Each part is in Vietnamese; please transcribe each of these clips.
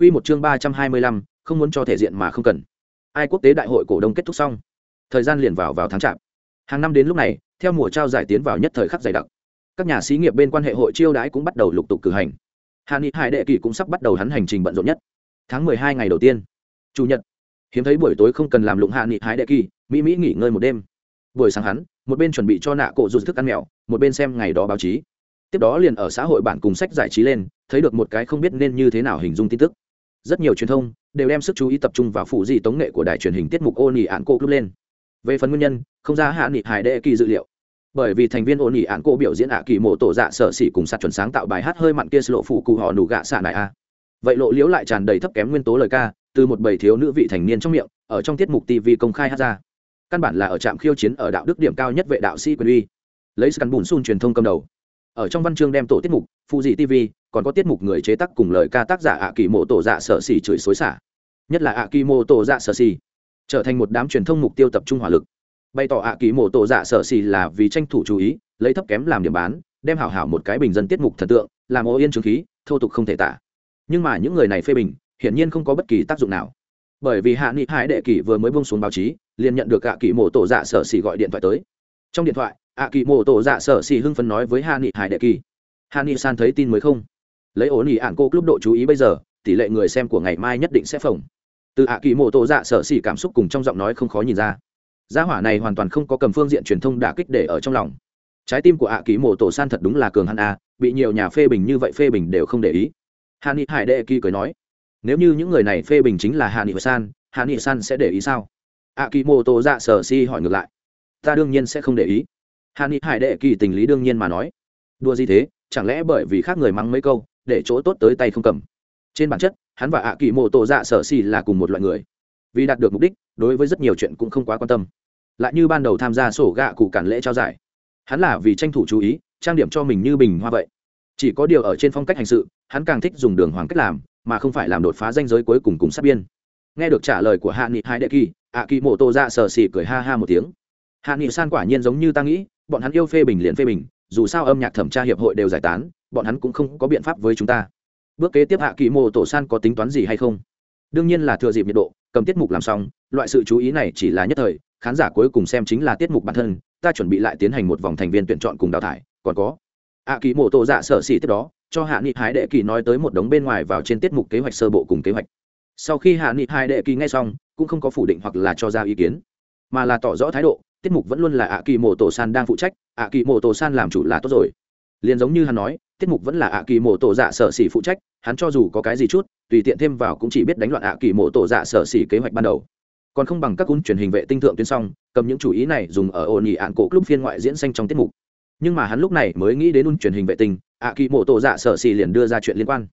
Quy một chương ba trăm hai mươi lăm, không muốn cho thể diện mà không cần. Ai quốc tế đại hội cổ đông kết thúc xong, thời gian liền vào vào tháng chạp. Hàng năm đến lúc này, theo mùa trao giải tiến vào nhất thời khắc dày đặc. Các nhà xí nghiệp bên quan hệ hội chiêu đãi cũng bắt đầu lục tục cử hành. Hàn Nghị Hải Đệ Kỳ cũng sắp bắt đầu hắn hành trình bận rộn nhất. Tháng mười hai ngày đầu tiên, chủ nhật. Hiếm thấy buổi tối không cần làm lụng Hàn Nghị Hải Đệ Kỳ, mỹ mỹ nghỉ ngơi một đêm. Buổi sáng hắn, một bên chuẩn bị cho nạ cổ dù thức ăn mèo, một bên xem ngày đó báo chí tiếp đó liền ở xã hội bản cùng sách giải trí lên thấy được một cái không biết nên như thế nào hình dung tin tức rất nhiều truyền thông đều đem sức chú ý tập trung vào phụ di tống nghệ của đài truyền hình tiết mục ô nỉ ạn cô club lên. Về phần nguyên nhân, không ra hạ nghị hải đệ kỳ dự liệu. Bởi vì thành viên ô nỉ ạn cô biểu diễn ạ kỳ mộ tổ dạ sở xỉ cùng sạt chuẩn sáng tạo bài hát hơi mặn kia lộ phụ cụ họ nụ gạ xạ này a. Vậy lộ liễu lại tràn đầy thấp kém nguyên tố lời ca, từ một bầy thiếu nữ vị thành niên trong miệng, ở trong tiết mục tv công khai hát ra. Căn bản là ở trạm khiêu chiến ở đạo đức điểm cao nhất vệ đạo sĩ quyền uy. Lấy scan bùn xun truyền thông cầm đầu. Ở trong văn chương đem tổ tiết mục phụ dị tv còn có tiết mục người chế tác cùng lời ca tác giả ạ kỳ mộ tổ dạ sở xỉ chửi xối xả. Nhất là ạ kỳ mộ tổ dạ sở xỉ trở thành một đám truyền thông mục tiêu tập trung hỏa lực. Bày tỏ ạ kỳ mộ tổ dạ sở xỉ là vì tranh thủ chú ý, lấy thấp kém làm điểm bán, đem hảo hảo một cái bình dân tiết mục thần tượng, làm ô yên trường khí, thô tục không thể tả. Nhưng mà những người này phê bình, hiển nhiên không có bất kỳ tác dụng nào. Bởi vì hạ nghị hải đệ kỳ vừa mới bông xuống báo chí, liền nhận được ạ kỳ mộ tổ dạ sở xỉ gọi điện thoại tới. Trong điện thoại ạ kỳ mộ tổ dạ sở xỉ hưng phấn nói với hạ nghị hải đệ kỳ hạ nghị san thấy tin mới không? Lấy ổn ỉ ạn cô club độ chú ý bây giờ, tỷ lệ người xem của ngày mai nhất định sẽ phồng. Từ ạ kỳ mô tổ dạ sở xỉ cảm xúc cùng trong giọng nói không khó nhìn ra. Gia hỏa này hoàn toàn không có cầm phương diện truyền thông đả kích để ở trong lòng. Trái tim của ạ kỳ mô tổ san thật đúng là cường hắn a, bị nhiều nhà phê bình như vậy phê bình đều không để ý. Hà ni hải đệ kỳ cười nói, nếu như những người này phê bình chính là hà ni san hà ni san sẽ để ý sao? Ạ kỳ mô tổ dạ sở xỉ hỏi ngược lại, ta đương nhiên sẽ không để ý. Hà ni hải đệ kỳ tình lý đương nhiên mà nói đua gì thế? Chẳng lẽ bởi vì khác người mắng mấy câu để chỗ tốt tới tay không cầm. Trên bản chất, hắn và ạ kỳ mộ tổ dạ sở xì là cùng một loại người. Vì đạt được mục đích, đối với rất nhiều chuyện cũng không quá quan tâm. Lại như ban đầu tham gia sổ gạ cụ cản lễ trao giải. Hắn là vì tranh thủ chú ý, trang điểm cho mình như bình hoa vậy. Chỉ có điều ở trên phong cách hành sự, hắn càng thích dùng đường hoàng cách làm, mà không phải làm đột phá danh giới cuối cùng cùng sát biên. Nghe được trả lời của hạ nghị hai đệ kỳ ạ kỳ mộ tô dạ sở xì cười ha ha một tiếng. Hạ nghị san quả nhiên giống như ta nghĩ, bọn hắn yêu phê bình liền phê bình dù sao âm nhạc thẩm tra hiệp hội đều giải tán, bọn hắn cũng không có biện pháp với chúng ta. Bước kế tiếp hạ kỳ mô tổ san có tính toán gì hay không? Đương nhiên là thừa dịp nhiệt độ, cầm tiết mục làm xong, loại sự chú ý này chỉ là nhất thời, khán giả cuối cùng xem chính là tiết mục bản thân, ta chuẩn bị lại tiến hành một vòng thành viên tuyển chọn cùng đào thải, còn có. Hạ kỳ mô tổ dạ sở xỉ tiếp đó, cho hạ nghị hái đệ kỳ nói tới một đống bên ngoài vào trên tiết mục kế hoạch sơ bộ cùng kế hoạch. Sau khi hạ nghị hai đệ kỳ nghe xong, cũng không có phủ định hoặc là cho ra ý kiến, mà là tỏ rõ thái độ tiết mục vẫn luôn là ạ kỳ mộ tổ san đang phụ trách ạ kỳ mộ tổ san làm chủ là tốt rồi. Liền giống như hắn nói, tiết mục vẫn là ạ kỳ mộ tổ dạ sở xỉ phụ trách, hắn cho dù có cái gì chút, tùy tiện thêm vào cũng chỉ biết đánh loạn ạ kỳ mộ tổ dạ sở xỉ kế hoạch ban đầu. Còn không bằng các cuốn truyền hình vệ tinh thượng tuyến xong, cầm những chủ ý này dùng ở ổn ỉ ạn cổ club phiên ngoại diễn xanh trong tiết mục. Nhưng mà hắn lúc này mới nghĩ đến un truyền hình vệ tinh ạ kỳ mộ tổ dạ sở xỉ liền đưa ra chuyện liên quan.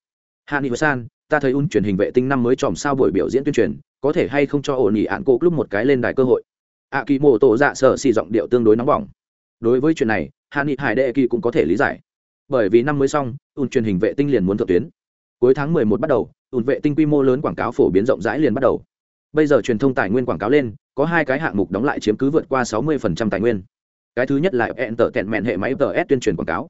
Hạ nghị san ta thấy un truyền hình vệ tinh năm mới tròm sao buổi biểu diễn tuyên truyền, có thể hay không cho ổn ỉ ạn cổ club một cái lên đài cơ hội? Ạ kỳ mộ tổ dạ sở xì giọng điệu tương đối nóng bỏng. Đối với chuyện này, hạ nghị hải đệ kỳ cũng có thể lý giải. Bởi vì năm mới xong, ùn truyền hình vệ tinh liền muốn thượng tuyến. Cuối tháng mười một bắt đầu, ùn vệ tinh quy mô lớn quảng cáo phổ biến rộng rãi liền bắt đầu. Bây giờ truyền thông tài nguyên quảng cáo lên, có hai cái hạng mục đóng lại chiếm cứ vượt qua sáu mươi tài nguyên. Cái thứ nhất là ẹn tở tẹn mẹn hệ máy tờ s tuyên truyền quảng cáo.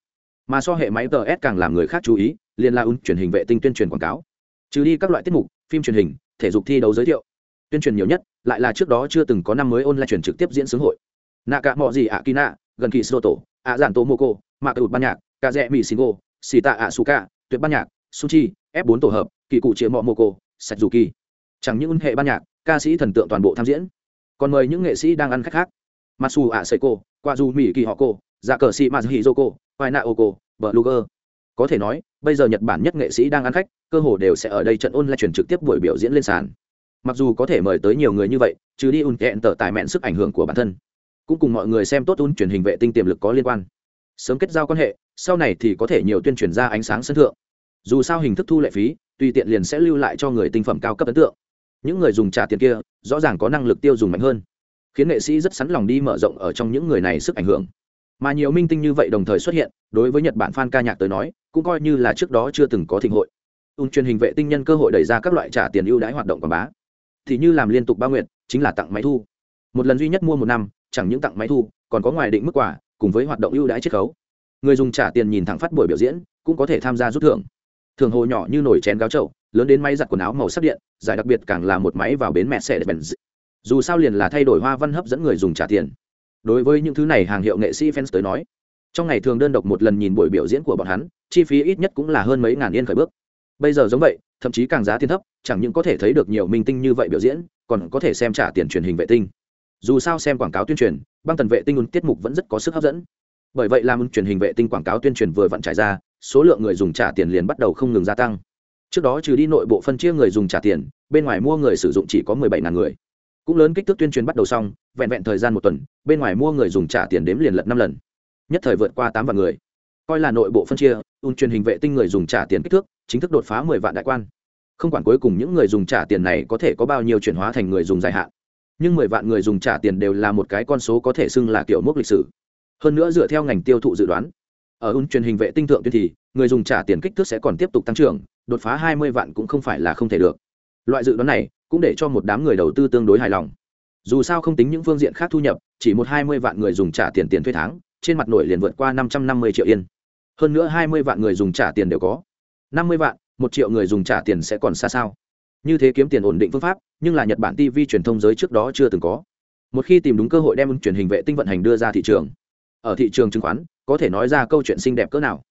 Mà so hệ máy tờ s càng làm người khác chú ý, liền là ùn truyền hình vệ tinh tuyên truyền quảng cáo. Trừ đi các loại tiết mục, phim truyền hình, thể dục thi đấu giới thiệu tuyên truyền nhiều nhất, lại là trước đó chưa từng có năm mới online truyền trực tiếp diễn xướng hội. Nạ cả mọi gì ạ kỳ nạ gần kỳ sô tổ ạ giản tô mô cô mạ tụt ban nhạc, ca rẽ mỹ xin gô xì tạ ạ su ca, tuyệt ban nhạc suchi f 4 tổ hợp, kỳ cụ chĩa mọ mô cô, sạch dù kỳ. Chẳng những hệ ban nhạc, ca sĩ thần tượng toàn bộ tham diễn. Còn mời những nghệ sĩ đang ăn khách khác. Masu ạ sầy cô qua du mỹ kỳ họ cô ra cờ sĩ mazhi cô vai na ô cô luger có thể nói, bây giờ nhật bản nhất nghệ sĩ đang ăn khách, cơ hồ đều sẽ ở đây trận ôn lại chuyển trực tiếp buổi biểu diễn lên sàn mặc dù có thể mời tới nhiều người như vậy chứ đi ùn kẹn tở tài mẹn sức ảnh hưởng của bản thân, cũng cùng mọi người xem tốt ùn truyền hình vệ tinh tiềm lực có liên quan. Sớm kết giao quan hệ, sau này thì có thể nhiều tuyên truyền ra ánh sáng sân thượng. Dù sao hình thức thu lệ phí, tùy tiện liền sẽ lưu lại cho người tinh phẩm cao cấp ấn tượng. Những người dùng trả tiền kia, rõ ràng có năng lực tiêu dùng mạnh hơn, khiến nghệ sĩ rất sẵn lòng đi mở rộng ở trong những người này sức ảnh hưởng. Mà nhiều minh tinh như vậy đồng thời xuất hiện, đối với nhật bản fan ca nhạc tới nói, cũng coi như là trước đó chưa từng có thịnh hội. Ung truyền hình vệ tinh nhân cơ hội đẩy ra các loại trả tiền ưu đãi hoạt động quảng bá thì như làm liên tục ba nguyện chính là tặng máy thu. Một lần duy nhất mua một năm, chẳng những tặng máy thu, còn có ngoài định mức quả cùng với hoạt động ưu đãi chiết khấu. Người dùng trả tiền nhìn thẳng phát buổi biểu diễn, cũng có thể tham gia rút thưởng. Thường hồ nhỏ như nổi chén gáo trậu lớn đến máy giặt quần áo màu sắc điện, giải đặc biệt càng là một máy vào bến mẹ xe để bèn dù sao liền là thay đổi hoa văn hấp dẫn người dùng trả tiền. Đối với những thứ này hàng hiệu nghệ sĩ fans tới nói, trong ngày thường đơn độc một lần nhìn buổi biểu diễn của bọn hắn, chi phí ít nhất cũng là hơn mấy ngàn yên khởi bước. Bây giờ giống vậy thậm chí càng giá tiền thấp, chẳng những có thể thấy được nhiều minh tinh như vậy biểu diễn, còn có thể xem trả tiền truyền hình vệ tinh. Dù sao xem quảng cáo tuyên truyền, băng tần vệ tinh ứng tiết mục vẫn rất có sức hấp dẫn. Bởi vậy làm truyền hình vệ tinh quảng cáo tuyên truyền vừa vặn trải ra, số lượng người dùng trả tiền liền bắt đầu không ngừng gia tăng. Trước đó trừ đi nội bộ phân chia người dùng trả tiền, bên ngoài mua người sử dụng chỉ có mười bảy ngàn người. Cũng lớn kích thước tuyên truyền bắt đầu xong, vẹn vẹn thời gian một tuần, bên ngoài mua người dùng trả tiền đếm liền lật năm lần. Nhất thời vượt qua tám vạn người coi là nội bộ phân chia un truyền hình vệ tinh người dùng trả tiền kích thước, chính thức đột phá mười vạn đại quan. Không quản cuối cùng những người dùng trả tiền này có thể có bao nhiêu chuyển hóa thành người dùng dài hạn, nhưng mười vạn người dùng trả tiền đều là một cái con số có thể xưng là kiểu mốc lịch sử. Hơn nữa dựa theo ngành tiêu thụ dự đoán, ở un truyền hình vệ tinh thượng tuyên thì, người dùng trả tiền kích thước sẽ còn tiếp tục tăng trưởng, đột phá hai mươi vạn cũng không phải là không thể được. Loại dự đoán này cũng để cho một đám người đầu tư tương đối hài lòng. Dù sao không tính những phương diện khác thu nhập, chỉ một hai mươi vạn người dùng trả tiền tiền thuê tháng, trên mặt nổi liền vượt qua năm trăm năm mươi triệu yên hơn nữa hai mươi vạn người dùng trả tiền đều có. Năm mươi vạn, một triệu người dùng trả tiền sẽ còn xa sao? Như thế kiếm tiền ổn định phương pháp, nhưng là nhật bản tv truyền thông giới trước đó chưa từng có. Một khi tìm đúng cơ hội đem truyền hình vệ tinh vận hành đưa ra thị trường, ở thị trường chứng khoán, có thể nói ra câu chuyện xinh đẹp cỡ nào.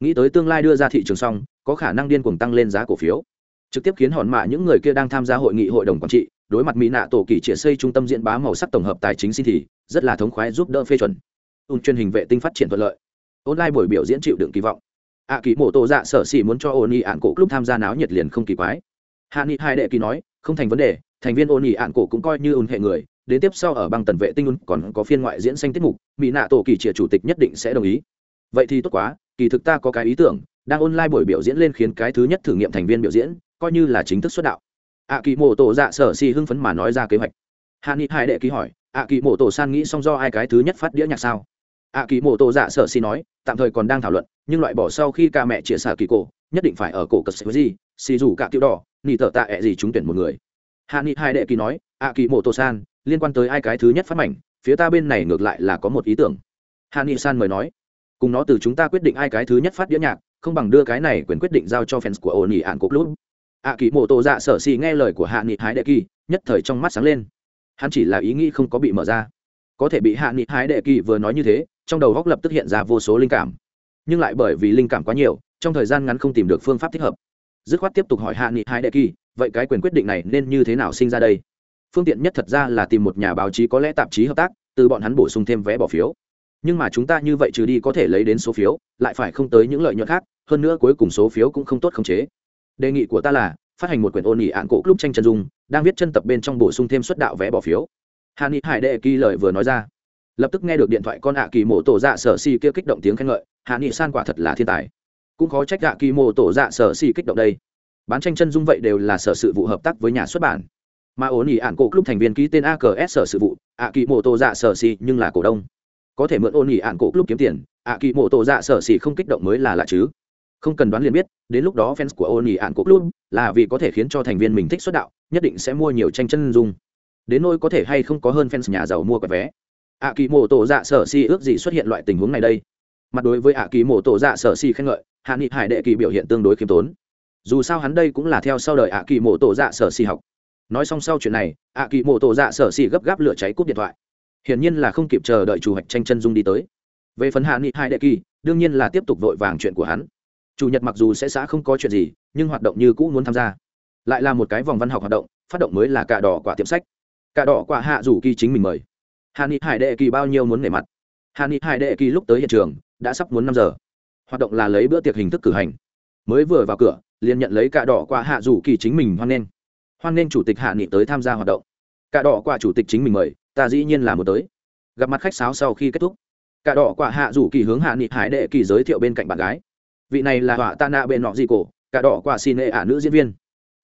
Nghĩ tới tương lai đưa ra thị trường xong, có khả năng điên cuồng tăng lên giá cổ phiếu. Trực tiếp khiến hòn mạ những người kia đang tham gia hội nghị hội đồng quản trị, đối mặt mỹ nạ tổ kỳ triển xây trung tâm diễn bá màu sắc tổng hợp tài chính xin thì, rất là thống khoái giúp đỡ phê chuẩn. Ung truyền hình vệ tinh phát triển thuận lợi online buổi biểu diễn chịu đựng kỳ vọng. Ạ à, kỳ mộ tổ dạ sở xỉ muốn cho ôn nghị ạn cổ club tham gia náo nhiệt liền không kỳ quái. Hạ nghị hai đệ kỳ nói không thành vấn đề thành viên ôn nghị ạn cổ cũng coi như ôn hệ người đến tiếp sau ở băng tần vệ tinh ôn còn có phiên ngoại diễn xanh tiết mục mỹ nạ tổ kỳ trịa chủ tịch nhất định sẽ đồng ý. Vậy thì tốt quá kỳ thực ta có cái ý tưởng đang online buổi biểu diễn lên khiến cái thứ nhất thử nghiệm thành viên biểu diễn coi như là chính thức xuất đạo. Ạ kỳ mộ tổ dạ sở xỉ hưng phấn mà nói ra kế hoạch. Hạ nghị hai đệ kỳ hỏi ạ kỳ mộ tổ san nghĩ xong do ai cái thứ nhất phát đĩa nhạc sao? Ạ kỳ mộ Tô dạ sở xì nói, tạm thời còn đang thảo luận, nhưng loại bỏ sau khi ca mẹ chia sẻ kỳ cổ, nhất định phải ở cổ cất gì, xì dù cả kiểu đỏ nỉ tợ tạ ẹ gì chúng tuyển một người. Hạ nghị hai đệ kỳ nói, ạ kỳ mộ Tô san, liên quan tới ai cái thứ nhất phát mảnh, phía ta bên này ngược lại là có một ý tưởng. Hạ nghị san mời nói, cùng nó từ chúng ta quyết định ai cái thứ nhất phát đĩa nhạc, không bằng đưa cái này quyền quyết định giao cho fans của ổn ỉ ạn cục lúc ạ kỳ mộ Tô dạ sở xì nghe lời của hạ nghị Hai đệ kỳ, nhất thời trong mắt sáng lên. Hắn chỉ là ý nghĩ không có bị mở ra. Có thể bị hạ nghị hái đệ kỳ vừa nói như thế trong đầu góc lập tức hiện ra vô số linh cảm. Nhưng lại bởi vì linh cảm quá nhiều, trong thời gian ngắn không tìm được phương pháp thích hợp. Dứt khoát tiếp tục hỏi hạ nghị hai đệ kỳ, vậy cái quyền quyết định này nên như thế nào sinh ra đây? Phương tiện nhất thật ra là tìm một nhà báo chí có lẽ tạp chí hợp tác, từ bọn hắn bổ sung thêm vé bỏ phiếu. Nhưng mà chúng ta như vậy trừ đi có thể lấy đến số phiếu, lại phải không tới những lợi nhuận khác, hơn nữa cuối cùng số phiếu cũng không tốt khống chế. Đề nghị của ta là, phát hành một quyển ôn ỉ ạn cổ club tranh chân dung, đang viết chân tập bên trong bổ sung thêm suất đạo vé bỏ phiếu. Hà nghị hải đệ kỳ lời vừa nói ra lập tức nghe được điện thoại con ạ kỳ mộ tổ dạ sở si kia kích động tiếng khen ngợi, hạ nghị san quả thật là thiên tài. Cũng khó trách hạ kỳ mộ tổ dạ sở si kích động đây. Bán tranh chân dung vậy đều là sở sự vụ hợp tác với nhà xuất bản. Mà ổn ỉ ạn cổ club thành viên ký tên aks sở sự vụ, ạ kỳ mộ tổ dạ sở si nhưng là cổ đông. Có thể mượn ổn ỉ ạn cổ club kiếm tiền, ạ kỳ mộ tổ dạ sở si không kích động mới là lạ chứ. Không cần đoán liền biết, đến lúc đó fans của ổn ỉ ạn cổ club là vì có thể khiến cho thành viên mình thích xuất đạo, nhất định sẽ mua nhiều tranh chân dung. Đến nỗi có thể hay không có hơn fans nhà giàu mua quẹt vé ạ kỳ mộ tổ dạ sở si ước gì xuất hiện loại tình huống này đây? Mặt đối với ạ kỳ mộ tổ dạ sở si khen ngợi, hạ nghị hải đệ kỳ biểu hiện tương đối khiêm tốn. Dù sao hắn đây cũng là theo sau đời ạ kỳ mộ tổ dạ sở si học. Nói xong sau chuyện này ạ kỳ mộ tổ dạ sở si gấp gáp lửa cháy cúp điện thoại. Hiển nhiên là không kịp chờ đợi chủ hạch tranh chân dung đi tới. Về phần hạ nghị hải đệ kỳ, đương nhiên là tiếp tục vội vàng chuyện của hắn. Chủ nhật mặc dù sẽ xã không có chuyện gì, nhưng hoạt động như cũ muốn tham gia. Lại là một cái vòng văn học hoạt động, phát động mới là cả đỏ quả tiệm sách. Cả đỏ quả hạ rủ kỳ chính mình mời hà ni hải đệ kỳ bao nhiêu muốn nể mặt. Hà ni hải đệ kỳ lúc tới hiện trường, đã sắp muốn năm giờ. Hoạt động là lấy bữa tiệc hình thức cử hành. Mới vừa vào cửa, liền nhận lấy cạ đỏ qua hạ rủ kỳ chính mình hoan nghênh. Hoan nghênh chủ tịch hạ nghị tới tham gia hoạt động. Cạ đỏ qua chủ tịch chính mình mời, ta dĩ nhiên là một tới. Gặp mặt khách sáo sau khi kết thúc Cạ đỏ qua hạ rủ kỳ hướng hạ nghị hải đệ kỳ giới thiệu bên cạnh bạn gái. Vị này là họa tạ nạ bệ nọ dị cổ Cạ đỏ qua xin ệ ả nữ diễn viên.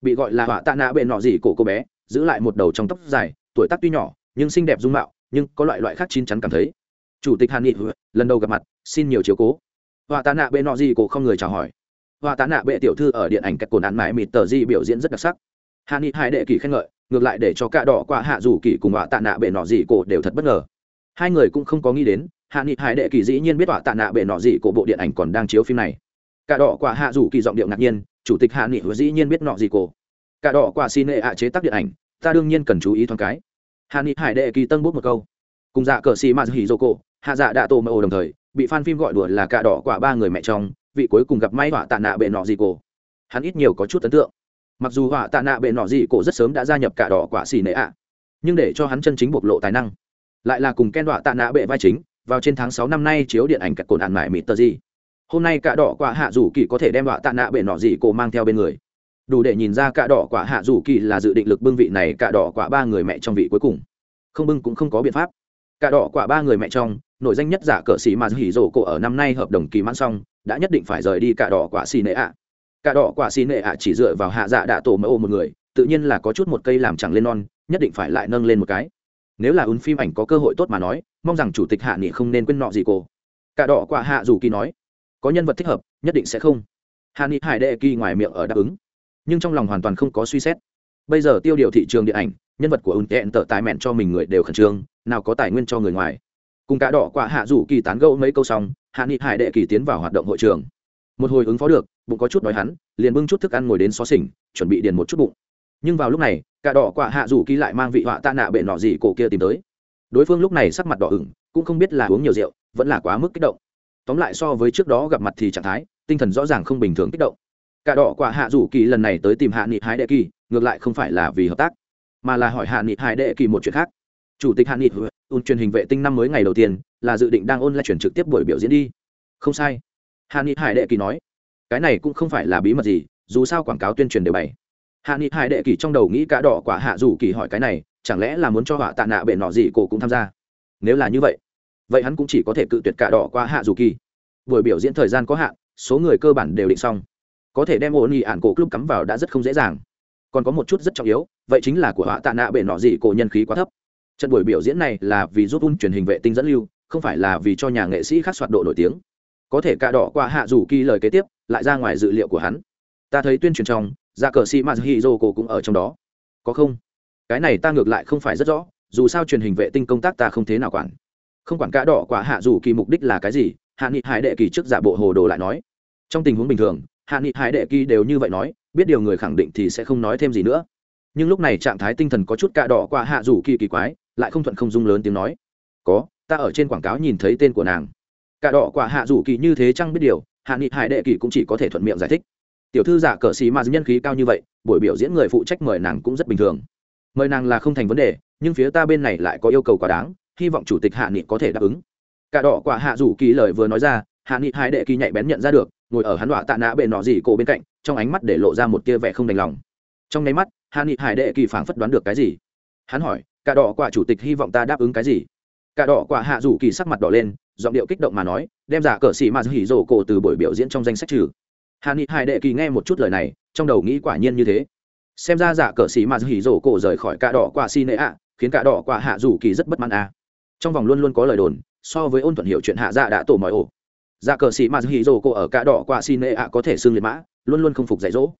Bị gọi là họa tạ nạ bệ nọ dị cổ cô bé, giữ lại một đầu trong tóc dài, tuổi tác tuy nhỏ, nhưng xinh đẹp dung mạo nhưng có loại loại khác chín chắn cảm thấy. Chủ tịch hàn nghị lần đầu gặp mặt, xin nhiều chiếu cố. Họa tạ nạ bệ nọ gì cổ không người chào hỏi. Họa tạ nạ bệ tiểu thư ở điện ảnh cách cồn nạn mãi mịt tờ di biểu diễn rất đặc sắc. Hàn nghị hai đệ kỳ khen ngợi, ngược lại để cho cả đỏ qua hạ dù kỳ cùng họa tạ nạ bệ nọ gì cổ đều thật bất ngờ. Hai người cũng không có nghĩ đến hạ nghị hai đệ kỳ dĩ nhiên biết họa tạ nạ bệ nọ gì cổ bộ điện ảnh còn đang chiếu phim này. Cả đỏ qua hạ dù kỳ giọng điệu ngạc nhiên, chủ tịch hạ nghị dĩ nhiên biết nọ gì cổ. Cả đỏ quả xin hệ hạ chế tác điện ảnh, ta đương nhiên cần chú ý thoáng cái hạ nghị hải đệ kỳ tân bút một câu. Cùng dạ cờ xì ma hỉ dô cổ, hạ dạ đạ tổ mơ đồng thời, bị fan phim gọi đùa là cạ đỏ quả ba người mẹ chồng, vị cuối cùng gặp may họa tạ nạ bệ nọ gì cổ. Hắn ít nhiều có chút ấn tượng. Mặc dù họa tạ nạ bệ nọ gì cổ rất sớm đã gia nhập cạ đỏ quả xì nệ ạ, nhưng để cho hắn chân chính bộc lộ tài năng, lại là cùng ken đọa tạ nạ bệ vai chính, vào trên tháng sáu năm nay chiếu điện ảnh cặp cồn ạn mải mịt tờ gì. Hôm nay cạ đỏ quả hạ dù kỳ có thể đem đọa tạ nạ bệ nọ gì cổ mang theo bên người đủ để nhìn ra cả đỏ quả hạ rủ kỳ là dự định lực bưng vị này cả đỏ quả ba người mẹ trong vị cuối cùng. Không bưng cũng không có biện pháp. Cả đỏ quả ba người mẹ trong, nổi danh nhất giả cờ sĩ mà hỉ rổ cổ ở năm nay hợp đồng kỳ mãn xong, đã nhất định phải rời đi cả đỏ quả xì nệ ạ. Cả đỏ quả xì nệ ạ chỉ dựa vào hạ dạ đạ tổ mẫu một người, tự nhiên là có chút một cây làm chẳng lên non, nhất định phải lại nâng lên một cái. Nếu là ấn phim ảnh có cơ hội tốt mà nói, mong rằng chủ tịch hạ nghị không nên quên nọ gì cô. Cả đỏ quả hạ dù kỳ nói, có nhân vật thích hợp, nhất định sẽ không. Hạ nghị hải đệ kỳ ngoài miệng ở đáp ứng nhưng trong lòng hoàn toàn không có suy xét. Bây giờ tiêu điều thị trường điện ảnh, nhân vật của ưng tẹn tợ tài mẹn cho mình người đều khẩn trương, nào có tài nguyên cho người ngoài. Cùng cả đỏ quả hạ rủ kỳ tán gẫu mấy câu xong, hạ nghị hải đệ kỳ tiến vào hoạt động hội trường. Một hồi ứng phó được, bụng có chút đói hắn, liền bưng chút thức ăn ngồi đến xó xỉnh, chuẩn bị điền một chút bụng. Nhưng vào lúc này, cả đỏ quả hạ rủ kỳ lại mang vị họa tạ nạ bệ nọ gì cổ kia tìm tới. Đối phương lúc này sắc mặt đỏ ửng, cũng không biết là uống nhiều rượu, vẫn là quá mức kích động. Tóm lại so với trước đó gặp mặt thì trạng thái, tinh thần rõ ràng không bình thường kích động cả đỏ quả hạ rủ kỳ lần này tới tìm hạ nghị Hải đệ kỳ, ngược lại không phải là vì hợp tác, mà là hỏi hạ nghị hải đệ kỳ một chuyện khác. Chủ tịch hạ nghị un truyền hình vệ tinh năm mới ngày đầu tiên, là dự định đang ôn lại chuyển trực tiếp buổi biểu diễn đi. Không sai. Hạ nghị hải đệ kỳ nói, cái này cũng không phải là bí mật gì, dù sao quảng cáo tuyên truyền đều bày. Hạ nghị hải đệ kỳ trong đầu nghĩ cả đỏ quả hạ rủ kỳ hỏi cái này, chẳng lẽ là muốn cho họa tạ nạ bệ nọ gì cổ cũng tham gia? Nếu là như vậy vậy hắn cũng chỉ có thể cự tuyệt cả đỏ qua hạ rủ kỳ. Buổi biểu diễn thời gian có hạn, số người cơ bản đều định xong có thể đem ổn nghị ạn cổ club cắm vào đã rất không dễ dàng. Còn có một chút rất trọng yếu, vậy chính là của họa tạ nạ bệ nọ gì cổ nhân khí quá thấp. Trận buổi biểu diễn này là vì giúp un truyền hình vệ tinh dẫn lưu, không phải là vì cho nhà nghệ sĩ khác soạt độ nổi tiếng. Có thể cả đỏ qua hạ dù kỳ lời kế tiếp, lại ra ngoài dự liệu của hắn. Ta thấy tuyên truyền trong ra dạ cờ si dô cổ cũng ở trong đó. Có không? Cái này ta ngược lại không phải rất rõ, dù sao truyền hình vệ tinh công tác ta không thế nào quản. Không quản cả đỏ quả hạ dù kỳ mục đích là cái gì, hạ nghị hải đệ kỳ trước giả bộ hồ đồ lại nói. Trong tình huống bình thường hạ nghị hải đệ kỳ đều như vậy nói, biết điều người khẳng định thì sẽ không nói thêm gì nữa. Nhưng lúc này trạng thái tinh thần có chút cạ đỏ qua hạ rủ kỳ kỳ quái, lại không thuận không dung lớn tiếng nói. Có, ta ở trên quảng cáo nhìn thấy tên của nàng. Cạ đỏ qua hạ rủ kỳ như thế chăng biết điều, hạ nghị hải đệ kỳ cũng chỉ có thể thuận miệng giải thích. Tiểu thư giả cờ xì mà nhân khí cao như vậy, buổi biểu diễn người phụ trách mời nàng cũng rất bình thường. Mời nàng là không thành vấn đề, nhưng phía ta bên này lại có yêu cầu quá đáng, hy vọng chủ tịch hạ nghị có thể đáp ứng. Cả đỏ quả hạ rủ kỳ lời vừa nói ra, hạ nghị hai đệ kỳ nhạy bén nhận ra được ngồi ở hắn đọa tạ nã bệ nọ gì cổ bên cạnh, trong ánh mắt để lộ ra một tia vẻ không đành lòng. Trong nháy mắt hạ nghị hải đệ kỳ phảng phất đoán được cái gì? Hắn hỏi, cả đỏ quả chủ tịch hy vọng ta đáp ứng cái gì? Cả đỏ quả hạ rủ kỳ sắc mặt đỏ lên, giọng điệu kích động mà nói, đem giả cờ xì mà hỉ rổ cổ từ buổi biểu diễn trong danh sách trừ. Hạ nghị hải đệ kỳ nghe một chút lời này, trong đầu nghĩ quả nhiên như thế. Xem ra giả cờ xì mà hỉ rổ cổ rời khỏi cả đỏ quả xì nệ ạ, khiến cả đỏ quả hạ rủ kỳ rất bất mãn à. trong vòng luôn luôn có lời đồn, so với ôn thuận hiệu chuyện hạ dạ đã tổ mọi ổ dạ cờ sĩ mà hì rồ cô ở cả đỏ qua xin nệ ạ có thể xưng liệt mã, luôn luôn không phục dạy dỗ.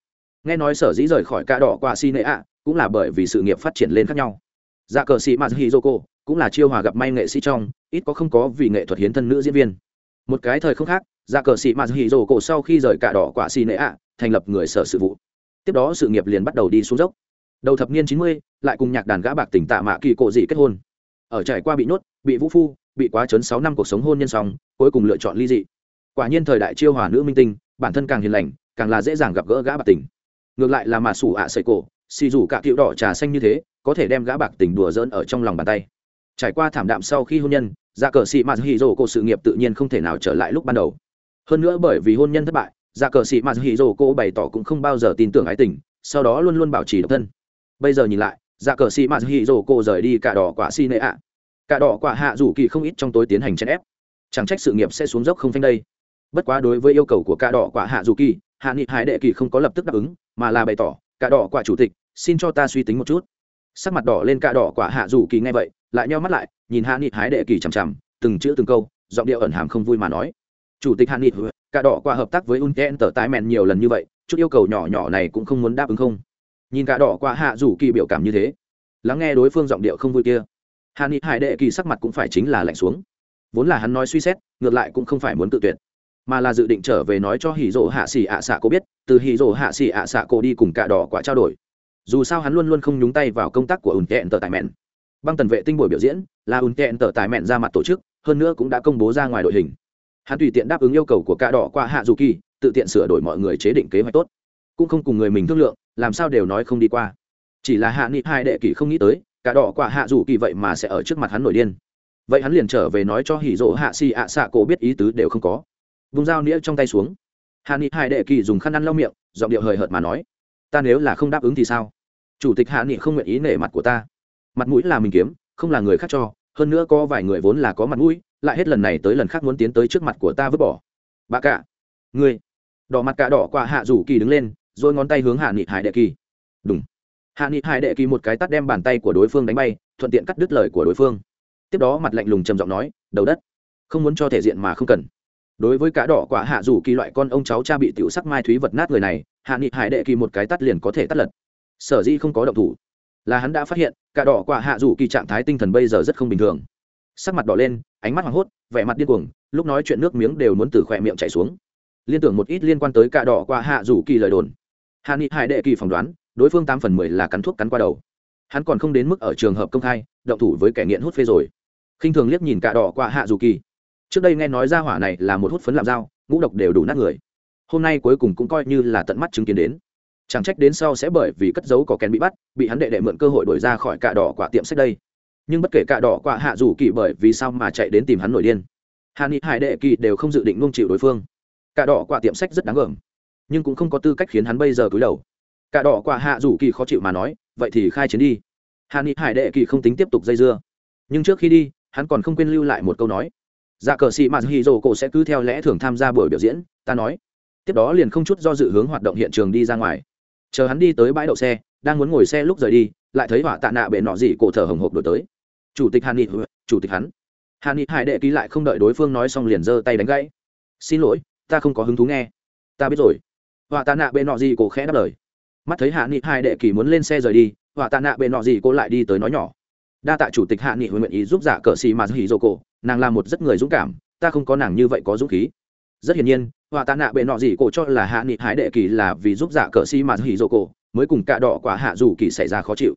Nghe nói sở dĩ rời khỏi cả đỏ qua xin nệ ạ cũng là bởi vì sự nghiệp phát triển lên khác nhau. Dạ cờ sĩ mà hì rồ cô cũng là chiêu hòa gặp may nghệ sĩ trong, ít có không có vì nghệ thuật hiến thân nữ diễn viên. Một cái thời không khác dạ cờ sĩ mà hì rồ cô sau khi rời cả đỏ quả xin nệ ạ, thành lập người sở sự vụ. Tiếp đó sự nghiệp liền bắt đầu đi xuống dốc. Đầu thập niên chín mươi, lại cùng nhạc đàn gã bạc tỉnh tạ mạ kỳ cổ dị kết hôn. Ở trải qua bị nhốt, bị vũ phu bị quá trấn sáu năm cuộc sống hôn nhân xong, cuối cùng lựa chọn ly dị. Quả nhiên thời đại chiêu hòa nữ minh tinh, bản thân càng hiền lành, càng là dễ dàng gặp gỡ gã bạc tình. Ngược lại là mà sủ ạ sợi cổ, xì rủ cả cựu đỏ trà xanh như thế, có thể đem gã bạc tình đùa dỡn ở trong lòng bàn tay. Trải qua thảm đạm sau khi hôn nhân dạ cờ sĩ mà hì rồ cô sự nghiệp tự nhiên không thể nào trở lại lúc ban đầu. Hơn nữa bởi vì hôn nhân thất bại dạ cờ sĩ mà hì rồ cô bày tỏ cũng không bao giờ tin tưởng ái tình, sau đó luôn luôn bảo trì độc thân. Bây giờ nhìn lại dạ cờ sĩ mà hì rồ cô rời đi cả đỏ quả xi nệ ạ cả đỏ quả hạ rủ kỳ không ít trong tối tiến hành chèn ép. Chẳng trách sự nghiệp sẽ xuống dốc không phanh đây. Bất quá đối với yêu cầu của cả đỏ quả hạ rủ kỳ, hạ nghị hải đệ kỳ không có lập tức đáp ứng, mà là bày tỏ, cả đỏ quả chủ tịch, xin cho ta suy tính một chút. Sắc mặt đỏ lên cả đỏ quả hạ rủ kỳ ngay vậy, lại nheo mắt lại, nhìn hạ nghị hải đệ kỳ chằm chằm, từng chữ từng câu, giọng điệu ẩn hàm không vui mà nói, chủ tịch hạ nghị, cả đỏ quả hợp tác với unten tờ tái mẹn nhiều lần như vậy, chút yêu cầu nhỏ nhỏ này cũng không muốn đáp ứng không? Nhìn cả đỏ quả hạ rủ kỳ biểu cảm như thế, lắng nghe đối phương giọng điệu không vui kia hà ni hải đệ kỳ sắc mặt cũng phải chính là lạnh xuống. Vốn là hắn nói suy xét, ngược lại cũng không phải muốn tự tuyệt, mà là dự định trở về nói cho hì rỗ hạ xỉ ạ xạ cô biết, từ hì rỗ hạ xỉ ạ xạ cô đi cùng cả đỏ quả trao đổi. Dù sao hắn luôn luôn không nhúng tay vào công tác của ủn tẹn tờ tài mẹn băng tần vệ tinh buổi biểu diễn là ủn tẹn tờ tài mẹn ra mặt tổ chức, hơn nữa cũng đã công bố ra ngoài đội hình. Hắn tùy tiện đáp ứng yêu cầu của cả đỏ qua hạ dù kỳ, tự tiện sửa đổi mọi người chế định kế hoạch tốt. Cũng không cùng người mình thương lượng, làm sao đều nói không đi qua. Chỉ là hạ nghị hai đệ kỷ không nghĩ tới cả đỏ quả hạ dù kỳ vậy mà sẽ ở trước mặt hắn nổi điên. Vậy hắn liền trở về nói cho hỉ rỗ hạ xì ạ xạ cổ biết ý tứ đều không có. Vùng dao nĩa trong tay xuống. Hạ nghị hai đệ kỳ dùng khăn ăn lau miệng, giọng điệu hời hợt mà nói, ta nếu là không đáp ứng thì sao? Chủ tịch hạ nghị không nguyện ý nể mặt của ta. Mặt mũi là mình kiếm, không là người khác cho. Hơn nữa có vài người vốn là có mặt mũi, lại hết lần này tới lần khác muốn tiến tới trước mặt của ta vứt bỏ. Bà cả, ngươi. Đỏ mặt cả đỏ qua hạ rủ kỳ đứng lên rồi ngón tay hướng hạ nghị hải đệ kỳ. Đúng hạ nghị hải đệ kỳ một cái tắt đem bàn tay của đối phương đánh bay, thuận tiện cắt đứt lời của đối phương. Tiếp đó mặt lạnh lùng trầm giọng nói, đầu đất, không muốn cho thể diện mà không cần. Đối với cá đỏ quả hạ rủ kỳ loại con ông cháu cha bị tiểu sắc mai thúy vật nát người này, hạ nghị hải đệ kỳ một cái tắt liền có thể tắt lật. Sở dĩ không có động thủ, là hắn đã phát hiện cả đỏ quả hạ rủ kỳ trạng thái tinh thần bây giờ rất không bình thường. Sắc mặt đỏ lên, ánh mắt hoảng hốt, vẻ mặt điên cuồng, lúc nói chuyện nước miếng đều muốn từ khỏe miệng chảy xuống. Liên tưởng một ít liên quan tới cả đỏ quả hạ rủ kỳ lời đồn. Hạ nghị hải đệ kỳ phỏng đoán đối phương tám phần mười là cắn thuốc cắn qua đầu. Hắn còn không đến mức ở trường hợp công khai, động thủ với kẻ nghiện hút phê rồi. Khinh thường liếc nhìn cả đỏ qua hạ rủ kỳ. Trước đây nghe nói ra hỏa này là một hút phấn làm dao, ngũ độc đều đủ nát người. Hôm nay cuối cùng cũng coi như là tận mắt chứng kiến đến. Chẳng trách đến sau sẽ bởi vì cất giấu có kén bị bắt, bị hắn đệ đệ mượn cơ hội đổi ra khỏi cạ đỏ quả tiệm sách đây. Nhưng bất kể cạ đỏ quả hạ rủ kỳ bởi vì sao mà chạy đến tìm hắn nổi điên. Hà ni hải đệ kỳ đều không dự định nung chịu đối phương. Cạ đỏ quả tiệm sách rất đáng gờm nhưng cũng không có tư cách khiến hắn bây giờ cúi đầu cả đỏ quả hạ rủ kỳ khó chịu mà nói, vậy thì khai chiến đi. Hạ nghị hải đệ kỳ không tính tiếp tục dây dưa. Nhưng trước khi đi, hắn còn không quên lưu lại một câu nói. Dạ cờ sĩ mà hì dồ cổ sẽ cứ theo lẽ thường tham gia buổi biểu diễn, ta nói. Tiếp đó liền không chút do dự hướng hoạt động hiện trường đi ra ngoài. Chờ hắn đi tới bãi đậu xe, đang muốn ngồi xe lúc rời đi, lại thấy họa tạ nạ bệ nọ gì cổ thở hồng hộc đổi tới. Chủ tịch hàn nghị ừ, chủ tịch hắn. Hàn nghị hải đệ ký lại không đợi đối phương nói xong liền giơ tay đánh gãy. Xin lỗi, ta không có hứng thú nghe. Ta biết rồi. Họa tạ nạ bệ nọ gì cổ khẽ đáp lời mắt thấy hạ nghị Hai đệ kỳ muốn lên xe rời đi, họa tạ nạ bệ nọ gì cô lại đi tới nói nhỏ. Đa tạ chủ tịch hạ nghị huệ nguyện ý giúp giả cờ xì mà hỉ dô cổ, nàng là một rất người dũng cảm, ta không có nàng như vậy có dũng khí. Rất hiển nhiên, họa tạ nạ bệ nọ gì cổ cho là hạ nghị hải đệ kỳ là vì giúp giả cờ xì mà hỉ dô cổ, mới cùng cạ đỏ quả hạ dù kỳ xảy ra khó chịu.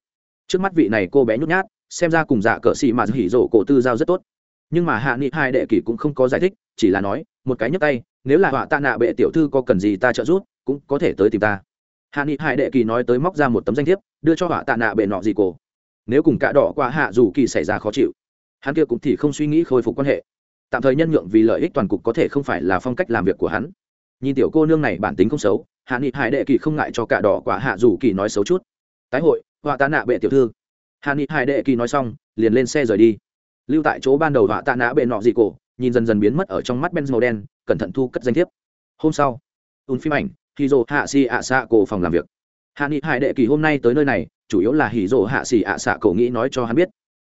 Trước mắt vị này cô bé nhút nhát, xem ra cùng dạ cờ xì mà hỉ rổ cổ tư giao rất tốt. Nhưng mà hạ nghị hai đệ kỳ cũng không có giải thích, chỉ là nói, một cái nhấp tay, nếu là họa tạ nạ bệ tiểu thư có cần gì ta trợ giúp, cũng có thể tới tìm ta hạ nghị hải đệ kỳ nói tới móc ra một tấm danh thiếp, đưa cho họa tạ nạ bệ nọ gì cổ. Nếu cùng cạ đỏ quả hạ dù kỳ xảy ra khó chịu, hắn kia cũng thì không suy nghĩ khôi phục quan hệ. Tạm thời nhân nhượng vì lợi ích toàn cục có thể không phải là phong cách làm việc của hắn. Nhìn tiểu cô nương này bản tính không xấu, hạ nghị hải đệ kỳ không ngại cho cạ đỏ quả hạ dù kỳ nói xấu chút. Tái hội, họa tạ nạ bệ tiểu thư. Hạ nghị hải đệ kỳ nói xong, liền lên xe rời đi. Lưu tại chỗ ban đầu họa tạ nạ bệ nọ gì cổ, nhìn dần dần biến mất ở trong mắt benz màu đen, cẩn thận thu cất danh thiếp. Hôm sau, ùn phim ảnh hì dồ hạ xì ạ xạ cổ phòng làm việc. Hạ nghị hải đệ kỳ hôm nay tới nơi này, chủ yếu là hì dồ hạ xì ạ xạ cổ nghĩ nói cho hắn biết.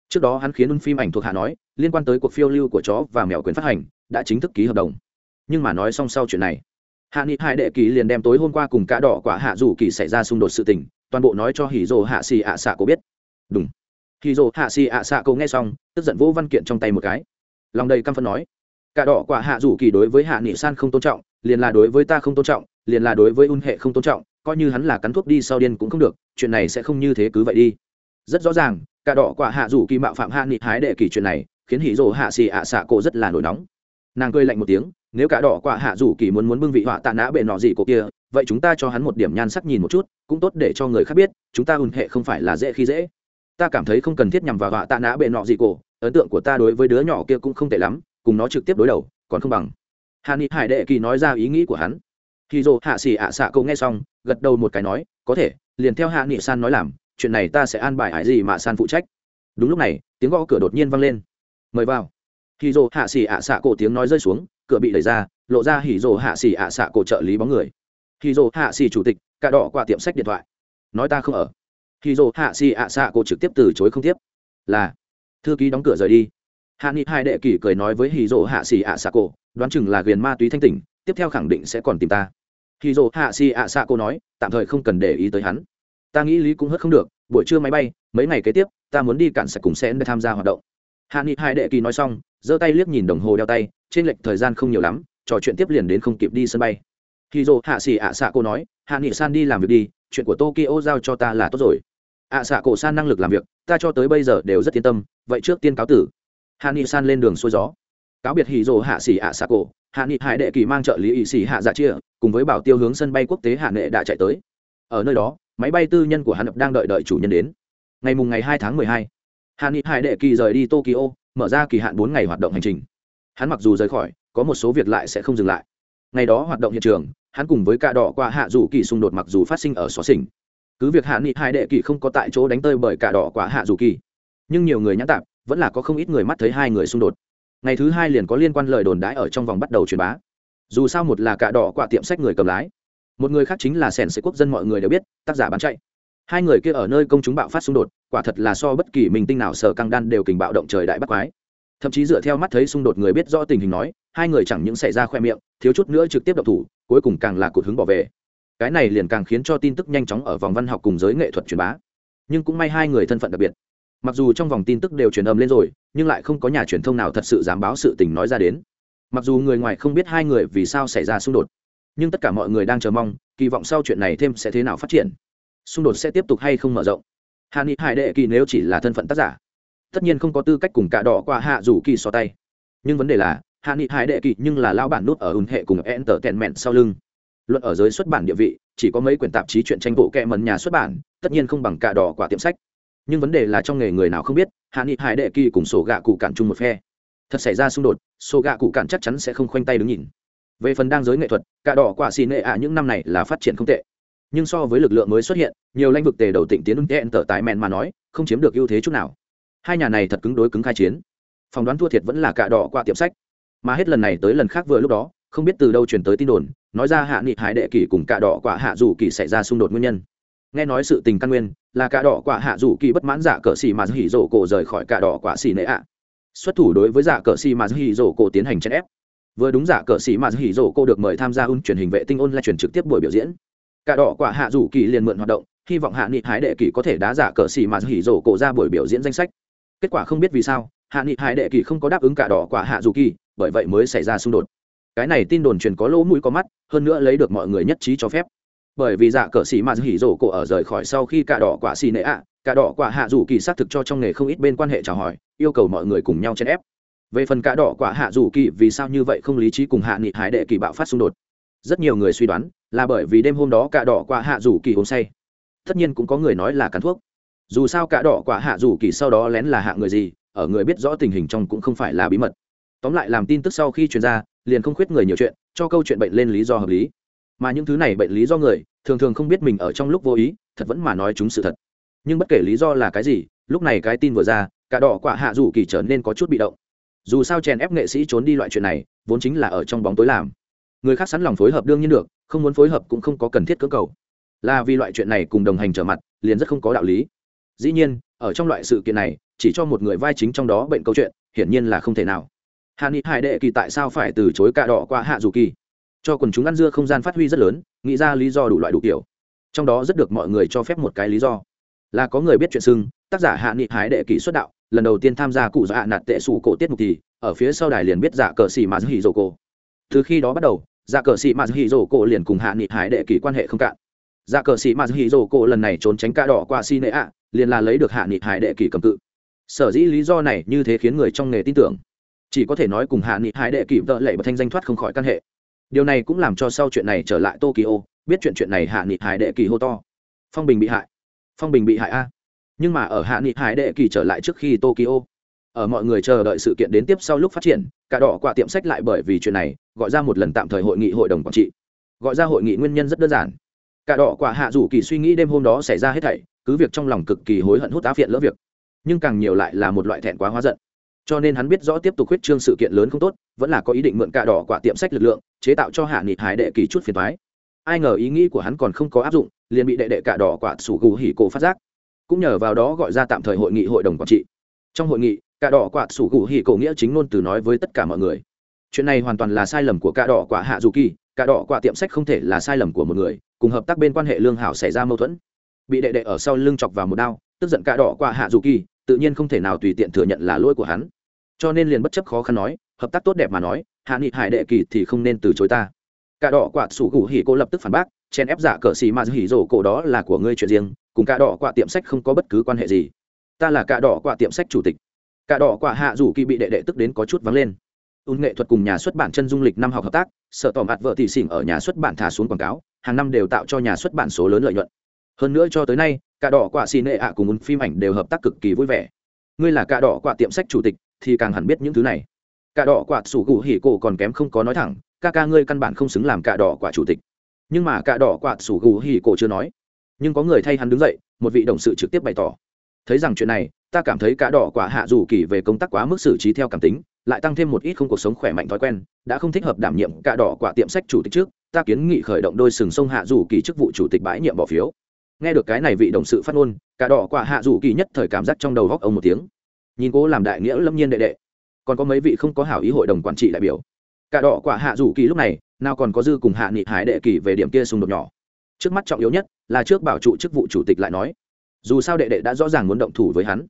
Trước đó hắn khiến un phim ảnh thuộc hạ nói, liên quan tới cuộc phiêu lưu của chó và mèo quyền phát hành, đã chính thức ký hợp đồng. Nhưng mà nói xong sau chuyện này, hạ nghị hai đệ kỳ liền đem tối hôm qua cùng cả đỏ quả hạ dù kỳ xảy ra xung đột sự tình, toàn bộ nói cho hỉ rồ hạ xì ạ xạ cổ biết. Đúng. Hỉ rồ hạ xì ạ xạ cổ nghe xong, tức giận vỗ văn kiện trong tay một cái. Lòng đầy căm phân nói cả đỏ quả hạ dù kỳ đối với hạ nghị san không tôn trọng, liền là đối với ta không tôn trọng liền là đối với un hệ không tôn trọng, coi như hắn là cắn thuốc đi sau điên cũng không được, chuyện này sẽ không như thế cứ vậy đi. Rất rõ ràng, cả đỏ quả hạ rủ kỳ mạo phạm hạ nghị hái đệ kỳ chuyện này, khiến hỉ rồ hạ xì ạ xạ cổ rất là nổi nóng. Nàng cười lạnh một tiếng, nếu cả đỏ quả hạ rủ kỳ muốn muốn bưng vị họa tạ nã bệ nọ gì cổ kia, vậy chúng ta cho hắn một điểm nhan sắc nhìn một chút, cũng tốt để cho người khác biết, chúng ta un hệ không phải là dễ khi dễ. Ta cảm thấy không cần thiết nhằm vào họa tạ nã bệ nọ gì cổ, ấn tượng của ta đối với đứa nhỏ kia cũng không tệ lắm, cùng nó trực tiếp đối đầu, còn không bằng. Hà ni hải đệ kỳ nói ra ý nghĩ của hắn khi Dụ hạ xỉ ạ xạ cậu nghe xong, gật đầu một cái nói, có thể, liền theo hạ nghị san nói làm, chuyện này ta sẽ an bài ai gì mà san phụ trách. Đúng lúc này, tiếng gõ cửa đột nhiên vang lên. Mời vào. Khi Dụ hạ xỉ ạ xạ cổ tiếng nói rơi xuống, cửa bị đẩy ra, lộ ra hỉ Dụ hạ xỉ ạ xạ cổ trợ lý bóng người. Hỉ Dụ hạ xỉ chủ tịch, cả đỏ qua tiệm sách điện thoại. Nói ta không ở. Hỉ Dụ hạ xỉ ạ xạ cổ trực tiếp từ chối không tiếp. Là, thư ký đóng cửa rời đi. Hạ nghị hai đệ kỷ cười nói với hỉ Dụ hạ xỉ ạ xạ cổ đoán chừng là ghiền ma túy thanh tỉnh, tiếp theo khẳng định sẽ còn tìm ta hỉ rồ hạ xỉ ạ xạ cô nói, tạm thời không cần để ý tới hắn. Ta nghĩ lý cũng hất không được, buổi trưa máy bay, mấy ngày kế tiếp, ta muốn đi cản sạch cùng sẽ để tham gia hoạt động. Hạ nghị hai đệ kỳ nói xong, giơ tay liếc nhìn đồng hồ đeo tay, trên lệch thời gian không nhiều lắm, trò chuyện tiếp liền đến không kịp đi sân bay. Khi dô hạ xỉ ạ xạ cô nói hạ nghị san đi làm việc đi, chuyện của tokyo giao cho ta là tốt rồi. Ạ xạ cổ san năng lực làm việc, ta cho tới bây giờ đều rất yên tâm, vậy trước tiên cáo tử. Hạ nghị san lên đường xuôi gió. Cáo biệt hì dô hạ xỉ ạ xạ cổ hạ nghị hải đệ kỳ mang trợ lý ỵ xỉ hạ dạ chia, cùng với bảo tiêu hướng sân bay quốc tế hạ nghệ đã chạy tới. Ở nơi đó, máy bay tư nhân của hắn đang đợi đợi chủ nhân đến. Ngày mùng ngày hai tháng mười hai, hạ nghị hải đệ kỳ rời đi tokyo, mở ra kỳ hạn bốn ngày hoạt động hành trình. Hắn mặc dù rời khỏi, có một số việc lại sẽ không dừng lại. Ngày đó hoạt động hiện trường, hắn cùng với cả đỏ qua hạ dù kỳ xung đột mặc dù phát sinh ở xóa xỉnh. Cứ việc hạ nghị hải đệ kỳ không có tại chỗ đánh tơi bởi cả đỏ quả hạ dù kỳ, nhưng nhiều người nhãn tạp, vẫn là có không ít người mắt thấy hai người xung đột ngày thứ hai liền có liên quan lời đồn đãi ở trong vòng bắt đầu truyền bá. Dù sao một là cả đỏ quả tiệm sách người cầm lái, một người khác chính là sẻn sĩ quốc dân mọi người đều biết, tác giả bán chạy. Hai người kia ở nơi công chúng bạo phát xung đột, quả thật là so bất kỳ mình tinh nào sở căng đan đều kình bạo động trời đại bắt quái. Thậm chí dựa theo mắt thấy xung đột người biết rõ tình hình nói, hai người chẳng những xảy ra khoe miệng, thiếu chút nữa trực tiếp độc thủ, cuối cùng càng là cụt hứng bỏ về. Cái này liền càng khiến cho tin tức nhanh chóng ở vòng văn học cùng giới nghệ thuật truyền bá. Nhưng cũng may hai người thân phận đặc biệt mặc dù trong vòng tin tức đều truyền âm lên rồi, nhưng lại không có nhà truyền thông nào thật sự dám báo sự tình nói ra đến. Mặc dù người ngoài không biết hai người vì sao xảy ra xung đột, nhưng tất cả mọi người đang chờ mong, kỳ vọng sau chuyện này thêm sẽ thế nào phát triển. Xung đột sẽ tiếp tục hay không mở rộng? Hạ nghị hải đệ kỳ nếu chỉ là thân phận tác giả, tất nhiên không có tư cách cùng cả đỏ qua hạ rủ kỳ so tay. Nhưng vấn đề là hạ nghị hải đệ kỳ nhưng là lao bản nút ở ùn hệ cùng enter tèn mẹn sau lưng. Luận ở giới xuất bản địa vị, chỉ có mấy quyển tạp chí chuyện tranh bộ kẹ mần nhà xuất bản, tất nhiên không bằng cả đỏ quả tiệm sách nhưng vấn đề là trong nghề người nào không biết, hạ nghị hải đệ kỳ cùng sổ gạ cụ cản chung một phe. Thật xảy ra xung đột, sổ gạ cụ cản chắc chắn sẽ không khoanh tay đứng nhìn. Về phần đang giới nghệ thuật, cả đỏ quả xì nệ ạ à những năm này là phát triển không tệ. Nhưng so với lực lượng mới xuất hiện, nhiều lãnh vực tề đầu tịnh tiến ứng tệ tờ tại mẹn mà nói, không chiếm được ưu thế chút nào. Hai nhà này thật cứng đối cứng khai chiến. Phỏng đoán thua thiệt vẫn là cả đỏ qua tiệm sách. Mà hết lần này tới lần khác vừa lúc đó, không biết từ đâu truyền tới tin đồn, nói ra hạ nghị hải đệ kỳ cùng cả đỏ quả hạ dù kỳ xảy ra xung đột nguyên nhân nghe nói sự tình căn nguyên, là cả đỏ quả hạ dù kỳ bất mãn giả cờ xì mà hỉ rổ cổ rời khỏi cả đỏ quả xì nệ ạ. Xuất thủ đối với giả cờ xì mà hỉ rổ cổ tiến hành chèn ép. Vừa đúng giả cờ xì mà hỉ rổ cổ được mời tham gia un truyền hình vệ tinh ôn lại truyền trực tiếp buổi biểu diễn. Cả đỏ quả hạ dù kỳ liền mượn hoạt động, hy vọng hạ nghị hải đệ kỳ có thể đá giả cờ xì mà hỉ rổ cổ ra buổi biểu diễn danh sách. Kết quả không biết vì sao, hạ nghị hải đệ kỳ không có đáp ứng cả đỏ quả hạ dù kỳ, bởi vậy mới xảy ra xung đột. Cái này tin đồn truyền có lỗ mũi có mắt, hơn nữa lấy được mọi người nhất trí cho phép bởi vì dạ cờ xì mà hỉ rổ cổ ở rời khỏi sau khi cả đỏ quả xì nệ ạ cả đỏ quả hạ dù kỳ xác thực cho trong nghề không ít bên quan hệ chào hỏi, yêu cầu mọi người cùng nhau chèn ép. Về phần cả đỏ quả hạ dù kỳ, vì sao như vậy không lý trí cùng hạ nghị hải đệ kỳ bạo phát xung đột? Rất nhiều người suy đoán là bởi vì đêm hôm đó cả đỏ quả hạ dù kỳ uống say. Tất nhiên cũng có người nói là cắn thuốc. Dù sao cả đỏ quả hạ dù kỳ sau đó lén là hạ người gì, ở người biết rõ tình hình trong cũng không phải là bí mật. Tóm lại làm tin tức sau khi truyền ra, liền không khuyết người nhiều chuyện, cho câu chuyện bệnh lên lý do hợp lý mà những thứ này bệnh lý do người, thường thường không biết mình ở trong lúc vô ý, thật vẫn mà nói chúng sự thật. Nhưng bất kể lý do là cái gì, lúc này cái tin vừa ra, cả đỏ quả hạ dù kỳ trở nên có chút bị động. Dù sao chèn ép nghệ sĩ trốn đi loại chuyện này, vốn chính là ở trong bóng tối làm. Người khác sẵn lòng phối hợp đương nhiên được, không muốn phối hợp cũng không có cần thiết cơ cầu. Là vì loại chuyện này cùng đồng hành trở mặt, liền rất không có đạo lý. Dĩ nhiên, ở trong loại sự kiện này, chỉ cho một người vai chính trong đó bệnh câu chuyện, hiển nhiên là không thể nào. Hà ni hải đệ kỳ tại sao phải từ chối cả đỏ qua hạ dù kỳ? Cho quần chúng ăn dưa không gian phát huy rất lớn, nghĩ ra lý do đủ loại đủ kiểu. Trong đó rất được mọi người cho phép một cái lý do. Là có người biết chuyện sưng tác giả hạ nghị hải đệ kỷ xuất đạo, lần đầu tiên tham gia cụ dạ nạt tệ sủ cổ tiết mục thì, ở phía sau đài liền biết giả cờ xì mà hì dồ cổ. Từ khi đó bắt đầu giả cờ xì mà hì dồ cổ liền cùng hạ nghị hải đệ kỷ quan hệ không cạn. Giả cờ xì mà hì dồ cổ lần này trốn tránh ca đỏ qua xi nệ ạ, liền là lấy được hạ nghị hải đệ kỷ cầm cự. Sở dĩ lý do này như thế khiến người trong nghề tin tưởng. Chỉ có thể nói cùng hạ nghị hải đệ kỷ vợ lệ và thanh danh thoát không khỏi căn hệ điều này cũng làm cho sau chuyện này trở lại tokyo, biết chuyện chuyện này hạ nghị hải đệ kỳ hô to. Phong bình bị hại. Phong bình bị hại a. Nhưng mà ở hạ nghị hải đệ kỳ trở lại trước khi tokyo, ở mọi người chờ đợi sự kiện đến tiếp sau lúc phát triển, cả đỏ quả tiệm sách lại bởi vì chuyện này, gọi ra một lần tạm thời hội nghị hội đồng quản trị. Gọi ra hội nghị nguyên nhân rất đơn giản. Cả đỏ quả hạ rủ kỳ suy nghĩ đêm hôm đó xảy ra hết thảy, cứ việc trong lòng cực kỳ hối hận hút á phiện lỡ việc. Nhưng càng nhiều lại là một loại thẹn quá hóa giận cho nên hắn biết rõ tiếp tục huyết trương sự kiện lớn không tốt, vẫn là có ý định mượn cạ đỏ quả tiệm sách lực lượng, chế tạo cho hạ nghị hải đệ kỳ chút phiền thoái ai ngờ ý nghĩ của hắn còn không có áp dụng, liền bị đệ đệ cạ đỏ quả sủ gù hỉ cổ phát giác. Cũng nhờ vào đó gọi ra tạm thời hội nghị hội đồng quản trị. Trong hội nghị, cạ đỏ quả sủ gù hỉ cổ nghĩa chính ngôn từ nói với tất cả mọi người. Chuyện này hoàn toàn là sai lầm của cạ đỏ quả hạ dù kỳ, cạ đỏ quả tiệm sách không thể là sai lầm của một người, cùng hợp tác bên quan hệ lương hảo xảy ra mâu thuẫn. Bị đệ đệ ở sau lưng chọc vào một đao, tức giận cạ đỏ quả hạ dù kỳ tự nhiên không thể nào tùy tiện thừa nhận là lỗi của hắn. Cho nên liền bất chấp khó khăn nói, hợp tác tốt đẹp mà nói, hạ nghị hải đệ kỳ thì không nên từ chối ta. Cả đỏ quạt sủ gù hỉ cô lập tức phản bác chen ép giả cờ xì mà hỉ rổ cổ đó là của ngươi chuyện riêng, cùng cả đỏ quạ tiệm sách không có bất cứ quan hệ gì. Ta là cả đỏ quạ tiệm sách chủ tịch. Cả đỏ quạ hạ rủ kỳ bị đệ đệ tức đến có chút vắng lên. Ùn nghệ thuật cùng nhà xuất bản chân dung lịch năm học hợp tác, sợ tỏ mặt vợ thị xỉn ở nhà xuất bản thả xuống quảng cáo, hàng năm đều tạo cho nhà xuất bản số lớn lợi nhuận. Hơn nữa cho tới nay cả đỏ quả xì nệ ạ cùng một phim ảnh đều hợp tác cực kỳ vui vẻ. Ngươi là cả đỏ quả tiệm sách chủ tịch, thì càng hẳn biết những thứ này. Cả đỏ quả sủ gù hỉ cổ còn kém không có nói thẳng, ca ca ngươi căn bản không xứng làm cả đỏ quả chủ tịch. Nhưng mà cả đỏ quả sủ gù hỉ cổ chưa nói. Nhưng có người thay hắn đứng dậy, một vị đồng sự trực tiếp bày tỏ. Thấy rằng chuyện này, ta cảm thấy cả đỏ quả hạ dù kỳ về công tác quá mức xử trí theo cảm tính, lại tăng thêm một ít không cuộc sống khỏe mạnh thói quen, đã không thích hợp đảm nhiệm cả đỏ quả tiệm sách chủ tịch trước, ta kiến nghị khởi động đôi sừng sông hạ dù kỳ chức vụ chủ tịch bãi nhiệm bỏ phiếu nghe được cái này vị đồng sự phát ngôn, cả đỏ quả hạ rủ kỳ nhất thời cảm giác trong đầu góc ông một tiếng. Nhìn cố làm đại nghĩa lâm nhiên đệ đệ. Còn có mấy vị không có hảo ý hội đồng quản trị đại biểu. Cả đỏ quả hạ rủ kỳ lúc này, nào còn có dư cùng hạ nghị hải đệ kỳ về điểm kia xung đột nhỏ. Trước mắt trọng yếu nhất là trước bảo trụ chức vụ chủ tịch lại nói, dù sao đệ đệ đã rõ ràng muốn động thủ với hắn,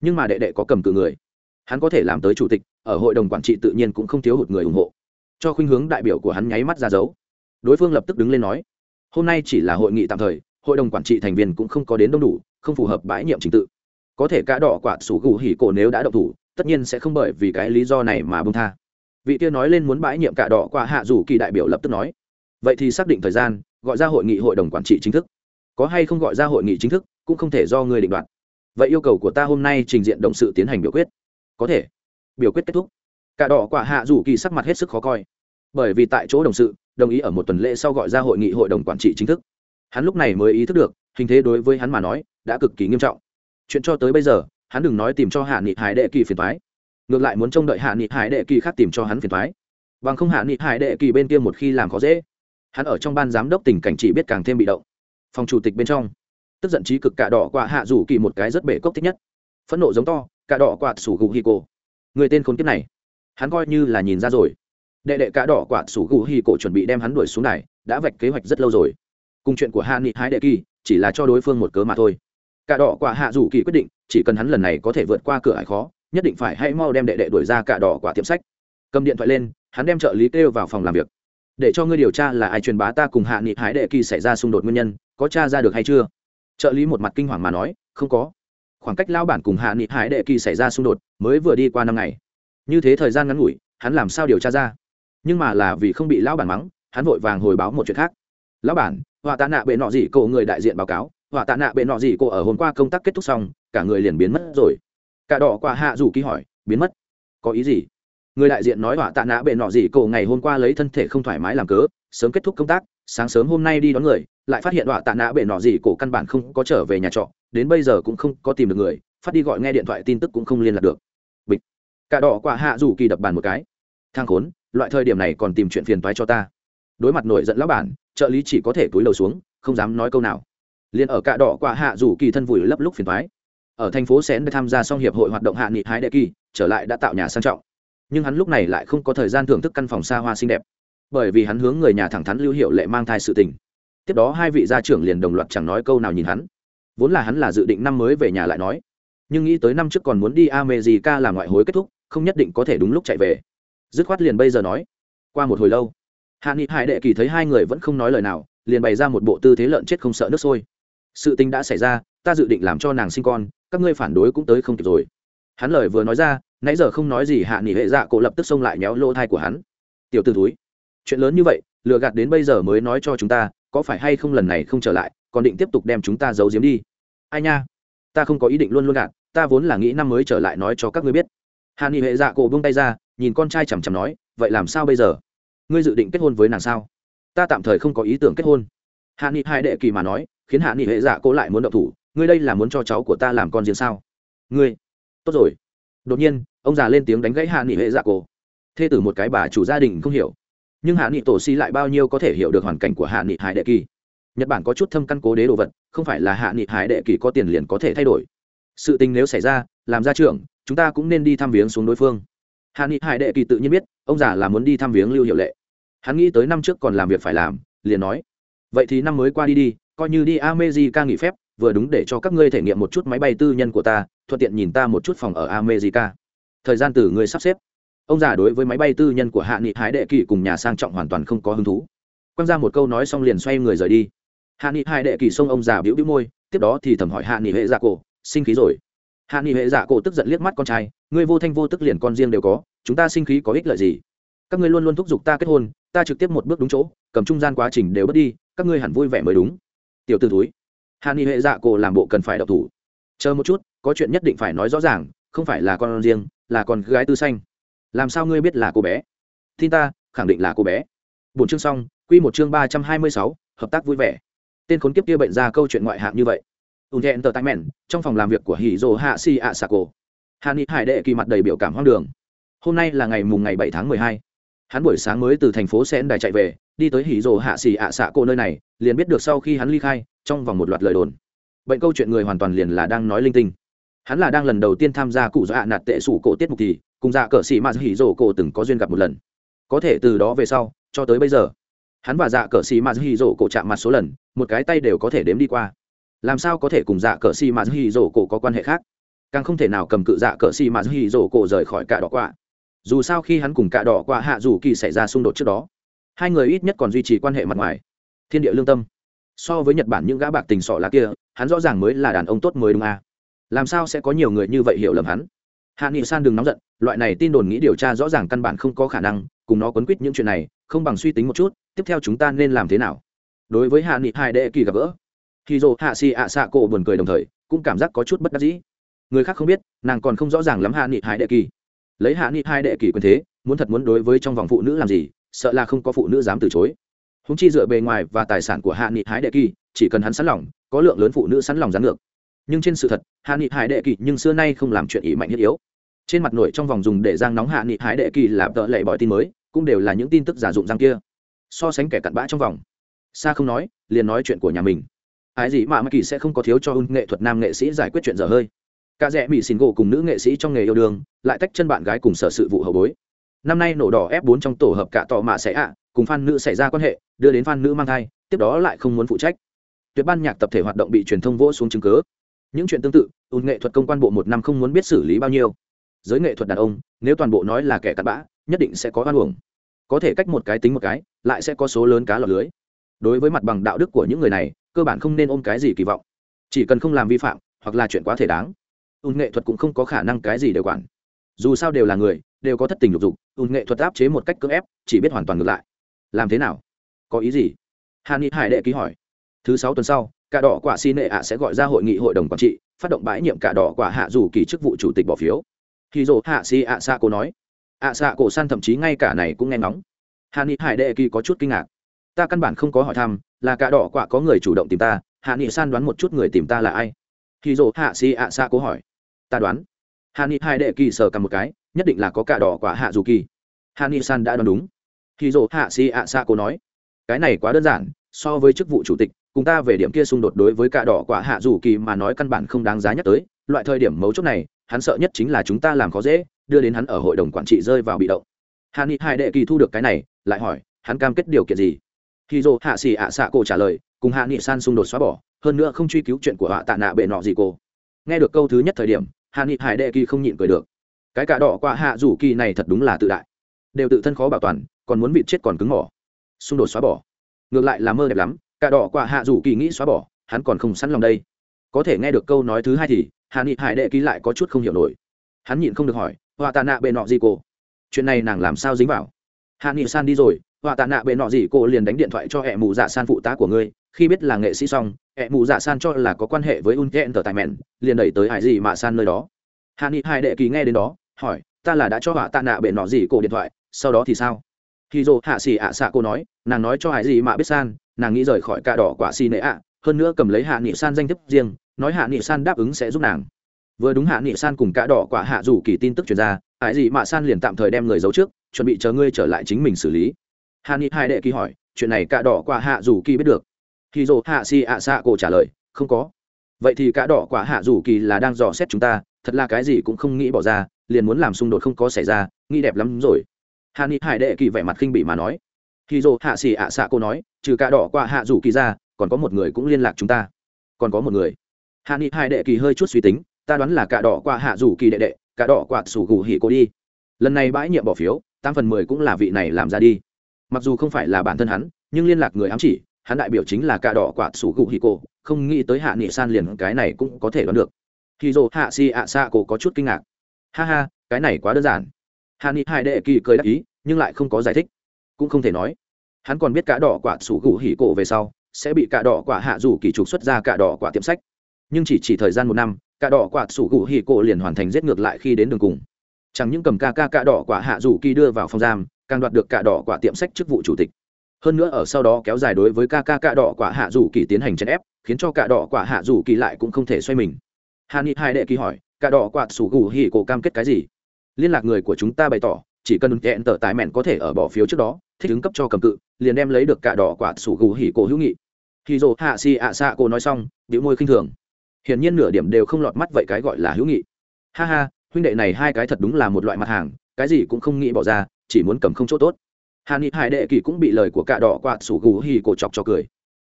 nhưng mà đệ đệ có cầm cự người. Hắn có thể làm tới chủ tịch, ở hội đồng quản trị tự nhiên cũng không thiếu hụt người ủng hộ. Cho khuynh hướng đại biểu của hắn nháy mắt ra dấu. Đối phương lập tức đứng lên nói, hôm nay chỉ là hội nghị tạm thời hội đồng quản trị thành viên cũng không có đến đông đủ, không phù hợp bãi nhiệm trình tự. Có thể cá đỏ quả sủ gù hỉ cổ nếu đã độc thủ, tất nhiên sẽ không bởi vì cái lý do này mà bông tha. Vị kia nói lên muốn bãi nhiệm cả đỏ qua hạ dù kỳ đại biểu lập tức nói. Vậy thì xác định thời gian, gọi ra hội nghị hội đồng quản trị chính thức. Có hay không gọi ra hội nghị chính thức, cũng không thể do người định đoạt. Vậy yêu cầu của ta hôm nay trình diện động sự tiến hành biểu quyết. Có thể. Biểu quyết kết thúc. Cả đỏ quả hạ dù kỳ sắc mặt hết sức khó coi. Bởi vì tại chỗ đồng sự, đồng ý ở một tuần lễ sau gọi ra hội nghị hội đồng quản trị chính thức hắn lúc này mới ý thức được, hình thế đối với hắn mà nói, đã cực kỳ nghiêm trọng. Chuyện cho tới bây giờ, hắn đừng nói tìm cho hạ nghị hải đệ kỳ phiền thoái ngược lại muốn trông đợi hạ nghị hải đệ kỳ khác tìm cho hắn phiền thoái bằng không hạ nghị hải đệ kỳ bên kia một khi làm khó dễ, hắn ở trong ban giám đốc tình cảnh chỉ biết càng thêm bị động. Phòng chủ tịch bên trong, tức giận trí cực cả đỏ quạ hạ rủ kỳ một cái rất bể cốc thích nhất. Phẫn nộ giống to cả đỏ quạt sủ gù hi cổ. Người tên khốn kiếp này, hắn coi như là nhìn ra rồi. Đệ đệ cả đỏ quạt sủ gù hi cổ chuẩn bị đem hắn đuổi xuống này đã vạch kế hoạch rất lâu rồi cùng chuyện của hạ nghị hái đệ kỳ, chỉ là cho đối phương một cớ mà thôi. Cả đỏ quả hạ rủ kỳ quyết định, chỉ cần hắn lần này có thể vượt qua cửa ải khó, nhất định phải hãy mau đem đệ đệ đuổi ra cả đỏ quả tiệm sách. Cầm điện thoại lên, hắn đem trợ lý kêu vào phòng làm việc. Để cho ngươi điều tra là ai truyền bá ta cùng hạ nghị hái đệ kỳ xảy ra xung đột nguyên nhân, có t r a ra được hay chưa? Trợ lý một mặt kinh hoàng mà nói, không có. Khoảng cách lao bản cùng hạ nghị hải đệ kỳ xảy ra xung đột mới vừa đi qua năm ngày. Như thế thời gian ngắn ngủi, hắn làm sao điều tra ra? Nhưng mà là vì không bị lão bản mắng, hắn vội vàng hồi báo một chuyện khác. Lão bản họa tạ nạ bệ nọ gì cổ người đại diện báo cáo. Họa tạ nạ bệ nọ gì cô ở hôm qua công tác kết thúc xong, cả người liền biến mất rồi. Cả đỏ quả hạ rủ ký hỏi, biến mất? Có ý gì? Người đại diện nói họa tạ nạ bệ nọ gì cổ ngày hôm qua lấy thân thể không thoải mái làm cớ, sớm kết thúc công tác, sáng sớm hôm nay đi đón người, lại phát hiện họa tạ nạ bệ nọ gì cổ căn bản không có trở về nhà trọ, đến bây giờ cũng không có tìm được người, phát đi gọi nghe điện thoại tin tức cũng không liên lạc được. Bịch. Cả đỏ quả hạ rủ kỳ đập bàn một cái. Thang khốn, loại thời điểm này còn tìm chuyện phiền toái cho ta. Đối mặt nổi giận lão bản trợ lý chỉ có thể túi lầu xuống, không dám nói câu nào. Liền ở cạ đỏ quả hạ rủ kỳ thân vùi lấp lúc phiền thoái ở thành phố sẽ tham gia xong hiệp hội hoạt động hạ nghị hái đệ kỳ, trở lại đã tạo nhà sang trọng. Nhưng hắn lúc này lại không có thời gian thưởng thức căn phòng xa hoa xinh đẹp. Bởi vì hắn hướng người nhà thẳng thắn lưu hiệu lệ mang thai sự tình. Tiếp đó hai vị gia trưởng liền đồng loạt chẳng nói câu nào nhìn hắn. Vốn là hắn là dự định năm mới về nhà lại nói. Nhưng nghĩ tới năm trước còn muốn đi america làm ngoại hối kết thúc, không nhất định có thể đúng lúc chạy về. Dứt khoát liền bây giờ nói. Qua một hồi lâu hạ nghị hải đệ kỳ thấy hai người vẫn không nói lời nào, liền bày ra một bộ tư thế lợn chết không sợ nước sôi. Sự tình đã xảy ra, ta dự định làm cho nàng sinh con, các ngươi phản đối cũng tới không kịp rồi. Hắn lời vừa nói ra, nãy giờ không nói gì hạ nghị hệ dạ cổ lập tức xông lại méo lỗ thai của hắn. Tiểu t ử túi chuyện lớn như vậy, lừa gạt đến bây giờ mới nói cho chúng ta, có phải hay không lần này không trở lại, còn định tiếp tục đem chúng ta giấu giếm đi? Ai nha, ta không có ý định luôn luôn gạt, ta vốn là nghĩ năm mới trở lại nói cho các ngươi biết. Hạ nghị hệ dạ cổ buông tay ra, nhìn con trai chằm chằm nói, vậy làm sao bây giờ? Ngươi dự định kết hôn với nàng sao? Ta tạm thời không có ý tưởng kết hôn. Hạ nghị hai đệ kỳ mà nói, khiến hạ nghị hệ dạ cố lại muốn động thủ, ngươi đây là muốn cho cháu của ta làm con riêng sao? Ngươi, tốt rồi. Đột nhiên, ông già lên tiếng đánh gãy hạ nghị hệ dạ cổ thê tử một cái bà chủ gia đình không hiểu. Nhưng hạ nghị tổ si lại bao nhiêu có thể hiểu được hoàn cảnh của hạ nghị hải đệ kỳ? Nhật bản có chút thâm căn cố đế đồ vật, không phải là hạ nghị hải đệ kỳ có tiền liền có thể thay đổi. Sự tình nếu xảy ra, làm ra trưởng, chúng ta cũng nên đi thăm viếng xuống đối phương. Hạ nghị hải đệ kỳ tự nhiên biết, ông già là muốn đi thăm viếng lưu hiệu lệ hắn nghĩ tới năm trước còn làm việc phải làm, liền nói, vậy thì năm mới qua đi đi, coi như đi amejica nghỉ phép, vừa đúng để cho các ngươi thể nghiệm một chút máy bay tư nhân của ta, thuận tiện nhìn ta một chút phòng ở amejica thời gian từ ngươi sắp xếp. Ông già đối với máy bay tư nhân của hạ nghị hải đệ kỳ cùng nhà sang trọng hoàn toàn không có hứng thú. Quăng ra một câu nói xong liền xoay người rời đi. Hạ nghị hải đệ kỳ xông ông già bĩu bĩu môi, tiếp đó thì thầm hỏi hạ nghị hệ dạ cổ, sinh khí rồi? Hạ nghị hệ dạ cổ tức giận liếc mắt con trai, ngươi vô thanh vô tức liền con riêng đều có, chúng ta sinh khí có ích lợi gì? Các ngươi luôn luôn thúc giục ta kết hôn ta trực tiếp một bước đúng chỗ, cầm trung gian quá trình đều bớt đi, các ngươi hẳn vui vẻ mới đúng. Tiểu t ử túi hàn ni hệ dạ cổ làm bộ cần phải đọc thủ. Chờ một chút, có chuyện nhất định phải nói rõ ràng, không phải là con riêng, là con gái tư xanh làm sao ngươi biết là cô bé? Tin ta, khẳng định là cô bé. Bốn chương xong q một chương ba trăm hai mươi sáu, hợp tác vui vẻ. Tên khốn kiếp kia bệnh ra câu chuyện ngoại hạng như vậy. Ùn thẹn tờ tay mẹn, trong phòng làm việc của hỉ Dồ hạ si ạ xà cổ. Hạ ni hải đệ kỳ mặt đầy biểu cảm hoang đường. Hôm nay là ngày mùng ngày bảy tháng mười hai hắn buổi sáng mới từ thành phố sen đài chạy về, đi tới hỉ rồ hạ xì ạ xạ cô nơi này, liền biết được sau khi hắn ly khai, trong vòng một loạt lời đồn. Bệnh câu chuyện người hoàn toàn liền là đang nói linh tinh. Hắn là đang lần đầu tiên tham gia cụ dạ nạt tệ sủ cổ tiết mục thì, cùng dạ cờ xì mà hỉ rồ cổ từng có duyên gặp một lần. Có thể từ đó về sau, cho tới bây giờ, hắn và dạ cờ xì mà hỉ rồ cổ chạm mặt số lần, một cái tay đều có thể đếm đi qua. Làm sao có thể cùng dạ cờ xì mà hỉ rồ cổ có quan hệ khác? Càng không thể nào cầm cự dạ cờ xì mà hỉ rồ cổ rời khỏi cả đó quạ dù sao khi hắn cùng cạ đỏ qua hạ dù kỳ xảy ra xung đột trước đó, hai người ít nhất còn duy trì quan hệ mặt ngoài. Thiên địa lương tâm. So với nhật bản những gã bạc tình sọ lá kia, hắn rõ ràng mới là đàn ông tốt mới đúng à. làm sao sẽ có nhiều người như vậy hiểu lầm hắn? Hạ nghị san đừng nóng giận, loại này tin đồn nghĩ điều tra rõ ràng căn bản không có khả năng, cùng nó quấn quýt những chuyện này, không bằng suy tính một chút, tiếp theo chúng ta nên làm thế nào? Đối với hạ nghị, hai đệ kỳ gặp gỡ khi dồ hạ si ạ xạ cổ buồn cười đồng thời, cũng cảm giác có chút bất đắc dĩ. Người khác không biết, nàng còn không rõ ràng lắm hạ nghị, hai đệ kỳ lấy hạ nghị hai đệ kỳ quyền thế, muốn thật muốn đối với trong vòng phụ nữ làm gì, sợ là không có phụ nữ dám từ chối. Húng chi dựa bề ngoài và tài sản của hạ nghị hái đệ kỳ chỉ cần hắn sẵn lòng, có lượng lớn phụ nữ sẵn lòng dán ngược. Nhưng trên sự thật, hạ nghị hải đệ kỳ nhưng xưa nay không làm chuyện ý mạnh thiết yếu. Trên mặt nội trong vòng dùng để giang nóng hạ nghị hải đệ kỳ là tợ lệ bỏi tin mới, cũng đều là những tin tức giả dụng giang kia. So sánh kẻ cặn bã trong vòng xa không nói, liền nói chuyện của nhà mình. Ái gì mà mắc kỳ sẽ không có thiếu cho un nghệ thuật nam nghệ sĩ giải quyết chuyện dở hơi cả rẽ mỹ xin gỗ cùng nữ nghệ sĩ trong nghề yêu đương, lại tách chân bạn gái cùng sở sự vụ hậu bối. Năm nay nổ đỏ f 4 trong tổ hợp cả tọ mạ sẽ ạ, cùng fan nữ xảy ra quan hệ, đưa đến fan nữ mang thai, tiếp đó lại không muốn phụ trách. Tuyệt ban nhạc tập thể hoạt động bị truyền thông vỗ xuống chứng cớ những chuyện tương tự, ùn nghệ thuật công quan bộ một năm không muốn biết xử lý bao nhiêu. Giới nghệ thuật đàn ông, nếu toàn bộ nói là kẻ cặn bã, nhất định sẽ có oan uổng. Có thể cách một cái tính một cái, lại sẽ có số lớn cá lọt lưới. Đối với mặt bằng đạo đức của những người này, cơ bản không nên ôm cái gì kỳ vọng. Chỉ cần không làm vi phạm, hoặc là chuyện quá thể đáng ùn nghệ thuật cũng không có khả năng cái gì đều quản. Dù sao đều là người, đều có thất tình lục dục, ùn nghệ thuật áp chế một cách cưỡng ép, chỉ biết hoàn toàn ngược lại. Làm thế nào? Có ý gì? Hàn ni hải đệ ký hỏi. Thứ sáu tuần sau cả đỏ quả xin nệ ạ sẽ gọi ra hội nghị hội đồng quản trị, phát động bãi nhiệm cả đỏ quả hạ dù kỳ chức vụ chủ tịch bỏ phiếu. Khi dỗ hạ si ạ xạ cô nói. Ạ xạ cổ san thậm chí ngay cả này cũng nghe ngóng. Hàn ni hải đệ kỳ có chút kinh ngạc. Ta căn bản không có hỏi thăm, là cả đỏ quả có người chủ động tìm ta, hạ nghị san đoán một chút người tìm ta là ai? Khi dỗ hạ si ạ xạ cô hỏi ta đoán. Hà ni hai đệ kỳ sờ cầm một cái, nhất định là có cả đỏ quả hạ dù kỳ. Hà ni san đã đoán đúng. Khi dỗ hạ si ạ xa cô nói, cái này quá đơn giản, so với chức vụ chủ tịch, cùng ta về điểm kia xung đột đối với cả đỏ quả hạ dù kỳ mà nói căn bản không đáng giá nhắc tới. Loại thời điểm mấu chốt này, hắn sợ nhất chính là chúng ta làm khó dễ, đưa đến hắn ở hội đồng quản trị rơi vào bị động. Hà ni hai đệ kỳ thu được cái này, lại hỏi, hắn cam kết điều kiện gì? Khi dô hạ xì ạ xạ cổ trả lời, cùng hạ nghị san xung đột xóa bỏ, hơn nữa không truy cứu chuyện của họ tạ nạ bệ nọ gì cô. Nghe được câu thứ nhất thời điểm hạ nghị hải đệ kỳ không nhịn cười được. Cái cả đỏ quả hạ rủ kỳ này thật đúng là tự đại. Đều tự thân khó bảo toàn, còn muốn bị chết còn cứng mỏ. Xung đột xóa bỏ. Ngược lại là mơ đẹp lắm, cả đỏ quả hạ rủ kỳ nghĩ xóa bỏ, hắn còn không sẵn lòng đây. Có thể nghe được câu nói thứ hai thì, hạ nghị hải đệ kỳ lại có chút không hiểu nổi. Hắn nhịn không được hỏi họa tạ nạ bệ nọ gì cô? Chuyện này nàng làm sao dính vào? Hạ nghị san đi rồi họa tạ nạ bệ nọ gì cô liền đánh điện thoại cho hẹ mù dạ san phụ tá của ngươi, khi biết là nghệ sĩ xong hẹ mù dạ san cho là có quan hệ với un kẹn tờ tài mẹn, liền đẩy tới hải gì mà san nơi đó. Hạ nghị hai đệ ký nghe đến đó, hỏi, ta là đã cho họa tạ nạ bệ nọ gì cổ điện thoại, sau đó thì sao? Khi dô hạ xì ạ xạ cô nói, nàng nói cho hải gì mà biết san, nàng nghĩ rời khỏi cạ đỏ quả xì nệ ạ, hơn nữa cầm lấy hạ nghị san danh thiếp riêng, nói hạ nghị san đáp ứng sẽ giúp nàng. Vừa đúng hạ nghị san cùng cạ đỏ quả hạ rủ kỳ tin tức chuyển ra hải gì mà san liền tạm thời đem người giấu trước, chuẩn bị chờ ngươi trở lại chính mình xử lý. Hạ nghị hai đệ kỳ hỏi, chuyện này cạ đỏ quả hạ rủ kỳ biết được? Khi dô hạ xì ạ xạ cô trả lời, không có. Vậy thì cạ đỏ quả hạ rủ kỳ là đang dò xét chúng ta, thật là cái gì cũng không nghĩ bỏ ra, liền muốn làm xung đột không có xảy ra, nghĩ đẹp lắm rồi. Hà ni hải đệ kỳ vẻ mặt khinh bỉ mà nói. Khi dô hạ xì ạ xạ cô nói, trừ cả đỏ quả hạ rủ kỳ ra, còn có một người cũng liên lạc chúng ta. Còn có một người? Hà ni hải đệ kỳ hơi chút suy tính, ta đoán là cả đỏ quả hạ rủ kỳ đệ đệ cả đỏ quả sủ gù hỉ cô đi. Lần này bãi nhiệm bỏ phiếu, tám phần mười cũng là vị này làm ra đi. Mặc dù không phải là bản thân hắn, nhưng liên lạc người ám chỉ hắn đại biểu chính là cả đỏ quạt sủ gụ hì cổ, không nghĩ tới hạ nghị san liền cái này cũng có thể đoán được. Hì dồ hạ si ạ xạ cổ có chút kinh ngạc. Ha ha, cái này quá đơn giản. Hạ nghị hai đệ kỳ cười đáp ý, nhưng lại không có giải thích. Cũng không thể nói. Hắn còn biết cả đỏ quả sủ gụ hỉ cổ về sau, sẽ bị cả đỏ quả hạ dù kỳ trục xuất ra cả đỏ quả tiệm sách. Nhưng chỉ chỉ thời gian một năm, cả đỏ quả sủ gụ hỉ cổ liền hoàn thành giết ngược lại khi đến đường cùng. Chẳng những cầm ca ca cả đỏ quả hạ dù kỳ đưa vào phòng giam, càng đoạt được cả đỏ quả tiệm sách chức vụ chủ tịch hơn nữa ở sau đó kéo dài đối với ca ca cạ đỏ quả hạ dù kỳ tiến hành chèn ép, khiến cho cạ đỏ quả hạ dù kỳ lại cũng không thể xoay mình. Hà ni hai đệ kỳ hỏi cạ đỏ quả sủ gù hỉ cổ cam kết cái gì? Liên lạc người của chúng ta bày tỏ, chỉ cần hẹn tờ tài mẹn có thể ở bỏ phiếu trước đó, thích ứng cấp cho cầm cự, liền đem lấy được cạ đỏ quả sủ gù hỉ cổ hữu nghị. Khi dồ hạ si ạ xạ cổ nói xong bị môi khinh thường. Hiển nhiên nửa điểm đều không lọt mắt vậy cái gọi là hữu nghị. Ha ha, huynh đệ này hai cái thật đúng là một loại mặt hàng, cái gì cũng không nghĩ bỏ ra, chỉ muốn cầm không chỗ tốt hà ni hải đệ kỳ cũng bị lời của cạ đỏ quạt sủ gù hì cổ chọc cho cười.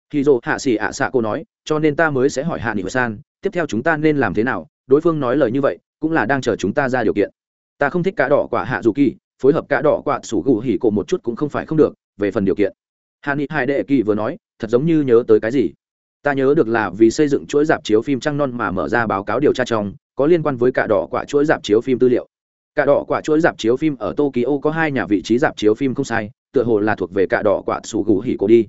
Khi dồ hạ xì ạ xạ cô nói, cho nên ta mới sẽ hỏi hạ nghị san, tiếp theo chúng ta nên làm thế nào? Đối phương nói lời như vậy, cũng là đang chờ chúng ta ra điều kiện. Ta không thích cạ đỏ quả hạ dù kỳ, phối hợp cạ đỏ quạt sủ gù hỉ cổ một chút cũng không phải không được, về phần điều kiện. Hạ nghị hải đệ kỳ vừa nói, thật giống như nhớ tới cái gì? Ta nhớ được là vì xây dựng chuỗi dạp chiếu phim trăng non mà mở ra báo cáo điều tra trong, có liên quan với cả đỏ quả chuỗi dạp chiếu phim tư liệu cả đỏ quả chuỗi dạp chiếu phim ở tokyo có hai nhà vị trí dạp chiếu phim không sai, tựa hồ là thuộc về cả đỏ quả sủ gù hỉ cổ đi.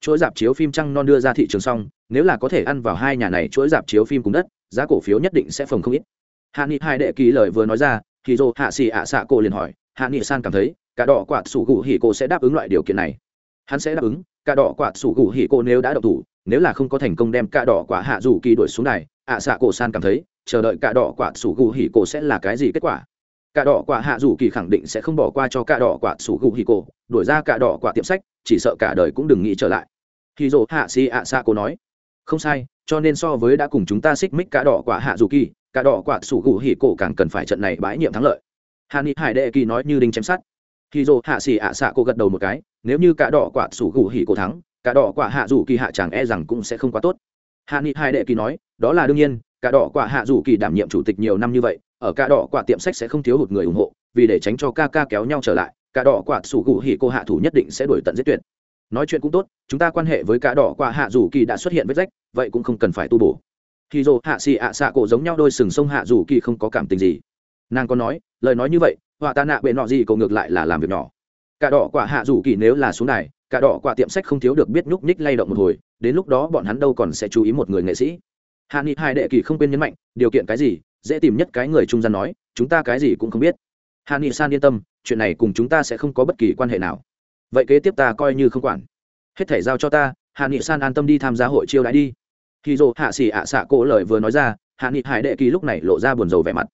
Chuỗi dạp chiếu phim trăng non đưa ra thị trường xong, nếu là có thể ăn vào hai nhà này chuỗi dạp chiếu phim cùng đất, giá cổ phiếu nhất định sẽ phồng không ít. Hạ nghị hai đệ ký lời vừa nói ra thì dô hạ xì ạ xạ cổ liền hỏi, hạ nghị san cảm thấy, cả đỏ quả sủ gù hỉ cổ sẽ đáp ứng loại điều kiện này. Hắn sẽ đáp ứng, cả đỏ quả sủ gù hỉ cổ nếu đã độc thủ, nếu là không có thành công đem cả đỏ quả hạ dù kỳ đuổi xuống này, ạ xạ cổ san cảm thấy, chờ đợi cả đỏ quả sủ gù hỉ cổ sẽ là cái gì kết quả cả đỏ quả hạ dù kỳ khẳng định sẽ không bỏ qua cho cả đỏ quả sủ gù hỉ cổ đuổi ra cả đỏ quả tiệm sách, chỉ sợ cả đời cũng đừng nghĩ trở lại. Khi dỗ hạ si ạ xạ cô nói, không sai, cho nên so với đã cùng chúng ta xích mích cả đỏ quả hạ dù kỳ, cả đỏ quả sủ gù hỉ cổ càng cần phải trận này bãi nhiệm thắng lợi. Hà ni hải đệ kỳ nói như đinh chém sắt. Khi dỗ hạ xì ạ xạ cô gật đầu một cái, nếu như cả đỏ quả sủ gù hỉ cổ thắng, cả đỏ quả hạ dù kỳ hạ chẳng e rằng cũng sẽ không quá tốt. Hạ ni hải đệ kỳ nói, đó là đương nhiên cả đỏ quả hạ dù kỳ đảm nhiệm chủ tịch nhiều năm như vậy, ở cả đỏ quả tiệm sách sẽ không thiếu hụt người ủng hộ, vì để tránh cho ca ca kéo nhau trở lại, cả đỏ quả sủ gù hỉ cô hạ thủ nhất định sẽ đổi tận giết tuyệt. Nói chuyện cũng tốt, chúng ta quan hệ với cả đỏ quả hạ dù kỳ đã xuất hiện vết rách, vậy cũng không cần phải tu bổ. Khi dồ hạ xì ạ xạ cổ giống nhau đôi sừng sông hạ dù kỳ không có cảm tình gì. Nàng có nói, lời nói như vậy, họa ta nạ bệ nọ gì cậu ngược lại là làm việc nhỏ. Cả đỏ quả hạ dù kỳ nếu là xuống này cả đỏ quả tiệm sách không thiếu được biết nhúc nhích lay động một hồi, đến lúc đó bọn hắn đâu còn sẽ chú ý một người nghệ sĩ hạ nghị hai đệ kỳ không quên nhấn mạnh, điều kiện cái gì, dễ tìm nhất cái người trung gian nói, chúng ta cái gì cũng không biết. Hạ nghị san yên tâm, chuyện này cùng chúng ta sẽ không có bất kỳ quan hệ nào. Vậy kế tiếp ta coi như không quản. Hết thể giao cho ta, hạ nghị san an tâm đi tham gia hội chiêu đãi đi. Khi dồ hạ xỉ ạ xạ cỗ lời vừa nói ra, hạ nghị hải đệ kỳ lúc này lộ ra buồn rầu vẻ mặt.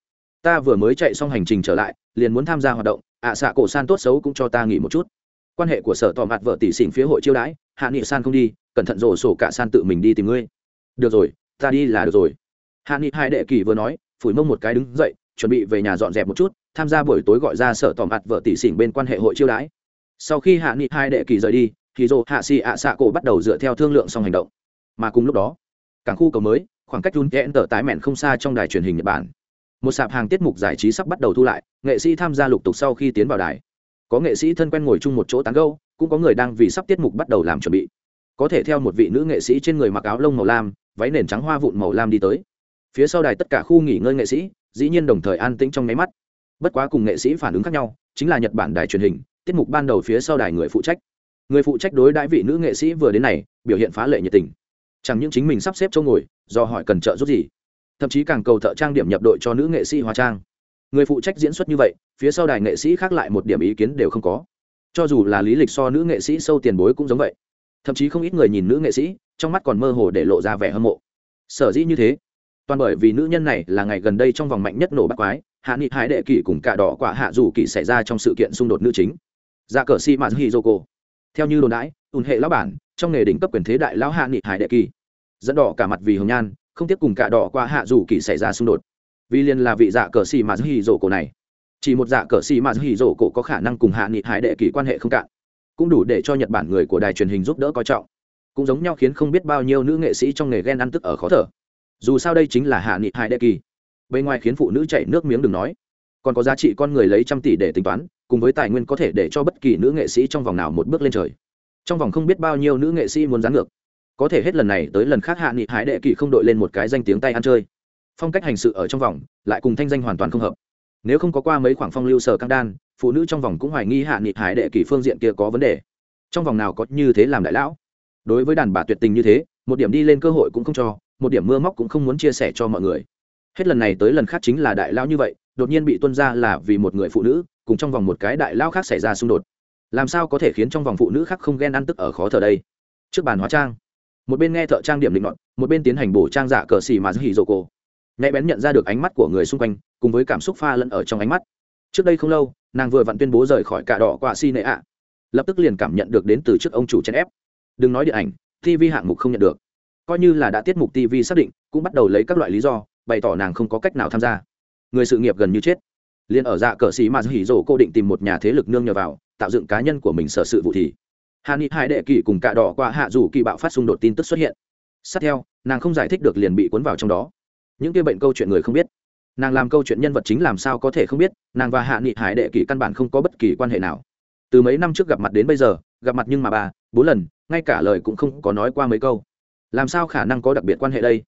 Ta vừa mới chạy xong hành trình trở lại, liền muốn tham gia hoạt động, ạ xạ cổ san tốt xấu cũng cho ta nghỉ một chút. Quan hệ của sở tỏ mặt vợ tỷ xỉn phía hội chiêu đãi, hạ nghị san không đi, cẩn thận rổ sổ cả san tự mình đi tìm ngươi. Được rồi ta đi là được rồi. Hạ nghị hai đệ kỳ vừa nói, phủi mông một cái đứng dậy, chuẩn bị về nhà dọn dẹp một chút, tham gia buổi tối gọi ra sở tỏ mặt vợ tỷ xỉn bên quan hệ hội chiêu đãi. Sau khi hạ nghị hai đệ kỳ rời đi, thì dồ hạ xì ạ xạ cổ bắt đầu dựa theo thương lượng xong hành động. Mà cùng lúc đó, cảng khu cầu mới, khoảng cách run kẽn tờ tái mẹn không xa trong đài truyền hình nhật bản, một sạp hàng tiết mục giải trí sắp bắt đầu thu lại, nghệ sĩ tham gia lục tục sau khi tiến vào đài. Có nghệ sĩ thân quen ngồi chung một chỗ tán gâu cũng có người đang vì sắp tiết mục bắt đầu làm chuẩn bị có thể theo một vị nữ nghệ sĩ trên người mặc áo lông màu lam, váy nền trắng hoa vụn màu lam đi tới. Phía sau đài tất cả khu nghỉ ngơi nghệ sĩ, dĩ nhiên đồng thời an tĩnh trong nháy mắt. Bất quá cùng nghệ sĩ phản ứng khác nhau, chính là nhật bản đài truyền hình, tiết mục ban đầu phía sau đài người phụ trách. Người phụ trách đối đãi vị nữ nghệ sĩ vừa đến này, biểu hiện phá lệ nhiệt tình. Chẳng những chính mình sắp xếp chỗ ngồi, do hỏi cần trợ giúp gì, thậm chí càng cầu thợ trang điểm nhập đội cho nữ nghệ sĩ hóa trang. Người phụ trách diễn xuất như vậy, phía sau đài nghệ sĩ khác lại một điểm ý kiến đều không có. Cho dù là lý lịch so nữ nghệ sĩ sâu tiền bối cũng giống vậy thậm chí không ít người nhìn nữ nghệ sĩ, trong mắt còn mơ hồ để lộ ra vẻ hâm mộ. Sở dĩ như thế, toàn bởi vì nữ nhân này là ngày gần đây trong vòng mạnh nhất nổ bắt quái, hạ nghị hải đệ kỷ cùng cả đỏ quả hạ dù kỷ xảy ra trong sự kiện xung đột nữ chính. Ra cờ si maz hizoko theo như đồn đãi ùn hệ lão bản, trong nghề đỉnh cấp quyền thế đại lão hạ nghị hải đệ kỳ dẫn đỏ cả mặt vì hồng nhan, không tiếp cùng cả đỏ qua hạ dù kỷ xảy ra xung đột. Vì liền là vị dạ cờ xì mà hì rổ cổ này. Chỉ một dạ cờ xì mà hì rổ cổ có khả năng cùng hạ nghị hải đệ kỳ quan hệ không cạn cũng đủ để cho nhật bản người của đài truyền hình giúp đỡ coi trọng. Cũng giống nhau khiến không biết bao nhiêu nữ nghệ sĩ trong nghề ghen ăn tức ở khó thở. Dù sao đây chính là hạ nghị hải đệ kỳ. Bên ngoài khiến phụ nữ chạy nước miếng đừng nói. Còn có giá trị con người lấy trăm tỷ để tính toán, cùng với tài nguyên có thể để cho bất kỳ nữ nghệ sĩ trong vòng nào một bước lên trời. Trong vòng không biết bao nhiêu nữ nghệ sĩ muốn gián ngược. Có thể hết lần này tới lần khác hạ nghị hải đệ kỳ không đội lên một cái danh tiếng tay ăn chơi. Phong cách hành sự ở trong vòng, lại cùng thanh danh hoàn toàn không hợp. Nếu không có qua mấy khoảng phong lưu sở căng đan phụ nữ trong vòng cũng hoài nghi hạ nghị hải đệ kỳ phương diện kia có vấn đề. Trong vòng nào có như thế làm đại lão? Đối với đàn bà tuyệt tình như thế, một điểm đi lên cơ hội cũng không cho, một điểm mưa móc cũng không muốn chia sẻ cho mọi người. Hết lần này tới lần khác chính là đại lão như vậy, đột nhiên bị tuân ra là vì một người phụ nữ, cùng trong vòng một cái đại lão khác xảy ra xung đột. Làm sao có thể khiến trong vòng phụ nữ khác không ghen ăn tức ở khó thở đây? Trước bàn hóa trang, một bên nghe thợ trang điểm định luận, một bên tiến hành bổ trang giả cờ xì mà hỉ rộ cổ. Nhạy bén nhận ra được ánh mắt của người xung quanh, cùng với cảm xúc pha lẫn ở trong ánh mắt. Trước đây không lâu nàng vừa vặn tuyên bố rời khỏi cả đỏ quả si nệ ạ. Lập tức liền cảm nhận được đến từ trước ông chủ chèn ép. Đừng nói điện ảnh tv hạng mục không nhận được. Coi như là đã tiết mục tv xác định, cũng bắt đầu lấy các loại lý do, bày tỏ nàng không có cách nào tham gia. Người sự nghiệp gần như chết. Liền ở dạ cờ xì mà hỉ rổ cô định tìm một nhà thế lực nương nhờ vào, tạo dựng cá nhân của mình sở sự vụ thì. Hà ni hai đệ kỳ cùng cạ đỏ qua hạ dù kỳ bạo phát xung đột tin tức xuất hiện. Sát theo, nàng không giải thích được liền bị cuốn vào trong đó. Những kia bệnh câu chuyện người không biết nàng làm câu chuyện nhân vật chính làm sao có thể không biết, nàng và hạ nghị hải đệ kỷ căn bản không có bất kỳ quan hệ nào. Từ mấy năm trước gặp mặt đến bây giờ, gặp mặt nhưng mà bà bốn lần, ngay cả lời cũng không có nói qua mấy câu. Làm sao khả năng có đặc biệt quan hệ đây?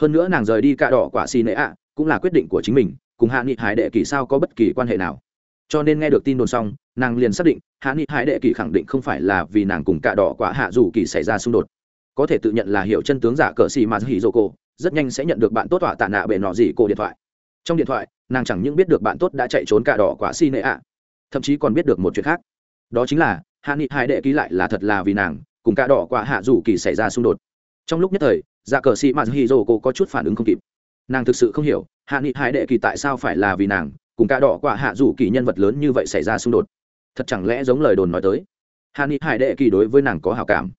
Hơn nữa nàng rời đi cạ đỏ quả xì nệ ạ, cũng là quyết định của chính mình, cùng hạ nghị hải đệ kỷ sao có bất kỳ quan hệ nào. Cho nên nghe được tin đồn xong, nàng liền xác định, hạ nghị hải đệ kỷ khẳng định không phải là vì nàng cùng cạ đỏ quả hạ dù kỳ xảy ra xung đột. Có thể tự nhận là hiểu chân tướng giả cờ xì mà hỉ dô cô rất nhanh sẽ nhận được bạn tốt tọa tạ nạ bệ nọ gì cô điện thoại trong điện thoại, nàng chẳng những biết được bạn tốt đã chạy trốn cạ đỏ quả xi nệ ạ, thậm chí còn biết được một chuyện khác. Đó chính là, hạ nghị hải đệ ký lại là thật là vì nàng, cùng cạ đỏ quả hạ dù kỳ xảy ra xung đột. Trong lúc nhất thời dạ cờ xì mạt hỉ dô cô có chút phản ứng không kịp. Nàng thực sự không hiểu, hạ nghị hải đệ kỳ tại sao phải là vì nàng, cùng cả đỏ quả hạ dù kỳ nhân vật lớn như vậy xảy ra xung đột. Thật chẳng lẽ giống lời đồn nói tới? Hạ nghị hải đệ kỳ đối với nàng có hào cảm.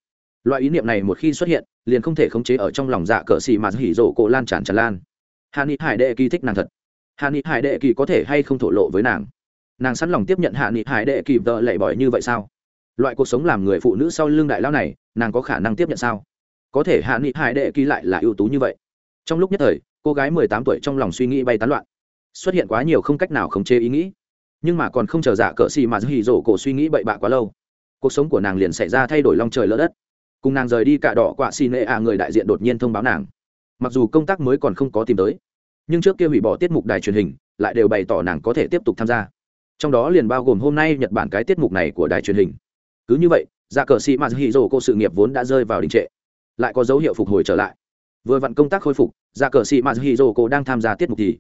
Loại ý niệm này một khi xuất hiện, liền không thể khống chế ở trong lòng dạ cờ xì mà hỉ rộ cổ lan tràn tràn lan hạ nghị hải đệ kỳ thích nàng thật. Hạ nghị hải đệ kỳ có thể hay không thổ lộ với nàng? Nàng sẵn lòng tiếp nhận hạ nghị hải đệ kỳ vợ lệ bỏi như vậy sao? Loại cuộc sống làm người phụ nữ sau lưng đại lao này, nàng có khả năng tiếp nhận sao? Có thể hạ nghị hải đệ kỳ lại là ưu tú như vậy. Trong lúc nhất thời, cô gái mười tám tuổi trong lòng suy nghĩ bay tán loạn. Xuất hiện quá nhiều không cách nào khống chế ý nghĩ. Nhưng mà còn không chờ giả cỡ xì mà hì rổ cổ suy nghĩ bậy bạ quá lâu. Cuộc sống của nàng liền xảy ra thay đổi long trời lỡ đất. Cùng nàng rời đi cả đỏ quạ xì nệ à người đại diện đột nhiên thông báo nàng. Mặc dù công tác mới còn không có tìm tới nhưng trước kia hủy bỏ tiết mục đài truyền hình, lại đều bày tỏ nàng có thể tiếp tục tham gia. Trong đó liền bao gồm hôm nay nhật bản cái tiết mục này của đài truyền hình. Cứ như vậy dạ cờ sĩ mà hỉ rổ cô sự nghiệp vốn đã rơi vào đình trệ. Lại có dấu hiệu phục hồi trở lại. Vừa vặn công tác khôi phục dạ cờ sĩ mà hỉ rổ cô đang tham gia tiết mục thì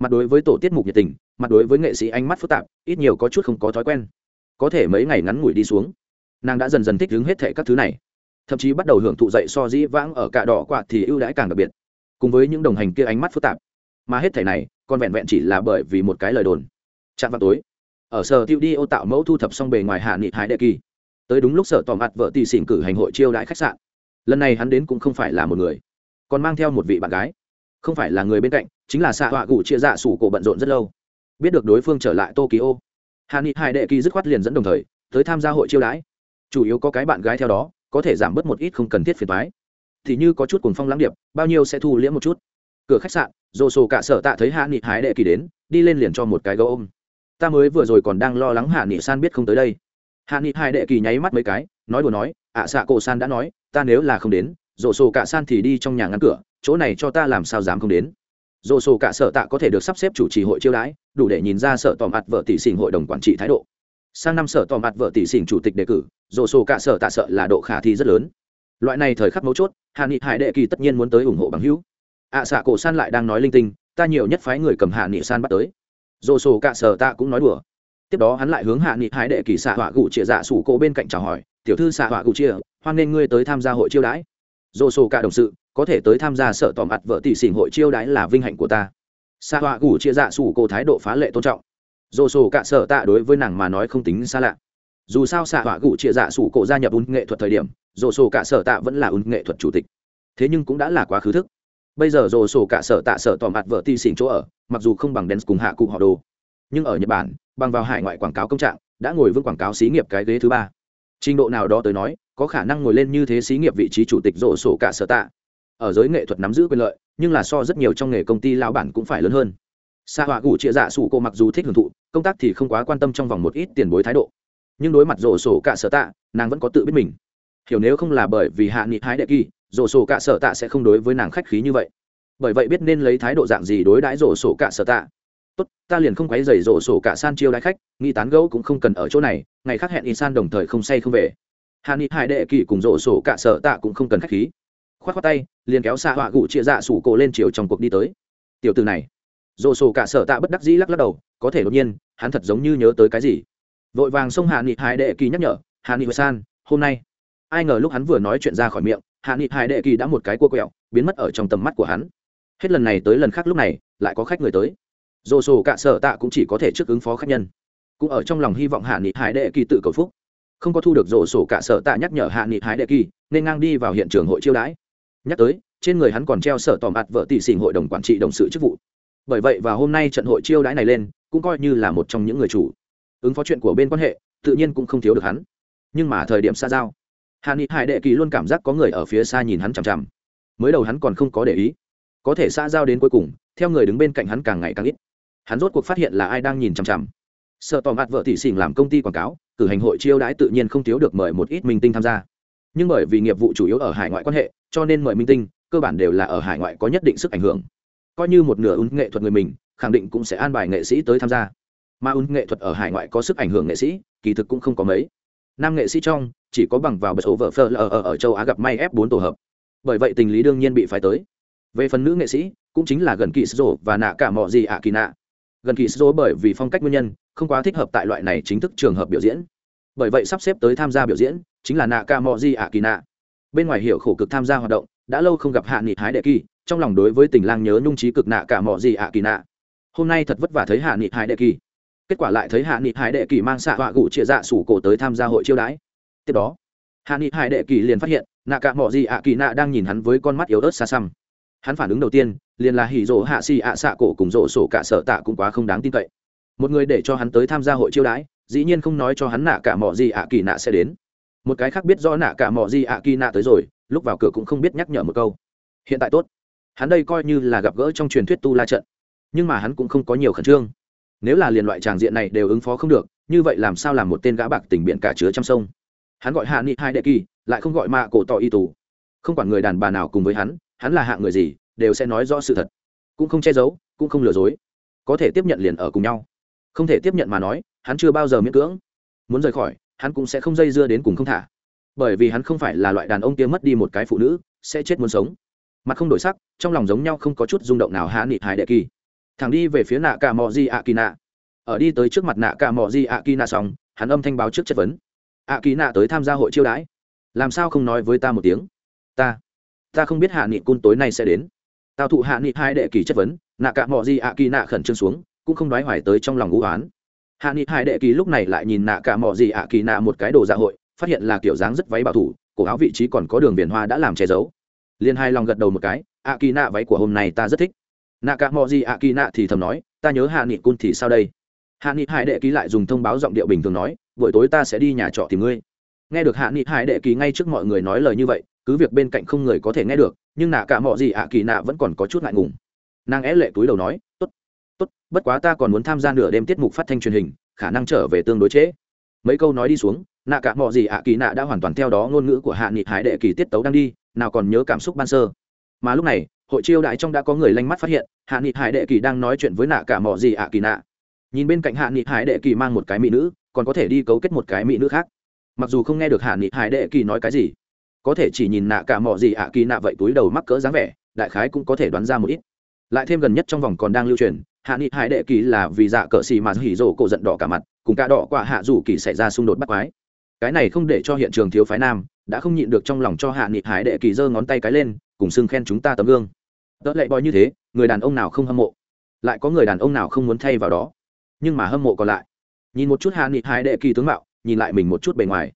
mặt đối với tổ tiết mục nhiệt tình, mặt đối với nghệ sĩ ánh mắt phức tạp, ít nhiều có chút không có thói quen. Có thể mấy ngày ngắn ngủi đi xuống, nàng đã dần dần thích hứng hết thệ các thứ này. Thậm chí bắt đầu hưởng thụ dậy so dĩ vãng ở cạ đỏ quạt thì ưu đãi càng đặc biệt. Cùng với những đồng hành kia ánh mắt phức tạp mà hết thẻ này, còn vẹn vẹn chỉ là bởi vì một cái lời đồn. Chạm vào tối, ở sở tiêu đi ô tạo mẫu thu thập xong bề ngoài hạ nghị hải đệ kỳ. Tới đúng lúc sở tòm mặt vợ tỷ xỉn cử hành hội chiêu đãi khách sạn. Lần này hắn đến cũng không phải là một người, còn mang theo một vị bạn gái. Không phải là người bên cạnh, chính là xạ họa gủ chia dạ sủ cổ bận rộn rất lâu. Biết được đối phương trở lại tokyo, hạ nghị hải đệ kỳ dứt khoát liền dẫn đồng thời, tới tham gia hội chiêu đãi. Chủ yếu có cái bạn gái theo đó, có thể giảm bớt một ít không cần thiết phiền thoái thì như có chút cuồng phong lãng điệp, bao nhiêu sẽ thu liễm một chút cửa khách sạn dồ sổ cả sở tạ thấy hạ nghị hái đệ kỳ đến đi lên liền cho một cái gấu ôm. Ta mới vừa rồi còn đang lo lắng hạ nghị san biết không tới đây. Hạ nghị hai đệ kỳ nháy mắt mấy cái nói đùa nói ạ à, xạ cổ san đã nói ta nếu là không đến dồ sổ cả san thì đi trong nhà ngăn cửa chỗ này cho ta làm sao dám không đến? Dồ sổ cả sở tạ có thể được sắp xếp chủ trì hội chiêu đãi đủ để nhìn ra sở tỏ mặt vợ tỷ xỉn hội đồng quản trị thái độ. Sang năm sở tỏ mặt vợ tỷ xỉn chủ tịch đề cử dồ sổ cả sở tạ sợ là độ khả thi rất lớn. Loại này thời khắc mấu chốt hạ nghị hải đệ kỳ tất nhiên muốn tới ủng hộ bằng hữu ạ à, xạ cổ san lại đang nói linh tinh ta nhiều nhất phái người cầm hạ nghị san bắt tới. Dồ sổ cả sở tạ cũng nói đùa. Tiếp đó hắn lại hướng hạ nghị hái đệ kỳ xạ họa gụ chia dạ sủ cổ bên cạnh chào hỏi tiểu thư xạ họa gụ chia hoan nên ngươi tới tham gia hội chiêu đãi. Dồ sổ cả đồng sự có thể tới tham gia sở tỏ mặt vợ tỷ xỉn hội chiêu đãi là vinh hạnh của ta. Xạ họa gụ chia dạ sủ cô thái độ phá lệ tôn trọng. Dồ sổ cả sở tạ đối với nàng mà nói không tính xa lạ. Dù sao xạ họa gụ chia dạ sủ cổ gia nhập ún nghệ thuật thời điểm dồ sổ cả sở tạ vẫn là ún nghệ thuật chủ tịch. Thế nhưng cũng đã là quá khứ thức bây giờ rồ sổ cả sở tạ sở tỏ mặt vợ ti xỉn chỗ ở, mặc dù không bằng đen cùng hạ cụ họ đồ. Nhưng ở nhật bản, bằng vào hải ngoại quảng cáo công trạng, đã ngồi vững quảng cáo xí nghiệp cái ghế thứ ba. Trình độ nào đó tới nói, có khả năng ngồi lên như thế xí nghiệp vị trí chủ tịch rổ sổ cả sở tạ. Ở giới nghệ thuật nắm giữ quyền lợi, nhưng là so rất nhiều trong nghề công ty lao bản cũng phải lớn hơn. Xa họa gủ chia dạ sủ cô mặc dù thích hưởng thụ, công tác thì không quá quan tâm trong vòng một ít tiền bối thái độ. Nhưng đối mặt rổ sổ cả sở tạ, nàng vẫn có tự biết mình. Hiểu nếu không là bởi vì hạ nghị hái đệ kỳ rổ sổ cả sở tạ sẽ không đối với nàng khách khí như vậy. Bởi vậy biết nên lấy thái độ dạng gì đối đãi rổ sổ cả sở tạ. Tốt, ta liền không quấy dày rổ sổ cả san chiêu đãi khách nghi tán gẫu cũng không cần ở chỗ này, ngày khác hẹn y san đồng thời không say không về. Hàn ni hải đệ kỳ cùng rổ sổ cả sở tạ cũng không cần khách khí. Khoát khoát tay, liền kéo xa họa gụ chia dạ sủ cổ lên chiều trong cuộc đi tới. Tiểu từ này. Rổ sổ cả sở tạ bất đắc dĩ lắc lắc đầu, có thể đột nhiên, hắn thật giống như nhớ tới cái gì. Vội vàng xông hạ ni hải đệ kỳ nhắc nhở, hàn ni san, hôm nay. Ai ngờ lúc hắn vừa nói chuyện ra khỏi miệng hạ nghị hải đệ kỳ đã một cái cua quẹo, biến mất ở trong tầm mắt của hắn. Hết lần này tới lần khác lúc này, lại có khách người tới. Dồ sổ cả sở tạ cũng chỉ có thể trước ứng phó khách nhân. Cũng ở trong lòng hy vọng hạ nghị hải đệ kỳ tự cầu phúc. Không có thu được rổ sổ cả sở tạ nhắc nhở hạ nghị hải đệ kỳ, nên ngang đi vào hiện trường hội chiêu đãi. Nhắc tới, trên người hắn còn treo sở tòm ạt vợ tỷ xỉn hội đồng quản trị đồng sự chức vụ. Bởi vậy và hôm nay trận hội chiêu đãi này lên, cũng coi như là một trong những người chủ. Ứng phó chuyện của bên quan hệ, tự nhiên cũng không thiếu được hắn. Nhưng mà thời điểm xa giao hạ nghị hải đệ kỳ luôn cảm giác có người ở phía xa nhìn hắn chằm chằm. Mới đầu hắn còn không có để ý. Có thể xa giao đến cuối cùng, theo người đứng bên cạnh hắn càng ngày càng ít. Hắn rốt cuộc phát hiện là ai đang nhìn chằm chằm. Sợ tỏ mặt vợ tỷ xỉn làm công ty quảng cáo, cử hành hội chiêu đãi tự nhiên không thiếu được mời một ít minh tinh tham gia. Nhưng bởi vì nghiệp vụ chủ yếu ở hải ngoại quan hệ, cho nên mời minh tinh, cơ bản đều là ở hải ngoại có nhất định sức ảnh hưởng. Coi như một nửa ứng nghệ thuật người mình, khẳng định cũng sẽ an bài nghệ sĩ tới tham gia. Mà ứng nghệ thuật ở hải ngoại có sức ảnh hưởng nghệ sĩ, kỳ thực cũng không có mấy nam nghệ sĩ trong chỉ có bằng vào bật ổ vợ phơ ở, ở, ở châu á gặp may f 4 tổ hợp. Bởi vậy tình lý đương nhiên bị phái tới. Về phần nữ nghệ sĩ cũng chính là gần kỳ sô và nạ cả mọi gì ạ kỳ nạ. Gần kỳ sô bởi vì phong cách nguyên nhân không quá thích hợp tại loại này chính thức trường hợp biểu diễn. Bởi vậy sắp xếp tới tham gia biểu diễn chính là nạ ca mò di ạ kỳ nạ. Bên ngoài hiểu khổ cực tham gia hoạt động đã lâu không gặp hạ nghị hái đệ kỳ trong lòng đối với tình lang nhớ nhung trí cực nạ cả mò di ạ kỳ nạ. Hôm nay thật vất vả thấy hạ nghị hái đệ kỳ kết quả lại thấy hạ nghị hải đệ kỳ mang xạ họa gụ chia dạ sủ cổ tới tham gia hội chiêu đãi. Tiếp đó, hạ nghị hải đệ kỳ liền phát hiện, nạ cả mò di ạ kỳ nạ đang nhìn hắn với con mắt yếu ớt xa xăm. Hắn phản ứng đầu tiên, liền là hỉ rỗ hạ xì ạ xạ cổ cùng rỗ sổ cả sợ tạ cũng quá không đáng tin cậy. Một người để cho hắn tới tham gia hội chiêu đãi, dĩ nhiên không nói cho hắn nạ cả mỏ gì ạ kỳ nạ sẽ đến. Một cái khác biết rõ nạ cả mỏ gì ạ kỳ nạ tới rồi, lúc vào cửa cũng không biết nhắc nhở một câu. Hiện tại tốt. Hắn đây coi như là gặp gỡ trong truyền thuyết tu la trận. Nhưng mà hắn cũng không có nhiều khẩn trương nếu là liền loại tràng diện này đều ứng phó không được, như vậy làm sao làm một tên gã bạc tình biện cả chứa trăm sông? Hắn gọi hạ nghị hai đệ kỳ, lại không gọi mạ cổ tỏ y tù. Không quản người đàn bà nào cùng với hắn hắn là hạng người gì, đều sẽ nói rõ sự thật. Cũng không che giấu, cũng không lừa dối. Có thể tiếp nhận liền ở cùng nhau. Không thể tiếp nhận mà nói, hắn chưa bao giờ miễn cưỡng. Muốn rời khỏi, hắn cũng sẽ không dây dưa đến cùng không thả. Bởi vì hắn không phải là loại đàn ông kia mất đi một cái phụ nữ, sẽ chết muốn sống. Mặt không đổi sắc, trong lòng giống nhau không có chút rung động nào hạ nghị hải đệ kỳ thằng đi về phía nạ cả mò di ạ kỳ nạ ở đi tới trước mặt nạ cả mò di ạ kỳ nạ xong, hắn âm thanh báo trước chất vấn. Ạ kỳ nạ tới tham gia hội chiêu đãi. Làm sao không nói với ta một tiếng? Ta ta không biết hạ nghị cun tối nay sẽ đến. Tao thụ hạ nghị hai đệ kỳ chất vấn nạ cả mò di ạ kỳ nạ khẩn trương xuống, cũng không nói hoài tới trong lòng ngũ oán. Hạ nghị hai đệ kỳ lúc này lại nhìn nạ cả mò di ạ kỳ nạ một cái đồ dạ hội, phát hiện là kiểu dáng rất váy bảo thủ, cổ áo vị trí còn có đường viền hoa đã làm che giấu. Liên hai lòng gật đầu một cái ạ kỳ nạ váy của hôm nay ta rất thích nạ cả mò gì ạ kỳ nạ thì thầm nói, ta nhớ hạ nghị cun thì sao đây? Hạ nghị hải đệ ký lại dùng thông báo giọng điệu bình thường nói, buổi tối ta sẽ đi nhà trọ tìm ngươi. Nghe được hạ nghị hải đệ ký ngay trước mọi người nói lời như vậy, cứ việc bên cạnh không người có thể nghe được, nhưng nạ cả mò gì ạ kỳ nạ vẫn còn có chút ngại ngùng. Nàng é lệ túi đầu nói, tốt tốt, bất quá ta còn muốn tham gia nửa đêm tiết mục phát thanh truyền hình, khả năng trở về tương đối trễ. Mấy câu nói đi xuống, nạ cả mò gì ạ kỳ nạ đã hoàn toàn theo đó ngôn ngữ của hạ nghị hải đệ kỳ tiết tấu đang đi, nào còn nhớ cảm xúc ban sơ. Mà lúc này hội chiêu đại trong đã có người lanh mắt phát hiện, hạ nghị hải đệ kỳ đang nói chuyện với nạ cả mò gì ạ kỳ nạ. Nhìn bên cạnh hạ nghị hải đệ kỳ mang một cái mỹ nữ, còn có thể đi cấu kết một cái mỹ nữ khác. Mặc dù không nghe được hạ nghị hải đệ kỳ nói cái gì, có thể chỉ nhìn nạ cả mò gì ạ kỳ nạ vậy túi đầu mắc cỡ dáng vẻ, đại khái cũng có thể đoán ra một ít. Lại thêm gần nhất trong vòng còn đang lưu truyền, hạ nghị hải đệ kỳ là vì dạ cờ xì mà hỉ rổ cổ giận đỏ cả mặt, cùng cả đỏ qua hạ rủ kỳ xảy ra xung đột bắt quái. Cái này không để cho hiện trường thiếu phái nam, đã không nhịn được trong lòng cho hạ nghị hải đệ kỳ giơ ngón tay cái lên, cùng xưng khen chúng ta tấm gương tớ lệ bòi như thế, người đàn ông nào không hâm mộ? Lại có người đàn ông nào không muốn thay vào đó? Nhưng mà hâm mộ còn lại. Nhìn một chút hạ nghị hải đệ kỳ tướng mạo, nhìn lại mình một chút bề ngoài.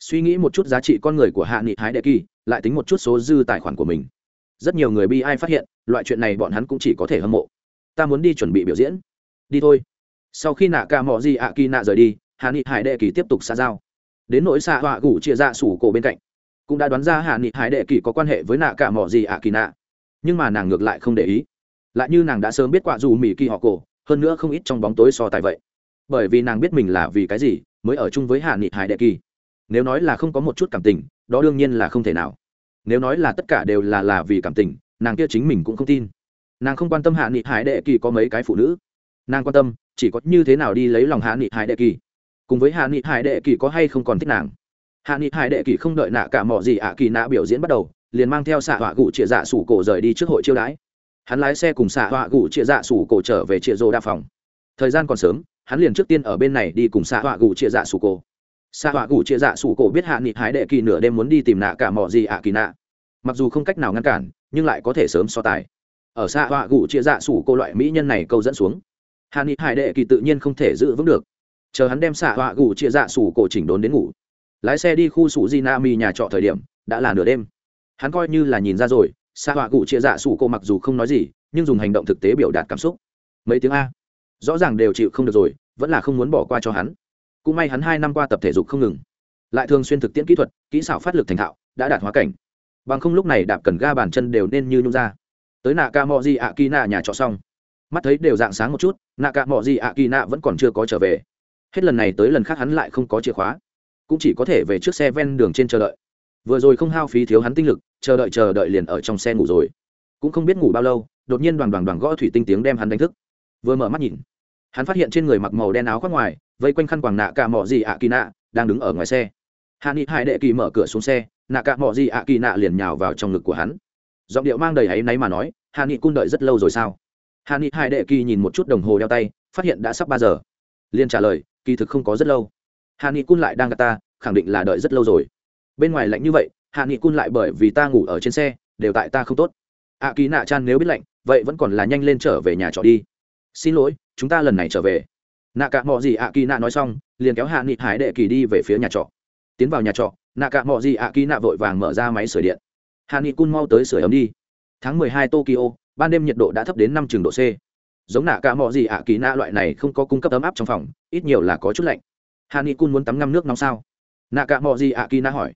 Suy nghĩ một chút giá trị con người của hạ nghị hải đệ kỳ, lại tính một chút số dư tài khoản của mình. Rất nhiều người bi ai phát hiện, loại chuyện này bọn hắn cũng chỉ có thể hâm mộ. Ta muốn đi chuẩn bị biểu diễn. Đi thôi. Sau khi nạ ca mò di ạ kỳ nạ rời đi, hạ nghị hải đệ kỳ tiếp tục xa giao. Đến nỗi xạ họa gủ chia ra sủ cổ bên cạnh. Cũng đã đoán ra hạ nghị hải đệ kỳ có quan hệ với nạ ca mò di ạ kỳ nạ nhưng mà nàng ngược lại không để ý. Lại như nàng đã sớm biết quả dù mỹ kỳ họ cổ, hơn nữa không ít trong bóng tối so tài vậy. Bởi vì nàng biết mình là vì cái gì, mới ở chung với hạ nghị hải đệ kỳ. Nếu nói là không có một chút cảm tình, đó đương nhiên là không thể nào. Nếu nói là tất cả đều là là vì cảm tình, nàng kia chính mình cũng không tin. Nàng không quan tâm hạ nghị hải đệ kỳ có mấy cái phụ nữ. Nàng quan tâm, chỉ có như thế nào đi lấy lòng hạ nghị hải đệ kỳ. Cùng với hạ nghị hải đệ kỳ có hay không còn thích nàng. Hạ nghị hải đệ kỳ không đợi nạ cả mọi gì ạ kỳ nạ biểu diễn bắt đầu liền mang theo xạ họa gụ chia dạ sủ cổ rời đi trước hội chiêu đãi. Hắn lái xe cùng xạ họa gụ chia dạ sủ cổ trở về chĩa rô đa phòng. Thời gian còn sớm, hắn liền trước tiên ở bên này đi cùng xạ họa gụ chia dạ sủ cổ. Xạ họa gụ chia dạ sủ cổ biết hạ nghị hái đệ kỳ nửa đêm muốn đi tìm nạ cả mỏ gì ạ kỳ nạ. Mặc dù không cách nào ngăn cản, nhưng lại có thể sớm so tài. Ở xạ họa gụ chia dạ sủ cổ loại mỹ nhân này câu dẫn xuống, hạ nghị hải đệ kỳ tự nhiên không thể giữ vững được. Chờ hắn đem xạ họa gụ chia dạ sủ cổ chỉnh đốn đến ngủ. Lái xe đi khu sủ di na mi nhà trọ thời điểm, đã là nửa đêm hắn coi như là nhìn ra rồi xa họa Cụ chia dạ sủ cô mặc dù không nói gì, nhưng dùng hành động thực tế biểu đạt cảm xúc. Mấy tiếng a. Rõ ràng đều chịu không được rồi, vẫn là không muốn bỏ qua cho hắn. Cũng may hắn hai năm qua tập thể dục không ngừng. Lại thường xuyên thực tiễn kỹ thuật, kỹ xảo phát lực thành thạo, đã đạt hóa cảnh. Bằng không lúc này đạp cần ga bàn chân đều nên như nhung ra. Tới nạ ca mò di ạ kỳ nạ nhà trọ xong. Mắt thấy đều dạng sáng một chút nạ ca mò di ạ kỳ nạ vẫn còn chưa có trở về. Hết lần này tới lần khác hắn lại không có chìa khóa. Cũng chỉ có thể về trước xe ven đường trên chờ đợi vừa rồi không hao phí thiếu hắn tinh lực, chờ đợi chờ đợi liền ở trong xe ngủ rồi. Cũng không biết ngủ bao lâu, đột nhiên đoàn đoàn đoàn gõ thủy tinh tiếng đem hắn đánh thức. Vừa mở mắt nhìn, hắn phát hiện trên người mặc màu đen áo khoác ngoài, vây quanh khăn quàng nạ cả mỏ gì ạ kỳ nạ, đang đứng ở ngoài xe. Hạ nghị hai đệ kỳ mở cửa xuống xe, nạ cả mỏ gì ạ kỳ nạ liền nhào vào trong ngực của hắn. Giọng điệu mang đầy áy náy mà nói, hạ nghị cung đợi rất lâu rồi sao? Hạ nghị hai đệ kỳ nhìn một chút đồng hồ đeo tay, phát hiện đã sắp ba giờ. Liền trả lời, kỳ thực không có rất lâu. Hạ nghị cung lại đang gặp ta, khẳng định là đợi rất lâu rồi bên ngoài lạnh như vậy, hạ nghị cun lại bởi vì ta ngủ ở trên xe, đều tại ta không tốt. Ạ kỳ nạ chan nếu biết lạnh, vậy vẫn còn là nhanh lên trở về nhà trọ đi. Xin lỗi, chúng ta lần này trở về. Nạ cả mọi gì ạ kỳ nạ nói xong, liền kéo hạ nghị hải đệ kỳ đi về phía nhà trọ. Tiến vào nhà trọ, nạ cả mọi gì ạ kỳ nạ vội vàng mở ra máy sửa điện. Hạ nghị cun mau tới sửa ấm đi. Tháng mười hai tokyo, ban đêm nhiệt độ đã thấp đến năm trường độ c. Giống nạ cả mọi gì ạ kỳ nạ loại này không có cung cấp ấm áp trong phòng, ít nhiều là có chút lạnh. Hạ nghị cun muốn tắm ngâm nước nóng sao? Nạ cả mọi gì ạ kỳ nạ hỏi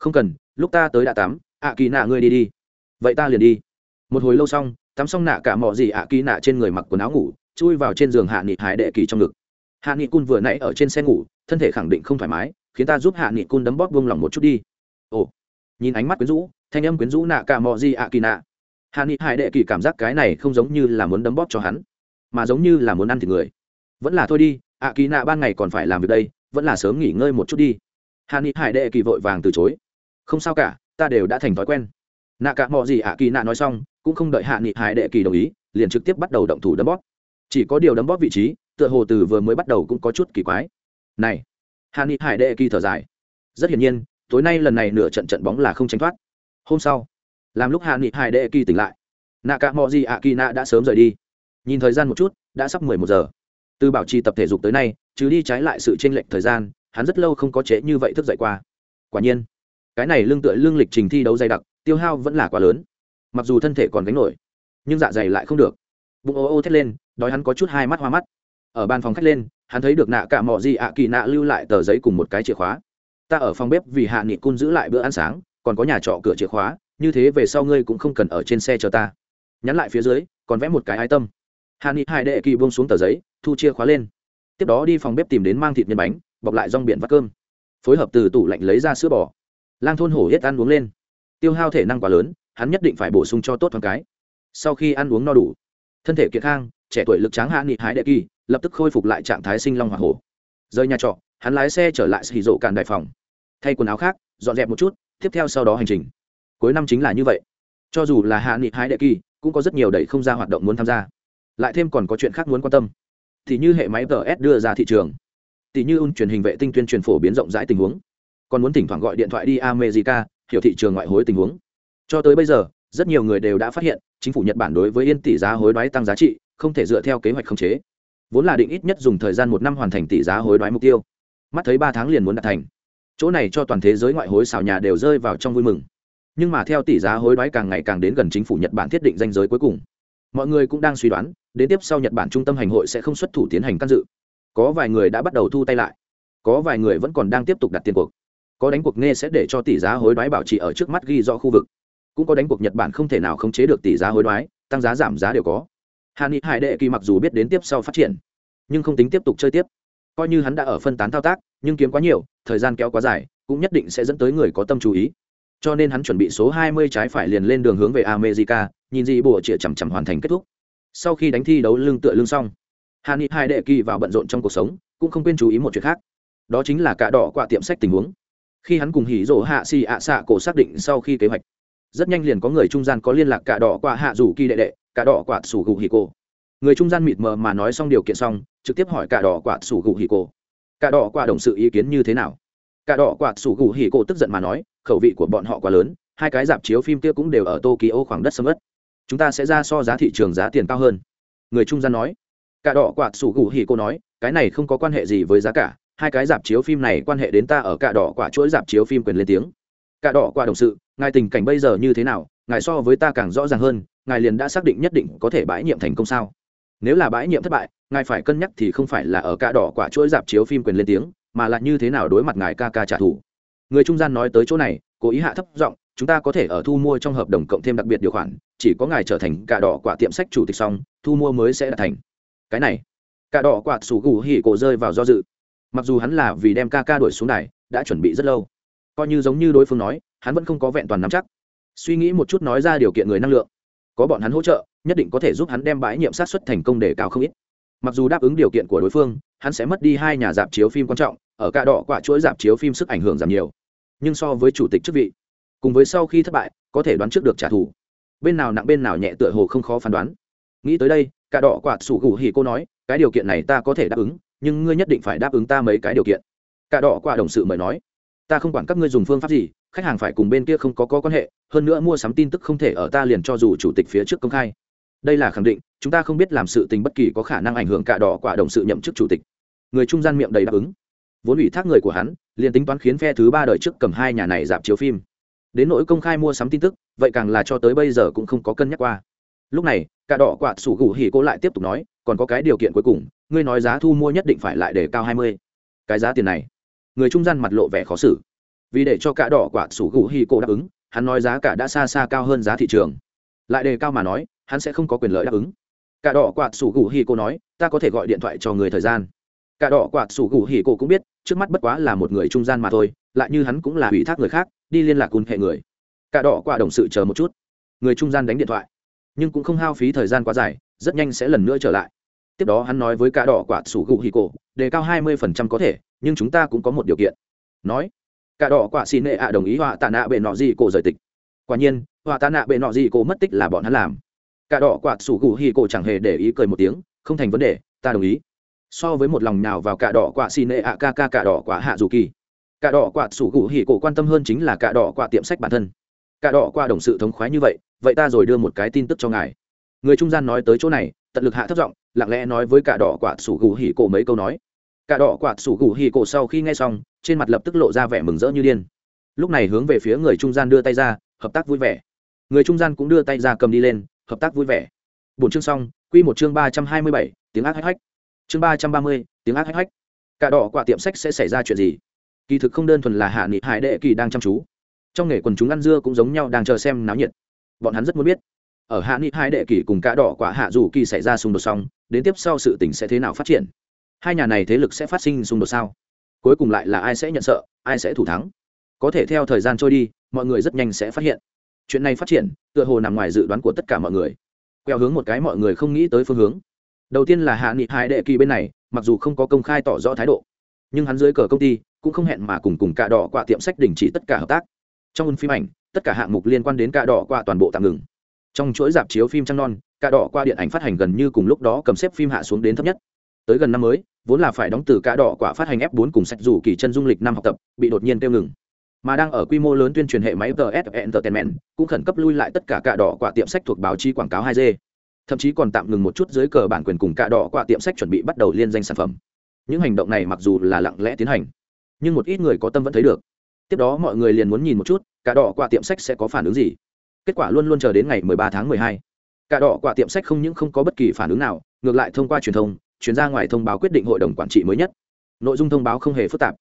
không cần, lúc ta tới đã tắm ạ kỳ nạ ngươi đi đi. Vậy ta liền đi. Một hồi lâu xong, tắm xong nạ cả mọi gì ạ kỳ nạ trên người mặc quần áo ngủ, chui vào trên giường hạ nghị hải đệ kỳ trong ngực. Hạ nghị cun vừa nãy ở trên xe ngủ, thân thể khẳng định không thoải mái, khiến ta giúp hạ nghị cun đấm bóp vung lòng một chút đi. Ồ. Nhìn ánh mắt quyến rũ, thanh âm quyến rũ nạ cả mò gì ạ kỳ nạ hạ nghị hải đệ kỳ cảm giác cái này không giống như là muốn đấm bóp cho hắn, mà giống như là muốn ăn thịt người. Vẫn là thôi đi ạ kỳ nạ ban ngày còn phải làm việc đây, vẫn là sớm nghỉ ngơi một chút đi. Hạ nghị hải đệ kỳ vội vàng từ chối không sao cả, ta đều đã thành thói quen. Nạ cả mò gì ạ kỳ nạ nói xong, cũng không đợi hạ nghị hải đệ kỳ đồng ý, liền trực tiếp bắt đầu động thủ đấm bóp. Chỉ có điều đấm bóp vị trí, tựa hồ từ vừa mới bắt đầu cũng có chút kỳ quái. Này, hạ nghị hải đệ kỳ thở dài. Rất hiển nhiên, tối nay lần này nửa trận trận bóng là không tránh thoát. Hôm sau, làm lúc hạ nghị hải đệ kỳ tỉnh lại, nạ cả mọi gì ạ kỳ nạ đã sớm rời đi. Nhìn thời gian một chút, đã sắp mười một giờ. Từ bảo trì tập thể dục tới nay chứ đi trái lại sự tranh lệch thời gian, hắn rất lâu không có chế như vậy thức dậy qua. Quả nhiên cái này lương tựa lương lịch trình thi đấu dày đặc, tiêu hao vẫn là quá lớn. Mặc dù thân thể còn gánh nổi, nhưng dạ dày lại không được. Bụng ô ô thét lên, đói hắn có chút hai mắt hoa mắt. Ở bàn phòng khách lên, hắn thấy được nạ cả mỏ gì ạ, kỳ nạ lưu lại tờ giấy cùng một cái chìa khóa. Ta ở phòng bếp vì hạ nghị cun giữ lại bữa ăn sáng, còn có nhà trọ cửa chìa khóa, như thế về sau ngươi cũng không cần ở trên xe chờ ta. Nhắn lại phía dưới, còn vẽ một cái ái tâm. Hạ nghị hai đệ kỳ buông xuống tờ giấy, thu chia khóa lên. Tiếp đó đi phòng bếp tìm đến mang thịt nhân bánh, bọc lại rong biển vắt cơm. Phối hợp từ tủ lạnh lấy ra sữa bò lang thôn hổ hết ăn uống lên. Tiêu hao thể năng quá lớn, hắn nhất định phải bổ sung cho tốt thoáng cái. Sau khi ăn uống no đủ, thân thể kiệt khang trẻ tuổi lực tráng hạ nghị hái đệ kỳ, lập tức khôi phục lại trạng thái sinh long hoa hổ. Rời nhà trọ, hắn lái xe trở lại xì rộ càn đại phòng. Thay quần áo khác, dọn dẹp một chút, tiếp theo sau đó hành trình. Cuối năm chính là như vậy. Cho dù là hạ nghị hái đệ kỳ, cũng có rất nhiều đẩy không ra hoạt động muốn tham gia. Lại thêm còn có chuyện khác muốn quan tâm. Thì như hệ máy ts đưa ra thị trường. Tỷ như un truyền hình vệ tinh tuyên truyền phổ biến rộng rãi tình huống còn muốn thỉnh thoảng gọi điện thoại đi america, hiểu thị trường ngoại hối tình huống. Cho tới bây giờ, rất nhiều người đều đã phát hiện, chính phủ nhật bản đối với yên tỷ giá hối đoái tăng giá trị, không thể dựa theo kế hoạch khống chế. Vốn là định ít nhất dùng thời gian một năm hoàn thành tỷ giá hối đoái mục tiêu. Mắt thấy ba tháng liền muốn đạt thành. Chỗ này cho toàn thế giới ngoại hối xào nhà đều rơi vào trong vui mừng. Nhưng mà theo tỷ giá hối đoái càng ngày càng đến gần chính phủ nhật bản thiết định danh giới cuối cùng. Mọi người cũng đang suy đoán, đến tiếp sau nhật bản trung tâm hành hội sẽ không xuất thủ tiến hành can dự. Có vài người đã bắt đầu thu tay lại. Có vài người vẫn còn đang tiếp tục đặt tiền cuộc có đánh cuộc nghe sẽ để cho tỷ giá hối đoái bảo trì ở trước mắt ghi rõ khu vực. Cũng có đánh cuộc nhật bản không thể nào khống chế được tỷ giá hối đoái, tăng giá giảm giá đều có. Hà ni hải đệ kỳ mặc dù biết đến tiếp sau phát triển, nhưng không tính tiếp tục chơi tiếp. Coi như hắn đã ở phân tán thao tác, nhưng kiếm quá nhiều, thời gian kéo quá dài, cũng nhất định sẽ dẫn tới người có tâm chú ý. Cho nên hắn chuẩn bị số 20 trái phải liền lên đường hướng về america, nhìn gì bộ chĩa chằm chằm hoàn thành kết thúc. Sau khi đánh thi đấu lưng tựa lưng xong hà ni hai đệ kỳ vào bận rộn trong cuộc sống, cũng không quên chú ý một chuyện khác. Đó chính là cả đỏ qua tiệm sách tình huống khi hắn cùng hỉ rỗ hạ xì ạ xạ cổ xác định sau khi kế hoạch rất nhanh liền có người trung gian có liên lạc cả đỏ qua hạ rủ kỳ đệ đệ cả đỏ quạt sủ gù hỉ cô. người trung gian mịt mờ mà nói xong điều kiện xong trực tiếp hỏi cả đỏ quạt sủ gù hỉ cô, cả đỏ qua đồng sự ý kiến như thế nào? Cả đỏ quạt sủ gù hỉ cô tức giận mà nói khẩu vị của bọn họ quá lớn hai cái dạp chiếu phim kia cũng đều ở tokyo khoảng đất sâm ất chúng ta sẽ ra so giá thị trường giá tiền cao hơn. Người trung gian nói. Cả đỏ quạt sủ gù hỉ cô nói cái này không có quan hệ gì với giá cả hai cái dạp chiếu phim này quan hệ đến ta ở cả đỏ quả chuỗi dạp chiếu phim quyền lên tiếng. Cả đỏ quả đồng sự, ngài tình cảnh bây giờ như thế nào? Ngài so với ta càng rõ ràng hơn, ngài liền đã xác định nhất định có thể bãi nhiệm thành công sao? Nếu là bãi nhiệm thất bại, ngài phải cân nhắc thì không phải là ở cả đỏ quả chuỗi dạp chiếu phim quyền lên tiếng, mà là như thế nào đối mặt ngài ca ca trả thù. Người trung gian nói tới chỗ này, cố ý hạ thấp giọng, chúng ta có thể ở thu mua trong hợp đồng cộng thêm đặc biệt điều khoản, chỉ có ngài trở thành cả đỏ quả tiệm sách chủ tịch xong, thu mua mới sẽ đạt thành. Cái này cả đỏ quả sủ gù hỉ cổ rơi vào do dự mặc dù hắn là vì đem ca ca đuổi xuống này đã chuẩn bị rất lâu. Coi như giống như đối phương nói, hắn vẫn không có vẹn toàn nắm chắc. Suy nghĩ một chút nói ra điều kiện người năng lượng. Có bọn hắn hỗ trợ, nhất định có thể giúp hắn đem bãi nhiệm sát xuất thành công để cao không ít. Mặc dù đáp ứng điều kiện của đối phương, hắn sẽ mất đi hai nhà dạp chiếu phim quan trọng, ở cả đỏ quả chuỗi dạp chiếu phim sức ảnh hưởng giảm nhiều. Nhưng so với chủ tịch chức vị, cùng với sau khi thất bại, có thể đoán trước được trả thù. Bên nào nặng bên nào nhẹ tựa hồ không khó phán đoán. Nghĩ tới đây, cả đỏ quạt sủ gù hì cô nói, cái điều kiện này ta có thể đáp ứng nhưng ngươi nhất định phải đáp ứng ta mấy cái điều kiện. Cả đỏ quả đồng sự mời nói ta không quản các ngươi dùng phương pháp gì khách hàng phải cùng bên kia không có, có quan hệ hơn nữa mua sắm tin tức không thể ở ta liền cho dù chủ tịch phía trước công khai. Đây là khẳng định chúng ta không biết làm sự tình bất kỳ có khả năng ảnh hưởng cả đỏ quả đồng sự nhậm chức chủ tịch. Người trung gian miệng đầy đáp ứng. Vốn ủy thác người của hắn liền tính toán khiến phe thứ ba đời trước cầm hai nhà này dạp chiếu phim. Đến nỗi công khai mua sắm tin tức vậy càng là cho tới bây giờ cũng không có cân nhắc qua. Lúc này cả đỏ quạt sủ gù hỉ cô lại tiếp tục nói còn có cái điều kiện cuối cùng ngươi nói giá thu mua nhất định phải lại để cao hai mươi. Cái giá tiền này, người trung gian mặt lộ vẻ khó xử. Vì để cho cả đỏ quả sủ gù hỉ cô đáp ứng, hắn nói giá cả đã xa xa cao hơn giá thị trường. Lại đề cao mà nói, hắn sẽ không có quyền lợi đáp ứng. Cả đỏ quạt sủ gù hỉ cô nói, ta có thể gọi điện thoại cho người thời gian. Cả đỏ quạt sủ gù hỉ cô cũng biết, trước mắt bất quá là một người trung gian mà thôi, lại như hắn cũng là ủy thác người khác, đi liên lạc cùng hệ người. Cả đỏ quạ đồng sự chờ một chút. Người trung gian đánh điện thoại, nhưng cũng không hao phí thời gian quá dài, rất nhanh sẽ lần nữa trở lại tiếp đó hắn nói với cả đỏ quả sủ gụ hì cổ, đề cao hai mươi phần trăm có thể, nhưng chúng ta cũng có một điều kiện. Nói, cả đỏ quả xin nệ ạ đồng ý họa tạ nạ bệ nọ gì cổ rời tịch. Quả nhiên, họa tạ nạ bệ nọ gì cổ mất tích là bọn hắn làm. Cả đỏ quả sủ gụ hì cổ chẳng hề để ý cười một tiếng, không thành vấn đề, ta đồng ý. So với một lòng nào vào cả đỏ quả xin nệ ạ ca ca cả đỏ quả hạ dù kỳ, cả đỏ quả sủ gụ hỉ cổ quan tâm hơn chính là cả đỏ quả tiệm sách bản thân. Cả đỏ qua đồng sự thống khoái như vậy vậy ta rồi đưa một cái tin tức cho ngài. Người trung gian nói tới chỗ này, tận lực hạ thấp giọng lặng lẽ nói với cả đỏ quạt sủ gù hỉ cổ mấy câu nói. Cả đỏ quạt sủ gù hỉ cổ sau khi nghe xong, trên mặt lập tức lộ ra vẻ mừng rỡ như điên. Lúc này hướng về phía người trung gian đưa tay ra, hợp tác vui vẻ. Người trung gian cũng đưa tay ra cầm đi lên, hợp tác vui vẻ. Bốn chương xong, quy một chương ba trăm hai mươi bảy, tiếng ác hách hách. Chương ba trăm ba mươi, tiếng ác hách hách. Cả đỏ quả tiệm sách sẽ xảy ra chuyện gì? Kỳ thực không đơn thuần là hạ nghị hải đệ kỳ đang chăm chú. Trong nghề quần chúng ăn dưa cũng giống nhau đang chờ xem náo nhiệt. Bọn hắn rất muốn biết. Ở hạ nghị hải đệ kỳ cùng cả đỏ quả hạ dù kỳ xảy ra xung đột xong đến tiếp sau sự tình sẽ thế nào phát triển? Hai nhà này thế lực sẽ phát sinh xung đột sao? Cuối cùng lại là ai sẽ nhận sợ, ai sẽ thủ thắng? Có thể theo thời gian trôi đi, mọi người rất nhanh sẽ phát hiện. Chuyện này phát triển, tựa hồ nằm ngoài dự đoán của tất cả mọi người. Quẹo hướng một cái mọi người không nghĩ tới phương hướng. Đầu tiên là hạ nghị hai đệ kỳ bên này, mặc dù không có công khai tỏ rõ thái độ, nhưng hắn dưới cờ công ty cũng không hẹn mà cùng cùng cả đỏ quạ tiệm sách đình chỉ tất cả hợp tác. Trong phim ảnh, tất cả hạng mục liên quan đến cả đỏ qua toàn bộ tạm ngừng. Trong chuỗi dạp chiếu phim trăng non cả đỏ qua điện ảnh phát hành gần như cùng lúc đó cầm xếp phim hạ xuống đến thấp nhất. Tới gần năm mới, vốn là phải đóng từ cả đỏ quả phát hành f 4 cùng sách dù kỳ chân dung lịch năm học tập, bị đột nhiên tiêu ngừng. Mà đang ở quy mô lớn tuyên truyền hệ máy ts entertainment, cũng khẩn cấp lui lại tất cả cả đỏ quả tiệm sách thuộc báo chí quảng cáo 2 g thậm chí còn tạm ngừng một chút dưới cờ bản quyền cùng cả đỏ quả tiệm sách chuẩn bị bắt đầu liên danh sản phẩm. Những hành động này mặc dù là lặng lẽ tiến hành, nhưng một ít người có tâm vẫn thấy được. Tiếp đó mọi người liền muốn nhìn một chút, cả đỏ qua tiệm sách sẽ có phản ứng gì. Kết quả luôn luôn chờ đến ngày 13 tháng 12 cả đỏ quả tiệm sách không những không có bất kỳ phản ứng nào, ngược lại thông qua truyền thông, chuyển ra ngoài thông báo quyết định hội đồng quản trị mới nhất. Nội dung thông báo không hề phức tạp.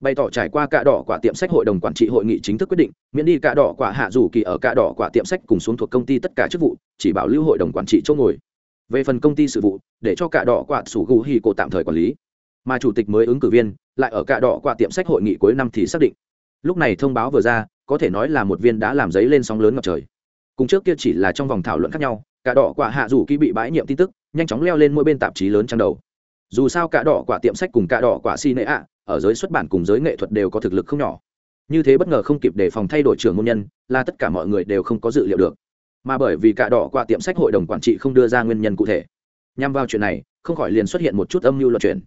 Bày tỏ trải qua cả đỏ quả tiệm sách hội đồng quản trị hội nghị chính thức quyết định, miễn đi cả đỏ quả hạ dù kỳ ở cả đỏ quả tiệm sách cùng xuống thuộc công ty tất cả chức vụ, chỉ bảo lưu hội đồng quản trị chỗ ngồi. Về phần công ty sự vụ, để cho cả đỏ quả sủ gù hì cổ tạm thời quản lý. Mà chủ tịch mới ứng cử viên, lại ở cả đỏ quả tiệm sách hội nghị cuối năm thì xác định. Lúc này thông báo vừa ra, có thể nói là một viên đã làm giấy lên sóng lớn ngập trời. Cùng trước kia chỉ là trong vòng thảo luận khác nhau cả đỏ quả hạ dù ký bị bãi nhiệm tin tức, nhanh chóng leo lên mỗi bên tạp chí lớn trang đầu. Dù sao cả đỏ quả tiệm sách cùng cả đỏ quả si nệ ạ, ở giới xuất bản cùng giới nghệ thuật đều có thực lực không nhỏ. Như thế bất ngờ không kịp để phòng thay đổi trưởng môn nhân, là tất cả mọi người đều không có dự liệu được. Mà bởi vì cả đỏ quả tiệm sách hội đồng quản trị không đưa ra nguyên nhân cụ thể. Nhằm vào chuyện này, không khỏi liền xuất hiện một chút âm mưu luật chuyện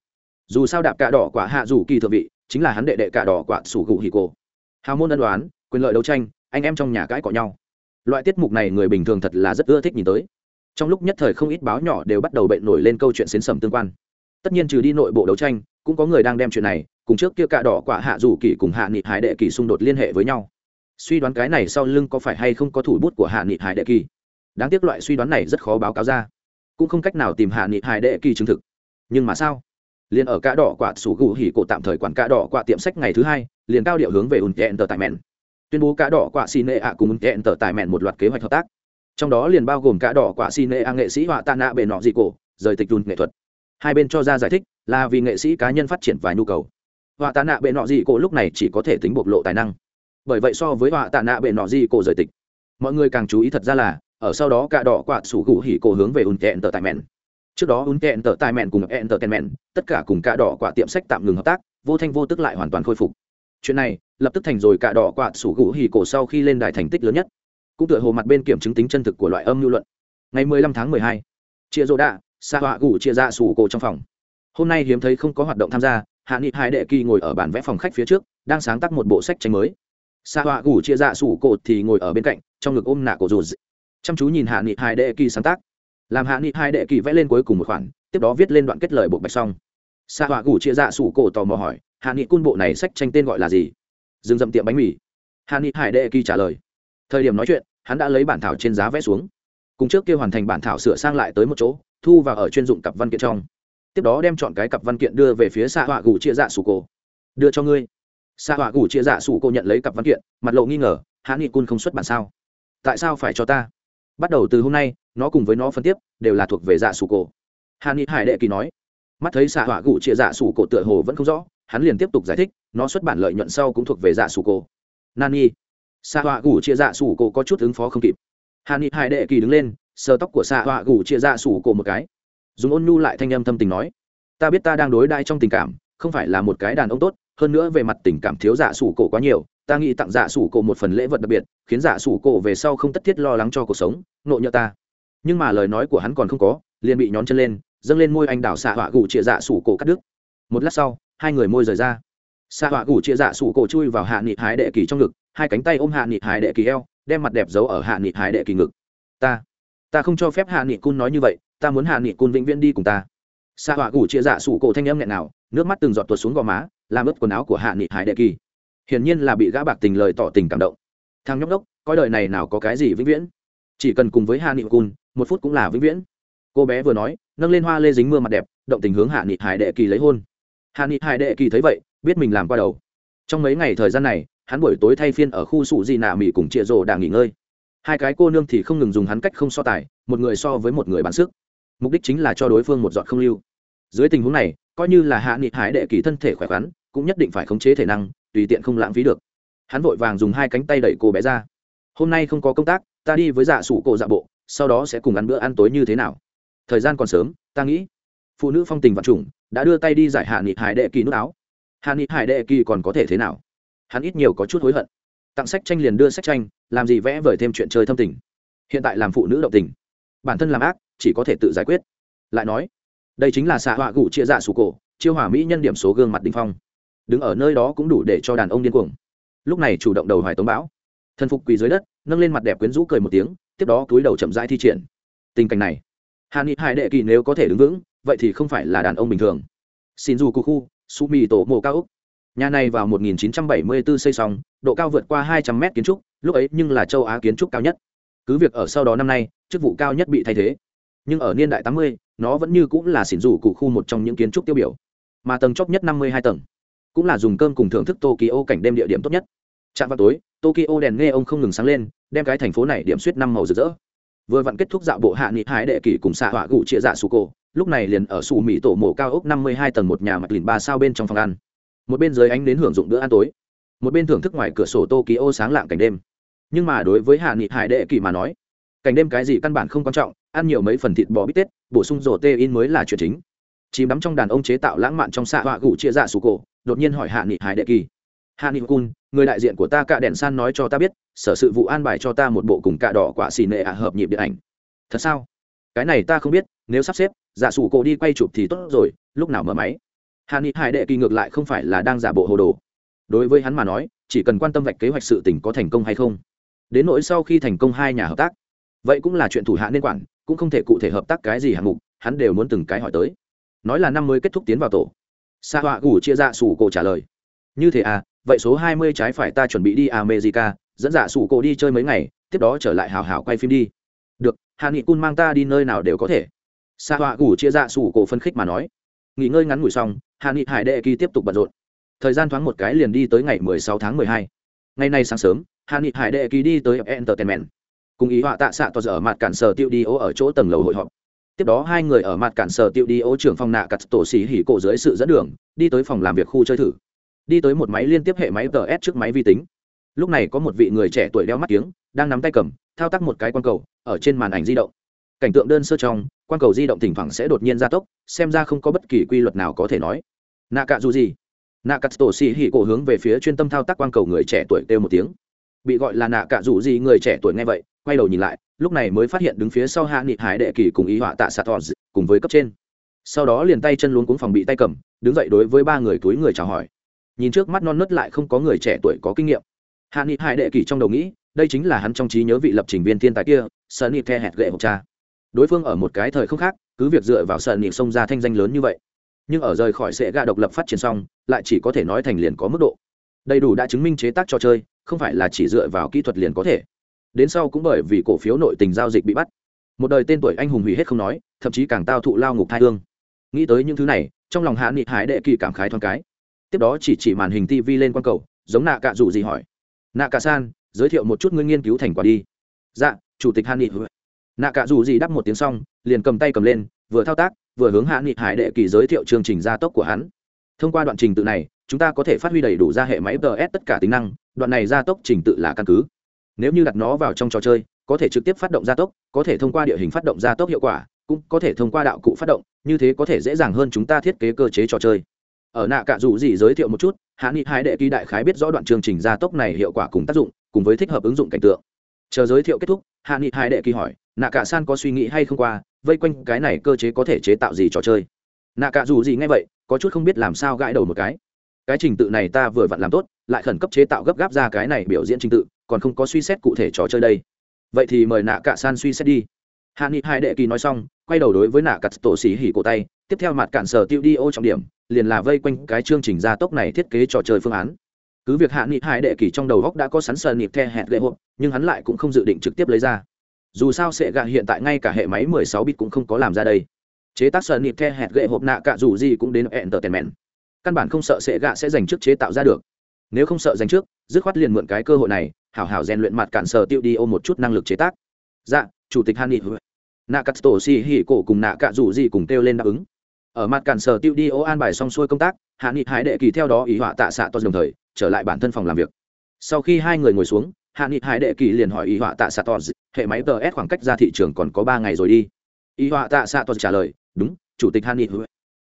dù sao đạp cả đỏ quả hạ dù kỳ thượng vị, chính là hắn đệ đệ cả đỏ quả sủ gụ hì cô hào môn ân đoán quyền lợi đấu tranh, anh em trong nhà cãi cọ nhau loại tiết mục này người bình thường thật là rất ưa thích nhìn tới. Trong lúc nhất thời không ít báo nhỏ đều bắt đầu bệnh nổi lên câu chuyện xến sầm tương quan. Tất nhiên trừ đi nội bộ đấu tranh, cũng có người đang đem chuyện này, cùng trước kia cạ đỏ quả hạ dù kỳ cùng hạ nghị hải đệ kỳ xung đột liên hệ với nhau. Suy đoán cái này sau lưng có phải hay không có thủ bút của hạ nghị hải đệ kỳ? Đáng tiếc loại suy đoán này rất khó báo cáo ra. Cũng không cách nào tìm hạ nghị hải đệ kỳ chứng thực. Nhưng mà sao? Liền ở cạ đỏ quả sủ gù hỉ cổ tạm thời quản cạ đỏ quả tiệm sách ngày thứ hai, liền cao điệu hướng về ùn tẹn tờ tại mẹn tuyên bố cạ đỏ quả xì nệ ạ cùng ùn tẹn tờ tại mẹn một loạt kế hoạch hợp tác. Trong đó liền bao gồm cạ đỏ quả xì nệ ạ nghệ sĩ họa tạ nạ bề nọ dị cổ, rời tịch đùn nghệ thuật. Hai bên cho ra giải thích là vì nghệ sĩ cá nhân phát triển và nhu cầu. Họa tạ nạ bệ nọ dị cổ lúc này chỉ có thể tính bộc lộ tài năng. Bởi vậy so với họa tạ nạ bệ nọ dị cổ rời tịch, mọi người càng chú ý thật ra là, ở sau đó cả đỏ quạt sủ gù hỉ cổ hướng về ùn kẹn tờ tài mẹn. Trước đó ùn kẹn tờ tài mẹn cùng ẹn tờ tèn mẹn, tất cả cùng cả đỏ quả tiệm sách tạm ngừng hợp tác, vô thanh vô tức lại hoàn toàn khôi phục. Chuyện này lập tức thành rồi cả đỏ quạt sủ gũ hì cổ sau khi lên đài thành tích lớn nhất. Cũng tựa hồ mặt bên kiểm chứng tính chân thực của loại âm lưu luận. Ngày 15 tháng 12, chia rô đạ xa họa gủ chia ra dạ sủ cổ trong phòng. Hôm nay hiếm thấy không có hoạt động tham gia hạ nghị hai đệ kỳ ngồi ở bàn vẽ phòng khách phía trước đang sáng tác một bộ sách tranh mới. Xa họa gủ chia ra dạ sủ cổ thì ngồi ở bên cạnh trong ngực ôm nạ cổ dù chăm chú nhìn hạ nghị hai đệ kỳ sáng tác. Làm hạ nghị hai đệ kỳ vẽ lên cuối cùng một khoản tiếp đó viết lên đoạn kết lời bộ bạch xong. Xa họa gủ chia ra dạ sủ cổ tò mò hỏi hạ nghị cun bộ này sách tranh tên gọi là gì? Dừng dậm tiệm bánh mì. Hàn ni hải đệ kỳ trả lời. Thời điểm nói chuyện, hắn đã lấy bản thảo trên giá vẽ xuống. Cùng trước kia hoàn thành bản thảo sửa sang lại tới một chỗ, thu vào ở chuyên dụng cặp văn kiện trong. Tiếp đó đem chọn cái cặp văn kiện đưa về phía xạ họa gù chia dạ sủ cổ. Đưa cho ngươi. Xạ họa gù chia dạ sủ cổ nhận lấy cặp văn kiện, mặt lộ nghi ngờ hãn nghị cun không xuất bản sao? Tại sao phải cho ta? Bắt đầu từ hôm nay, nó cùng với nó phân tiếp, đều là thuộc về dạ sủ cổ. Hàn nghị hải đệ kỳ nói, mắt thấy xạ họa gù chia dạ sủ cổ tựa hồ vẫn không rõ hắn liền tiếp tục giải thích, nó xuất bản lợi nhuận sau cũng thuộc về dạ sủ cổ. Nani. Xạ họa gủ chia dạ sủ cổ có chút ứng phó không kịp. Hà ni hải đệ kỳ đứng lên, sờ tóc của xạ họa gủ chia dạ sủ cổ một cái. Dùng ôn nhu lại thanh âm thâm tình nói, ta biết ta đang đối đai trong tình cảm, không phải là một cái đàn ông tốt, hơn nữa về mặt tình cảm thiếu dạ sủ cổ quá nhiều, ta nghĩ tặng dạ sủ cổ một phần lễ vật đặc biệt, khiến dạ sủ cổ về sau không tất thiết lo lắng cho cuộc sống, nộ nhỡ ta. Nhưng mà lời nói của hắn còn không có, liền bị nhón chân lên, dâng lên môi anh đảo xạ họa gù chia dạ sủ cổ cắt đứt. Một lát sau hai người môi rời ra. Xạ họa gủ chia dạ sủ cổ chui vào hạ nghị hái đệ kỳ trong ngực, hai cánh tay ôm hạ nghị hái đệ kỳ eo, đem mặt đẹp giấu ở hạ nghị hái đệ kỳ ngực. Ta ta không cho phép hạ nghị cun nói như vậy, ta muốn hạ nghị cun vĩnh viễn đi cùng ta. Xạ họa gủ chia dạ sủ cổ thanh âm nghẹn nào nước mắt từng giọt tuột xuống gò má, làm ướt quần áo của hạ nghị hái đệ kỳ. Hiển nhiên là bị gã bạc tình lời tỏ tình cảm động. Thằng nhóc đốc coi đời này nào có cái gì vĩnh viễn. Chỉ cần cùng với hạ nghị cun, một phút cũng là vĩnh viễn. Cô bé vừa nói, nâng lên hoa lê dính mưa mặt đẹp, động tình hướng hạ nghị hải đệ kỳ lấy hôn hạ ni hải đệ kỳ thấy vậy, biết mình làm qua đầu. Trong mấy ngày thời gian này, hắn buổi tối thay phiên ở khu sụ di nạ mỹ cùng chịa rồ đang nghỉ ngơi. Hai cái cô nương thì không ngừng dùng hắn cách không so tài, một người so với một người bán sức. Mục đích chính là cho đối phương một giọt không lưu. Dưới tình huống này, coi như là hạ nghị hải đệ kỳ thân thể khỏe khoắn, cũng nhất định phải khống chế thể năng, tùy tiện không lãng phí được. Hắn vội vàng dùng hai cánh tay đẩy cô bé ra. Hôm nay không có công tác, ta đi với dạ sủ cổ dạ bộ, sau đó sẽ cùng ăn bữa ăn tối như thế nào? Thời gian còn sớm, ta nghĩ. Phụ nữ phong tình vật trùng đã đưa tay đi giải hạ nghị hải đệ kỳ nút áo. Hạ nghị hải đệ kỳ còn có thể thế nào? Hắn ít nhiều có chút hối hận. Tặng sách tranh liền đưa sách tranh, làm gì vẽ vời thêm chuyện chơi thâm tình. Hiện tại làm phụ nữ động tình. Bản thân làm ác, chỉ có thể tự giải quyết. Lại nói, đây chính là xạ họa gụ chia dạ sủ cổ, chiêu hỏa mỹ nhân điểm số gương mặt đình phong. Đứng ở nơi đó cũng đủ để cho đàn ông điên cuồng. Lúc này chủ động đầu hoài tống bão. Thân phục quỳ dưới đất, nâng lên mặt đẹp quyến rũ cười một tiếng, tiếp đó túi đầu chậm rãi thi triển. Tình cảnh này hà ni hải đệ kỳ nếu có thể đứng vững vậy thì không phải là đàn ông bình thường. Xin dù cụ khu su mì tổ mộ cao úc. Nhà này vào 1974 xây xong độ cao vượt qua 200 mét kiến trúc lúc ấy nhưng là châu á kiến trúc cao nhất. Cứ việc ở sau đó năm nay chức vụ cao nhất bị thay thế. Nhưng ở niên đại 80, nó vẫn như cũng là xỉn rủ cụ khu một trong những kiến trúc tiêu biểu. Mà tầng chóp nhất 52 tầng cũng là dùng cơm cùng thưởng thức tokyo cảnh đêm địa điểm tốt nhất. Chạm vào tối tokyo đèn nghe ông không ngừng sáng lên đem cái thành phố này điểm suýt năm màu rực rỡ vừa vặn kết thúc dạo bộ hạ nghị hải đệ kỷ cùng xạ họa gụ chia dạ su cô lúc này liền ở xù mỹ tổ mộ cao ốc năm mươi hai tầng một nhà mặt lìn ba sao bên trong phòng ăn. Một bên dưới ánh đến hưởng dụng bữa ăn tối. Một bên thưởng thức ngoài cửa sổ tokyo sáng lạng cảnh đêm. Nhưng mà đối với hạ nghị hải đệ kỷ mà nói, cảnh đêm cái gì căn bản không quan trọng, ăn nhiều mấy phần thịt bò bít tết, bổ sung rổ tê in mới là chuyện chính. Chìm đắm trong đàn ông chế tạo lãng mạn trong xạ họa gụ chia dạ sù cổ, đột nhiên hỏi hạ nghị hải đệ kỳ hạ nghị cun người đại diện của ta cạ đèn san nói cho ta biết, sở sự vụ an bài cho ta một bộ cùng cạ đỏ quả xì nệ ạ hợp nhịp điện ảnh. Thật sao? Cái này ta không biết, nếu sắp xếp, giả sủ cổ đi quay chụp thì tốt rồi, lúc nào mở máy? Hạ nghị hải đệ kỳ ngược lại không phải là đang giả bộ hồ đồ. Đối với hắn mà nói, chỉ cần quan tâm vạch kế hoạch sự tình có thành công hay không. Đến nỗi sau khi thành công hai nhà hợp tác, vậy cũng là chuyện thủ hạ nên quản, cũng không thể cụ thể hợp tác cái gì hạng mục, hắn đều muốn từng cái hỏi tới. Nói là năm mới kết thúc tiến vào tổ. Sa họa gủ chia dạ sủ cổ trả lời. Như thế à vậy số hai mươi trái phải ta chuẩn bị đi america, dẫn dạ sủ cổ đi chơi mấy ngày, tiếp đó trở lại hào hào quay phim đi. Được hạ nghị cun mang ta đi nơi nào đều có thể. Sa họa gù chia dạ sủ cổ phân khích mà nói. Nghỉ ngơi ngắn ngủi xong hạ nghị hải đệ kỳ tiếp tục bận rộn. Thời gian thoáng một cái liền đi tới ngày mười sáu tháng mười hai. Ngày nay sáng sớm hạ nghị hải đệ kỳ đi tới entertainment. Cùng ý họa tạ xạ to ở mặt cản sở tiêu đi ô ở chỗ tầng lầu hội họp. Tiếp đó hai người ở mặt cản sở tiêu đi ô trưởng phòng nạ cặt tổ xỉ hỉ cổ dưới sự dẫn đường, đi tới phòng làm việc khu chơi thử đi tới một máy liên tiếp hệ máy ts trước máy vi tính. Lúc này có một vị người trẻ tuổi đeo mắt kiếng, đang nắm tay cầm, thao tác một cái quan cầu, ở trên màn ảnh di động. Cảnh tượng đơn sơ trong quan cầu di động thỉnh thoảng sẽ đột nhiên gia tốc, xem ra không có bất kỳ quy luật nào có thể nói. Nạ cạ dù gì nạ cắt tổ xì hỉ cổ hướng về phía chuyên tâm thao tác quan cầu người trẻ tuổi kêu một tiếng. Bị gọi là nạ cạ dù gì người trẻ tuổi nghe vậy, quay đầu nhìn lại, lúc này mới phát hiện đứng phía sau hạ nghị hải đệ kỳ cùng ý họa tạ sạt cùng với cấp trên. Sau đó liền tay chân luôn cuống phòng bị tay cầm, đứng dậy đối với ba người túi người chào hỏi nhìn trước mắt non nớt lại không có người trẻ tuổi có kinh nghiệm. Hạ nghị hải đệ kỳ trong đầu nghĩ, đây chính là hắn trong trí nhớ vị lập trình viên thiên tài kia sợ nịp the hẹt gậy hộp cha. Đối phương ở một cái thời không khác, cứ việc dựa vào sợ nịp xông ra thanh danh lớn như vậy, nhưng ở rời khỏi sệ gạ độc lập phát triển xong, lại chỉ có thể nói thành liền có mức độ. Đầy đủ đã chứng minh chế tác trò chơi, không phải là chỉ dựa vào kỹ thuật liền có thể. Đến sau cũng bởi vì cổ phiếu nội tình giao dịch bị bắt. Một đời tên tuổi anh hùng hủy hết không nói, thậm chí càng tao thụ lao ngục thai hương. Nghĩ tới những thứ này, trong lòng hạ nghị hải đệ kỳ cảm khái thoáng cái tiếp đó chỉ chỉ màn hình tv lên quang cầu, giống nạ cạ dù gì hỏi. Nạ cạ san, giới thiệu một chút ngươi nghiên cứu thành quả đi. Dạ chủ tịch hạ nghị nạ cạ dù gì đắp một tiếng xong, liền cầm tay cầm lên, vừa thao tác, vừa hướng hạ nghị hải đệ kỳ giới thiệu chương trình gia tốc của hắn. Thông qua đoạn trình tự này, chúng ta có thể phát huy đầy đủ ra hệ máy ts tất cả tính năng, đoạn này gia tốc trình tự là căn cứ. Nếu như đặt nó vào trong trò chơi, có thể trực tiếp phát động gia tốc, có thể thông qua địa hình phát động gia tốc hiệu quả, cũng có thể thông qua đạo cụ phát động, như thế có thể dễ dàng hơn chúng ta thiết kế cơ chế trò chơi ở nạ cạ dù gì giới thiệu một chút, hạ nghị hai đệ ký đại khái biết rõ đoạn chương trình gia tốc này hiệu quả cùng tác dụng, cùng với thích hợp ứng dụng cảnh tượng. Chờ giới thiệu kết thúc, hạ nghị hai đệ kỳ hỏi, nạ cạ san có suy nghĩ hay không qua, vây quanh cái này cơ chế có thể chế tạo gì trò chơi? Nạ cạ dù gì ngay vậy, có chút không biết làm sao gãi đầu một cái. Cái trình tự này ta vừa vặn làm tốt, lại khẩn cấp chế tạo gấp gáp ra cái này biểu diễn trình tự, còn không có suy xét cụ thể trò chơi đây. Vậy thì mời nạ cạ san suy xét đi. Hạ nghị hai đệ kỳ nói xong, quay đầu đối với nạ cặt tổ xỉ hỉ cổ tay, tiếp theo mặt cản sở tiêu đi ô trọng điểm liền là vây quanh cái chương trình gia tốc này thiết kế trò chơi phương án. Cứ việc hạ nghị hai đệ kỳ trong đầu góc đã có sẵn sờ nịp the hẹn lệ hộp, nhưng hắn lại cũng không dự định trực tiếp lấy ra. Dù sao sẽ gạ hiện tại ngay cả hệ máy 16 bit cũng không có làm ra đây. Chế tác sờ nịp the hẹn gậy hộp nạ cả dù gì cũng đến entertainment. Căn bản không sợ sẽ gạ sẽ dành trước chế tạo ra được. Nếu không sợ dành trước dứt khoát liền mượn cái cơ hội này, hảo hảo rèn luyện mặt cản sở tiêu đi ôm một chút năng lực chế tác. Dạ chủ tịch han nghị nạ cắt tổ si hỉ cổ cùng nạ cạ Dù gì cùng kêu lên đáp ứng ở mặt cản sở tiêu đi ô an bài xong xuôi công tác, hạ nghị hải đệ kỳ theo đó ý họa tạ xạ to đồng thời, trở lại bản thân phòng làm việc. Sau khi hai người ngồi xuống, hạ nghị hải đệ kỳ liền hỏi ý họa tạ xạ to hệ máy ts khoảng cách ra thị trường còn có ba ngày rồi đi. Ý họa tạ xạ to trả lời, đúng, chủ tịch hạ nghị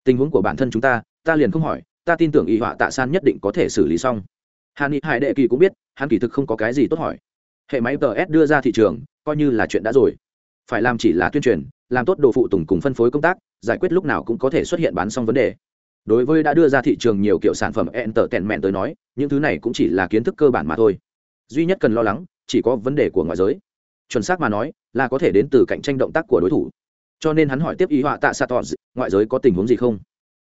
tình huống của bản thân chúng ta ta liền không hỏi, ta tin tưởng ý họa tạ san nhất định có thể xử lý xong. Hạ nghị hải đệ kỳ cũng biết, hắn kỳ thực không có cái gì tốt hỏi. Hệ máy ts đưa ra thị trường, coi như là chuyện đã rồi phải làm chỉ là tuyên truyền, làm tốt đồ phụ tùng cùng phân phối công tác, giải quyết lúc nào cũng có thể xuất hiện bán xong vấn đề. Đối với đã đưa ra thị trường nhiều kiểu sản phẩm entertainment tới nói, những thứ này cũng chỉ là kiến thức cơ bản mà thôi. Duy nhất cần lo lắng, chỉ có vấn đề của ngoại giới. Chuẩn xác mà nói, là có thể đến từ cạnh tranh động tác của đối thủ. Cho nên hắn hỏi tiếp y họa tạ satos ngoại giới có tình huống gì không?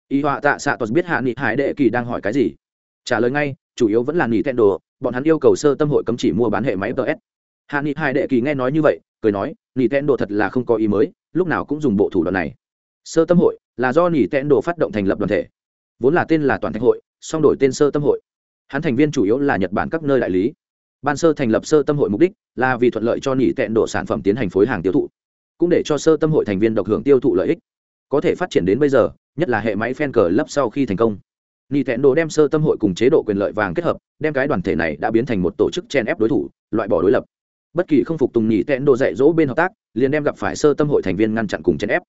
Y họa tạ satos biết hạ nghị hải đệ kỳ đang hỏi cái gì? Trả lời ngay, chủ yếu vẫn là nghỉ đồ bọn hắn yêu cầu sơ tâm hội cấm chỉ mua bán hệ máy ts hạ nghị hải đệ kỳ nghe nói như vậy, cười nói, nỉ tẹn đồ thật là không có ý mới, lúc nào cũng dùng bộ thủ đoạn này. Sơ tâm hội là do nỉ tẹn đồ phát động thành lập đoàn thể. Vốn là tên là toàn thạch hội, song đổi tên sơ tâm hội. Hắn thành viên chủ yếu là nhật bản các nơi đại lý. Ban sơ thành lập sơ tâm hội mục đích là vì thuận lợi cho nỉ tẹn đồ sản phẩm tiến hành phối hàng tiêu thụ, cũng để cho sơ tâm hội thành viên độc hưởng tiêu thụ lợi ích. Có thể phát triển đến bây giờ, nhất là hệ máy fan cờ lấp sau khi thành công, nỉ tẹn đồ đem sơ tâm hội cùng chế độ quyền lợi vàng kết hợp, đem cái đoàn thể này đã biến thành một tổ chức chen ép đối thủ, loại bỏ đối lập bất kỳ không phục tùng nhì tẹn đồ dạy dỗ bên hợp tác, liền đem gặp phải sơ tâm hội thành viên ngăn chặn cùng chèn ép.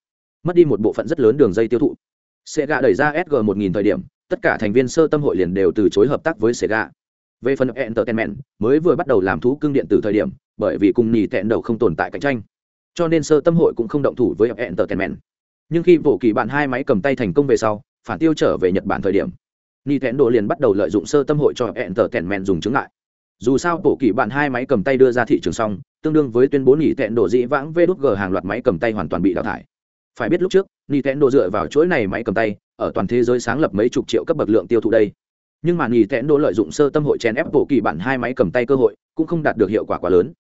Mất đi một bộ phận rất lớn đường dây tiêu thụ. Sega đẩy ra sg 1000 thời điểm, tất cả thành viên sơ tâm hội liền đều từ chối hợp tác với sega về phần entertainment, mới vừa bắt đầu làm thú cưng điện tử thời điểm, bởi vì cùng nhì tẹn đầu không tồn tại cạnh tranh. Cho nên sơ tâm hội cũng không động thủ với entertainment. Nhưng khi vỗ kỳ bạn hai máy cầm tay thành công về sau, phản tiêu trở về nhật bản thời điểm nhì tẹn đồ liền bắt đầu lợi dụng sơ tâm hội cho entertainment dùng chứng lại dù sao bộ kỳ bạn hai máy cầm tay đưa ra thị trường xong tương đương với tuyên bố nghỉ tẹn đồ dĩ vãng vê đốt g hàng loạt máy cầm tay hoàn toàn bị đào thải phải biết lúc trước nghỉ thẻn đồ dựa vào chuỗi này máy cầm tay, ở toàn thế giới sáng lập mấy chục triệu cấp bậc lượng tiêu thụ đây. Nhưng mà nghỉ thẻn đồ lợi dụng sơ tâm hội chèn ép bộ kỳ bản hai máy cầm tay cơ hội, cũng không đạt được hiệu quả quá lớn.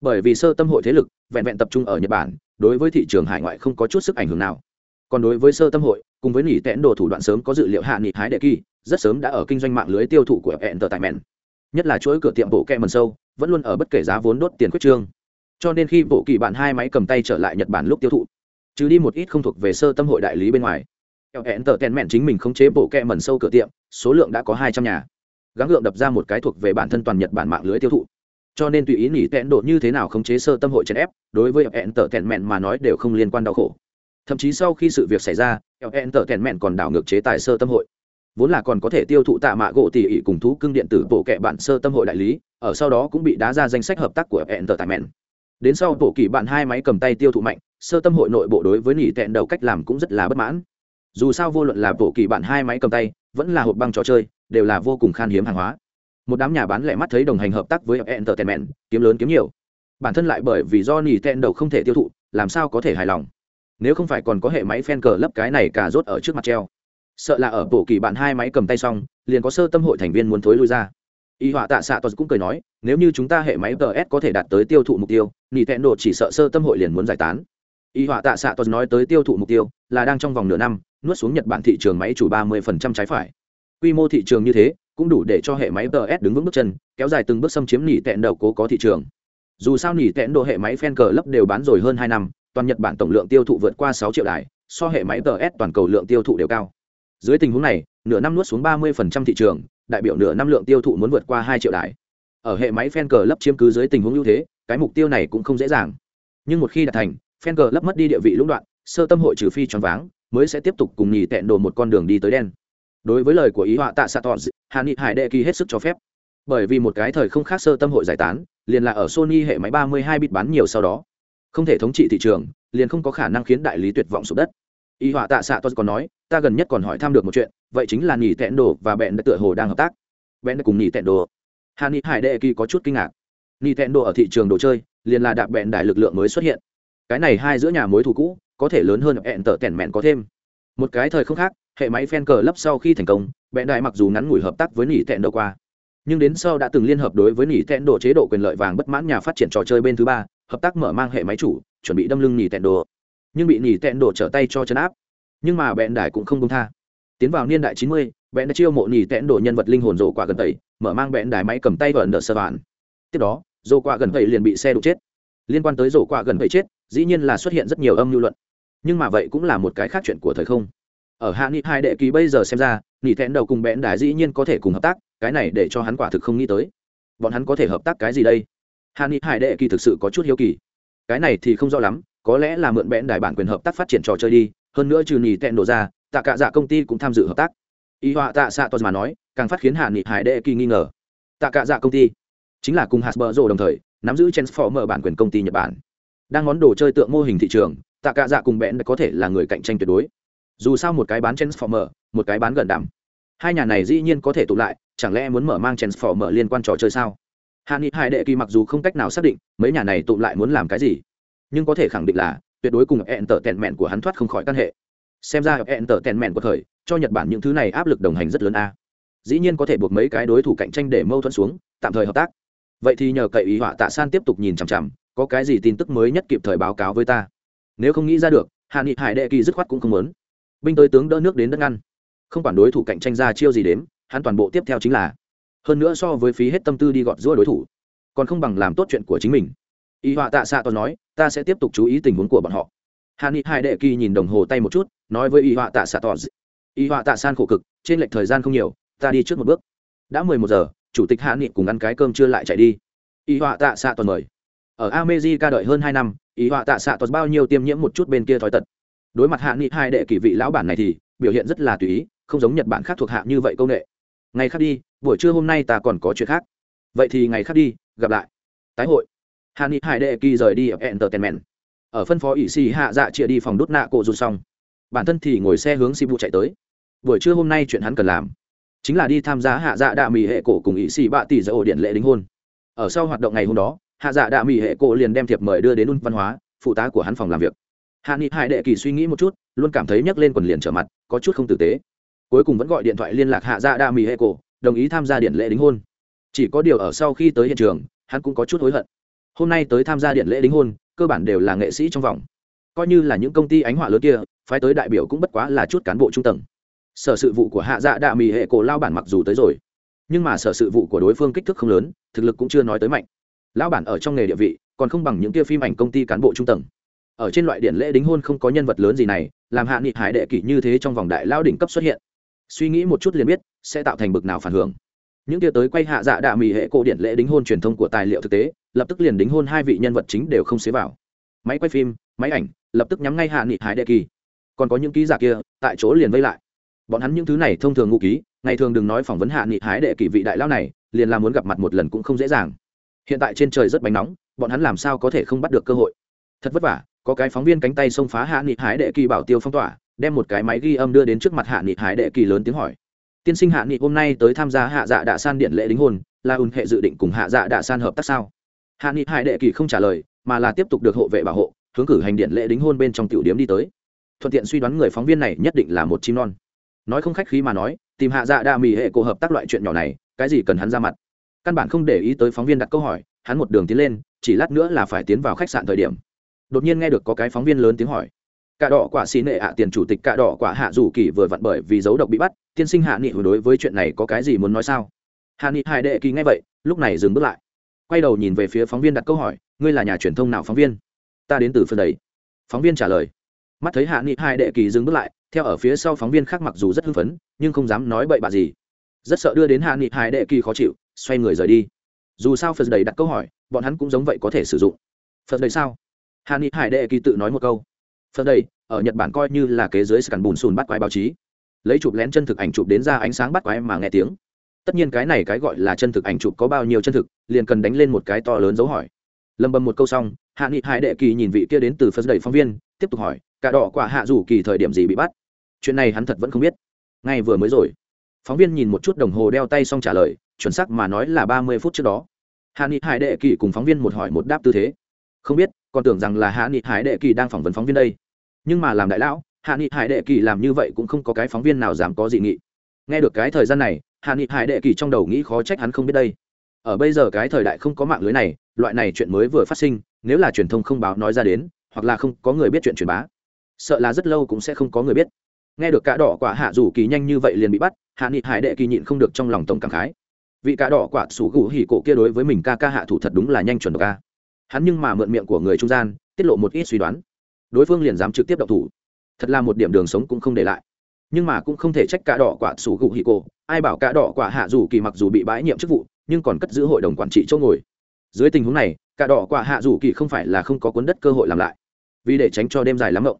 Bởi vì sơ tâm hội thế lực vẹn vẹn tập trung ở Nhật Bản, đối với thị trường hải ngoại không có chút sức ảnh hưởng nào. Còn đối với sơ tâm hội, cùng với nghỉ thẻn đồ thủ đoạn sớm có dự liệu hạ nghị hái đệ kỳ, rất sớm đã ở kinh doanh mạng lưới tiêu thụ của Entertainment. Nhất là chuỗi cửa tiệm bộ kẹ mần sâu, vẫn luôn ở bất kể giá vốn đốt tiền quyết trương. Cho nên khi bộ kỳ bản hai máy cầm tay trở lại Nhật Bản lúc tiêu thụ, trừ đi một ít không thuộc về sơ tâm hội đại lý bên ngoài kẹo hẹn tờ tèn mẹn chính mình khống chế bộ kẹ mần sâu cửa tiệm số lượng đã có hai trăm nhà. Gắng gượng đập ra một cái thuộc về bản thân toàn nhật bản mạng lưới tiêu thụ. Cho nên tùy ý nghỉ tẹn độ như thế nào khống chế sơ tâm hội chèn ép đối với hẹn tờ tèn mẹn mà nói đều không liên quan đau khổ. Thậm chí sau khi sự việc xảy ra hẹn tờ tèn mẹn còn đảo ngược chế tài sơ tâm hội vốn là còn có thể tiêu thụ tạ mạ gỗ tỉ ỉ cùng thú cưng điện tử bộ kệ bản sơ tâm hội đại lý, ở sau đó cũng bị đá ra danh sách hợp tác của hẹn tờ tài mẹn đến sau, bộ kỳ bạn hai máy cầm tay tiêu thụ mạnh, sơ tâm hội nội bộ đối với nỉ tẹn đầu cách làm cũng rất là bất mãn. Dù sao vô luận là bộ kỳ bạn hai máy cầm tay, vẫn là hộp băng trò chơi, đều là vô cùng khan hiếm hàng hóa. Một đám nhà bán lẻ mắt thấy đồng hành hợp tác với entertainment, kiếm lớn kiếm nhiều. Bản thân lại bởi vì do nỉ tẹn đầu không thể tiêu thụ, làm sao có thể hài lòng? Nếu không phải còn có hệ máy fan cờ lấp cái này cả rốt ở trước mặt treo sợ là ở bộ kỳ bạn hai máy cầm tay xong, liền có sơ tâm hội thành viên muốn thối lui ra. Y họa tạ xạ tos cũng cười nói, nếu như chúng ta hệ máy ts có thể đạt tới tiêu thụ mục tiêu, nỉ tẹn độ chỉ sợ sơ tâm hội liền muốn giải tán. Y họa tạ xạ tos nói tới tiêu thụ mục tiêu, là đang trong vòng nửa năm, nuốt xuống nhật bản thị trường máy chủ ba mươi phần trăm trái phải. Quy mô thị trường như thế, cũng đủ để cho hệ máy ts đứng vững bước chân, kéo dài từng bước xâm chiếm nỉ tẹn đầu cố có thị trường. Dù sao nỉ tẹn độ hệ máy fan cờ lấp đều bán rồi hơn hai năm, toàn nhật bản tổng lượng tiêu thụ vượt qua sáu triệu đài, so hệ máy ts toàn cầu lượng tiêu thụ đều cao dưới tình huống này, nửa năm nuốt xuống ba mươi phần trăm thị trường, đại biểu nửa năm lượng tiêu thụ muốn vượt qua hai triệu đài. Ở hệ máy fan cờ lấp chiếm cứ dưới tình huống ưu thế, cái mục tiêu này cũng không dễ dàng. Nhưng một khi đạt thành, fan cờ lấp mất đi địa vị lũng đoạn, sơ tâm hội trừ phi tròn váng, mới sẽ tiếp tục cùng nhì tẹn đồ một con đường đi tới đen. Đối với lời của ý họa tạ xạ tọt, hà nghị hải đệ kỳ hết sức cho phép. Bởi vì một cái thời không khác sơ tâm hội giải tán, liền là ở sony hệ máy 32 bit bán nhiều sau đó. Không thể thống trị thị trường, liền không có khả năng khiến đại lý tuyệt vọng sụp đất y họa tạ xạ tos còn nói, ta gần nhất còn hỏi thăm được một chuyện, vậy chính là nhì tẹn đồ và bẹn đã tựa hồ đang hợp tác. Bẹn đã cùng nhì tẹn đồ. Hà ni hải đệ kỳ có chút kinh ngạc. Nhì tẹn đồ ở thị trường đồ chơi, liền là đạp bẹn đại lực lượng mới xuất hiện. Cái này hai giữa nhà mối thù cũ, có thể lớn hơn hẹn tở tẻn mẹn có thêm. Một cái thời không khác, hệ máy fan cờ lấp sau khi thành công, bẹn đại mặc dù ngắn ngủi hợp tác với nhì tẹn đồ qua, nhưng đến sau đã từng liên hợp đối với nhì tẹn đồ chế độ quyền lợi vàng bất mãn nhà phát triển trò chơi bên thứ ba, hợp tác mở mang hệ máy chủ, chuẩn bị đâm lưng nhì tẹn đồ nhưng bị nỉ tẹn đổ trở tay cho chấn áp. Nhưng mà bẹn đài cũng không công tha. Tiến vào niên đại chín mươi, bẹn đã chiêu mộ nỉ tẹn đổ nhân vật linh hồn rổ quả gần tẩy, mở mang bẹn đài máy cầm tay gần đỡ sơ bản tiếp đó rổ quả gần tẩy liền bị xe đụng chết. Liên quan tới rổ quả gần tẩy chết, dĩ nhiên là xuất hiện rất nhiều âm lưu luận. Nhưng mà vậy cũng là một cái khác chuyện của thời không. Ở hạ nghị hai đệ ký bây giờ xem ra, nỉ tẹn đầu cùng bẹn đài dĩ nhiên có thể cùng hợp tác, cái này để cho hắn quả thực không nghĩ tới. Bọn hắn có thể hợp tác cái gì đây? Hạ nghị hải đệ kỳ thực sự có chút hiếu kỳ. Cái này thì không rõ lắm có lẽ là mượn bẽn đài bản quyền hợp tác phát triển trò chơi đi, hơn nữa trừ nhì tẹn đổ ra, tạ cả dạ công ty cũng tham dự hợp tác. Y họa tạ xạ tos mà nói, càng phát khiến hạ nghị hải đệ kỳ nghi ngờ. Tạ cả dạ công ty chính là cùng hạt bờ rồ đồng thời nắm giữ transformer bản quyền công ty nhật bản. Đang món đồ chơi tượng mô hình thị trường, tạ cả dạ cùng bẽn có thể là người cạnh tranh tuyệt đối. Dù sao một cái bán transformer, một cái bán gần đẳng hai nhà này dĩ nhiên có thể tụ lại, chẳng lẽ muốn mở mang transformer liên quan trò chơi sao? Hạ nghị hải đệ kỳ mặc dù không cách nào xác định, mấy nhà này tụ lại muốn làm cái gì? Nhưng có thể khẳng định là tuyệt đối cùng hẹn tở tèn mẹn của hắn thoát không khỏi căn hệ. Xem ra hẹn tở tèn mẹn của thời, cho nhật bản những thứ này áp lực đồng hành rất lớn a. Dĩ nhiên có thể buộc mấy cái đối thủ cạnh tranh để mâu thuẫn xuống, tạm thời hợp tác. Vậy thì nhờ cậy ý họa tạ san tiếp tục nhìn chằm chằm, có cái gì tin tức mới nhất kịp thời báo cáo với ta? Nếu không nghĩ ra được hạ nghị hải đệ kỳ dứt khoát cũng không muốn. Binh tới tướng đỡ nước đến đất ngăn. Không quản đối thủ cạnh tranh ra chiêu gì đến hắn toàn bộ tiếp theo chính là hơn nữa so với phí hết tâm tư đi gọt rũa đối thủ, còn không bằng làm tốt chuyện của chính mình. Y họa tạ xạ toàn nói ta sẽ tiếp tục chú ý tình huống của bọn họ. Hạ nghị hai đệ kỳ nhìn đồng hồ tay một chút, nói với y họa tạ xạ toàn y họa tạ san khổ cực, trên lệch thời gian không nhiều, ta đi trước một bước. Đã mười một giờ, chủ tịch hạ nghị cùng ăn cái cơm chưa lại chạy đi. Y họa tạ xạ toàn mời. Ở amejica đợi hơn hai năm, y họa tạ xạ toàn bao nhiêu tiêm nhiễm một chút bên kia thói tật. Đối mặt hạ nghị hai đệ kỳ vị lão bản này thì, biểu hiện rất là tùy ý, không giống nhật bản khác thuộc hạ như vậy công nghệ. Ngày khác đi, buổi trưa hôm nay ta còn có chuyện khác. Vậy thì ngày khác đi, gặp lại. Tái hội hà ni hải đệ kỳ rời đi ở entertainment. Ở phân phó ỷ xì hạ dạ chia đi phòng đốt nạ cổ rụt xong. Bản thân thì ngồi xe hướng sibu chạy tới. Buổi trưa hôm nay chuyện hắn cần làm chính là đi tham gia hạ dạ đạ mỹ hệ cổ cùng ỷ xì bạ tỷ dỡ ổ điện lễ đính hôn. Ở sau hoạt động ngày hôm đó, hạ dạ đạ mỹ hệ cổ liền đem thiệp mời đưa đến un văn hóa, phụ tá của hắn phòng làm việc. Hạ nghị hải đệ kỳ suy nghĩ một chút, luôn cảm thấy nhấc lên quần liền trở mặt, có chút không tử tế. Cuối cùng vẫn gọi điện thoại liên lạc hạ dạ đạ mỹ hệ cổ, đồng ý tham gia điện lễ đính hôn. Chỉ có điều ở sau khi tới hiện trường, hắn cũng có chút hối hận hôm nay tới tham gia điện lễ đính hôn, cơ bản đều là nghệ sĩ trong vòng. Coi như là những công ty ánh họa lớn kia, phái tới đại biểu cũng bất quá là chút cán bộ trung tầng. Sở sự vụ của hạ dạ đạ mì hệ cổ lao bản mặc dù tới rồi, nhưng mà sở sự vụ của đối phương kích thước không lớn, thực lực cũng chưa nói tới mạnh. Lão bản ở trong nghề địa vị, còn không bằng những kia phim ảnh công ty cán bộ trung tầng. Ở trên loại điện lễ đính hôn không có nhân vật lớn gì này, làm hạ nghị hải đệ kỷ như thế trong vòng đại lao đỉnh cấp xuất hiện. Suy nghĩ một chút liền biết, sẽ tạo thành bực nào phản hưởng những kia tới quay hạ dạ đạ mỹ hệ cổ điện lễ đính hôn truyền thông của tài liệu thực tế, lập tức liền đính hôn hai vị nhân vật chính đều không xế vào. Máy quay phim, máy ảnh, lập tức nhắm ngay hạ nghị hải đệ kỳ. Còn có những ký giả kia, tại chỗ liền vây lại. Bọn hắn những thứ này thông thường ngụ ký, ngày thường đừng nói phỏng vấn hạ nghị hái đệ kỳ vị đại lao này, liền là muốn gặp mặt một lần cũng không dễ dàng. Hiện tại trên trời rất bánh nóng, bọn hắn làm sao có thể không bắt được cơ hội? Thật vất vả, có cái phóng viên cánh tay xông phá hạ nghị hái đệ kỳ bảo tiêu phong tỏa, đem một cái máy ghi âm đưa đến trước mặt hạ nghị hái đệ kỳ lớn tiếng hỏi tiên sinh hạ nghị hôm nay tới tham gia hạ dạ đạ san điện lễ đính hôn, là ùn hệ dự định cùng hạ dạ đạ san hợp tác sao? Hạ nghị hải đệ kỳ không trả lời, mà là tiếp tục được hộ vệ bảo hộ, hướng cử hành điện lễ đính hôn bên trong tiểu điếm đi tới. Thuận tiện suy đoán người phóng viên này nhất định là một chim non. Nói không khách khí mà nói, tìm hạ dạ đa mỹ hệ cổ hợp tác loại chuyện nhỏ này, cái gì cần hắn ra mặt? Căn bản không để ý tới phóng viên đặt câu hỏi, hắn một đường tiến lên, chỉ lát nữa là phải tiến vào khách sạn thời điểm. Đột nhiên nghe được có cái phóng viên lớn tiếng hỏi cả đỏ quả xì nệ ạ tiền chủ tịch, cả đỏ quả hạ rủ kỳ vừa vặn bởi vì dấu độc bị bắt, tiên sinh hạ nghị hồi đối với chuyện này có cái gì muốn nói sao? Hạ nghị hải đệ kỳ nghe vậy, lúc này dừng bước lại. Quay đầu nhìn về phía phóng viên đặt câu hỏi, ngươi là nhà truyền thông nào phóng viên? Ta đến từ phần đấy phóng viên trả lời. Mắt thấy hạ nghị hai đệ kỳ dừng bước lại, theo ở phía sau phóng viên khác mặc dù rất hưng phấn, nhưng không dám nói bậy bạ gì. Rất sợ đưa đến hạ nghị hai đệ kỳ khó chịu, xoay người rời đi. Dù sao phần đầy đặt câu hỏi, bọn hắn cũng giống vậy có thể sử dụng. Phần đầy sao? Hạ nghị hải đệ kỳ tự nói một câu phần đây ở nhật bản coi như là kế giới scan bùn sùn bắt quái báo chí. Lấy chụp lén chân thực ảnh chụp đến ra ánh sáng bắt quái mà nghe tiếng. Tất nhiên cái này cái gọi là chân thực ảnh chụp có bao nhiêu chân thực, liền cần đánh lên một cái to lớn dấu hỏi. Lâm bầm một câu xong, hạ nghị hải đệ kỳ nhìn vị kia đến từ phần đầy phóng viên, tiếp tục hỏi, cả đỏ quả hạ rủ kỳ thời điểm gì bị bắt? Chuyện này hắn thật vẫn không biết. Ngay vừa mới rồi, phóng viên nhìn một chút đồng hồ đeo tay xong trả lời, chuẩn xác mà nói là ba mươi phút trước đó. Hạ nghị hải đệ kỳ cùng phóng viên một hỏi một đáp tư thế. Không biết còn tưởng rằng là hạ nghị hải đệ kỳ đang phỏng vấn phóng viên đây. Nhưng mà làm đại lão, hạ nghị hải đệ kỳ làm như vậy cũng không có cái phóng viên nào dám có dị nghị. Nghe được cái thời gian này, hạ nghị hải đệ kỳ trong đầu nghĩ khó trách hắn không biết đây. Ở bây giờ cái thời đại không có mạng lưới này, loại này chuyện mới vừa phát sinh, nếu là truyền thông không báo nói ra đến, hoặc là không có người biết chuyện truyền bá, sợ là rất lâu cũng sẽ không có người biết. Nghe được cá đỏ quả hạ rủ kỳ nhanh như vậy liền bị bắt, hạ nghị hải đệ kỳ nhịn không được trong lòng tổng cảm khái. Vị cá đỏ quả sủ gù hỉ cổ kia đối với mình ca ca hạ thủ thật đúng là nhanh chuẩn độc ca hắn nhưng mà mượn miệng của người trung gian, tiết lộ một ít suy đoán. Đối phương liền dám trực tiếp độc thủ. Thật là một điểm đường sống cũng không để lại. Nhưng mà cũng không thể trách cả đỏ quả sủ gù hỉ cổ. Ai bảo cả đỏ quả hạ dù kỳ mặc dù bị bãi nhiệm chức vụ, nhưng còn cất giữ hội đồng quản trị chỗ ngồi. Dưới tình huống này, cả đỏ quả hạ dù kỳ không phải là không có cuốn đất cơ hội làm lại. Vì để tránh cho đêm dài lắm rộng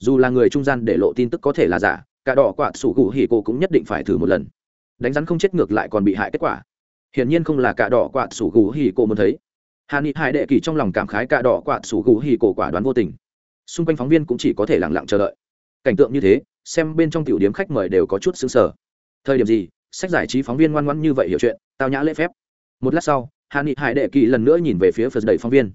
dù là người trung gian để lộ tin tức có thể là giả, cả đỏ quả sủ gù hỉ cổ cũng nhất định phải thử một lần. Đánh rắn không chết ngược lại còn bị hại kết quả. Hiển nhiên không là cả đỏ quả sủ gù hỉ cổ muốn thấy hà ni hải đệ kỳ trong lòng cảm khái cả đỏ quạt sủ gù hì cổ quả đoán vô tình. Xung quanh phóng viên cũng chỉ có thể lặng lặng chờ đợi. Cảnh tượng như thế, xem bên trong tiểu điếm khách mời đều có chút xứng sở thời điểm gì, sách giải trí phóng viên ngoan ngoãn như vậy hiểu chuyện, tao nhã lễ phép. Một lát sau, hà ni hải đệ kỳ lần nữa nhìn về phía phật đầy phóng viên.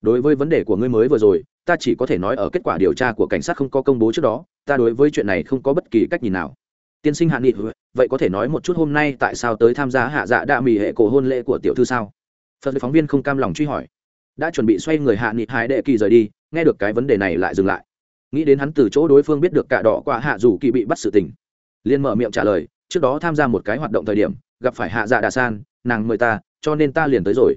Đối với vấn đề của ngươi mới vừa rồi, ta chỉ có thể nói ở kết quả điều tra của cảnh sát không có công bố trước đó, ta đối với chuyện này không có bất kỳ cách nhìn nào. Tiên sinh hạ nghị vậy có thể nói một chút hôm nay tại sao tới tham gia hạ dạ đa mỹ hệ cổ hôn lễ của tiểu thư sao? Phật phóng viên không cam lòng truy hỏi. Đã chuẩn bị xoay người hạ nghị hai đệ kỳ rời đi, nghe được cái vấn đề này lại dừng lại. Nghĩ đến hắn từ chỗ đối phương biết được cả đỏ qua hạ dù kỳ bị bắt sự tình liên mở miệng trả lời, trước đó tham gia một cái hoạt động thời điểm, gặp phải hạ dạ đà san, nàng mời ta, cho nên ta liền tới rồi.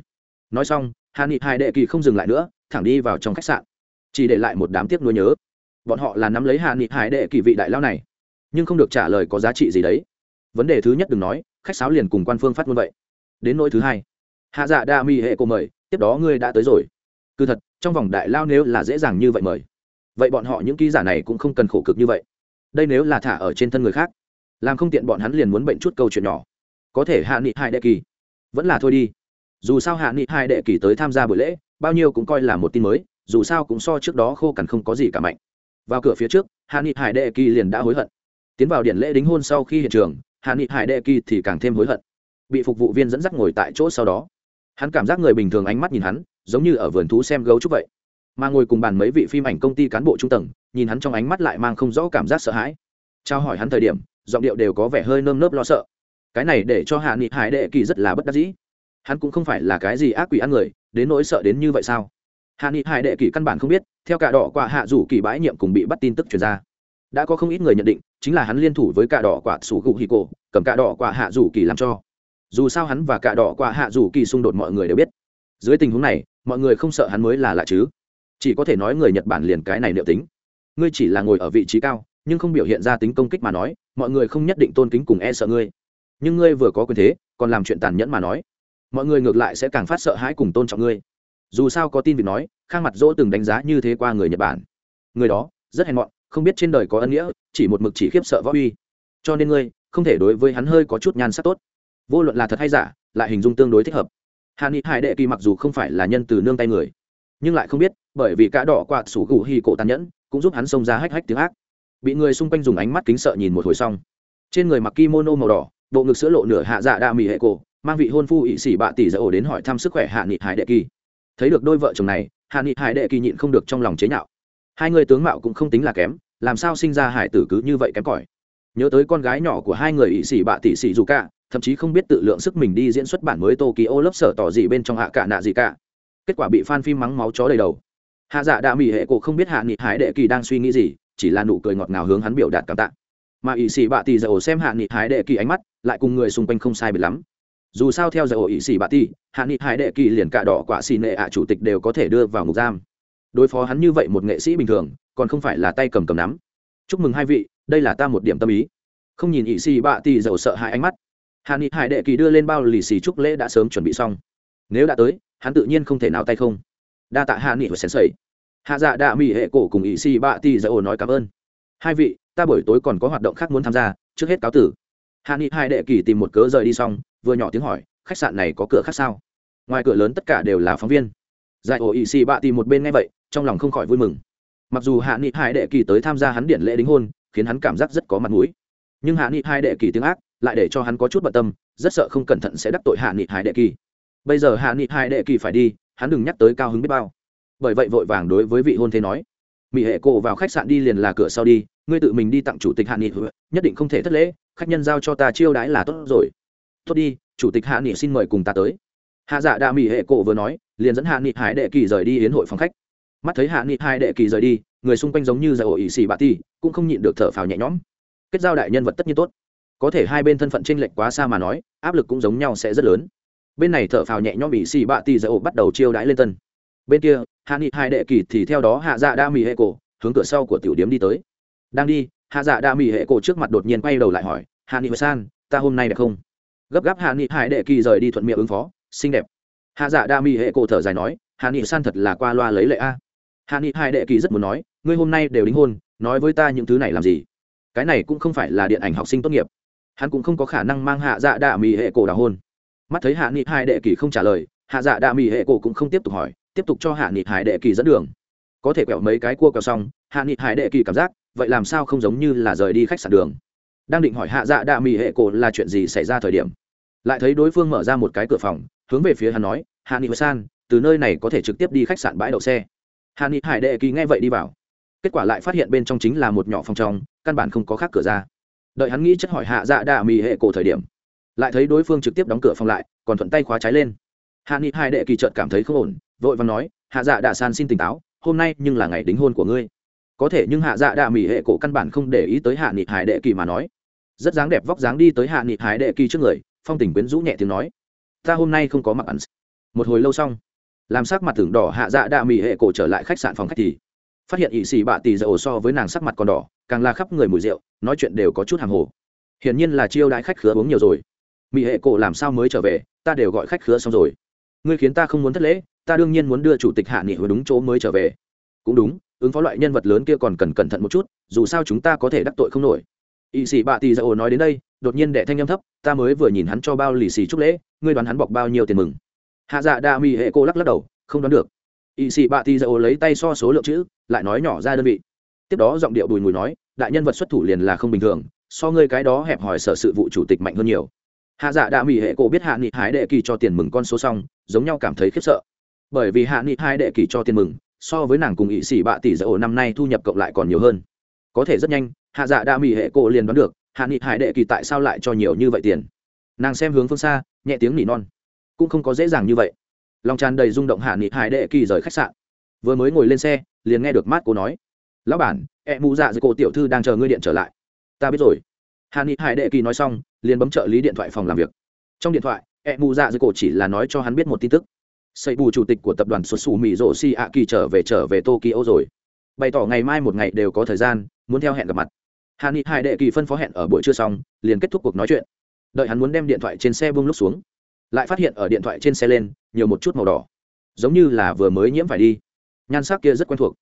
Nói xong, hạ nghị hải đệ kỳ không dừng lại nữa, thẳng đi vào trong khách sạn. Chỉ để lại một đám tiếc nuối nhớ. Bọn họ là nắm lấy hạ nghị hải đệ kỳ vị đại lao này, nhưng không được trả lời có giá trị gì đấy. Vấn đề thứ nhất đừng nói, khách sáo liền cùng quan phương phát ngôn vậy. Đến nỗi thứ hai hạ dạ đa mi hệ cô mời, tiếp đó ngươi đã tới rồi. Cứ thật, trong vòng đại lao nếu là dễ dàng như vậy mời, vậy bọn họ những ký giả này cũng không cần khổ cực như vậy. Đây nếu là thả ở trên thân người khác, làm không tiện bọn hắn liền muốn bệnh chút câu chuyện nhỏ. Có thể hạ nghị hai đệ kỳ, vẫn là thôi đi. Dù sao hạ nghị hai đệ kỳ tới tham gia buổi lễ, bao nhiêu cũng coi là một tin mới, dù sao cũng so trước đó khô cằn không có gì cả mạnh. Vào cửa phía trước, hạ nghị hải đệ kỳ liền đã hối hận. Tiến vào điện lễ đính hôn sau khi hiện trường, hạ nghị hải đệ kỳ thì càng thêm hối hận. Bị phục vụ viên dẫn dắt ngồi tại chỗ sau đó hắn cảm giác người bình thường ánh mắt nhìn hắn, giống như ở vườn thú xem gấu trúc vậy. Mà ngồi cùng bàn mấy vị phim ảnh công ty cán bộ trung tầng, nhìn hắn trong ánh mắt lại mang không rõ cảm giác sợ hãi. Trao hỏi hắn thời điểm, giọng điệu đều có vẻ hơi nơm nớp lo sợ. Cái này để cho hạ nghị hải đệ kỳ rất là bất đắc dĩ. Hắn cũng không phải là cái gì ác quỷ ăn người, đến nỗi sợ đến như vậy sao? Hạ nghị hải đệ kỳ căn bản không biết, theo cả đỏ quả hạ rủ kỳ bãi nhiệm cùng bị bắt tin tức chuyển ra. Đã có không ít người nhận định, chính là hắn liên thủ với cả đỏ quả sủ gụ hì cổ, cầm cả đỏ quả hạ rủ kỳ làm cho dù sao hắn và cả đỏ quả hạ dù kỳ xung đột mọi người đều biết. Dưới tình huống này, mọi người không sợ hắn mới là lạ chứ. Chỉ có thể nói người nhật bản liền cái này liệu tính. Ngươi chỉ là ngồi ở vị trí cao, nhưng không biểu hiện ra tính công kích mà nói, mọi người không nhất định tôn kính cùng e sợ ngươi. Nhưng ngươi vừa có quyền thế, còn làm chuyện tàn nhẫn mà nói, mọi người ngược lại sẽ càng phát sợ hãi cùng tôn trọng ngươi. Dù sao có tin việc nói, khang mặt dỗ từng đánh giá như thế qua người nhật bản. Người đó, rất hèn mọn, không biết trên đời có ân nghĩa, chỉ một mực chỉ khiếp sợ võ uy. Cho nên ngươi, không thể đối với hắn hơi có chút nhan sắc tốt vô luận là thật hay giả, lại hình dung tương đối thích hợp. Hạ nghị hải đệ kỳ mặc dù không phải là nhân từ nương tay người, nhưng lại không biết, bởi vì cá đỏ quạt sủ gù hi cổ tàn nhẫn, cũng giúp hắn xông ra hách hách tiếng ác. Bị người xung quanh dùng ánh mắt kính sợ nhìn một hồi xong, trên người mặc kimono màu đỏ, bộ ngực sữa lộ nửa hạ dạ đa mỹ hệ cổ, mang vị hôn phu ỵ sĩ bạ tỷ dạ ổ đến hỏi thăm sức khỏe hạ nghị hải đệ kỳ. Thấy được đôi vợ chồng này hạ nghị hải đệ kỳ nhịn không được trong lòng chế nhạo. Hai người tướng mạo cũng không tính là kém, làm sao sinh ra hải tử cứ như vậy kém cỏi. Nhớ tới con gái nhỏ của hai người ỵ sĩ bạ tỷ sĩ dù cả thậm chí không biết tự lượng sức mình đi diễn xuất bản mới tokyo lớp sở tỏ gì bên trong hạ cả nạ gì cả. Kết quả bị fan phim mắng máu chó đầy đầu. Hạ dạ đạ mỹ hệ cổ không biết hạ nghị hải đệ kỳ đang suy nghĩ gì, chỉ là nụ cười ngọt ngào hướng hắn biểu đạt cảm tạ. Mà ỵ sĩ bạ tì dầu xem hạ nghị hải đệ kỳ ánh mắt, lại cùng người xung quanh không sai biệt lắm. Dù sao theo dầu ỵ sĩ bạ tì, hạ nghị hải đệ kỳ liền cả đỏ quả xì nệ ạ chủ tịch đều có thể đưa vào ngục giam. Đối phó hắn như vậy một nghệ sĩ bình thường, còn không phải là tay cầm cầm nắm. Chúc mừng hai vị, đây là ta một điểm tâm ý. Không nhìn ỵ sĩ bạ tì dầu sợ hai ánh mắt hà nghị hải đệ kỳ đưa lên bao lì xì chúc lễ đã sớm chuẩn bị xong. Nếu đã tới, hắn tự nhiên không thể nào tay không. Đa tạ hạ nghị và sensei. Hạ dạ đạ mỹ hệ cổ cùng ỵ xì bạ tỷ dạ ồ nói cảm ơn. Hai vị, ta buổi tối còn có hoạt động khác muốn tham gia, trước hết cáo tử. Hạ nghị hai đệ kỳ tìm một cớ rời đi xong, vừa nhỏ tiếng hỏi, khách sạn này có cửa khác sao? Ngoài cửa lớn tất cả đều là phóng viên. Giải ổ ỵ xì bạ tìm một bên ngay vậy, trong lòng không khỏi vui mừng. Mặc dù hạ nghị hai đệ kỳ tới tham gia hắn điện lễ đính hôn, khiến hắn cảm giác rất có mặt mũi. Nhưng hạ nghị hai đệ kỳ tiếng ác lại để cho hắn có chút bận tâm, rất sợ không cẩn thận sẽ đắc tội hạ nghị hai đệ kỳ. Bây giờ hạ nghị hai đệ kỳ phải đi, hắn đừng nhắc tới cao hứng biết bao. Bởi vậy vội vàng đối với vị hôn thế nói mỹ hệ cổ vào khách sạn đi liền là cửa sau đi, ngươi tự mình đi tặng chủ tịch hạ nghị, nhất định không thể thất lễ, khách nhân giao cho ta chiêu đãi là tốt rồi. Tốt đi, chủ tịch hạ nghị xin mời cùng ta tới. Hạ dạ đa mỹ hệ cổ vừa nói, liền dẫn hạ nghị hải đệ kỳ rời đi yến hội phòng khách. Mắt thấy hạ nghị hai đệ kỳ rời đi, người xung quanh giống như giải ổ ỵ xì bà ti cũng không nhịn được thở phào nhẹ nhõm. Kết giao đại nhân vật tất nhiên tốt có thể hai bên thân phận chênh lệch quá xa mà nói, áp lực cũng giống nhau sẽ rất lớn. Bên này thở phào nhẹ nhõm bị xì bạ tỷ giải bắt đầu chiêu đãi lên tân. Bên kia, hạ nghị hai đệ kỳ thì theo đó hạ dạ đa mỹ hệ cổ, hướng cửa sau của tiểu điếm đi tới. Đang đi. Hạ dạ đa mỹ hệ cổ trước mặt đột nhiên quay đầu lại hỏi, hạ nghị san, ta hôm nay đẹp không? Gấp gáp hạ nghị hải đệ kỳ rời đi thuận miệng ứng phó, xinh đẹp. Hạ dạ đa mỹ hệ cổ thở dài nói, hạ nghị san thật là qua loa lấy lệ a. Hạ nghị hải đệ kỳ rất muốn nói, ngươi hôm nay đều đính hôn, nói với ta những thứ này làm gì? Cái này cũng không phải là điện ảnh học sinh tốt nghiệp hắn cũng không có khả năng mang hạ dạ đạ mỹ hệ cổ đào hôn. Mắt thấy hạ nghị hải đệ kỳ không trả lời, hạ dạ đạ mỹ hệ cổ cũng không tiếp tục hỏi, tiếp tục cho hạ nghị hải đệ kỳ dẫn đường. Có thể quẹo mấy cái cua quẹo xong, hạ nghị hải đệ kỳ cảm giác, vậy làm sao không giống như là rời đi khách sạn đường? Đang định hỏi hạ dạ đạ mỹ hệ cổ là chuyện gì xảy ra thời điểm, lại thấy đối phương mở ra một cái cửa phòng, hướng về phía hắn nói, hạ nghị san, từ nơi này có thể trực tiếp đi khách sạn bãi đậu xe. Hạ nghị hải đệ kỳ nghe vậy đi vào. Kết quả lại phát hiện bên trong chính là một nhỏ phòng trong, căn bản không có khác cửa ra đợi hắn nghĩ chất hỏi hạ dạ đạ mỹ hệ cổ thời điểm. Lại thấy đối phương trực tiếp đóng cửa phòng lại, còn thuận tay khóa trái lên. Hạ nghị hải đệ kỳ trợt cảm thấy không ổn, vội và nói, hạ dạ đạ san xin tỉnh táo, hôm nay nhưng là ngày đính hôn của ngươi. Có thể nhưng hạ dạ đạ mỹ hệ cổ căn bản không để ý tới hạ nghị hải đệ kỳ mà nói. Rất dáng đẹp vóc dáng đi tới hạ nghị hải đệ kỳ trước người, phong tình quyến rũ nhẹ tiếng nói, ta hôm nay không có mặc ẩn. Một hồi lâu xong, làm sắc mặt tưởng đỏ, hạ dạ đạ mỹ hệ cổ trở lại khách sạn phòng khách thì phát hiện ỵ xì bạ tỷ dầu so với nàng sắc mặt còn đỏ, càng là khắp người mùi rượu, nói chuyện đều có chút hàng hồ. Hiển nhiên là chiêu đãi khách khứa uống nhiều rồi. Mỹ hệ cổ làm sao mới trở về, ta đều gọi khách khứa xong rồi. Ngươi khiến ta không muốn thất lễ, ta đương nhiên muốn đưa chủ tịch hạ nghị hồi đúng chỗ mới trở về. Cũng đúng, ứng phó loại nhân vật lớn kia còn cần cẩn thận một chút, dù sao chúng ta có thể đắc tội không nổi. Ỵ sĩ bạ tì ồ nói đến đây, đột nhiên đệ thanh âm thấp, ta mới vừa nhìn hắn cho bao lì xì chúc lễ, ngươi đoán hắn bọc bao nhiêu tiền mừng. Hạ dạ đa mỹ hệ cô lắc lắc đầu, không đoán được y sĩ bạ ti dầu lấy tay so số lượng chữ, lại nói nhỏ ra đơn vị. Tiếp đó giọng điệu bùi mùi nói, đại nhân vật xuất thủ liền là không bình thường, so ngươi cái đó hẹp hỏi sở sự vụ chủ tịch mạnh hơn nhiều. Hạ dạ đa mỹ hệ cô biết hạ nghị hái đệ kỳ cho tiền mừng con số xong, giống nhau cảm thấy khiếp sợ. Bởi vì hạ nghị hai đệ kỳ cho tiền mừng, so với nàng cùng ỵ sĩ bạ tỷ dầu năm nay thu nhập cộng lại còn nhiều hơn. Có thể rất nhanh, hạ dạ đa mỹ hệ cô liền đoán được, hạ nghị hải đệ kỳ tại sao lại cho nhiều như vậy tiền. Nàng xem hướng phương xa, nhẹ tiếng nỉ non. Cũng không có dễ dàng như vậy lòng tràn đầy rung động hạ nghị hải đệ kỳ rời khách sạn. Vừa mới ngồi lên xe, liền nghe được mát cô nói, lão bản e mụ dạ dưới cô tiểu thư đang chờ ngươi điện trở lại. Ta biết rồi. Hạ nghị hải đệ kỳ nói xong, liền bấm trợ lý điện thoại phòng làm việc. Trong điện thoại e mụ dạ dưới cô chỉ là nói cho hắn biết một tin tức. Xây bù chủ tịch của tập đoàn xuất xù mỹ rổ si ạ kỳ trở về trở về tokyo rồi. Bày tỏ ngày mai một ngày đều có thời gian, muốn theo hẹn gặp mặt. Hạ nghị hải đệ kỳ phân phó hẹn ở buổi trưa xong, liền kết thúc cuộc nói chuyện. Đợi hắn muốn đem điện thoại trên xe bung lúc xuống lại phát hiện ở điện thoại trên xe lên nhiều một chút màu đỏ, giống như là vừa mới nhiễm phải đi. Nhan sắc kia rất quen thuộc.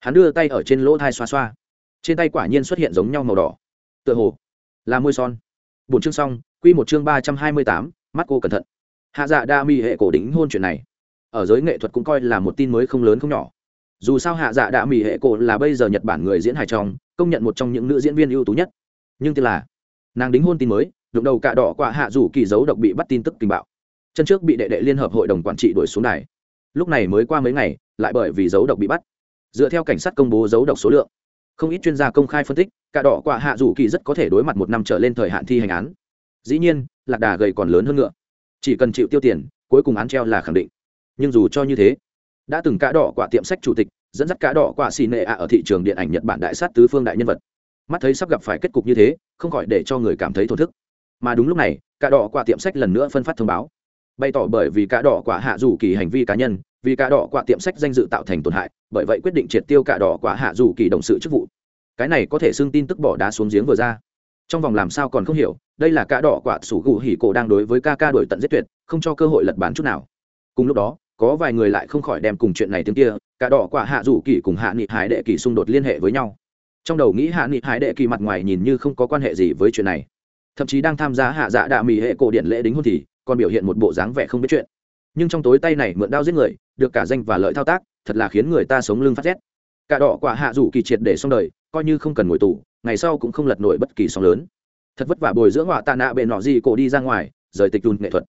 Hắn đưa tay ở trên lỗ thai xoa xoa. Trên tay quả nhiên xuất hiện giống nhau màu đỏ. Tựa hồ là môi son. Bốn chương xong, quy một chương ba trăm hai mươi tám, mắt cô cẩn thận. Hạ dạ đa mi hệ cổ đính hôn chuyện này. Ở giới nghệ thuật cũng coi là một tin mới không lớn không nhỏ. Dù sao hạ dạ đa mi hệ cổ là bây giờ nhật bản người diễn hài trong, công nhận một trong những nữ diễn viên ưu tú nhất. Nhưng tức là, nàng đính hôn tin mới đụng đầu cạ đỏ qua hạ rủ kỳ dấu độc bị bắt tin tức tình bạo chân trước bị đệ đệ liên hợp hội đồng quản trị đuổi xuống đài. Lúc này mới qua mấy ngày lại bởi vì dấu độc bị bắt. Dựa theo cảnh sát công bố dấu độc số lượng không ít chuyên gia công khai phân tích cạ đỏ quả hạ rủ kỳ rất có thể đối mặt một năm trở lên thời hạn thi hành án. Dĩ nhiên lạc đà gầy còn lớn hơn ngựa, chỉ cần chịu tiêu tiền cuối cùng án treo là khẳng định. Nhưng dù cho như thế đã từng cạ đỏ quả tiệm sách chủ tịch dẫn dắt cá đỏ quả xì nệ ạ ở thị trường điện ảnh nhật bản đại sát tứ phương đại nhân vật. Mắt thấy sắp gặp phải kết cục như thế không khỏi để cho người cảm thấy thổn thức. Mà đúng lúc này cá đỏ quả tiệm sách lần nữa phân phát thông báo bày tỏ bởi vì cá đỏ quả hạ dù kỳ hành vi cá nhân, vì cá đỏ quả tiệm sách danh dự tạo thành tổn hại, bởi vậy quyết định triệt tiêu cá đỏ quả hạ dù kỳ động sự chức vụ. Cái này có thể xưng tin tức bỏ đá xuống giếng vừa ra. Trong vòng làm sao còn không hiểu, đây là cá đỏ quả sủ gù hỉ cổ đang đối với ca ca đổi tận giết tuyệt, không cho cơ hội lật bán chút nào. Cùng lúc đó, có vài người lại không khỏi đem cùng chuyện này tiếng kia cả đỏ quả hạ rủ kỳ cùng hạ nghị hải đệ kỳ xung đột liên hệ với nhau. Trong đầu nghĩ hạ nghị hải đệ kỳ mặt ngoài nhìn như không có quan hệ gì với chuyện này. Thậm chí đang tham gia hạ dạ đạ mỹ hệ cổ điện lễ đính hôn thì còn biểu hiện một bộ dáng vẻ không biết chuyện. Nhưng trong tối tay này mượn đao giết người, được cả danh và lợi thao tác, thật là khiến người ta sống lưng phát rét. Cả đỏ quả hạ rủ kỳ triệt để xong đời, coi như không cần ngồi tù, ngày sau cũng không lật nổi bất kỳ sóng lớn. Thật vất vả bồi dưỡng họa tạ nạ bệ nọ gì cổ đi ra ngoài, rời tịch đùn nghệ thuật.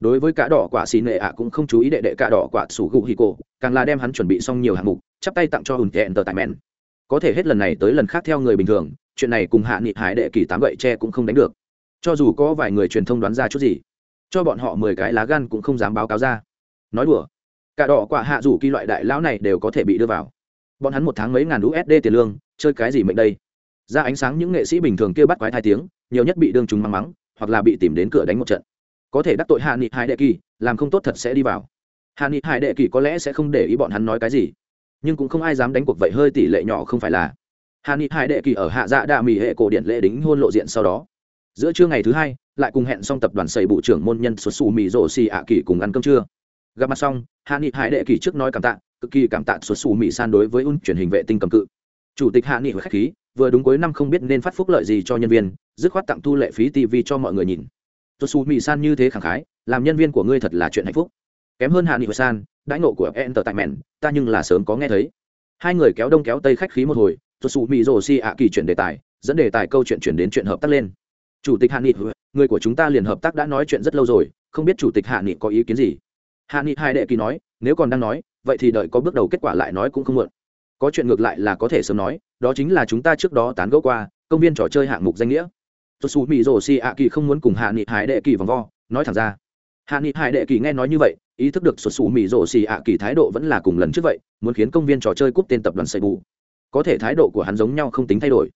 Đối với cả đỏ quả xì nệ ạ cũng không chú ý đệ đệ cả đỏ quả sủ gụ hì cổ, càng là đem hắn chuẩn bị xong nhiều hạng mục, chắp tay tặng cho hùn kẹn tờ tại mẹn. Có thể hết lần này tới lần khác theo người bình thường, chuyện này cùng hạ nghị hải đệ kỳ tám gậy tre cũng không đánh được. Cho dù có vài người truyền thông đoán ra chút gì cho bọn họ mười cái lá gan cũng không dám báo cáo ra. Nói đùa, cả đỏ quả hạ rủ kỳ loại đại lão này đều có thể bị đưa vào. Bọn hắn một tháng mấy ngàn usd tiền lương, chơi cái gì mệnh đây? Ra ánh sáng những nghệ sĩ bình thường kia bắt quái thai tiếng, nhiều nhất bị đương chúng mắng mắng, hoặc là bị tìm đến cửa đánh một trận. Có thể đắc tội hạ nghị hải đệ kỳ, làm không tốt thật sẽ đi vào. Hạ nghị hải đệ kỳ có lẽ sẽ không để ý bọn hắn nói cái gì, nhưng cũng không ai dám đánh cuộc vậy, hơi tỷ lệ nhỏ không phải là. Hạ nghị hải đệ kỳ ở hạ dạ đạ mỹ hệ cổ điện lễ đính hôn lộ diện sau đó giữa trưa ngày thứ hai, lại cùng hẹn xong tập đoàn xây bộ trưởng môn nhân xuất xù mì rổ xì ạ kỳ cùng ăn cơm trưa. Gặp mặt xong, hạ nghị hải đệ kỳ trước nói cảm tạ, cực kỳ cảm tạ xuất xù mì san đối với un truyền hình vệ tinh cầm cự. Chủ tịch hạ nghị khách khí, vừa đúng cuối năm không biết nên phát phúc lợi gì cho nhân viên, dứt khoát tặng thu lệ phí tv cho mọi người nhìn. Xuất xù mì san như thế khẳng khái, làm nhân viên của ngươi thật là chuyện hạnh phúc. Kém hơn hạ nghị hồi san, đãi ngộ của entertainment, ta nhưng là sớm có nghe thấy. Hai người kéo đông kéo tây khách khí một hồi, xuất xù mì rổ xì ạ kỳ chuyển đề tài, dẫn đề tài câu chuyện chuyển đến chuyện hợp tác lên chủ tịch hạ nghị, người của chúng ta liền hợp tác đã nói chuyện rất lâu rồi, không biết chủ tịch hạ nghị có ý kiến gì? Hạ nghị hai đệ kỳ nói, nếu còn đang nói, vậy thì đợi có bước đầu kết quả lại nói cũng không muộn. Có chuyện ngược lại là có thể sớm nói, đó chính là chúng ta trước đó tán gẫu qua, công viên trò chơi hạng mục danh nghĩa. Tôi su mỹ rồ si ạ kỳ không muốn cùng hạ nghị hải đệ kỳ vòng vo, nói thẳng ra. Hạ nghị hải đệ kỳ nghe nói như vậy, ý thức được xuất xù mỹ rồ xì ạ kỳ thái độ vẫn là cùng lần trước vậy, muốn khiến công viên trò chơi cúp tên tập đoàn xây bù có thể thái độ của hắn giống nhau không tính thay đổi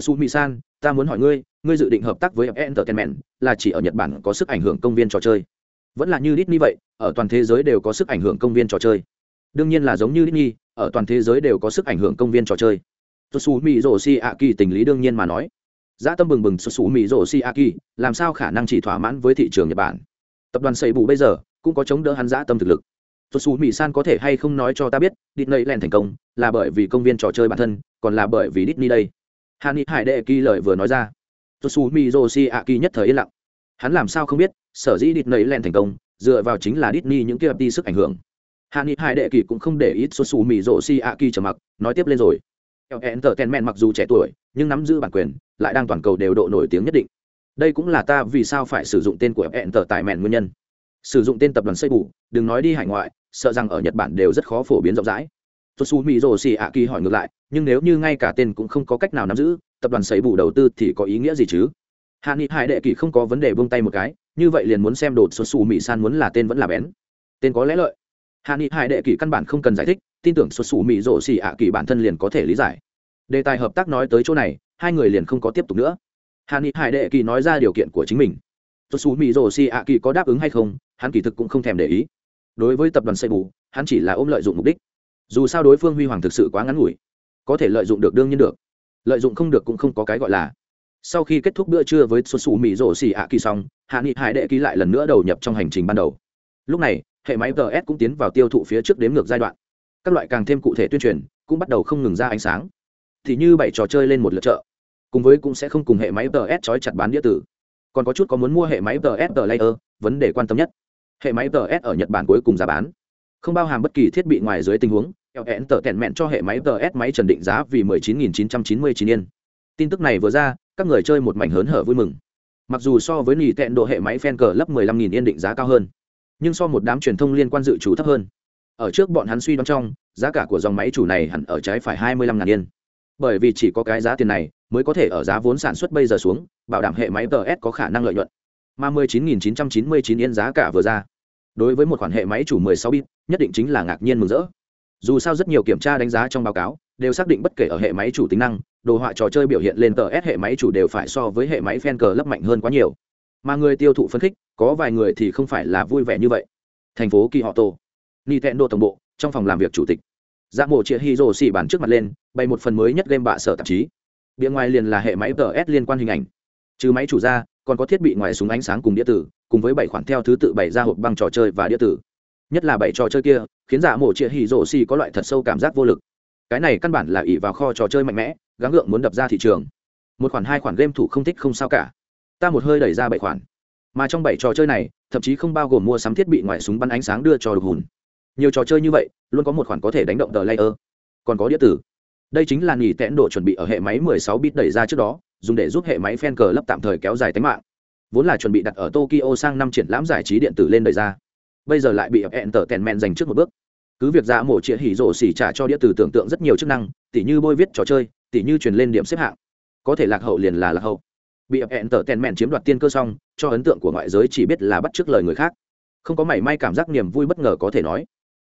xuất mỹ san ta muốn hỏi ngươi ngươi dự định hợp tác với entertainment là chỉ ở nhật bản có sức ảnh hưởng công viên trò chơi? Vẫn là như Disney vậy, ở toàn thế giới đều có sức ảnh hưởng công viên trò chơi. Đương nhiên là giống như Disney, ở toàn thế giới đều có sức ảnh hưởng công viên trò chơi. Su Mỹ tình lý đương nhiên mà nói. Giá tâm bừng bừng Su Mỹ làm sao khả năng chỉ thỏa mãn với thị trường Nhật Bản? Tập đoàn xây bù bây giờ cũng có chống đỡ hắn Giá tâm thực lực. Su San có thể hay không nói cho ta biết Disney lèn thành công là bởi vì công viên trò chơi bản thân, còn là bởi vì Disney đây? Hàn Hải Đệ Kỳ lời vừa nói ra. Su Mỹ A nhất thời yên lặng. Hắn làm sao không biết, sở dĩ Disney lên thành công, dựa vào chính là Disney những kia đi sức ảnh hưởng. Hạ nghị hai đệ kỳ cũng không để ít xuất xù a trầm mặc, nói tiếp lên rồi. Hẹn tờ mặc dù trẻ tuổi, nhưng nắm giữ bản quyền, lại đang toàn cầu đều độ nổi tiếng nhất định. Đây cũng là ta vì sao phải sử dụng tên của entertainment tại nguyên nhân. Sử dụng tên tập đoàn xây bù đừng nói đi hải ngoại, sợ rằng ở nhật bản đều rất khó phổ biến rộng rãi xuất xù mị rộ si ạ kỳ hỏi ngược lại, nhưng nếu như ngay cả tên cũng không có cách nào nắm giữ, tập đoàn xây bù đầu tư thì có ý nghĩa gì chứ? Hạ nghị hải đệ kỳ không có vấn đề buông tay một cái, như vậy liền muốn xem đột xuất xù mỹ san muốn là tên vẫn là bén. Tên có lẽ lợi. Hạ nghị hải đệ kỳ căn bản không cần giải thích, tin tưởng xuất xù mỹ rộ xì ạ kỳ bản thân liền có thể lý giải. Đề tài hợp tác nói tới chỗ này, hai người liền không có tiếp tục nữa. Hạ nghị hải đệ kỳ nói ra điều kiện của chính mình. Xuất xù mỹ rộ xì ạ kỳ có đáp ứng hay không, hắn kỳ thực cũng không thèm để ý. Đối với tập đoàn xây bù, hắn chỉ là ôm lợi dụng mục đích dù sao đối phương huy hoàng thực sự quá ngắn ngủi, có thể lợi dụng được đương nhiên được. Lợi dụng không được cũng không có cái gọi là. Sau khi kết thúc bữa trưa với xuất xù mỹ rổ xì ạ kỳ xong, hạ nghị hải đệ ký lại lần nữa đầu nhập trong hành trình ban đầu. Lúc này, hệ máy ts cũng tiến vào tiêu thụ phía trước đếm ngược giai đoạn. Các loại càng thêm cụ thể tuyên truyền, cũng bắt đầu không ngừng ra ánh sáng. Thì như bảy trò chơi lên một lượt chợ, cùng với cũng sẽ không cùng hệ máy ts trói chặt bán đĩa tử. Còn có chút có muốn mua hệ máy ts layer, vấn đề quan tâm nhất. Hệ máy ts ở nhật bản cuối cùng giá bán không bao hàm bất kỳ thiết bị ngoài dưới tình huống. Ln tờ tẹn mẹn cho hệ máy ts máy trần định giá vì 19.999 yên. Tin tức này vừa ra, các người chơi một mảnh hớn hở vui mừng. Mặc dù so với nỉ tẹn độ hệ máy fan cờ lấp 15.000 yên định giá cao hơn, nhưng so một đám truyền thông liên quan dự trù thấp hơn. Ở trước bọn hắn suy đoán trong, giá cả của dòng máy chủ này hẳn ở trái phải 25.000 yên. Bởi vì chỉ có cái giá tiền này mới có thể ở giá vốn sản xuất bây giờ xuống, bảo đảm hệ máy ts có khả năng lợi nhuận. Mà 19.999 yên giá cả vừa ra. Đối với một khoản hệ máy chủ 16 bit nhất định chính là ngạc nhiên mừng rỡ. Dù sao rất nhiều kiểm tra đánh giá trong báo cáo đều xác định bất kể ở hệ máy chủ tính năng, đồ họa trò chơi biểu hiện lên tờ s hệ máy chủ đều phải so với hệ máy fan cờ lấp mạnh hơn quá nhiều. Mà người tiêu thụ phấn khích, có vài người thì không phải là vui vẻ như vậy. Thành phố kỳ họ tô đô tổng bộ, trong phòng làm việc chủ tịch. Dạ mộ chia hiro xì bản trước mặt lên, bày một phần mới nhất game bạ sở tạp chí. Bìa ngoài liền là hệ máy ts liên quan hình ảnh. Trừ máy chủ ra, còn có thiết bị ngoài súng ánh sáng cùng đĩa tử, cùng với bảy khoản theo thứ tự bày ra hộp băng trò chơi và đĩa tử nhất là bảy trò chơi kia, khiến dạ mộ chia rổ xì có loại thật sâu cảm giác vô lực. Cái này căn bản là ỉ vào kho trò chơi mạnh mẽ, gắng gượng muốn đập ra thị trường. Một khoản hai khoản game thủ không thích không sao cả. Ta một hơi đẩy ra bảy khoản. Mà trong bảy trò chơi này, thậm chí không bao gồm mua sắm thiết bị ngoại súng bắn ánh sáng đưa cho đục hùn nhiều trò chơi như vậy, luôn có một khoản có thể đánh động tờ layer. Còn có đĩa tử. Đây chính là nghỉ tẽn độ chuẩn bị ở hệ máy 16 bit đẩy ra trước đó, dùng để giúp hệ máy fan cờ lấp tạm thời kéo dài tính mạng. Vốn là chuẩn bị đặt ở tokyo sang năm triển lãm giải trí điện tử lên đẩy ra bây giờ lại bị ập ẹn tở tèn men dành trước một bước. Cứ việc giả mổ chĩa hỉ rổ xỉ trả cho đĩa tử tưởng tượng rất nhiều chức năng, tỉ như bôi viết trò chơi, tỉ như truyền lên điểm xếp hạng. Có thể lạc hậu liền là lạc hậu. Bị ập ẹn tở tèn mẹn chiếm đoạt tiên cơ xong, cho ấn tượng của ngoại giới chỉ biết là bắt trước lời người khác. Không có mảy may cảm giác niềm vui bất ngờ có thể nói.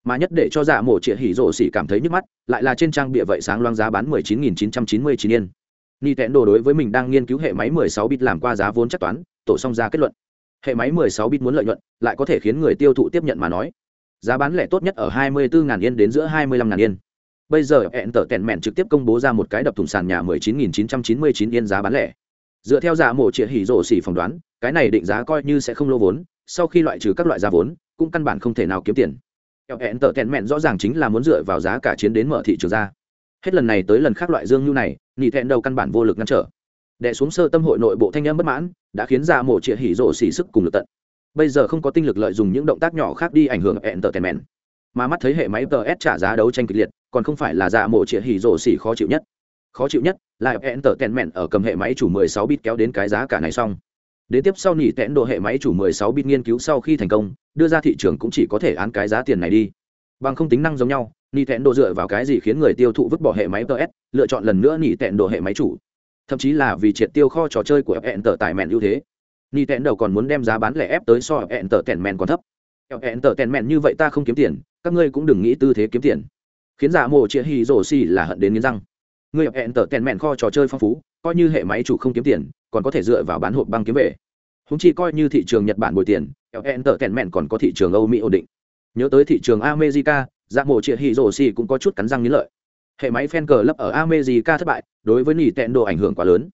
Mà nhất để cho dạ mổ chĩa hỉ rổ xỉ cảm thấy nhức mắt, lại là trên trang bịa vậy sáng loang giá bán mười chín nghìn chín trăm chín mươi chín yên. Ni tẹn đồ đối với mình đang nghiên cứu hệ máy mười sáu bit làm qua giá vốn chắc toán, tổ xong ra kết luận hệ máy mười sáu bit muốn lợi nhuận, lại có thể khiến người tiêu thụ tiếp nhận mà nói. Giá bán lẻ tốt nhất ở hai mươi bốn yên đến giữa hai mươi lăm yên. Bây giờ Entertainment trực tiếp công bố ra một cái đập thùng sàn nhà 19.999 yên giá bán lẻ. Dựa theo giá mổ triệt hỉ rổ xỉ phỏng đoán, cái này định giá coi như sẽ không lỗ vốn, sau khi loại trừ các loại giá vốn, cũng căn bản không thể nào kiếm tiền. Entertainment rõ ràng chính là muốn dựa vào giá cả chiến đến mở thị trường ra. Hết lần này tới lần khác loại dương như này nhị thẹn đầu căn bản vô lực ngăn trở đẻ xuống sơ tâm hội nội bộ thanh âm bất mãn, đã khiến ra mổ trịa hỉ rổ xỉ sức cùng lực tận. Bây giờ không có tinh lực lợi dụng những động tác nhỏ khác đi ảnh hưởng ẹn tờ tèn mèn mà mắt thấy hệ máy ts trả giá đấu tranh kịch liệt, còn không phải là dạ mộ trịa hỉ rổ xỉ khó chịu nhất. Khó chịu nhất là ẹn tờ tèn mèn ở cầm hệ máy chủ 16 bit kéo đến cái giá cả này xong. Đến tiếp sau nỉ tẽn độ hệ máy chủ 16 bit nghiên cứu sau khi thành công, đưa ra thị trường cũng chỉ có thể án cái giá tiền này đi. Bằng không tính năng giống nhau, nỉ tẽn độ dựa vào cái gì khiến người tiêu thụ vứt bỏ hệ máy ts lựa chọn lần nữa nỉ tẽn độ hệ máy chủ thậm chí là vì triệt tiêu kho trò chơi của hẹn tờ tài mẹn ưu thế. Ni tẹn đầu còn muốn đem giá bán lẻ ép tới so hẹn tờ tẹn mẹn còn thấp. Hẹn tờ tẹn mẹn như vậy ta không kiếm tiền, các ngươi cũng đừng nghĩ tư thế kiếm tiền. Khiến giả mộ chia hì rổ xì là hận đến nghiến răng. Người hẹn tờ tẹn mẹn kho trò chơi phong phú, coi như hệ máy chủ không kiếm tiền, còn có thể dựa vào bán hộp băng kiếm về. Húng chi coi như thị trường nhật bản bồi tiền hẹn tờ tẹn mẹn còn có thị trường âu mỹ ổn định. Nhớ tới thị trường america dạ mộ triệt hì Rổ xì cũng có chút cắn răng nghĩ lợi hệ máy fan cờ lấp ở america thất bại, đối với nỉ tẹn đồ ảnh hưởng quá lớn,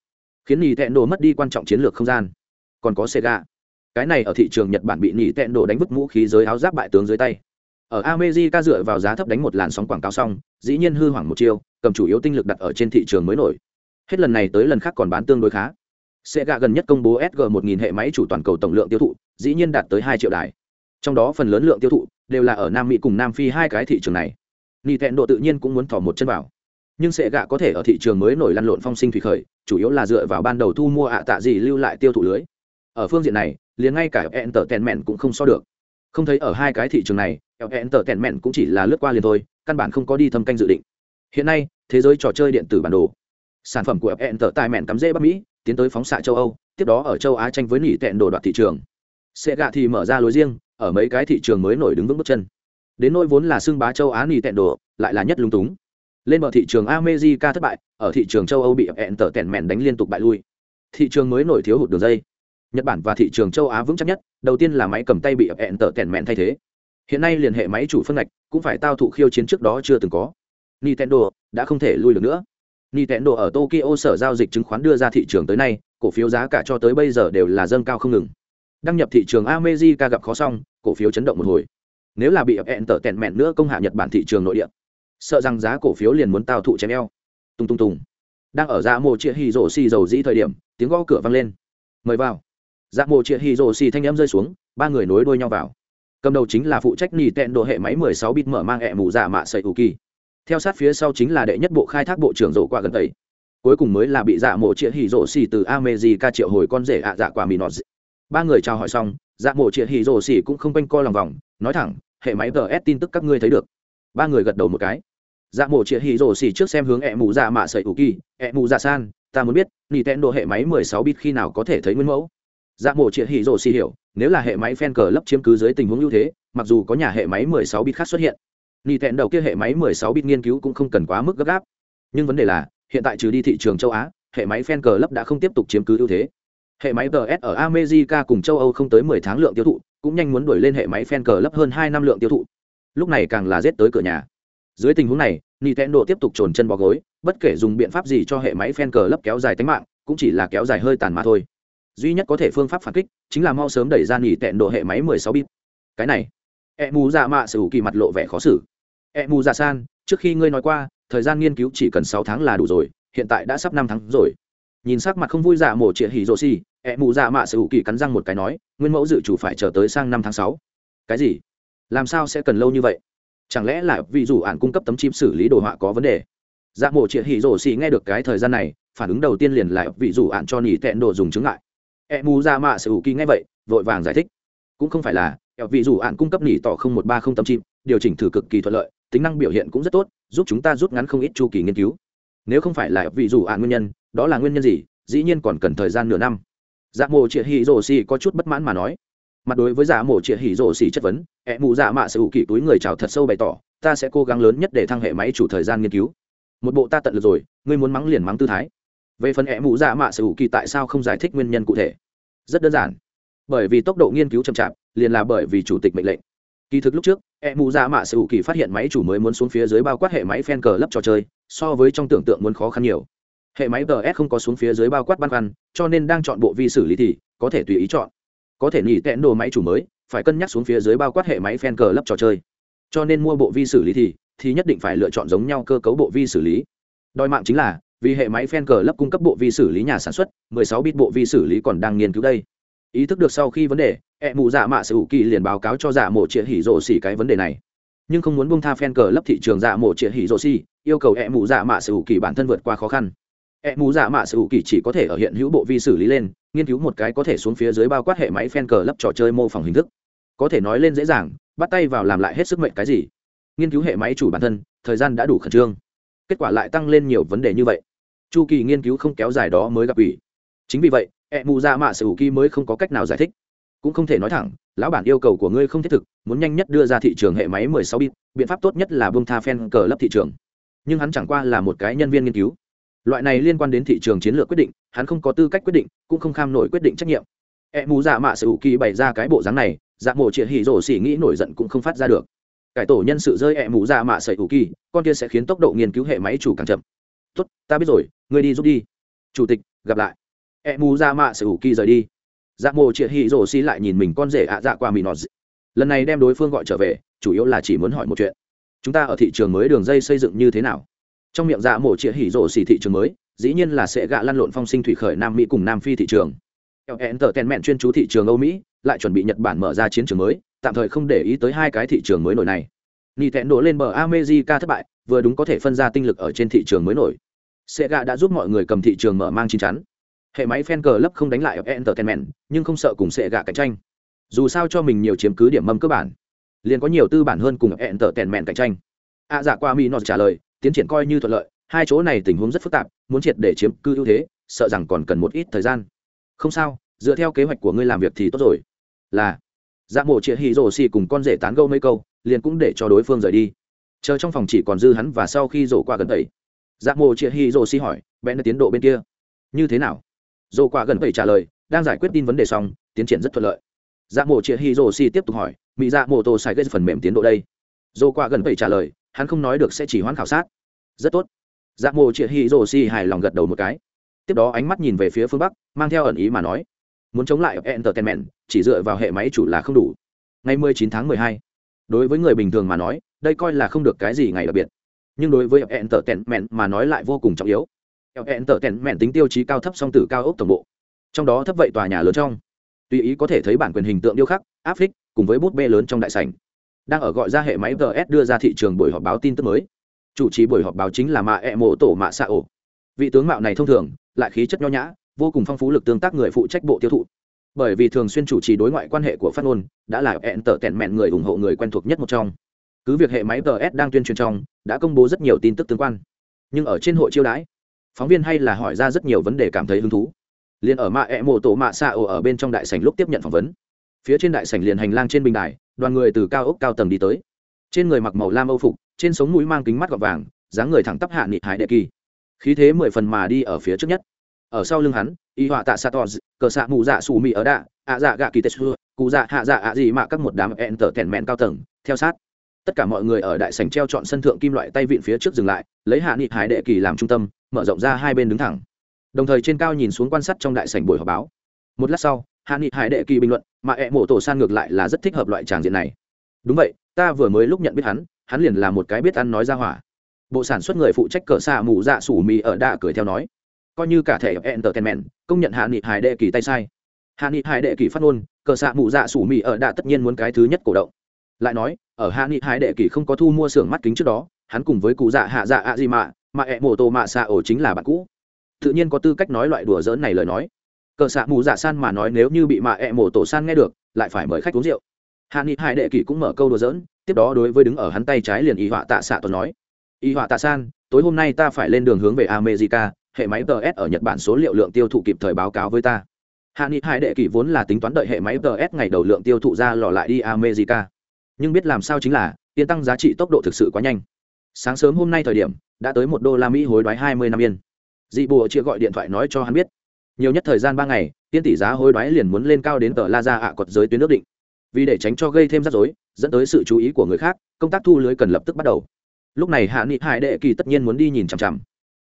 khiến nỉ tẹn đồ mất đi quan trọng chiến lược không gian. Còn có sega. Cái này ở thị trường nhật bản bị nỉ tẹn đồ đánh vứt vũ khí giới áo giáp bại tướng dưới tay. Ở america dựa vào giá thấp đánh một làn sóng quảng cáo xong, dĩ nhiên hư hoảng một chiêu, cầm chủ yếu tinh lực đặt ở trên thị trường mới nổi. Hết lần này tới lần khác còn bán tương đối khá. Sega gần nhất công bố sg 1000 hệ máy chủ toàn cầu tổng lượng tiêu thụ, dĩ nhiên đạt tới hai triệu đài. Trong đó phần lớn lượng tiêu thụ đều là ở nam mỹ cùng nam phi hai cái thị trường này nỉ thẹn độ tự nhiên cũng muốn thỏ một chân vào. Nhưng sẽ gạ có thể ở thị trường mới nổi lăn lộn phong sinh thủy khởi, chủ yếu là dựa vào ban đầu thu mua ạ tạ gì lưu lại tiêu thụ lưới. Ở phương diện này, liền ngay cả hẹn tờ tèn mẹn cũng không so được. Không thấy ở hai cái thị trường này hẹn tờ tèn mẹn cũng chỉ là lướt qua liền thôi, căn bản không có đi thâm canh dự định. Hiện nay, thế giới trò chơi điện tử bản đồ. Sản phẩm của hẹn tờ tài mẹn cắm rễ bắc mỹ, tiến tới phóng xạ châu âu, tiếp đó ở châu á tranh với nỉ tẹn đồ đoạt thị trường. Sẽ gạ thì mở ra lối riêng, ở mấy cái thị trường mới nổi đứng vững bước chân đến nỗi vốn là xưng bá châu á nỉ tẹn đồ lại là nhất lung túng lên bờ thị trường America thất bại, ở thị trường châu Âu bị hẹn tở tẹn mèn đánh liên tục bại lui. Thị trường mới nổi thiếu hụt đường dây. Nhật Bản và thị trường châu Á vững chắc nhất, đầu tiên là máy cầm tay bị hẹn tở tẹn mèn thay thế. Hiện nay liên hệ máy chủ phân ngạch cũng phải tao thụ khiêu chiến trước đó chưa từng có. Nintendo đã không thể lui được nữa. Nintendo ở Tokyo sở giao dịch chứng khoán đưa ra thị trường tới nay, cổ phiếu giá cả cho tới bây giờ đều là dâng cao không ngừng. Đăng nhập thị trường America gặp khó xong, cổ phiếu chấn động một hồi. Nếu là bị hẹn tở tẹn mẹn nữa công hạ Nhật Bản thị trường nội địa, sợ rằng giá cổ phiếu liền muốn tao thụ chém eo. Tung tung tùng đang ở dạ mộ chia hì rổ xì dầu dĩ thời điểm tiếng gõ cửa vang lên. Mời vào. Dạ mộ chia hì rổ xì thanh em rơi xuống ba người nối đuôi nhau vào. Cầm đầu chính là phụ trách nỉ tẹn độ hệ máy 16 bit mở mang ẹ mù dạ mạ sậy ủ kỳ. Theo sát phía sau chính là đệ nhất bộ khai thác bộ trưởng rổ qua gần tẩy. Cuối cùng mới là bị dạ mộ chia hì rổ xì từ ca triệu hồi con rể ạ dạ quả mì nọt ba người chào hỏi xong dạ mộ chia hì rổ xỉ cũng không quanh co lòng vòng, nói thẳng, hệ máy gs tin tức các ngươi thấy được. Ba người gật đầu một cái. Dạ mộ chĩa hì rồ xỉ trước xem hướng ẹ mù dạ mạ sậy ủ kỳ, ẹ mù dạ san, ta muốn biết, nỉ tẹn độ hệ máy mười sáu bit khi nào có thể thấy nguyên mẫu? Dạ mộ chĩa hì rồ xỉ hiểu, nếu là hệ máy fan cờ lấp chiếm cứ dưới tình huống ưu thế, mặc dù có nhà hệ máy mười sáu bit khác xuất hiện, nỉ tẹn đầu kia hệ máy mười sáu bit nghiên cứu cũng không cần quá mức gấp gáp. Nhưng vấn đề là, hiện tại trừ đi thị trường châu á, hệ máy fan cờ lấp đã không tiếp tục chiếm cứ ưu thế hệ máy ts ở america cùng châu âu không tới mười tháng lượng tiêu thụ, cũng nhanh muốn đuổi lên hệ máy fan cờ lấp hơn hai năm lượng tiêu thụ. Lúc này càng là rét tới cửa nhà. Dưới tình huống này, nintendo tiếp tục trồn chân bò gối, bất kể dùng biện pháp gì cho hệ máy fan cờ lấp kéo dài tính mạng, cũng chỉ là kéo dài hơi tàn mà thôi. Duy nhất có thể phương pháp phản kích, chính là mau sớm đẩy ra nghỉ tẹn độ hệ máy 16 bit. Cái này e mù dạ mạ sử kỳ mặt lộ vẻ khó xử. E mù dạ san trước khi ngươi nói qua, thời gian nghiên cứu chỉ cần 6 tháng là đủ rồi, hiện tại đã sắp 5 tháng rồi. Nhìn sắc mặt không vui dạ mổ trịa hỉ rồ xì e mù dạ mạ sử kỳ cắn răng một cái nói, nguyên mẫu dự chủ phải chờ tới sang năm tháng sáu. Cái gì? Làm sao sẽ cần lâu như vậy? Chẳng lẽ là vì dù ạn cung cấp tấm chip xử lý đồ họa có vấn đề? Dạ mộ triệt hỉ rổ xì nghe được cái thời gian này, phản ứng đầu tiên liền là vị dù ạn cho nỉ tẹn đồ dùng chứng lại e mù ra mạ sự kỳ nghe vậy, vội vàng giải thích. Cũng không phải là vị dù ạn cung cấp nỉ tỏ không một ba không tấm chip, điều chỉnh thử cực kỳ thuận lợi, tính năng biểu hiện cũng rất tốt, giúp chúng ta rút ngắn không ít chu kỳ nghiên cứu. Nếu không phải là vị dù ạn nguyên nhân, đó là nguyên nhân gì? Dĩ nhiên còn cần thời gian nửa năm dạ mộ triệt hỉ rổ xì có chút bất mãn mà nói. Mặt đối với giả mổ trịa hỉ rổ xỉ chất vấn, ẹ mụ dạ mạ sự kỷ túi người chào thật sâu bày tỏ, ta sẽ cố gắng lớn nhất để thăng hệ máy chủ thời gian nghiên cứu. Một bộ ta tận lực rồi, ngươi muốn mắng liền mắng tư thái. Về phần ẹ mụ dạ mạ sự kỳ tại sao không giải thích nguyên nhân cụ thể? Rất đơn giản. Bởi vì tốc độ nghiên cứu chậm chạp, liền là bởi vì chủ tịch mệnh lệnh. Kỳ thực lúc trước e mụ dạ mạ sự kỳ phát hiện máy chủ mới muốn xuống phía dưới bao quát hệ máy fan cờ lấp trò chơi, so với trong tưởng tượng muốn khó khăn nhiều hệ máy ts không có xuống phía dưới bao quát băn khoăn, cho nên đang chọn bộ vi xử lý thì có thể tùy ý chọn. Có thể nghỉ tẹn đồ máy chủ mới, phải cân nhắc xuống phía dưới bao quát hệ máy fan cờ lấp trò chơi. Cho nên mua bộ vi xử lý thì thì nhất định phải lựa chọn giống nhau cơ cấu bộ vi xử lý. Đòi mạng chính là, vì hệ máy fan cờ lấp cung cấp bộ vi xử lý nhà sản xuất 16 bit bộ vi xử lý còn đang nghiên cứu đây. Ý thức được sau khi vấn đề, ẹ mụ dạ mạ sự kỳ liền báo cáo cho dạ mộ trịa hỉ rộ xỉ cái vấn đề này. Nhưng không muốn bung tha fan cờ lấp thị trường dạ mộ trịa hỉ rộ xỉ, yêu cầu ẹ mụ dạ mạ sự kỳ bản thân vượt qua khó khăn e mù dạ mạ sự kỳ chỉ có thể ở hiện hữu bộ vi xử lý lên, nghiên cứu một cái có thể xuống phía dưới bao quát hệ máy phen cờ lấp trò chơi mô phỏng hình thức. Có thể nói lên dễ dàng, bắt tay vào làm lại hết sức mệnh cái gì. Nghiên cứu hệ máy chủ bản thân, thời gian đã đủ khẩn trương. Kết quả lại tăng lên nhiều vấn đề như vậy. Chu kỳ nghiên cứu không kéo dài đó mới gặp ủy. Chính vì vậy e mù dạ mạ sử kỳ mới không có cách nào giải thích. Cũng không thể nói thẳng, lão bản yêu cầu của ngươi không thiết thực, muốn nhanh nhất đưa ra thị trường hệ máy 16 bit, biện pháp tốt nhất là bông tha phen cờ lấp thị trường. Nhưng hắn chẳng qua là một cái nhân viên nghiên cứu loại này liên quan đến thị trường chiến lược quyết định, hắn không có tư cách quyết định, cũng không kham nổi quyết định trách nhiệm. E mù dạ mạ sự kỳ bày ra cái bộ dáng này dạ mộ triệt hỉ rổ xỉ nghĩ nổi giận cũng không phát ra được. Cải tổ nhân sự rơi e mù dạ mạ sợi ủ kỳ, con kia sẽ khiến tốc độ nghiên cứu hệ máy chủ càng chậm. Tốt, ta biết rồi, ngươi đi giúp đi. Chủ tịch, gặp lại. E mù dạ mạ sợi ủ kỳ rời đi. Dạ mộ triệt hỉ rổ xỉ lại nhìn mình con rể ạ dạ qua mì nọt lần này đem đối phương gọi trở về, chủ yếu là chỉ muốn hỏi một chuyện. Chúng ta ở thị trường mới đường dây xây dựng như thế nào? Trong miệng dạ mổ chĩa hỉ rộ xỉ thị trường mới dĩ nhiên là sẽ gạ lăn lộn phong sinh thủy khởi nam mỹ cùng nam phi thị trường. Hẹn tờ tèn mẹn chuyên chú thị trường âu mỹ lại chuẩn bị nhật bản mở ra chiến trường mới tạm thời không để ý tới hai cái thị trường mới nổi này. Ni tẹn đổ lên bờ amejica thất bại vừa đúng có thể phân ra tinh lực ở trên thị trường mới nổi. Sẽ gạ đã giúp mọi người cầm thị trường mở mang chín chắn. Hệ máy fan cờ lấp không đánh lại entertainment nhưng không sợ cùng sega cạnh tranh. Dù sao cho mình nhiều chiếm cứ điểm mâm cơ bản. Liền có nhiều tư bản hơn cùng entertainment cạnh tranh. A à, dạ qua mỹ nó trả lời tiến triển coi như thuận lợi, hai chỗ này tình huống rất phức tạp, muốn triệt để chiếm cư ưu thế, sợ rằng còn cần một ít thời gian. Không sao, dựa theo kế hoạch của ngươi làm việc thì tốt rồi. Là dạ mộ chĩa hì rồ xì cùng con rể tán gâu mấy câu, liền cũng để cho đối phương rời đi. Chờ trong phòng chỉ còn dư hắn và sau khi rổ qua gần tẩy dạ mộ chĩa hì rồ xì hỏi vẽ tiến độ bên kia? Như thế nào? Rổ qua gần tẩy trả lời, đang giải quyết tin vấn đề xong, tiến triển rất thuận lợi. Dạ mộ chĩa hì rồ xì tiếp tục hỏi mỹ dạ mộ tô xài gây phần mềm tiến độ đây? Rổ qua gần tẩy trả lời hắn không nói được sẽ chỉ hoãn khảo sát. Rất tốt. Dạ mộ triệt hỉ rồ xì hài lòng gật đầu một cái. Tiếp đó ánh mắt nhìn về phía phương bắc, mang theo ẩn ý mà nói, muốn chống lại entertainment, chỉ dựa vào hệ máy chủ là không đủ. Ngày 19 tháng 12 đối với người bình thường mà nói, đây coi là không được cái gì ngày đặc biệt. Nhưng đối với entertainment mà nói lại vô cùng trọng yếu. Entertainment tính tiêu chí cao thấp song tử cao ốc tổng bộ. Trong đó thấp vậy tòa nhà lớn trong. Tùy ý có thể thấy bản quyền hình tượng điêu khắc, áp phích, cùng với bút bê lớn trong đại sảnh đang ở gọi ra hệ máy gs đưa ra thị trường buổi họp báo tin tức mới. Chủ trì buổi họp báo chính là mạ e mộ tổ mạ xạ ổ. Vị tướng mạo này thông thường, lại khí chất nho nhã, vô cùng phong phú lực tương tác người phụ trách bộ tiêu thụ. Bởi vì thường xuyên chủ trì đối ngoại quan hệ của phát ngôn, đã là hẹn tở tẹn mẹn người ủng hộ người quen thuộc nhất một trong. Cứ việc hệ máy ts đang tuyên truyền trong, đã công bố rất nhiều tin tức tương quan. Nhưng ở trên hội chiêu đãi, phóng viên hay là hỏi ra rất nhiều vấn đề cảm thấy hứng thú. Liền ở mạ ẹ mộ tổ mạ xạ ổ ở bên trong đại sảnh lúc tiếp nhận phỏng vấn phía trên đại sảnh liền hành lang trên bình đài đoàn người từ cao ốc cao tầng đi tới. Trên người mặc màu lam âu phục trên sống mũi mang kính mắt gọt vàng dáng người thẳng tắp hạ nghị hải đệ kỳ. Khí thế mười phần mà đi ở phía trước nhất. Ở sau lưng hắn y họa tạ sa to cờ xạ mù dạ xù mị ở đạ ạ dạ gạ kỳ tê, xưa cụ dạ hạ dạ ạ gì mà các một đám ẹn tở kèn mẹn cao tầng theo sát. Tất cả mọi người ở đại sành treo chọn sân thượng kim loại tay vịn phía trước dừng lại lấy hạ nghị hải đệ kỳ làm trung tâm mở rộng ra hai bên đứng thẳng. Đồng thời trên cao nhìn xuống quan sát trong đại sành buổi họp báo. Một lát sau hạ nghị hải đệ kỳ bình luận, mà ẹ mộ tổ san ngược lại là rất thích hợp loại tràng diện này. Đúng vậy, ta vừa mới lúc nhận biết hắn hắn liền là một cái biết ăn nói ra hỏa. Bộ sản xuất người phụ trách cờ xạ mù dạ sủ mì ở đạ cười theo nói. Coi như cả thể entertainment, công nhận hạ nghị hải đệ kỳ tay sai. Hạ nghị hải đệ kỳ phát ngôn, cờ xạ mù dạ sủ mì ở đạ tất nhiên muốn cái thứ nhất cổ động. Lại nói, ở hạ nghị hải đệ kỳ không có thu mua xưởng mắt kính trước đó, hắn cùng với cụ dạ hạ dạ a di mạ, mà ẹ mộ tổ mạ xạ ổ chính là bạn cũ. Tự nhiên có tư cách nói loại đùa dỡn này lời nói cờ xạ mù dạ san mà nói nếu như bị mạ ẹ mổ tổ san nghe được, lại phải mời khách uống rượu. Hạ nghị hải đệ kỷ cũng mở câu đùa dỡn tiếp đó đối với đứng ở hắn tay trái liền y họa tạ xạ tuần nói. Y họa tạ san, tối hôm nay ta phải lên đường hướng về america, hệ máy ts ở nhật bản số liệu lượng tiêu thụ kịp thời báo cáo với ta. Hạ nghị hai đệ kỷ vốn là tính toán đợi hệ máy ts ngày đầu lượng tiêu thụ ra lò lại đi america. Nhưng biết làm sao chính là, tiền tăng giá trị tốc độ thực sự quá nhanh. Sáng sớm hôm nay thời điểm, đã tới một đô la mỹ hối đoái hai mươi năm yên. Dị bùa chia gọi điện thoại nói cho hắn biết nhiều nhất thời gian ba ngày, tiên tỷ giá hối đoái liền muốn lên cao đến tờ la ra ạ cọt giới tuyến nước định. Vì để tránh cho gây thêm rắc rối, dẫn tới sự chú ý của người khác, công tác thu lưới cần lập tức bắt đầu. Lúc này hạ nghị hải đệ kỳ tất nhiên muốn đi nhìn chằm chằm.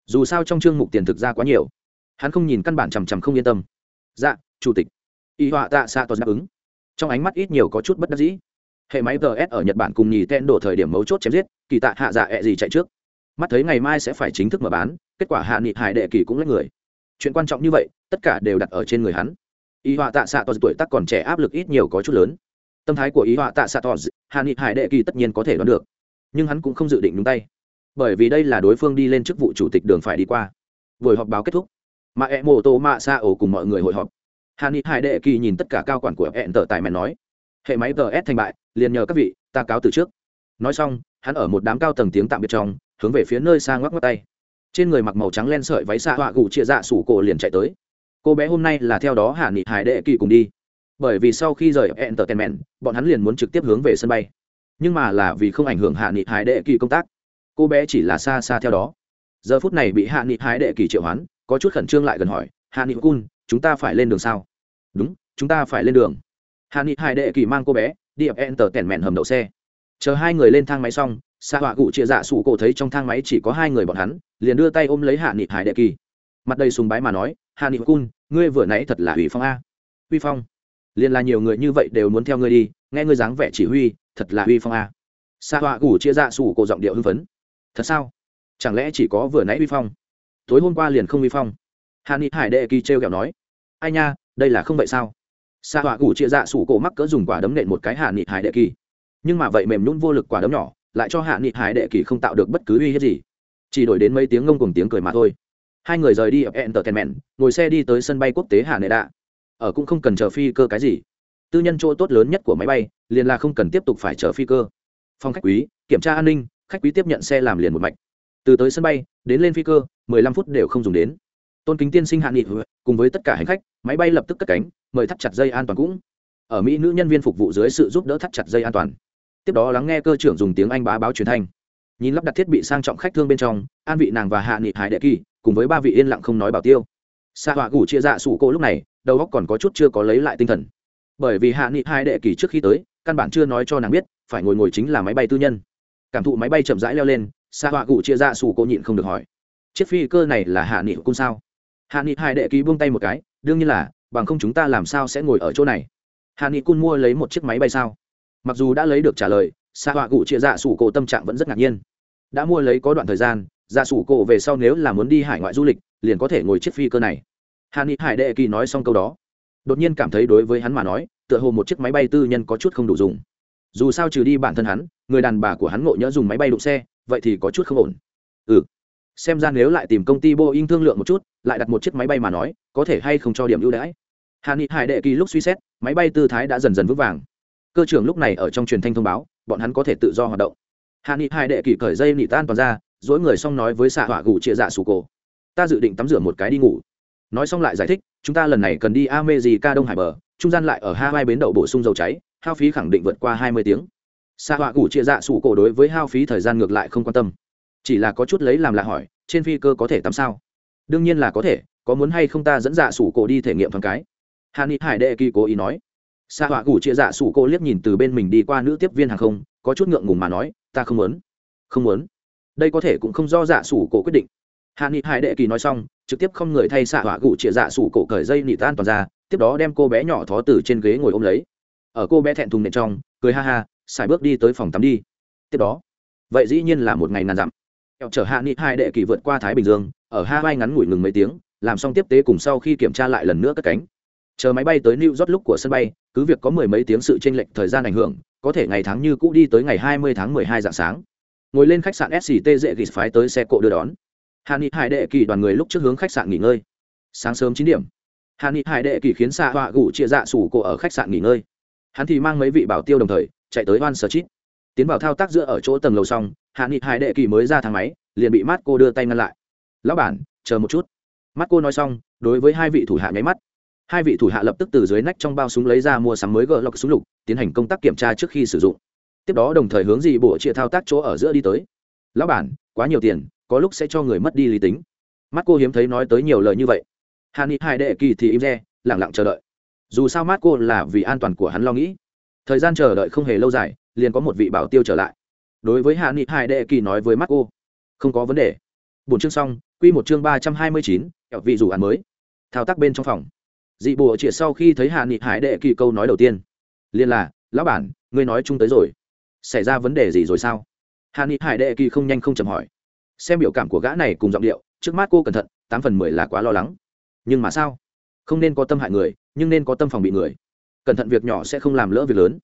Dù sao trong chương mục tiền thực ra quá nhiều. Hắn không nhìn căn bản chằm chằm không yên tâm. Dạ chủ tịch. Y họa tạ xạ toàn đáp ứng. Trong ánh mắt ít nhiều có chút bất đắc dĩ. Hệ máy GS ở nhật bản cùng nhì ten đổ thời điểm mấu chốt chém giết, kỳ tạ hạ dạ ẹ gì chạy trước. Mắt thấy ngày mai sẽ phải chính thức mở bán, kết quả hạ nghị hải đệ kỳ cũng lấy người chuyện quan trọng như vậy, tất cả đều đặt ở trên người hắn. Y họa tạ xạ tos tuổi tác còn trẻ áp lực ít nhiều có chút lớn. Tâm thái của y họa tạ xạ tos hạ nghị hải đệ kỳ tất nhiên có thể đoán được. Nhưng hắn cũng không dự định đúng tay. Bởi vì đây là đối phương đi lên chức vụ chủ tịch đường phải đi qua. Buổi họp báo kết thúc. Mà e mô tô mạ xa ổ cùng mọi người hội họp. Hạ nghị hải đệ kỳ nhìn tất cả cao quản của hẹn tờ tài mẹ nói, hệ máy ts thành bại, liền nhờ các vị, ta cáo từ trước. Nói xong, hắn ở một đám cao tầng tiếng tạm biệt trong, hướng về phía nơi xa ngoắc ngoắc tay trên người mặc màu trắng len sợi váy xa họa gù chia dạ sủ cổ liền chạy tới. Cô bé hôm nay là theo đó hạ nghị hải đệ kỳ cùng đi. Bởi vì sau khi rời hẹn tờ tèn bọn hắn liền muốn trực tiếp hướng về sân bay. Nhưng mà là vì không ảnh hưởng hạ nghị hải đệ kỳ công tác. Cô bé chỉ là xa xa theo đó. Giờ phút này bị hạ nghị Hải đệ kỳ triệu hoán, có chút khẩn trương lại gần hỏi hạ nghị cun, chúng ta phải lên đường sao? Đúng, chúng ta phải lên đường. Hạ nghị hải đệ kỳ mang cô bé, đi ập enter tẻn mẹn hầm đậu xe. Chờ hai người lên thang máy xong xạ họa cụ chia dạ sủ cổ thấy trong thang máy chỉ có hai người bọn hắn, liền đưa tay ôm lấy hạ nghị hải đệ kỳ. Mặt đầy sùng bái mà nói, hạ nghị cun, ngươi vừa nãy thật là uy phong a. Uy phong? Liền là nhiều người như vậy đều muốn theo ngươi đi, nghe ngươi dáng vẻ chỉ huy, thật là uy phong a. Xạ họa cụ chia dạ sủ cổ giọng điệu hưng phấn. Thật sao? Chẳng lẽ chỉ có vừa nãy uy phong? Tối hôm qua liền không uy phong? Hạ nghị hải đệ kỳ trêu kẹo nói. Ai nha, đây là không vậy sao? Xạ họa cụ chia dạ sủ cổ mắc cỡ dùng quả đấm nện một cái hạ nghị hải đệ kỳ. Nhưng mà vậy mềm nhún vô lực quả đấm nhỏ lại cho hạ nghị hải đệ kỳ không tạo được bất cứ uy hiếp gì. Chỉ đổi đến mấy tiếng ngông cùng tiếng cười mà thôi. Hai người rời đi ở entertainment, ngồi xe đi tới sân bay quốc tế hà nội đạ ở cũng không cần chờ phi cơ cái gì. Tư nhân chỗ tốt lớn nhất của máy bay, liền là không cần tiếp tục phải chờ phi cơ. Phong khách quý, kiểm tra an ninh, khách quý tiếp nhận xe làm liền một mạch. Từ tới sân bay, đến lên phi cơ, mười lăm phút đều không dùng đến. Tôn kính tiên sinh hạ nghị cùng với tất cả hành khách, máy bay lập tức cất cánh, mời thắt chặt dây an toàn cũng. Ở mỹ nữ nhân viên phục vụ dưới sự giúp đỡ thắt chặt dây an toàn tiếp đó lắng nghe cơ trưởng dùng tiếng anh bá báo truyền thanh. Nhìn lắp đặt thiết bị sang trọng khách thương bên trong, an vị nàng và hạ nghị hải đệ kỳ cùng với ba vị yên lặng không nói bảo tiêu. Xạ họa gủ chia dạ sủ cô lúc này, đầu óc còn có chút chưa có lấy lại tinh thần. Bởi vì hạ nghị hai đệ kỳ trước khi tới, căn bản chưa nói cho nàng biết, phải ngồi ngồi chính là máy bay tư nhân. Cảm thụ máy bay chậm rãi leo lên xạ họa gủ chia dạ sủ cô nhịn không được hỏi. Chiếc phi cơ này là hạ nghị cung sao? Hạ nghị hai đệ kỳ buông tay một cái, đương nhiên là, bằng không chúng ta làm sao sẽ ngồi ở chỗ này? Hạ nghị cung mua lấy một chiếc máy bay sao? Mặc dù đã lấy được trả lời xa họa cụ chia dạ sủ cổ tâm trạng vẫn rất ngạc nhiên. Đã mua lấy có đoạn thời gian dạ sủ cổ về sau nếu là muốn đi hải ngoại du lịch, liền có thể ngồi chiếc phi cơ này. Hàn ni hải đệ kỳ nói xong câu đó, đột nhiên cảm thấy đối với hắn mà nói, tựa hồ một chiếc máy bay tư nhân có chút không đủ dùng. Dù sao trừ đi bản thân hắn, người đàn bà của hắn ngộ nhỡ dùng máy bay đụng xe, vậy thì có chút không ổn. Ừ. Xem ra nếu lại tìm công ty boeing thương lượng một chút, lại đặt một chiếc máy bay mà nói, có thể hay không cho điểm ưu đãi. Hàn ni hải đệ kỳ lúc suy xét, máy bay tư thái đã dần dần vững vàng cơ trưởng lúc này ở trong truyền thanh thông báo, bọn hắn có thể tự do hoạt động. Hạ nghị hai đệ kỳ cởi dây nị tan toàn ra dỗi người xong nói với xạ họa gù chia dạ sủ cổ. Ta dự định tắm rửa một cái đi ngủ. Nói xong lại giải thích, chúng ta lần này cần đi ame gì ca đông hải bờ, trung gian lại ở hai bến đậu bổ sung dầu cháy, hao phí khẳng định vượt qua hai mươi tiếng. Xạ họa gù chia dạ sủ cổ đối với hao phí thời gian ngược lại không quan tâm. Chỉ là có chút lấy làm lạ hỏi, trên phi cơ có thể tắm sao? Đương nhiên là có thể, có muốn hay không ta dẫn dạ sủ cổ đi thể nghiệm thoáng cái? Hạ ni hải đệ kỳ cố ý nói xa họa gủ chia dạ sủ cô liếc nhìn từ bên mình đi qua nữ tiếp viên hàng không, có chút ngượng ngùng mà nói, ta không muốn. Không muốn? Đây có thể cũng không do dạ sủ cổ quyết định. Hạ nghị hải đệ kỳ nói xong, trực tiếp không người thay xạ họa gủ chia dạ sủ cổ cởi dây nị tan toàn ra, tiếp đó đem cô bé nhỏ thó từ trên ghế ngồi ôm lấy. Ở cô bé thẹn thùng nện trong, cười ha ha xài bước đi tới phòng tắm đi. Tiếp đó, vậy dĩ nhiên là một ngày Nàn dặm. Kẹo chở hạ nghị hai đệ kỳ vượt qua thái bình dương, ở hai vai ngắn ngủi ngừng mấy tiếng, làm xong tiếp tế cùng sau khi kiểm tra lại lần nữa cất cánh chờ máy bay tới new york lúc của sân bay, cứ việc có mười mấy tiếng sự chênh lệch thời gian ảnh hưởng, có thể ngày tháng như cũ đi tới ngày hai mươi tháng mười hai dạng sáng. Ngồi lên khách sạn sct dễ ghis phái tới xe cộ đưa đón. Hà ni hải đệ kỳ đoàn người lúc trước hướng khách sạn nghỉ ngơi. Sáng sớm chín điểm. Hà ni hải đệ kỳ khiến xạ họa gủ chia dạ sủ cổ ở khách sạn nghỉ ngơi. Hắn thì mang mấy vị bảo tiêu đồng thời, chạy tới oan sở chít. Tiến vào thao tác giữa ở chỗ tầng lầu xong hạ nghị hải đệ kỳ mới ra thang máy, liền bị mắt cô đưa tay ngăn lại. Lão bản, chờ một chút. Mắt cô nói xong, đối với hai vị thủ hạ nháy mắt hai vị thủ hạ lập tức từ dưới nách trong bao súng lấy ra mua sắm mới gỡ lọc súng lục, tiến hành công tác kiểm tra trước khi sử dụng. Tiếp đó đồng thời hướng dị bộ chia thao tác chỗ ở giữa đi tới. Lão bản, quá nhiều tiền, có lúc sẽ cho người mất đi lý tính. Mắt cô hiếm thấy nói tới nhiều lời như vậy. Hàn ni hai đệ kỳ thì im re lẳng lặng chờ đợi. Dù sao mắt cô là vì an toàn của hắn lo nghĩ. Thời gian chờ đợi không hề lâu dài, liền có một vị bảo tiêu trở lại. Đối với hàn ni hai đệ kỳ nói với mắt cô, không có vấn đề. Bốn chương xong, quy một chương ba trăm hai mươi chín vị dù ăn mới. Thao tác bên trong phòng dị bộ chia sau khi thấy hạ nghị hải đệ kỳ câu nói đầu tiên. Liền là, lão bản, ngươi nói chung tới rồi. Xảy ra vấn đề gì rồi sao? Hạ nghị hải đệ kỳ không nhanh không chậm hỏi. Xem biểu cảm của gã này cùng giọng điệu, trước mắt cô cẩn thận, tám phần mười là quá lo lắng. Nhưng mà sao? Không nên có tâm hại người, nhưng nên có tâm phòng bị người. Cẩn thận việc nhỏ sẽ không làm lỡ việc lớn.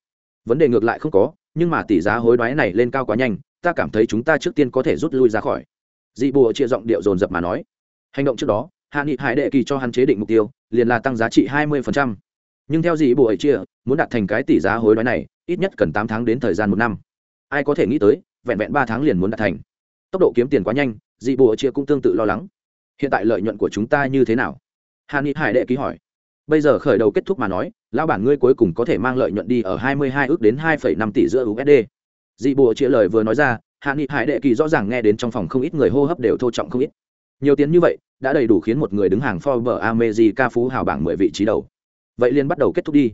Vấn đề ngược lại không có, nhưng mà tỷ giá hối đoái này lên cao quá nhanh, ta cảm thấy chúng ta trước tiên có thể rút lui ra khỏi. Dị bùa chia giọng điệu dồn dập mà nói. Hành động trước đó hạ nghị hải đệ kỳ cho hắn chế định mục tiêu liền là tăng giá trị 20%. nhưng theo gì bộ ấy chia muốn đạt thành cái tỷ giá hối đoái này ít nhất cần tám tháng đến thời gian một năm. Ai có thể nghĩ tới vẹn vẹn ba tháng liền muốn đạt thành. Tốc độ kiếm tiền quá nhanh dị bộ chia cũng tương tự lo lắng. Hiện tại lợi nhuận của chúng ta như thế nào? Hàn Nghị hải đệ ký hỏi. Bây giờ khởi đầu kết thúc mà nói lão bản ngươi cuối cùng có thể mang lợi nhuận đi ở 22 ước đến 2,5 tỷ giữa usd dị bộ chia lời vừa nói ra hạ nghị hải đệ kỳ rõ ràng nghe đến trong phòng không ít người hô hấp đều thô trọng không ít nhiều tiền như vậy, đã đầy đủ khiến một người đứng hàng Forbes America phú hào bảng mười vị trí đầu. Vậy liền bắt đầu kết thúc đi.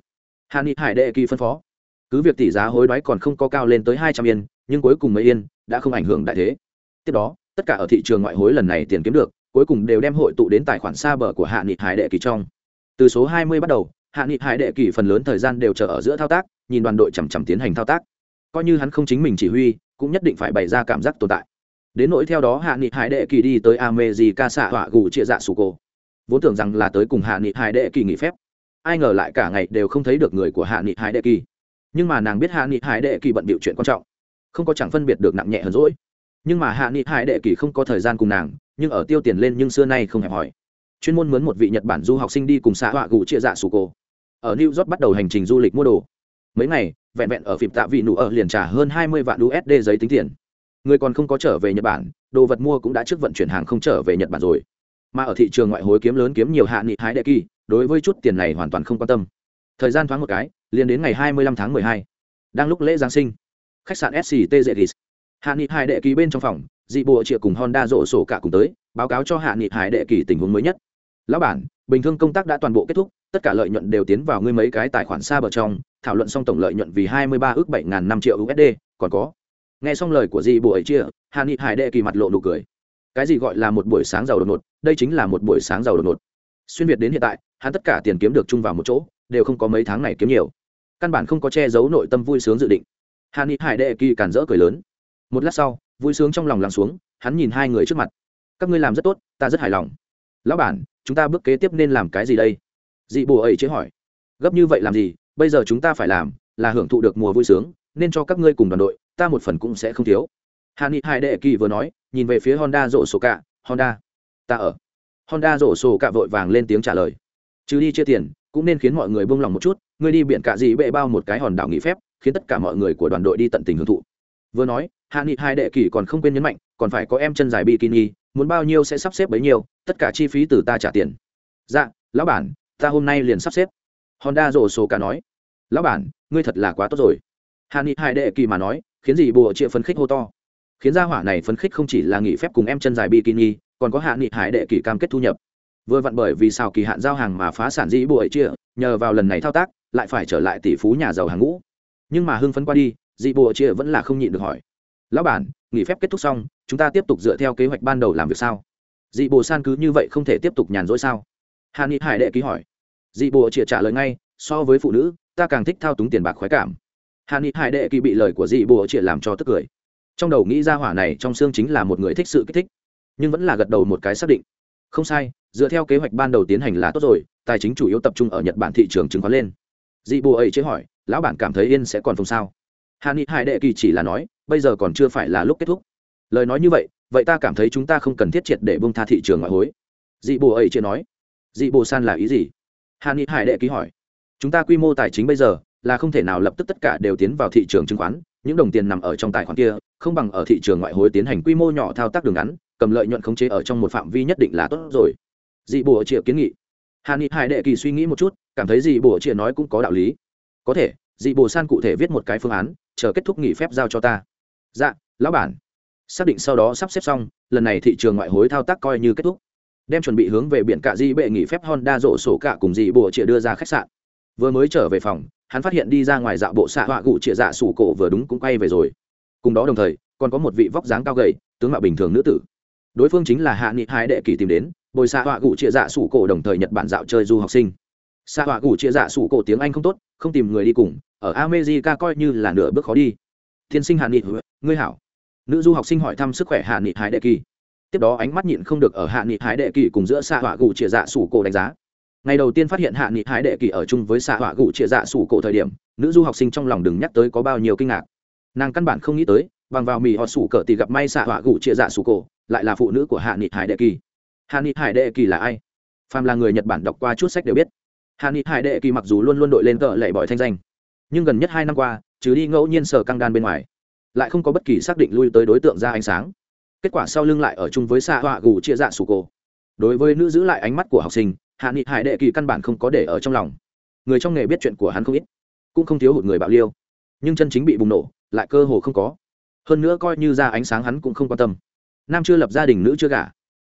Hàn nghị hải đệ kỳ phân phó. Cứ việc tỷ giá hối đoái còn không có cao lên tới hai trăm yên, nhưng cuối cùng mấy yên đã không ảnh hưởng đại thế. Tiếp đó, tất cả ở thị trường ngoại hối lần này tiền kiếm được, cuối cùng đều đem hội tụ đến tài khoản xa bờ của hạ nghị hải đệ kỳ trong. Từ số hai mươi bắt đầu hạ nghị hải đệ kỳ phần lớn thời gian đều chờ ở giữa thao tác, nhìn đoàn đội chậm chậm tiến hành thao tác. Coi như hắn không chính mình chỉ huy, cũng nhất định phải bày ra cảm giác tồn tại đến nỗi theo đó hạ nghị hải đệ kỳ đi tới ame gì ca xạ họa gù chia dạ sù cô vốn tưởng rằng là tới cùng hạ nghị hải đệ kỳ nghỉ phép. Ai ngờ lại cả ngày đều không thấy được người của hạ nghị hải đệ kỳ. Nhưng mà nàng biết hạ nghị hải đệ kỳ bận bịu chuyện quan trọng. Không có chẳng phân biệt được nặng nhẹ hơn rỗi nhưng mà hạ nghị hải đệ kỳ không có thời gian cùng nàng, nhưng ở tiêu tiền lên nhưng xưa nay không hẹp hỏi chuyên môn mướn một vị nhật bản du học sinh đi cùng xã họa gù chia dạ sù cô ở new york bắt đầu hành trình du lịch mua đồ. Mấy ngày, vẹn vẹn ở phim tạ vị nụ ở liền trả hơn hai mươi vạn usd giấy tính tiền người còn không có trở về nhật bản, đồ vật mua cũng đã trước vận chuyển hàng không trở về nhật bản rồi. Mà ở thị trường ngoại hối kiếm lớn kiếm nhiều hạ nghị hái đệ kỳ, đối với chút tiền này hoàn toàn không quan tâm. Thời gian thoáng một cái, liền đến ngày hai mươi lăm tháng mười hai, đang lúc lễ giáng sinh. Khách sạn sct degis hạ nghị hải đệ kỳ bên trong phòng, dị bộ triệu cùng honda rộ sổ cả cùng tới, báo cáo cho hạ nghị hải đệ kỳ tình huống mới nhất. Lão bản, bình thường công tác đã toàn bộ kết thúc, tất cả lợi nhuận đều tiến vào ngươi mấy cái tài khoản xa bờ trong, thảo luận xong tổng lợi nhuận vì hai mươi ba ước bảy ngàn năm triệu usd còn có nghe xong lời của dì bộ ấy chia hạ nghị hải đệ kỳ mặt lộ nụ cười. Cái gì gọi là một buổi sáng giàu đột ngột, đây chính là một buổi sáng giàu đột ngột. Xuyên việt đến hiện tại, hắn tất cả tiền kiếm được chung vào một chỗ, đều không có mấy tháng này kiếm nhiều. Căn bản không có che giấu nội tâm vui sướng dự định. Hạ nghị hải đệ kỳ cản rỡ cười lớn. Một lát sau, vui sướng trong lòng lắng xuống, hắn nhìn hai người trước mặt. Các ngươi làm rất tốt, ta rất hài lòng. Lão bản, chúng ta bước kế tiếp nên làm cái gì đây? Dị bồ ấy chế hỏi. Gấp như vậy làm gì? Bây giờ chúng ta phải làm là hưởng thụ được mùa vui sướng, nên cho các ngươi cùng đoàn đội ta một phần cũng sẽ không thiếu. Hà nghị hai đệ kỳ vừa nói, nhìn về phía honda rổ sổ cạ honda, ta ở. Honda rổ sổ cạ vội vàng lên tiếng trả lời chứ đi chia tiền, cũng nên khiến mọi người buông lòng một chút, ngươi đi biển cả gì bệ bao một cái hòn đảo nghỉ phép, khiến tất cả mọi người của đoàn đội đi tận tình hưởng thụ. Vừa nói hạ nghị hai đệ kỳ còn không quên nhấn mạnh, còn phải có em chân dài bikini, muốn bao nhiêu sẽ sắp xếp bấy nhiêu, tất cả chi phí từ ta trả tiền. Dạ lão bản, ta hôm nay liền sắp xếp. Honda rổ sổ cả nói, lão bản, ngươi thật là quá tốt rồi. Hạ nghị hai đệ kỳ mà nói khiến dì bùa chịa phấn khích hô to. Khiến gia hỏa này phấn khích không chỉ là nghỉ phép cùng em chân dài bikini, còn có hạ nghị hải đệ kỳ cam kết thu nhập. Vừa vặn bởi vì sao kỳ hạn giao hàng mà phá sản dĩ bùa chia nhờ vào lần này thao tác, lại phải trở lại tỷ phú nhà giàu hàng ngũ. Nhưng mà hưng phấn qua đi dị bùa chia vẫn là không nhịn được hỏi. Lão bản, nghỉ phép kết thúc xong, chúng ta tiếp tục dựa theo kế hoạch ban đầu làm việc sao? Dị bùa san cứ như vậy không thể tiếp tục nhàn rỗi sao? Hạ nghị hải đệ ký hỏi. Dị bùa chia trả lời ngay, so với phụ nữ, ta càng thích thao túng tiền bạc khoái cảm hạ nghị hải đệ kỳ bị lời của dị bùa triệt làm cho tức cười. Trong đầu nghĩ ra hỏa này trong xương chính là một người thích sự kích thích, nhưng vẫn là gật đầu một cái xác định. Không sai, dựa theo kế hoạch ban đầu tiến hành là tốt rồi, tài chính chủ yếu tập trung ở nhật bản thị trường chứng khoán lên. Dị Bùa ấy chế hỏi, lão bản cảm thấy yên sẽ còn không sao? Hà ni hải đệ kỳ chỉ là nói, bây giờ còn chưa phải là lúc kết thúc. Lời nói như vậy vậy ta cảm thấy chúng ta không cần thiết triệt để bông tha thị trường ngoại hối. Dị bồ ấy chế nói, dị bồ san là ý gì? Hàn ni hải đệ ký hỏi, chúng ta quy mô tài chính bây giờ là không thể nào lập tức tất cả đều tiến vào thị trường chứng khoán, những đồng tiền nằm ở trong tài khoản kia, không bằng ở thị trường ngoại hối tiến hành quy mô nhỏ thao tác đường ngắn, cầm lợi nhuận khống chế ở trong một phạm vi nhất định là tốt rồi. Dị bùa chịa kiến nghị. Hàn ni hải đệ kỳ suy nghĩ một chút, cảm thấy dị bùa chịa nói cũng có đạo lý. Có thể, dị bồ san cụ thể viết một cái phương án, chờ kết thúc nghỉ phép giao cho ta. Dạ lão bản. Xác định sau đó sắp xếp xong, lần này thị trường ngoại hối thao tác coi như kết thúc. Đem chuẩn bị hướng về biển cả di bệ nghỉ phép honda rộ sổ cả cùng dị bộ chịa đưa ra khách sạn. Vừa mới trở về phòng hắn phát hiện đi ra ngoài dạo bộ xạ họa gụ trịa dạ sủ cổ vừa đúng cũng quay về rồi. Cùng đó đồng thời, còn có một vị vóc dáng cao gầy, tướng mạo bình thường nữ tử. Đối phương chính là hạ nghị hai đệ kỳ tìm đến, bồi xạ họa gụ trịa dạ sủ cổ đồng thời nhật bản dạo chơi du học sinh. Xạ họa gụ trịa dạ sủ cổ tiếng anh không tốt, không tìm người đi cùng, ở america coi như là nửa bước khó đi. Thiên sinh hạ nghị, ngươi hảo. Nữ du học sinh hỏi thăm sức khỏe hạ nghị hai đệ kỳ tiếp đó ánh mắt nhịn không được ở hạ nghị hải đệ kỳ cùng giữa xạ họa gụ chĩa dạ sủ cổ đánh giá ngày đầu tiên phát hiện hạ nghị hải đệ kỳ ở chung với xạ họa gụ Trịa dạ sủ cổ thời điểm, nữ du học sinh trong lòng đừng nhắc tới có bao nhiêu kinh ngạc. Nàng căn bản không nghĩ tới, bằng vào mì họ sủ cỡ thì gặp may xạ họa gụ Trịa dạ sủ cổ, lại là phụ nữ của hạ nghị hải đệ kỳ. Hạ nghị hải đệ kỳ là ai? Phàm là người nhật bản đọc qua chút sách đều biết. Hạ nghị hải đệ kỳ mặc dù luôn luôn đội lên cỡ lệ bỏi thanh danh, nhưng gần nhất hai năm qua, trừ đi ngẫu nhiên sở căng đan bên ngoài, lại không có bất kỳ xác định lui tới đối tượng ra ánh sáng. Kết quả sau lưng lại ở chung với xạ họa gù chia dạ sủ cổ. Đối với nữ giữ lại ánh mắt của học sinh hạ nghị hải đệ kỳ căn bản không có để ở trong lòng. Người trong nghề biết chuyện của hắn không ít, cũng không thiếu hụt người bạo liêu. Nhưng chân chính bị bùng nổ, lại cơ hồ không có. Hơn nữa coi như ra ánh sáng hắn cũng không quan tâm. Nam chưa lập gia đình, nữ chưa gả.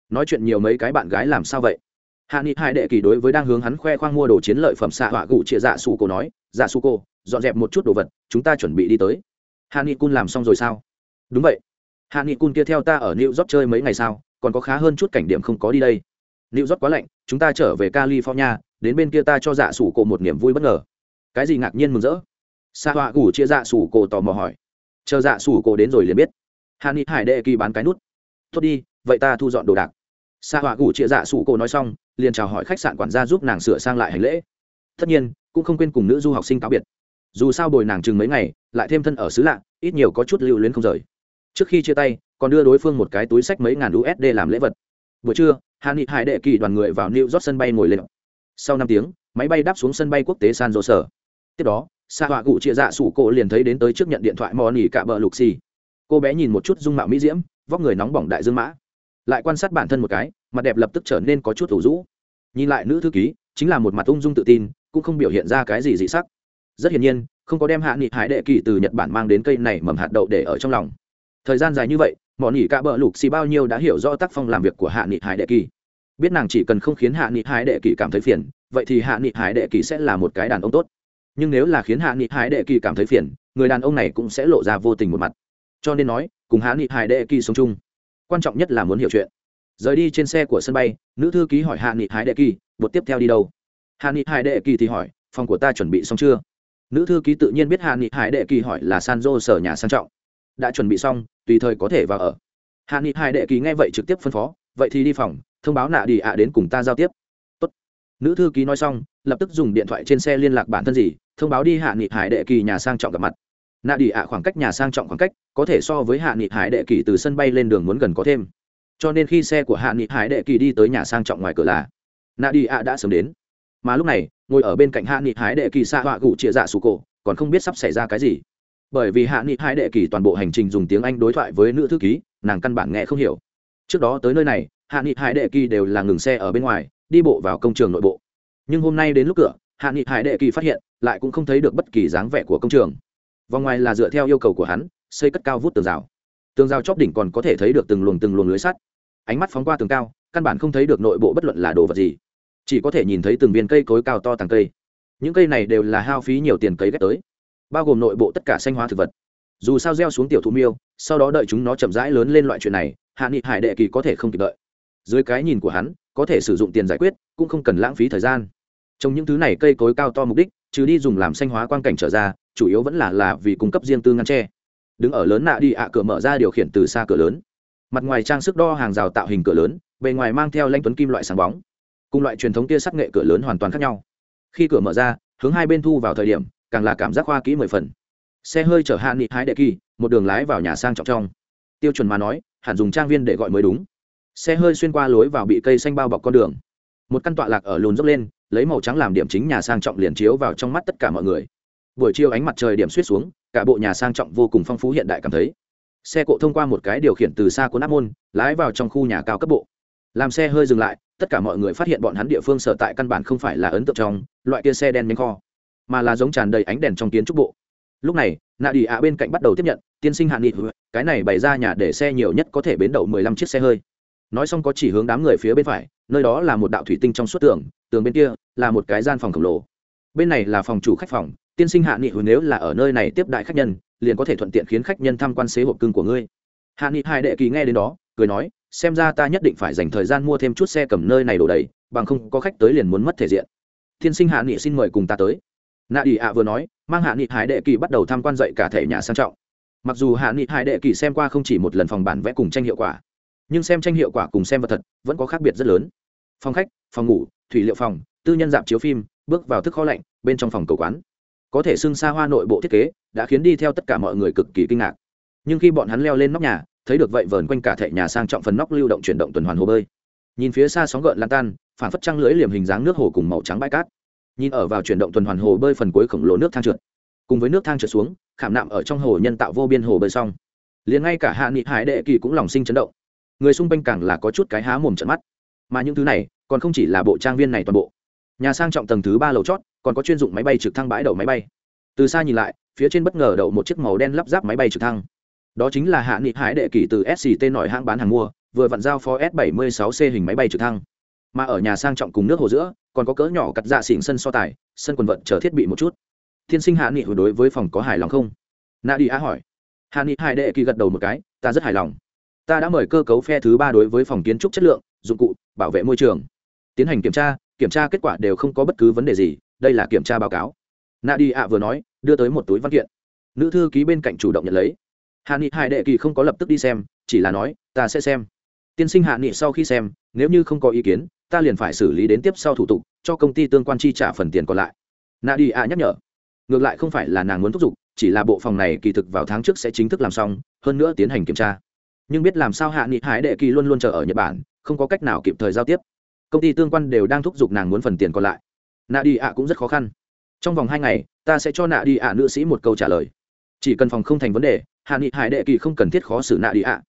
Nói chuyện nhiều mấy cái bạn gái làm sao vậy? Hạ nghị hải đệ kỳ đối với đang hướng hắn khoe khoang mua đồ chiến lợi phẩm xạ họa gụ chịa dạ sủ cổ nói dạ su cô dọn dẹp một chút đồ vật, chúng ta chuẩn bị đi tới. Hạ nghị cun làm xong rồi sao? Đúng vậy. Hạ nghị cun kia theo ta ở new york chơi mấy ngày sao, còn có khá hơn chút cảnh điểm không có đi đây new york quá lạnh, chúng ta trở về california, đến bên kia ta cho dạ sủ cổ một niềm vui bất ngờ. Cái gì ngạc nhiên mừng rỡ. Sa họa gủ chia dạ sủ cổ tò mò hỏi. Chờ dạ sủ cổ đến rồi liền biết. Hạ nghị hải đệ kỳ bán cái nút. Tốt đi, vậy ta thu dọn đồ đạc. Sa họa gủ chia dạ sủ cổ nói xong, liền chào hỏi khách sạn quản gia giúp nàng sửa sang lại hành lễ. Tất nhiên, cũng không quên cùng nữ du học sinh cáo biệt. Dù sao bồi nàng chừng mấy ngày, lại thêm thân ở xứ lạ, ít nhiều có chút lưu luyến không rời. Trước khi chia tay, còn đưa đối phương một cái túi sách mấy ngàn usd làm lễ vật. Buổi trưa hạ nghị hải đệ kỳ đoàn người vào new york sân bay ngồi lên. Sau năm tiếng, máy bay đáp xuống sân bay quốc tế san jose. Tiếp đó xa họa cụ chia dạ sủ cổ liền thấy đến tới trước nhận điện thoại mò nỉ cạ bờ lục xì cô bé nhìn một chút dung mạo mỹ diễm, vóc người nóng bỏng đại dương mã. Lại quan sát bản thân một cái, mặt đẹp lập tức trở nên có chút thủ rũ. Nhìn lại nữ thư ký, chính là một mặt ung dung tự tin, cũng không biểu hiện ra cái gì dị sắc. Rất hiển nhiên, không có đem hạ nghị hải đệ kỳ từ nhật bản mang đến cây này mầm hạt đậu để ở trong lòng. Thời gian dài như vậy mỏ nỉ cạ bờ lục xì bao nhiêu đã hiểu rõ tác phong làm việc của hạ nghị hải đệ kỳ biết nàng chỉ cần không khiến hạ nghị hải đệ kỳ cảm thấy phiền, vậy thì hạ nghị hải đệ kỳ sẽ là một cái đàn ông tốt. Nhưng nếu là khiến hạ nghị hải đệ kỳ cảm thấy phiền, người đàn ông này cũng sẽ lộ ra vô tình một mặt. Cho nên nói, cùng hạ nghị hải đệ kỳ sống chung. Quan trọng nhất là muốn hiểu chuyện. Rời đi trên xe của sân bay, nữ thư ký hỏi hạ nghị hải đệ kỳ, bột tiếp theo đi đâu? Hạ nghị hải đệ kỳ thì hỏi, phòng của ta chuẩn bị xong chưa? Nữ thư ký tự nhiên biết hạ nghị hải đệ kỳ hỏi là san jô sở nhà sang trọng. Đã chuẩn bị xong, tùy thời có thể vào ở. Hạ nghị hải đệ kỳ nghe vậy trực tiếp phân phó, vậy thì đi phòng thông báo nạ đi ạ đến cùng ta giao tiếp. Tốt. nữ thư ký nói xong, lập tức dùng điện thoại trên xe liên lạc bản thân gì, thông báo đi hạ nghị hải đệ kỳ nhà sang trọng gặp mặt. Nạ đi ạ khoảng cách nhà sang trọng khoảng cách, có thể so với hạ nghị hải đệ kỳ từ sân bay lên đường muốn gần có thêm. Cho nên khi xe của hạ nghị hải đệ kỳ đi tới nhà sang trọng ngoài cửa là, nạ đi ạ đã sớm đến. Mà lúc này, ngồi ở bên cạnh hạ nghị hải đệ kỳ xa họa gụ chĩa dạ sủ cổ, còn không biết sắp xảy ra cái gì. Bởi vì hạ nghị hải đệ kỳ toàn bộ hành trình dùng tiếng anh đối thoại với nữ thư ký, nàng căn bản nghe không hiểu. Trước đó tới nơi này hạ nghị hải đệ kỳ đều là ngừng xe ở bên ngoài, đi bộ vào công trường nội bộ. Nhưng hôm nay đến lúc cửa, hạ nghị hải đệ kỳ phát hiện, lại cũng không thấy được bất kỳ dáng vẻ của công trường. Vòng ngoài là dựa theo yêu cầu của hắn, xây cất cao vút tường rào. Tường rào chóp đỉnh còn có thể thấy được từng luồng từng luồng lưới sắt. Ánh mắt phóng qua tường cao, căn bản không thấy được nội bộ bất luận là đồ vật gì. Chỉ có thể nhìn thấy từng viên cây cối cao to tàng cây. Những cây này đều là hao phí nhiều tiền cấy ghép tới, bao gồm nội bộ tất cả xanh hóa thực vật. Dù sao gieo xuống tiểu thú miêu, sau đó đợi chúng nó chậm rãi lớn lên loại chuyện này, hạ nghị hải đệ kỳ có thể không kịp đợi dưới cái nhìn của hắn, có thể sử dụng tiền giải quyết, cũng không cần lãng phí thời gian. Trong những thứ này cây cối cao to mục đích, trừ đi dùng làm xanh hóa quang cảnh trở ra, chủ yếu vẫn là là vì cung cấp riêng tư ngăn tre. Đứng ở lớn nạ đi ạ, cửa mở ra điều khiển từ xa cửa lớn. Mặt ngoài trang sức đo hàng rào tạo hình cửa lớn, bề ngoài mang theo lanh tuấn kim loại sáng bóng. Cùng loại truyền thống kia sắc nghệ cửa lớn hoàn toàn khác nhau. Khi cửa mở ra, hướng hai bên thu vào thời điểm, càng là cảm giác khoa kỹ mười phần. Xe hơi chở hạ nghị hái đệ kỳ, một đường lái vào nhà sang trọng trong. Tiêu chuẩn mà nói, hẳn dùng trang viên để gọi mới đúng xe hơi xuyên qua lối vào bị cây xanh bao bọc con đường. Một căn tọa lạc ở lùn dốc lên, lấy màu trắng làm điểm chính nhà sang trọng liền chiếu vào trong mắt tất cả mọi người. Buổi chiều ánh mặt trời điểm suýt xuống, cả bộ nhà sang trọng vô cùng phong phú hiện đại cảm thấy. Xe cộ thông qua một cái điều khiển từ xa cuốn áp môn, lái vào trong khu nhà cao cấp bộ. Làm xe hơi dừng lại, tất cả mọi người phát hiện bọn hắn địa phương sở tại căn bản không phải là ấn tượng trong, loại kia xe đen nhánh kho, mà là giống tràn đầy ánh đèn trong kiến trúc bộ. Lúc này, nạ đi ạ bên cạnh bắt đầu tiếp nhận, tiên sinh hạ nghị, cái này bày ra nhà để xe nhiều nhất có thể bến đậu mười lăm chiếc xe hơi nói xong có chỉ hướng đám người phía bên phải, nơi đó là một đạo thủy tinh trong suốt tường tường bên kia là một cái gian phòng khổng lồ. Bên này là phòng chủ khách phòng, tiên sinh hạ nghị hồi nếu là ở nơi này tiếp đại khách nhân, liền có thể thuận tiện khiến khách nhân tham quan xế hộp cưng của ngươi. Hạ nghị hai đệ kỳ nghe đến đó, cười nói, xem ra ta nhất định phải dành thời gian mua thêm chút xe cầm nơi này đổ đầy, bằng không có khách tới liền muốn mất thể diện. Tiên sinh hạ nghị xin mời cùng ta tới. Nạ ỉ ạ vừa nói, mang hạ nghị hải đệ kỳ bắt đầu tham quan dậy cả thể nhà sang trọng. Mặc dù hạ nghị hải đệ kỳ xem qua không chỉ một lần phòng bản vẽ cùng tranh hiệu quả nhưng xem tranh hiệu quả cùng xem vật thật vẫn có khác biệt rất lớn. Phòng khách, phòng ngủ, thủy liệu phòng, tư nhân dạp chiếu phim, bước vào thức kho lạnh, bên trong phòng cầu quán. Có thể xưng xa hoa nội bộ thiết kế, đã khiến đi theo tất cả mọi người cực kỳ kinh ngạc. Nhưng khi bọn hắn leo lên nóc nhà, thấy được vậy vờn quanh cả thệ nhà sang trọng phần nóc lưu động chuyển động tuần hoàn hồ bơi. Nhìn phía xa sóng gợn lan tan, phản phất trăng lưỡi liềm hình dáng nước hồ cùng màu trắng bãi cát. Nhìn ở vào chuyển động tuần hoàn hồ bơi phần cuối khổng lồ nước thang trượt. Cùng với nước thang trượt xuống, khảm nạm ở trong hồ nhân tạo vô biên hồ bơi xong. Liền ngay cả hạ nghị hải đệ kỳ cũng lòng sinh chấn động người xung quanh càng là có chút cái há mồm trận mắt. Mà những thứ này, còn không chỉ là bộ trang viên này toàn bộ. Nhà sang trọng tầng thứ ba lầu chót, còn có chuyên dụng máy bay trực thăng bãi đậu máy bay. Từ xa nhìn lại, phía trên bất ngờ đậu một chiếc màu đen lắp ráp máy bay trực thăng. Đó chính là hạ nghị hải đệ kỳ từ sct nổi hãng bán hàng mua, vừa vặn giao phó s 76 c hình máy bay trực thăng. Mà ở nhà sang trọng cùng nước hồ giữa, còn có cỡ nhỏ cắt dạ xỉn sân so tài, sân quần vận chờ thiết bị một chút. Thiên sinh hạ nghị hồi đối với phòng có hài lòng không? Nạ đi á hỏi. Hạ nghị hải đệ kỳ gật đầu một cái, ta rất hài lòng ta đã mời cơ cấu phe thứ ba đối với phòng kiến trúc chất lượng, dụng cụ, bảo vệ môi trường. Tiến hành kiểm tra kiểm tra kết quả đều không có bất cứ vấn đề gì, đây là kiểm tra báo cáo. Nạ đi ạ vừa nói, đưa tới một túi văn kiện. Nữ thư ký bên cạnh chủ động nhận lấy. Hạ nghị hải đệ kỳ không có lập tức đi xem, chỉ là nói, ta sẽ xem. Tiên sinh hạ nghị sau khi xem, nếu như không có ý kiến, ta liền phải xử lý đến tiếp sau thủ tục, cho công ty tương quan chi trả phần tiền còn lại. Nạ đi ạ nhắc nhở. Ngược lại không phải là nàng muốn thúc giục, chỉ là bộ phòng này kỳ thực vào tháng trước sẽ chính thức làm xong, hơn nữa tiến hành kiểm tra nhưng biết làm sao hạ nghị hải đệ kỳ luôn luôn chờ ở nhật bản, không có cách nào kịp thời giao tiếp. Công ty tương quan đều đang thúc giục nàng muốn phần tiền còn lại. Nạ đi ạ cũng rất khó khăn. Trong vòng hai ngày, ta sẽ cho nạ đi ạ nữ sĩ một câu trả lời. Chỉ cần phòng không thành vấn đề, hạ nghị hải đệ kỳ không cần thiết khó xử nạ đi ạ.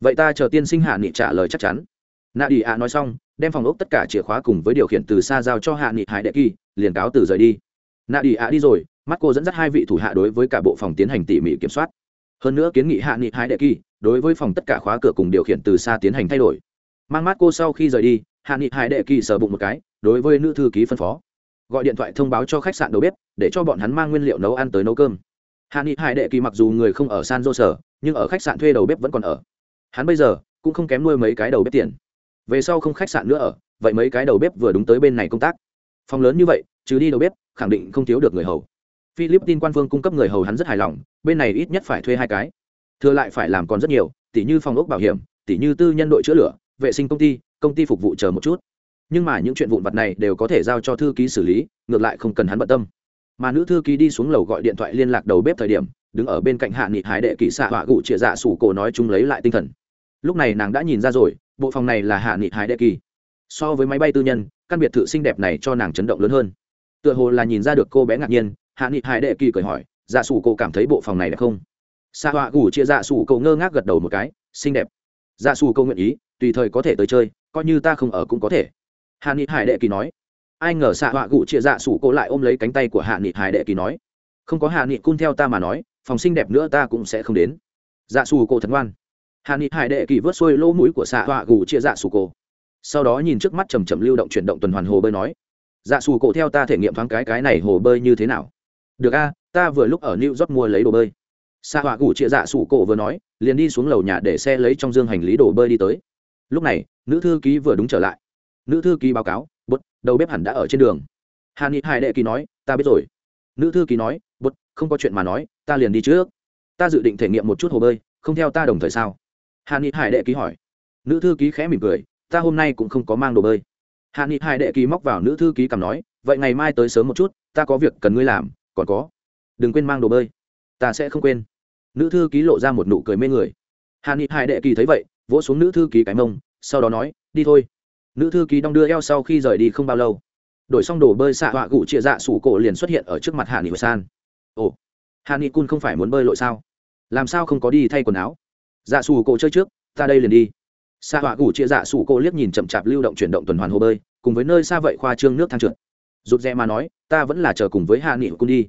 Vậy ta chờ tiên sinh hạ nghị trả lời chắc chắn. Nạ đi ạ nói xong, đem phòng ốc tất cả chìa khóa cùng với điều khiển từ xa giao cho hạ nghị hải đệ kỳ, liền cáo từ rời đi. Nạ đi ạ đi rồi, mắt cô dẫn dắt hai vị thủ hạ đối với cả bộ phòng tiến hành tỉ mỉ kiểm soát hơn nữa kiến nghị hạ nghị hải đệ kỳ, đối với phòng tất cả khóa cửa cùng điều khiển từ xa tiến hành thay đổi. Mang mắt cô sau khi rời đi, hạ nghị hải đệ kỳ sờ bụng một cái, đối với nữ thư ký phân phó. Gọi điện thoại thông báo cho khách sạn đầu bếp, để cho bọn hắn mang nguyên liệu nấu ăn tới nấu cơm. Hạ nghị hải đệ kỳ mặc dù người không ở san dô sở nhưng ở khách sạn thuê đầu bếp vẫn còn ở. Hắn bây giờ, cũng không kém nuôi mấy cái đầu bếp tiền. Về sau không khách sạn nữa ở, vậy mấy cái đầu bếp vừa đúng tới bên này công tác. Phòng lớn như vậy chứ đi đầu bếp, khẳng định không thiếu được người hầu philippines quan phương cung cấp người hầu hắn rất hài lòng, bên này ít nhất phải thuê hai cái. Thừa lại phải làm còn rất nhiều, tỉ như phòng ốc bảo hiểm, tỉ như tư nhân đội chữa lửa, vệ sinh công ty công ty phục vụ chờ một chút. Nhưng mà những chuyện vụn vặt này đều có thể giao cho thư ký xử lý, ngược lại không cần hắn bận tâm. Mà nữ thư ký đi xuống lầu gọi điện thoại liên lạc đầu bếp thời điểm, đứng ở bên cạnh hạ nghị hải đệ kỹ xạ họa gụ chĩa dạ sủ cổ nói chung lấy lại tinh thần. Lúc này nàng đã nhìn ra rồi, bộ phòng này là hạ nghị hải đệ kỳ so với máy bay tư nhân, căn biệt thự xinh đẹp này cho nàng chấn động lớn hơn. Tựa hồ là nhìn ra được cô bé ngạc nhiên hạ nghị hải đệ kỳ cười hỏi dạ sủ cổ cảm thấy bộ phòng này đẹp không? Xạ họa gủ chia dạ sủ cổ ngơ ngác gật đầu một cái, xinh đẹp. Dạ sủ cổ nguyện ý, tùy thời có thể tới chơi, coi như ta không ở cũng có thể. Hạ nghị hải đệ kỳ nói. Ai ngờ xạ họa gụ chia dạ sủ cổ lại ôm lấy cánh tay của hạ nghị hải đệ kỳ nói, không có hạ nghị cung theo ta mà nói, phòng xinh đẹp nữa ta cũng sẽ không đến. Dạ sủ cổ thật ngoan. Hạ nghị hải đệ kỳ vớt xuôi lỗ mũi của xạ họa gù chia dạ sủ cổ. Sau đó nhìn trước mắt chầm chầm lưu động chuyển động tuần hoàn hồ bơi nói dạ sủ cổ theo ta thể nghiệm thoáng cái cái này hồ bơi như thế nào? Được a, ta vừa lúc ở new york mua lấy đồ bơi. Xạ họa gủ chịa dạ sủ cổ vừa nói, liền đi xuống lầu nhà để xe lấy trong dương hành lý đồ bơi đi tới. Lúc này, nữ thư ký vừa đúng trở lại. Nữ thư ký báo cáo bút đầu bếp hẳn đã ở trên đường. Hà ni hải đệ kỳ nói, ta biết rồi. Nữ thư ký nói bút không có chuyện mà nói, ta liền đi trước. Ta dự định thể nghiệm một chút hồ bơi, không theo ta đồng thời sao? Hà ni hải đệ ký hỏi. Nữ thư ký khẽ mỉm cười, ta hôm nay cũng không có mang đồ bơi. Hà ni hải đệ ký móc vào nữ thư ký cầm nói, vậy ngày mai tới sớm một chút, ta có việc cần ngươi làm còn có. Đừng quên mang đồ bơi. Ta sẽ không quên. Nữ thư ký lộ ra một nụ cười mê người. Hà ni hải đệ kỳ thấy vậy, vỗ xuống nữ thư ký cái mông, sau đó nói, đi thôi. Nữ thư ký đong đưa eo sau khi rời đi không bao lâu. Đổi xong đồ bơi xạ họa gụ chia dạ sủ cổ liền xuất hiện ở trước mặt hạ nghị san. Ồ hạ nghị cun không phải muốn bơi lội sao? Làm sao không có đi thay quần áo? Dạ sủ cổ chơi trước, ta đây liền đi. Xạ họa gụ chia dạ sủ cổ liếc nhìn chậm chạp lưu động chuyển động tuần hoàn hồ bơi, cùng với nơi xa vậy khoa trương nước thang trượt rụt rè mà nói, ta vẫn là chờ cùng với hạ nghị cùng đi.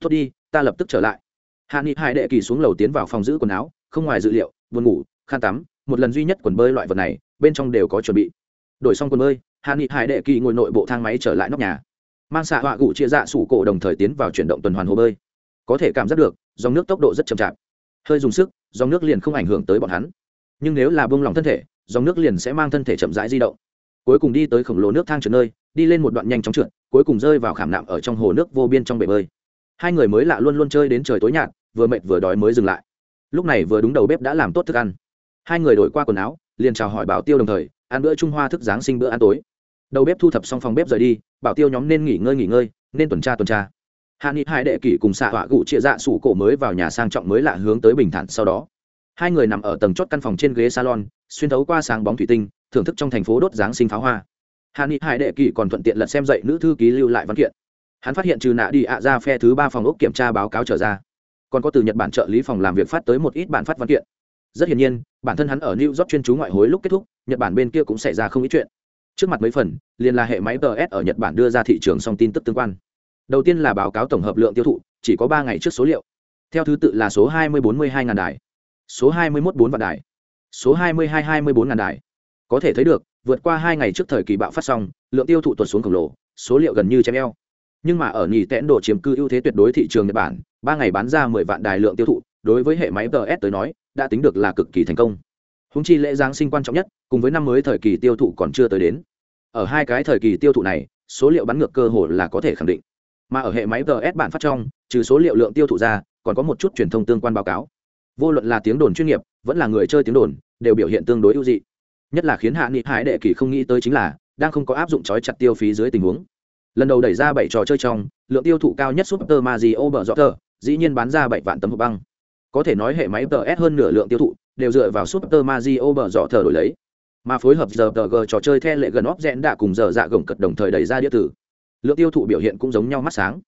Tốt đi, ta lập tức trở lại. Hạ nghị hải đệ kỳ xuống lầu tiến vào phòng giữ quần áo, không ngoài dự liệu, buồn ngủ, khan tắm, một lần duy nhất quần bơi loại vật này, bên trong đều có chuẩn bị. Đổi xong quần bơi, hạ nghị hải đệ kỳ ngồi nội bộ thang máy trở lại nóc nhà. Mang xạ họa gụ chia dạ sủ cổ đồng thời tiến vào chuyển động tuần hoàn hồ bơi. Có thể cảm giác được, dòng nước tốc độ rất chậm chạp. Hơi dùng sức, dòng nước liền không ảnh hưởng tới bọn hắn. Nhưng nếu là bông lỏng thân thể, dòng nước liền sẽ mang thân thể chậm rãi di động cuối cùng đi tới khổng lồ nước thang trượt nơi, đi lên một đoạn nhanh chóng trượt, cuối cùng rơi vào khảm nạm ở trong hồ nước vô biên trong bể bơi. Hai người mới lạ luôn luôn chơi đến trời tối nhạt, vừa mệt vừa đói mới dừng lại. Lúc này vừa đúng đầu bếp đã làm tốt thức ăn. Hai người đổi qua quần áo, liền chào hỏi bảo tiêu đồng thời, ăn bữa trung hoa thức giáng sinh bữa ăn tối. Đầu bếp thu thập xong phòng bếp rời đi, bảo tiêu nhóm nên nghỉ ngơi nghỉ ngơi, nên tuần tra tuần tra. Hạ nghị hai đệ kỷ cùng xạ họa gụ chia dạ sủ cổ mới vào nhà sang trọng mới lạ hướng tới bình thản sau đó. Hai người nằm ở tầng chót căn phòng trên ghế salon xuyên thấu qua sáng bóng thủy tinh, thưởng thức trong thành phố đốt giáng sinh pháo hoa. Hà ni hải đệ kỷ còn thuận tiện lật xem dậy nữ thư ký lưu lại văn kiện. Hắn phát hiện trừ nạ đi ạ ra phe thứ ba phòng ốc kiểm tra báo cáo trở ra, còn có từ nhật bản trợ lý phòng làm việc phát tới một ít bản phát văn kiện. Rất hiển nhiên, bản thân hắn ở new york chuyên chú ngoại hối lúc kết thúc, nhật bản bên kia cũng xảy ra không ít chuyện. Trước mặt mấy phần, liền là hệ máy ts ở nhật bản đưa ra thị trường song tin tức tương quan. Đầu tiên là báo cáo tổng hợp lượng tiêu thụ, chỉ có ba ngày trước số liệu. Theo thứ tự là số hai mươi bốn mươi hai ngàn đài. Số hai mươi một bốn vạn đài số hai mươi hai hai mươi bốn ngàn đài. Có thể thấy được, vượt qua hai ngày trước thời kỳ bạo phát xong, lượng tiêu thụ tuột xuống khổng lồ, số liệu gần như chém eo. Nhưng mà ở nhì tẽn độ chiếm cư ưu thế tuyệt đối thị trường nhật bản, ba ngày bán ra mười vạn đài lượng tiêu thụ, đối với hệ máy ts tới nói, đã tính được là cực kỳ thành công. Húng chi lễ giáng sinh quan trọng nhất, cùng với năm mới thời kỳ tiêu thụ còn chưa tới đến. Ở hai cái thời kỳ tiêu thụ này, số liệu bắn ngược cơ hội là có thể khẳng định. Mà ở hệ máy ts bản phát trong, trừ số liệu lượng tiêu thụ ra, còn có một chút truyền thông tương quan báo cáo. Vô luận là tiếng đồn chuyên nghiệp vẫn là người chơi tiếng đồn, đều biểu hiện tương đối ưu dị. Nhất là khiến hạ nghị hải đệ kỳ không nghĩ tới chính là, đang không có áp dụng trói chặt tiêu phí dưới tình huống. Lần đầu đẩy ra bảy trò chơi trong, lượng tiêu thụ cao nhất super mario bờ dọ dĩ nhiên bán ra bảy vạn tấm hộp băng. Có thể nói hệ máy ts hơn nửa lượng tiêu thụ, đều dựa vào super mario bờ dọ đổi lấy. Mà phối hợp giờ tờ g trò chơi the lệ gần óc rẽn đã cùng giờ dạ gồng cật đồng thời đẩy ra đĩa tử. Lượng tiêu thụ biểu hiện cũng giống nhau mắt sáng.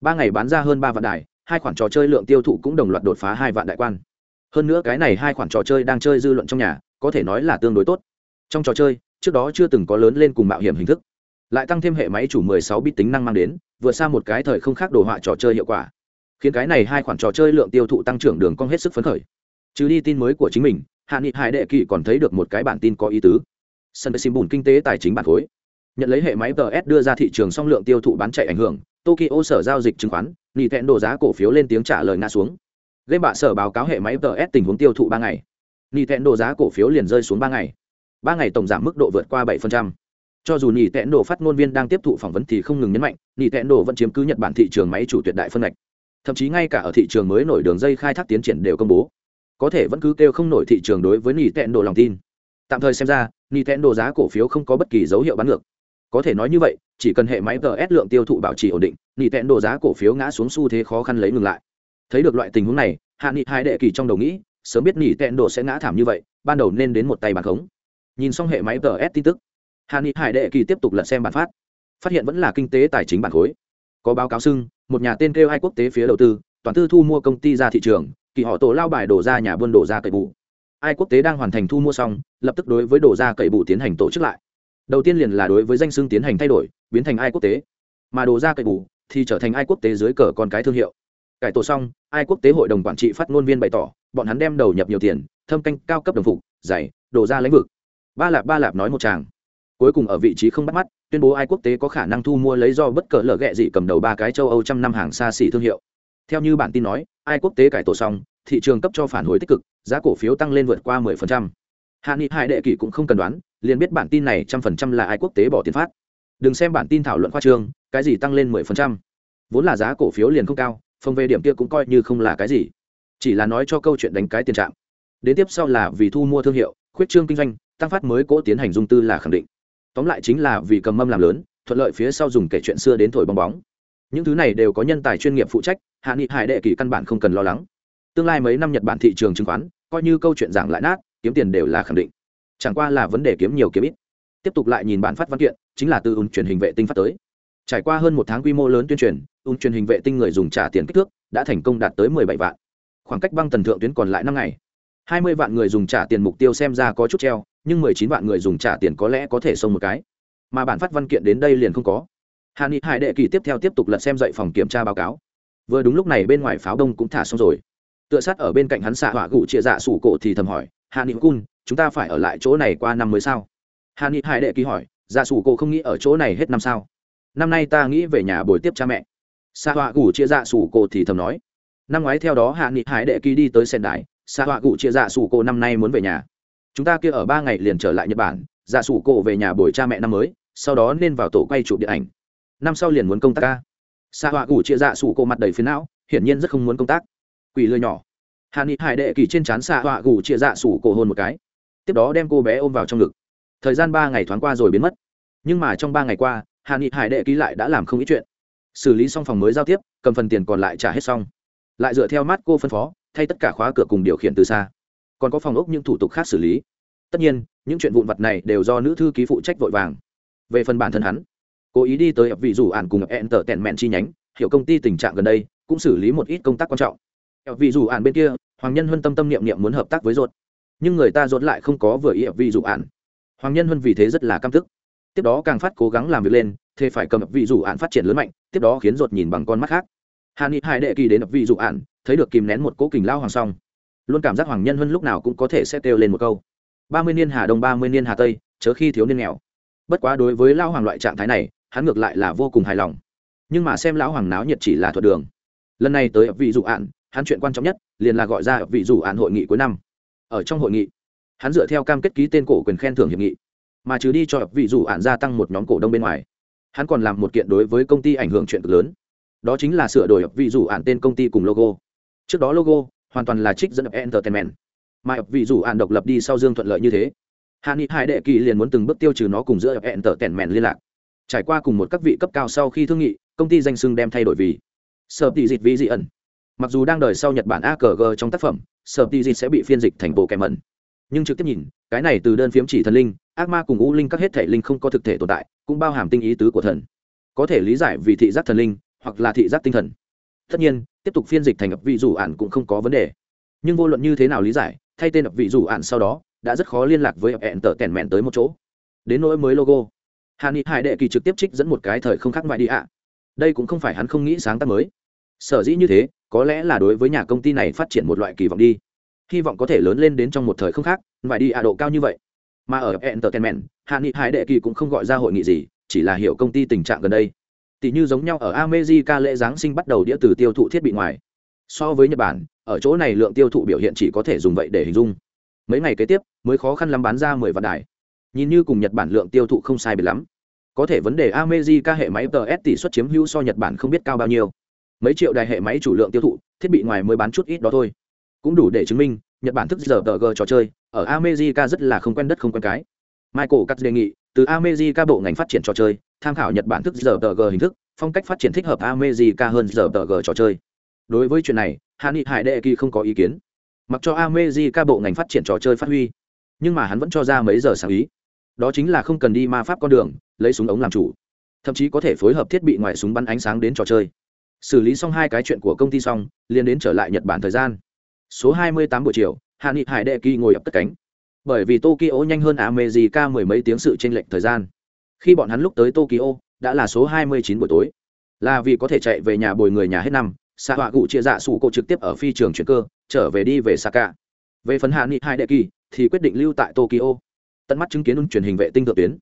Ba ngày bán ra hơn ba vạn đài, hai khoản trò chơi lượng tiêu thụ cũng đồng loạt đột phá hai vạn đại quan hơn nữa cái này hai khoản trò chơi đang chơi dư luận trong nhà, có thể nói là tương đối tốt. Trong trò chơi, trước đó chưa từng có lớn lên cùng mạo hiểm hình thức. Lại tăng thêm hệ máy chủ 16 bit tính năng mang đến, vượt xa một cái thời không khác đồ họa trò chơi hiệu quả. Khiến cái này hai khoản trò chơi lượng tiêu thụ tăng trưởng đường cong hết sức phấn khởi. Trừ đi tin mới của chính mình, hạ nghị hải đệ kỳ còn thấy được một cái bản tin có ý tứ. Sân sim bùn kinh tế tài chính bản khối. Nhận lấy hệ máy ts đưa ra thị trường song lượng tiêu thụ bán chạy ảnh hưởng, tokyo sở giao dịch chứng khoán nỉ thẹn đồ giá cổ phiếu lên tiếng trả lời ngã xuống game bạ sở báo cáo hệ máy ts tình huống tiêu thụ ba ngày. Nỉ tẹn đồ giá cổ phiếu liền rơi xuống ba ngày. Ba ngày tổng giảm mức độ vượt qua bảy cho dù nỉ tẹn đồ phát ngôn viên đang tiếp thụ phỏng vấn thì không ngừng nhấn mạnh nỉ tẹn đồ vẫn chiếm cứ nhật bản thị trường máy chủ tuyệt đại phân ngạch. Thậm chí ngay cả ở thị trường mới nổi đường dây khai thác tiến triển đều công bố. Có thể vẫn cứ kêu không nổi thị trường đối với nỉ tẹn đồ lòng tin. Tạm thời xem ra nỉ tẹn đồ giá cổ phiếu không có bất kỳ dấu hiệu bán ngược. Có thể nói như vậy, chỉ cần hệ máy ts lượng tiêu thụ bảo trì ổn định nỉ tẹn đồ giá cổ phiếu ngã xuống xu thế khó khăn lấy ngừng lại thấy được loại tình huống này, hạ nghị hai đệ kỳ trong đầu nghĩ, sớm biết nỉ tẹn đồ sẽ ngã thảm như vậy, ban đầu nên đến một tay bàn khống. Nhìn xong hệ máy ts tin tức, hạ nghị hải đệ kỳ tiếp tục lật xem bản phát. Phát hiện vẫn là kinh tế tài chính bản khối. Có báo cáo xưng, một nhà tên kêu hai quốc tế phía đầu tư, toàn tư thu mua công ty ra thị trường, kỳ họ tổ lao bài đổ ra nhà buôn đổ ra cậy bù. Ai quốc tế đang hoàn thành thu mua xong, lập tức đối với đổ ra cậy bù tiến hành tổ chức lại. Đầu tiên liền là đối với danh xưng tiến hành thay đổi, biến thành ai quốc tế. Mà đổ ra cậy bù thì trở thành ai quốc tế dưới cờ con cái thương hiệu cải tổ xong ai quốc tế hội đồng quản trị phát ngôn viên bày tỏ bọn hắn đem đầu nhập nhiều tiền thâm canh cao cấp đồng phục giày, đổ ra lãnh vực ba lạp ba lạp nói một chàng cuối cùng ở vị trí không bắt mắt tuyên bố ai quốc tế có khả năng thu mua lấy do bất cờ lở ghẹ dị cầm đầu ba cái châu âu trăm năm hàng xa xỉ thương hiệu theo như bản tin nói ai quốc tế cải tổ xong thị trường cấp cho phản hồi tích cực giá cổ phiếu tăng lên vượt qua 10%. hạ nghị hải đệ kỷ cũng không cần đoán liền biết bản tin này trăm phần trăm là ai quốc tế bỏ tiền phát đừng xem bản tin thảo luận khoa trương cái gì tăng lên 10%. vốn là giá cổ phiếu liền không cao phòng về điểm kia cũng coi như không là cái gì. Chỉ là nói cho câu chuyện đánh cái tiền trạng đến tiếp sau là vì thu mua thương hiệu, khuyết trương kinh doanh, tăng phát mới cố tiến hành dung tư là khẳng định. Tóm lại chính là vì cầm mâm làm lớn, thuận lợi phía sau dùng kể chuyện xưa đến thổi bong bóng. Những thứ này đều có nhân tài chuyên nghiệp phụ trách, hạ nghị hải đệ kỳ căn bản không cần lo lắng. Tương lai mấy năm nhật bản thị trường chứng khoán, coi như câu chuyện giảng lại nát, kiếm tiền đều là khẳng định. Chẳng qua là vấn đề kiếm nhiều kiếm ít. Tiếp tục lại nhìn bản phát văn kiện, chính là từ ùn truyền hình vệ tinh phát tới. Trải qua hơn một tháng quy mô lớn tuyên truyền ung truyền hình vệ tinh người dùng trả tiền kích thước đã thành công đạt tới mười bảy vạn. Khoảng cách băng tần thượng tuyến còn lại năm ngày. Hai mươi vạn người dùng trả tiền mục tiêu xem ra có chút treo, nhưng mười chín vạn người dùng trả tiền có lẽ có thể xông một cái. Mà bản phát văn kiện đến đây liền không có. Hà ni hải đệ kỳ tiếp theo tiếp tục lật xem dậy phòng kiểm tra báo cáo. Vừa đúng lúc này bên ngoài pháo đông cũng thả xong rồi. Tựa sát ở bên cạnh hắn xạ hỏa gụ chia dạ sủ cổ thì thầm hỏi hà ni cun, chúng ta phải ở lại chỗ này qua năm mới sao? Hà ni hải đệ kỳ hỏi dạ sủ cổ không nghĩ ở chỗ này hết năm sao? Năm nay ta nghĩ về nhà bồi tiếp cha mẹ xạ họa gủ chia dạ sủ cổ thì thầm nói. Năm ngoái theo đó hạ nghị hải đệ ký đi tới sen đại xạ họa gủ chia dạ sủ cổ năm nay muốn về nhà. Chúng ta kia ở ba ngày liền trở lại nhật bản dạ sủ cổ về nhà bồi cha mẹ năm mới, sau đó nên vào tổ quay chụp điện ảnh. Năm sau liền muốn công tác ca. Xạ họa gủ chia dạ sủ cổ mặt đầy phiến não, hiển nhiên rất không muốn công tác. Quỷ lừa nhỏ. Hạ nghị hải đệ kỳ trên trán xạ họa gủ chia dạ sủ cổ hôn một cái. Tiếp đó đem cô bé ôm vào trong ngực. Thời gian ba ngày thoáng qua rồi biến mất. Nhưng mà trong ba ngày qua, hạ nghị hải đệ ký lại đã làm không ít chuyện xử lý xong phòng mới giao tiếp, cầm phần tiền còn lại trả hết xong. Lại dựa theo mắt cô phân phó, thay tất cả khóa cửa cùng điều khiển từ xa. Còn có phòng ốc những thủ tục khác xử lý. Tất nhiên, những chuyện vụn vặt này đều do nữ thư ký phụ trách vội vàng. Về phần bản thân hắn, cố ý đi tới vị rủ ạn cùng ẹn tờ tẹn mẹn chi nhánh, hiểu công ty tình trạng gần đây, cũng xử lý một ít công tác quan trọng. Vị rủ ạn bên kia, hoàng nhân huân tâm tâm niệm niệm muốn hợp tác với ruột. Nhưng người ta ruột lại không có vừa ý vị rủ ạn hoàng nhân huân vì thế rất là căm tức tiếp đó càng phát cố gắng làm việc lên thế phải cầm vị dụ ạn phát triển lớn mạnh, tiếp đó khiến ruột nhìn bằng con mắt khác. Hà ni hai đệ kỳ đến vị dụ ạn thấy được kìm nén một cố kình lao hoàng song. Luôn cảm giác hoàng nhân hơn lúc nào cũng có thể sẽ kêu lên một câu. Ba mươi niên hà đông, ba mươi niên hà tây, chớ khi thiếu niên nghèo. Bất quá đối với lao hoàng loại trạng thái này, hắn ngược lại là vô cùng hài lòng. Nhưng mà xem lão hoàng náo nhiệt chỉ là thuật đường. Lần này tới vị dụ ạn hắn chuyện quan trọng nhất, liền là gọi ra vị dụ ạn hội nghị cuối năm. Ở trong hội nghị, hắn dựa theo cam kết ký tên cổ quyền khen thưởng hiệp nghị mà trừ đi cho vị dụ ạn gia tăng một nhóm cổ đông bên ngoài. Hắn còn làm một kiện đối với công ty ảnh hưởng chuyện cực lớn. Đó chính là sửa đổi vị dụ ạn tên công ty cùng logo. Trước đó logo hoàn toàn là trích dẫn entertainment. Mà vị dụ ạn độc lập đi sau dương thuận lợi như thế. Hạ nghị hải đệ kỳ liền muốn từng bước tiêu trừ nó cùng giữa entertainment liên lạc. Trải qua cùng một các vị cấp cao sau khi thương nghị, công ty danh sưng đem thay đổi vì sở tỷ dịch vi dị ẩn. Mặc dù đang đời sau nhật bản akg trong tác phẩm, sở tỷ dịch sẽ bị phiên dịch thành bộ kèm ẩn nhưng trực tiếp nhìn, cái này từ đơn phiếm chỉ thần linh ác ma cùng ngũ linh các hết thể linh không có thực thể tồn tại, cũng bao hàm tinh ý tứ của thần. Có thể lý giải vì thị giác thần linh, hoặc là thị giác tinh thần. Tất nhiên, tiếp tục phiên dịch thành vị rủ ạn cũng không có vấn đề. Nhưng vô luận như thế nào lý giải, thay tên vị rủ ạn sau đó, đã rất khó liên lạc với ẹn tờ tèn mẹn tới một chỗ. Đến nỗi mới logo. Hà ni hải đệ kỳ trực tiếp trích dẫn một cái thời không khác ngoại đi ạ. Đây cũng không phải hắn không nghĩ sáng tác mới. Sở dĩ như thế, có lẽ là đối với nhà công ty này phát triển một loại kỳ vọng đi. Hy vọng có thể lớn lên đến trong một thời không khác, ngoại đi ạ độ cao như vậy mà ở entertainment, hạ nghị hải đệ kỳ cũng không gọi ra hội nghị gì, chỉ là hiểu công ty tình trạng gần đây. Tỷ như giống nhau ở america lễ giáng sinh bắt đầu đĩa từ tiêu thụ thiết bị ngoài. So với nhật bản, ở chỗ này lượng tiêu thụ biểu hiện chỉ có thể dùng vậy để hình dung. Mấy ngày kế tiếp, mới khó khăn lắm bán ra mười vạn đài. Nhìn như cùng nhật bản lượng tiêu thụ không sai biệt lắm. Có thể vấn đề America hệ máy ts tỷ suất chiếm hữu so nhật bản không biết cao bao nhiêu. Mấy triệu đài hệ máy chủ lượng tiêu thụ, thiết bị ngoài mới bán chút ít đó thôi. Cũng đủ để chứng minh, nhật bản thức giờ tờ g trò chơi ở America rất là không quen đất không quen cái. Michael cắt đề nghị, từ America bộ ngành phát triển trò chơi, tham khảo nhật bản thức giờ tờ g hình thức, phong cách phát triển thích hợp America hơn giờ tờ g trò chơi. Đối với chuyện này, Hàn nghị hải đệ kỳ không có ý kiến. Mặc cho America bộ ngành phát triển trò chơi phát huy, nhưng mà hắn vẫn cho ra mấy giờ sáng ý. Đó chính là không cần đi ma pháp con đường, lấy súng ống làm chủ. Thậm chí có thể phối hợp thiết bị ngoài súng bắn ánh sáng đến trò chơi. Xử lý xong hai cái chuyện của công ty xong, liền đến trở lại nhật bản thời gian. Số 28 buổi chiều hạ nghị hải đệ kỳ ngồi ập tất cánh. Bởi vì tokyo nhanh hơn america mười mấy tiếng sự tranh lệch thời gian. Khi bọn hắn lúc tới tokyo, đã là số 29 buổi tối. Là vì có thể chạy về nhà bồi người nhà hết năm xạ họa cụ chia dạ sủ cô trực tiếp ở phi trường chuyển cơ, trở về đi về saka. Về phần hạ nghị hai đệ kỳ, thì quyết định lưu tại tokyo. Tận mắt chứng kiến ung truyền hình vệ tinh thượng tuyến.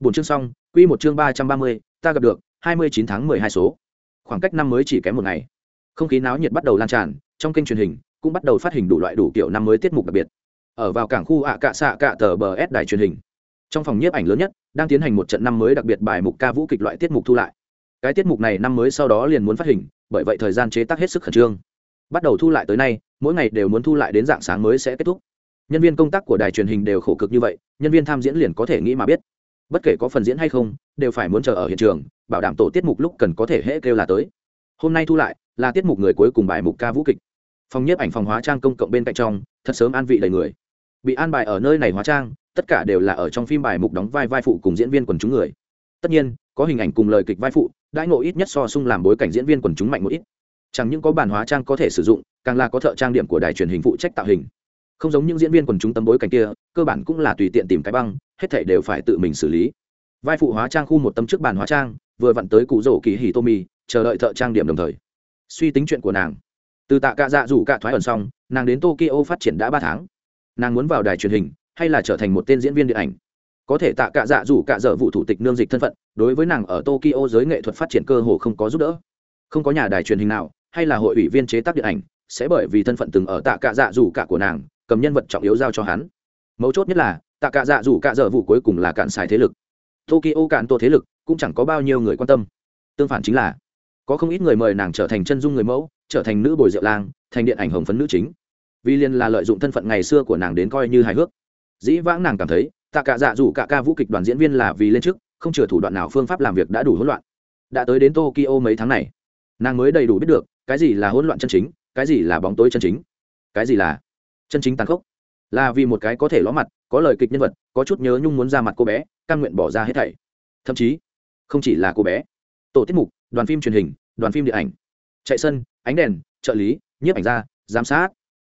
Bốn chương xong, quy một chương ba trăm ba mươi, ta gặp được, hai mươi chín tháng mười hai số. Khoảng cách năm mới chỉ kém một ngày. Không khí náo nhiệt bắt đầu lan tràn, trong kênh truyền hình cũng bắt đầu phát hình đủ loại đủ kiểu năm mới tiết mục đặc biệt. Ở vào cảng khu ạ cạ xạ cạ tờ bờ s đài truyền hình. Trong phòng nhiếp ảnh lớn nhất, đang tiến hành một trận năm mới đặc biệt bài mục ca vũ kịch loại tiết mục thu lại. Cái tiết mục này năm mới sau đó liền muốn phát hình, bởi vậy thời gian chế tác hết sức khẩn trương. Bắt đầu thu lại tới nay, mỗi ngày đều muốn thu lại đến dạng sáng mới sẽ kết thúc. Nhân viên công tác của đài truyền hình đều khổ cực như vậy, nhân viên tham diễn liền có thể nghĩ mà biết. Bất kể có phần diễn hay không, đều phải muốn chờ ở hiện trường, bảo đảm tổ tiết mục lúc cần có thể hễ kêu là tới. Hôm nay thu lại, là tiết mục người cuối cùng bài mục ca vũ kịch phòng nhiếp ảnh phòng hóa trang công cộng bên cạnh trong, thật sớm an vị đầy người. Bị an bài ở nơi này hóa trang, tất cả đều là ở trong phim bài mục đóng vai vai phụ cùng diễn viên quần chúng người. Tất nhiên, có hình ảnh cùng lời kịch vai phụ, đãi ngộ ít nhất so sung làm bối cảnh diễn viên quần chúng mạnh một ít. Chẳng những có bản hóa trang có thể sử dụng, càng là có thợ trang điểm của đài truyền hình phụ trách tạo hình. Không giống những diễn viên quần chúng tấm bối cảnh kia, cơ bản cũng là tùy tiện tìm cái băng, hết thể đều phải tự mình xử lý. Vai phụ hóa trang khu một tấm trước bàn hóa trang, vừa vặn tới cụ rổ kỳ hì tô mì chờ đợi thợ trang điểm đồng thời. Suy tính chuyện của nàng từ tạ cạ dạ rủ cạ thoái ẩn xong, nàng đến tokyo phát triển đã ba tháng. Nàng muốn vào đài truyền hình, hay là trở thành một tên diễn viên điện ảnh? Có thể tạ cạ dạ rủ cạ dở vụ thủ tịch nương dịch thân phận, đối với nàng ở tokyo giới nghệ thuật phát triển cơ hồ không có giúp đỡ. Không có nhà đài truyền hình nào, hay là hội ủy viên chế tác điện ảnh, sẽ bởi vì thân phận từng ở tạ cạ dạ rủ cạ của nàng, cầm nhân vật trọng yếu giao cho hắn. Mấu chốt nhất là, tạ cạ dạ rủ cạ dở vụ cuối cùng là cạn xài thế lực. Tokyo cạn tổ thế lực cũng chẳng có bao nhiêu người quan tâm. Tương phản chính là, có không ít người mời nàng trở thành chân dung người mẫu trở thành nữ bồi rượu lang, thành điện ảnh hồng phấn nữ chính. Vì liên là lợi dụng thân phận ngày xưa của nàng đến coi như hài hước. Dĩ vãng nàng cảm thấy, tạ cả dạ dù cả ca vũ kịch đoàn diễn viên là vì lên chức, không chừa thủ đoạn nào phương pháp làm việc đã đủ hỗn loạn. Đã tới đến tokyo mấy tháng này, nàng mới đầy đủ biết được, cái gì là hỗn loạn chân chính, cái gì là bóng tối chân chính. Cái gì là chân chính tàn khốc? Là vì một cái có thể ló mặt, có lời kịch nhân vật, có chút nhớ nhung muốn ra mặt cô bé căn nguyện bỏ ra hết thảy. Thậm chí, không chỉ là cô bé. Tổ tiết mục, đoàn phim truyền hình, đoàn phim điện ảnh. Chạy sân ánh đèn, trợ lý, nhiếp ảnh gia, giám sát.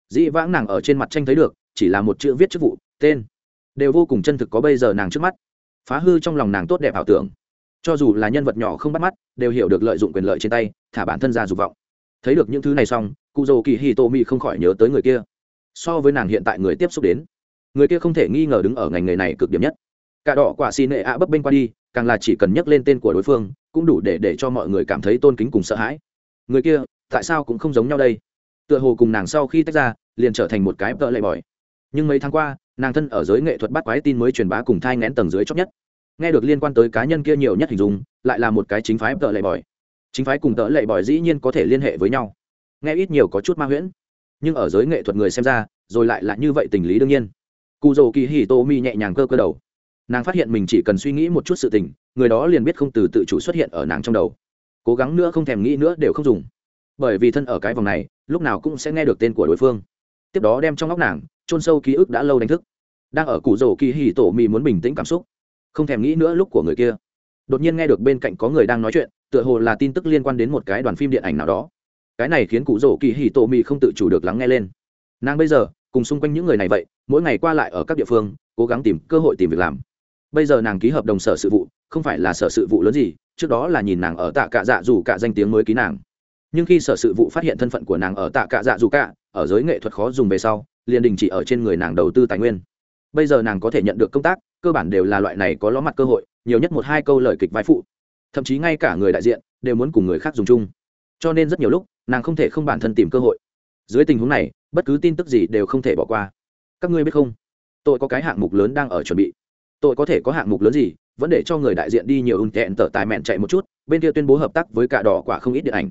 Dĩ vãng nàng ở trên mặt tranh thấy được, chỉ là một chữ viết chức vụ, tên. Đều vô cùng chân thực có bây giờ nàng trước mắt. Phá hư trong lòng nàng tốt đẹp ảo tưởng. Cho dù là nhân vật nhỏ không bắt mắt, đều hiểu được lợi dụng quyền lợi trên tay, thả bản thân ra dục vọng. Thấy được những thứ này xong cụ dầu kỳ hi tô mi không khỏi nhớ tới người kia. So với nàng hiện tại người tiếp xúc đến, người kia không thể nghi ngờ đứng ở ngành nghề này cực điểm nhất. Cả đỏ quả xì nệ ạ bấp bênh qua đi, càng là chỉ cần nhắc lên tên của đối phương, cũng đủ để để cho mọi người cảm thấy tôn kính cùng sợ hãi. Người kia tại sao cũng không giống nhau đây? Tựa hồ cùng nàng sau khi tách ra, liền trở thành một cái vợ lệ bòi. Nhưng mấy tháng qua, nàng thân ở giới nghệ thuật bắt quái tin mới truyền bá cùng thai ngén tầng dưới chót nhất. Nghe được liên quan tới cá nhân kia nhiều nhất hình dung, lại là một cái chính phái tợ lệ bòi. Chính phái cùng tợ lệ bòi dĩ nhiên có thể liên hệ với nhau. Nghe ít nhiều có chút ma huyễn. Nhưng ở giới nghệ thuật người xem ra, rồi lại là như vậy tình lý đương nhiên. Cụ dầu kỳ hì tô mi nhẹ nhàng cơ cơ đầu. Nàng phát hiện mình chỉ cần suy nghĩ một chút sự tình, người đó liền biết không từ tự chủ xuất hiện ở nàng trong đầu. Cố gắng nữa không thèm nghĩ nữa đều không dùng bởi vì thân ở cái vòng này, lúc nào cũng sẽ nghe được tên của đối phương. Tiếp đó đem trong óc nàng, chôn sâu ký ức đã lâu đánh thức. Đang ở cụ rổ kỳ hì tổ mì muốn bình tĩnh cảm xúc. Không thèm nghĩ nữa lúc của người kia. Đột nhiên nghe được bên cạnh có người đang nói chuyện, tựa hồ là tin tức liên quan đến một cái đoàn phim điện ảnh nào đó. Cái này khiến cụ rổ kỳ hì tổ mì không tự chủ được lắng nghe lên. Nàng bây giờ, cùng xung quanh những người này vậy, mỗi ngày qua lại ở các địa phương, cố gắng tìm cơ hội tìm việc làm. Bây giờ nàng ký hợp đồng sở sự vụ, không phải là sở sự vụ lớn gì, trước đó là nhìn nàng ở tạ cạ dạ dù cả danh tiếng mới ký nàng nhưng khi sở sự vụ phát hiện thân phận của nàng ở tạ cạ dạ dù cả, ở giới nghệ thuật khó dùng về sau, liền đình chỉ ở trên người nàng đầu tư tài nguyên. Bây giờ nàng có thể nhận được công tác, cơ bản đều là loại này có ló mặt cơ hội, nhiều nhất một hai câu lời kịch vai phụ. Thậm chí ngay cả người đại diện đều muốn cùng người khác dùng chung. Cho nên rất nhiều lúc, nàng không thể không bản thân tìm cơ hội. Dưới tình huống này, bất cứ tin tức gì đều không thể bỏ qua. Các ngươi biết không? Tôi có cái hạng mục lớn đang ở chuẩn bị. Tôi có thể có hạng mục lớn gì, vẫn để cho người đại diện đi nhiều ưng tẹn tở tài mẹn chạy một chút, bên kia tuyên bố hợp tác với cả đỏ quả không ít điện ảnh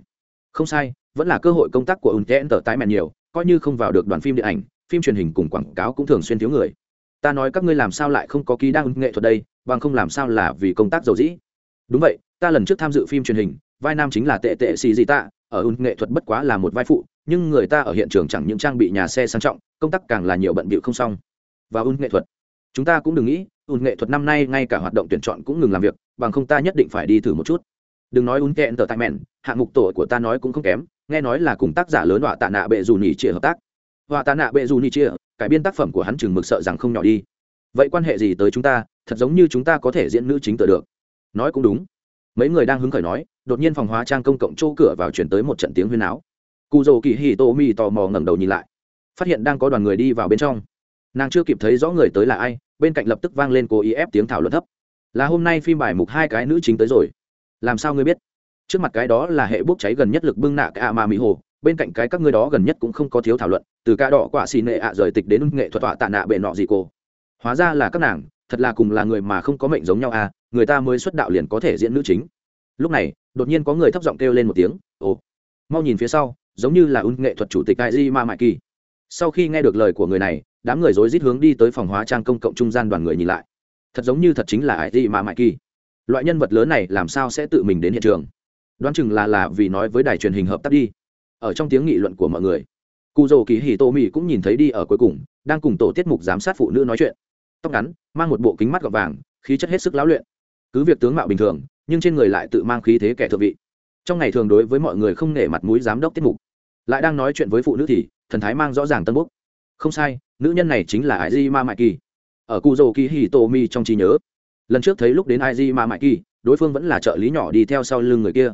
không sai, vẫn là cơ hội công tác của Ung tẹn tở mèn nhiều, coi như không vào được đoàn phim điện ảnh, phim truyền hình cùng quảng cáo cũng thường xuyên thiếu người. Ta nói các ngươi làm sao lại không có ký đăng nghệ thuật đây, bằng không làm sao là vì công tác dầu dĩ. Đúng vậy, ta lần trước tham dự phim truyền hình, vai nam chính là tệ tệ xì gì ta ở Ung nghệ thuật bất quá là một vai phụ, nhưng người ta ở hiện trường chẳng những trang bị nhà xe sang trọng, công tác càng là nhiều bận bịu không xong. Và Ung nghệ thuật, chúng ta cũng đừng nghĩ Ung nghệ thuật năm nay ngay cả hoạt động tuyển chọn cũng ngừng làm việc, bằng không ta nhất định phải đi thử một chút đừng nói ún kẹn tờ tại mẹn, hạng mục tổ của ta nói cũng không kém, nghe nói là cùng tác giả lớn họa tạ nạ bệ dù nhỉ chia hợp tác. Họa tạ nạ bệ dù nhỉ chia, cải biên tác phẩm của hắn chừng mực sợ rằng không nhỏ đi. Vậy quan hệ gì tới chúng ta, thật giống như chúng ta có thể diễn nữ chính tự được. Nói cũng đúng. Mấy người đang hứng khởi nói, đột nhiên phòng hóa trang công cộng chỗ cửa vào chuyển tới một trận tiếng huyên áo cụ dầu kỳ hì tô mi tò mò ngẩng đầu nhìn lại. Phát hiện đang có đoàn người đi vào bên trong. Nàng chưa kịp thấy rõ người tới là ai, bên cạnh lập tức vang lên cố ý ép tiếng thảo luận thấp. Là hôm nay phim bài mục hai cái nữ chính tới rồi làm sao ngươi biết? Trước mặt cái đó là hệ bốc cháy gần nhất lực bưng nạ cả mà mỹ hồ, bên cạnh cái các ngươi đó gần nhất cũng không có thiếu thảo luận, từ ca đỏ quả xì nệ ạ rời tịch đến nghệ thuật tọa tạ nạ bệ nọ gì cô. Hóa ra là các nàng, thật là cùng là người mà không có mệnh giống nhau à người ta mới xuất đạo liền có thể diễn nữ chính. Lúc này, đột nhiên có người thấp giọng kêu lên một tiếng, ồ. Mau nhìn phía sau, giống như là un nghệ thuật chủ tịch đại di ma mại kỳ. Sau khi nghe được lời của người này, đám người rối rít hướng đi tới phòng hóa trang công cộng trung gian đoàn người nhìn lại. Thật giống như thật chính là ai di ma mại kỳ loại nhân vật lớn này làm sao sẽ tự mình đến hiện trường? Đoán chừng là là vì nói với đài truyền hình hợp tác đi. Ở trong tiếng nghị luận của mọi người cụ dầu kỳ hì tô mỹ cũng nhìn thấy đi ở cuối cùng, đang cùng tổ tiết mục giám sát phụ nữ nói chuyện. Tóc ngắn, mang một bộ kính mắt gọt vàng, khí chất hết sức lão luyện. Cứ việc tướng mạo bình thường, nhưng trên người lại tự mang khí thế kẻ thượng vị. Trong ngày thường đối với mọi người không nể mặt mũi giám đốc tiết mục. Lại đang nói chuyện với phụ nữ thì, thần thái mang rõ ràng tân bốc. không sai, nữ nhân này chính là ải di ma mại kỳ ở cụ dầu kỳ hì tô mi trong trí nhớ lần trước thấy lúc đến ai di ma mãi kỳ, đối phương vẫn là trợ lý nhỏ đi theo sau lưng người kia.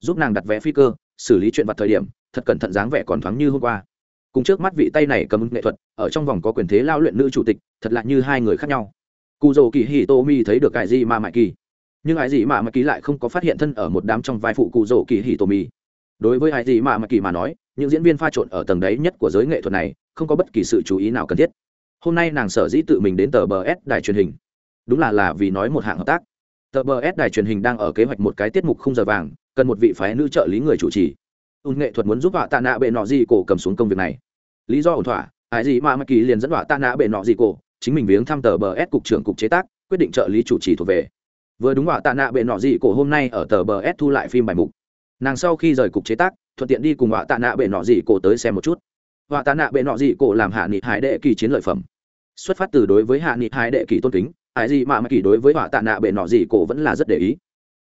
Giúp nàng đặt vé phi cơ, xử lý chuyện vặt thời điểm, thật cẩn thận dáng vẻ còn thoáng như hôm qua. Cùng trước mắt vị tay này cầm nghệ thuật, ở trong vòng có quyền thế lao luyện nữ chủ tịch, thật lạ như hai người khác nhau. Cụ dầu kỳ hì tô mi thấy được ai di mà mãi kỳ. Nhưng ai di mà mãi kỳ lại không có phát hiện thân ở một đám trong vai phụ cụ dầu kỳ hì tô mi. Đối với ai di mà mãi kỳ mà nói, những diễn viên pha trộn ở tầng đáy nhất của giới nghệ thuật này, không có bất kỳ sự chú ý nào cần thiết. Hôm nay nàng sở dĩ tự mình đến tờ bờ s đài truyền hình đúng là là vì nói một hạng hợp tác. Tờ bờ s đài truyền hình đang ở kế hoạch một cái tiết mục không giờ vàng, cần một vị phái nữ trợ lý người chủ trì. Ùn nghệ thuật muốn giúp họa tạ nạ bệ nọ gì cổ cầm xuống công việc này. Lý do ổn thỏa ai gì mà mắc kỳ liền dẫn họa tạ nạ bệ nọ gì cổ, chính mình viếng thăm tờ bờ s cục trưởng cục chế tác, quyết định trợ lý chủ trì thuộc về. Vừa đúng họa tạ nạ bệ nọ gì cổ hôm nay ở tờ bờ s thu lại phim bài mục. Nàng sau khi rời cục chế tác, thuận tiện đi cùng họa tạ nạ bệ nọ gì cổ tới xem một chút. Họa tạ nạ bệ nọ gì cổ làm hạ nghị hải đệ kỳ chiến lợi phẩm. Xuất phát từ đối với hạ nghị hải đệ kỳ tôn kính ai gì mà mạ kỳ đối với họa tạ nạ bệ nọ gì, cổ vẫn là rất để ý.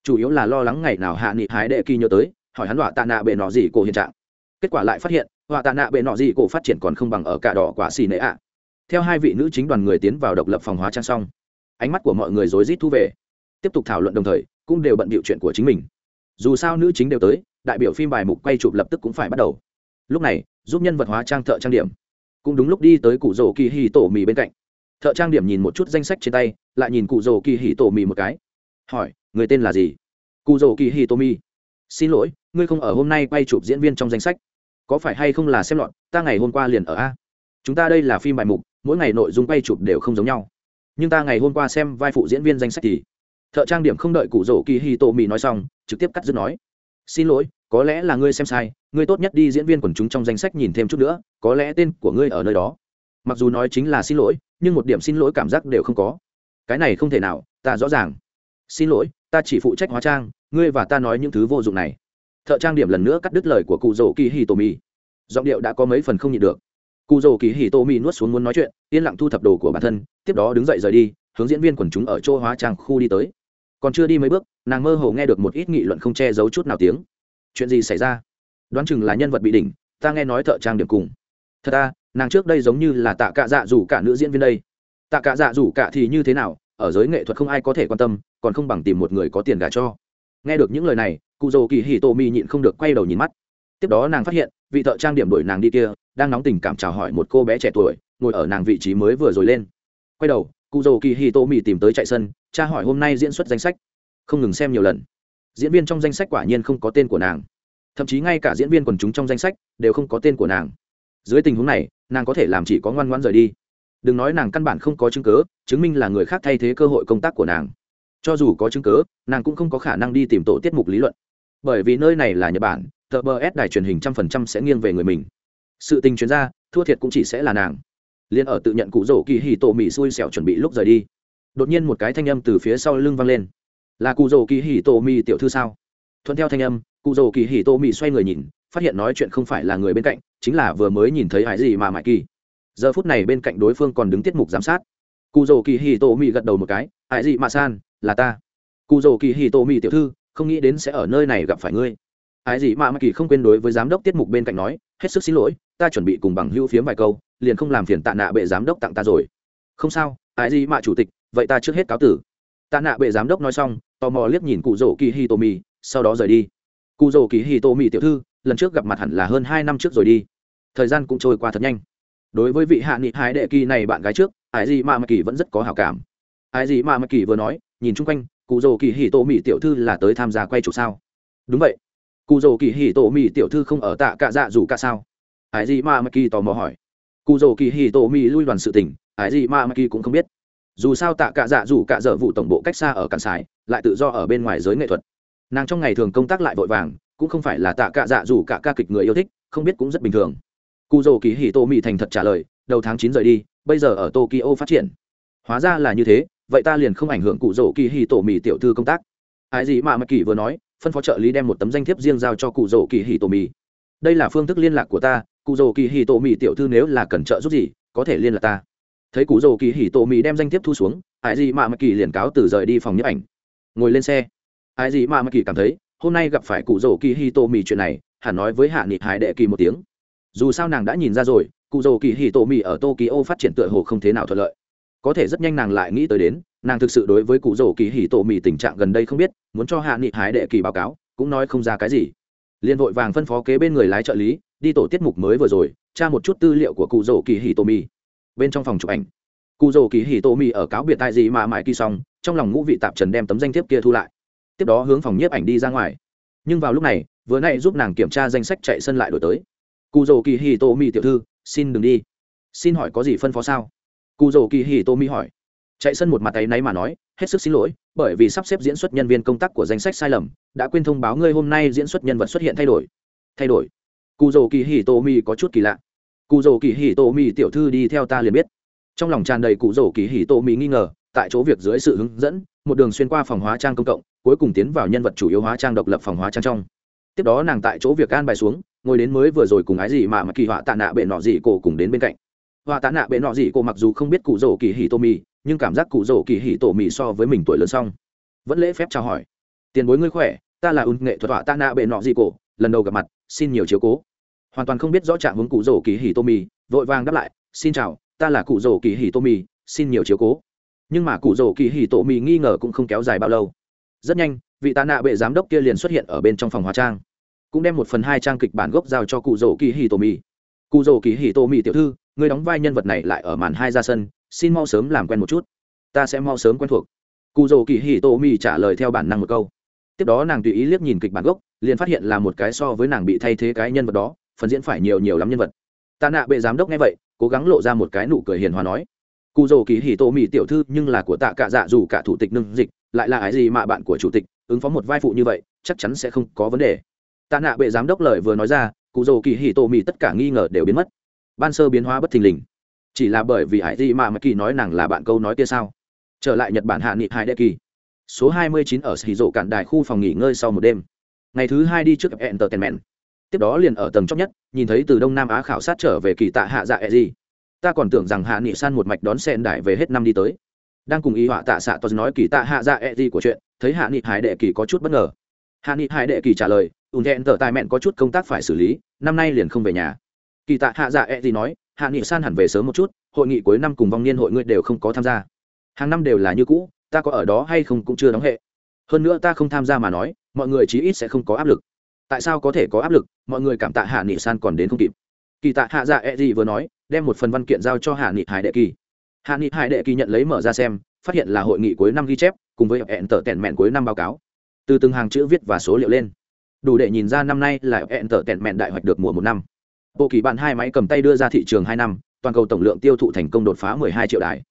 Chủ yếu là lo lắng ngày nào hạ nghị hái đệ kỳ nhớ tới, hỏi hắn họa tạ nạ bệ nọ gì, cổ hiện trạng. Kết quả lại phát hiện, họa tạ nạ bệ nọ gì, cổ phát triển còn không bằng ở cả đỏ quả xì nệ ạ. Theo hai vị nữ chính đoàn người tiến vào độc lập phòng hóa trang xong, ánh mắt của mọi người rối rít thu về. Tiếp tục thảo luận đồng thời, cũng đều bận bịu chuyện của chính mình. Dù sao nữ chính đều tới, đại biểu phim bài mục quay chụp lập tức cũng phải bắt đầu. Lúc này, giúp nhân vật hóa trang thợ trang điểm. Cũng đúng lúc đi tới cụ rổ kỳ hì tổ mì bên cạnh thợ trang điểm nhìn một chút danh sách trên tay, lại nhìn cụ dầu kỳ hì tổ mì một cái. Hỏi, người tên là gì? Cụ rồ kỳ hì tô mi xin lỗi, ngươi không ở hôm nay quay chụp diễn viên trong danh sách. Có phải hay không là xem lọt, ta ngày hôm qua liền ở a. Chúng ta đây là phim bài mục, mỗi ngày nội dung quay chụp đều không giống nhau. Nhưng ta ngày hôm qua xem vai phụ diễn viên danh sách thì thợ trang điểm không đợi cụ rổ kỳ hi tô mì nói xong, trực tiếp cắt dứt nói. Xin lỗi, có lẽ là ngươi xem sai, ngươi tốt nhất đi diễn viên quần chúng trong danh sách nhìn thêm chút nữa, có lẽ tên của ngươi ở nơi đó. Mặc dù nói chính là xin lỗi nhưng một điểm xin lỗi cảm giác đều không có. Cái này không thể nào, ta rõ ràng. Xin lỗi, ta chỉ phụ trách hóa trang, ngươi và ta nói những thứ vô dụng này. Thợ trang điểm lần nữa cắt đứt lời của cụ rổ kỳ hi tô mì giọng điệu đã có mấy phần không nhịn được. Cụ rổ kỳ hi tô mì nuốt xuống muốn nói chuyện, yên lặng thu thập đồ của bản thân, tiếp đó đứng dậy rời đi, hướng diễn viên quần chúng ở chỗ hóa trang khu đi tới. Còn chưa đi mấy bước, nàng mơ hồ nghe được một ít nghị luận không che giấu chút nào tiếng. Chuyện gì xảy ra? Đoán chừng là nhân vật bị đỉnh, ta nghe nói thợ trang điểm cùng. Thật ta nàng trước đây giống như là tạ cạ dạ dù cả nữ diễn viên đây. Tạ cạ dạ dù cả thì như thế nào, ở giới nghệ thuật không ai có thể quan tâm, còn không bằng tìm một người có tiền gả cho. Nghe được những lời này cụ dầu kỳ hì tô mi nhịn không được quay đầu nhìn mắt. Tiếp đó nàng phát hiện, vị thợ trang điểm đuổi nàng đi kia, đang nóng tình cảm chào hỏi một cô bé trẻ tuổi, ngồi ở nàng vị trí mới vừa rồi lên. Quay đầu cụ dầu kỳ hì tô mi tìm tới chạy sân, tra hỏi hôm nay diễn xuất danh sách. Không ngừng xem nhiều lần. Diễn viên trong danh sách quả nhiên không có tên của nàng. Thậm chí ngay cả diễn viên quần chúng trong danh sách đều không có tên của nàng. Dưới tình huống này nàng có thể làm chỉ có ngoan ngoan rời đi. Đừng nói nàng căn bản không có chứng cớ, chứng minh là người khác thay thế cơ hội công tác của nàng. Cho dù có chứng cớ, nàng cũng không có khả năng đi tìm tổ tiết mục lý luận. Bởi vì nơi này là nhật bản, tờ bờ s đài truyền hình trăm phần trăm sẽ nghiêng về người mình. Sự tình chuyên gia thua thiệt cũng chỉ sẽ là nàng. Liên ở tự nhận cụ rổ kỳ hì tổ mỹ xui xẻo chuẩn bị lúc rời đi. Đột nhiên một cái thanh âm từ phía sau lưng vang lên. Là cụ rổ kỳ hì tổ mỹ tiểu thư sao? Thuận theo thanh âm, cụ rổ kỳ hì tổ mỹ xoay người nhìn, phát hiện nói chuyện không phải là người bên cạnh chính là vừa mới nhìn thấy hải gì mà mãi kỳ. Giờ phút này bên cạnh đối phương còn đứng tiết mục giám sát. Cụ rổ kỳ hì tô mỹ gật đầu một cái, hải gì mà san, là ta. Cụ rổ kỳ hì tô mỹ tiểu thư, không nghĩ đến sẽ ở nơi này gặp phải ngươi. Hải gì mà mãi kỳ không quên đối với giám đốc tiết mục bên cạnh nói, hết sức xin lỗi, ta chuẩn bị cùng bằng hữu phiếm vài câu, liền không làm phiền tạ nạ bệ giám đốc tặng ta rồi. Không sao, hải gì mà chủ tịch, vậy ta trước hết cáo tử. Tạ nạ bệ giám đốc nói xong, tò mò liếc nhìn cụ rổ kỳ hì tô mì sau đó rời đi. Cụ rổ kỳ hì tô mì tiểu thư lần trước gặp mặt hẳn là hơn hai năm trước rồi đi. Thời gian cũng trôi qua thật nhanh. Đối với vị hạ nghị hai đệ kỳ này bạn gái trước, ái gì mà mạ kỳ vẫn rất có hảo cảm. Ái gì mà mạ kỳ vừa nói, nhìn chung quanh cụ dồ kỳ hì tô mỹ tiểu thư là tới tham gia quay chủ sao? Đúng vậy. Cụ dồ kỳ hì tô mỹ tiểu thư không ở tạ cạ dạ dù cả sao? Ái gì mà mạ kỳ tò mò hỏi. Cụ dồ kỳ hì tô mỹ lui đoàn sự tình, ái gì mà mạ kỳ cũng không biết. Dù sao tạ cạ dạ dù cả dở vụ tổng bộ cách xa ở cạn sài lại tự do ở bên ngoài giới nghệ thuật. Nàng trong ngày thường công tác lại vội vàng cũng không phải là tạ cạ dạ dù cả ca kịch người yêu thích, không biết cũng rất bình thường. Cụ dầu kỳ hì tô mỹ thành thật trả lời, đầu tháng chín rời đi, bây giờ ở tokyo phát triển. Hóa ra là như thế, vậy ta liền không ảnh hưởng cụ dầu kỳ hì tổ mỹ tiểu thư công tác. Ai gì mà mắc kỳ vừa nói, phân phó trợ lý đem một tấm danh thiếp riêng giao cho cụ dầu kỳ hì tổ mỹ đây là phương thức liên lạc của ta cụ dầu kỳ hì tổ mỹ tiểu thư nếu là cần trợ giúp gì, có thể liên lạc ta. Thấy cụ dầu kỳ hì tổ mỹ đem danh thiếp thu xuống, ai gì mà mắc kỳ liền cáo từ rời đi phòng nhiếp ảnh. Ngồi lên xe. Ai gì mà mắc kỳ cảm thấy hôm nay gặp phải cụ dầu kỳ hi tô mì chuyện này, hẳn nói với hạ nghị hải đệ kỳ một tiếng. Dù sao nàng đã nhìn ra rồi, cụ dầu kỳ hi tô mì ở tokyo phát triển tựa hồ không thế nào thuận lợi. Có thể rất nhanh nàng lại nghĩ tới đến, nàng thực sự đối với cụ dầu kỳ hi tô mì tình trạng gần đây không biết, muốn cho hạ nghị hải đệ kỳ báo cáo, cũng nói không ra cái gì. Liên vội vàng phân phó kế bên người lái trợ lý, đi tổ tiết mục mới vừa rồi, tra một chút tư liệu của cụ dầu kỳ hi tô mì. Bên trong phòng chụp ảnh, cụ dầu kỳ hi tô mì ở cáo biệt tại gì mà mãi kỳ xong, trong lòng ngũ vị tạp trần đem tấm danh thiếp kia thu lại tiếp đó hướng phòng nhiếp ảnh đi ra ngoài. Nhưng vào lúc này, vừa nãy giúp nàng kiểm tra danh sách chạy sân lại đổi tới. Cụ dầu kỳ hì tô mi tiểu thư, xin đừng đi. Xin hỏi có gì phân phó sao? Cụ dầu kỳ hì tô mi hỏi. Chạy sân một mặt tay náy mà nói, hết sức xin lỗi, bởi vì sắp xếp diễn xuất nhân viên công tác của danh sách sai lầm, đã quên thông báo ngươi hôm nay diễn xuất nhân vật xuất hiện thay đổi. Thay đổi. Cụ dầu kỳ hì tô mi có chút kỳ lạ. Cụ dầu kỳ hì tô mi tiểu thư đi theo ta liền biết. Trong lòng tràn đầy cụ dầu kỳ hì tô mi nghi ngờ, tại chỗ việc dưới sự hướng dẫn, một đường xuyên qua phòng hóa trang công cộng cuối cùng tiến vào nhân vật chủ yếu hóa trang độc lập phòng hóa trang trong. Tiếp đó nàng tại chỗ việc an bài xuống, ngồi đến mới vừa rồi cùng ái gì mà mà kỳ họa tạ nạ bệ nọ gì cổ cùng đến bên cạnh. Họa tạ nạ bệ nọ gì cổ mặc dù không biết cụ rổ kỳ hỉ tô mì, nhưng cảm giác cụ rổ kỳ hỉ tổ mì so với mình tuổi lớn xong. Vẫn lễ phép chào hỏi. Tiền bối ngươi khỏe, ta là ùn nghệ thuật họa tạ nạ bệ nọ gì cổ, lần đầu gặp mặt, xin nhiều chiếu cố. Hoàn toàn không biết rõ trạng hướng cụ rổ kỳ hỉ tô mì, vội vàng đáp lại, xin chào, ta là cụ rổ kỳ hỉ tô mì, xin nhiều chiếu cố. Nhưng mà cụ rổ kỳ hỉ tổ mì nghi ngờ cũng không kéo dài bao lâu rất nhanh, vị tạ nạ bệ giám đốc kia liền xuất hiện ở bên trong phòng hóa trang, cũng đem một phần hai trang kịch bản gốc giao cho cụ rổ kỳ hì tô mì. Cụ rổ kỳ hì tô mì tiểu thư, người đóng vai nhân vật này lại ở màn hai ra sân, xin mau sớm làm quen một chút. Ta sẽ mau sớm quen thuộc. Cụ rổ kỳ hì tô mì trả lời theo bản năng một câu. Tiếp đó nàng tùy ý liếc nhìn kịch bản gốc, liền phát hiện là một cái so với nàng bị thay thế cái nhân vật đó, phần diễn phải nhiều nhiều lắm nhân vật. Tạ nạ bệ giám đốc nghe vậy, cố gắng lộ ra một cái nụ cười hiền hòa nói cụ dầu kỳ hì tô mỹ tiểu thư, nhưng là của tạ cạ dạ dù cả thủ tịch nương dịch, lại là ái gì mà bạn của chủ tịch, ứng phó một vai phụ như vậy, chắc chắn sẽ không có vấn đề. Tạ nạ bệ giám đốc lời vừa nói ra, cụ dầu kỳ hì tô mỹ tất cả nghi ngờ đều biến mất. Ban sơ biến hóa bất thình lình. Chỉ là bởi vì ái gì mà mà kỳ nói nàng là bạn câu nói kia sao? Trở lại nhật bản hạ nghị hai đệ kỳ. Số 29 ở xì rộ cạn đài khu phòng nghỉ ngơi sau một đêm. Ngày thứ hai đi trước entertainment. Tiếp đó liền ở tầng chót nhất, nhìn thấy từ đông nam á khảo sát trở về kỳ tạ hạ dạ e gì ta còn tưởng rằng hạ nghị san một mạch đón sen đại về hết năm đi tới. Đang cùng ý họa tạ xạ tos nói kỳ tạ hạ dạ e gì của chuyện, thấy hạ nghị hải đệ kỳ có chút bất ngờ. Hạ nghị hải đệ kỳ trả lời, ùn thẹn tở tài mẹn có chút công tác phải xử lý, năm nay liền không về nhà. Kỳ tạ hạ dạ e gì nói, hạ nghị san hẳn về sớm một chút, hội nghị cuối năm cùng vong niên hội ngươi đều không có tham gia. Hàng năm đều là như cũ, ta có ở đó hay không cũng chưa đóng hệ. Hơn nữa ta không tham gia mà nói, mọi người chí ít sẽ không có áp lực. Tại sao có thể có áp lực? Mọi người cảm tạ hạ nghị san còn đến không kịp. Kỳ tạ hạ dạ e gì vừa nói đem một phần văn kiện giao cho hạ nghị hải đệ kỳ. Hạ nghị hải đệ kỳ nhận lấy mở ra xem, phát hiện là hội nghị cuối năm ghi chép, cùng với hẹn tờ tẹn mẹn cuối năm báo cáo. Từ từng hàng chữ viết và số liệu lên. Đủ để nhìn ra năm nay là hẹn tờ tẹn mẹn đại hoạch được mùa một năm. Bộ kỳ bạn hai máy cầm tay đưa ra thị trường hai năm, toàn cầu tổng lượng tiêu thụ thành công đột phá 12 triệu đài.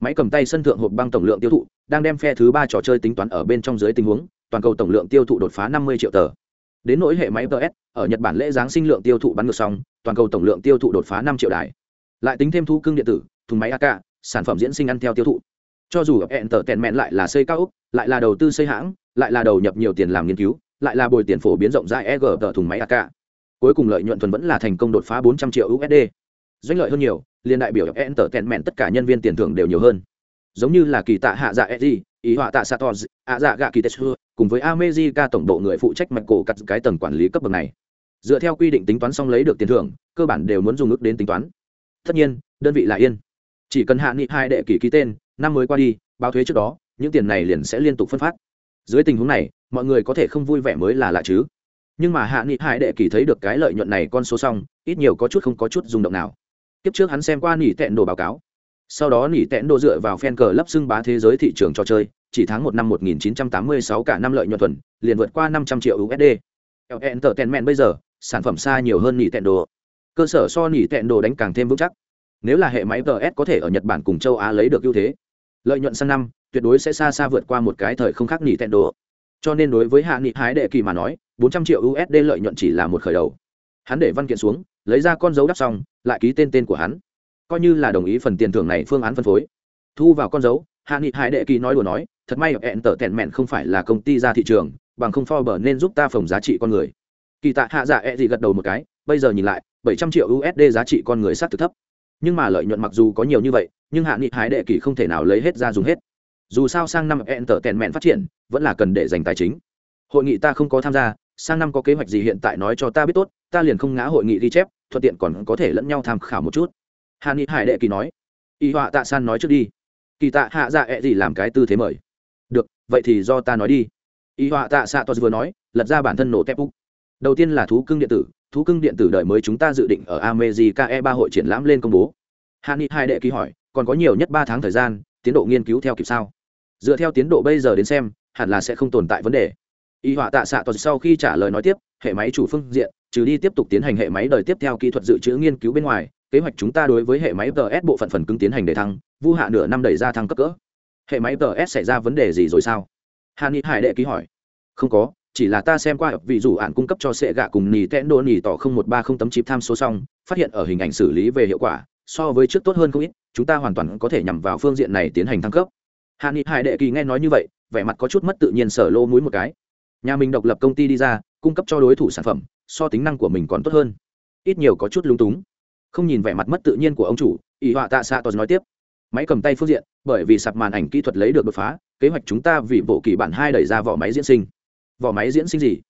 Máy cầm tay sân thượng hộp băng tổng lượng tiêu thụ, đang đem phe thứ ba trò chơi tính toán ở bên trong dưới tình huống, toàn cầu tổng lượng tiêu thụ đột phá 50 triệu tờ. Đến nỗi hệ máy ts ở nhật bản lễ giáng sinh lượng tiêu thụ bắn ngược xong, toàn cầu tổng lượng tiêu thụ đột phá 5 triệu đài lại tính thêm thu cưng điện tử, thùng máy ak sản phẩm diễn sinh ăn theo tiêu thụ. Cho dù hẹn tở tèn mẹn lại là xây cao úc, lại là đầu tư xây hãng, lại là đầu nhập nhiều tiền làm nghiên cứu, lại là bồi tiền phổ biến rộng rãi eg tờ thùng máy ak cuối cùng lợi nhuận thuần vẫn là thành công đột phá 400 triệu usd doanh lợi hơn nhiều, liên đại biểu hẹn tở tèn mẹn tất cả nhân viên tiền thưởng đều nhiều hơn. Giống như là kỳ tạ hạ dạ edgy ý họa tạ sator ạ dạ gạ kỳ tetsu cùng với amejica tổng độ người phụ trách mạch cổ cắt cái tầng quản lý cấp bậc này. Dựa theo quy định tính toán xong lấy được tiền thưởng, cơ bản đều muốn dùng ước đến tính toán tất nhiên đơn vị là yên. Chỉ cần hạ nghị hai đệ kỷ ký tên năm mới qua đi báo thuế trước đó những tiền này liền sẽ liên tục phân phát. Dưới tình huống này mọi người có thể không vui vẻ mới là lạ chứ. Nhưng mà hạ nghị hai đệ kỷ thấy được cái lợi nhuận này con số xong ít nhiều có chút không có chút rung động nào. Tiếp trước hắn xem qua nỉ tẹn đồ báo cáo. Sau đó nỉ tẹn đồ dựa vào fan cờ lấp xưng bá thế giới thị trường trò chơi chỉ tháng một năm 1986 cả năm lợi nhuận thuần liền vượt qua 500 triệu USD. Entertainment bây giờ, sản phẩm xa nhiều hơn nỉ tẹn đồ. Cơ sở so nỉ tẹn đồ đánh càng thêm vững chắc. Nếu là hệ máy PS có thể ở Nhật Bản cùng châu Á lấy được ưu thế, lợi nhuận sang năm tuyệt đối sẽ xa xa vượt qua một cái thời không khác nỉ tẹn đồ. Cho nên đối với hạ nghị hái đệ kỳ mà nói, 400 triệu USD lợi nhuận chỉ là một khởi đầu. Hắn để văn kiện xuống, lấy ra con dấu đắp xong, lại ký tên tên của hắn. Coi như là đồng ý phần tiền thưởng này phương án phân phối. Thu vào con dấu, hạ nghị hải đệ kỳ nói đùa nói thật may hẹn tở tẹn mẹn không phải là công ty ra thị trường bằng không Forbes nên giúp ta phòng giá trị con người kỳ tạ hạ dạ e gì gật đầu một cái bây giờ nhìn lại bảy trăm triệu usd giá trị con người sát thực thấp. Nhưng mà lợi nhuận mặc dù có nhiều như vậy, nhưng hạ nghị hải đệ kỳ không thể nào lấy hết ra dùng hết. Dù sao sang năm hẹn tở mẹn phát triển, vẫn là cần để dành tài chính. Hội nghị ta không có tham gia, sang năm có kế hoạch gì hiện tại nói cho ta biết tốt, ta liền không ngã hội nghị ghi chép, thuận tiện còn có thể lẫn nhau tham khảo một chút. Hạ nghị hải đệ kỳ nói. Y họa tạ san nói trước đi. Kỳ tạ hạ dạ ẹ、e、gì làm cái tư thế mời. Được, vậy thì do ta nói đi. Y họa tạ xạ tos vừa nói, lật ra bản thân nổ tép úc. Đầu tiên là thú cưng điện tử thú cưng điện tử đợi mới chúng ta dự định ở amejica e ba hội triển lãm lên công bố. Hạ nghị hai đệ ký hỏi, còn có nhiều nhất ba tháng thời gian, tiến độ nghiên cứu theo kịp sao? Dựa theo tiến độ bây giờ đến xem, hẳn là sẽ không tồn tại vấn đề. Y họa tạ xạ toàn sau khi trả lời nói tiếp, hệ máy chủ phương diện, trừ đi tiếp tục tiến hành hệ máy đời tiếp theo kỹ thuật dự trữ nghiên cứu bên ngoài, kế hoạch chúng ta đối với hệ máy ts bộ phận phần cứng tiến hành đề thăng, vu hạ nửa năm đẩy ra thăng cấp cỡ. Hệ máy ts xảy ra vấn đề gì rồi sao? Hà ni hải đệ ký hỏi. Không có chỉ là ta xem qua vị dù ạn cung cấp cho sệ gạ cùng nỉ tẽn đô nỉ tỏ không một ba không tấm chip tham số xong, phát hiện ở hình ảnh xử lý về hiệu quả, so với trước tốt hơn không ít, chúng ta hoàn toàn có thể nhằm vào phương diện này tiến hành thăng cấp. Hạ nghị hải đệ kỳ nghe nói như vậy, vẻ mặt có chút mất tự nhiên sở lô mũi một cái. Nhà mình độc lập công ty đi ra, cung cấp cho đối thủ sản phẩm, so tính năng của mình còn tốt hơn. Ít nhiều có chút lúng túng. Không nhìn vẻ mặt mất tự nhiên của ông chủ ỷ họa tạ xạ tos nói tiếp. Máy cầm tay phương diện, bởi vì sạp màn ảnh kỹ thuật lấy được đột phá, kế hoạch chúng ta vì bộ kỳ bản hai đẩy ra vỏ máy diễn sinh vỏ máy diễn sinh gì?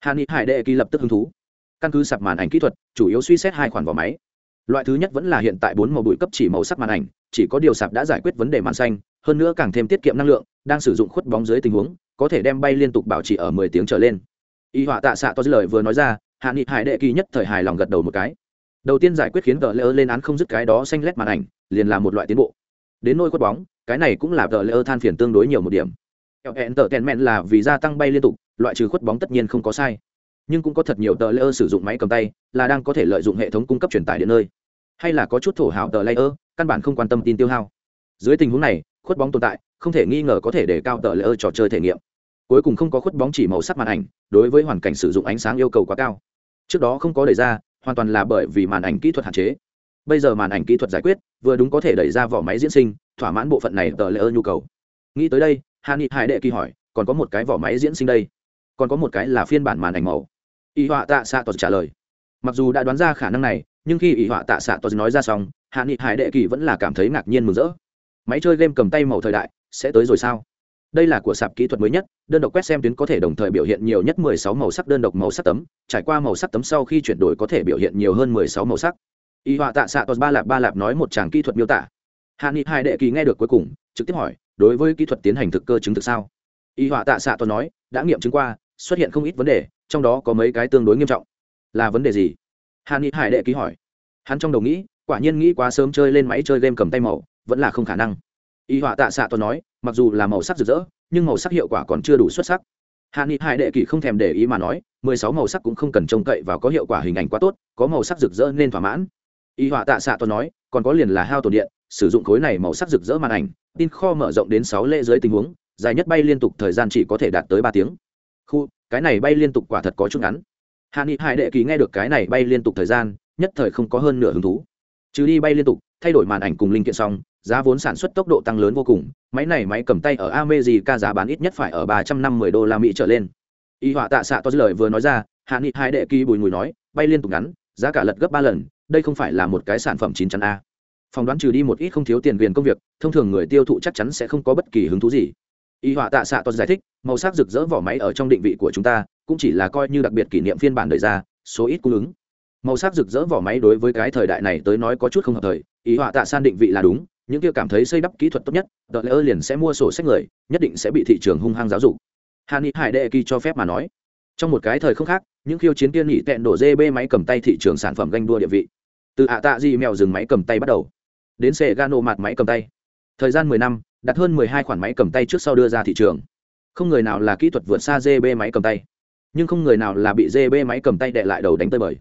Hà ni hải đệ kỳ lập tức hứng thú. Căn cứ sạp màn ảnh kỹ thuật, chủ yếu suy xét hai khoản vỏ máy. Loại thứ nhất vẫn là hiện tại bốn màu bụi cấp chỉ màu sắc màn ảnh, chỉ có điều sạp đã giải quyết vấn đề màn xanh, hơn nữa càng thêm tiết kiệm năng lượng, đang sử dụng khuất bóng dưới tình huống, có thể đem bay liên tục bảo trì ở mười tiếng trở lên. Y họa tạ xạ to dư lời vừa nói ra hạ nghị hải đệ kỳ nhất thời hài lòng gật đầu một cái. Đầu tiên giải quyết khiến tờ lỡ lên án không dứt cái đó xanh lét màn ảnh, liền là một loại tiến bộ. Đến nôi khuất bóng, cái này cũng là tờ lỡ than phiền tương đối nhiều một điểm. Hẹn tờ tèn mẹn là vì gia tăng bay liên tục loại trừ khuất bóng tất nhiên không có sai. Nhưng cũng có thật nhiều tờ layer sử dụng máy cầm tay, là đang có thể lợi dụng hệ thống cung cấp truyền tải điện nơi. Hay là có chút thổ hào tờ layer, căn bản không quan tâm tin tiêu hao. Dưới tình huống này, khuất bóng tồn tại, không thể nghi ngờ có thể để cao tờ layer trò chơi thể nghiệm. Cuối cùng không có khuất bóng chỉ màu sắc màn ảnh, đối với hoàn cảnh sử dụng ánh sáng yêu cầu quá cao. Trước đó không có đẩy ra, hoàn toàn là bởi vì màn ảnh kỹ thuật hạn chế. Bây giờ màn ảnh kỹ thuật giải quyết, vừa đúng có thể đẩy ra vỏ máy diễn sinh, thỏa mãn bộ phận này tờ lễ ơ nhu cầu. Nghĩ tới đây hà ni hải đệ kỳ hỏi, còn có một cái vỏ máy diễn sinh đây còn có một cái là phiên bản màn ảnh màu. Y họa tạ xạ tos trả lời. Mặc dù đã đoán ra khả năng này, nhưng khi y họa tạ xạ tos nói ra xong, hạ nghị hải đệ kỳ vẫn là cảm thấy ngạc nhiên mừng rỡ. Máy chơi game cầm tay màu thời đại, sẽ tới rồi sao? Đây là của sạp kỹ thuật mới nhất, đơn độc quét xem tuyến có thể đồng thời biểu hiện nhiều nhất 16 màu sắc đơn độc màu sắc tấm, trải qua màu sắc tấm sau khi chuyển đổi có thể biểu hiện nhiều hơn 16 màu sắc. Y họa tạ xạ tos ba lạp ba lạp nói một tràng kỹ thuật miêu tả. Hạ nghị hải đệ kỳ nghe được cuối cùng, trực tiếp hỏi, đối với kỹ thuật tiến hành thực cơ chứng thực sao? Y họa tạ xạ tos nói, đã nghiệm chứng qua xuất hiện không ít vấn đề, trong đó có mấy cái tương đối nghiêm trọng. Là vấn đề gì? Hàn ni hải đệ ký hỏi. Hắn trong đầu nghĩ, quả nhiên nghĩ quá sớm chơi lên máy chơi game cầm tay màu, vẫn là không khả năng. Y họa tạ xạ tos nói, mặc dù là màu sắc rực rỡ, nhưng màu sắc hiệu quả còn chưa đủ xuất sắc. Hạ nghị hải đệ kỳ không thèm để ý mà nói, mười sáu màu sắc cũng không cần trông cậy và có hiệu quả hình ảnh quá tốt, có màu sắc rực rỡ nên thỏa mãn. Y họa tạ xạ tôi nói, còn có liền là hao tổn điện, sử dụng khối này màu sắc rực rỡ màn ảnh, tin kho mở rộng đến sáu lễ dưới tình huống, dài nhất bay liên tục thời gian chỉ có thể đạt tới ba tiếng khu, cái này bay liên tục quả thật có chút ngắn. Hạ nghị hải đệ kỳ nghe được cái này bay liên tục thời gian, nhất thời không có hơn nửa hứng thú. Trừ đi bay liên tục, thay đổi màn ảnh cùng linh kiện xong, giá vốn sản xuất tốc độ tăng lớn vô cùng, máy này máy cầm tay ở america giá bán ít nhất phải ở ba trăm năm mươi đô la mỹ trở lên. Y họa tạ xạ to lời vừa nói ra, hạ nghị hai đệ kỳ bùi mùi nói, bay liên tục ngắn, giá cả lật gấp ba lần, đây không phải là một cái sản phẩm chín chắn a. Phỏng đoán trừ đi một ít không thiếu tiền viền công việc, thông thường người tiêu thụ chắc chắn sẽ không có bất kỳ hứng thú gì y họa tạ xạ to giải thích, màu sắc rực rỡ vỏ máy ở trong định vị của chúng ta, cũng chỉ là coi như đặc biệt kỷ niệm phiên bản đời ra, số ít cung ứng. Màu sắc rực rỡ vỏ máy đối với cái thời đại này tới nói có chút không hợp thời ý họa tạ san định vị là đúng, những kia cảm thấy xây đắp kỹ thuật tốt nhất, tờ lễ ơ liền sẽ mua sổ sách người, nhất định sẽ bị thị trường hung hăng giáo dục. Hàn ni hải đệ kỳ cho phép mà nói. Trong một cái thời không khác, những khiêu chiến tiên nghỉ tẹn đổ dê bê máy cầm tay thị trường sản phẩm ganh đua địa vị. Từ ạ tạ di mèo dừng máy cầm tay bắt đầu. Đến xe gano mặt máy cầm tay. Thời gian mười năm đặt hơn mười hai khoản máy cầm tay trước sau đưa ra thị trường. Không người nào là kỹ thuật vượt xa dê máy cầm tay. Nhưng không người nào là bị dê máy cầm tay đệ lại đầu đánh tơi bời.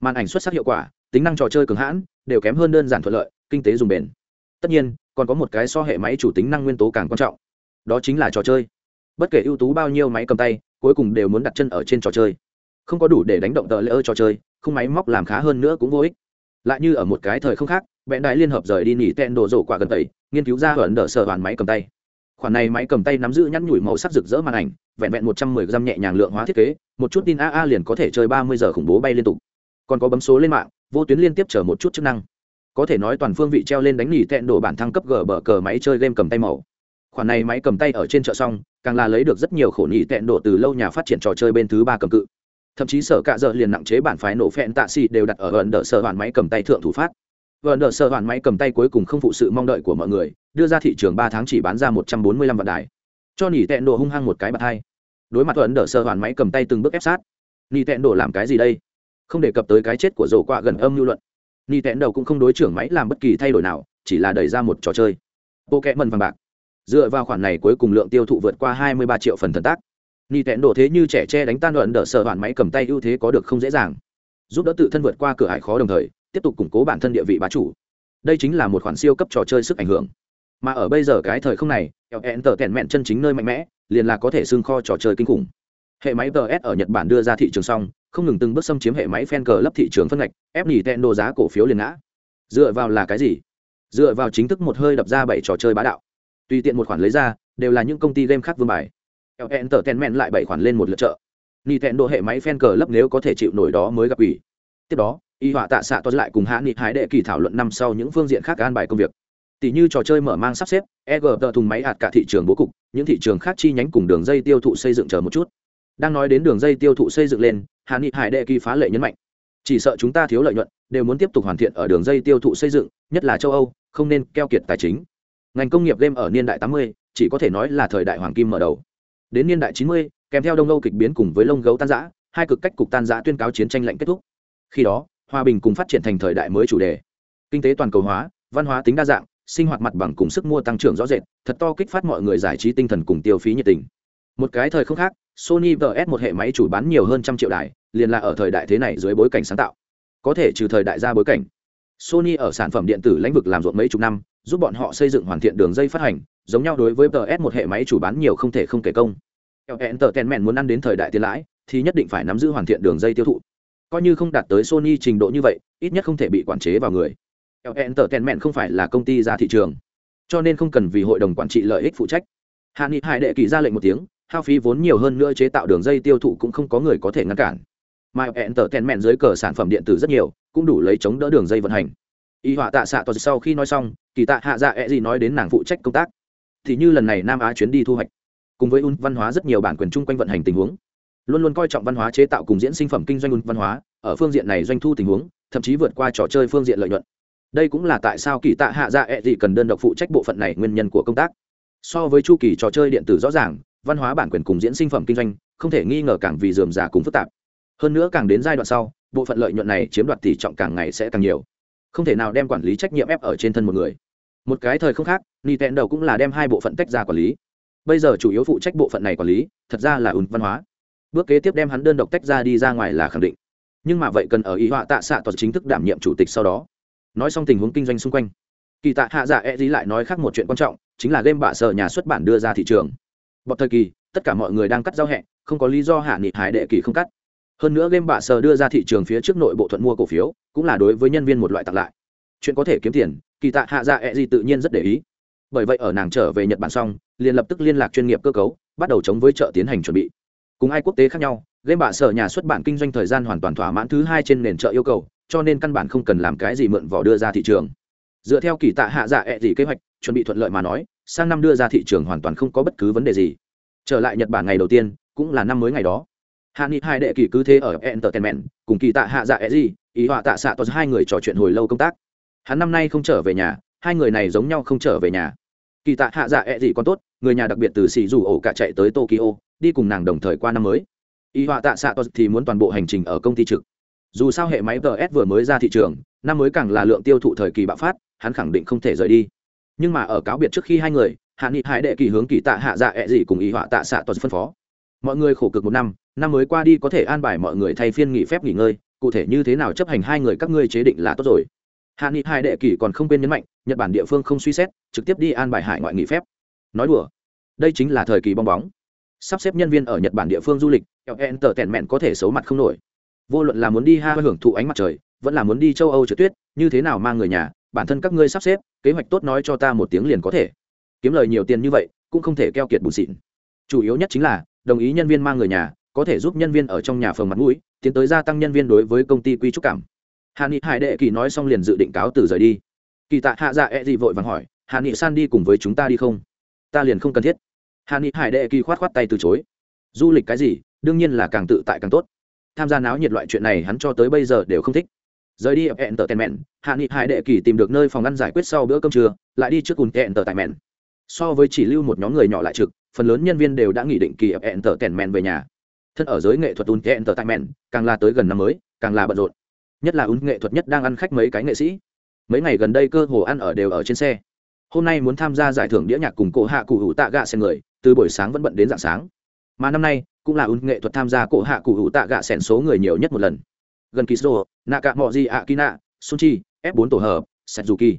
Màn ảnh xuất sắc hiệu quả, tính năng trò chơi cường hãn, đều kém hơn đơn giản thuận lợi, kinh tế dùng bền. Tất nhiên, còn có một cái so hệ máy chủ tính năng nguyên tố càng quan trọng. Đó chính là trò chơi. Bất kể ưu tú bao nhiêu máy cầm tay, cuối cùng đều muốn đặt chân ở trên trò chơi. Không có đủ để đánh động tờ lễ ơ trò chơi, không máy móc làm khá hơn nữa cũng vô ích. Lại như ở một cái thời không khác vẹn đại liên hợp rời đi nỉ tẹn đồ rổ quả gần tẩy nghiên cứu ra hởn đỡ sở hoàn máy cầm tay. Khoản này máy cầm tay nắm giữ nhắn nhủi màu sắc rực rỡ màn ảnh, vẹn vẹn một trăm mười gram nhẹ nhàng lượng hóa thiết kế, một chút tin aa liền có thể chơi ba mươi giờ khủng bố bay liên tục. Còn có bấm số lên mạng, vô tuyến liên tiếp chở một chút chức năng. Có thể nói toàn phương vị treo lên đánh nỉ tẹn đổ bản thăng cấp gờ bờ cờ máy chơi game cầm tay màu. Khoản này máy cầm tay ở trên chợ xong, càng là lấy được rất nhiều khổ nỉ tẹn đổ từ lâu nhà phát triển trò chơi bên thứ ba cầm cự. Thậm chí sở cạ dợ liền nặng chế bản phái nổ phẹn tạ xì đều đặt ở gần đỡ sở hoàn máy cầm tay thượng thủ phát gần đỡ sợ hoàn máy cầm tay cuối cùng không phụ sự mong đợi của mọi người, đưa ra thị trường ba tháng chỉ bán ra một trăm bốn mươi lăm vạn đài. Cho nỉ tẹn đồ hung hăng một cái bạc hai. Đối mặt gần đỡ sợ hoàn máy cầm tay từng bước ép sát. Nỉ tẹn đồ làm cái gì đây? Không đề cập tới cái chết của rổ quạ gần âm lưu luận. Nỉ tẹn đầu cũng không đối trưởng máy làm bất kỳ thay đổi nào, chỉ là đẩy ra một trò chơi. Bộ kẽ mần vàng bạc. Dựa vào khoản này cuối cùng lượng tiêu thụ vượt qua 23 triệu phần thần tác. Nỉ tẹn đồ thế như trẻ tre đánh tan đoạn đỡ sợ hoàn máy cầm tay ưu thế có được không dễ dàng. Giúp đỡ tự thân vượt qua cửa hải khó đồng thời tiếp tục củng cố bản thân địa vị bá chủ. Đây chính là một khoản siêu cấp trò chơi sức ảnh hưởng. Mà ở bây giờ cái thời không này eo tờ mẹn chân chính nơi mạnh mẽ, liền là có thể xưng kho trò chơi kinh khủng. Hệ máy ts ở nhật bản đưa ra thị trường xong, không ngừng từng bước xâm chiếm hệ máy fan cờ lấp thị trường phân ngạch, ép nhỉ tẹn đồ giá cổ phiếu liền ngã. Dựa vào là cái gì? Dựa vào chính thức một hơi đập ra bảy trò chơi bá đạo. Tùy tiện một khoản lấy ra, đều là những công ty game khác vương bài. Ln tờ ten lại bảy khoản lên một lượt chợ. Nhỉ tẹn đồ hệ máy fan cờ lấp nếu có thể chịu nổi đó mới gặp ủy. Tiếp đó y họa tạ xạ tos lại cùng hạ nghị hái đệ kỳ thảo luận năm sau những phương diện khác an bài công việc. Tỷ như trò chơi mở mang sắp xếp eg tờ thùng máy hạt cả thị trường bố cục những thị trường khác chi nhánh cùng đường dây tiêu thụ xây dựng chờ một chút. Đang nói đến đường dây tiêu thụ xây dựng lên hạ nghị hải đệ kỳ phá lệ nhấn mạnh. Chỉ sợ chúng ta thiếu lợi nhuận đều muốn tiếp tục hoàn thiện ở đường dây tiêu thụ xây dựng nhất là châu âu không nên keo kiệt tài chính. Ngành công nghiệp game ở niên đại 80, chỉ có thể nói là thời đại hoàng kim mở đầu. Đến niên đại 90, kèm theo đông âu kịch biến cùng với lông gấu tan giã hai cực cách cục tan giã tuyên cáo chiến tranh lạnh kết thúc. Khi đó hòa bình cùng phát triển thành thời đại mới chủ đề. Kinh tế toàn cầu hóa, văn hóa tính đa dạng, sinh hoạt mặt bằng cùng sức mua tăng trưởng rõ rệt, thật to kích phát mọi người giải trí tinh thần cùng tiêu phí nhiệt tình. Một cái thời không khác, sony vs một hệ máy chủ bán nhiều hơn trăm triệu đài, liền là ở thời đại thế này dưới bối cảnh sáng tạo. Có thể trừ thời đại ra bối cảnh, sony ở sản phẩm điện tử lĩnh vực làm ruộng mấy chục năm, giúp bọn họ xây dựng hoàn thiện đường dây phát hành, giống nhau đối với ts một hệ máy chủ bán nhiều không thể không kể công. Entertainment muốn ăn đến thời đại tiền lãi, thì nhất định phải nắm giữ hoàn thiện đường dây tiêu thụ coi như không đạt tới sony trình độ như vậy, ít nhất không thể bị quản chế vào người. Entertainment không phải là công ty ra thị trường, cho nên không cần vì hội đồng quản trị lợi ích phụ trách. Hạ nghị hải đệ kỳ ra lệnh một tiếng, hao phí vốn nhiều hơn nữa chế tạo đường dây tiêu thụ cũng không có người có thể ngăn cản. Mà entertainment dưới cờ sản phẩm điện tử rất nhiều, cũng đủ lấy chống đỡ đường dây vận hành. Y họa tạ xạ toàn sau khi nói xong, kỳ tạ hạ dạ e gì nói đến nàng phụ trách công tác. Thì như lần này nam á chuyến đi thu hoạch, cùng với un văn hóa rất nhiều bản quyền chung quanh vận hành tình huống luôn luôn coi trọng văn hóa chế tạo cùng diễn sinh phẩm kinh doanh văn hóa, ở phương diện này doanh thu tình huống, thậm chí vượt qua trò chơi phương diện lợi nhuận. Đây cũng là tại sao kỳ tạ hạ dạ ẹ、e、gì cần đơn độc phụ trách bộ phận này nguyên nhân của công tác. So với chu kỳ trò chơi điện tử rõ ràng, văn hóa bản quyền cùng diễn sinh phẩm kinh doanh, không thể nghi ngờ càng vì dườm già cùng phức tạp. Hơn nữa càng đến giai đoạn sau, bộ phận lợi nhuận này chiếm đoạt tỷ trọng càng ngày sẽ càng nhiều. Không thể nào đem quản lý trách nhiệm ép ở trên thân một người. Một cái thời không khác duy tẹn đầu cũng là đem hai bộ phận tách ra quản lý. Bây giờ chủ yếu phụ trách bộ phận này quản lý, thật ra là ùn văn hóa bước kế tiếp đem hắn đơn độc tách ra đi ra ngoài là khẳng định. Nhưng mà vậy cần ở ý họa tạ xạ toàn chính thức đảm nhiệm chủ tịch sau đó. Nói xong tình huống kinh doanh xung quanh. Kỳ tạ hạ dạ e dí lại nói khác một chuyện quan trọng, chính là game bạ sở nhà xuất bản đưa ra thị trường. Bọt thời kỳ, tất cả mọi người đang cắt giao hẹ, không có lý do hạ nghị hải đệ kỳ không cắt. Hơn nữa game bạ sở đưa ra thị trường phía trước nội bộ thuận mua cổ phiếu, cũng là đối với nhân viên một loại tặng lại. Chuyện có thể kiếm tiền, kỳ tạ hạ dạ e Dí tự nhiên rất để ý. Bởi vậy ở nàng trở về nhật bản xong, liền lập tức liên lạc chuyên nghiệp cơ cấu, bắt đầu chống với chợ tiến hành chuẩn bị cùng ai quốc tế khác nhau, game bạ sở nhà xuất bản kinh doanh thời gian hoàn toàn thỏa mãn thứ hai trên nền chợ yêu cầu, cho nên căn bản không cần làm cái gì mượn vỏ đưa ra thị trường. Dựa theo kỳ tạ hạ dạ ẹ、e、gì kế hoạch, chuẩn bị thuận lợi mà nói, sang năm đưa ra thị trường hoàn toàn không có bất cứ vấn đề gì. Trở lại nhật bản ngày đầu tiên, cũng là năm mới ngày đó. Hạ nghị hai đệ kỳ cứ thế ở entertainment, cùng kỳ tạ hạ dạ ẹ、e、gì, ý họa tạ xạ toàn hai người trò chuyện hồi lâu công tác. Hắn năm nay không trở về nhà, hai người này giống nhau không trở về nhà. Kỳ tạ hạ dạ ẹ、e、gì còn tốt người nhà đặc biệt từ xì dù ổ cả chạy tới tokyo, đi cùng nàng đồng thời qua năm mới. Y họa tạ xạ toàn thì muốn toàn bộ hành trình ở công ty trực. Dù sao hệ máy ts vừa mới ra thị trường, năm mới càng là lượng tiêu thụ thời kỳ bạo phát, hắn khẳng định không thể rời đi. Nhưng mà ở cáo biệt trước khi hai người, hạ nghị hải đệ kỳ hướng kỳ tạ hạ dạ ẹ、e、gì cùng Y họa tạ xạ toàn phân phó. Mọi người khổ cực một năm năm mới qua đi có thể an bài mọi người thay phiên nghỉ phép nghỉ ngơi, cụ thể như thế nào chấp hành hai người các ngươi chế định là tốt rồi. Hạ nghị Hải đệ kỳ còn không quên nhấn mạnh, nhật bản địa phương không suy xét, trực tiếp đi an bài hải ngoại nghỉ phép nói đùa. Đây chính là thời kỳ bong bóng. Sắp xếp nhân viên ở nhật bản địa phương du lịch ln tờ tèn mẹn có thể xấu mặt không nổi. Vô luận là muốn đi ha hưởng thụ ánh mặt trời, vẫn là muốn đi châu âu trượt tuyết, như thế nào mang người nhà, bản thân các ngươi sắp xếp, kế hoạch tốt nói cho ta một tiếng liền có thể. Kiếm lời nhiều tiền như vậy, cũng không thể keo kiệt bùn xịn. Chủ yếu nhất chính là, đồng ý nhân viên mang người nhà, có thể giúp nhân viên ở trong nhà phường mặt mũi, tiến tới gia tăng nhân viên đối với công ty quy trúc cảm. Hà nghị hải đệ kỳ nói xong liền dự định cáo từ rời đi. Kỳ tạ hạ dạ e gì vội vàng hỏi hà nghị san đi cùng với chúng ta đi không? Ta liền không cần thiết. Hàn nghị hải đệ kỳ khoát khoát tay từ chối. Du lịch cái gì? Đương nhiên là càng tự tại càng tốt. Tham gia náo nhiệt loại chuyện này hắn cho tới bây giờ đều không thích. Rời đi hẹn tờ tèn mẹn, hạ nghị hải đệ kỳ tìm được nơi phòng ăn giải quyết sau bữa cơm trưa, lại đi trước cùng hẹn tờ tại mẹn. So với chỉ lưu một nhóm người nhỏ lại trực, phần lớn nhân viên đều đã nghỉ định kỳ hẹn tờ tèn mẹn về nhà. Thân ở giới nghệ thuật ùn hẹn tờ tại mẹn, càng là tới gần năm mới, càng là bận rộn. Nhất là ùn nghệ thuật nhất đang ăn khách mấy cái nghệ sĩ. Mấy ngày gần đây cơ hồ ăn ở đều ở trên xe hôm nay muốn tham gia giải thưởng đĩa nhạc cùng cổ hạ cụ hữu tạ gạ sen người, từ buổi sáng vẫn bận đến dạng sáng. Mà năm nay, cũng là ứng nghệ thuật tham gia cổ hạ cụ hữu tạ gạ sen số người nhiều nhất một lần. Gần kizo naka moji akina, sunchi, f 4 tổ hợp, setsuki.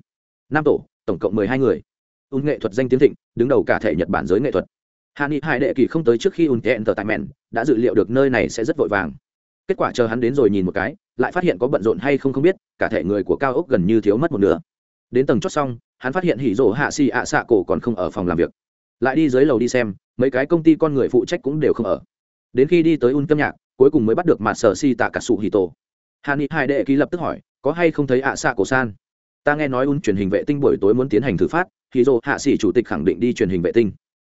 Năm tổ, tổng cộng mười hai người. Ứng nghệ thuật danh tiếng thịnh, đứng đầu cả thể nhật bản giới nghệ thuật. Hạ nghị hải đệ kỳ không tới trước khi ùn tệ tờ tại mẹn đã dự liệu được nơi này sẽ rất vội vàng. Kết quả chờ hắn đến rồi nhìn một cái, lại phát hiện có bận rộn hay không không biết, cả thể người của cao ốc gần như thiếu mất một nửa. Đến tầng chót xong hắn phát hiện hỉ rổ hạ xì ạ xạ cổ còn không ở phòng làm việc. Lại đi dưới lầu đi xem, mấy cái công ty con người phụ trách cũng đều không ở. Đến khi đi tới un câm nhạc, cuối cùng mới bắt được mặt sở si tạ cả sụ hì tổ. Hà ni hai đệ ký lập tức hỏi, có hay không thấy ạ xạ cổ san? Ta nghe nói un truyền hình vệ tinh buổi tối muốn tiến hành thử phát hì rổ hạ xì chủ tịch khẳng định đi truyền hình vệ tinh.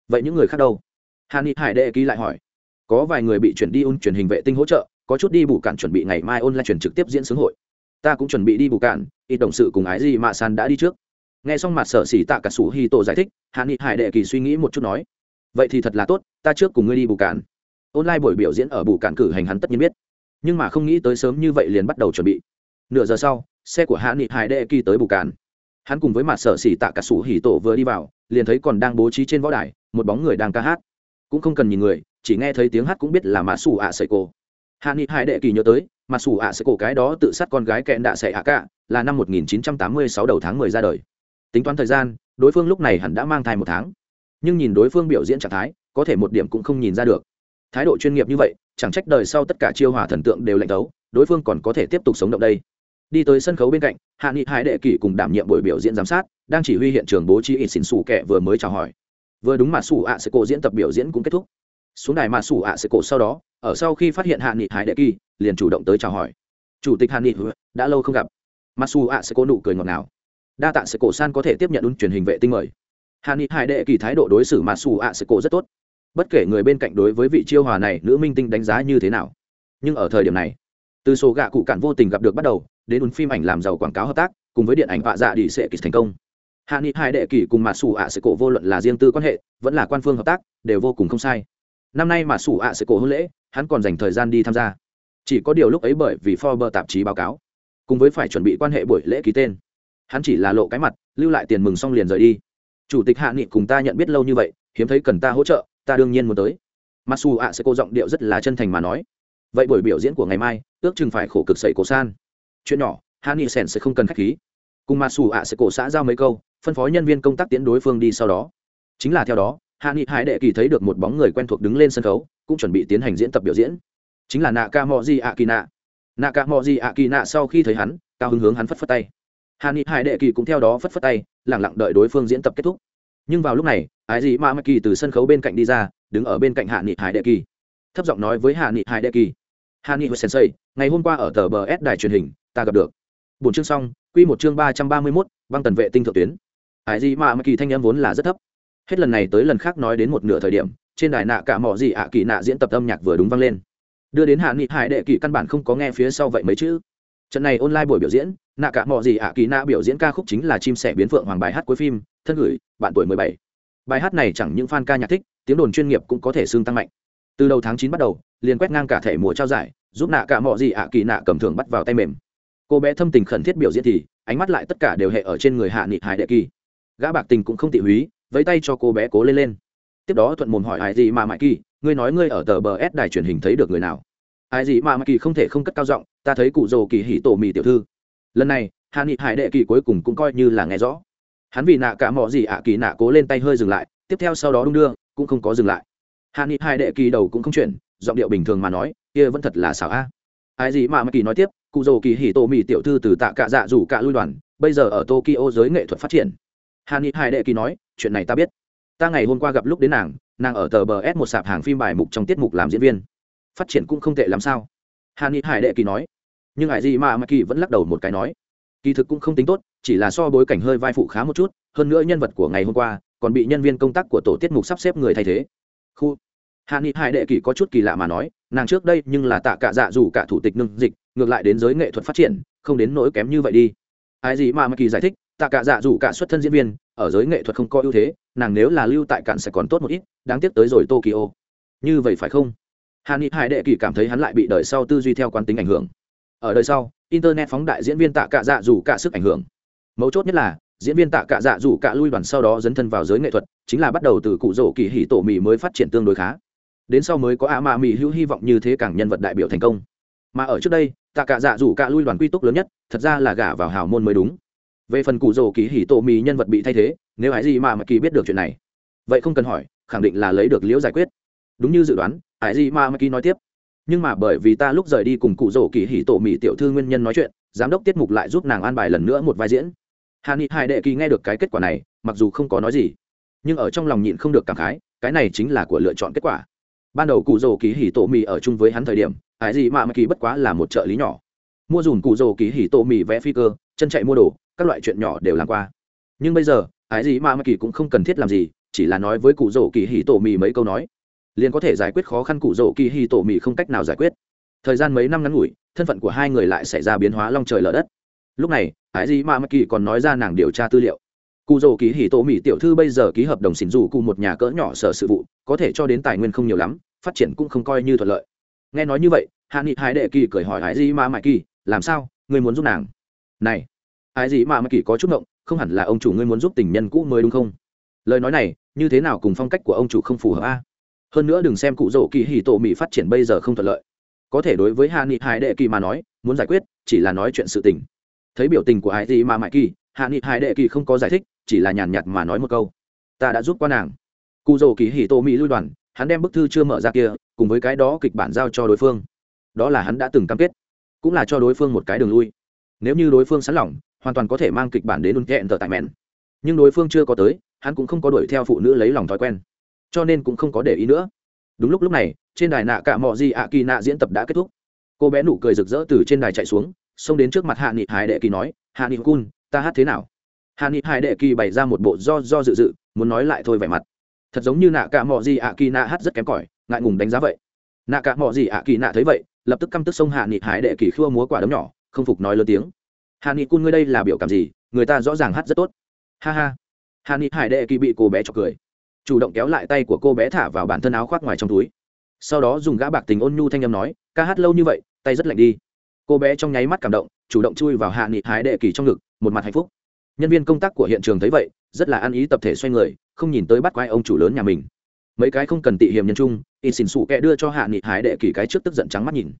Vậy những người khác đâu? Hà ni hải đệ ký lại hỏi. Có vài người bị chuyển đi un truyền hình vệ tinh hỗ trợ, có chút đi bù cản chuẩn bị ngày mai online truyền trực tiếp diễn xướng hội. Ta cũng chuẩn bị đi bù cản, ít đồng sự cùng ái gì mà san đã đi trước nghe xong mặt sở xỉ tạ cả sủ hi tổ giải thích, hạ nghị hải đệ kỳ suy nghĩ một chút nói, vậy thì thật là tốt, ta trước cùng ngươi đi bù cản. Online buổi biểu diễn ở bù cản cử hành hắn tất nhiên biết, nhưng mà không nghĩ tới sớm như vậy liền bắt đầu chuẩn bị. Nửa giờ sau, xe của hạ nghị hải đệ kỳ tới bù cản. Hắn cùng với mặt sở xỉ tạ cả sủ hỉ tổ vừa đi vào, liền thấy còn đang bố trí trên võ đài, một bóng người đang ca hát. Cũng không cần nhìn người, chỉ nghe thấy tiếng hát cũng biết là mã xù ạ sậy cổ. Hạ nghị hải đệ kỳ nhớ tới mặt xù ạ sậy cổ cái đó tự sát con gái kẹn đạ sậy hạ cả là năm 1986 đầu tháng 10 ra đời tính toán thời gian, đối phương lúc này hẳn đã mang thai một tháng. Nhưng nhìn đối phương biểu diễn trạng thái, có thể một điểm cũng không nhìn ra được. Thái độ chuyên nghiệp như vậy, chẳng trách đời sau tất cả chiêu hòa thần tượng đều lạnh tấu đối phương còn có thể tiếp tục sống động đây. Đi tới sân khấu bên cạnh, hạ nghị hải đệ kỷ cùng đảm nhiệm buổi biểu diễn giám sát, đang chỉ huy hiện trường bố trí ít xỉn xù kẹ vừa mới chào hỏi. Vừa đúng mà xù ạ sẽ cổ diễn tập biểu diễn cũng kết thúc. Xuống đài mà xù ạ sẽ cổ sau đó, ở sau khi phát hiện hạ nghị hải đệ kỳ liền chủ động tới chào hỏi. Chủ tịch hạ nghị đã lâu không gặp. Mà xù ạ sẽ cổ nụ cười ngọt ngào đa tạ sẽ cổ san có thể tiếp nhận ứng truyền hình vệ tinh mời. Hạ nghị hải đệ kỳ thái độ đối xử mà xù ạ sẽ cổ rất tốt. Bất kể người bên cạnh đối với vị chiêu hòa này, nữ minh tinh đánh giá như thế nào. Nhưng ở thời điểm này, từ số gạ cụ cạn vô tình gặp được bắt đầu, đến ứng phim ảnh làm giàu quảng cáo hợp tác, cùng với điện ảnh vạ dạ đi sẽ kịch thành công. Hạ nghị hai đệ kỳ cùng mà xù ạ sẽ cổ vô luận là riêng tư quan hệ, vẫn là quan phương hợp tác, đều vô cùng không sai. Năm nay mà xù ạ sẽ cổ hôn lễ, hắn còn dành thời gian đi tham gia. Chỉ có điều lúc ấy bởi vì Forbes tạp chí báo cáo, cùng với phải chuẩn bị quan hệ buổi lễ ký tên hắn chỉ là lộ cái mặt, lưu lại tiền mừng xong liền rời đi. Chủ tịch hạ nghị cùng ta nhận biết lâu như vậy, hiếm thấy cần ta hỗ trợ, ta đương nhiên muốn tới. Mặc dù ạ sẽ cô giọng điệu rất là chân thành mà nói, vậy buổi biểu diễn của ngày mai, ước chừng phải khổ cực sậy cổ san. Chuyện nhỏ, hạ nghị sèn sẽ không cần khách khí. Cùng mặc dù ạ sẽ cổ xã giao mấy câu, phân phó nhân viên công tác tiến đối phương đi sau đó. Chính là theo đó, hạ nghị hải đệ kỳ thấy được một bóng người quen thuộc đứng lên sân khấu, cũng chuẩn bị tiến hành diễn tập biểu diễn. Chính là nạ ca mò di ạ kỳ nạ nạ ca mò di ạ kỳ nạ sau khi thấy hắn, cao hứng hướng hắn phất phất tay hạ ni hải đệ kỳ cũng theo đó phất phất tay, lẳng lặng đợi đối phương diễn tập kết thúc. Nhưng vào lúc này, ái dị ma mắc kỳ từ sân khấu bên cạnh đi ra, đứng ở bên cạnh hạ nghị hải đệ kỳ. Thấp giọng nói với hạ nghị hải đệ kỳ hạ nghị hồi sensei, ngày hôm qua ở tờ bờ s đài truyền hình, ta gặp được. Bốn chương xong, quy một chương ba trăm ba mươi mốt, băng tần vệ tinh thượng tuyến. Ái dị ma mắc kỳ thanh âm vốn là rất thấp. Hết lần này tới lần khác nói đến một nửa thời điểm, trên đài nạ cả mỏ gì ạ kỳ nạ diễn tập âm nhạc vừa đúng vang lên. Đưa đến hạ nghị hải đệ kỳ căn bản không có nghe phía sau vậy mấy chữ trận này online buổi biểu diễn, nạ cả mọi gì ạ kỳ nạ biểu diễn ca khúc chính là chim sẻ biến phượng hoàng bài hát cuối phim, thân gửi, bạn tuổi mười bảy. Bài hát này chẳng những fan ca nhạc thích, tiếng đồn chuyên nghiệp cũng có thể xương tăng mạnh. Từ đầu tháng chín bắt đầu, liền quét ngang cả thể mùa trao giải, giúp nạ cả mọi gì ạ kỳ nạ cầm thưởng bắt vào tay mềm. Cô bé thâm tình khẩn thiết biểu diễn thì, ánh mắt lại tất cả đều hệ ở trên người hạ nghị hải đệ kỳ. Gã bạc tình cũng không tị húy, vẫy tay cho cô bé cố lên lên. Tiếp đó thuận mồm hỏi ai gì mà mãi kỳ, ngươi nói ngươi ở tờ bờ s đài truyền hình thấy được người nào? Ai gì mà mãi kỳ không thể không cất cao giọng, ta thấy cụ rồ kỳ hỉ tổ mì tiểu thư. Lần này hạ nghị hải đệ kỳ cuối cùng cũng coi như là nghe rõ. Hắn vì nạ cả mỏ gì ạ kỳ nạ cố lên tay hơi dừng lại, tiếp theo sau đó đung đưa, cũng không có dừng lại. Hạ nghị hải đệ kỳ đầu cũng không chuyển, giọng điệu bình thường mà nói, kia vẫn thật là xảo a. Ai gì mà mà kỳ nói tiếp, cụ rồ kỳ hỉ tổ mì tiểu thư từ tạ cạ dạ rủ cạ lui đoàn, bây giờ ở tokyo giới nghệ thuật phát triển. Hạ nghị hải đệ kỳ nói, chuyện này ta biết. Ta ngày hôm qua gặp lúc đến nàng nàng ở tờ bờ s một sạp hàng phim bài mục trong tiết mục làm diễn viên phát triển cũng không tệ làm sao? Hà ni hải đệ kỳ nói. Nhưng ai gì mà mà kỳ vẫn lắc đầu một cái nói. Kỳ thực cũng không tính tốt, chỉ là so bối cảnh hơi vai phụ khá một chút, hơn nữa nhân vật của ngày hôm qua còn bị nhân viên công tác của tổ tiết mục sắp xếp người thay thế. Khu. Hạ nghị hải đệ kỳ có chút kỳ lạ mà nói, nàng trước đây nhưng là tạ cả dạ dù cả thủ tịch nương dịch, ngược lại đến giới nghệ thuật phát triển, không đến nỗi kém như vậy đi. Ai gì mà mà kỳ giải thích, tạ cả dạ dù cả xuất thân diễn viên, ở giới nghệ thuật không có ưu thế, nàng nếu là lưu tại cạn sẽ còn tốt một ít, đáng tiếc tới rồi tokyo. Như vậy phải không? Hàn nghị hải đệ kỳ cảm thấy hắn lại bị đời sau tư duy theo quán tính ảnh hưởng. Ở đời sau, internet phóng đại diễn viên tạ cạ dạ dù cả sức ảnh hưởng. Mấu chốt nhất là, diễn viên tạ cạ dạ dù cả lui đoàn sau đó dấn thân vào giới nghệ thuật, chính là bắt đầu từ cụ rổ kỳ hỉ tổ mì mới phát triển tương đối khá. Đến sau mới có ạ mạ mì hữu hy vọng như thế càng nhân vật đại biểu thành công. Mà ở trước đây, tạ cạ dạ dù cả lui đoàn quy túc lớn nhất, thật ra là gả vào hào môn mới đúng. Về phần cụ rổ kỳ hỉ tổ mì nhân vật bị thay thế, nếu ai gì mà mà kỳ biết được chuyện này? Vậy không cần hỏi, khẳng định là lấy được liễu giải quyết. Đúng như dự đoán ai gì mà mà ký nói tiếp. Nhưng mà bởi vì ta lúc rời đi cùng cụ rổ kỳ hỉ tổ mỹ tiểu thư nguyên nhân nói chuyện, giám đốc tiết mục lại giúp nàng an bài lần nữa một vai diễn. Hà ni hải đệ kỳ nghe được cái kết quả này, mặc dù không có nói gì, nhưng ở trong lòng nhịn không được cảm khái, cái này chính là của lựa chọn kết quả. Ban đầu cụ rổ kỳ hỉ tổ mì ở chung với hắn thời điểm ải gì mà mà ký bất quá là một trợ lý nhỏ. Mua dùn cụ rổ kỳ hỉ tổ mì vẽ phi cơ, chân chạy mua đồ, các loại chuyện nhỏ đều làm qua. Nhưng bây giờ hải gì mà mà kỳ cũng không cần thiết làm gì, chỉ là nói với cụ rổ kỳ hỉ tổ mì mấy câu nói liền có thể giải quyết khó khăn cụ rỗ kỳ hi tổ mỹ không cách nào giải quyết. Thời gian mấy năm ngắn ngủi, thân phận của hai người lại xảy ra biến hóa long trời lở đất. Lúc này ái dĩ mạ mắc kỳ còn nói ra nàng điều tra tư liệu. Cụ rỗ kỳ hì tổ mỹ tiểu thư bây giờ ký hợp đồng xin dù cụ một nhà cỡ nhỏ sở sự vụ, có thể cho đến tài nguyên không nhiều lắm, phát triển cũng không coi như thuận lợi. Nghe nói như vậy, hạ nghị hải đệ kỳ cười hỏi ái dĩ mạ mắc kỳ, làm sao? Ngươi muốn giúp nàng? Này. Ái dĩ mạ mắc kỳ có chút động không hẳn là ông chủ ngươi muốn giúp tình nhân cũ mới đúng không? Lời nói này, như thế nào cùng phong cách của ông chủ không phù hợp a? Hơn nữa đừng xem cụ rỗ kỳ hì tổ mỹ phát triển bây giờ không thuận lợi. Có thể đối với hạ nghị hải đệ kỳ mà nói, muốn giải quyết, chỉ là nói chuyện sự tình. Thấy biểu tình của hải gì mà mãi kỳ, hạ nghị hải đệ kỳ không có giải thích, chỉ là nhàn nhạt mà nói một câu. Ta đã giúp qua nàng. Cụ rỗ kỳ hì tổ mỹ lui đoàn, hắn đem bức thư chưa mở ra kia, cùng với cái đó kịch bản giao cho đối phương. Đó là hắn đã từng cam kết, cũng là cho đối phương một cái đường lui. Nếu như đối phương sẵn lòng, hoàn toàn có thể mang kịch bản đến ùn kẹn tờ tại mẹn. Nhưng đối phương chưa có tới, hắn cũng không có đuổi theo phụ nữ lấy lòng thói quen cho nên cũng không có để ý nữa. Đúng lúc lúc này, trên đài nạ cả mọi gì ạ kỳ nạ diễn tập đã kết thúc. Cô bé nụ cười rực rỡ từ trên đài chạy xuống, xông đến trước mặt hạ nghị hải đệ kỳ nói, hạ nghị cun, ta hát thế nào? Hạ nghị hải đệ kỳ bày ra một bộ do do dự dự, muốn nói lại thôi vẻ mặt. Thật giống như nạ cả mọi gì ạ kỳ nạ hát rất kém cỏi, ngại ngùng đánh giá vậy. Nạ cả mọi gì ạ kỳ nạ thấy vậy, lập tức căm tức xông hạ nghị hải đệ kỳ khua múa quả đấm nhỏ, không phục nói lớn tiếng. Hạ nghị cun ngươi đây là biểu cảm gì? Người ta rõ ràng hát rất tốt. Ha ha. Hạ nghị hải đệ kỳ bị cô bé chọc cười chủ động kéo lại tay của cô bé thả vào bản thân áo khoác ngoài trong túi. Sau đó dùng gã bạc tình ôn nhu thanh âm nói, ca hát lâu như vậy, tay rất lạnh đi. Cô bé trong nháy mắt cảm động, chủ động chui vào hạ nghị hái đệ kỳ trong ngực, một mặt hạnh phúc. Nhân viên công tác của hiện trường thấy vậy, rất là ăn ý tập thể xoay người, không nhìn tới bắt quái ông chủ lớn nhà mình. Mấy cái không cần tị hiểm nhân trung in xỉn xù kẹ đưa cho hạ nghị hái đệ kỳ cái trước tức giận trắng mắt nhìn.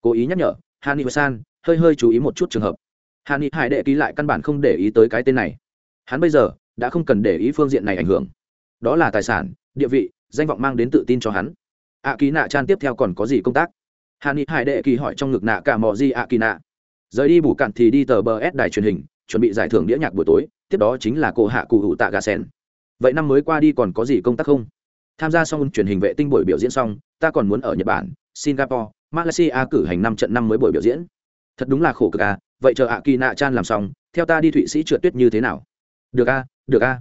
Cố ý nhắc nhở, hạ nghị san, hơi hơi chú ý một chút trường hợp. Hạ nghị hải đệ ký lại căn bản không để ý tới cái tên này. Hắn bây giờ đã không cần để ý phương diện này ảnh hưởng đó là tài sản, địa vị, danh vọng mang đến tự tin cho hắn. Ạ kỳ nạ chan tiếp theo còn có gì công tác? Hà ni hải đệ kỳ hỏi trong ngực nạ cả mò gì ạ kỳ nạ rời đi bù cạn thì đi tờ bờ s đài truyền hình, chuẩn bị giải thưởng đĩa nhạc buổi tối, tiếp đó chính là cô hạ cụ hữu tạ gà sen. Vậy năm mới qua đi còn có gì công tác không? Tham gia xong truyền hình vệ tinh buổi biểu diễn xong, ta còn muốn ở nhật bản, singapore, malaysia cử hành năm trận năm mới buổi biểu diễn. Thật đúng là khổ cực à vậy chờ ạ kỳ nạ chan làm xong, theo ta đi thụy sĩ trượt tuyết như thế nào? Được a được a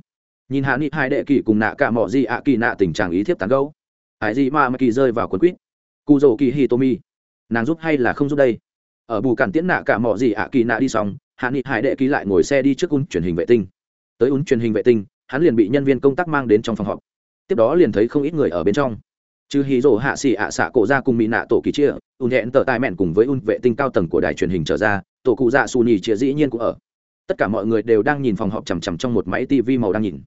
nhìn hạ nghị hai đệ kỳ cùng nạ cả mỏ gì ạ kỳ nạ tình trạng ý thiếp tán gấu ai gì mà mà kỳ rơi vào quần quýt. Cụ rổ kỳ hi tomi nàng giúp hay là không giúp đây? Ở bù cản tiễn nạ cả mỏ gì ạ kỳ nạ đi xong, hạ nghị hải đệ kỳ lại ngồi xe đi trước un truyền hình vệ tinh. Tới un truyền hình vệ tinh, hắn liền bị nhân viên công tác mang đến trong phòng họp. Tiếp đó liền thấy không ít người ở bên trong. Trừ hì rổ hạ xỉ ạ xạ cổ ra cùng mỹ nạ tổ kỳ chia, un hẹn tờ tài mẹn cùng với un vệ tinh cao tầng của đài truyền hình trở ra, tổ cụ dạ xù nhì chia dĩ nhiên cũng ở. Tất cả mọi người đều đang nhìn phòng họp chằm chằm trong một máy tv màu đang nhìn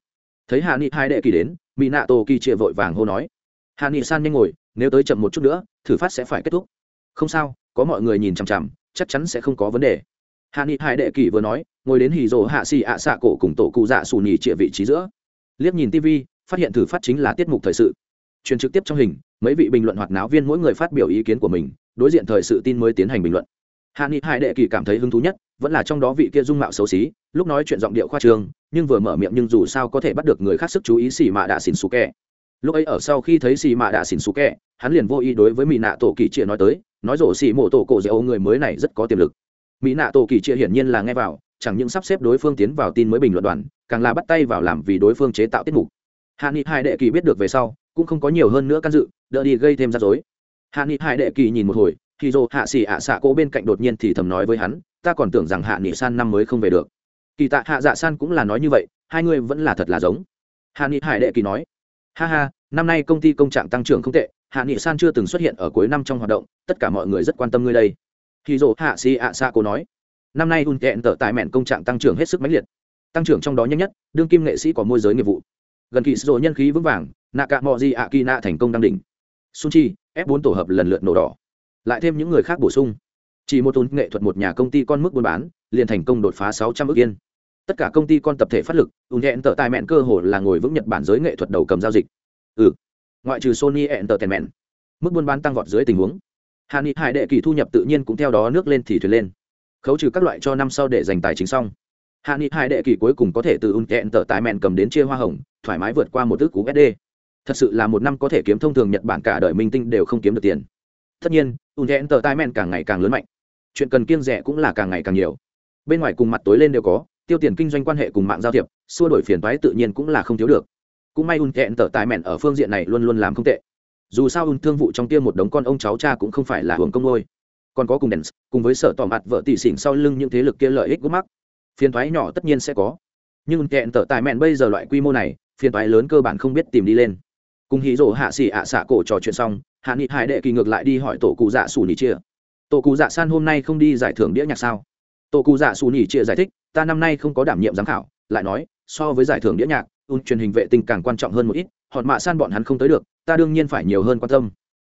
thấy hạ nghị hai đệ kỳ đến mỹ nạ tổ kỳ chia vội vàng hô nói. Hạ nghị san nhanh ngồi, nếu tới chậm một chút nữa, thử phát sẽ phải kết thúc. Không sao, có mọi người nhìn chằm chằm, chắc chắn sẽ không có vấn đề. Hạ nghị hai đệ kỳ vừa nói, ngồi đến hì rồ hạ xì ạ xạ cổ cùng tổ cụ dạ xù nhì chia vị trí giữa. Liếc nhìn tv phát hiện thử phát chính là tiết mục thời sự. Truyền trực tiếp trong hình, mấy vị bình luận hoạt náo viên mỗi người phát biểu ý kiến của mình, đối diện thời sự tin mới tiến hành bình luận hạ nghị hai đệ kỳ cảm thấy hứng thú nhất, vẫn là trong đó vị kia dung mạo xấu xí, lúc nói chuyện giọng điệu khoa trương, nhưng vừa mở miệng nhưng dù sao có thể bắt được người khác sức chú ý xì mạ đạ xỉn xù kẹ. Lúc ấy ở sau khi thấy xì mạ đạ xỉn xù kẹ, hắn liền vô ý đối với mỹ nạ tổ kỳ chia nói tới, nói rổ xì mộ tổ cổ dễ ô người mới này rất có tiềm lực. Mỹ nạ tổ kỳ chia hiển nhiên là nghe vào, chẳng những sắp xếp đối phương tiến vào tin mới bình luận đoàn, càng là bắt tay vào làm vì đối phương chế tạo tiết mục. Hạ nghị hai đệ kỳ biết được về sau, cũng không có nhiều hơn nữa can dự, đỡ đi gây thêm rắc rối. Hạ nghị hai đệ kỳ nhìn một hồi khi dồ hạ xỉ ạ xạ cố bên cạnh đột nhiên thì thầm nói với hắn, ta còn tưởng rằng hạ nghị san năm mới không về được. Kỳ tạ hạ dạ san cũng là nói như vậy, hai người vẫn là thật là giống. Hạ nghị hải đệ kỳ nói, ha ha, năm nay công ty công trạng tăng trưởng không tệ, hạ nghị san chưa từng xuất hiện ở cuối năm trong hoạt động, tất cả mọi người rất quan tâm ngươi đây. Khi dồ hạ xỉ ạ xạ cố nói, năm nay un kẹn tở tại mẹn công trạng tăng trưởng hết sức mãnh liệt, tăng trưởng trong đó nhanh nhất, đương kim nghệ sĩ có môi giới nghiệp vụ. Gần kỳ sổ nhân khí vững vàng, nạ cạ mọi gì ạ kỳ nạ thành công đăng đỉnh. Sun chi, f 4 tổ hợp lần lượt nổ đỏ lại thêm những người khác bổ sung. Chỉ một tốn nghệ thuật một nhà công ty con mức buôn bán, liền thành công đột phá sáu trăm ước yên. Tất cả công ty con tập thể phát lực ùn hẹn tờ tài mẹn cơ hồ là ngồi vững nhật bản giới nghệ thuật đầu cầm giao dịch. Ừ. Ngoại trừ sony hẹn tờ tèn mẹn mức buôn bán tăng vọt dưới tình huống. Hà ni hải đệ kỳ thu nhập tự nhiên cũng theo đó nước lên thì thuyền lên. Khấu trừ các loại cho năm sau để dành tài chính xong. Hạ nghị hai đệ kỳ cuối cùng có thể từ ùn hẹn tờ tài mẹn cầm đến chia hoa hồng, thoải mái vượt qua một ước cú sd thật sự là một năm có thể kiếm thông thường nhật bản cả đời minh tinh đều không kiếm được tiền tất nhiên, ùn thẹn tờ tai mẹn càng ngày càng lớn mạnh. Chuyện cần kiêng rẻ cũng là càng ngày càng nhiều. Bên ngoài cùng mặt tối lên đều có, tiêu tiền kinh doanh quan hệ cùng mạng giao thiệp, xua đổi phiền toái tự nhiên cũng là không thiếu được. Cũng may ùn thẹn tờ tai mẹn ở phương diện này luôn luôn làm không tệ. Dù sao ùn thương vụ trong kia một đống con ông cháu cha cũng không phải là hưởng công ngôi còn có cùng đèn, cùng với sở tỏ mặt vợ tỷ xỉn sau lưng những thế lực kia lợi ích gốc mắc. Phiền toái nhỏ tất nhiên sẽ có. Nhưng ùn hẹn tờ tài mẹn bây giờ loại quy mô này, phiền toái lớn cơ bản không biết tìm đi lên. Cùng hí rỗ hạ xỉ ạ xạ cổ trò chuyện xong hạ nghị hải đệ kỳ ngược lại đi hỏi tổ cụ dạ xù nỉ chia. Tổ cụ dạ san hôm nay không đi giải thưởng đĩa nhạc sao? Tổ cụ dạ xù nỉ chia giải thích, ta năm nay không có đảm nhiệm giám khảo, lại nói, so với giải thưởng đĩa nhạc un truyền hình vệ tinh càng quan trọng hơn một ít, hòn mạ san bọn hắn không tới được, ta đương nhiên phải nhiều hơn quan tâm.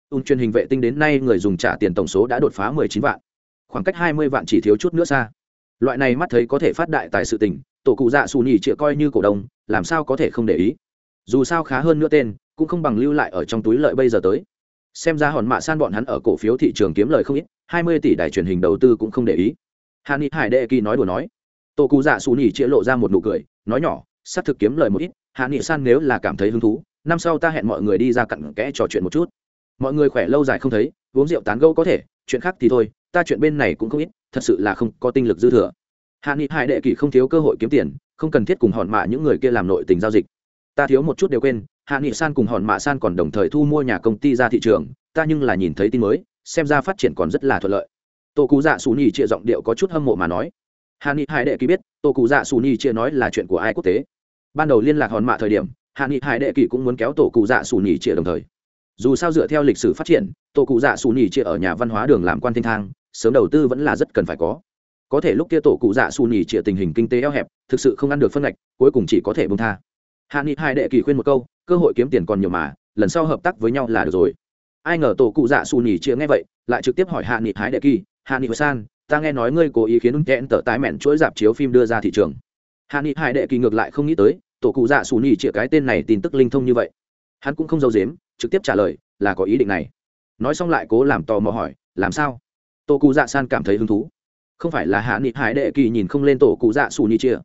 Un truyền hình vệ tinh đến nay người dùng trả tiền tổng số đã đột phá 19 vạn, khoảng cách 20 vạn chỉ thiếu chút nữa xa. Loại này mắt thấy có thể phát đại tại sự tình, tổ cụ dạ xù nhì chịa coi như cổ đông, làm sao có thể không để ý. Dù sao khá hơn nữa tên, cũng không bằng lưu lại ở trong túi lợi bây giờ tới xem ra hòn mạ san bọn hắn ở cổ phiếu thị trường kiếm lời không ít 20 tỷ đài truyền hình đầu tư cũng không để ý. Hà ni hải đệ kỳ nói đùa nói. Tô cụ dạ xù nhì chĩa lộ ra một nụ cười, nói nhỏ, xác thực kiếm lời một ít, hạ nghị san nếu là cảm thấy hứng thú, năm sau ta hẹn mọi người đi ra cặn kẽ trò chuyện một chút. Mọi người khỏe lâu dài không thấy, uống rượu tán gẫu có thể, chuyện khác thì thôi, ta chuyện bên này cũng không ít, thật sự là không có tinh lực dư thừa. Hạ nghị hải đệ kỳ không thiếu cơ hội kiếm tiền, không cần thiết cùng hòn mạ những người kia làm nội tình giao dịch ta thiếu một chút đều quên, hạ nghị san cùng hòn mạ san còn đồng thời thu mua nhà công ty ra thị trường, ta nhưng là nhìn thấy tin mới, xem ra phát triển còn rất là thuận lợi. Tô cú dạ xù nhì chia giọng điệu có chút hâm mộ mà nói. Hạ nghị hải đệ kỳ biết, tô cụ dạ xù nhì chia nói là chuyện của ai quốc tế. Ban đầu liên lạc hòn mạ thời điểm, hạ nghị hải đệ kỳ cũng muốn kéo tổ cụ dạ xù nhì chia đồng thời. Dù sao dựa theo lịch sử phát triển tổ cụ dạ xù nhì chia ở nhà văn hóa đường làm quan thanh thang, sớm đầu tư vẫn là rất cần phải có. Có thể lúc kia tổ cụ dạ xù nhì chia tình hình kinh tế eo hẹp, thực sự không ăn được phân ngạch, cuối cùng chỉ có thể bông tha hạ nghị hải đệ kỳ khuyên một câu, cơ hội kiếm tiền còn nhiều mà, lần sau hợp tác với nhau là được rồi. Ai ngờ tổ cụ dạ xù nhì chia nghe vậy, lại trực tiếp hỏi hạ nghị hải đệ kỳ, hạ nghị san, ta nghe nói ngươi cố ý khiến ứng kẽn tờ tái mẹn chuỗi dạp chiếu phim đưa ra thị trường. Hạ nghị hải đệ kỳ ngược lại không nghĩ tới, tổ cụ dạ xù nhì chĩa cái tên này tin tức linh thông như vậy. Hắn cũng không giấu dếm trực tiếp trả lời, là có ý định này. Nói xong lại cố làm tò mò hỏi, làm sao? Tổ cụ dạ san cảm thấy hứng thú. Không phải là hạ nghị hải đệ kỳ nhìn không lên tổ cụ dạ xù nhì chĩa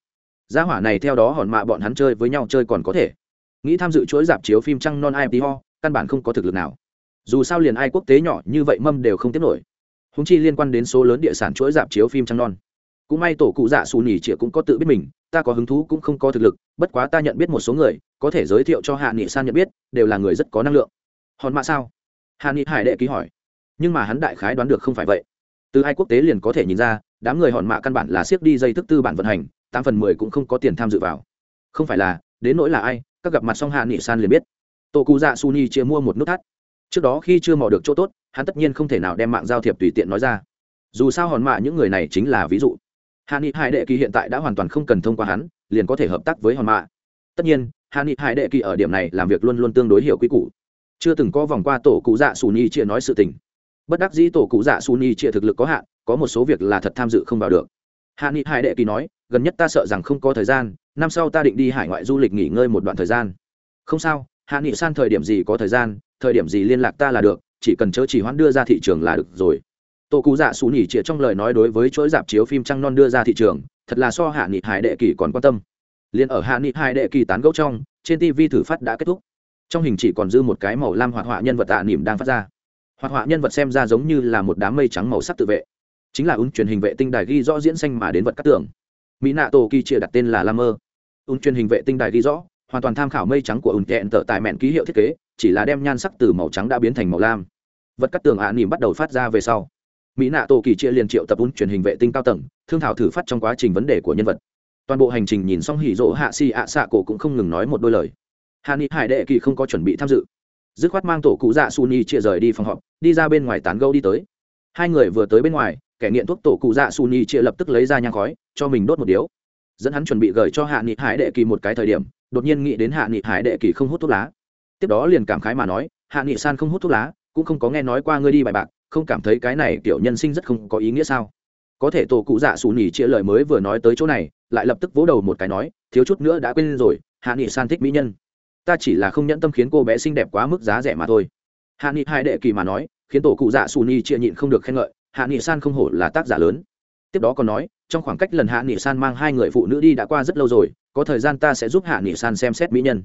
gia hỏa này theo đó hòn mạ bọn hắn chơi với nhau chơi còn có thể. Nghĩ tham dự chuỗi dạp chiếu phim trăng non ipo căn bản không có thực lực nào. Dù sao liền ai quốc tế nhỏ như vậy mâm đều không tiếp nổi. Húng chi liên quan đến số lớn địa sản chuỗi dạp chiếu phim trăng non. Cũng may tổ cụ dạ xù nỉ chĩa cũng có tự biết mình, ta có hứng thú cũng không có thực lực, bất quá ta nhận biết một số người, có thể giới thiệu cho hạ nghị san nhận biết, đều là người rất có năng lượng. Hòn mạ sao? Hạ nghị hải đệ ký hỏi. Nhưng mà hắn đại khái đoán được không phải vậy. Từ ai quốc tế liền có thể nhìn ra, đám người hòn mạ căn bản là siết đi dây thức tư bản vận hành tám phần mười cũng không có tiền tham dự vào. Không phải là, đến nỗi là ai, các gặp mặt song hạ nghị san liền biết. Tổ cụ dạ su ni chia mua một nút thắt. Trước đó khi chưa mò được chỗ tốt, hắn tất nhiên không thể nào đem mạng giao thiệp tùy tiện nói ra. Dù sao hòn mạ những người này chính là ví dụ. Hạ nghị hải đệ kỳ hiện tại đã hoàn toàn không cần thông qua hắn, liền có thể hợp tác với hòn mạ. Tất nhiên, hạ nghị hải đệ kỳ ở điểm này làm việc luôn luôn tương đối hiểu quy củ. Chưa từng có vòng qua tổ cụ dạ xù nhi chia nói sự tình. Bất đắc dĩ tổ cụ dạ xù nhi chia thực lực có hạn, có một số việc là thật tham dự không vào được hạ nghị hải đệ kỳ nói, gần nhất ta sợ rằng không có thời gian, năm sau ta định đi hải ngoại du lịch nghỉ ngơi một đoạn thời gian. Không sao, hạ nghị san thời điểm gì có thời gian, thời điểm gì liên lạc ta là được, chỉ cần chớ chỉ hoãn đưa ra thị trường là được rồi. Tô Cú dạ xù nhỉ chĩa trong lời nói đối với chuỗi dạp chiếu phim trăng non đưa ra thị trường, thật là so hạ nghị hải đệ kỳ còn quan tâm. Liền ở hạ nghị hải đệ kỳ tán gẫu trong, trên tv thử phát đã kết thúc. Trong hình chỉ còn dư một cái màu lam hoạt họa nhân vật tạ nỉm đang phát ra. Hoạt họa nhân vật xem ra giống như là một đám mây trắng màu sắc tự vệ chính là ứng truyền hình vệ tinh đài ghi rõ diễn xanh mà đến vật cắt tường. Mỹ nạ tổ kỳ chia đặt tên là lam mơ ứng truyền hình vệ tinh đài ghi rõ, hoàn toàn tham khảo mây trắng của ứng tẹn tở tại mẹn ký hiệu thiết kế, chỉ là đem nhan sắc từ màu trắng đã biến thành màu lam. Vật cắt tường ạ nỉm bắt đầu phát ra về sau. Mỹ nạ tổ kỳ chia liền triệu tập ứng truyền hình vệ tinh cao tầng, thương thảo thử phát trong quá trình vấn đề của nhân vật. Toàn bộ hành trình nhìn xong hỉ rỗ hạ xì ạ xạ cổ cũng không ngừng nói một đôi lời. Hạ nghị hải đệ kỳ không có chuẩn bị tham dự. Dứt khoát mang tổ cụ dạ su ni chia rời đi phòng họp, đi ra bên ngoài tán gâu đi tới. Hai người vừa tới bên ngoài kẻ nghiện thuốc tổ cụ dạ su ni chia lập tức lấy ra nhang khói, cho mình đốt một điếu. Dẫn hắn chuẩn bị gửi cho hạ nghị hải đệ kỳ một cái thời điểm, đột nhiên nghĩ đến hạ nghị hải đệ kỳ không hút thuốc lá. Tiếp đó liền cảm khái mà nói, hạ nghị san không hút thuốc lá, cũng không có nghe nói qua ngươi đi bài bạc, không cảm thấy cái này kiểu nhân sinh rất không có ý nghĩa sao? Có thể tổ cụ dạ xù nỉ chia lời mới vừa nói tới chỗ này, lại lập tức vỗ đầu một cái nói, thiếu chút nữa đã quên rồi, hạ nghị san thích mỹ nhân. Ta chỉ là không nhẫn tâm khiến cô bé xinh đẹp quá mức giá rẻ mà thôi. Hạ nghị hai đệ kỳ mà nói, khiến tổ cụ dạ xù nỉ chia nhịn không được khen ngợi hạ nghị san không hổ là tác giả lớn. Tiếp đó còn nói, trong khoảng cách lần hạ nghị san mang hai người phụ nữ đi đã qua rất lâu rồi, có thời gian ta sẽ giúp hạ nghị san xem xét mỹ nhân.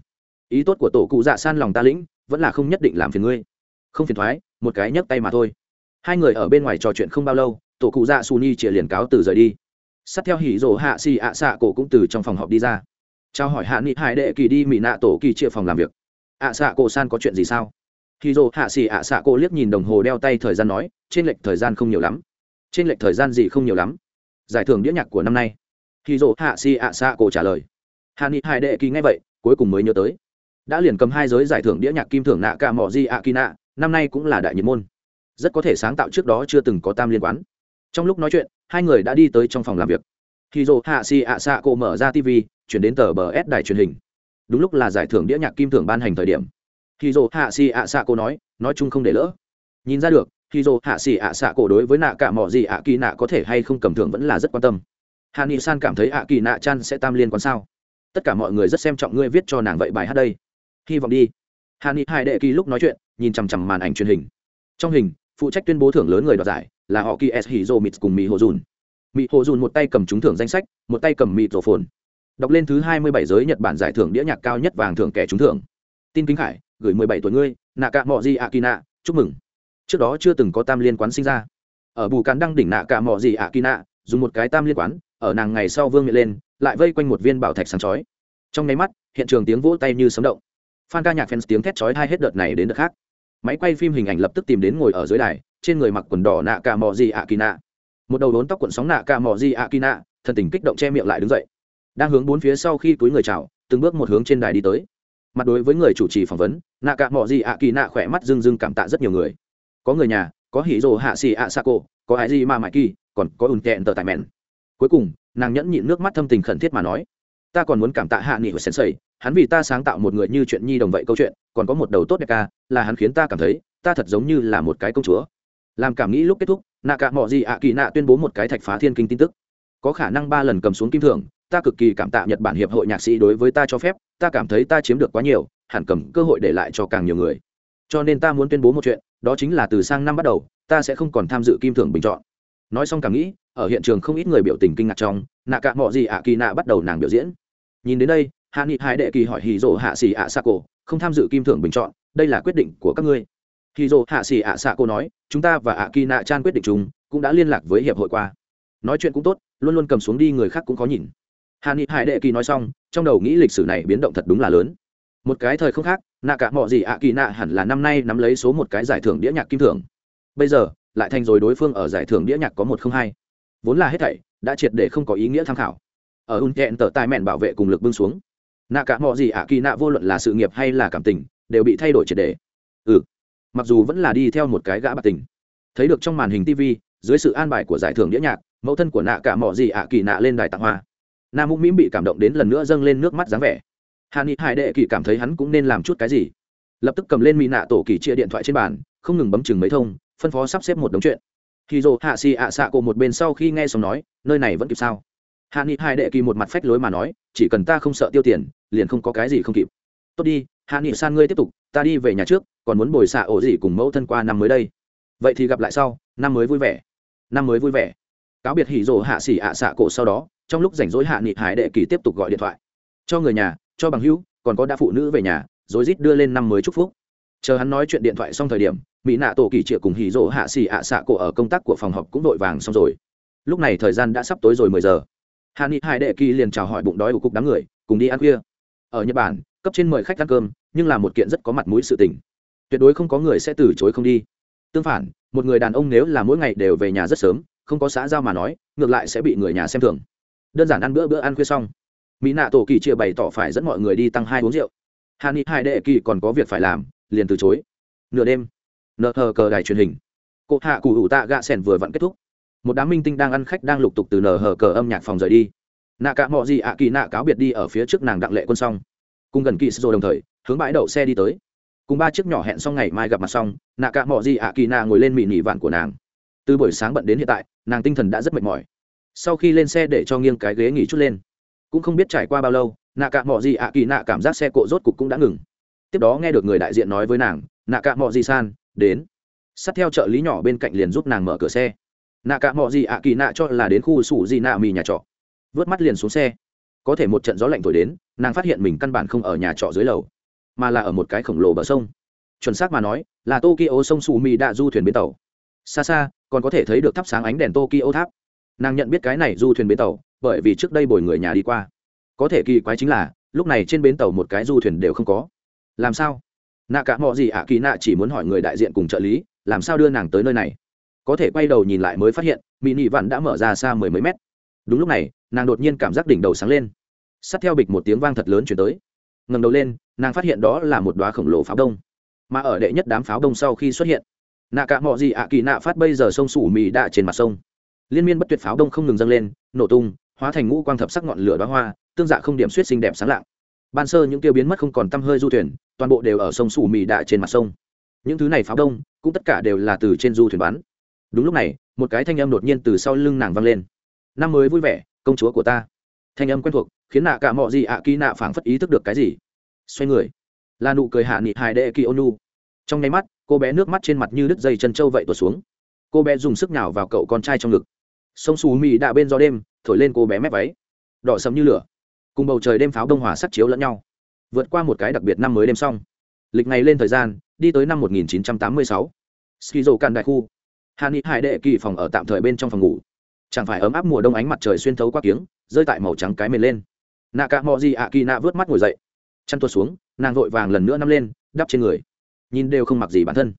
Ý tốt của tổ cụ dạ san lòng ta lĩnh, vẫn là không nhất định làm phiền ngươi. Không phiền thoái, một cái nhấc tay mà thôi. Hai người ở bên ngoài trò chuyện không bao lâu, tổ cụ dạ su ni chĩa liền cáo từ rời đi. Sát theo hỉ rồ hạ xì ạ xạ cổ cũng từ trong phòng họp đi ra. Trao hỏi hạ nghị hải đệ kỳ đi mỹ nạ tổ kỳ chia phòng làm việc. Ạ xạ cổ san có chuyện gì sao? Khi rồ hạ Sĩ ạ xạ cô liếc nhìn đồng hồ đeo tay thời gian nói, trên lệch thời gian không nhiều lắm. Trên lệch thời gian gì không nhiều lắm. Giải thưởng đĩa nhạc của năm nay. Khi rồ hạ Sĩ ạ xạ cô trả lời. Hạ nghị hải đệ kỳ nghe vậy, cuối cùng mới nhớ tới. Đã liền cầm hai giới giải thưởng đĩa nhạc kim thưởng nạ cả mỏ di ạ kỳ nạ, năm nay cũng là đại nhiệt môn. Rất có thể sáng tạo trước đó chưa từng có tam liên quán. trong lúc nói chuyện, hai người đã đi tới trong phòng làm việc. Khi dồ hạ Sĩ ạ xạ cô mở ra tv chuyển đến tờ bờ s đài truyền hình. Đúng lúc là giải thưởng đĩa nhạc kim thưởng ban hành thời điểm hì dồ hạ xì ạ xạ cổ nói nói chung không để lỡ. Nhìn ra được hì dồ hạ xì ạ xạ cổ đối với nạ cả mỏ gì ạ kỳ nạ có thể hay không cầm thường vẫn là rất quan tâm. Hà ni san cảm thấy ạ kỳ nạ chan sẽ tam liên quan sao? Tất cả mọi người rất xem trọng ngươi viết cho nàng vậy bài hát đây. Hy vọng đi. Hà ni hai đệ kỳ lúc nói chuyện, nhìn chằm chằm màn ảnh truyền hình. Trong hình, phụ trách tuyên bố thưởng lớn người đoạt giải là họ kỳ s. Hì dồ mịt cùng mỹ hồ dùn mỹ hồ dùn một tay cầm trúng thưởng danh sách, một tay cầm mịt rổ phồn đọc lên thứ hai mươi bảy giới nhật bản giải thưởng đĩa nhạc cao nhất vàng thưởng kẻ trúng thưởng. Tin kính khải gửi mười bảy tuổi ngươi nạ cạ mọ gì ạ kỳ nạ chúc mừng. Trước đó chưa từng có tam liên quán sinh ra. Ở bù cán đăng đỉnh nạ cạ mọ gì ạ kỳ nạ dùng một cái tam liên quán, ở nàng ngày sau vương miệng lên, lại vây quanh một viên bảo thạch sáng chói. Trong nháy mắt, hiện trường tiếng vỗ tay như sấm động. Phan ca nhạc fans tiếng thét chói hai hết đợt này đến đợt khác. Máy quay phim hình ảnh lập tức tìm đến ngồi ở dưới đài, trên người mặc quần đỏ nạ cạ mò gì ạ kỳ nạ một đầu đốn tóc cuộn sóng nạ cạ mò gì ạ kỳ nạ thần tình kích động che miệng lại đứng dậy. Đang hướng bốn phía sau khi túi người chào, từng bước một hướng trên đài đi tới mặt đối với người chủ trì phỏng vấn, nạ cả mò gì ạ kỳ nạ khỏe mắt dưng dưng cảm tạ rất nhiều người. Có người nhà, có hỉ rồ hạ xì ạ sa cô có ai gì mà mãi kỳ, còn có ùn tẹn tờ tài mẹn. Cuối cùng, nàng nhẫn nhịn nước mắt thâm tình khẩn thiết mà nói, ta còn muốn cảm tạ hạ nghị của sensei hắn vì ta sáng tạo một người như chuyện nhi đồng vậy câu chuyện, còn có một đầu tốt đẹp ca, là hắn khiến ta cảm thấy, ta thật giống như là một cái công chúa. Làm cảm nghĩ lúc kết thúc, nạ cả mọi gì ạ kỳ nạ tuyên bố một cái thạch phá thiên kinh tin tức. Có khả năng ba lần cầm xuống kim thưởng ta cực kỳ cảm tạ nhật bản hiệp hội nhạc sĩ đối với ta cho phép, ta cảm thấy ta chiếm được quá nhiều, hẳn cầm cơ hội để lại cho càng nhiều người. Cho nên ta muốn tuyên bố một chuyện, đó chính là từ sang năm bắt đầu, ta sẽ không còn tham dự kim thưởng bình chọn. Nói xong càng nghĩ, ở hiện trường không ít người biểu tình kinh ngạc trong, nạ cả mọi gì ạ kỳ nạ bắt đầu nàng biểu diễn. Nhìn đến đây, hạ nghị hai đệ kỳ hỏi hì dỗ hạ xì ạ xạ cổ, không tham dự kim thưởng bình chọn, đây là quyết định của các ngươi? Hì dỗ hạ xì ạ xạ cổ nói, chúng ta và ạ kỳ nạ chan quyết định chúng cũng đã liên lạc với hiệp hội qua. Nói chuyện cũng tốt, luôn luôn cầm xuống đi người khác cũng có nhìn hạ nghị hải đệ kỳ nói xong, trong đầu nghĩ lịch sử này biến động thật đúng là lớn. Một cái thời không khác, nạ cả mọi gì ạ kỳ nạ hẳn là năm nay nắm lấy số một cái giải thưởng đĩa nhạc kim thưởng. Bây giờ, lại thành rồi đối phương ở giải thưởng đĩa nhạc có một không hai. Vốn là hết thảy, đã triệt để không có ý nghĩa tham khảo. Ở un thẹn tờ tài mẹn bảo vệ cùng lực bưng xuống. Nạ cả mọi gì ạ kỳ nạ vô luận là sự nghiệp hay là cảm tình, đều bị thay đổi triệt để. Ừ mặc dù vẫn là đi theo một cái gã bạc tình. Thấy được trong màn hình tv dưới sự an bài của giải thưởng đĩa nhạc, mẫu thân của nạ cả mọi gì ạ kỳ nạ lên đài tặng hoa nam mũm mĩm bị cảm động đến lần nữa dâng lên nước mắt dáng vẻ. Hàn ni hải đệ kỳ cảm thấy hắn cũng nên làm chút cái gì. Lập tức cầm lên mỹ nạ tổ kỳ chia điện thoại trên bàn, không ngừng bấm chừng mấy thông, phân phó sắp xếp một đống chuyện. Khi dồ hạ xì ạ xạ cổ một bên sau khi nghe xong nói, nơi này vẫn kịp sao? Hạ nghị hai đệ kỳ một mặt phách lối mà nói, chỉ cần ta không sợ tiêu tiền, liền không có cái gì không kịp. Tốt đi hạ nghị san ngươi tiếp tục, ta đi về nhà trước, còn muốn bồi xạ ổ gì cùng mẫu thân qua năm mới đây. Vậy thì gặp lại sau, năm mới vui vẻ. Năm mới vui vẻ. Cáo biệt hỉ rồ hạ xỉ ạ xạ cổ sau đó trong lúc rảnh rỗi hạ nghị hải đệ kỳ tiếp tục gọi điện thoại. Cho người nhà, cho bằng hữu, còn có đa phụ nữ về nhà, rồi rít đưa lên năm mới chúc phúc. Chờ hắn nói chuyện điện thoại xong thời điểm, mỹ nạ tổ kỳ triệu cùng hì rỗ hạ xì ạ xạ cổ ở công tác của phòng họp cũng vội vàng xong rồi. Lúc này thời gian đã sắp tối rồi mười giờ. Hạ nghị hải đệ kỳ liền chào hỏi bụng đói của cục đám người, cùng đi ăn khuya. Ở nhật bản, cấp trên mời khách ăn cơm, nhưng là một kiện rất có mặt mũi sự tình. Tuyệt đối không có người sẽ từ chối không đi. Tương phản, một người đàn ông nếu là mỗi ngày đều về nhà rất sớm, không có xã giao mà nói, ngược lại sẽ bị người nhà xem thường đơn giản ăn bữa bữa ăn khuya xong. Mỹ nạ tổ kỳ chia bày tỏ phải dẫn mọi người đi tăng hai uống rượu. Hàn ni hai đệ kỳ còn có việc phải làm, liền từ chối. Nửa đêm nợ thờ cờ đài truyền hình. Cụ hạ cụ hủ tạ gạ sẻn vừa vặn kết thúc. Một đám minh tinh đang ăn khách đang lục tục từ nở hờ cờ âm nhạc phòng rời đi. Nạ cả mọi gì ạ kỳ nạ cáo biệt đi ở phía trước nàng đặng lệ quân xong. Cùng gần kỳ rồi đồng thời, hướng bãi đậu xe đi tới. Cùng ba chiếc nhỏ hẹn xong ngày mai gặp mặt xong, nạ cả mọi gì ạ kỳ nạ ngồi lên mị nỉ vạn của nàng. Từ buổi sáng bận đến hiện tại, nàng tinh thần đã rất mệt mỏi sau khi lên xe để cho nghiêng cái ghế nghỉ chút lên. Cũng không biết trải qua bao lâu, nạ cạ mọi gì ạ, kỳ nạ cảm giác xe cộ rốt cục cũng đã ngừng. Tiếp đó nghe được người đại diện nói với nàng, nạ cạ mọi gì san, đến. Sát theo trợ lý nhỏ bên cạnh liền giúp nàng mở cửa xe. Nạ cạ mọi gì ạ, kỳ nạ cho là đến khu sủ gì nạ mì nhà trọ. Vớt mắt liền xuống xe. Có thể một trận gió lạnh thổi đến, nàng phát hiện mình căn bản không ở nhà trọ dưới lầu, mà là ở một cái khổng lồ bờ sông. Chuẩn xác mà nói, là tokyo sông sù mì đã du thuyền bến tàu. Xa xa, còn có thể thấy được thắp sáng ánh đèn tokyo tháp nàng nhận biết cái này du thuyền bến tàu, bởi vì trước đây bồi người nhà đi qua. Có thể kỳ quái chính là, lúc này trên bến tàu một cái du thuyền đều không có. Làm sao? Nạ cả mọi gì ạ, kỳ nạ chỉ muốn hỏi người đại diện cùng trợ lý, làm sao đưa nàng tới nơi này? Có thể quay đầu nhìn lại mới phát hiện mỹ nị vạn đã mở ra xa mười mấy mét. Đúng lúc này, nàng đột nhiên cảm giác đỉnh đầu sáng lên. Sát theo bịch một tiếng vang thật lớn chuyển tới. Ngầm đầu lên, nàng phát hiện đó là một đoá khổng lồ pháo đông. Mà ở đệ nhất đám pháo đông sau khi xuất hiện, nạ cả mọi gì ạ, kỳ nạ phát bây giờ sông sủ mì đạ trên mặt sông liên miên bất tuyệt pháo đông không ngừng dâng lên, nổ tung, hóa thành ngũ quang thập sắc ngọn lửa đoá hoa, tương dạ không điểm suýt xinh đẹp sáng lạng. Ban sơ những tiêu biến mất không còn tăm hơi du thuyền, toàn bộ đều ở sông sủ mì đạ trên mặt sông. Những thứ này pháo đông, cũng tất cả đều là từ trên du thuyền bắn. Đúng lúc này, một cái thanh âm đột nhiên từ sau lưng nàng vang lên. Năm mới vui vẻ, công chúa của ta. Thanh âm quen thuộc, khiến nạ cả mọi gì ạ kỳ nạ phảng phất ý thức được cái gì. Xoay người, là nụ cười hạ nghị hài đệ kỳ ônu. Trong nháy mắt, cô bé nước mắt trên mặt như đứt dây chân trâu vậy tuột xuống. Cô bé dùng sức nào vào cậu con trai trong ngực sông xù mì đã bên gió đêm, thổi lên cô bé mép váy. Đỏ sầm như lửa. Cùng bầu trời đêm pháo đông hòa sắc chiếu lẫn nhau. Vượt qua một cái đặc biệt năm mới đêm xong. Lịch này lên thời gian, đi tới năm 1986. skizo can đại khu. Hàn ni hải đệ kỳ phòng ở tạm thời bên trong phòng ngủ. Chẳng phải ấm áp mùa đông ánh mặt trời xuyên thấu qua kiếng, rơi tại màu trắng cái mền lên. Nạ cả mò gì ạ kỳ nạ vớt mắt ngồi dậy. Chăn tuột xuống, nàng vội vàng lần nữa nắm lên, đắp trên người. Nhìn đều không mặc gì bản thân.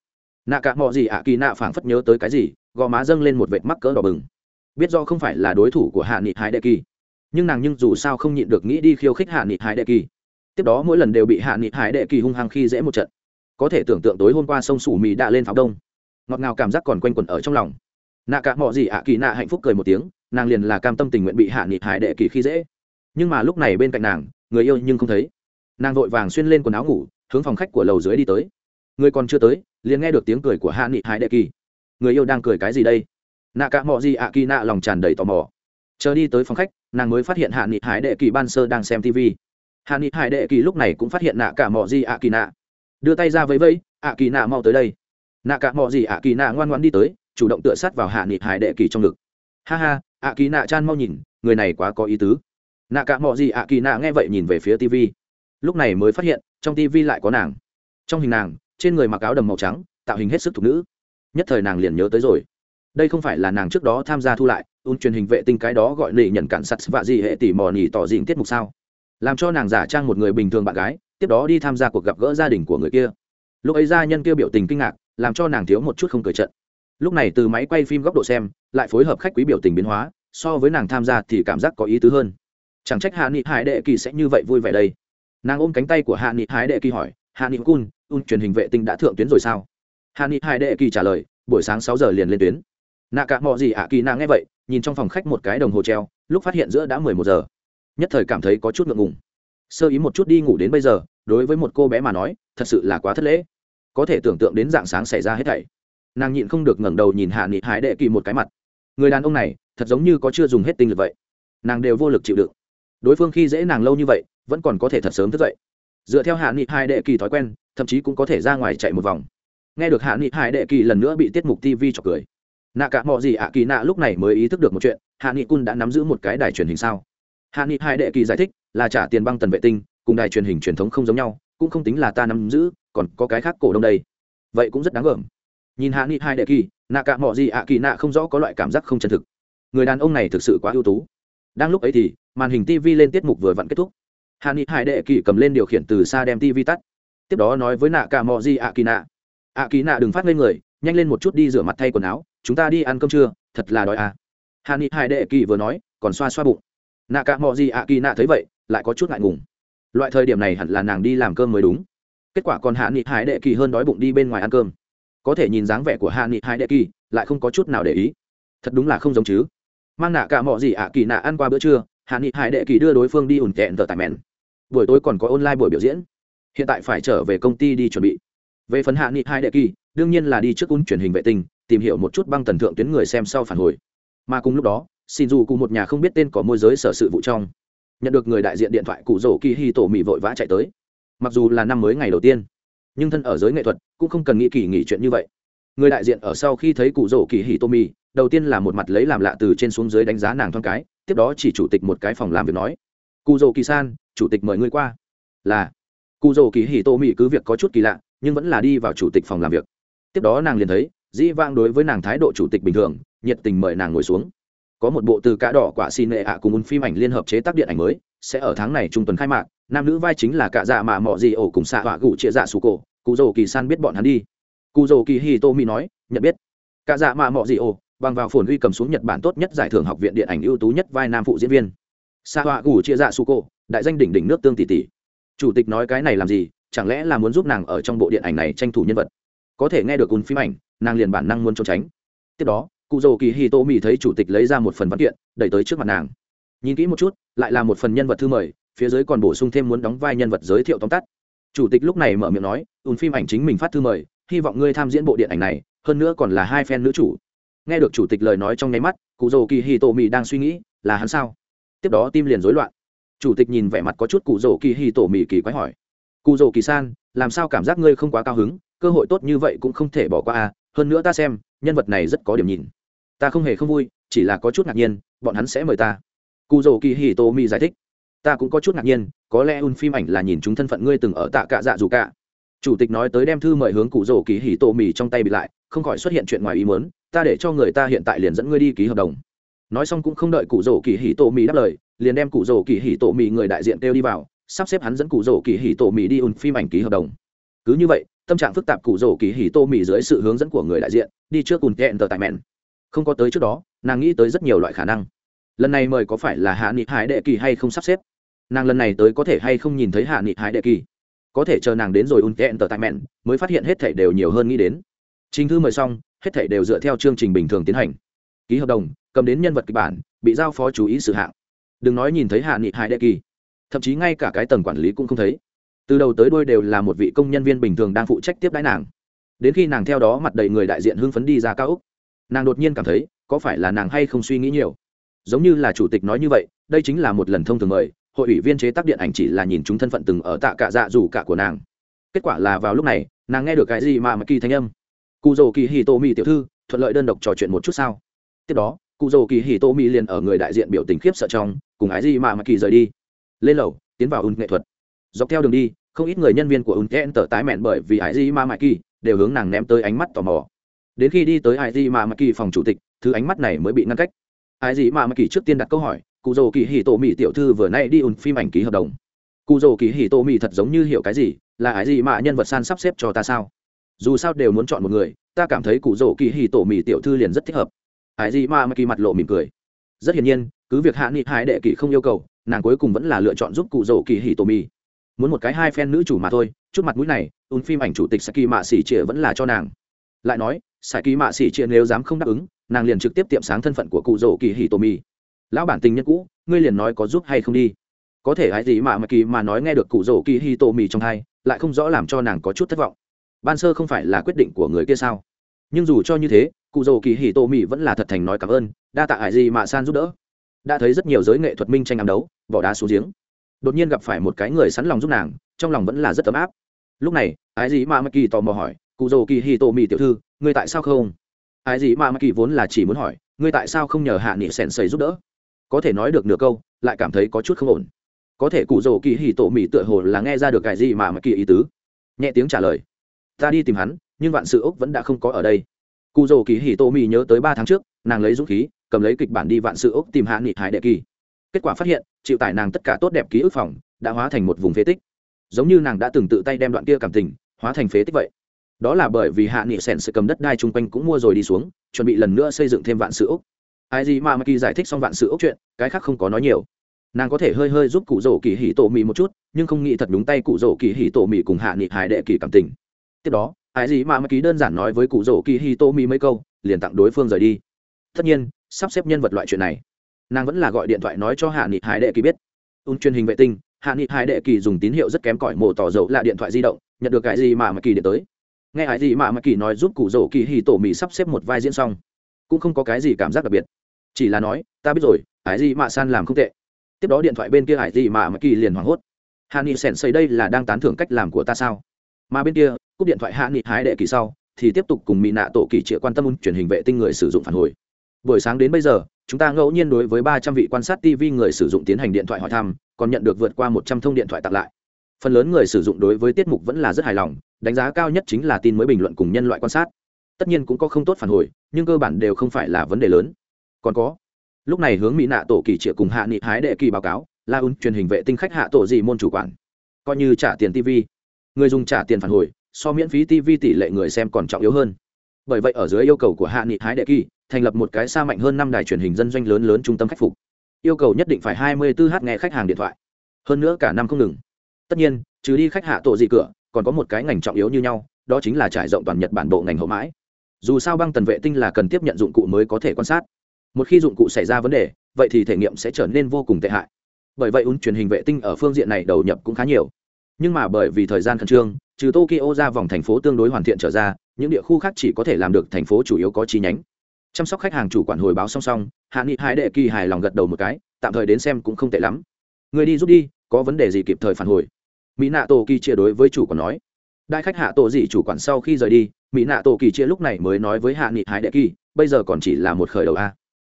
Nạ cả mò gì ạ kỳ nạ phảng phất nhớ tới cái gì, gò má dâng lên một vệt mắc cỡ đỏ bừng biết do không phải là đối thủ của hạ nghị hải đệ kỳ. Nhưng nàng nhưng dù sao không nhịn được nghĩ đi khiêu khích hạ nghị hải đệ kỳ. Tiếp đó mỗi lần đều bị hạ nghị hải đệ kỳ hung hăng khi dễ một trận. Có thể tưởng tượng tối hôm qua sông sủ mì đã lên pháo đông. Ngọt ngào cảm giác còn quanh quẩn ở trong lòng. Nạ cả mọi gì ạ kỳ nạ hạnh phúc cười một tiếng, nàng liền là cam tâm tình nguyện bị hạ nghị hải đệ kỳ khi dễ. Nhưng mà lúc này bên cạnh nàng, người yêu nhưng không thấy. Nàng vội vàng xuyên lên quần áo ngủ, hướng phòng khách của lầu dưới đi tới. Người còn chưa tới, liền nghe được tiếng cười của hạ nghị hải đệ kỳ. Người yêu đang cười cái gì đây? Nạ cả mọi gì ạ kỳ nạ lòng tràn đầy tò mò. Chờ đi tới phòng khách, nàng mới phát hiện hạ nghị hải đệ kỳ ban sơ đang xem tv hạ nghị hải đệ kỳ lúc này cũng phát hiện nạ cả mọi gì ạ kỳ nạ đưa tay ra với vẫy ạ kỳ nạ mau tới đây. Nạ cả mọi gì ạ kỳ nạ ngoan ngoan đi tới, chủ động tựa sát vào hạ nghị hải đệ kỳ trong ngực. Ha ha ạ kỳ nạ chan mau nhìn, người này quá có ý tứ. Nạ cả mọi gì ạ kỳ nạ nghe vậy nhìn về phía tv lúc này mới phát hiện, trong tv lại có nàng. Trong hình nàng, trên người mặc áo đầm màu trắng, tạo hình hết sức thục nữ. Nhất thời nàng liền nhớ tới rồi đây không phải là nàng trước đó tham gia thu lại un truyền hình vệ tinh cái đó gọi nỉ nhận cản sắt và gì hệ tỉ mò nỉ tỏ dịnh tiết mục sao? Làm cho nàng giả trang một người bình thường bạn gái, tiếp đó đi tham gia cuộc gặp gỡ gia đình của người kia. Lúc ấy gia nhân kia biểu tình kinh ngạc, làm cho nàng thiếu một chút không cười trận. Lúc này từ máy quay phim góc độ xem, lại phối hợp khách quý biểu tình biến hóa, so với nàng tham gia thì cảm giác có ý tứ hơn. Chẳng trách hạ nghị hải đệ kỳ sẽ như vậy vui vẻ đây. Nàng ôm cánh tay của hạ nghị hải đệ kỳ hỏi, hạ nghị cun un truyền hình vệ tinh đã thượng tuyến rồi sao? Hạ nghị hải đệ kỳ trả lời, buổi sáng sáu giờ liền lên tuyến nạ cả mọi gì ạ kỳ nạ nghe vậy, nhìn trong phòng khách một cái đồng hồ treo, lúc phát hiện giữa đã mười một giờ. Nhất thời cảm thấy có chút ngượng ngùng. Sơ ý một chút đi ngủ đến bây giờ, đối với một cô bé mà nói, thật sự là quá thất lễ. Có thể tưởng tượng đến dạng sáng xảy ra hết thảy. Nàng nhịn không được ngẩng đầu nhìn hạ nghị hải đệ kỳ một cái mặt. Người đàn ông này, thật giống như có chưa dùng hết tinh lực vậy. Nàng đều vô lực chịu đựng. Đối phương khi dễ nàng lâu như vậy, vẫn còn có thể thật sớm thức dậy. Dựa theo hạ nghị hải đệ kỳ thói quen, thậm chí cũng có thể ra ngoài chạy một vòng. Nghe được hạ nghị hải đệ kỳ lần nữa bị tiết mục tv chọc cười nạ cả mọi gì ạ, kỳ nạ lúc này mới ý thức được một chuyện, hạ nghị cun đã nắm giữ một cái đài truyền hình sao? Hạ nghị hai đệ kỳ giải thích, là trả tiền băng tần vệ tinh, cùng đài truyền hình truyền thống không giống nhau, cũng không tính là ta nắm giữ, còn có cái khác cổ đông đây. Vậy cũng rất đáng gờm nhìn hạ nghị hai đệ kỳ, nạ cả mọi gì ạ, kỳ nạ không rõ có loại cảm giác không chân thực. Người đàn ông này thực sự quá ưu tú. Đang lúc ấy thì, màn hình tv lên tiết mục vừa vặn kết thúc. Hạ nghị hai đệ kỳ cầm lên điều khiển từ xa đem tv tắt. Tiếp đó nói với nạ cả mọi gì ạ, kỳ nạ. Ạ, kỳ nạ đừng phát lên người, nhanh lên một chút đi rửa mặt thay quần áo chúng ta đi ăn cơm trưa, thật là đói à. Hà ni hai đệ kỳ vừa nói, còn xoa xoa bụng. Nạ cả mọi gì ạ kỳ nạ thấy vậy, lại có chút ngại ngùng. Loại thời điểm này hẳn là nàng đi làm cơm mới đúng. Kết quả còn hạ nghị hải đệ kỳ hơn đói bụng đi bên ngoài ăn cơm. Có thể nhìn dáng vẻ của hạ nghị hải đệ kỳ, lại không có chút nào để ý. Thật đúng là không giống chứ. Mang nạ cả mọi gì ạ kỳ nạ ăn qua bữa trưa, hạ nghị hải đệ kỳ đưa đối phương đi ủn tẹn tờ tài mẹn. Buổi tối còn có online buổi biểu diễn. Hiện tại phải trở về công ty đi chuẩn bị. Về phần hạ nghị hải đệ kỳ, đương nhiên là đi trước un truyền hình vệ tinh tìm hiểu một chút băng tần thượng tuyến người xem sau phản hồi. Mà cùng lúc đó xin dù cùng một nhà không biết tên có môi giới sở sự vụ trong, nhận được người đại diện điện thoại cụ rổ kỳ hi tổ mỹ vội vã chạy tới. Mặc dù là năm mới ngày đầu tiên, nhưng thân ở giới nghệ thuật cũng không cần nghĩ kỳ nghỉ chuyện như vậy. Người đại diện ở sau khi thấy cụ rổ kỳ hì tô mì, đầu tiên là một mặt lấy làm lạ từ trên xuống dưới đánh giá nàng thoáng cái, tiếp đó chỉ chủ tịch một cái phòng làm việc nói, cụ rổ kỳ san, chủ tịch mời ngươi qua. Là, cụ rổ kỳ hì tô mì cứ việc có chút kỳ lạ, nhưng vẫn là đi vào chủ tịch phòng làm việc. Tiếp đó nàng liền thấy dĩ vang đối với nàng thái độ chủ tịch bình thường, nhiệt tình mời nàng ngồi xuống. Có một bộ từ cá đỏ quả xin nệ ạ cùng un phim ảnh liên hợp chế tác điện ảnh mới, sẽ ở tháng này trung tuần khai mạc, nam nữ vai chính là cạ dạ mà mọ gì ổ cùng xạ họa gụ chia dạ sù cổ, cụ dầu kỳ san biết bọn hắn đi. Cụ dầu kỳ hi tô mi nói, nhận biết. Cạ dạ mà mọ gì ổ, bằng vào phồn uy cầm xuống nhật bản tốt nhất giải thưởng học viện điện ảnh ưu tú nhất vai nam phụ diễn viên. Xạ họa gụ chia dạ sù cổ, đại danh đỉnh đỉnh nước tương tỷ tỷ. Chủ tịch nói cái này làm gì, chẳng lẽ là muốn giúp nàng ở trong bộ điện ảnh này tranh thủ nhân vật? Có thể nghe được cún phim ảnh, nàng liền bản năng muốn trốn tránh. Tiếp đó, cụ dầu kỳ hi tô mi thấy chủ tịch lấy ra một phần văn kiện, đẩy tới trước mặt nàng. Nhìn kỹ một chút, lại là một phần nhân vật thư mời, phía dưới còn bổ sung thêm muốn đóng vai nhân vật giới thiệu tóm tắt. Chủ tịch lúc này mở miệng nói ùn phim ảnh chính mình phát thư mời, hy vọng ngươi tham diễn bộ điện ảnh này, hơn nữa còn là hai fan nữ chủ. Nghe được chủ tịch lời nói trong nháy mắt, cụ dầu kỳ hì tổ mì đang suy nghĩ, là hắn sao? Tiếp đó tim liền rối loạn. Chủ tịch nhìn vẻ mặt có chút cụ dầu kỳ hì tổ mì kỳ quái hỏi, cụ dầu kỳ san, làm sao cảm giác ngươi không quá cao hứng? Cơ hội tốt như vậy cũng không thể bỏ qua à hơn nữa ta xem, nhân vật này rất có điểm nhìn. Ta không hề không vui, chỉ là có chút ngạc nhiên, bọn hắn sẽ mời ta. Cụ dầu kỳ hì tổ mì giải thích. Ta cũng có chút ngạc nhiên, có lẽ un phim ảnh là nhìn chúng thân phận ngươi từng ở tạ cạ dạ dù cả. Chủ tịch nói tới đem thư mời hướng cụ rổ kỳ hỉ tổ mì trong tay bị lại, không khỏi xuất hiện chuyện ngoài ý muốn, ta để cho người ta hiện tại liền dẫn ngươi đi ký hợp đồng. Nói xong cũng không đợi cụ rổ kỳ hỉ tổ mì đáp lời, liền đem cụ rổ kỳ hỉ tổ mì người đại diện kêu đi vào, sắp xếp hắn dẫn cụ rổ kỳ hỉ tổ mì đi un phim ảnh ký hợp đồng. Cứ như vậy tâm trạng phức tạp cụ rổ kỳ hỉ tô mì dưới sự hướng dẫn của người đại diện, đi trước cùng kẹn tờ tại mẹn. Không có tới trước đó, nàng nghĩ tới rất nhiều loại khả năng. Lần này mời có phải là hạ nghị hải đệ kỳ hay không sắp xếp? Nàng lần này tới có thể hay không nhìn thấy hạ nghị hải đệ kỳ? Có thể chờ nàng đến rồi un kẹn tờ tại mẹn, mới phát hiện hết thảy đều nhiều hơn nghĩ đến. Trình thư mời xong, hết thảy đều dựa theo chương trình bình thường tiến hành. Ký hợp đồng, cầm đến nhân vật kịch bản, bị giao phó chú ý sự hạng. Đừng nói nhìn thấy hạ nghị hải đệ kỳ. Thậm chí ngay cả cái tầng quản lý cũng không thấy từ đầu tới đôi đều là một vị công nhân viên bình thường đang phụ trách tiếp đãi nàng. Đến khi nàng theo đó mặt đầy người đại diện hưng phấn đi ra cao úc, nàng đột nhiên cảm thấy, có phải là nàng hay không suy nghĩ nhiều? Giống như là chủ tịch nói như vậy, đây chính là một lần thông thường mời, hội ủy viên chế tác điện ảnh chỉ là nhìn chúng thân phận từng ở tạ cả dạ dù cả của nàng. Kết quả là vào lúc này, nàng nghe được cái gì mà mà kỳ thanh âm? Cụ dầu kỳ hì tô mỹ tiểu thư, thuận lợi đơn độc trò chuyện một chút sao? Tiếp đó cụ dầu kỳ hì tô mỹ liền ở người đại diện biểu tình khiếp sợ trong, cùng ái gì mà mà kỳ rời đi. Lên lầu, tiến vào ùn nghệ thuật. Dọc theo đường đi không ít người nhân viên của unten tở tái mẹn bởi vì ái gì mà kỳ đều hướng nàng ném tới ánh mắt tò mò. Đến khi đi tới ái gì mà kỳ phòng chủ tịch, thứ ánh mắt này mới bị ngăn cách. Ái gì mà kỳ trước tiên đặt câu hỏi cụ dầu kỳ hì tô mỹ tiểu thư vừa nay đi ùn phim ảnh ký hợp đồng. Cụ dầu kỳ hì tô mỹ thật giống như hiểu cái gì, là ái gì mà nhân vật san sắp xếp cho ta sao? Dù sao đều muốn chọn một người, ta cảm thấy cụ dầu kỳ hì tổ mỹ tiểu thư liền rất thích hợp. Ái gì mà mà kỳ mặt lộ mỉm cười. Rất hiển nhiên, cứ việc hạ nghị hai đệ kỳ không yêu cầu, nàng cuối cùng vẫn là lựa chọn giúp cụ dầu kỳ hì tổ mỹ muốn một cái hai phen nữ chủ mà thôi chút mặt mũi này ùn phim ảnh chủ tịch saki mạ xỉ chĩa vẫn là cho nàng. Lại nói, saki mạ xỉ chĩa nếu dám không đáp ứng, nàng liền trực tiếp tiệm sáng thân phận của cụ rỗ kỳ hì tô mi lão bản tình nhân cũ, ngươi liền nói có giúp hay không đi. Có thể ai gì mà mà kỳ mà nói nghe được cụ rỗ kỳ hì tô mi trong hai, lại không rõ làm cho nàng có chút thất vọng. Ban sơ không phải là quyết định của người kia sao? Nhưng dù cho như thế, cụ rổ kỳ hì tô mì vẫn là thật thành nói cảm ơn, đa tạ ai gì mà san giúp đỡ. Đã thấy rất nhiều giới nghệ thuật minh tranh ám đấu, bỏ đá xuống giếng đột nhiên gặp phải một cái người sẵn lòng giúp nàng, trong lòng vẫn là rất ấm áp. Lúc này ai gì mà mạ kỳ tò mò hỏi, cụ dầu kỳ hi tô mì tiểu thư, ngươi tại sao không? Ai gì mà mạ kỳ vốn là chỉ muốn hỏi, ngươi tại sao không nhờ hạ nghị sèn sầy giúp đỡ? Có thể nói được nửa câu, lại cảm thấy có chút không ổn. Có thể cụ dầu kỳ hì tổ mì tựa hồ là nghe ra được cái gì mà mạ kỳ ý tứ. Nhẹ tiếng trả lời, ta đi tìm hắn, nhưng vạn sự úc vẫn đã không có ở đây. Cụ dầu kỳ hì tổ mì nhớ tới ba tháng trước, nàng lấy dũng khí, cầm lấy kịch bản đi vạn sự úc tìm hạ nghị hải đệ kỳ. Kết quả phát hiện chịu tải nàng tất cả tốt đẹp ký ức phòng, đã hóa thành một vùng phế tích. Giống như nàng đã từng tự tay đem đoạn kia cảm tình, hóa thành phế tích vậy. Đó là bởi vì hạ nghị sèn sự cầm đất đai chung quanh cũng mua rồi đi xuống, chuẩn bị lần nữa xây dựng thêm vạn sự úc ai gì mà mà kỳ giải thích xong vạn sự ốc chuyện, cái khác không có nói nhiều. Nàng có thể hơi hơi giúp cụ rổ kỳ hỉ tổ mì một chút, nhưng không nghĩ thật đúng tay cụ rổ kỳ hỉ tổ mì cùng hạ nghị hải đệ kỳ cảm tình. Tiếp đó, ai gì mà mà kỳ đơn giản nói với cụ rổ kỳ hỉ tổ mì mấy câu, liền tặng đối phương rời đi. Tất nhiên, sắp xếp nhân vật loại chuyện này nàng vẫn là gọi điện thoại nói cho hạ nghị hải đệ kỳ biết. Ung truyền hình vệ tinh, hạ nghị hải đệ kỳ dùng tín hiệu rất kém cỏi mổ tỏ dầu là điện thoại di động, nhận được cái gì mà mà kỳ điện tới. Nghe Hải gì mà mà kỳ nói giúp cụ dầu kỳ hì tổ mỹ sắp xếp một vai diễn xong, cũng không có cái gì cảm giác đặc biệt. Chỉ là nói, ta biết rồi Hải gì mà san làm không tệ. Tiếp đó điện thoại bên kia Hải gì mạ mà kỳ liền hoảng hốt. Hạ nghị sèn xây đây là đang tán thưởng cách làm của ta sao? Mà bên kia, cúp điện thoại hạ nghị hái đệ kỳ sau, thì tiếp tục cùng mỹ nạ tổ kỳ trịa quan tâm truyền hình vệ tinh người sử dụng phản hồi. Buổi sáng đến bây giờ chúng ta ngẫu nhiên đối với ba trăm vị quan sát tv người sử dụng tiến hành điện thoại hỏi thăm, còn nhận được vượt qua một trăm thông điện thoại tặng lại. Phần lớn người sử dụng đối với tiết mục vẫn là rất hài lòng, đánh giá cao nhất chính là tin mới bình luận cùng nhân loại quan sát. Tất nhiên cũng có không tốt phản hồi, nhưng cơ bản đều không phải là vấn đề lớn. Còn có, lúc này hướng mỹ nạ tổ kỳ triệu cùng hạ nghị hái đệ kỳ báo cáo, la un truyền hình vệ tinh khách hạ tổ gì môn chủ quản. Coi như trả tiền tv người dùng trả tiền phản hồi, so miễn phí tv tỷ lệ người xem còn trọng yếu hơn. Bởi vậy ở dưới yêu cầu của hạ nghị hái đệ kỳ thành lập một cái xa mạnh hơn năm đài truyền hình dân doanh lớn lớn trung tâm khắc phục. Yêu cầu nhất định phải hai mươi 24h nghe khách hàng điện thoại. Hơn nữa cả năm không ngừng. Tất nhiên, trừ đi khách hạ tổ gì cửa, còn có một cái ngành trọng yếu như nhau, đó chính là trải rộng toàn nhật bản bộ ngành hậu mãi. Dù sao băng tần vệ tinh là cần tiếp nhận dụng cụ mới có thể quan sát. Một khi dụng cụ xảy ra vấn đề, vậy thì thể nghiệm sẽ trở nên vô cùng tệ hại. Bởi vậy, ún truyền hình vệ tinh ở phương diện này đầu nhập cũng khá nhiều. Nhưng mà bởi vì thời gian khẩn trương, trừ tokyo ra vòng thành phố tương đối hoàn thiện trở ra, những địa khu khác chỉ có thể làm được thành phố chủ yếu có chi nhánh chăm sóc khách hàng chủ quản hồi báo song song, hạ nghị hai đệ kỳ hài lòng gật đầu một cái, tạm thời đến xem cũng không tệ lắm. Người đi giúp đi, có vấn đề gì kịp thời phản hồi. Mỹ nạ tổ kỳ chia đối với chủ quản nói. Đại khách hạ tổ dị chủ quản sau khi rời đi, mỹ nạ tổ kỳ chia lúc này mới nói với hạ nghị hải đệ kỳ, bây giờ còn chỉ là một khởi đầu a.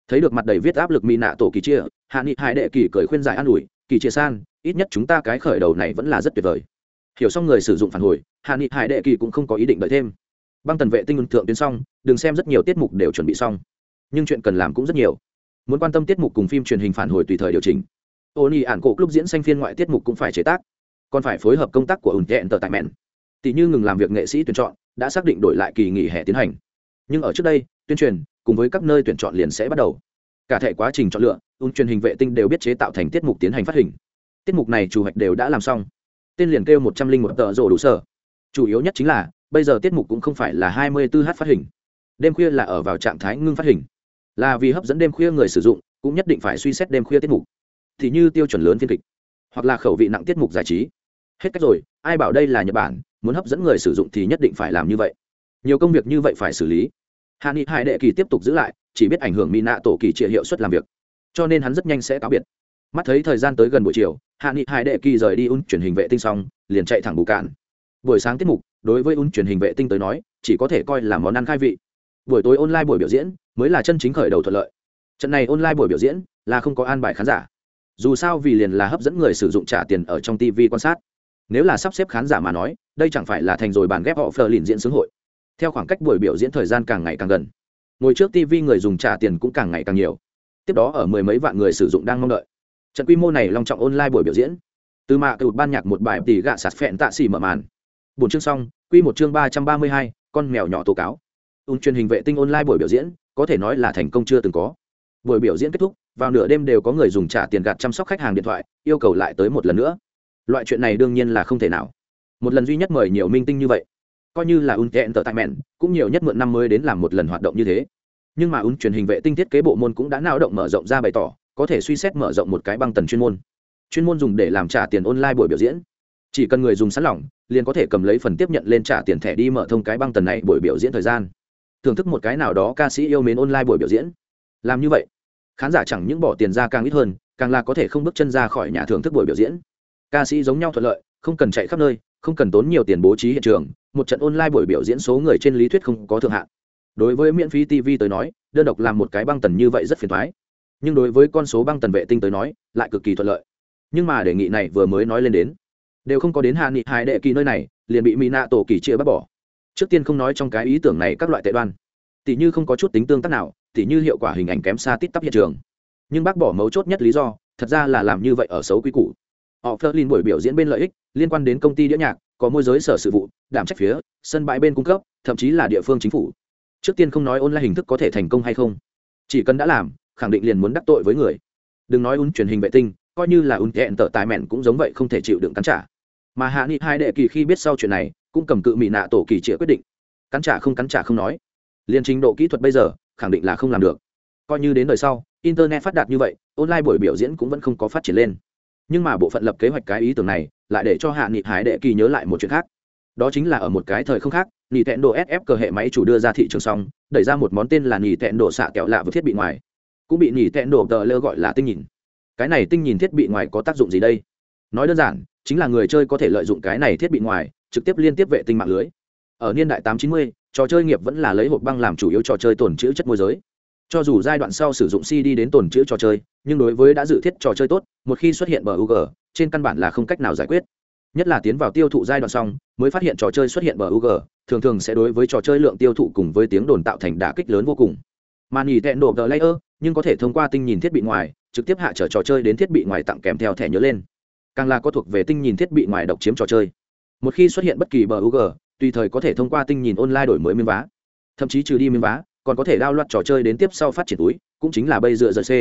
Thấy được mặt đầy viết áp lực mỹ nạ tổ kỳ chia, hạ nghị hải đệ kỳ cười khuyên giải an ủi, kỳ chia san, ít nhất chúng ta cái khởi đầu này vẫn là rất tuyệt vời. Hiểu xong người sử dụng phản hồi, hạ nghị hải đệ kỳ cũng không có ý định đợi thêm băng tần vệ tinh ưng thượng tuyến xong, đừng xem rất nhiều tiết mục đều chuẩn bị xong. Nhưng chuyện cần làm cũng rất nhiều. Muốn quan tâm tiết mục cùng phim truyền hình phản hồi tùy thời điều chỉnh. Ô nhi ản cổ club diễn xanh phiên ngoại tiết mục cũng phải chế tác. Còn phải phối hợp công tác của ủn tẹn tờ tại mẹn tỷ như ngừng làm việc nghệ sĩ tuyển chọn, đã xác định đổi lại kỳ nghỉ hè tiến hành. Nhưng ở trước đây, tuyên truyền cùng với các nơi tuyển chọn liền sẽ bắt đầu. Cả thể quá trình chọn lựa ung truyền hình vệ tinh đều biết chế tạo thành tiết mục tiến hành phát hình. Tiết mục này chủ hoạch đều đã làm xong. Tên liền kêu một trăm linh một tờ rổ đủ sở. Chủ yếu nhất chính là bây giờ tiết mục cũng không phải là hai mươi 24 h phát hình. Đêm khuya là ở vào trạng thái ngưng phát hình. Là vì hấp dẫn đêm khuya người sử dụng, cũng nhất định phải suy xét đêm khuya tiết mục. Thì như tiêu chuẩn lớn phiên kịch, hoặc là khẩu vị nặng tiết mục giải trí. Hết cách rồi, ai bảo đây là nhật bản, muốn hấp dẫn người sử dụng thì nhất định phải làm như vậy. Nhiều công việc như vậy phải xử lý. Hạ nghị hải đệ kỳ tiếp tục giữ lại, chỉ biết ảnh hưởng Mina tổ kỳ triệt hiệu suất làm việc. Cho nên hắn rất nhanh sẽ cáo biệt. Mắt thấy thời gian tới gần buổi chiều hạ nghị hải đệ kỳ rời đi un truyền hình vệ tinh xong, liền chạy thẳng bù cạn buổi sáng tiết mục, đối với un truyền hình vệ tinh tới nói, chỉ có thể coi là món ăn khai vị. Buổi tối online buổi biểu diễn mới là chân chính khởi đầu thuận lợi. Trận này online buổi biểu diễn là không có an bài khán giả. Dù sao vì liền là hấp dẫn người sử dụng trả tiền ở trong tv quan sát. Nếu là sắp xếp khán giả mà nói, đây chẳng phải là thành rồi bàn ghép họ phờ lìn diễn xướng hội. Theo khoảng cách buổi biểu diễn thời gian càng ngày càng gần, ngồi trước tv người dùng trả tiền cũng càng ngày càng nhiều. Tiếp đó ở mười mấy vạn người sử dụng đang mong đợi. Trận quy mô này long trọng online buổi biểu diễn. Từ mạ cựu ban nhạc một bài tỷ gạ sạt phẹn tạ xì mở màn bốn chương xong, quy một chương ba trăm ba mươi hai, con mèo nhỏ tố cáo. Ung truyền hình vệ tinh online buổi biểu diễn, có thể nói là thành công chưa từng có. Buổi biểu diễn kết thúc, vào nửa đêm đều có người dùng trả tiền gạt chăm sóc khách hàng điện thoại, yêu cầu lại tới một lần nữa. Loại chuyện này đương nhiên là không thể nào. Một lần duy nhất mời nhiều minh tinh như vậy. Coi như là un tẹn tờ tại mẹn, cũng nhiều nhất mượn năm mới đến làm một lần hoạt động như thế. Nhưng mà un truyền hình vệ tinh thiết kế bộ môn cũng đã nao động mở rộng ra bày tỏ, có thể suy xét mở rộng một cái băng tần chuyên môn. Chuyên môn dùng để làm trả tiền online buổi biểu diễn. Chỉ cần người dùng sẵn lòng liền có thể cầm lấy phần tiếp nhận lên trả tiền thẻ đi mở thông cái băng tần này buổi biểu diễn thời gian. Thưởng thức một cái nào đó ca sĩ yêu mến online buổi biểu diễn. Làm như vậy, khán giả chẳng những bỏ tiền ra càng ít hơn, càng là có thể không bước chân ra khỏi nhà thưởng thức buổi biểu diễn. Ca sĩ giống nhau thuận lợi, không cần chạy khắp nơi, không cần tốn nhiều tiền bố trí hiện trường, một trận online buổi biểu diễn số người trên lý thuyết không có thượng hạn. Đối với miễn phí tv tới nói, đơn độc làm một cái băng tần như vậy rất phiền thoái nhưng đối với con số băng tần vệ tinh tới nói, lại cực kỳ thuận lợi. Nhưng mà đề nghị này vừa mới nói lên đến đều không có đến hạ nghị Hải đệ kỳ nơi này, liền bị mỹ nạ tổ kỳ chia bác bỏ. Trước tiên không nói trong cái ý tưởng này các loại tệ đoan. Tỷ như không có chút tính tương tác nào tỷ như hiệu quả hình ảnh kém xa tít tắp hiện trường. Nhưng bác bỏ mấu chốt nhất lý do, thật ra là làm như vậy ở xấu quý củ. Họ phớt lên buổi biểu diễn bên lợi ích, liên quan đến công ty đĩa nhạc, có môi giới sở sự vụ, đảm trách phía, sân bãi bên cung cấp, thậm chí là địa phương chính phủ. Trước tiên không nói ôn lại hình thức có thể thành công hay không. Chỉ cần đã làm, khẳng định liền muốn đắc tội với người. Đừng nói un truyền hình vệ tinh, coi như là un hẹn tợ tài mẹn cũng giống vậy không thể chịu đựng cắn trả mà hạ nghị hai đệ kỳ khi biết sau chuyện này, cũng cầm cự mỹ nạ tổ kỳ trịa quyết định. Cắn trả không cắn trả không nói. Liền trình độ kỹ thuật bây giờ, khẳng định là không làm được. Coi như đến đời sau, internet phát đạt như vậy, online buổi biểu diễn cũng vẫn không có phát triển lên. Nhưng mà bộ phận lập kế hoạch cái ý tưởng này, lại để cho hạ nghị hải đệ kỳ nhớ lại một chuyện khác. Đó chính là ở một cái thời không khác nỉ tẹn đồ sf cờ hệ máy chủ đưa ra thị trường xong, đẩy ra một món tên là nỉ tẹn đồ xạ kẹo lạ với thiết bị ngoài. Cũng bị nỉ tẹn đồ tờ lơ gọi là tinh nhìn. Cái này tinh nhìn thiết bị ngoài có tác dụng gì đây? Nói đơn giản chính là người chơi có thể lợi dụng cái này thiết bị ngoài trực tiếp liên tiếp vệ tinh mạng lưới. Ở niên đại 890, trò chơi nghiệp vẫn là lấy hộp băng làm chủ yếu trò chơi tồn chữ chất môi giới. Cho dù giai đoạn sau sử dụng cd đến tồn chữ trò chơi nhưng đối với đã dự thiết trò chơi tốt một khi xuất hiện bờ ug trên căn bản là không cách nào giải quyết. Nhất là tiến vào tiêu thụ giai đoạn xong mới phát hiện trò chơi xuất hiện bờ ug thường thường sẽ đối với trò chơi lượng tiêu thụ cùng với tiếng đồn tạo thành đả kích lớn vô cùng. Mà nghỉ tẹn đổ tờ layer nhưng có thể thông qua tinh nhìn thiết bị ngoài trực tiếp hạ trở trò chơi đến thiết bị ngoài tặng kèm theo thẻ nhớ lên càng là có thuộc về tinh nhìn thiết bị ngoài độc chiếm trò chơi. Một khi xuất hiện bất kỳ bờ ug tùy thời có thể thông qua tinh nhìn online đổi mới miếng vá. Thậm chí trừ đi miếng vá, còn có thể đao loạt trò chơi đến tiếp sau phát triển túi, cũng chính là bây dựa giờ c.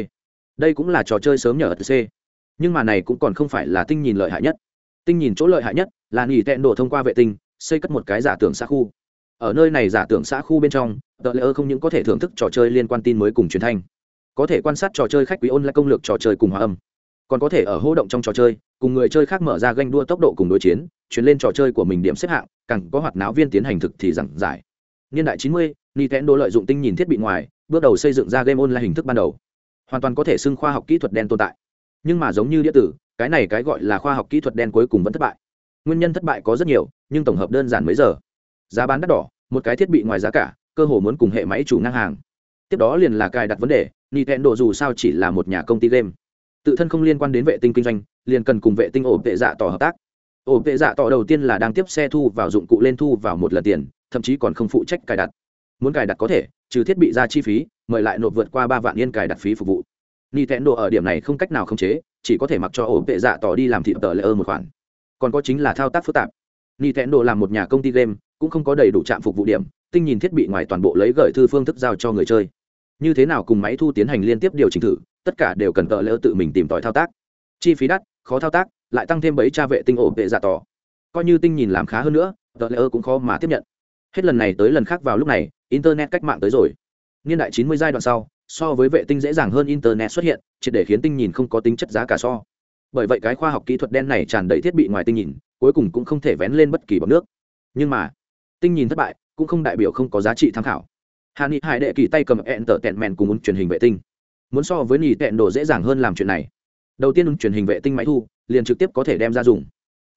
Đây cũng là trò chơi sớm nhờ c. Nhưng mà này cũng còn không phải là tinh nhìn lợi hại nhất. Tinh nhìn chỗ lợi hại nhất là nghỉ tẹn đổ thông qua vệ tinh, xây cất một cái giả tưởng xã khu. Ở nơi này giả tưởng xã khu bên trong, tờ lễ ơ không những có thể thưởng thức trò chơi liên quan tin mới cùng truyền thanh, có thể quan sát trò chơi khách quý ôn lại công lược trò chơi cùng hòa âm, còn có thể ở hô động trong trò chơi cùng người chơi khác mở ra ganh đua tốc độ cùng đối chiến chuyển lên trò chơi của mình điểm xếp hạng càng có hoạt náo viên tiến hành thực thì giảng giải. Niên đại 90, nintendo lợi dụng tinh nhìn thiết bị ngoài bước đầu xây dựng ra game online hình thức ban đầu. Hoàn toàn có thể xưng khoa học kỹ thuật đen tồn tại. Nhưng mà giống như đĩa tử cái này cái gọi là khoa học kỹ thuật đen cuối cùng vẫn thất bại. Nguyên nhân thất bại có rất nhiều nhưng tổng hợp đơn giản mấy giờ. Giá bán đắt đỏ một cái thiết bị ngoài giá cả cơ hồ muốn cùng hệ máy chủ ngang hàng. Tiếp đó liền là cài đặt vấn đề nintendo dù sao chỉ là một nhà công ty game tự thân không liên quan đến vệ tinh kinh doanh, liền cần cùng vệ tinh ổ vệ dạ tỏ hợp tác. Ổ vệ dạ tỏ đầu tiên là đang tiếp xe thu vào dụng cụ lên thu vào một lần tiền, thậm chí còn không phụ trách cài đặt. Muốn cài đặt có thể, trừ thiết bị ra chi phí, mời lại nộp vượt qua ba vạn yên cài đặt phí phục vụ. Nintendo ở điểm này không cách nào khống chế, chỉ có thể mặc cho ổ vệ dạ tỏ đi làm thị tờ lệ ơ một khoản. Còn có chính là thao tác phức tạp. Nintendo làm một nhà công ty game, cũng không có đầy đủ trạm phục vụ điểm, tinh nhìn thiết bị ngoài toàn bộ lấy gửi thư phương thức giao cho người chơi. Như thế nào cùng máy thu tiến hành liên tiếp điều chỉnh thử tất cả đều cần tờ lỡ tự mình tìm tòi thao tác. Chi phí đắt, khó thao tác, lại tăng thêm bấy cha vệ tinh ổ vệ giả tỏ. Coi như tinh nhìn làm khá hơn nữa, tờ lỡ cũng khó mà tiếp nhận. Hết lần này tới lần khác vào lúc này, internet cách mạng tới rồi. Niên đại 90 giai đoạn sau, so với vệ tinh dễ dàng hơn internet xuất hiện chỉ để khiến tinh nhìn không có tính chất giá cả so. Bởi vậy cái khoa học kỹ thuật đen này tràn đầy thiết bị ngoài tinh nhìn, cuối cùng cũng không thể vén lên bất kỳ bọc nước. Nhưng mà, tinh nhìn thất bại, cũng không đại biểu không có giá trị tham khảo. Hà ni hải đệ kỳ tay cầm ẹn tờ tẹn mèn cùng muốn truyền hình vệ tinh muốn so với nỉ tẹn đồ dễ dàng hơn làm chuyện này. Đầu tiên truyền hình vệ tinh máy thu, liền trực tiếp có thể đem ra dùng.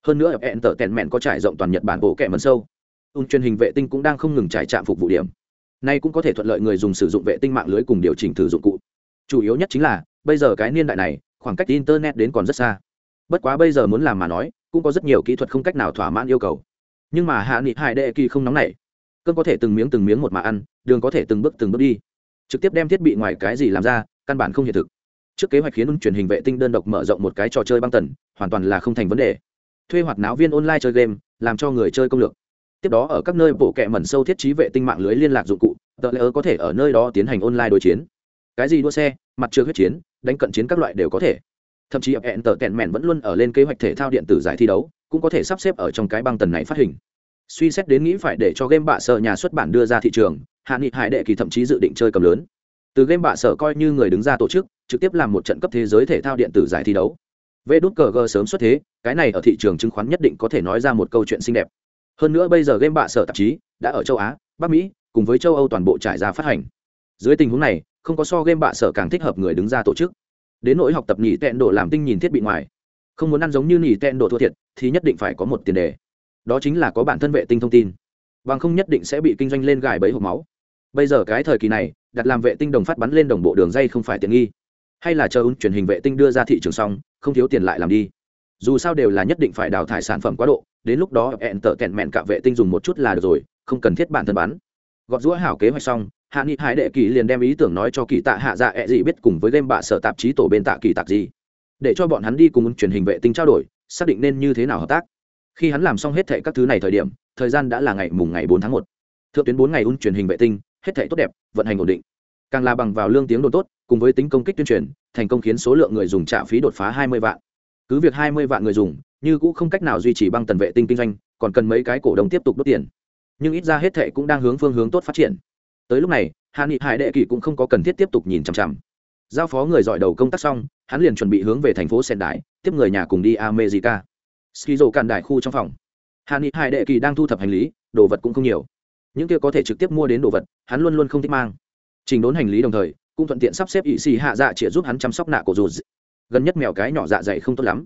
Hơn nữa hẹn tở tẹn mẹn có trải rộng toàn nhật bản bộ kẹ mần sâu. Ứng truyền hình vệ tinh cũng đang không ngừng trải trạm phục vụ điểm. Nay cũng có thể thuận lợi người dùng sử dụng vệ tinh mạng lưới cùng điều chỉnh thử dụng cụ. Chủ yếu nhất chính là, bây giờ cái niên đại này, khoảng cách internet đến còn rất xa. Bất quá bây giờ muốn làm mà nói, cũng có rất nhiều kỹ thuật không cách nào thỏa mãn yêu cầu. Nhưng mà hạ nghị hải đệ kỳ không nóng nảy. Cơn có thể từng miếng từng miếng một mà ăn, đường có thể từng bước từng bước đi. Trực tiếp đem thiết bị ngoài cái gì làm ra căn bản không hiện thực. Trước kế hoạch khiến truyền hình vệ tinh đơn độc mở rộng một cái trò chơi băng tần, hoàn toàn là không thành vấn đề. Thuê hoạt náo viên online chơi game, làm cho người chơi công lược. Tiếp đó ở các nơi bộ kệ mẩn sâu thiết trí vệ tinh mạng lưới liên lạc dụng cụ, tờ lỡ có thể ở nơi đó tiến hành online đối chiến. Cái gì đua xe, mặt trượt huyết chiến, đánh cận chiến các loại đều có thể. Thậm chí hẹn tờ tẹn mẹn vẫn luôn ở lên kế hoạch thể thao điện tử giải thi đấu, cũng có thể sắp xếp ở trong cái băng tần này phát hình. Suy xét đến nghĩ phải để cho game bạ sợ nhà xuất bản đưa ra thị trường, hạ nghị hải đệ kỳ thậm chí dự định chơi cầm lớn từ game bạ sở coi như người đứng ra tổ chức, trực tiếp làm một trận cấp thế giới thể thao điện tử giải thi đấu. Vê đút cờ g sớm xuất thế, cái này ở thị trường chứng khoán nhất định có thể nói ra một câu chuyện xinh đẹp. Hơn nữa bây giờ game bạ sở tạp chí đã ở châu á, bắc mỹ, cùng với châu âu toàn bộ trải ra phát hành. Dưới tình huống này, không có so game bạ sở càng thích hợp người đứng ra tổ chức. Đến nỗi học tập nhì tẹn độ làm tinh nhìn thiết bị ngoài. Không muốn ăn giống như nhì tẹn độ thua thiệt, thì nhất định phải có một tiền đề. Đó chính là có bản thân vệ tinh thông tin. Bằng không nhất định sẽ bị kinh doanh lên gài bẫy hộp máu. Bây giờ cái thời kỳ này đặt làm vệ tinh đồng phát bắn lên đồng bộ đường dây không phải tiện nghi. Hay là chờ ứng truyền hình vệ tinh đưa ra thị trường xong, không thiếu tiền lại làm đi. Dù sao đều là nhất định phải đào thải sản phẩm quá độ, đến lúc đó hẹn tợ kẹn mẹn cả vệ tinh dùng một chút là được rồi, không cần thiết bản thân bán. gọt rũa hảo kế hoạch xong, hạ nghị hải đệ kỳ liền đem ý tưởng nói cho kỳ tạ hạ dạ ẹ、e、gì biết cùng với game bạ sở tạp chí tổ bên tạ kỳ tạp gì để cho bọn hắn đi cùng truyền hình vệ tinh trao đổi, xác định nên như thế nào hợp tác. Khi hắn làm xong hết thệ các thứ này thời điểm, thời gian đã là ngày mùng ngày bốn tháng một. Thượng tuyến bốn ngày un truyền hình vệ tinh, hết thệ tốt đẹp, vận hành ổn định càng là bằng vào lương tiếng đồn tốt, cùng với tính công kích tuyên truyền, thành công khiến số lượng người dùng trả phí đột phá hai mươi vạn. Cứ việc hai mươi vạn người dùng, như cũng không cách nào duy trì băng tần vệ tinh kinh doanh, còn cần mấy cái cổ đông tiếp tục đốt tiền. Nhưng ít ra hết thệ cũng đang hướng phương hướng tốt phát triển. Tới lúc này hạ nghị hải đệ kỳ cũng không có cần thiết tiếp tục nhìn chằm chằm. Giao phó người giỏi đầu công tác xong, hắn liền chuẩn bị hướng về thành phố sen đại tiếp người nhà cùng đi america. Ski rổ càn đại khu trong phòng. Hạ nghị hải đệ kỳ đang thu thập hành lý, đồ vật cũng không nhiều. Những kia có thể trực tiếp mua đến đồ vật, hắn luôn luôn không thích mang trình đốn hành lý đồng thời, cũng thuận tiện sắp xếp ỵ xì hạ dạ chĩa giúp hắn chăm sóc nạ cổ dù gần nhất mèo cái nhỏ dạ dày không tốt lắm.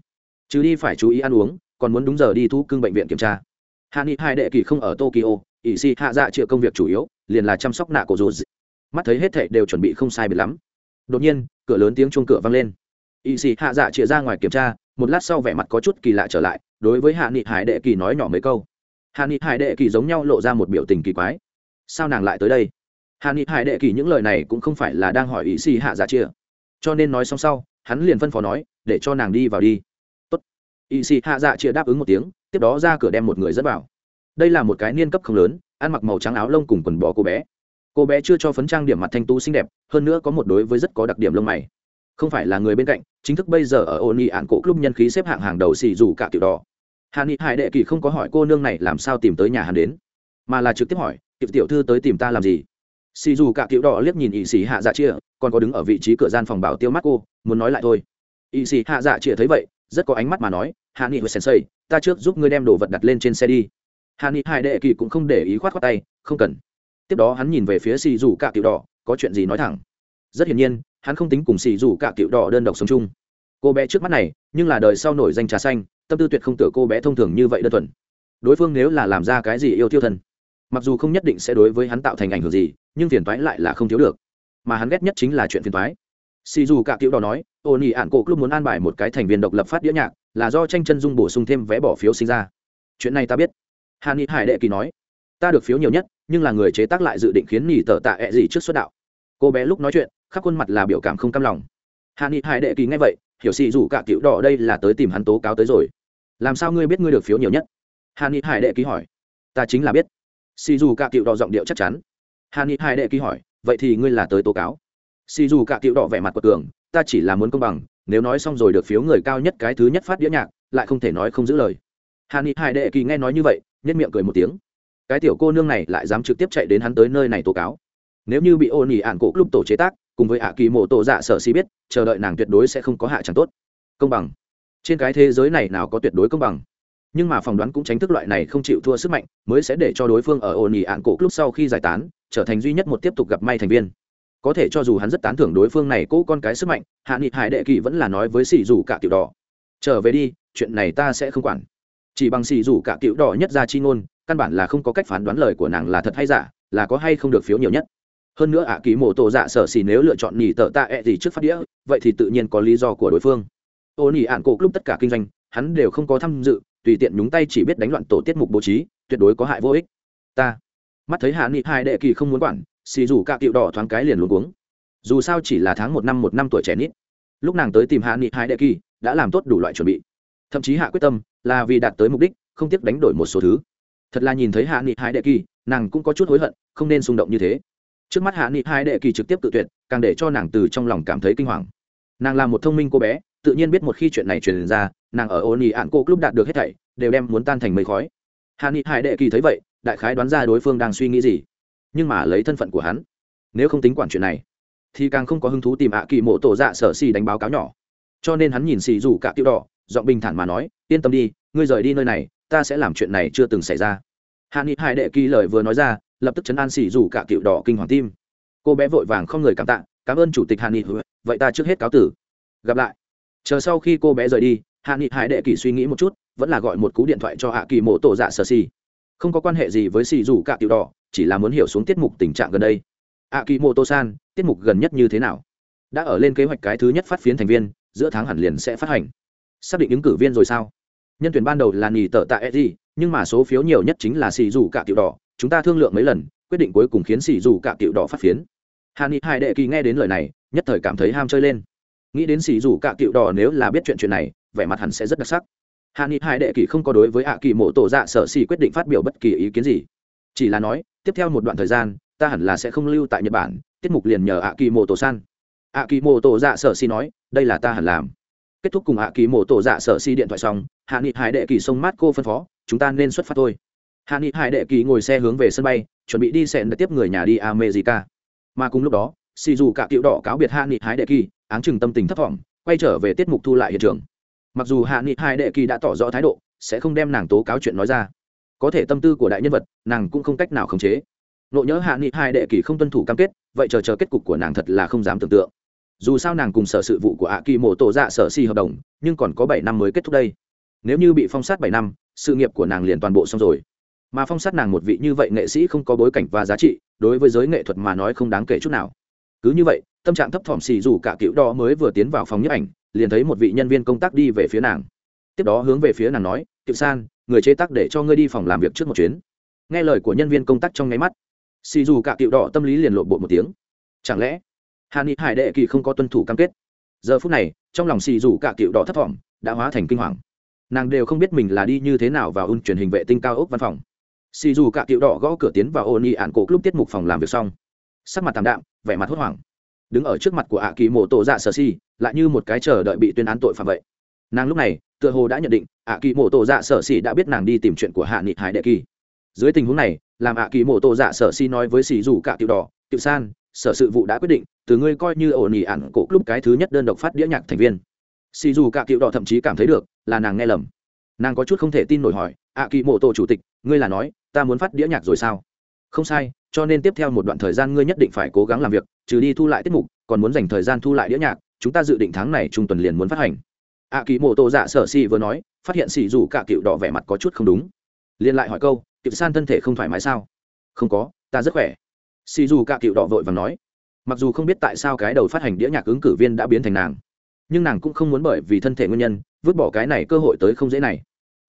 Chứ đi phải chú ý ăn uống, còn muốn đúng giờ đi thu cưng bệnh viện kiểm tra. Hạ nghị hai đệ kỳ không ở tokyo ỵ xì hạ dạ chĩa công việc chủ yếu, liền là chăm sóc nạ cổ dù mắt thấy hết thệ đều chuẩn bị không sai biệt lắm. Đột nhiên, cửa lớn tiếng chuông cửa vang lên. Ỵ xì hạ dạ chĩa ra ngoài kiểm tra, một lát sau vẻ mặt có chút kỳ lạ trở lại, đối với hạ nghị hải đệ kỳ nói nhỏ mấy câu. Hạ nghị hải đệ kỳ giống nhau lộ ra một biểu tình kỳ quái. Sao nàng lại tới đây? Hạ nghị hải đệ kỳ những lời này cũng không phải là đang hỏi ý xì hạ dạ chia. Cho nên nói xong sau, hắn liền phân phó nói, để cho nàng đi vào đi. Tốt. Ý xì hạ dạ chia đáp ứng một tiếng, tiếp đó ra cửa đem một người dẫn vào. Đây là một cái niên cấp không lớn, ăn mặc màu trắng áo lông cùng quần bò cô bé. Cô bé chưa cho phấn trang điểm mặt thanh tú xinh đẹp, hơn nữa có một đối với rất có đặc điểm lông mày. Không phải là người bên cạnh, chính thức bây giờ ở ôn nghị ạn cổ club nhân khí xếp hạng hàng đầu xì dù cả tiểu đỏ. Hàn ni hải đệ kỳ không có hỏi cô nương này làm sao tìm tới nhà hắn đến, mà là trực tiếp hỏi, tiểu tiểu thư tới tìm ta làm gì? Xì dù cả tiểu đỏ liếc nhìn ỵ sĩ hạ dạ chia còn có đứng ở vị trí cửa gian phòng bảo tiêu mắt cô muốn nói lại thôi. Ỵ sĩ hạ dạ chia thấy vậy, rất có ánh mắt mà nói, hạ nghị hồi sensei, ta trước giúp ngươi đem đồ vật đặt lên trên xe đi. Hạ nghị hai đệ kỳ cũng không để ý khoát khoát tay, không cần. Tiếp đó hắn nhìn về phía xì Dù cả tiểu đỏ, có chuyện gì nói thẳng? Rất hiển nhiên, hắn không tính cùng xì Dù cả tiểu đỏ đơn độc sống chung. Cô bé trước mắt này, nhưng là đời sau nổi danh trà xanh, tâm tư tuyệt không tưởng cô bé thông thường như vậy đơn thuần. Đối phương nếu là làm ra cái gì yêu tiêu thân mặc dù không nhất định sẽ đối với hắn tạo thành ảnh hưởng gì nhưng phiền toái lại là không thiếu được. Mà hắn ghét nhất chính là chuyện phiền toái. Xì dù cả tiểu đỏ nói, ô nhi ạn cổ club muốn an bài một cái thành viên độc lập phát đĩa nhạc, là do tranh chân dung bổ sung thêm vé bỏ phiếu sinh ra. Chuyện này ta biết. Hà ni hải đệ kỳ nói, ta được phiếu nhiều nhất, nhưng là người chế tác lại dự định khiến nhì tờ tạ ẹ gì trước xuất đạo. Cô bé lúc nói chuyện, khắp khuôn mặt là biểu cảm không cam lòng. Hà ni hải đệ kỳ nghe vậy, hiểu xì dù cả tiểu đỏ đây là tới tìm hắn tố cáo tới rồi. Làm sao ngươi biết ngươi được phiếu nhiều nhất? Hà ni hải đệ kỳ hỏi. Ta chính là biết. Xì dù cả tiểu đỏ giọng điệu chắc chắn hà ni hai đệ ký hỏi, vậy thì ngươi là tới tố cáo? Xì dù cả tiểu đỏ vẻ mặt của cường, ta chỉ là muốn công bằng, nếu nói xong rồi được phiếu người cao nhất cái thứ nhất phát đĩa nhạc, lại không thể nói không giữ lời. Hà ni hai đệ kỳ nghe nói như vậy nhất miệng cười một tiếng. Cái tiểu cô nương này lại dám trực tiếp chạy đến hắn tới nơi này tố cáo. Nếu như bị ô nỉ ạn cổ lúc tổ chế tác, cùng với ạ kỳ mộ tổ dạ sở si biết, chờ đợi nàng tuyệt đối sẽ không có hạ chẳng tốt. Công bằng. Trên cái thế giới này nào có tuyệt đối công bằng? Nhưng mà phỏng đoán cũng tránh thức loại này không chịu thua sức mạnh, mới sẽ để cho đối phương ở ồn ỉ ạn cổ lúc sau khi giải tán trở thành duy nhất một tiếp tục gặp may thành viên. Có thể cho dù hắn rất tán thưởng đối phương này cố con cái sức mạnh, hạ nghị hải đệ kỳ vẫn là nói với xì dù cả tiểu đỏ, trở về đi, chuyện này ta sẽ không quản. Chỉ bằng xì dù cả tiểu đỏ nhất ra chi ngôn, căn bản là không có cách phán đoán lời của nàng là thật hay giả, là có hay không được phiếu nhiều nhất. Hơn nữa ạ kỳ mổ tổ dạ sở xì nếu lựa chọn nhì tờ tạ ẹ、e、gì trước phát đĩa, vậy thì tự nhiên có lý do của đối phương. Ô nhỉ ạn cổ lúc tất cả kinh doanh, hắn đều không có tham dự, tùy tiện nhúng tay chỉ biết đánh loạn tổ tiết mục bố trí, tuyệt đối có hại vô ích. Ta mắt thấy hạ nghị hai đệ kỳ không muốn quản, xì dù cả tiệu đỏ thoáng cái liền luôn cuống. Dù sao chỉ là tháng một năm một năm tuổi trẻ nít. Lúc nàng tới tìm hạ nghị hai đệ kỳ, đã làm tốt đủ loại chuẩn bị. Thậm chí hạ quyết tâm, là vì đạt tới mục đích, không tiếc đánh đổi một số thứ. Thật là nhìn thấy hạ nghị hai đệ kỳ, nàng cũng có chút hối hận, không nên xung động như thế. Trước mắt hạ nghị hai đệ kỳ trực tiếp tự tuyệt, càng để cho nàng từ trong lòng cảm thấy kinh hoàng. Nàng là một thông minh cô bé, tự nhiên biết một khi chuyện này truyền ra, nàng ở ô Ý ạn cô lúc đạt được hết thảy, đều đem muốn tan thành mây khói. Hạ nghị Hai đệ kỳ thấy vậy đại khái đoán ra đối phương đang suy nghĩ gì. Nhưng mà lấy thân phận của hắn, nếu không tính quản chuyện này, thì càng không có hứng thú tìm ạ kỳ mộ tổ dạ sở xì đánh báo cáo nhỏ. Cho nên hắn nhìn xì dù cả tiêu đỏ, giọng bình thản mà nói, yên tâm đi, ngươi rời đi nơi này, ta sẽ làm chuyện này chưa từng xảy ra. Hạ nghị hải đệ kỳ lời vừa nói ra, lập tức chấn an xì dù cả tiểu đỏ kinh hoàng tim. Cô bé vội vàng không người cảm tạ, cảm ơn chủ tịch hạ nghị vậy ta trước hết cáo tử. Gặp lại. Chờ sau khi cô bé rời đi hạ nghị hải đệ kỳ suy nghĩ một chút, vẫn là gọi một cú điện thoại cho hạ kỳ mộ tổ dạ sở xì không có quan hệ gì với xì dù cạ tiểu đỏ, chỉ là muốn hiểu xuống tiết mục tình trạng gần đây. A kỳ mô tô san tiết mục gần nhất như thế nào? Đã ở lên kế hoạch cái thứ nhất phát phiến thành viên, giữa tháng hẳn liền sẽ phát hành. Xác định ứng cử viên rồi sao? Nhân tuyển ban đầu là nghỉ tờ tại edgy nhưng mà số phiếu nhiều nhất chính là xì dù cạ tiểu đỏ, chúng ta thương lượng mấy lần, quyết định cuối cùng khiến xì dù cạ tiểu đỏ phát phiến. Hà ni hai đệ kỳ nghe đến lời này, nhất thời cảm thấy ham chơi lên. Nghĩ đến xì dù cạ tiểu đỏ nếu là biết chuyện chuyện này, vẻ mặt hẳn sẽ rất đặc sắc hạ nghị hai đệ kỳ không có đối với ạ kỳ mộ tổ dạ sở xì quyết định phát biểu bất kỳ ý kiến gì. Chỉ là nói, tiếp theo một đoạn thời gian, ta hẳn là sẽ không lưu tại nhật bản, tiết mục liền nhờ ạ kỳ mộ tổ san. Ạ kỳ mộ tổ dạ sở xì nói, đây là ta hẳn làm. Kết thúc cùng ạ kỳ mộ tổ dạ sở xì điện thoại xong, hạ nghị hai đệ kỳ sông mát cô phân phó, chúng ta nên xuất phát thôi. Hạ nghị hai đệ kỳ ngồi xe hướng về sân bay, chuẩn bị đi xẹn để tiếp người nhà đi america. Mà cùng lúc đó xì dù cả tiểu đỏ cáo biệt hạ nghị hai đệ kỳ áng chừng tâm tình thấp thỏm, quay trở về tiết mục thu lại hiện trường mặc dù hạ nghị hai đệ kỳ đã tỏ rõ thái độ, sẽ không đem nàng tố cáo chuyện nói ra. Có thể tâm tư của đại nhân vật, nàng cũng không cách nào khống chế. Nộ nhớ hạ nghị hai đệ kỳ không tuân thủ cam kết, vậy chờ chờ kết cục của nàng thật là không dám tưởng tượng. Dù sao nàng cùng sở sự vụ của ạ kỳ mổ tổ dạ sở si hợp đồng, nhưng còn có bảy năm mới kết thúc đây. Nếu như bị phong sát bảy năm, sự nghiệp của nàng liền toàn bộ xong rồi. Mà phong sát nàng một vị như vậy nghệ sĩ không có bối cảnh và giá trị, đối với giới nghệ thuật mà nói không đáng kể chút nào. Cứ như vậy, tâm trạng thấp thỏm xì dù cả cựu đó mới vừa tiến vào phòng nhiếp ảnh liền thấy một vị nhân viên công tác đi về phía nàng. Tiếp đó hướng về phía nàng nói tiệu san, người chế tác để cho ngươi đi phòng làm việc trước một chuyến. Nghe lời của nhân viên công tác trong nháy mắt, xì dù cả tiệu đỏ tâm lý liền lộn bộ một tiếng. Chẳng lẽ hà ni hải đệ kỳ không có tuân thủ cam kết? Giờ phút này, trong lòng xì dù cả tiệu đỏ thất vọng đã hóa thành kinh hoàng. Nàng đều không biết mình là đi như thế nào vào un truyền hình vệ tinh cao ốc văn phòng. Xì dù cả tiệu đỏ gõ cửa tiến vào ôn y ạn cổ lúc tiết mục phòng làm việc xong. Sắc mặt tạm đạm, vẻ mặt hốt hoảng. Đứng ở trước mặt của ạ kỳ mộ tổ dạ sở si lại như một cái chờ đợi bị tuyên án tội phạm vậy. Nàng lúc này, tựa hồ đã nhận định ạ kỳ mộ tổ dạ sở si đã biết nàng đi tìm chuyện của hạ nghị hải đệ kỳ. Dưới tình huống này, làm ạ kỳ mộ tổ dạ sở si nói với xì dù cả tiểu đỏ, tiểu san, sở sự vụ đã quyết định, từ ngươi coi như ổn ỉ ản cổ lúc cái thứ nhất đơn độc phát đĩa nhạc thành viên. Xì dù cả cựu đỏ thậm chí cảm thấy được, là nàng nghe lầm. Nàng có chút không thể tin nổi hỏi ạ kỳ mộ tổ chủ tịch, ngươi là nói, ta muốn phát đĩa nhạc rồi sao? Không sai, cho nên tiếp theo một đoạn thời gian ngươi nhất định phải cố gắng làm việc, trừ đi thu lại tiết mục, còn muốn dành thời gian thu lại đĩa nhạc chúng ta dự định tháng này trung tuần liền muốn phát hành. Ạ kỳ mô tô dạ sở xì vừa nói, phát hiện xì dù cả cựu đỏ vẻ mặt có chút không đúng. Liền lại hỏi câu cựu san thân thể không thoải mái sao? Không có, ta rất khỏe. Xì dù cả cựu đỏ vội và nói, mặc dù không biết tại sao cái đầu phát hành đĩa nhạc ứng cử viên đã biến thành nàng, nhưng nàng cũng không muốn bởi vì thân thể nguyên nhân, vứt bỏ cái này cơ hội tới không dễ này.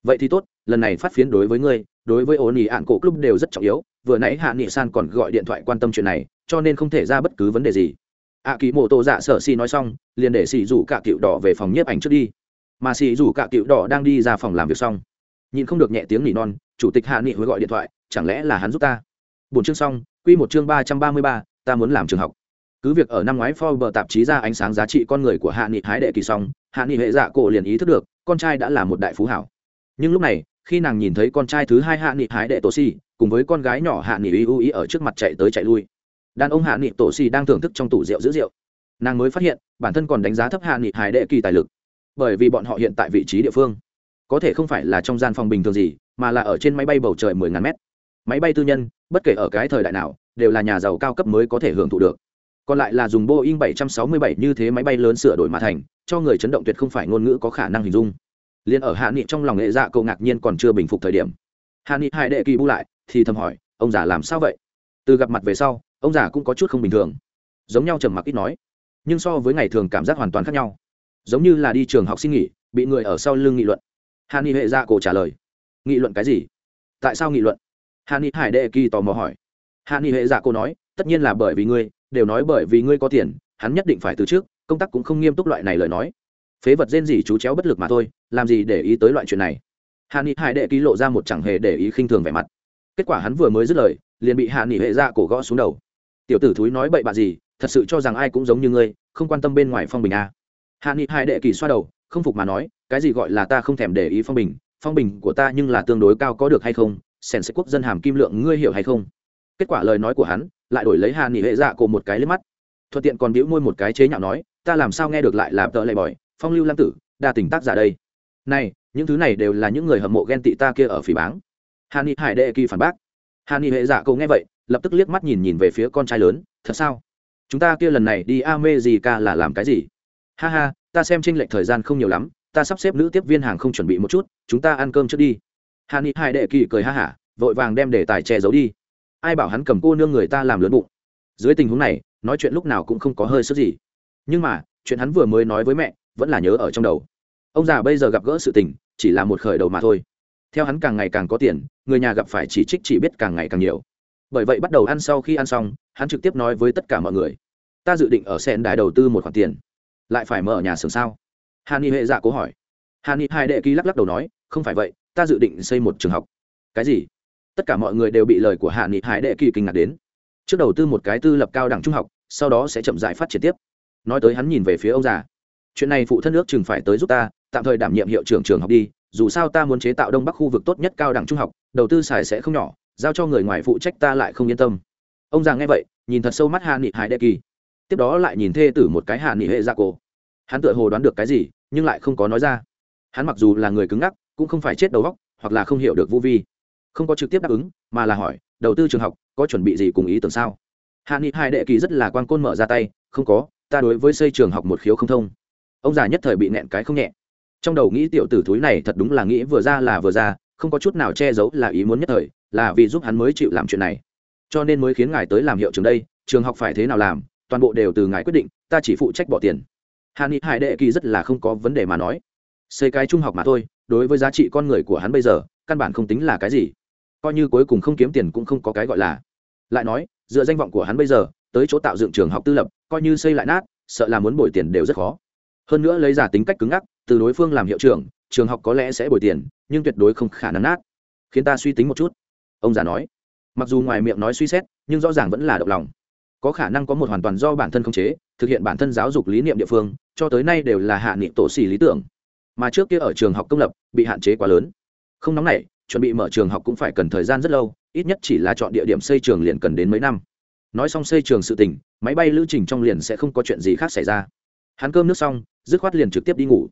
Vậy thì tốt, lần này phát phiến đối với ngươi, đối với ổn ỉ ạn cổ club đều rất trọng yếu, vừa nãy hạ nghị san còn gọi điện thoại quan tâm chuyện này, cho nên không thể ra bất cứ vấn đề gì ạ kỳ mộ tổ dạ sở xì nói xong, liền để xì rủ cả cựu đỏ về phòng nhiếp ảnh trước đi. Mà xì rủ cả cựu đỏ đang đi ra phòng làm việc xong, nhìn không được nhẹ tiếng nỉ non, chủ tịch hạ nghị Huế gọi điện thoại, chẳng lẽ là hắn giúp ta? Bốn chương xong, quy một chương ba trăm ba mươi ba, ta muốn làm trường học. Cứ việc ở năm ngoái Forbes tạp chí ra ánh sáng giá trị con người của hạ nghị hái đệ kỳ xong, hạ nghị hệ dạ cổ liền ý thức được, con trai đã là một đại phú hảo. Nhưng lúc này, khi nàng nhìn thấy con trai thứ hai hạ nghị hái đệ tổ si cùng với con gái nhỏ hạ nghị uy ý ở trước mặt chạy tới chạy lui đàn ông hạ nghị tổ xì đang thưởng thức trong tủ rượu giữ rượu. Nàng mới phát hiện, bản thân còn đánh giá thấp hạ nghị hải đệ kỳ tài lực. Bởi vì bọn họ hiện tại vị trí địa phương, có thể không phải là trong gian phòng bình thường gì, mà là ở trên máy bay bầu trời mười ngàn mét. Máy bay tư nhân, bất kể ở cái thời đại nào, đều là nhà giàu cao cấp mới có thể hưởng thụ được. Còn lại là dùng boeing 767 như thế máy bay lớn sửa đổi mà thành, cho người chấn động tuyệt không phải ngôn ngữ có khả năng hình dung. Liền ở hạ nghị trong lòng nghệ dạ cậu ngạc nhiên còn chưa bình phục thời điểm. Hạ nghị hải đệ kỳ bu lại, thì thầm hỏi, ông già làm sao vậy? Từ gặp mặt về sau ông già cũng có chút không bình thường. Giống nhau trầm mặc ít nói, nhưng so với ngày thường cảm giác hoàn toàn khác nhau. Giống như là đi trường học xin nghỉ, bị người ở sau lưng nghị luận. Hà ni hệ dạ cổ trả lời, nghị luận cái gì? Tại sao nghị luận? Hà ni hải đệ kỳ tò mò hỏi. Hà ni hệ dạ cổ nói, tất nhiên là bởi vì ngươi, đều nói bởi vì ngươi có tiền, hắn nhất định phải từ trước, công tác cũng không nghiêm túc loại này lời nói. Phế vật rên gì chú chéo bất lực mà thôi, làm gì để ý tới loại chuyện này? Hà ni hải đệ ký lộ ra một chẳng hề để ý khinh thường vẻ mặt. Kết quả hắn vừa mới dứt lời, liền bị hạ nghị hệ ra cổ gõ xuống đầu tiểu tử thúi nói bậy bạ gì, thật sự cho rằng ai cũng giống như ngươi, không quan tâm bên ngoài phong bình a à. hạ nghị hải đệ kỳ xoa đầu, không phục mà nói, cái gì gọi là ta không thèm để ý phong bình phong bình của ta nhưng là tương đối cao có được hay không sèn sẽ quốc dân hàm kim lượng ngươi hiểu hay không? Kết quả lời nói của hắn, lại đổi lấy hạ nghị hệ dạ cổ một cái lên mắt. Thuận tiện còn bĩu môi một cái chế nhạo nói, ta làm sao nghe được lại làm tợ lệ bỏi phong lưu lam tử, đa tình tác giả đây. Này, những thứ này đều là những người hâm mộ ghen tị ta kia ở phỉ báng. Hà ni hải đệ kỳ phản bác. Hà ni hệ dạ cầu nghe vậy lập tức liếc mắt nhìn nhìn về phía con trai lớn, thật sao? Chúng ta kia lần này đi a mê gì ca là làm cái gì? Ha ha, ta xem tranh lệch thời gian không nhiều lắm, ta sắp xếp nữ tiếp viên hàng không chuẩn bị một chút, chúng ta ăn cơm trước đi. Hà ni hai đệ kỳ cười ha hả, vội vàng đem đề tài che giấu đi. Ai bảo hắn cầm cô nương người ta làm lớn bụng. Dưới tình huống này, nói chuyện lúc nào cũng không có hơi sức gì. Nhưng mà, chuyện hắn vừa mới nói với mẹ, vẫn là nhớ ở trong đầu. Ông già bây giờ gặp gỡ sự tình, chỉ là một khởi đầu mà thôi. Theo hắn càng ngày càng có tiền, người nhà gặp phải chỉ trích chỉ biết càng ngày càng nhiều bởi vậy bắt đầu ăn sau khi ăn xong, hắn trực tiếp nói với tất cả mọi người, ta dự định ở sen đài đầu tư một khoản tiền. Lại phải mở nhà xưởng sao? Hà ni hệ dạ cố hỏi. Hà ni hai đệ ký lắc lắc đầu nói, không phải vậy, ta dự định xây một trường học. Cái gì? Tất cả mọi người đều bị lời của hạ nghị hải đệ kỳ kinh ngạc đến. Trước đầu tư một cái tư lập cao đẳng trung học, sau đó sẽ chậm dại phát triển tiếp. Nói tới hắn nhìn về phía ông già. Chuyện này phụ thân nước chừng phải tới giúp ta, tạm thời đảm nhiệm hiệu trưởng trường học đi, dù sao ta muốn chế tạo đông bắc khu vực tốt nhất cao đẳng trung học, đầu tư xài sẽ không nhỏ giao cho người ngoài phụ trách ta lại không yên tâm. Ông già nghe vậy, nhìn thật sâu mắt hạ nghị hải đệ kỳ. Tiếp đó lại nhìn thê tử một cái hạ nghị hệ ra cổ. Hắn tựa hồ đoán được cái gì, nhưng lại không có nói ra. Hắn mặc dù là người cứng ngắc, cũng không phải chết đầu óc, hoặc là không hiểu được vô vi. Không có trực tiếp đáp ứng, mà là hỏi, đầu tư trường học, có chuẩn bị gì cùng ý tưởng sao? Hạ nghị hai đệ kỳ rất là quan côn mở ra tay, không có, ta đối với xây trường học một khiếu không thông. Ông già nhất thời bị nẹn cái không nhẹ. Trong đầu nghĩ tiểu tử thúi này thật đúng là nghĩ vừa ra là vừa ra, không có chút nào che giấu là ý muốn nhất thời là vì giúp hắn mới chịu làm chuyện này. Cho nên mới khiến ngài tới làm hiệu trường đây, trường học phải thế nào làm, toàn bộ đều từ ngài quyết định, ta chỉ phụ trách bỏ tiền. Hạ ni hải đệ kỳ rất là không có vấn đề mà nói. Xây cái trung học mà thôi, đối với giá trị con người của hắn bây giờ, căn bản không tính là cái gì. Coi như cuối cùng không kiếm tiền cũng không có cái gọi là. Lại nói, dựa danh vọng của hắn bây giờ, tới chỗ tạo dựng trường học tư lập, coi như xây lại nát, sợ là muốn bồi tiền đều rất khó. Hơn nữa lấy giả tính cách cứng ngắc, từ đối phương làm hiệu trưởng, trường học có lẽ sẽ bồi tiền, nhưng tuyệt đối không khả năng nát. Khiến ta suy tính một chút ông già nói. Mặc dù ngoài miệng nói suy xét, nhưng rõ ràng vẫn là động lòng. Có khả năng có một hoàn toàn do bản thân khống chế, thực hiện bản thân giáo dục lý niệm địa phương, cho tới nay đều là hạ niệm tổ xỉ lý tưởng. Mà trước kia ở trường học công lập, bị hạn chế quá lớn. Không nóng này chuẩn bị mở trường học cũng phải cần thời gian rất lâu, ít nhất chỉ là chọn địa điểm xây trường liền cần đến mấy năm. Nói xong xây trường sự tình, máy bay lữ trình trong liền sẽ không có chuyện gì khác xảy ra. Hắn cơm nước xong, dứt khoát liền trực tiếp đi ngủ.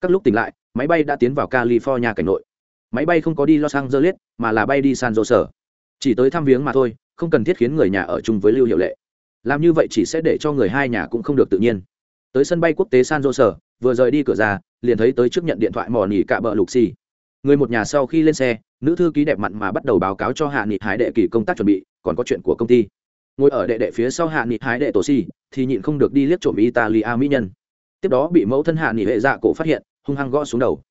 Các lúc tỉnh lại, máy bay đã tiến vào california cảnh nội máy bay không có đi los angeles mà là bay đi san jose. Chỉ tới thăm viếng mà thôi không cần thiết khiến người nhà ở chung với lưu hiệu lệ. Làm như vậy chỉ sẽ để cho người hai nhà cũng không được tự nhiên. Tới sân bay quốc tế san jose vừa rời đi cửa ra liền thấy tới trước nhận điện thoại mò nỉ cạ bờ lục xì người một nhà sau khi lên xe nữ thư ký đẹp mặn mà bắt đầu báo cáo cho hạ nghị hái đệ kỳ công tác chuẩn bị còn có chuyện của công ty. Ngồi ở đệ đệ phía sau hạ nghị hái đệ tổ xì, thì nhịn không được đi liếc trộm italia mỹ nhân. Tiếp đó bị mẫu thân hạ nghị hệ dạ cổ phát hiện hung hăng gõ xuống đầu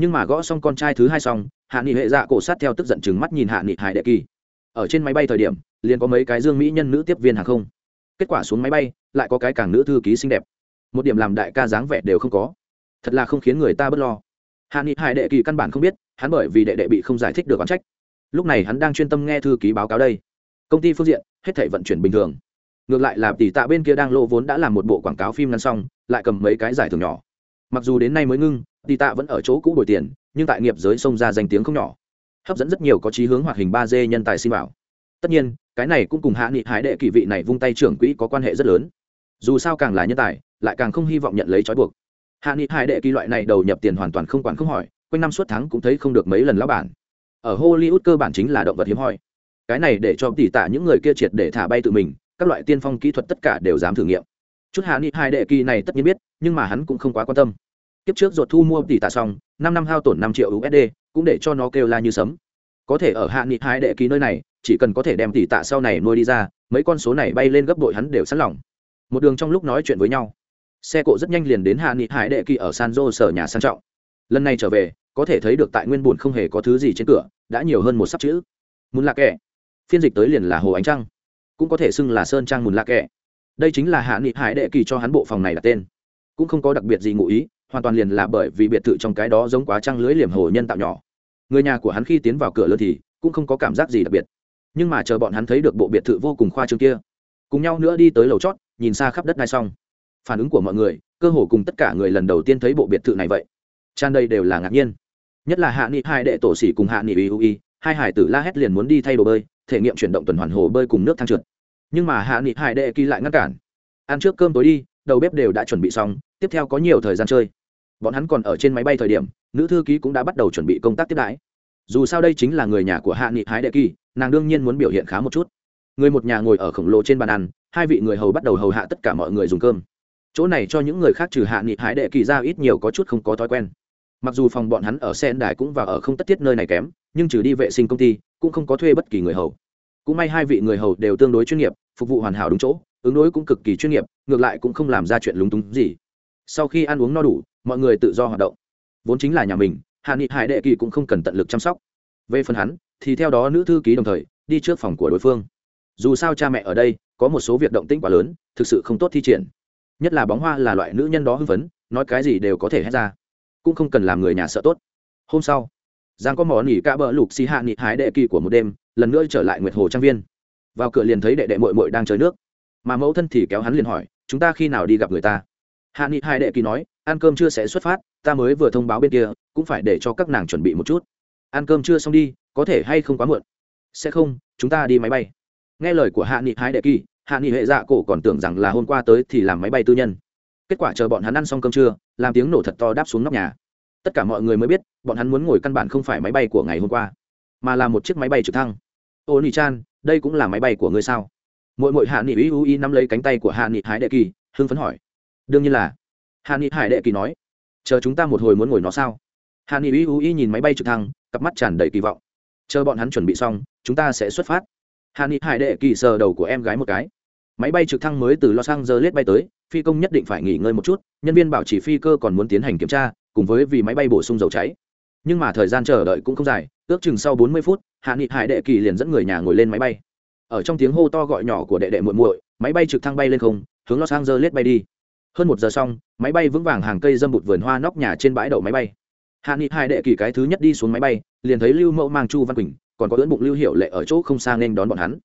nhưng mà gõ xong con trai thứ hai xong, hạ nghị hệ dạ cổ sát theo tức giận chừng mắt nhìn hạ nghị hải đệ kỳ. Ở trên máy bay thời điểm, liền có mấy cái dương mỹ nhân nữ tiếp viên hàng không. Kết quả xuống máy bay, lại có cái càng nữ thư ký xinh đẹp. Một điểm làm đại ca dáng vẻ đều không có. Thật là không khiến người ta b ấ t lo. Hạ nghị hải đệ kỳ căn bản không biết, hắn bởi vì đệ đệ bị không giải thích được oán trách. Lúc này hắn đang chuyên tâm nghe thư ký báo cáo đây. Công ty phương diện, hết thể vận chuyển bình thường. Ngược lại là tỷ tạ bên kia đang lộ vốn đã làm một bộ quảng cáo phim ngắn xong, lại cầm mấy cái giải thưởng nhỏ. Mặc dù đến nay mới ngưng tỷ tạ vẫn ở chỗ cũ đổi tiền, nhưng tại nghiệp giới xông ra danh tiếng không nhỏ. Hấp dẫn rất nhiều có chí hướng hoạt hình ba d nhân tài xin bảo. Tất nhiên, cái này cũng cùng hạ nghị hải đệ kỳ vị này vung tay trưởng quỹ có quan hệ rất lớn. Dù sao càng là nhân tài, lại càng không hy vọng nhận lấy trói buộc. Hạ nghị hải đệ kỳ loại này đầu nhập tiền hoàn toàn không quản không hỏi, quanh năm suốt tháng cũng thấy không được mấy lần lão bản. Ở hollywood cơ bản chính là động vật hiếm hoi. Cái này để cho tỉ tạ những người kia triệt để thả bay tự mình, các loại tiên phong kỹ thuật tất cả đều dám thử nghiệm. Chút hạ nghị hải đệ kỳ này tất nhiên biết, nhưng mà hắn cũng không quá quan tâm tiếp trước ruột thu mua tỷ tạ xong, năm năm hao tổn năm triệu usd cũng để cho nó kêu la như sấm. Có thể ở hạ nghị hải đệ ký nơi này, chỉ cần có thể đem tỷ tạ sau này nuôi đi ra, mấy con số này bay lên gấp bội hắn đều sẵn lòng. Một đường trong lúc nói chuyện với nhau, xe cộ rất nhanh liền đến hạ nghị hải đệ kỳ ở san jose sở nhà sang trọng. Lần này trở về, có thể thấy được tại nguyên bùn không hề có thứ gì trên cửa, đã nhiều hơn một sắp chữ. Muốn lạc kẻ phiên dịch tới liền là hồ ánh trăng, cũng có thể xưng là sơn trang mùn lạc kẻ đây chính là hạ nghị hải đệ kỳ cho hắn bộ phòng này đặt tên. Cũng không có đặc biệt gì ngụ ý hoàn toàn liền là bởi vì biệt thự trong cái đó giống quá trăng lưới liềm hồ nhân tạo nhỏ. Người nhà của hắn khi tiến vào cửa lớn thì cũng không có cảm giác gì đặc biệt. Nhưng mà chờ bọn hắn thấy được bộ biệt thự vô cùng khoa trương kia, cùng nhau nữa đi tới lầu chót, nhìn xa khắp đất ngay xong. Phản ứng của mọi người, cơ hồ cùng tất cả người lần đầu tiên thấy bộ biệt thự này vậy. Tràn đây đều là ngạc nhiên. Nhất là hạ nghị hai đệ tổ sĩ cùng hạ nghị ui hai hải tử la hét liền muốn đi thay đồ bơi, thể nghiệm chuyển động tuần hoàn hồ bơi cùng nước thang trượt. Nhưng mà hạ nghị hai đệ kỳ lại ngăn cản. Ăn trước cơm tối đi, đầu bếp đều đã chuẩn bị xong, tiếp theo có nhiều thời gian chơi bọn hắn còn ở trên máy bay thời điểm, nữ thư ký cũng đã bắt đầu chuẩn bị công tác tiếp đãi. Dù sao đây chính là người nhà của hạ nghị hái đệ kỳ, nàng đương nhiên muốn biểu hiện khá một chút. Người một nhà ngồi ở khổng lồ trên bàn ăn, hai vị người hầu bắt đầu hầu hạ tất cả mọi người dùng cơm. Chỗ này cho những người khác trừ hạ nghị hái đệ kỳ ra ít nhiều có chút không có thói quen. Mặc dù phòng bọn hắn ở sen đài cũng và ở không tất thiết nơi này kém, nhưng trừ đi vệ sinh công ty, cũng không có thuê bất kỳ người hầu. Cũng may hai vị người hầu đều tương đối chuyên nghiệp, phục vụ hoàn hảo đúng chỗ, ứng đối cũng cực kỳ chuyên nghiệp, ngược lại cũng không làm ra chuyện lúng túng gì sau khi ăn uống no đủ, mọi người tự do hoạt động. Vốn chính là nhà mình, hạ nghị hải đệ kỳ cũng không cần tận lực chăm sóc. Về phần hắn, thì theo đó nữ thư ký đồng thời, đi trước phòng của đối phương. Dù sao cha mẹ ở đây, có một số việc động tĩnh quá lớn, thực sự không tốt thi triển. Nhất là bóng hoa là loại nữ nhân đó hưng phấn, nói cái gì đều có thể hết ra. Cũng không cần làm người nhà sợ tốt. Hôm sau, giang có mỏ nỉ ca bỡ lục xì hạ nghị hái đệ kỳ của một đêm, lần nữa trở lại nguyệt hồ trang viên. Vào cửa liền thấy đệ đệ mội mội đang chơi nước. Mà mẫu thân thì kéo hắn liền hỏi, chúng ta khi nào đi gặp người ta? Hạ nghị hai đệ kỳ nói, ăn cơm chưa sẽ xuất phát, ta mới vừa thông báo bên kia, cũng phải để cho các nàng chuẩn bị một chút. Ăn cơm chưa xong đi, có thể hay không quá muộn? Sẽ không, chúng ta đi máy bay. Nghe lời của hạ nghị hai đệ kỳ, hạ nghị hệ dạ cổ còn tưởng rằng là hôm qua tới thì làm máy bay tư nhân. Kết quả chờ bọn hắn ăn xong cơm trưa, làm tiếng nổ thật to đáp xuống nóc nhà. Tất cả mọi người mới biết, bọn hắn muốn ngồi căn bản không phải máy bay của ngày hôm qua, mà là một chiếc máy bay trực thăng. Ô nị chan đây cũng là máy bay của ngươi sao? Mỗi mỗi hạ nghị uy uy nắm lấy cánh tay của hạ nghị hái đệ kỳ, hưng phấn hỏi đương nhiên là. Hà ni hải đệ kỳ nói, chờ chúng ta một hồi muốn ngồi nó sao? Hà ni uy uy nhìn máy bay trực thăng, cặp mắt tràn đầy kỳ vọng. Chờ bọn hắn chuẩn bị xong, chúng ta sẽ xuất phát. Hà ni hải đệ kỳ sờ đầu của em gái một cái. Máy bay trực thăng mới từ los angeles bay tới, phi công nhất định phải nghỉ ngơi một chút, nhân viên bảo chỉ phi cơ còn muốn tiến hành kiểm tra, cùng với vì máy bay bổ sung dầu cháy. Nhưng mà thời gian chờ đợi cũng không dài, ước chừng sau bốn mươi phút, hạ nghị hải đệ kỳ liền dẫn người nhà ngồi lên máy bay. Ở trong tiếng hô to gọi nhỏ của đệ đệ muội muội, máy bay trực thăng bay lên không, hướng los angeles bay đi hơn một giờ xong, máy bay vững vàng hàng cây dâm bụt vườn hoa nóc nhà trên bãi đậu máy bay. Hạ nghị hai đệ kỳ cái thứ nhất đi xuống máy bay, liền thấy lưu mẫu mang chu văn quỳnh, còn có ưỡn bụng lưu hiệu lệ ở chỗ không xa nên đón bọn hắn.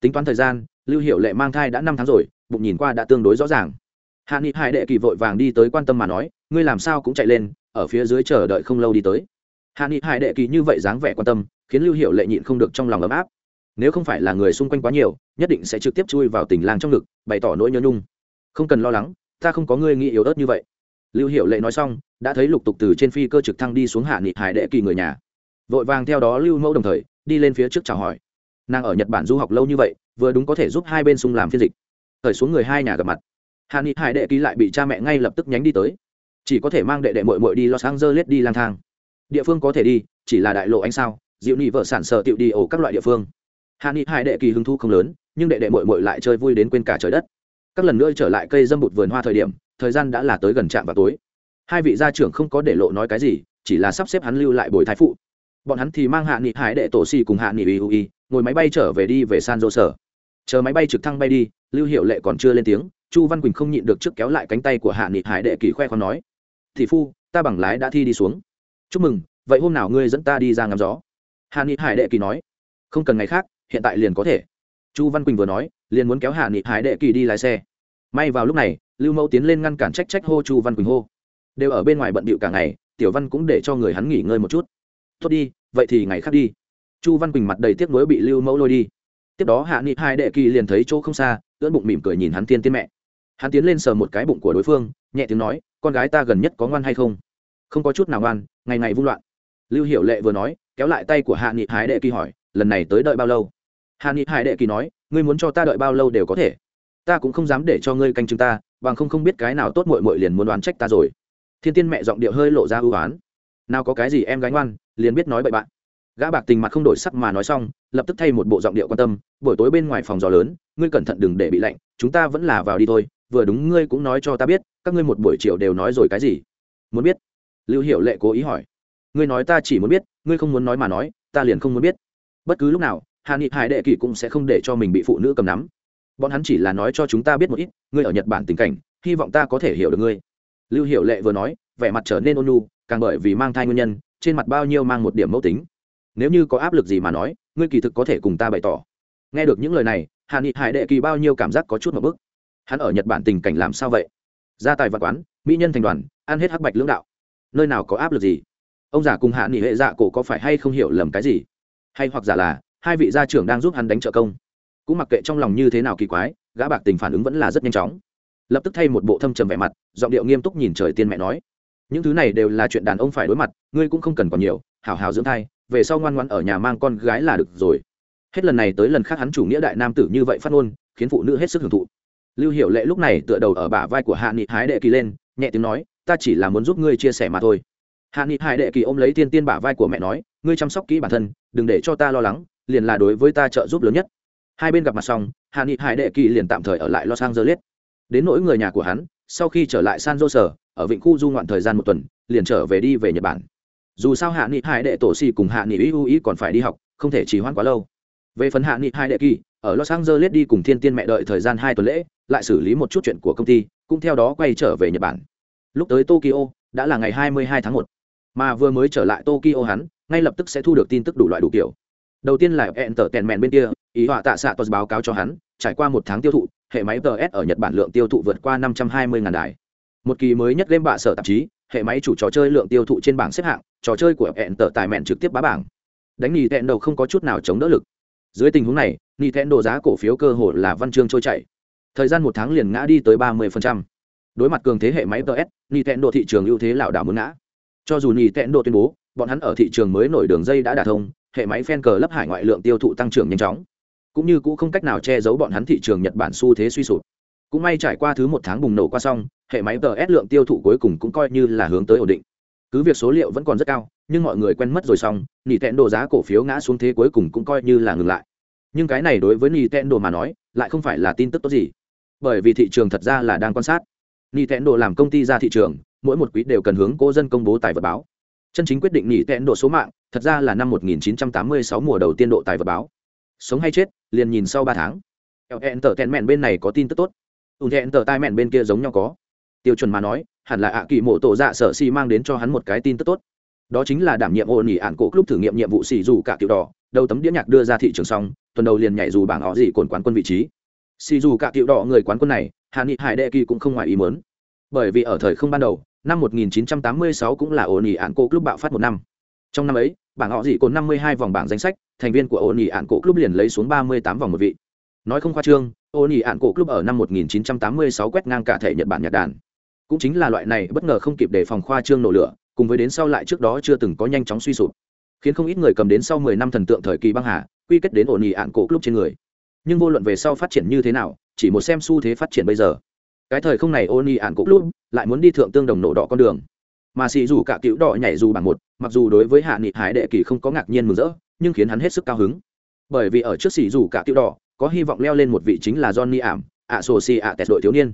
Tính toán thời gian, lưu hiệu lệ mang thai đã năm tháng rồi, bụng nhìn qua đã tương đối rõ ràng. Hạ nghị hai đệ kỳ vội vàng đi tới quan tâm mà nói, ngươi làm sao cũng chạy lên, ở phía dưới chờ đợi không lâu đi tới. Hạ nghị hai đệ kỳ như vậy dáng vẻ quan tâm, khiến lưu hiệu lệ nhịn không được trong lòng ấm áp. Nếu không phải là người xung quanh quá nhiều, nhất định sẽ trực tiếp chui vào tình lang trong ngực, bày tỏ nỗi nhớ nhung. Không cần lo lắng ta không có ngươi nghĩ yếu ớt như vậy. Lưu hiệu lệ nói xong, đã thấy lục tục từ trên phi cơ trực thăng đi xuống hạ nghị hải đệ kỳ người nhà. Vội vàng theo đó lưu mẫu đồng thời, đi lên phía trước chào hỏi. Nàng ở nhật bản du học lâu như vậy, vừa đúng có thể giúp hai bên xung làm phiên dịch. Thời xuống người hai nhà gặp mặt. Hạ nghị hải đệ kỳ lại bị cha mẹ ngay lập tức nhánh đi tới. Chỉ có thể mang đệ đệ mội mội đi los angeles đi lang thang. Địa phương có thể đi, chỉ là đại lộ ánh sao diệu nị vợ sản sợ tiệu đi ổ các loại địa phương. Hạ nghị hải đệ kỳ hứng thu không lớn, nhưng đệ đệ mội mội lại chơi vui đến quên cả trời đất các lần nữa trở lại cây dâm bụt vườn hoa thời điểm, thời gian đã là tới gần trạm vào tối. Hai vị gia trưởng không có để lộ nói cái gì, chỉ là sắp xếp hắn lưu lại bồi thái phụ. Bọn hắn thì mang hạ nghị hải đệ tổ xì cùng hạ nghị ui ngồi máy bay trở về đi về san dô sở chờ máy bay trực thăng bay đi, lưu hiệu lệ còn chưa lên tiếng, chu văn quỳnh không nhịn được trước kéo lại cánh tay của hạ nghị hải đệ kỳ khoe khoan nói thị phu, ta bằng lái đã thi đi xuống. Chúc mừng, vậy hôm nào ngươi dẫn ta đi ra ngắm gió? Hạ nghị hải đệ kỳ nói, không cần ngày khác, hiện tại liền có thể. Chu văn quỳnh vừa nói liền muốn kéo hạ nghị hải đệ kỳ đi lái xe. May vào lúc này, lưu mẫu tiến lên ngăn cản trách trách hô chu văn quỳnh hô. Đều ở bên ngoài bận bịu cả ngày, tiểu văn cũng để cho người hắn nghỉ ngơi một chút. Tốt đi, vậy thì ngày khác đi. Chu văn quỳnh mặt đầy tiếc nuối bị lưu mẫu lôi đi. Tiếp đó hạ nghị hai đệ kỳ liền thấy chỗ không xa, ưỡn bụng mỉm cười nhìn hắn tiên tiên mẹ. Hắn tiến lên sờ một cái bụng của đối phương, nhẹ tiếng nói, con gái ta gần nhất có ngoan hay không? Không có chút nào ngoan, ngày ngày vung loạn. Lưu hiểu lệ vừa nói, kéo lại tay của hạ nghị hải đệ kỳ hỏi, lần này tới đợi bao lâu? Hạ ni hải đệ kỳ nói, ngươi muốn cho ta đợi bao lâu đều có thể. Ta cũng không dám để cho ngươi canh chừng ta, bằng không không biết cái nào tốt mội mội liền muốn đoán trách ta rồi. Thiên tiên mẹ giọng điệu hơi lộ ra ưu oán nào có cái gì em gánh ngoan, liền biết nói bậy bạn. Gã bạc tình mặt không đổi sắc mà nói xong, lập tức thay một bộ giọng điệu quan tâm, buổi tối bên ngoài phòng gió lớn, ngươi cẩn thận đừng để bị lạnh, chúng ta vẫn là vào đi thôi, vừa đúng ngươi cũng nói cho ta biết, các ngươi một buổi chiều đều nói rồi cái gì. Muốn biết? Lưu Hiểu lệ cố ý hỏi. Ngươi nói ta chỉ muốn biết, ngươi không muốn nói mà nói, ta liền không muốn biết. Bất cứ lúc nào hạ nghị hải đệ kỳ cũng sẽ không để cho mình bị phụ nữ cầm nắm. Bọn hắn chỉ là nói cho chúng ta biết một ít, ngươi ở nhật bản tình cảnh, hy vọng ta có thể hiểu được ngươi. Lưu hiệu lệ vừa nói, vẻ mặt trở nên ôn nhu, càng bởi vì mang thai nguyên nhân, trên mặt bao nhiêu mang một điểm mẫu tính. Nếu như có áp lực gì mà nói, ngươi kỳ thực có thể cùng ta bày tỏ. Nghe được những lời này hạ nghị hải đệ kỳ bao nhiêu cảm giác có chút một bức. Hắn ở nhật bản tình cảnh làm sao vậy? Gia tài vật quán, mỹ nhân thành đoàn, ăn hết hắc bạch lưỡng đạo. Nơi nào có áp lực gì? Ông già cùng hạ nghị hệ dạ cổ có phải hay không hiểu lầm cái gì? Hay hoặc giả là hai vị gia trưởng đang giúp hắn đánh trợ công. Cũng mặc kệ trong lòng như thế nào kỳ quái, gã bạc tình phản ứng vẫn là rất nhanh chóng. Lập tức thay một bộ thâm trầm vẻ mặt, giọng điệu nghiêm túc nhìn trời tiên mẹ nói. Những thứ này đều là chuyện đàn ông phải đối mặt, ngươi cũng không cần còn nhiều hào hào dưỡng thai, về sau ngoan ngoan ở nhà mang con gái là được rồi. Hết lần này tới lần khác hắn chủ nghĩa đại nam tử như vậy phát ngôn, khiến phụ nữ hết sức hưởng thụ. Lưu hiệu lệ lúc này tựa đầu ở bả vai của hạ nghị hái đệ kỳ lên, nhẹ tiếng nói, ta chỉ là muốn giúp ngươi chia sẻ mà thôi. Hạ nghị hải đệ kỳ ôm lấy tiên tiên bả vai của mẹ nói, ngươi chăm sóc kỹ bản thân, đừng để cho ta lo lắng liền là đối với ta trợ giúp lớn nhất. Hai bên gặp mặt xong, hạ nghị hải đệ kỳ liền tạm thời ở lại los angeles. Đến nỗi người nhà của hắn, sau khi trở lại san jose, ở vịnh khu du ngoạn thời gian một tuần, liền trở về đi về nhật bản. Dù sao hạ nghị hải đệ tổ xì cùng hạ nghị ưu ý còn phải đi học, không thể trì hoãn quá lâu. Về phần hạ nghị hai đệ kỳ, ở los angeles đi cùng thiên tiên mẹ đợi thời gian hai tuần lễ, lại xử lý một chút chuyện của công ty, cũng theo đó quay trở về nhật bản. Lúc tới tokyo, đã là ngày 22 tháng 1. mà vừa mới trở lại tokyo hắn, ngay lập tức sẽ thu được tin tức đủ loại đủ kiểu đầu tiên là hẹn tờ tèn mẹn bên kia, ý họa tạ xạ tos báo cáo cho hắn, trải qua một tháng tiêu thụ, hệ máy ts ở nhật bản lượng tiêu thụ vượt qua 520 ngàn đài. Một kỳ mới nhất game bạ sở tạp chí, hệ máy chủ trò chơi lượng tiêu thụ trên bảng xếp hạng, trò chơi của hẹn tờ tài mẹn trực tiếp bá bảng. Đánh nhì tẹn đầu không có chút nào chống đỡ lực. Dưới tình huống này nhì tẹn đồ giá cổ phiếu cơ hồ là văn chương trôi chảy. Thời gian một tháng liền ngã đi tới 30%. đối mặt cường thế hệ máy ts nhì tẹn đồ thị trường ưu thế lảo đảo muốn ngã. Cho dù nhì tẹn đồ tuyên bố, bọn hắn ở thị trường mới nổi đường dây đã đả thông hệ máy fan cờ lấp hải ngoại lượng tiêu thụ tăng trưởng nhanh chóng. Cũng như cũng không cách nào che giấu bọn hắn thị trường nhật bản xu thế suy sụp. Cũng may trải qua thứ một tháng bùng nổ qua xong, hệ máy tờ S lượng tiêu thụ cuối cùng cũng coi như là hướng tới ổn định. Cứ việc số liệu vẫn còn rất cao, nhưng mọi người quen mất rồi xong nỉ tẹn đồ giá cổ phiếu ngã xuống thế cuối cùng cũng coi như là ngừng lại. Nhưng cái này đối với nỉ tẹn đồ mà nói, lại không phải là tin tức tốt gì. Bởi vì thị trường thật ra là đang quan sát. Nỉ tẹn đồ làm công ty ra thị trường, mỗi một quý đều cần hướng cố dân công bố tài vật báo chân chính quyết định nỉ tẹn độ số mạng, thật ra là năm 1986 mùa đầu tiên độ tài vật báo. Sống hay chết, liền nhìn sau ba tháng. Hẹn tờ tẹn mẹn bên này có tin tức tốt. Ùn hẹn tờ tai mẹn bên kia giống nhau có. Tiêu chuẩn mà nói, hẳn là ạ kỳ mộ tổ dạ sở si mang đến cho hắn một cái tin tức tốt. Đó chính là đảm nhiệm ô nỉ ạn cổ club thử nghiệm nhiệm vụ xì dù cả kiểu đỏ, đầu tấm đĩa nhạc đưa ra thị trường xong, tuần đầu liền nhảy dù bảng họ gì cồn quán quân vị trí. Xì dù cả kiểu đỏ người quán quân này hạ nghị hải đệ kỳ cũng không ngoài ý mớn bởi vì ở thời không ban đầu năm 1986 cũng là ổn ỉ ạn cổ club bạo phát một năm. Trong năm ấy, bảng họ gì cồn 52 vòng bảng danh sách, thành viên của ổn ỉ ạn cổ club liền lấy xuống 38 vòng một vị. Nói không khoa trương ổn nhị ạn cổ club ở năm 1986 quét ngang cả thể nhật bản, nhật đàn. Cũng chính là loại này bất ngờ không kịp để phòng khoa trương nổ lửa, cùng với đến sau lại trước đó chưa từng có nhanh chóng suy sụp, khiến không ít người cầm đến sau 10 năm thần tượng thời kỳ băng hà, quy kết đến ổn nhị ạn cổ club trên người. Nhưng vô luận về sau phát triển như thế nào, chỉ một xem xu thế phát triển bây giờ cái thời không này ổn nhị ạn cục club lại muốn đi thượng tương đồng nổ đỏ con đường. Mà xì dù cả cựu đỏ nhảy dù bảng một, mặc dù đối với hạ nghị hải đệ kỳ không có ngạc nhiên mừng rỡ, nhưng khiến hắn hết sức cao hứng. Bởi vì ở trước xì dù cả cựu đỏ, có hy vọng leo lên một vị chính là johnny ảm ạ sô si ạ tes đội thiếu niên.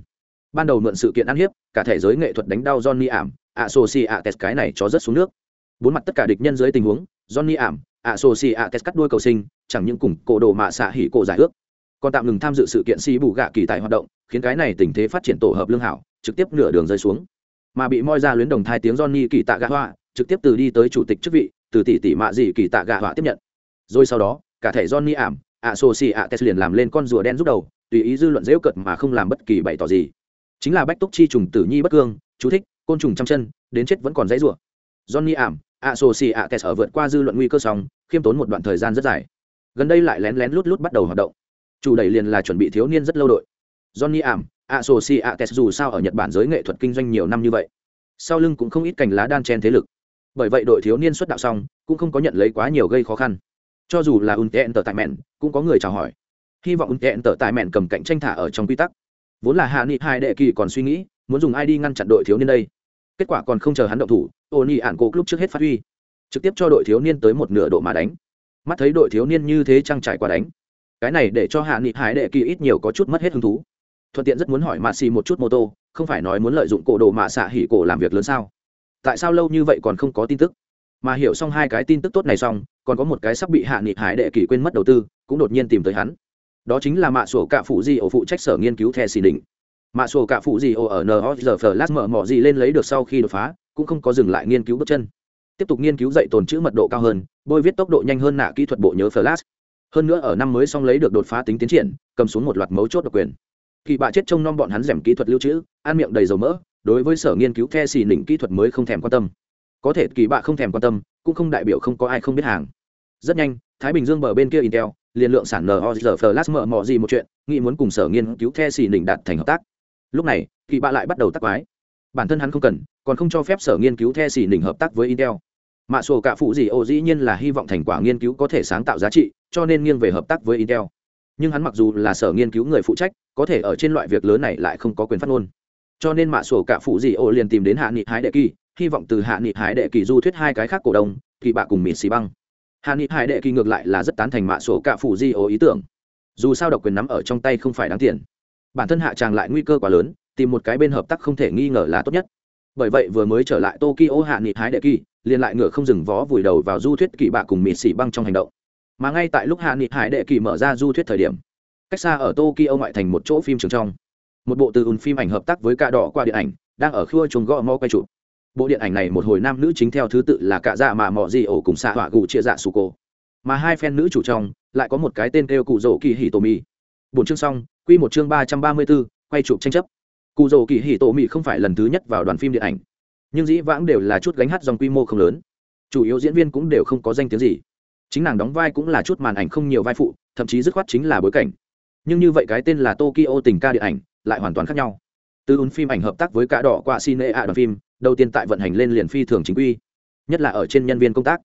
Ban đầu mượn sự kiện ăn hiếp, cả thể giới nghệ thuật đánh đau johnny ảm ạ sô si ạ tes cái này cho rất xuống nước. Bốn mặt tất cả địch nhân dưới tình huống, johnny ảm ạ sô si ạ tes cắt đuôi cầu sinh, chẳng những cùng cổ đồ mạ xạ hỉ cổ giải ước còn tạm ngừng tham dự sự kiện xì bù gạ kỳ tại hoạt động, khiến cái này tình thế phát triển tổ hợp lương hảo, trực tiếp nửa đường rơi xuống. Mà bị moi ra luyến đồng thai tiếng johnny kỳ tạ gạ họa, trực tiếp từ đi tới chủ tịch chức vị, từ tỷ tỷ mạ dị kỳ tạ gạ họa tiếp nhận. Rồi sau đó, cả thể johnny ảm ạ sô xì ạ tes liền làm lên con rùa đen rút đầu, tùy ý dư luận dễu cợt mà không làm bất kỳ bày tỏ gì. Chính là bách túc chi trùng tử nhi bất cương, chú thích, côn trùng trăm chân, đến chết vẫn còn dãy rủa. Johnny ảm ạ sô xì ạ tes ở vượt qua dư luận nguy cơ sóng, khiêm tốn một đoạn thời gian rất dài. Gần đây lại lén lén lút lút bắt đầu hoạt động chủ đẩy liền là chuẩn bị thiếu niên rất lâu đội. Johnny ảm a s o si ạ tes dù sao ở nhật bản giới nghệ thuật kinh doanh nhiều năm như vậy. Sau lưng cũng không ít cành lá đan chen thế lực. Bởi vậy đội thiếu niên xuất đạo xong, cũng không có nhận lấy quá nhiều gây khó khăn. Cho dù là un tẹn tờ tại mẹn cũng có người chào hỏi. Hy vọng un tẹn tờ tại mẹn cầm cạnh tranh thả ở trong quy tắc. Vốn là hạ nghị hai đệ kỳ còn suy nghĩ, muốn dùng ai đi ngăn chặn đội thiếu niên đây. Kết quả còn không chờ hắn động thủ ô nhi ạn cổ lúc trước hết phát huy. Trực tiếp cho đội thiếu niên tới một nửa độ mà đánh. Mắt thấy đội thiếu niên như thế trăng trải qua đánh cái này để cho hạ nghị hải đệ kỳ ít nhiều có chút mất hết hứng thú. Thuận tiện rất muốn hỏi mạ xì một chút mô tô, không phải nói muốn lợi dụng cổ đồ mạ xạ hỉ cổ làm việc lớn sao? Tại sao lâu như vậy còn không có tin tức? Mà hiểu xong hai cái tin tức tốt này xong, còn có một cái sắp bị hạ nghị hải đệ kỳ quên mất đầu tư, cũng đột nhiên tìm tới hắn. Đó chính là mạ sổ cạ phụ di ổ phụ trách sở nghiên cứu the xì đình mạ sổ cạ phụ di ổ ở nhg flash mở mỏ gì lên lấy được sau khi đột phá, cũng không có dừng lại nghiên cứu bước chân. Tiếp tục nghiên cứu dạy tồn chữ mật độ cao hơn, bôi viết tốc độ nhanh hơn nạ kỹ thuật bộ nhớ flash hơn nữa ở năm mới xong lấy được đột phá tính tiến triển, cầm xuống một loạt mấu chốt độc quyền. Kỳ bạ chết trông nom bọn hắn rèm kỹ thuật lưu trữ, ăn miệng đầy dầu mỡ, đối với sở nghiên cứu the xì đỉnh kỹ thuật mới không thèm quan tâm. Có thể kỳ bạ không thèm quan tâm, cũng không đại biểu không có ai không biết hàng. Rất nhanh, thái bình dương bờ bên kia intel, liền lượng sản nhoz flash mở mò gì một chuyện, nghĩ muốn cùng sở nghiên cứu the xì đỉnh đạt thành hợp tác. Lúc này, kỳ bạ lại bắt đầu tắc quái. Bản thân hắn không cần, còn không cho phép sở nghiên cứu the xì đỉnh hợp tác với intel mạ sổ cả phụ gì ô dĩ nhiên là hy vọng thành quả nghiên cứu có thể sáng tạo giá trị, cho nên nghiêng về hợp tác với intel. Nhưng hắn mặc dù là sở nghiên cứu người phụ trách, có thể ở trên loại việc lớn này lại không có quyền phát ngôn. Cho nên mạ sổ cả phụ gì ô liền tìm đến hạ nghị hái đệ kỳ, hy vọng từ hạ nghị hải đệ kỳ du thuyết hai cái khác cổ đông kỳ bạ cùng mịt xì băng. Hạ nghị hải đệ kỳ ngược lại là rất tán thành mạ sổ cả phụ di ô ý tưởng. Dù sao độc quyền nắm ở trong tay không phải đáng tiền. Bản thân hạ tràng lại nguy cơ quá lớn, tìm một cái bên hợp tác không thể nghi ngờ là tốt nhất. Bởi vậy vừa mới trở lại tokyo hạ nghị hải đệ kỳ liền lại ngựa không dừng vó vùi đầu vào du thuyết kỳ bạ cùng mịt xỉ băng trong hành động. Mà ngay tại lúc hạ nghị hải đệ kỳ mở ra du thuyết thời điểm, cách xa ở tokyo ngoại thành một chỗ phim trường trong, một bộ từ ùn phim ảnh hợp tác với ca đỏ qua điện ảnh, đang ở khua chuồng gõ mò quay chụp. Bộ điện ảnh này một hồi nam nữ chính theo thứ tự là cạ dạ mà mò gì ổ cùng xạ họa gù chia dạ su cô mà hai phen nữ chủ trong, lại có một cái tên kêu cụ rỗ kỳ hì tổ mì bốn chương xong, quy một chương ba trăm ba mươi bốn quay chụp tranh chấp. Cụ rỗ kỳ hì tổ mì không phải lần thứ nhất vào đoàn phim điện ảnh nhưng dĩ vãng đều là chút gánh hát dòng quy mô không lớn. Chủ yếu diễn viên cũng đều không có danh tiếng gì. Chính nàng đóng vai cũng là chút màn ảnh không nhiều vai phụ, thậm chí dứt khoát chính là bối cảnh. Nhưng như vậy cái tên là tokyo tình ca điện ảnh, lại hoàn toàn khác nhau. Từ ứng phim ảnh hợp tác với cả đỏ qua cine a đoàn phim, đầu tiên tại vận hành lên liền phi thường chính quy. Nhất là ở trên nhân viên công tác.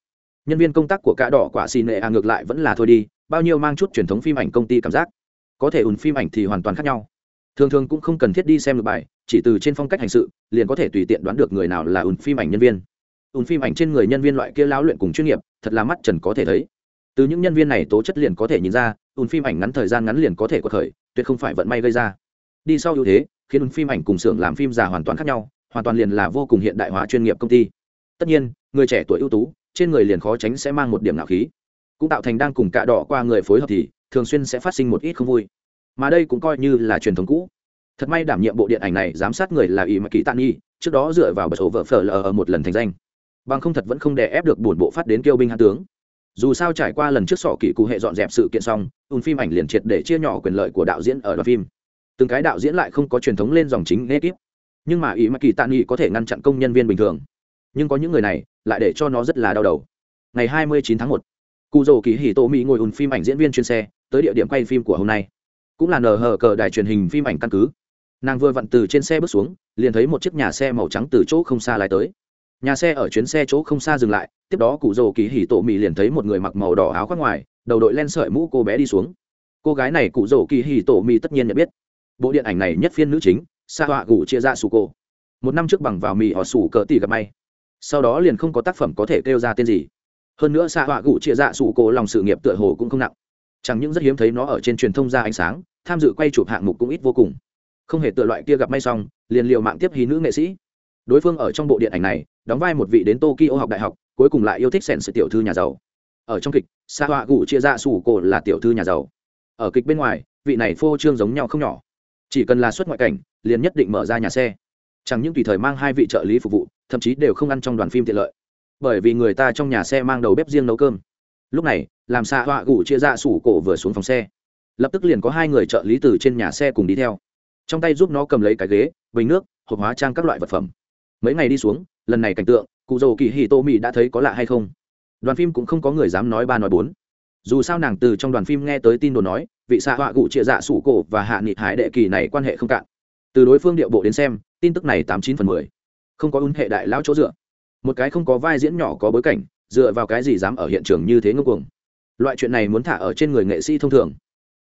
Nhân viên công tác của cả đỏ quả cine a ngược lại vẫn là thôi đi, bao nhiêu mang chút truyền thống phim ảnh công ty cảm giác. Có thể ùn phim ảnh thì hoàn toàn khác nhau. Thường thường cũng không cần thiết đi xem được bài chỉ từ trên phong cách hành sự liền có thể tùy tiện đoán được người nào là ùn phim ảnh nhân viên. Ùn phim ảnh trên người nhân viên loại kia lão luyện cùng chuyên nghiệp thật là mắt trần có thể thấy. Từ những nhân viên này tố chất liền có thể nhìn ra ùn phim ảnh ngắn thời gian ngắn liền có thể có thời, tuyệt không phải vận may gây ra. Đi sau ưu thế khiến ùn phim ảnh cùng xưởng làm phim già hoàn toàn khác nhau hoàn toàn liền là vô cùng hiện đại hóa chuyên nghiệp công ty. Tất nhiên người trẻ tuổi ưu tú trên người liền khó tránh sẽ mang một điểm nạo khí. Cũng tạo thành đang cùng cạ đỏ qua người phối hợp thì thường xuyên sẽ phát sinh một ít không vui. Mà đây cũng coi như là truyền thống cũ thật may đảm nhiệm bộ điện ảnh này giám sát người là ý mà kỳ tạn nhi trước đó dựa vào bật sổ vợ phở lờ ở một lần thành danh. Bằng không thật vẫn không đè ép được buồn bộ phát đến kêu binh hạ tướng. Dù sao trải qua lần trước sọ kỳ cụ hệ dọn dẹp sự kiện xong ùn phim ảnh liền triệt để chia nhỏ quyền lợi của đạo diễn ở đoàn phim. Từng cái đạo diễn lại không có truyền thống lên dòng chính nghe tiếp nhưng mà ý mà kỳ tạ nghị có thể ngăn chặn công nhân viên bình thường. Nhưng có những người này lại để cho nó rất là đau đầu. Ngày 29 tháng 1, cụ dầu kỳ hì tô mỹ ngồi ùn phim ảnh diễn viên chuyên xe tới địa điểm quay phim của hôm nay. Cũng là nờ hờ cờ đài truyền hình phim ảnh căn cứ nàng vừa vặn từ trên xe bước xuống, liền thấy một chiếc nhà xe màu trắng từ chỗ không xa lái tới. Nhà xe ở chuyến xe chỗ không xa dừng lại, tiếp đó cụ rồ kỳ hỉ tổ mì liền thấy một người mặc màu đỏ áo khoác ngoài, đầu đội len sợi mũ cô bé đi xuống. Cô gái này cụ rồ kỳ hỉ tổ mì tất nhiên nhận biết. Bộ điện ảnh này nhất phiên nữ chính, sa họa gù chia dạ ra su cô. Một năm trước bằng vào mì họ sủ cỡ tỷ gặp may. Sau đó liền không có tác phẩm có thể kêu ra tên gì. Hơn nữa sa họa gù chia dạ ra su cô lòng sự nghiệp tựa hồ cũng không nặng. Chẳng những rất hiếm thấy nó ở trên truyền thông ra ánh sáng, tham dự quay chụp hạng mục cũng ít vô cùng không hề tựa loại kia gặp may xong, liền liều mạng tiếp hí nữ nghệ sĩ. Đối phương ở trong bộ điện ảnh này, đóng vai một vị đến tokyo học đại học, cuối cùng lại yêu thích sẻn sự tiểu thư nhà giàu. Ở trong kịch sa họa gù chia ra sủ cổ là tiểu thư nhà giàu. Ở kịch bên ngoài, vị này phô trương giống nhau không nhỏ. Chỉ cần là xuất ngoại cảnh, liền nhất định mở ra nhà xe. Chẳng những tùy thời mang hai vị trợ lý phục vụ, thậm chí đều không ăn trong đoàn phim tiện lợi. Bởi vì người ta trong nhà xe mang đầu bếp riêng nấu cơm. Lúc này, làm xa họa gủ chia ra sủ cổ vừa xuống phòng xe. Lập tức liền có hai người trợ lý từ trên nhà xe cùng đi theo trong tay giúp nó cầm lấy cái ghế, bình nước, hộp hóa trang các loại vật phẩm. Mấy ngày đi xuống, lần này cảnh tượng, cụ dầu kỳ hì tô mỹ đã thấy có lạ hay không? Đoàn phim cũng không có người dám nói ba nói bốn. Dù sao nàng từ trong đoàn phim nghe tới tin đồn nói, vị xạ họa cụ chia dạ sủ cổ và hạ nghị hải đệ kỳ này quan hệ không cạn. Từ đối phương điệu bộ đến xem, tin tức này tám chín phần mười. Không có un hệ đại lão chỗ dựa. Một cái không có vai diễn nhỏ có bối cảnh, dựa vào cái gì dám ở hiện trường như thế ngưng cuồng? Loại chuyện này muốn thả ở trên người nghệ sĩ thông thường.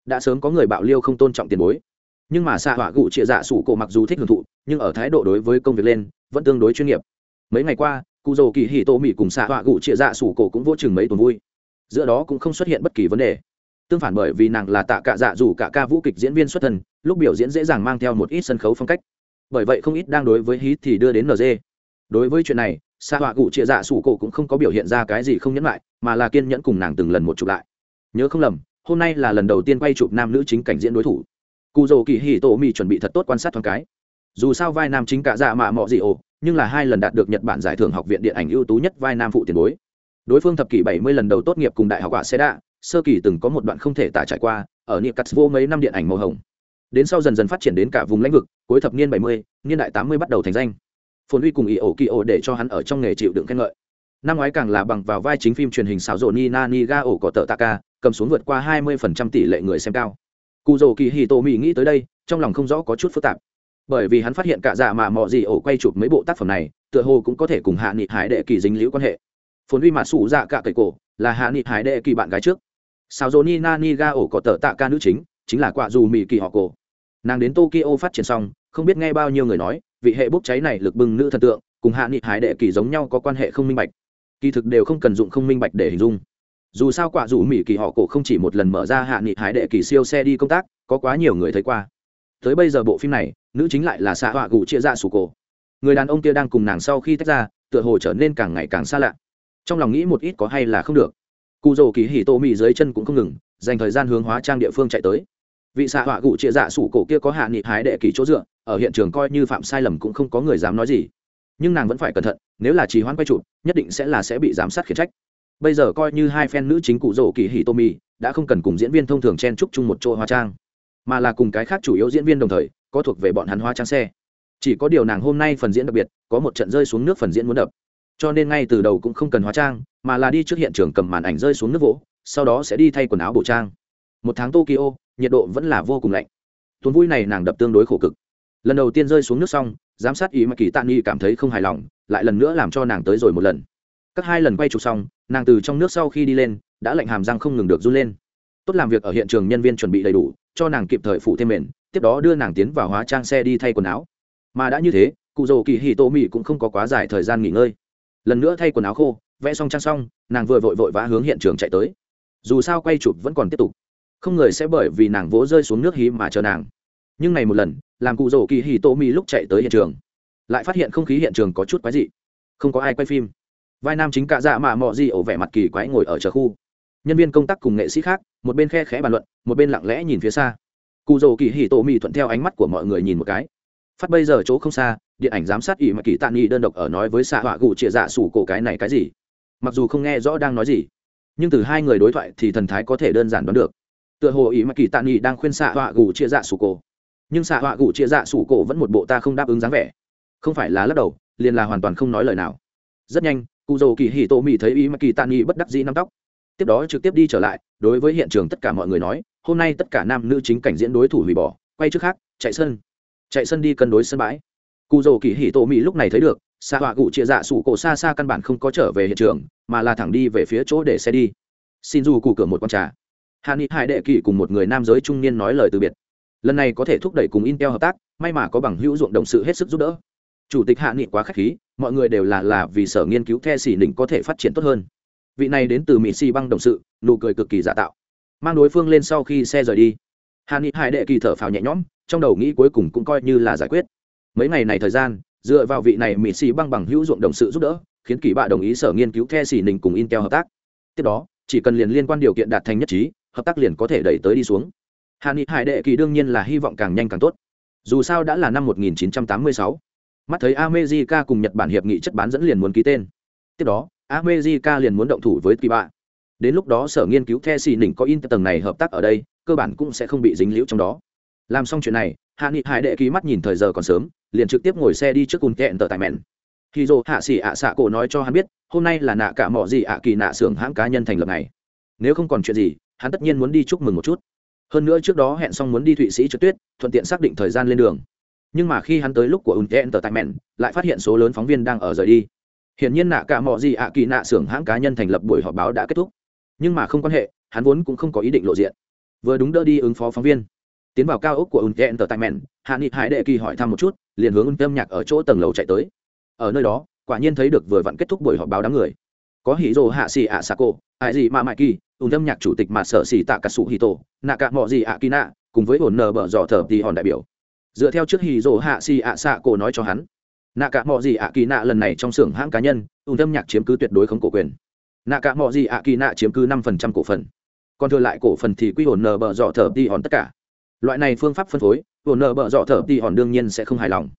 Đã sớm có người bạo liêu không tôn trọng tiền bối nhưng mà xạ họa cụ trịa dạ sủ cổ mặc dù thích hưởng thụ, nhưng ở thái độ đối với công việc lên, vẫn tương đối chuyên nghiệp. Mấy ngày qua, cụ dầu kỳ hì tô mỹ cùng xạ họa cụ trịa dạ sủ cổ cũng vô chừng mấy tuần vui. Giữa đó cũng không xuất hiện bất kỳ vấn đề. Tương phản bởi vì nàng là tạ cạ dạ dù cả ca vũ kịch diễn viên xuất thân, lúc biểu diễn dễ dàng mang theo một ít sân khấu phong cách. Bởi vậy không ít đang đối với hí thì đưa đến nd đối với chuyện này, xạ họa cụ chia dạ sủ cổ cũng không có biểu hiện ra cái gì không nhẫn lại, mà là kiên nhẫn cùng nàng từng lần một chụp lại. Nhớ không lầm, hôm nay là lần đầu tiên quay chụp nam nữ chính cảnh diễn đối thủ cụ dầu kỳ hì tổ mì chuẩn bị thật tốt quan sát thoáng cái. Dù sao vai nam chính cả dạ mạ mọ gì ồ nhưng là hai lần đạt được nhật bản giải thưởng học viện điện ảnh ưu tú nhất vai nam phụ tiền bối. Đối phương thập kỷ bảy mươi lần đầu tốt nghiệp cùng đại học quả xe đạ sơ kỳ từng có một đoạn không thể tả trải qua, ở niệm cắt vô mấy năm điện ảnh màu hồng. Đến sau dần dần phát triển đến cả vùng lãnh vực, cuối thập niên bảy mươi, niên đại tám mươi bắt đầu thành danh. Phồn uy cùng ý ổ kỳ ổ để cho hắn ở trong nghề chịu đựng khen ngợi. Năm ngoái càng là bằng vào vai chính phim truyền hình xáo rộ ni na ni ga ổ có tờ taka cầm xuống vượt qua hai mươi phần trăm tỷ lệ người xem cao cụ dầu kỳ hì tô mỹ nghĩ tới đây, trong lòng không rõ có chút phức tạp. Bởi vì hắn phát hiện cả dạ mà mọi gì ổ quay chụp mấy bộ tác phẩm này, tựa hồ cũng có thể cùng hạ nghị hải đệ kỳ dính liễu quan hệ. Phồn uy mà sủ dạ cả cậy cổ, là hạ nghị hải đệ kỳ bạn gái trước. Sao dô ni na ni ga ổ có tờ tạ ca nữ chính chính là quạ dù mỹ kỳ họ cổ. Nàng đến tokyo phát triển xong, không biết nghe bao nhiêu người nói, vị hệ bốc cháy này lực bừng nữ thần tượng, cùng hạ nghị hải đệ kỳ giống nhau có quan hệ không minh bạch. Kỳ thực đều không cần dụng không minh bạch để hình dung dù sao quả dù mỹ kỳ họ cổ không chỉ một lần mở ra hạ nghị hải đệ kỳ siêu xe đi công tác, có quá nhiều người thấy qua. Tới bây giờ bộ phim này, nữ chính lại là xạ họa gù chia ra sủ cổ. Người đàn ông kia đang cùng nàng sau khi tách ra, tựa hồ trở nên càng ngày càng xa lạ. Trong lòng nghĩ một ít có hay là không được. Cụ rồ kỳ hì tô mỹ dưới chân cũng không ngừng, dành thời gian hướng hóa trang địa phương chạy tới. Vị xạ họa cụ chia dạ sủ cổ kia có hạ nghị hái đệ kỳ chỗ dựa, ở hiện trường coi như phạm sai lầm cũng không có người dám nói gì. Nhưng nàng vẫn phải cẩn thận, nếu là trì hoãn quay chụp, nhất định sẽ là sẽ bị giám sát khiển trách bây giờ coi như hai fan nữ chính cụ rồ kỳ hì tô mì, đã không cần cùng diễn viên thông thường chen chúc chung một chỗ hóa trang, mà là cùng cái khác chủ yếu diễn viên đồng thời, có thuộc về bọn hắn hóa trang xe. Chỉ có điều nàng hôm nay phần diễn đặc biệt, có một trận rơi xuống nước phần diễn muốn đập. Cho nên ngay từ đầu cũng không cần hóa trang, mà là đi trước hiện trường cầm màn ảnh rơi xuống nước vỗ, sau đó sẽ đi thay quần áo bộ trang. Một tháng tokyo, nhiệt độ vẫn là vô cùng lạnh. Tuần vui này nàng đập tương đối khổ cực. Lần đầu tiên rơi xuống nước xong, giám sát ý mà kỳ tạ nghi cảm thấy không hài lòng, lại lần nữa làm cho nàng tới rồi một lần. Các hai lần quay chụp xong nàng từ trong nước sau khi đi lên, đã lạnh hàm răng không ngừng được run lên. Tốt làm việc ở hiện trường nhân viên chuẩn bị đầy đủ, cho nàng kịp thời phụ thêm mền, tiếp đó đưa nàng tiến vào hóa trang xe đi thay quần áo. Mà đã như thế, cụ dầu kỳ hì tô mỹ cũng không có quá dài thời gian nghỉ ngơi. Lần nữa thay quần áo khô, vẽ xong trang xong, nàng vừa vội vội vã hướng hiện trường chạy tới. Dù sao quay chụp vẫn còn tiếp tục. Không người sẽ bởi vì nàng vỗ rơi xuống nước hí mà chờ nàng. Nhưng này một lần, làm cụ rổ kỳ hì tô mi lúc chạy tới hiện trường, lại phát hiện không khí hiện trường có chút quái dị. Không có ai quay phim vai nam chính cạ dạ mà mọ gì ổ vẻ mặt kỳ quái ngồi ở chờ khu. Nhân viên công tác cùng nghệ sĩ khác, một bên khe khẽ bàn luận, một bên lặng lẽ nhìn phía xa. Cụ dầu kỳ hì tổ mì thuận theo ánh mắt của mọi người nhìn một cái. Phát bây giờ chỗ không xa, điện ảnh giám sát ỷ mà kỳ tạ nghi đơn độc ở nói với xạ họa gù chĩa dạ sủ cổ cái này cái gì? Mặc dù không nghe rõ đang nói gì, nhưng từ hai người đối thoại thì thần thái có thể đơn giản đoán được. Tựa hồ ỷ mà kỳ tạ nghi đang khuyên xạ họa gù chĩa dạ sủ cổ. Nhưng xạ họa gù chĩa dạ sủ cổ vẫn một bộ ta không đáp ứng dáng vẻ. Không phải là lắc đầu, liền là hoàn toàn không nói lời nào. Rất nhanh cụ dầu kỳ hì tô mỹ thấy ý mà kỳ tạ nghi bất đắc dĩ nắm tóc. Tiếp đó trực tiếp đi trở lại, đối với hiện trường tất cả mọi người nói, hôm nay tất cả nam nữ chính cảnh diễn đối thủ hủy bỏ, quay trước khác, chạy sân. Chạy sân đi cân đối sân bãi. Cụ dầu kỳ hỉ Tô mỹ lúc này thấy được xa họa cụ chia dạ sủ cổ xa xa căn bản không có trở về hiện trường, mà là thẳng đi về phía chỗ để xe đi. Xin dù cụ cửa một con trà. Hạ nghị hải đệ kỳ cùng một người nam giới trung niên nói lời từ biệt. Lần này có thể thúc đẩy cùng intel hợp tác, may mà có bằng hữu ruộng đồng sự hết sức giúp đỡ chủ tịch hạ nghị quá k h á c h khí, mọi người đều là là vì sở nghiên cứu the xỉ đỉnh có thể phát triển tốt hơn. Vị này đến từ mỹ si băng đồng sự, nụ cười cực kỳ giả tạo. Mang đối phương lên sau khi xe rời đi, hạ nghị hải đệ kỳ thở phào nhẹ nhõm, trong đầu nghĩ cuối cùng cũng coi như là giải quyết. Mấy ngày này thời gian, dựa vào vị này mỹ xì băng bằng hữu dụng đồng sự giúp đỡ, khiến kỳ bạ đồng ý sở nghiên cứu the xì nình cùng intel hợp tác. Tiếp đó, chỉ cần liền liên quan điều kiện đạt thành nhất trí, hợp tác liền có thể đẩy tới đi xuống. Hạ nghị hải đệ kỳ đương nhiên là hy vọng càng nhanh càng tốt. Dù sao đã là năm 1986 mắt thấy america cùng nhật bản hiệp nghị chất bán dẫn liền muốn ký tên. Tiếp đó, america liền muốn động thủ với kỳ bạ đến lúc đó sở nghiên cứu the xì nình có in tầng này hợp tác ở đây, cơ bản cũng sẽ không bị dính liễu trong đó. Làm xong chuyện này, hạ nghị hải đệ ký mắt nhìn thời giờ còn sớm, liền trực tiếp ngồi xe đi trước cùng kẹn tờ tại mẹn. Khi dồ hạ xỉ ạ xạ cổ nói cho hắn biết, hôm nay là nạ cả mỏ gì ạ kỳ nạ xưởng hãng cá nhân thành lập này nếu không còn chuyện gì, hắn tất nhiên muốn đi chúc mừng một chút. Hơn nữa trước đó hẹn xong muốn đi thụy sĩ trượt tuyết, thuận tiện xác định thời gian lên đường nhưng mà khi hắn tới lúc của unten tờ tại mẹn lại phát hiện số lớn phóng viên đang ở rời đi. Hiển nhiên nạ cả mọi gì ạ kỳ nạ xưởng hãng cá nhân thành lập buổi họp báo đã kết thúc. Nhưng mà không quan hệ, hắn vốn cũng không có ý định lộ diện. Vừa đúng đỡ đi ứng phó phóng viên. Tiến vào cao ốc của unten tờ tại mẹn hạ nghị hải đệ kỳ hỏi thăm một chút, liền hướng âm nhạc ở chỗ tầng lầu chạy tới. Ở nơi đó, quả nhiên thấy được vừa vặn kết thúc buổi họp báo đám người. Có hỉ rồ hạ xì ạ xà cổ ai gì mà mãi kỳ ùn âm nhạc chủ tịch mà sở xì tạ cà sụ hì tổ, nạ cả mọi gì ạ kỳ nạ, cùng với ổn nờ bờ dò thờ thì hòn đại biểu dựa theo trước hỉ rỗ hạ xì ạ xạ cổ nói cho hắn, nạ cả mọi gì ạ kỳ nạ lần này trong xưởng hãng cá nhân ùn âm nhạc chiếm cứ tuyệt đối không cổ quyền. Nạ cả mọi gì ạ kỳ nạ chiếm cứ năm phần trăm cổ phần. Còn thừa lại cổ phần thì quy ổn nờ bờ dọ thờ đi hòn tất cả. Loại này phương pháp phân phối ổn nợ bợ dọ thở đi hòn đương nhiên sẽ không hài lòng.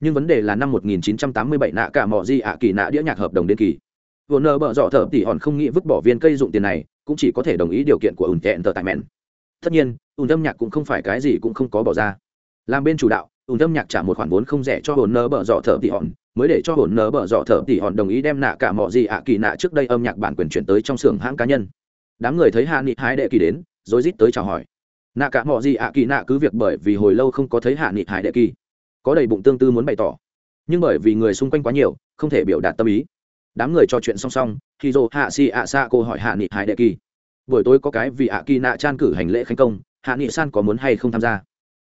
Nhưng vấn đề là năm 1987 nạ cả mỏ gì ạ kỳ nạ đĩa nhạc hợp đồng đến kỳ. Ổn nợ bợ dọ thở đi hòn không nghĩ vứt bỏ viên cây dụng tiền này, cũng chỉ có thể đồng ý điều kiện của ủn tẹn tờ tại mẹn tất nhiên ủn âm nhạc cũng không phải cái gì cũng không có bỏ ra làm bên chủ đạo, ùn âm nhạc trả một khoản vốn không rẻ cho hồn nơ bở dọ thợ thì hòn, mới để cho hồn nơ bở dọ thợ thì hòn đồng ý đem nạ cả mỏ gì ạ kỳ nạ trước đây âm nhạc bản quyền chuyển tới trong xưởng hãng cá nhân. Đám người thấy hạ nghị hái đệ kỳ đến, rồi rít tới chào hỏi. Nạ cả mọi gì ạ kỳ nạ cứ việc bởi vì hồi lâu không có thấy hạ nghị hải đệ kỳ, có đầy bụng tương tư muốn bày tỏ. Nhưng bởi vì người xung quanh quá nhiều, không thể biểu đạt tâm ý. Đám người trò chuyện song song khi dô hạ si ạ xa cô hỏi hạ nghị hải đệ kỳ. Buổi tối có cái vì ạ kỳ nạ trang cử hành lễ khánh công, hạ nghị san có muốn hay không tham gia?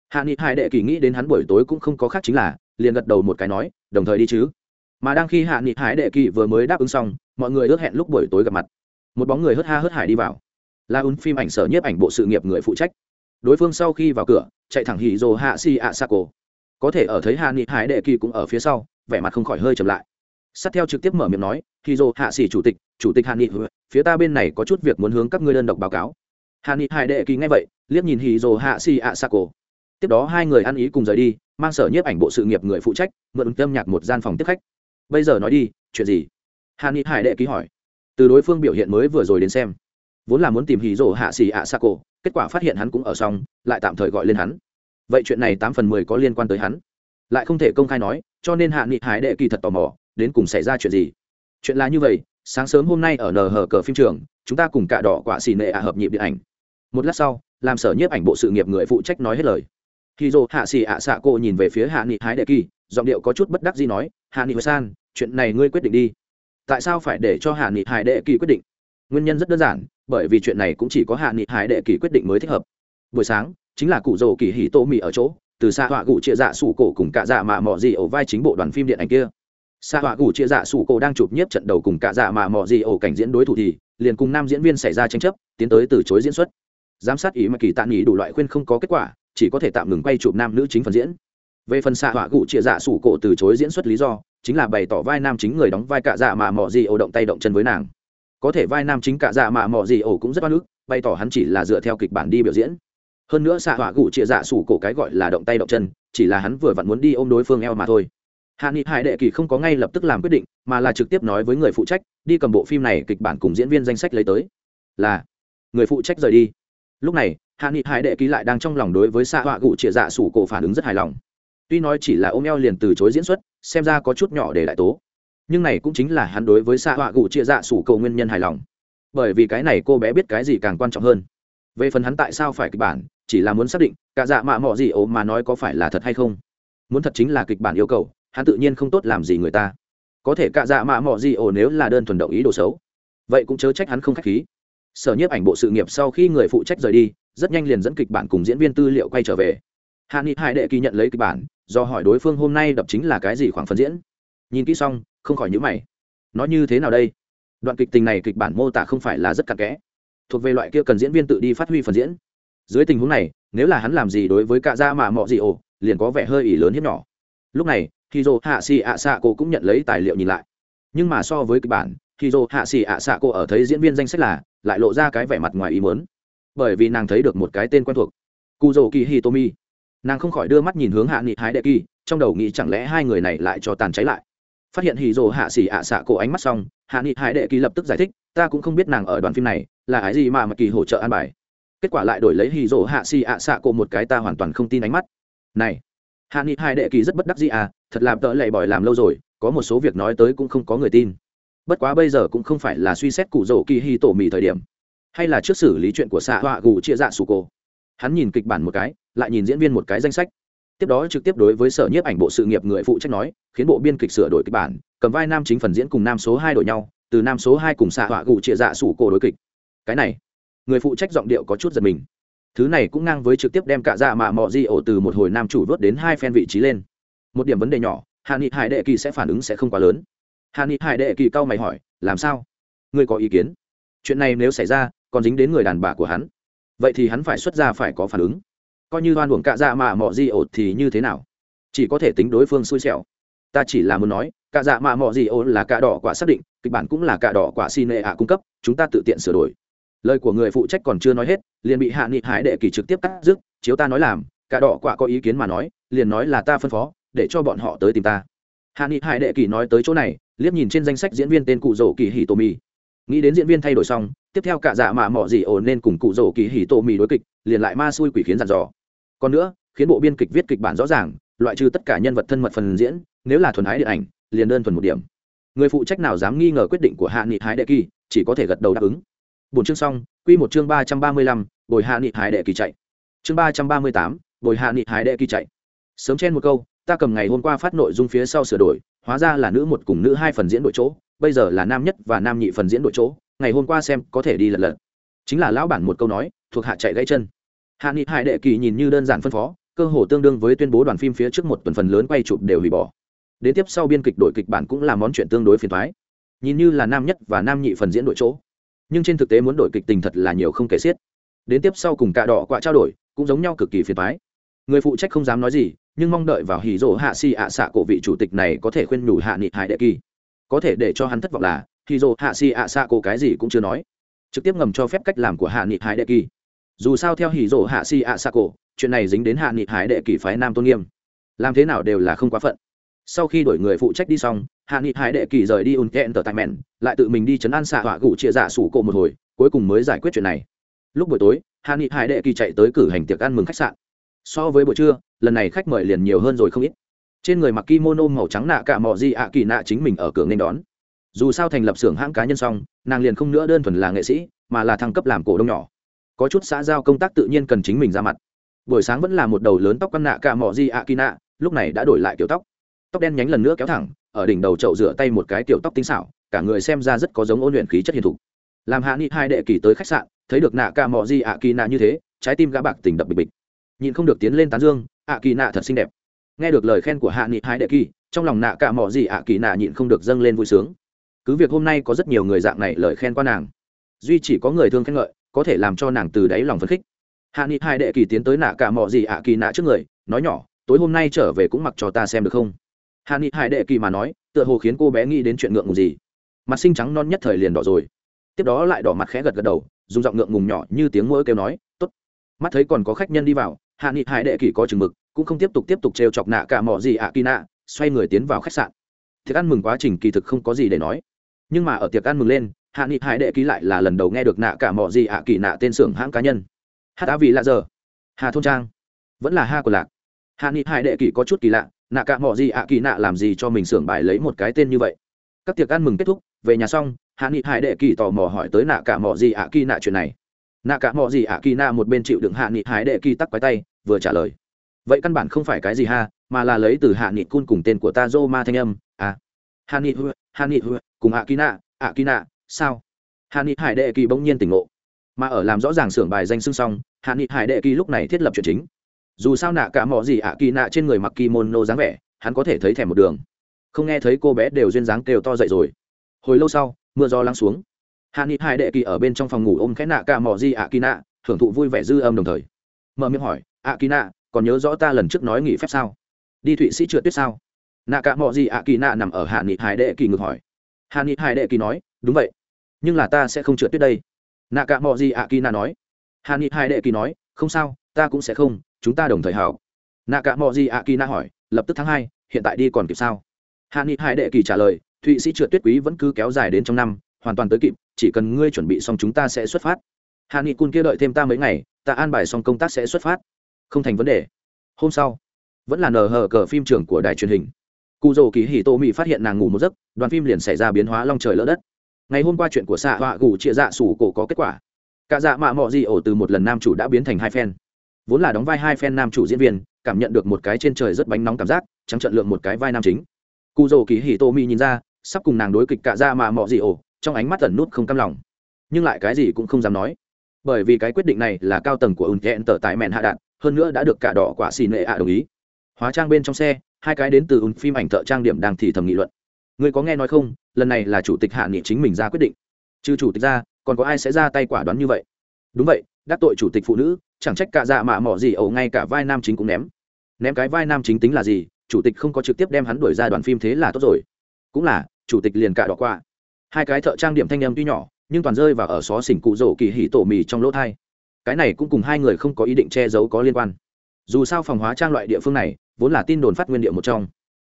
Hạ nghị hải đệ kỳ nghĩ đến hắn buổi tối cũng không có khác chính là, liền gật đầu một cái nói, đồng thời đi chứ. Mà đang khi hạ nghị hải đệ kỳ vừa mới đáp ứng xong, mọi người ước hẹn lúc buổi tối gặp mặt. Một bóng người hớt ha hớt hải đi vào. Là un phim ảnh sở nhiếp ảnh bộ sự nghiệp người phụ trách. Đối phương sau khi vào cửa, chạy thẳng hỉ rồ hạ si ạ sa cổ có thể ở thấy hạ nghị hải đệ kỳ cũng ở phía sau, vẻ mặt không khỏi hơi chậm lại. Sát theo trực tiếp mở miệng nói hỉ rồ hạ xỉ chủ tịch chủ tịch hạ nghị, phía ta bên này có chút việc muốn hướng các ngươi đơn độc báo cáo. Hạ nghị hải đệ kỳ nghe vậy, liếc nhìn hỉ rồ hạ si ạ sa cổ tiếp đó hai người ăn ý cùng rời đi, mang sở nhiếp ảnh bộ sự nghiệp người phụ trách, mượn âm nhạc một gian phòng tiếp khách. Bây giờ nói đi, chuyện gì? Hạ ni hải đệ ký hỏi. Từ đối phương biểu hiện mới vừa rồi đến xem. Vốn là muốn tìm hì rồ hạ xì ạ sa cổ, kết quả phát hiện hắn cũng ở xong, lại tạm thời gọi lên hắn. Vậy chuyện này tám phần mười có liên quan tới hắn. Lại không thể công khai nói, cho nên hạ nghị hải đệ kỳ thật tò mò, đến cùng xảy ra chuyện gì? Chuyện là như vậy, sáng sớm hôm nay ở nờ hờ cờ phim trường, chúng ta cùng cả đỏ quả xì nệ ạ hợp nhịp điện ảnh. Một lát sau, làm sở nhiếp ảnh bộ sự nghiệp người phụ trách nói hết lời khi dô hạ xì ạ xạ cô nhìn về phía hạ nghị hải đệ kỳ, giọng điệu có chút bất đắc gì nói, hạ nghị san, chuyện này ngươi quyết định đi. Tại sao phải để cho hạ nghị hải đệ kỳ quyết định? Nguyên nhân rất đơn giản, bởi vì chuyện này cũng chỉ có hạ nghị hải đệ kỳ quyết định mới thích hợp. Buổi sáng, chính là cụ rồ kỳ hì tô mì ở chỗ, từ xa họa cụ chia dạ sủ cổ cùng cả dạ mạ mò gì ổ vai chính bộ đoàn phim điện ảnh kia. Xa họa cụ chia dạ sủ cổ đang chụp nhiếp trận đầu cùng cả dạ mạ mò gì ổ cảnh diễn đối thủ thì, liền cùng nam diễn viên xảy ra tranh chấp, tiến tới từ chối diễn xuất. Giám sát ý mà kỳ tạ nghỉ đủ loại khuyên không có kết quả chỉ có thể tạm ngừng quay chụp nam nữ chính phần diễn. Về phần xạ họa cụ chia dạ sủ cổ từ chối diễn xuất lý do, chính là bày tỏ vai nam chính người đóng vai cả dạ mạ mò gì ổ động tay động chân với nàng. Có thể vai nam chính cả dạ mạ mò gì ổ cũng rất oan ức, bày tỏ hắn chỉ là dựa theo kịch bản đi biểu diễn. Hơn nữa xạ hỏa cụ chĩa dạ sủ cổ cái gọi là động tay động chân, chỉ là hắn vừa vặn muốn đi ôm đối phương eo mà thôi. Hạ nghị hải đệ kỳ không có ngay lập tức làm quyết định, mà là trực tiếp nói với người phụ trách, đi cầm bộ phim này kịch bản cùng diễn viên danh sách lấy tới. Là, người phụ trách rời đi lúc này, hạ nghị hải đệ ký lại đang trong lòng đối với xạ họa gụ trịa dạ sủ cổ phản ứng rất hài lòng. Tuy nói chỉ là ôm eo liền từ chối diễn xuất, xem ra có chút nhỏ để đại tố. Nhưng này cũng chính là hắn đối với xạ họa gụ chia dạ sủ cầu nguyên nhân hài lòng. Bởi vì cái này cô bé biết cái gì càng quan trọng hơn. Về phần hắn tại sao phải kịch bản, chỉ là muốn xác định cả dạ mạ mọ gì ố mà nói có phải là thật hay không. Muốn thật chính là kịch bản yêu cầu, hắn tự nhiên không tốt làm gì người ta. Có thể cả dạ mạ mọ gì ố nếu là đơn thuần động ý đồ xấu. Vậy cũng chớ trách hắn không k h á c h khí sở nhiếp ảnh bộ sự nghiệp sau khi người phụ trách rời đi, rất nhanh liền dẫn kịch bản cùng diễn viên tư liệu quay trở về. Hạ nghị hải đệ kỳ nhận lấy kịch bản, do hỏi đối phương hôm nay đập chính là cái gì khoảng phần diễn. Nhìn kỹ xong, không khỏi nhữ mày. Nói như thế nào đây? Đoạn kịch tình này kịch bản mô tả không phải là rất cặn kẽ. Thuộc về loại kia cần diễn viên tự đi phát huy phần diễn. Dưới tình huống này, nếu là hắn làm gì đối với cả da mà mọ gì ồ, liền có vẻ hơi ỉ lớn hiếp nhỏ. Lúc này khi dô hạ xì ạ xạ cô cũng nhận lấy tài liệu nhìn lại. Nhưng mà so với kịch bản khi dô hạ xì ạ xạ cô ở thấy diễn viên danh sách là, lại lộ ra cái vẻ mặt ngoài ý mớn bởi vì nàng thấy được một cái tên quen thuộc cu dô kỳ hitomi nàng không khỏi đưa mắt nhìn hướng hạ nghị hái đệ kỳ, trong đầu nghĩ chẳng lẽ hai người này lại cho tàn cháy lại. Phát hiện hì dồ hạ xỉ ạ xạ cổ ánh mắt xong, hạ nghị hải đệ kỳ lập tức giải thích, ta cũng không biết nàng ở đoàn phim này, là ái gì mà mà kỳ hỗ trợ an bài. Kết quả lại đổi lấy hì dồ hạ xỉ ạ xạ cổ một cái ta hoàn toàn không tin ánh mắt. Này, hạ nghị hải đệ kỳ rất bất đắc dĩ à thật làm tợ lệ bỏi làm lâu rồi, có một số việc nói tới cũng không có người tin bất quá bây giờ cũng không phải là suy xét cụ rổ kỳ hi tổ mì thời điểm, hay là trước xử lý chuyện của xạ họa gù chia dạ sù cô hắn nhìn kịch bản một cái, lại nhìn diễn viên một cái danh sách. Tiếp đó trực tiếp đối với sở nhiếp ảnh bộ sự nghiệp người phụ trách nói, khiến bộ biên kịch sửa đổi kịch bản, cầm vai nam chính phần diễn cùng nam số hai đổi nhau, từ nam số hai cùng xạ họa gù chia dạ sủ cổ đối kịch. Cái này, người phụ trách giọng điệu có chút giật mình. Thứ này cũng ngang với trực tiếp đem cả dạ mạ mò di ổ từ một hồi nam chủ vớt đến hai phen vị trí lên. Một điểm vấn đề nhỏ hạ nghị hải đệ kỳ sẽ phản ứng sẽ không quá lớn hạ nghị hải đệ kỳ cau mày hỏi, làm sao? Ngươi có ý kiến? Chuyện này nếu xảy ra, còn dính đến người đàn bà của hắn. Vậy thì hắn phải xuất ra phải có phản ứng. Coi như oan uổng cạ dạ mạ mọ di ổ thì như thế nào? Chỉ có thể tính đối phương xui xẻo. Ta chỉ là muốn nói, cạ dạ mạ mọ di ổ là cạ đỏ quả xác định, kịch bản cũng là cạ đỏ quả xin nệ ạ cung cấp, chúng ta tự tiện sửa đổi. Lời của người phụ trách còn chưa nói hết, liền bị hạ nghị hải đệ kỳ trực tiếp cắt dứt chiếu ta nói làm, cạ đỏ quả có ý kiến mà nói, liền nói là ta phân phó, để cho bọn họ tới tìm ta. Hạ nghị hải đệ kỳ nói tới chỗ này liếc nhìn trên danh sách diễn viên tên cụ rổ kỳ hì tô mi nghĩ đến diễn viên thay đổi xong, tiếp theo cả dạ mạ mỏ gì ổn nên cùng cụ rổ kỳ hì tô mi đối kịch, liền lại ma xui quỷ khiến dặn dò. Còn nữa, khiến bộ biên kịch viết kịch bản rõ ràng, loại trừ tất cả nhân vật thân mật phần diễn, nếu là thuần ái điện ảnh, liền đơn thuần một điểm. Người phụ trách nào dám nghi ngờ quyết định của hạ nghị hái đệ kỳ, chỉ có thể gật đầu đáp ứng. Bốn chương xong, quy một chương ba trăm ba mươi lăm, bồi hạ nghị hái đệ kỳ chạy. Chương ba trăm ba mươi tám, bồi hạ nghị hái đệ kỳ chạy. Sớm chen một câu ta cầm ngày hôm qua phát nội dung phía sau sửa đổi, hóa ra là nữ một cùng nữ hai phần diễn đội chỗ, bây giờ là nam nhất và nam nhị phần diễn đội chỗ, ngày hôm qua xem có thể đi lật lật. Chính là lão bản một câu nói, thuộc hạ chạy gãy chân. Hạ nghị hải đệ kỳ nhìn như đơn giản phân phó, cơ hồ tương đương với tuyên bố đoàn phim phía trước một tuần phần lớn quay chụp đều hủy bỏ. Đến tiếp sau biên kịch đổi kịch bản cũng là món chuyện tương đối phiền thoái nhìn như là nam nhất và nam nhị phần diễn đội chỗ, nhưng trên thực tế muốn đổi kịch tình thật là nhiều không kể xiết. Đến tiếp sau cùng cạ đỏ quạ trao đổi, cũng giống nhau cực kỳ phiền thoái người phụ trách không dám nói gì nhưng mong đợi vào hỉ rỗ hạ si ạ xạ cổ vị chủ tịch này có thể khuyên nhủ hạ nghị hải đệ kỳ. Có thể để cho hắn thất vọng là, hỉ rỗ hạ si ạ xạ cổ cái gì cũng chưa nói. Trực tiếp ngầm cho phép cách làm của hạ nghị hải đệ kỳ. Dù sao theo hỉ rỗ hạ si ạ xạ cổ, chuyện này dính đến hạ nghị hải đệ kỳ phái nam tôn nghiêm. Làm thế nào đều là không quá phận. Sau khi đổi người phụ trách đi xong, hạ nghị hải đệ kỳ rời đi ùn kẹn tờ tài mẹn, lại tự mình đi chấn an xạ họa gủ chia giả dạ sủ cổ một hồi, cuối cùng mới giải quyết chuyện này. Lúc buổi tối, hạ nghị hải đệ kỳ chạy tới cử hành tiệc ăn mừng khách sạn so với buổi trưa, lần này khách mời liền nhiều hơn rồi không ít. Trên người mặc kimono màu trắng nạ cả mò di ạ kỳ nạ chính mình ở cửa nên đón. Dù sao thành lập xưởng hãng cá nhân xong, nàng liền không nữa đơn thuần là nghệ sĩ, mà là thăng cấp làm cổ đông nhỏ. Có chút xã giao công tác tự nhiên cần chính mình ra mặt. Buổi sáng vẫn là một đầu lớn tóc căn nạ cả mò di ạ kỳ nạ, lúc này đã đổi lại kiểu tóc. Tóc đen nhánh lần nữa kéo thẳng, ở đỉnh đầu chậu rửa tay một cái kiểu tóc tinh xảo, cả người xem ra rất có giống ôn luyện khí chất hiền thục. Làm hạ nghị hai đệ kỳ tới khách sạn, thấy được nạ cả mò di ạ kỳ nạ như thế, trái tim gã bạc tỉnh đập bịch bịch nhìn không được tiến lên tán dương ạ kỳ nạ thật xinh đẹp. Nghe được lời khen của hạ nghị hai đệ kỳ, trong lòng nạ cả mò gì ạ kỳ nạ nhịn không được dâng lên vui sướng. Cứ việc hôm nay có rất nhiều người dạng này lời khen qua nàng, duy chỉ có người thương khen ngợi, có thể làm cho nàng từ đáy lòng phấn khích. Hạ nghị hai đệ kỳ tiến tới nạ cả mò gì ạ kỳ nạ trước người, nói nhỏ, tối hôm nay trở về cũng mặc cho ta xem được không? Hạ nghị hai đệ kỳ mà nói, tựa hồ khiến cô bé nghĩ đến chuyện ngượng ngùng gì. Mặt xinh trắng non nhất thời liền đỏ rồi. Tiếp đó lại đỏ mặt khẽ gật gật đầu, dùng giọng ngượng ngùng nhỏ như tiếng mỗi kêu nói t ố t mắt thấy còn có khách nhân đi vào hạ nghị hải đệ kỳ có chừng mực, cũng không tiếp tục tiếp tục trêu chọc nạ cả mỏ gì ạ kỳ nạ, xoay người tiến vào khách sạn. Tiệc ăn mừng quá trình kỳ thực không có gì để nói. Nhưng mà ở tiệc ăn mừng lên, hạ nghị hải đệ ký lại là lần đầu nghe được nạ cả mỏ gì ạ kỳ nạ tên xưởng hãng cá nhân. Hát á vị lạ giờ. Hà thôn trang. Vẫn là ha của lạc. Hạ nghị hải đệ kỳ có chút kỳ lạ, nạ cả mỏ gì ạ kỳ nạ làm gì cho mình xưởng bài lấy một cái tên như vậy? Các tiệc ăn mừng kết thúc, về nhà xong, hạ nghị hải đệ kỳ tò mò hỏi tới nạ cả mỏ gì ạ kỳ nạ chuyện này nạ cả mọi gì ạ, kỳ nạ một bên chịu đựng hạ nghị hái đệ kỳ tắc quái tay, vừa trả lời. Vậy căn bản không phải cái gì ha, mà là lấy từ hạ nghị cun cùng tên của ta dô ma thanh âm à. Hạ nghị hư hạ nghị hư cùng ạ kỳ nạ, ạ kỳ nạ, sao? Hạ nghị hải đệ kỳ bỗng nhiên tỉnh ngộ. Mà ở làm rõ ràng xưởng bài danh xưng xong, hạ nghị hải đệ kỳ lúc này thiết lập chuyện chính. Dù sao nạ cả mọi gì ạ, kỳ nạ trên người mặc kimono dáng vẻ, hắn có thể thấy thèm một đường. Không nghe thấy cô bé đều duyên dáng kêu to dậy rồi. Hồi lâu sau, mưa gió lắng xuống hạ nghị hai đệ kỳ ở bên trong phòng ngủ ôm khẽ nạ ca mò di ạ kỳ nạ hưởng thụ vui vẻ dư âm đồng thời. Mở miệng hỏi ạ kỳ nạ còn nhớ rõ ta lần trước nói nghỉ phép sao? Đi thụy sĩ trượt tuyết sao? Nạ ca mò di ạ kỳ nạ nằm ở hạ nghị hai đệ kỳ ngược hỏi. Hạ nghị hai đệ kỳ nói, đúng vậy, nhưng là ta sẽ không trượt tuyết đây. Nạ ca mò di ạ kỳ nạ nói. Hạ nghị hai đệ kỳ nói, không sao, ta cũng sẽ không, chúng ta đồng thời hảo. Nạ ca mò di ạ kỳ nạ hỏi, lập tức tháng hai, hiện tại đi còn kịp sao? Hạ nghị hai đệ kỳ trả lời, thụy sĩ trượt tuyết quý vẫn cứ kéo dài đến trong năm, hoàn toàn tới kịp chỉ cần ngươi chuẩn bị xong chúng ta sẽ xuất phát. Hạ nghị cun kia đợi thêm ta mấy ngày, ta an bài xong công tác sẽ xuất phát. Không thành vấn đề. Hôm sau, vẫn là nờ hờ cờ phim trường của đài truyền hình. Cụ dầu kỳ hì tô mỹ phát hiện nàng ngủ một giấc, đoàn phim liền xảy ra biến hóa long trời lỡ đất. Ngày hôm qua chuyện của xạ họa gù chia dạ sủ cổ có kết quả. Cả dạ mạ mọ gì ổ từ một lần nam chủ đã biến thành hai phen vốn là đóng vai hai phen nam chủ diễn viên, cảm nhận được một cái trên trời rất bánh nóng cảm giác, trắng trận lượng một cái vai nam chính. Cụ dầu kỳ hì tô mỹ nhìn ra, sắp cùng nàng đối kịch cả dạ mạ mọ gì ổ trong ánh mắt tẩn nút không cam lòng. Nhưng lại cái gì cũng không dám nói. Bởi vì cái quyết định này là cao tầng của ùn thẹn tở tại mẹn hạ đạn, hơn nữa đã được cả đỏ quả xì nệ ạ đồng ý. Hóa trang bên trong xe, hai cái đến từ ùn phim ảnh thợ trang điểm đang thì thầm nghị luận. Người có nghe nói không, lần này là chủ tịch hạ nghị chính mình ra quyết định. Trừ chủ tịch ra, còn có ai sẽ ra tay quả đoán như vậy? Đúng vậy, đắc tội chủ tịch phụ nữ, chẳng trách cả dạ mạ mỏ gì ẩu ngay cả vai nam chính cũng ném. Ném cái vai nam chính tính là gì, chủ tịch không có trực tiếp đem hắn đuổi ra đoàn phim thế là tốt rồi. Cũng là, chủ tịch liền cả đỏ qua hai cái thợ trang điểm thanh âm tuy nhỏ, nhưng toàn rơi vào ở xó xỉnh cụ rổ kỳ hỉ tổ mì trong lỗ thai. Cái này cũng cùng hai người không có ý định che giấu có liên quan. Dù sao phòng hóa trang loại địa phương này, vốn là tin đồn phát nguyên địa một trong.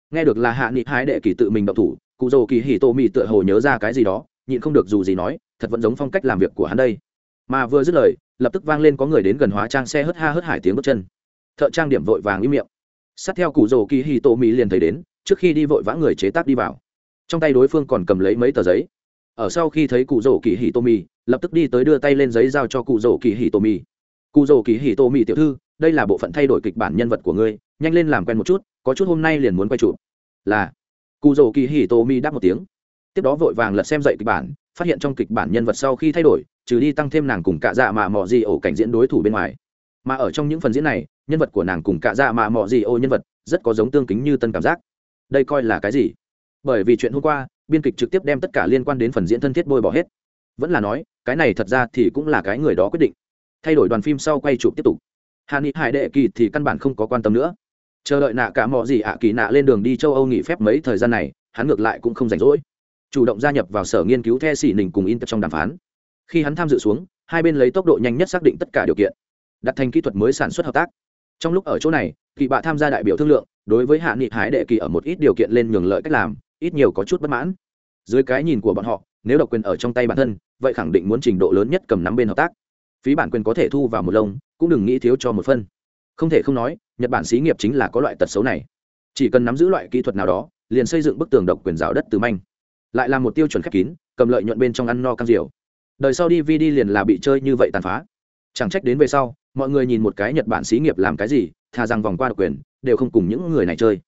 Nghe được là hạ nghị hái đệ kỳ tự mình động thủ, cụ rổ kỳ hỉ tổ mì tựa hồ nhớ ra cái gì đó, nhịn không được dù gì nói, thật vẫn giống phong cách làm việc của hắn đây. Mà vừa dứt lời, lập tức vang lên có người đến gần hóa trang xe hớt ha hớt hải tiếng bước chân. Thợ trang điểm vội vàng im miệng. Sát theo cụ rổ kỳ hỉ tổ mì liền thấy đến, trước khi đi vội vã người chế tác đi vào trong tay đối phương còn cầm lấy mấy tờ giấy. Ở sau khi thấy cụ rổ kỳ hì tô mì, lập tức đi tới đưa tay lên giấy giao cho cụ rổ kỳ hì tô mì. Cụ rổ kỳ hì tô mì tiểu thư, đây là bộ phận thay đổi kịch bản nhân vật của ngươi, nhanh lên làm quen một chút, có chút hôm nay liền muốn quay chụp. Là. Cụ rổ kỳ hì tô mì đáp một tiếng. Tiếp đó vội vàng lật xem dậy kịch bản, phát hiện trong kịch bản nhân vật sau khi thay đổi, trừ đi tăng thêm nàng cùng cạ dạ mà mò gì ổ cảnh diễn đối thủ bên ngoài. Mà ở trong những phần diễn này, nhân vật của nàng cùng cạ dạ mà mò gì ổ nhân vật rất có giống tương kính như tân cảm giác. Đây coi là cái gì? Bởi vì chuyện hôm qua, biên kịch trực tiếp đem tất cả liên quan đến phần diễn thân thiết bôi bỏ hết. Vẫn là nói, cái này thật ra thì cũng là cái người đó quyết định. Thay đổi đoàn phim sau quay chụp tiếp tục. Hà ni hải đệ kỳ thì căn bản không có quan tâm nữa. Chờ đợi nạ cả mọi gì ạ kỳ nạ lên đường đi châu âu nghỉ phép mấy thời gian này, hắn ngược lại cũng không rảnh rỗi. Chủ động gia nhập vào sở nghiên cứu the xỉ nình cùng in trong đàm phán. Khi hắn tham dự xuống, hai bên lấy tốc độ nhanh nhất xác định tất cả điều kiện. Đặt thành kỹ thuật mới sản xuất hợp tác. Trong lúc ở chỗ này, kỳ bạ tham gia đại biểu thương lượng, đối với hạ nghị hải đệ kỳ ở một ít điều kiện lên nhường lợi cách làm ít nhiều có chút bất mãn. Dưới cái nhìn của bọn họ, nếu độc quyền ở trong tay bản thân, vậy khẳng định muốn trình độ lớn nhất cầm nắm bên hợp tác. Phí bản quyền có thể thu vào một lông, cũng đừng nghĩ thiếu cho một phân. Không thể không nói, nhật bản xí nghiệp chính là có loại tật xấu này. Chỉ cần nắm giữ loại kỹ thuật nào đó, liền xây dựng bức tường độc quyền rào đất từ manh. Lại là một tiêu chuẩn khép kín, cầm lợi nhuận bên trong ăn no căng diều. Đời sau dvd liền là bị chơi như vậy tàn phá. Chẳng trách đến về sau, mọi người nhìn một cái nhật bản xí nghiệp làm cái gì, thà rằng vòng qua độc quyền, đều không cùng những người này chơi.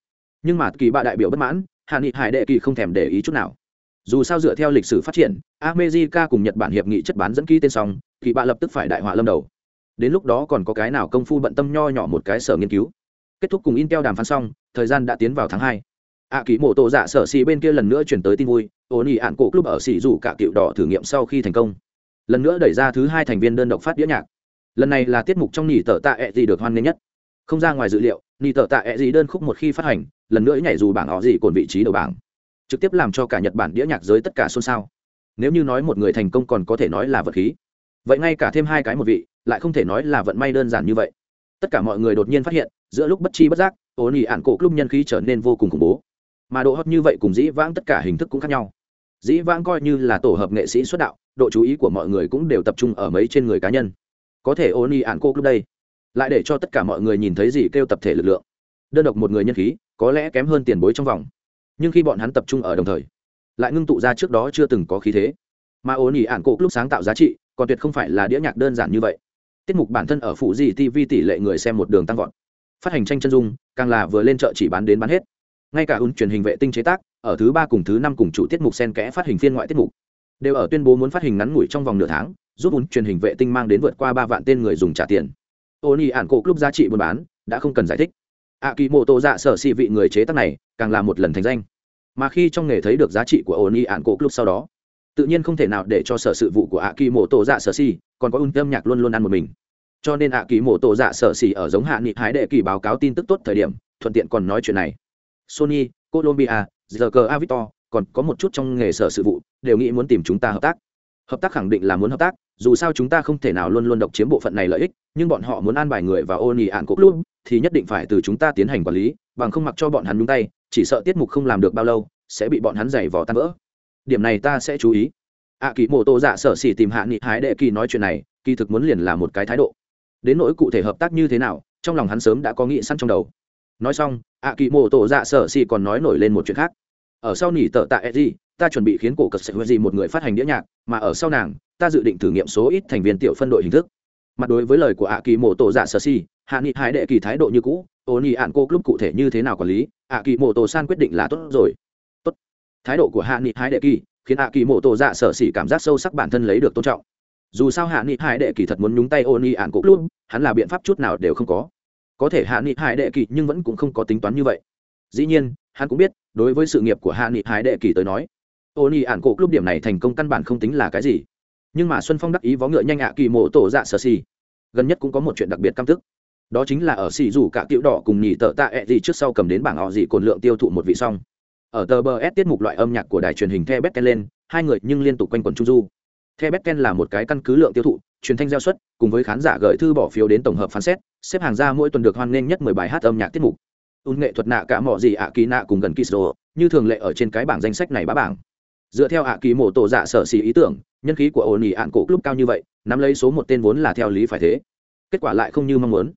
Nhưng mà kỳ bạ đại biểu bất mãn hạ nghị hải đệ kỳ không thèm để ý chút nào. Dù sao dựa theo lịch sử phát triển america cùng nhật bản hiệp nghị chất bán dẫn ký tên xong thì bạn lập tức phải đại họa lâm đầu. Đến lúc đó còn có cái nào công phu bận tâm nho nhỏ một cái sở nghiên cứu. Kết thúc cùng intel đàm phán xong thời gian đã tiến vào tháng hai. Ạ à, ký mổ tổ dạ sở xì bên kia lần nữa chuyển tới tin vui ổn ỉ ạn cổ club ở xì dù cả cựu đỏ thử nghiệm sau khi thành công. Lần nữa đẩy ra thứ hai thành viên đơn độc phát đĩa nhạc. Lần này là tiết mục trong nỉ tờ tạ ẹ gì được hoan nghênh nhất. Không ra ngoài dự liệu nỉ tờ tạ e gì đơn khúc một khi phát hành, lần nữa nhảy dù bảng họ gì cồn vị trí đầu bảng. Trực tiếp làm cho cả nhật bản đĩa nhạc giới tất cả xôn xao. Nếu như nói một người thành công còn có thể nói là vật khí. Vậy ngay cả thêm hai cái một vị, lại không thể nói là vận may đơn giản như vậy. Tất cả mọi người đột nhiên phát hiện, giữa lúc bất chi bất giác ổn nỉ ạn cổ club nhân khí trở nên vô cùng khủng bố. Mà độ hot như vậy cùng dĩ vãng tất cả hình thức cũng khác nhau. Dĩ vãng coi như là tổ hợp nghệ sĩ xuất đạo, độ chú ý của mọi người cũng đều tập trung ở mấy trên người cá nhân. Có thể ổn nỉ ạn cổ club đây lại để cho tất cả mọi người nhìn thấy gì kêu tập thể lực lượng. Đơn độc một người nhân khí, có lẽ kém hơn tiền bối trong vòng. Nhưng khi bọn hắn tập trung ở đồng thời, lại ngưng tụ ra trước đó chưa từng có khí thế. Mà ổn ỉ ản cổ lúc sáng tạo giá trị, còn tuyệt không phải là đĩa nhạc đơn giản như vậy. Tiết mục bản thân ở phụ gì tv tỷ lệ người xem một đường tăng vọt. Phát hành tranh chân dung, càng là vừa lên chợ chỉ bán đến bán hết. Ngay cả ứng truyền hình vệ tinh chế tác, ở thứ ba cùng thứ năm cùng chủ tiết mục sen kẽ phát hình phiên ngoại tiết mục, đều ở tuyên bố muốn phát hình ngắn ngủi trong vòng nửa tháng, giúp ứng truyền hình vệ tinh mang đến vượt qua ba vạn tên người dùng trả tiền ô nhi ạn cổ club giá trị buôn bán, đã không cần giải thích. Ạ kỳ mô tô dạ sở xị vị người chế tác này, càng là một lần thành danh. Mà khi trong nghề thấy được giá trị của ô nhi ạn cổ club sau đó, tự nhiên không thể nào để cho sở sự vụ của ạ kỳ mô tô dạ sở xị còn có un tâm nhạc luôn luôn ăn một mình. Cho nên ạ kỳ mô tô dạ sở xị ở giống hạ nghị hái đệ kỳ báo cáo tin tức tốt thời điểm, thuận tiện còn nói chuyện này. Sony, colombia giờ cờ avictor còn có một chút trong nghề sở sự vụ, đều nghĩ muốn tìm chúng ta hợp tác. Hợp tác khẳng định là muốn hợp tác dù sao chúng ta không thể nào luôn luôn độc chiếm bộ phận này lợi ích nhưng bọn họ muốn an bài người và ô nỉ ạn cốc luôn thì nhất định phải từ chúng ta tiến hành quản lý bằng không mặc cho bọn hắn nhúng tay chỉ sợ tiết mục không làm được bao lâu sẽ bị bọn hắn giày vò tan vỡ. Điểm này ta sẽ chú ý. Ạ à, kỳ mô tô dạ sở xỉ tìm hạ nghị hái đệ kỳ nói chuyện này kỳ thực muốn liền là một cái thái độ. Đến nỗi cụ thể hợp tác như thế nào trong lòng hắn sớm đã có nghĩ sẵn trong đầu. Nói xong ạ à, kỳ mô tô dạ sở xỉ còn nói nổi lên một chuyện khác. Ở sau nỉ tờ tại edgy ta chuẩn bị khiến cổ cật sẽ gì một người phát hành đĩa nhạc, mà ở sau nàng, ta dự định thử nghiệm số ít thành viên tiểu phân đội hình thức. Mặt đối với lời của ạ kỳ mô tổ giả sơ si hạ nghị hải đệ kỳ thái độ như cũ ô nhi ạn cô club cụ thể như thế nào quản lý ạ kỳ mô tổ san quyết định là tốt rồi. Tốt. Thái độ của hạ nghị hải đệ kỳ, khiến ạ kỳ mô tổ giả sơ si cảm giác sâu sắc bản thân lấy được tôn trọng. Dù sao hạ nghị hải đệ kỳ thật muốn nhúng tay ô nhi ạn cô club, hắn là biện pháp chút nào đều không có. Có thể hạ nghị hải đệ kỳ nhưng vẫn cũng không có tính toán như vậy. Dĩ nhiên, hắn cũng biết, đối với sự nghiệp của hạ nghị hải đệ kỳ tới nói ô nhi ạn cổ club điểm này thành công căn bản không tính là cái gì. Nhưng mà xuân phong đắc ý vó ngựa nhanh ạ, kỳ mộ tổ dạ sơ xì. Gần nhất cũng có một chuyện đặc biệt căm tức. Đó chính là ở xì dù cả tiểu đỏ cùng nhì tợ tạ ẹ gì trước sau cầm đến bảng họ gì cồn lượng tiêu thụ một vị song. Ở tờ bờ s tiết mục loại âm nhạc của đài truyền hình the betten lên, hai người nhưng liên tục quanh quần trung du. The betten là một cái căn cứ lượng tiêu thụ, truyền thanh gieo xuất cùng với khán giả gửi thư bỏ phiếu đến tổng hợp phán xét, xếp hàng ra mỗi tuần được hoan nghênh nhất mười bài hát âm nhạc tiết mục. Un nghệ thuật nạ cả mọi gì ạ, kỳ nạ cùng gần kỳ sô như thường lệ ở trên cái bảng danh sách này bá bảng dựa theo ạ kỳ mộ tổ dạ sở xì ý tưởng, nhân khí của ổn ỉ ạn cổ club cao như vậy, nắm lấy số một tên vốn là theo lý phải thế. Kết quả lại không như mong muốn.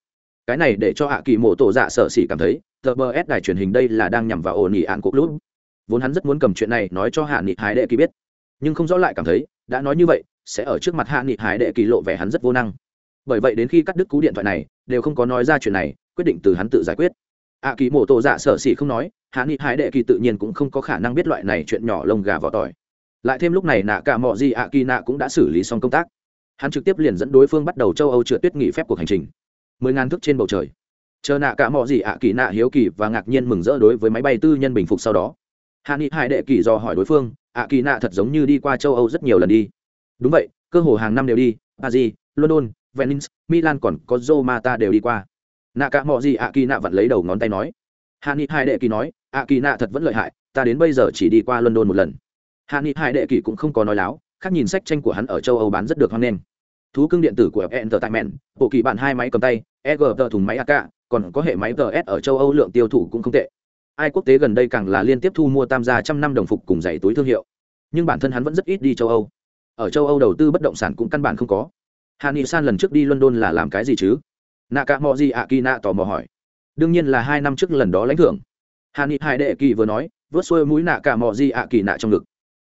Cái này để cho ạ kỳ mộ tổ dạ sở xì cảm thấy, tờ bờ s đài truyền hình đây là đang nhằm vào ổn ỉ ạn cổ club. Vốn hắn rất muốn cầm chuyện này nói cho hạ nghị hái đệ kỳ biết. Nhưng không rõ lại cảm thấy, đã nói như vậy, sẽ ở trước mặt hạ nghị hái đệ kỳ lộ vẻ hắn rất vô năng. Bởi vậy đến khi cắt đứt cú điện thoại này, đều không có nói ra chuyện này, quyết định từ hắn tự giải quyết. Ạ kỳ mộ tổ dạ sở xì không nói hạ nghị hải đệ kỳ tự nhiên cũng không có khả năng biết loại này chuyện nhỏ lông gà vỏ tỏi. Lại thêm lúc này nạ cả mọi gì ạ kỳ nạ cũng đã xử lý xong công tác. Hắn trực tiếp liền dẫn đối phương bắt đầu châu âu trượt tuyết nghỉ phép cuộc hành trình. Mười ngàn thước trên bầu trời. Chờ nạ cả mọi gì ạ kỳ nạ hiếu kỳ và ngạc nhiên mừng rỡ đối với máy bay tư nhân bình phục sau đó. Hạ nghị hải đệ kỳ do hỏi đối phương, ạ kỳ nạ thật giống như đi qua châu âu rất nhiều lần đi. Đúng vậy, cơ hồ hàng năm đều đi, paris, london, venice, milan còn có roma ta đều đi qua. Nạ cả mọi gì ạ kỳ nạ vặn lấy đầu ngón tay nói. Hạ nghị hai đệ kỳ nói ạ kỳ nạ thật vẫn lợi hại, ta đến bây giờ chỉ đi qua london một lần. Hạ nghị hai đệ kỳ cũng không có nói láo, khác nhìn sách tranh của hắn ở châu âu bán rất được hoan nghênh. Thú cưng điện tử của entertainment, bộ kỳ bạn hai máy cầm tay eg tờ thùng máy ak còn có hệ máy gs ở châu âu lượng tiêu thụ cũng không tệ. Ai quốc tế gần đây càng là liên tiếp thu mua tam gia trăm năm đồng phục cùng giày túi thương hiệu. Nhưng bản thân hắn vẫn rất ít đi châu âu. Ở châu âu đầu tư bất động sản cũng căn bản không có. Hà ni san lần trước đi london là làm cái gì chứ? Nạ cả mò gì ạ kỳ tò mò hỏi. Đương nhiên là hai năm trước lần đó lãnh thưởng hà ni hai đệ kỳ vừa nói, vớt xuôi mũi nạ cả mò di ạ kỳ nạ trong ngực.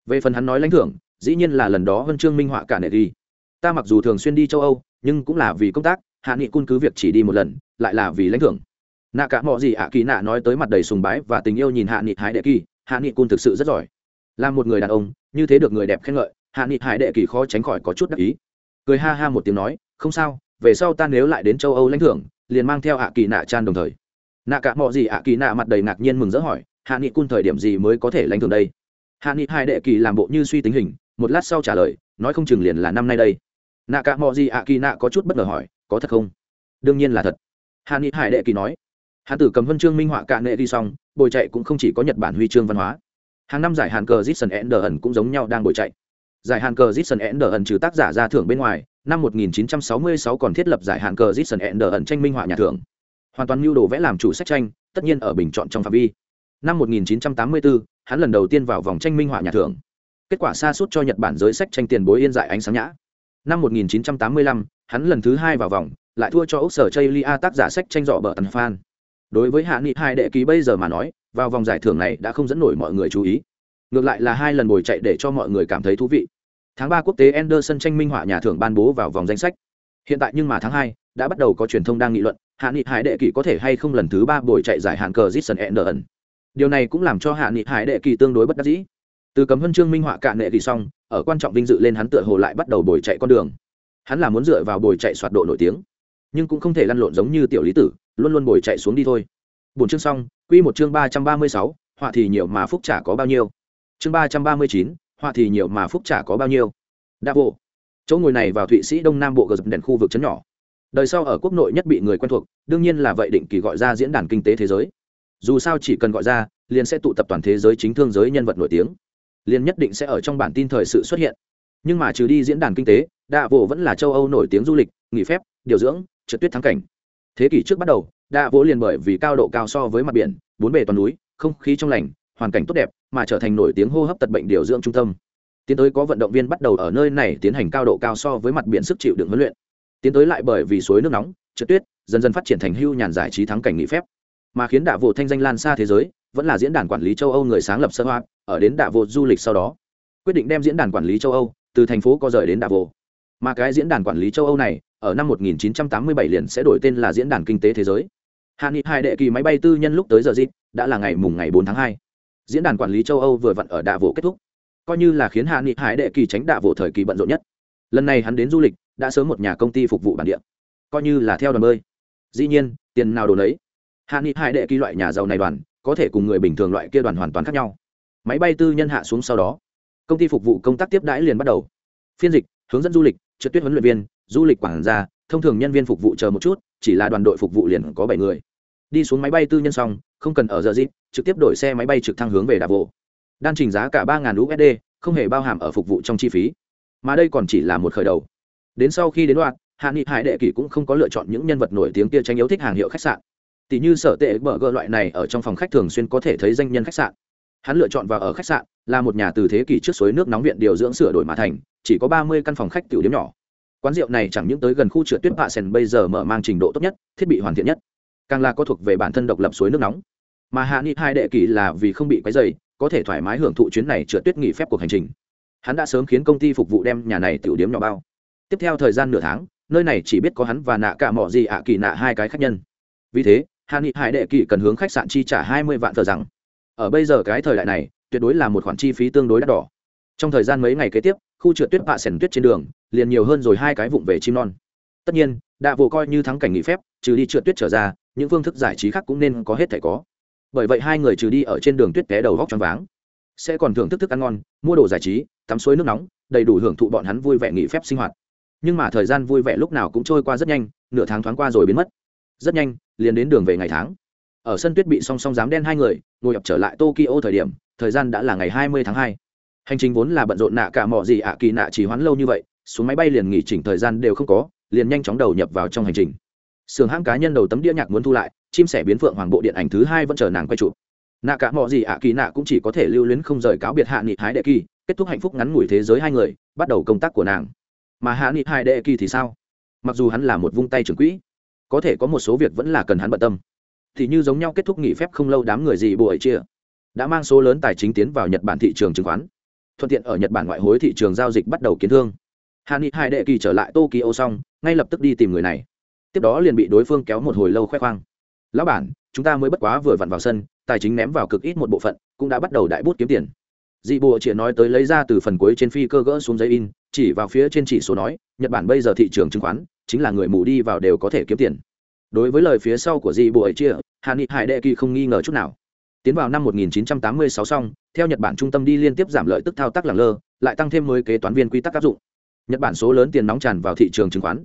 Về phần hắn nói lãnh thưởng, dĩ nhiên là lần đó vân trương minh họa cả nệ đi. Ta mặc dù thường xuyên đi châu âu, nhưng cũng là vì công tác hạ nghị cung cứ việc chỉ đi một lần, lại là vì lãnh thưởng. Nạ cả mò gì ạ kỳ nạ nói tới mặt đầy sùng bái và tình yêu nhìn hạ nghị hải đệ kỳ hạ nghị cung thực sự rất giỏi. Là một người đàn ông, như thế được người đẹp khen ngợi hạ nghị hải đệ kỳ khó tránh khỏi có chút đắc ý. Cười ha ha một tiếng nói, không sao, về sau ta nếu lại đến châu âu lãnh thưởng, liền mang theo ạ kỳ nạ chan đồng thời nạ cả mọi gì ạ, kỳ nạ mặt đầy ngạc nhiên mừng rỡ hỏi, hạ nghị cun thời điểm gì mới có thể lãnh thưởng đây? Hạ nghị hai đệ kỳ làm bộ như suy tính hình, một lát sau trả lời, nói không chừng liền là năm nay đây. Nạ cả mọi gì ạ, kỳ nạ có chút bất ngờ hỏi, có thật không? Đương nhiên là thật. Hạ nghị hải đệ kỳ nói, hạ tử cầm huân chương minh họa cạn nghệ đi xong, bồi chạy cũng không chỉ có nhật bản huy chương văn hóa. Hàng năm giải hàn cờ Jason Ender cũng giống nhau đang bồi chạy. Giải hàn cờ Jason Ender trừ tác giả ra thưởng bên ngoài, năm 1966 còn thiết lập giải hàn cờ Jason Ender ẩn tranh minh họa nhà thưởng. Hoàn toàn mưu đồ vẽ làm chủ sách tranh, tất nhiên ở bình chọn trong phạm vi. Năm 1984, hắn lần đầu tiên vào vòng tranh minh họa nhà thưởng. Kết quả xa suốt cho Nhật Bản giới sách tranh tiền bối yên dại ánh sáng nhã. Năm 1985, hắn lần thứ hai vào vòng, lại thua cho ốc Sở Chaylia tác giả sách tranh dọ bờ tần phan. Đối với Hạ Nghị hai đệ ký bây giờ mà nói, vào vòng giải thưởng này đã không dẫn nổi mọi người chú ý. Ngược lại là hai lần bồi chạy để cho mọi người cảm thấy thú vị tháng ba quốc tế Anderson tranh minh họa nhà thưởng ban bố vào vòng danh sách hiện tại nhưng mà tháng hai đã bắt đầu có truyền thông đang nghị luận hạ nghị hải đệ kỳ có thể hay không lần thứ ba buổi chạy giải hạn cờ Jason ẩn. điều này cũng làm cho hạ nghị hải đệ kỳ tương đối bất đắc dĩ. Từ cấm huân chương minh họa cạn nệ thì xong, ở quan trọng vinh dự lên hắn tựa hồ lại bắt đầu buổi chạy con đường. Hắn là muốn dựa vào buổi chạy soạt độ nổi tiếng, nhưng cũng không thể lăn lộn giống như tiểu lý tử, luôn luôn buổi chạy xuống đi thôi. Bốn chương xong, quy một chương ba trăm ba mươi sáu, họa thì nhiều mà phúc trả có bao nhiêu. Chương ba trăm ba mươi chín, họa thì nhiều mà phúc trả có bao nhiêu. Đa bộ chỗ ngồi này vào thụy sĩ đông nam bộ gờ đèn khu vực chấn nhỏ đời sau ở quốc nội nhất bị người quen thuộc, đương nhiên là vậy định kỳ gọi ra diễn đàn kinh tế thế giới. Dù sao chỉ cần gọi ra, liền sẽ tụ tập toàn thế giới chính thương giới nhân vật nổi tiếng. Liền nhất định sẽ ở trong bản tin thời sự xuất hiện. Nhưng mà trừ đi diễn đàn kinh tế đạ vỗ vẫn là châu âu nổi tiếng du lịch, nghỉ phép, điều dưỡng, trượt tuyết thắng cảnh. Thế kỷ trước bắt đầu đạ vỗ liền bởi vì cao độ cao so với mặt biển, bốn bề toàn núi, không khí trong lành, hoàn cảnh tốt đẹp, mà trở thành nổi tiếng hô hấp tật bệnh điều dưỡng trung tâm. Tiến tới có vận động viên bắt đầu ở nơi này tiến hành cao độ cao so với mặt biển sức chịu đựng huấn luyện tiến tới lại bởi vì suối nước nóng, trượt tuyết, dần dần phát triển thành hưu nhàn giải trí thắng cảnh nghỉ phép. Mà khiến đạ vô thanh danh lan xa thế giới, vẫn là diễn đàn quản lý châu âu người sáng lập sơ hoa, ở đến đạ vô du lịch sau đó. Quyết định đem diễn đàn quản lý châu âu, từ thành phố có rời đến đạ vô mà cái diễn đàn quản lý châu âu này, ở năm 1987 liền sẽ đổi tên là diễn đàn kinh tế thế giới. Hạ nghị hai đệ kỳ máy bay tư nhân lúc tới giờ dịp đã là ngày mùng ngày 4 tháng 2. diễn đàn quản lý châu âu vừa vặn ở đạ vô kết thúc. Coi như là khiến hạ nghị hải đệ kỳ tránh đạ vô thời kỳ bận rộn nhất. Lần này hắn đến du lịch đã sớm một nhà công ty phục vụ bản địa. Coi như là theo đoàn bơi. Dĩ nhiên, tiền nào đồ đấy hạ nghị hải đệ kỳ loại nhà giàu này đoàn, có thể cùng người bình thường loại kia đoàn hoàn toàn khác nhau. Máy bay tư nhân hạ xuống sau đó, công ty phục vụ công tác tiếp đãi liền bắt đầu. Phiên dịch, hướng dẫn du lịch, trượt tuyết huấn luyện viên, du lịch quản gia, thông thường nhân viên phục vụ chờ một chút, chỉ là đoàn đội phục vụ liền có bảy người. Đi xuống máy bay tư nhân xong, không cần ở giờ dịp, trực tiếp đổi xe máy bay trực thăng hướng về đà bộ đan trình giá cả ba usd không hề bao hàm ở phục vụ trong chi phí. Mà đây còn chỉ là một khởi đầu đến sau khi đến đoạn, hạ nghị hải đệ kỷ cũng không có lựa chọn những nhân vật nổi tiếng kia tranh yếu thích hàng hiệu khách sạn. Tỷ như sở tệ bờ gỡ loại này ở trong phòng khách thường xuyên có thể thấy danh nhân khách sạn. Hắn lựa chọn vào ở khách sạn là một nhà từ thế kỷ trước suối nước nóng viện điều dưỡng sửa đổi mà thành, chỉ có ba mươi căn phòng khách tiểu điểm nhỏ. Quán rượu này chẳng những tới gần khu trượt tuyết bạ sen bây giờ mở mang trình độ tốt nhất, thiết bị hoàn thiện nhất, càng là có thuộc về bản thân độc lập suối nước nóng. Mà hạ nghị hai đệ kỷ là vì không bị quấy dày có thể thoải mái hưởng thụ chuyến này trượt tuyết nghỉ phép cuộc hành trình. Hắn đã sớm khiến công ty phục vụ đem nhà này tiểu điếm nhỏ bao tiếp theo thời gian nửa tháng, nơi này chỉ biết có hắn và nạ cả mỏ gì ạ kỳ nạ hai cái khách nhân. Vì thế hạ nghị hải đệ kỳ cần hướng khách sạn chi trả hai mươi vạn thờ rằng. Ở bây giờ cái thời đại này, tuyệt đối là một khoản chi phí tương đối đắt đỏ. Trong thời gian mấy ngày kế tiếp, khu trượt tuyết bạ sẻn tuyết trên đường, liền nhiều hơn rồi hai cái vụng về chim non. Tất nhiên, đạ vụ coi như thắng cảnh nghỉ phép, trừ đi trượt tuyết trở ra, những phương thức giải trí khác cũng nên có hết thể có. Bởi vậy hai người trừ đi ở trên đường tuyết té đầu vóc choáng váng. Sẽ còn thưởng thức thức ăn ngon, mua đồ giải trí, tắm suối nước nóng, đầy đủ hưởng thụ bọn hắn vui vẻ nghỉ phép sinh hoạt nhưng mà thời gian vui vẻ lúc nào cũng trôi qua rất nhanh, nửa tháng thoáng qua rồi biến mất. Rất nhanh, liền đến đường về ngày tháng. Ở sân tuyết bị song song dám đen hai người, ngồi ập trở lại tokyo thời điểm, thời gian đã là ngày hai mươi tháng hai. Hành trình vốn là bận rộn nạ cả mỏ gì ạ kỳ nạ chỉ hoãn lâu như vậy, xuống máy bay liền nghỉ chỉnh thời gian đều không có, liền nhanh chóng đầu nhập vào trong hành trình. Sưởng hãng cá nhân đầu tấm đĩa nhạc muốn thu lại, chim sẻ biến phượng hoàng bộ điện ảnh thứ hai vẫn chờ nàng quay chụp. Nạ cả mỏ gì ạ kỳ nạ cũng chỉ có thể lưu luyến không rời cáo biệt hạ nghị hái đệ kỳ, kết thúc hạnh phúc ngắn ngủi thế giới hai người, bắt đầu công tác của nàng mà hạ nghị hai đệ kỳ thì sao? Mặc dù hắn là một vung tay trưởng quỹ, có thể có một số việc vẫn là cần hắn bận tâm. Thì như giống nhau kết thúc nghỉ phép không lâu đám người gì bộ ấy chia, đã mang số lớn tài chính tiến vào nhật bản thị trường chứng khoán. Thuận tiện ở nhật bản ngoại hối thị trường giao dịch bắt đầu kiến thương. Hạ nghị hai đệ kỳ trở lại tokyo xong, ngay lập tức đi tìm người này. Tiếp đó liền bị đối phương kéo một hồi lâu khoe khoang. Lão bản, chúng ta mới bất quá vừa vặn vào sân, tài chính ném vào cực ít một bộ phận, cũng đã bắt đầu đại bút kiếm tiền dị bộ chỉ nói tới lấy ra từ phần cuối trên phi cơ gỡ xuống giấy in, chỉ vào phía trên chỉ số nói, nhật bản bây giờ thị trường chứng khoán, chính là người mù đi vào đều có thể kiếm tiền. Đối với lời phía sau của dị bộ ấy chia hà Nghị hải đệ kỳ không nghi ngờ chút nào. Tiến vào năm 1986 xong, theo nhật bản trung tâm đi liên tiếp giảm lợi tức thao tác lẳng lơ, lại tăng thêm mới kế toán viên quy tắc áp dụng. Nhật bản số lớn tiền nóng tràn vào thị trường chứng khoán.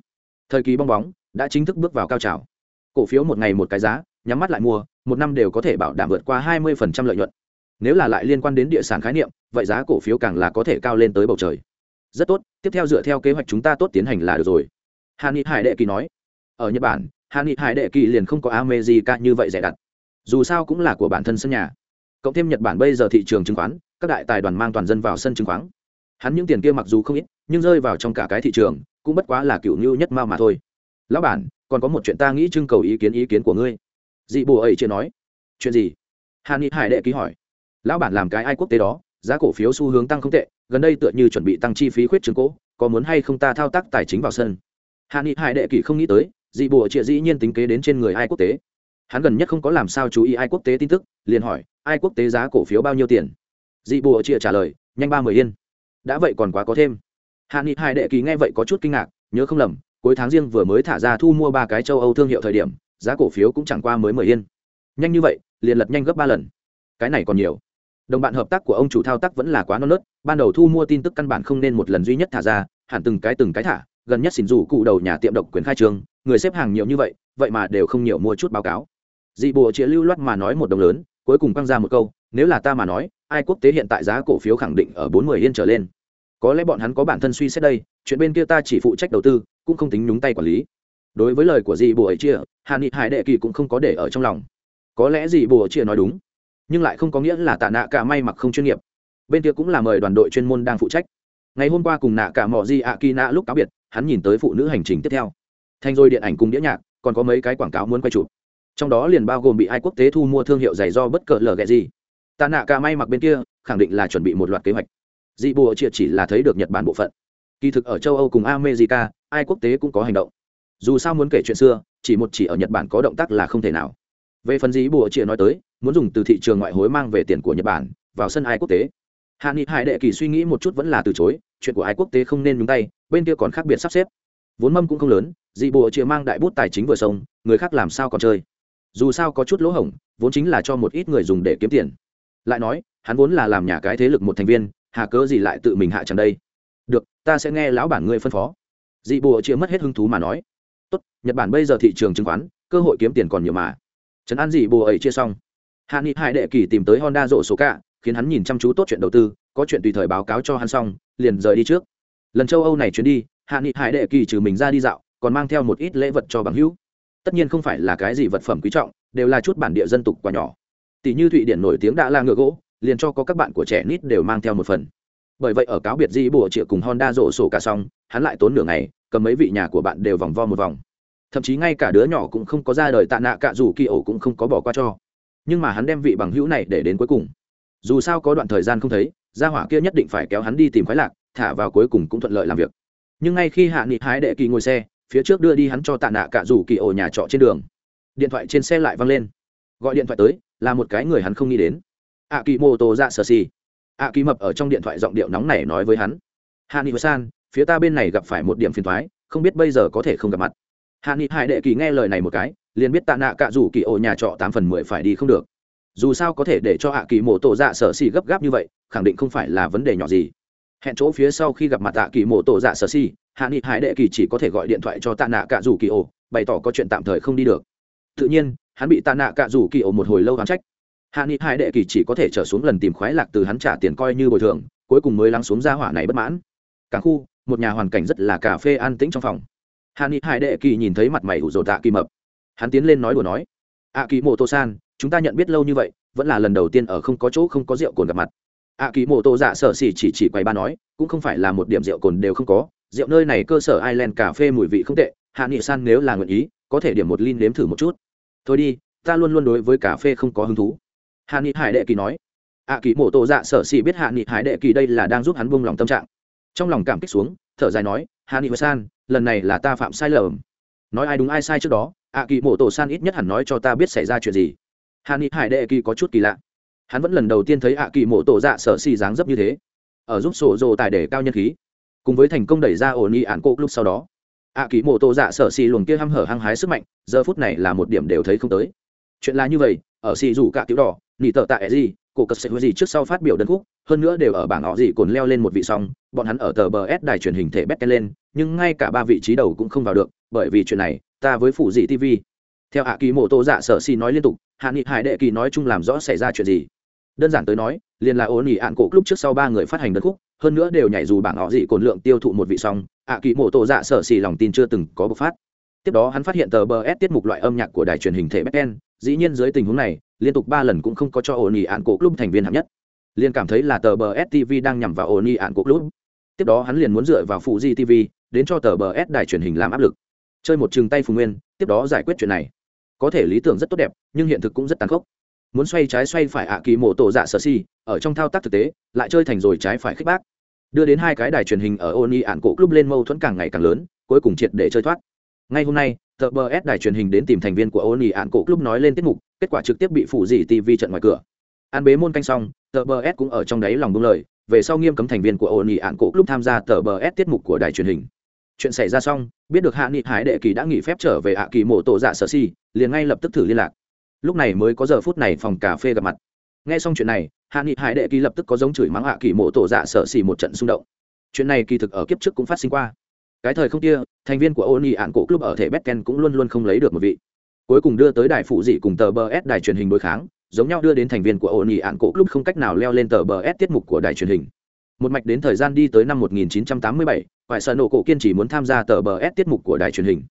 Thời kỳ bong bóng đã chính thức bước vào cao trào. Cổ phiếu một ngày một cái giá, nhắm mắt lại mua, một năm đều có thể bảo đảm vượt qua 20% lợi nhuận nếu là lại liên quan đến địa sản khái niệm, vậy giá cổ phiếu càng là có thể cao lên tới bầu trời. Rất tốt, tiếp theo dựa theo kế hoạch chúng ta tốt tiến hành là được rồi. Hà ni hải đệ kỳ nói. Ở nhật bản hà ni hải đệ kỳ liền không có amejica như vậy rẻ đặt dù sao cũng là của bản thân sân nhà. Cộng thêm nhật bản bây giờ thị trường chứng khoán, các đại tài đoàn mang toàn dân vào sân chứng khoán. Hắn những tiền kia mặc dù không ít, nhưng rơi vào trong cả cái thị trường, cũng bất quá là cựu ngưu nhất mao mà thôi. Lão bản, còn có một chuyện ta nghĩ trưng cầu ý kiến ý kiến của ngươi. Dị bồ ấy chưa nói. Chuyện gì? Hà ni hải đệ ký hỏi lão bản làm cái ai quốc tế đó, giá cổ phiếu xu hướng tăng không tệ, gần đây tựa như chuẩn bị tăng chi phí khuyết trường cố, có muốn hay không ta thao tác tài chính vào sân? Hạ nghị hải đệ kỳ không nghĩ tới, dị bộ trịa dĩ nhiên tính kế đến trên người ai quốc tế. Hắn gần nhất không có làm sao chú ý ai quốc tế tin tức, liền hỏi, ai quốc tế giá cổ phiếu bao nhiêu tiền? Dị bộ trịa trả lời, nhanh ba mươi yên. Đã vậy còn quá có thêm. Hạ nghị hải đệ kỳ nghe vậy có chút kinh ngạc, nhớ không lầm, cuối tháng riêng vừa mới thả ra thu mua ba cái châu âu thương hiệu thời điểm, giá cổ phiếu cũng chẳng qua mới mười yên. Nhanh như vậy, liền lật nhanh gấp ba lần. Cái này còn nhiều đồng bạn hợp tác của ông chủ thao tác vẫn là quá non nớt, ban đầu thu mua tin tức căn bản không nên một lần duy nhất thả ra, hẳn từng cái từng cái thả, gần nhất xỉn rủ cụ đầu nhà tiệm độc quyền khai trương, người xếp hàng nhiều như vậy vậy mà đều không nhiều mua chút báo cáo. Dị bộ chĩa lưu loát mà nói một đồng lớn, cuối cùng quăng ra một câu, nếu là ta mà nói, ai quốc tế hiện tại giá cổ phiếu khẳng định ở bốn mươi yên trở lên. Có lẽ bọn hắn có bản thân suy xét đây, chuyện bên kia ta chỉ phụ trách đầu tư, cũng không tính nhúng tay quản lý. Đối với lời của dị bộ ấy chia hà nghị hải đệ kỳ cũng không có để ở trong lòng. Có lẽ dị bộ chia nói đúng nhưng lại không có nghĩa là tạ nạ cả may mặc không chuyên nghiệp. Bên kia cũng là mời đoàn đội chuyên môn đang phụ trách. Ngày hôm qua cùng nạ cả mỏ di ạ kỳ nạ lúc cáo biệt, hắn nhìn tới phụ nữ hành trình tiếp theo. Thành rồi điện ảnh cùng đĩa nhạc, còn có mấy cái quảng cáo muốn quay chụp. Trong đó liền bao gồm bị ai quốc tế thu mua thương hiệu giày do bất cờ lờ ghẹ gì. Tạ nạ cả may mặc bên kia, khẳng định là chuẩn bị một loạt kế hoạch. Dị bộ chia chỉ là thấy được nhật bản bộ phận. Kỳ thực ở châu âu cùng america, ai quốc tế cũng có hành động. Dù sao muốn kể chuyện xưa, chỉ một chỉ ở nhật bản có động tác là không thể nào về phần dĩ bộ chĩa nói tới, muốn dùng từ thị trường ngoại hối mang về tiền của nhật bản, vào sân ai quốc tế. Hạ nghị hải đệ kỳ suy nghĩ một chút vẫn là từ chối, chuyện của ai quốc tế không nên nhúng tay, bên kia còn khác biệt sắp xếp. Vốn mâm cũng không lớn, dị bộ chia mang đại bút tài chính vừa sông người khác làm sao còn chơi? Dù sao có chút lỗ hổng, vốn chính là cho một ít người dùng để kiếm tiền. Lại nói, hắn vốn là làm nhà cái thế lực một thành viên, hà cớ gì lại tự mình hạ chẳng đây? Được, ta sẽ nghe lão bản ngươi phân phó. Dị bộ chia mất hết hứng thú mà nói. Tốt, nhật bản bây giờ thị trường chứng khoán, cơ hội kiếm tiền còn nhiều mà trấn an dị bồ ấy chia xong. Hạ nghị hải đệ kỳ tìm tới honda rộ số cả khiến hắn nhìn chăm chú tốt chuyện đầu tư, có chuyện tùy thời báo cáo cho hắn xong, liền rời đi trước. Lần châu âu này chuyến đi, hạ nghị hải đệ kỳ trừ mình ra đi dạo, còn mang theo một ít lễ vật cho bằng hữu. Tất nhiên không phải là cái gì vật phẩm quý trọng, đều là chút bản địa dân tục quá nhỏ. Tỷ như thụy điển nổi tiếng đã là ngựa gỗ, liền cho có các bạn của trẻ nít đều mang theo một phần. Bởi vậy ở cáo biệt di bùa triệu cùng honda rộ sổ cả xong, hắn lại tốn nửa ngày, cầm mấy vị nhà của bạn đều vòng vo một vòng thậm chí ngay cả đứa nhỏ cũng không có ra đời tạ nạ cả dù kỳ ổ cũng không có bỏ qua cho. Nhưng mà hắn đem vị bằng hữu này để đến cuối cùng. Dù sao có đoạn thời gian không thấy, gia hỏa kia nhất định phải kéo hắn đi tìm khoái lạc, thả vào cuối cùng cũng thuận lợi làm việc. Nhưng ngay khi hạ nghị hái đệ kỳ ngồi xe, phía trước đưa đi hắn cho tạ nạ cả rủ kỳ ổ nhà trọ trên đường. Điện thoại trên xe lại văng lên. Gọi điện thoại tới, là một cái người hắn không nghĩ đến. Ạ kỳ mô tô ra sơ xì ạ kỳ mập ở trong điện thoại giọng điệu nóng này nói với hắn. Hạ nghị san, phía ta bên này gặp phải một điểm phiền thoái, không biết bây giờ có thể không gặp mặt hạ nghị hải đệ kỳ nghe lời này một cái, liền biết tạ nạ cả rủ kỳ ổ nhà trọ tám phần mười phải đi không được. Dù sao có thể để cho hạ kỳ mộ tổ dạ sở xì gấp gáp như vậy, khẳng định không phải là vấn đề nhỏ gì. Hẹn chỗ phía sau khi gặp mặt tạ kỳ mộ tổ dạ sở xì, hạ nghị hải đệ kỳ chỉ có thể gọi điện thoại cho tạ nạ cả rủ kỳ ổ, bày tỏ có chuyện tạm thời không đi được. Tự nhiên, hắn bị tạ nạ cả rủ kỳ ổ một hồi lâu hắn trách. Hạ nghị hải đệ kỳ chỉ có thể trở xuống lần tìm khoái lạc từ hắn trả tiền coi như bồi thường, cuối cùng mới lắng xuống ra hỏa này bất mãn. Cảng khu, một nhà hoàn cảnh rất là cà phê an tĩnh trong phòng hàn ni hải đệ kỳ nhìn thấy mặt mày ủ rột tạ kỳ mập. Hắn tiến lên nói đùa nói, ạ kỳ mộ tô san, chúng ta nhận biết lâu như vậy, vẫn là lần đầu tiên ở không có chỗ không có rượu cồn gặp mặt. Ạ kỳ mộ tô dạ sở xỉ chỉ chỉ quầy ba nói, cũng không phải là một điểm rượu cồn đều không có, rượu nơi này cơ sở ireland cà phê mùi vị không tệ, hạ nghị san nếu là nguyện ý, có thể điểm một ly nếm thử một chút. Thôi đi, ta luôn luôn đối với cà phê không có hứng thú. Hạ nghị hải đệ kỳ nói. Ạ kỳ mộ tô dạ sở xỉ biết hạ nghị hải đệ kỳ đây là đang giúp hắn buông lòng tâm trạng trong lòng cảm kích xuống, thở dài nói hạ nghị san, lần này là ta phạm sai lầm. Nói ai đúng ai sai trước đó ạ kỳ mộ tổ san ít nhất hẳn nói cho ta biết xảy ra chuyện gì. Hà ni hải đệ kỳ có chút kỳ lạ. Hắn vẫn lần đầu tiên thấy ạ kỳ mộ tổ dạ sở xì dáng dấp như thế. Ở giúp sổ dồ tài để cao nhân khí, cùng với thành công đẩy ra ổn y ạn cộ lúc sau đó ạ kỳ mộ tổ dạ sở xì luồng kia hăm hở hăng hái sức mạnh, giờ phút này là một điểm đều thấy không tới. Chuyện là như vậy, ở xì dù cả tiểu đỏ nỉ tợ tạ gì, cổ cập sẽ gì trước sau phát biểu đơn khúc hơn nữa đều ở bảng họ gì cồn leo lên một vị song, bọn hắn ở tờ bờ s đài truyền hình thể bét lên, nhưng ngay cả ba vị trí đầu cũng không vào được, bởi vì chuyện này, ta với phụ dị tv theo hạ kỳ mô tô dạ sở xì nói liên tục, hạ nghị hải đệ kỳ nói chung làm rõ xảy ra chuyện gì. Đơn giản tới nói, liền là ổn ỉ ạn cổ lúc trước sau ba người phát hành đơn khúc, hơn nữa đều nhảy dù bảng họ dị cồn lượng tiêu thụ một vị song, ạ kỳ mộ tô dạ sở xì lòng tin chưa từng có bộc phát. Tiếp đó hắn phát hiện tờ bờ s tiết mục loại âm nhạc của đài truyền hình thể becken dĩ nhiên dưới tình huống này, liên tục ba lần cũng không có cho ổn ỉ ạn cổ lúc thành viên hạng nhất liền cảm thấy là tờ bờ stv đang nhằm vào ổn ỉ ạn cổ lúc tiếp đó hắn liền muốn dựa vào phụ di tv đến cho tờ bờ s đài truyền hình làm áp lực. Chơi một chừng tay phùng nguyên, tiếp đó giải quyết chuyện này. Có thể lý tưởng rất tốt đẹp, nhưng hiện thực cũng rất tàn khốc. Muốn xoay trái xoay phải ạ kỳ mổ tổ dạ sở si, ở trong thao tác thực tế, lại chơi thành rồi trái phải khích bác. Đưa đến hai cái đài truyền hình ở ôn y ạn cổ club lên mâu thuẫn càng ngày càng lớn, cuối cùng triệt để chơi thoát. Ngay hôm nay, tờ bờ s đài truyền hình đến tìm thành viên của ôn y ạn cổ club nói lên tiết mục, kết quả trực tiếp bị phủ dỉ tv trận ngoài cửa an bế môn canh xong, tờ bờ s cũng ở trong đáy lòng buông lời, về sau nghiêm cấm thành viên của ôn y ạn cổ club tham gia tờ bờ s tiết mục của đài truyền hình. Chuyện xảy ra xong, biết được hạ nghị hải đệ kỳ đã nghỉ phép trở về hạ kỳ mộ tổ dạ sở si, liền ngay lập tức thử liên lạc. Lúc này mới có giờ phút này phòng cà phê gặp mặt. Nghe xong chuyện này, hạ nghị hải đệ kỳ lập tức có giống chửi mắng hạ kỳ mộ tổ dạ sở xỉ một trận xung động. Chuyện này kỳ thực ở kiếp trước cũng phát sinh qua. Cái thời không kia, thành viên của ôn nghị ạn cổ club ở thể betken cũng luôn luôn không lấy được một vị. Cuối cùng đưa tới đài phụ dị cùng tờ bờ s đài truyền hình đối kháng giống nhau đưa đến thành viên của ôn nhị ạn cổ club không cách nào leo lên tờ bờ s tiết mục của đài truyền hình. Một mạch đến thời gian đi tới năm 1987, phải sợ nổ cổ kiên chỉ muốn tham gia tờ bờ s tiết mục của đài truyền hình.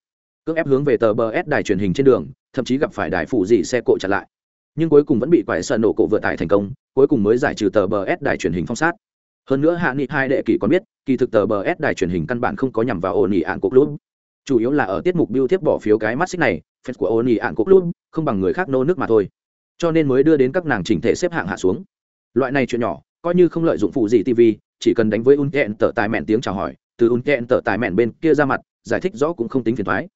Cưỡng ép hướng về tờ bờ s đài truyền hình trên đường thậm chí gặp phải đài phụ dị xe cộ chặn lại. Nhưng cuối cùng vẫn bị quải sợ nổ cổ vượt tải thành công cuối cùng mới giải trừ tờ bờ s đài truyền hình phong sát. Hơn nữa hạ nghị hai đệ kỳ còn biết kỳ thực tờ bờ s đài truyền hình căn bản không có nhằm vào ổn ỉ ạn cổ lúc chủ yếu là ở tiết mục biêu tiếp bỏ phiếu cái mắt xích này fans của ổn ỉ ạn cổ lúc không bằng người khác nô nước mà thôi cho nên mới đưa đến các nàng chỉnh thể xếp hạng hạ xuống. Loại này chuyện nhỏ, coi như không lợi dụng phụ gì tv, chỉ cần đánh với un kẹn tờ tài mẹn tiếng chào hỏi, từ un kẹn tờ tài mẹn bên kia ra mặt, giải thích rõ cũng không tính phiền thoái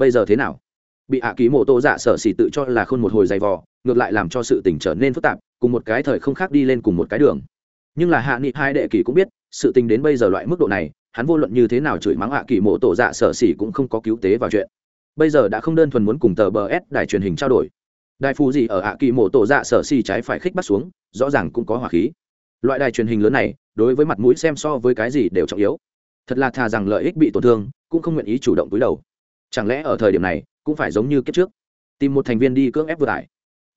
bây giờ thế nào? Bị hạ ký mộ tô giả sở xỉ tự cho là khôn một hồi dày vò, ngược lại làm cho sự tình trở nên phức tạp, cùng một cái thời không khác đi lên cùng một cái đường. Nhưng là hạ nghị hai đệ kỳ cũng biết, sự tình đến bây giờ loại mức độ này, hắn vô luận như thế nào chửi mắng hạ kỳ mộ tổ dạ sở xỉ cũng không có cứu tế vào chuyện. Bây giờ đã không đơn thuần muốn cùng tờ bờ s đài truyền hình trao đổi đài phù gì ở ạ kỳ mộ tổ dạ sở xì trái phải khích bắt xuống rõ ràng cũng có hỏa khí. Loại đài truyền hình lớn này đối với mặt mũi xem so với cái gì đều trọng yếu. Thật là thà rằng lợi ích bị tổn thương cũng không nguyện ý chủ động túi đầu. Chẳng lẽ ở thời điểm này cũng phải giống như kiếp trước? Tìm một thành viên đi cưỡng ép vừa tải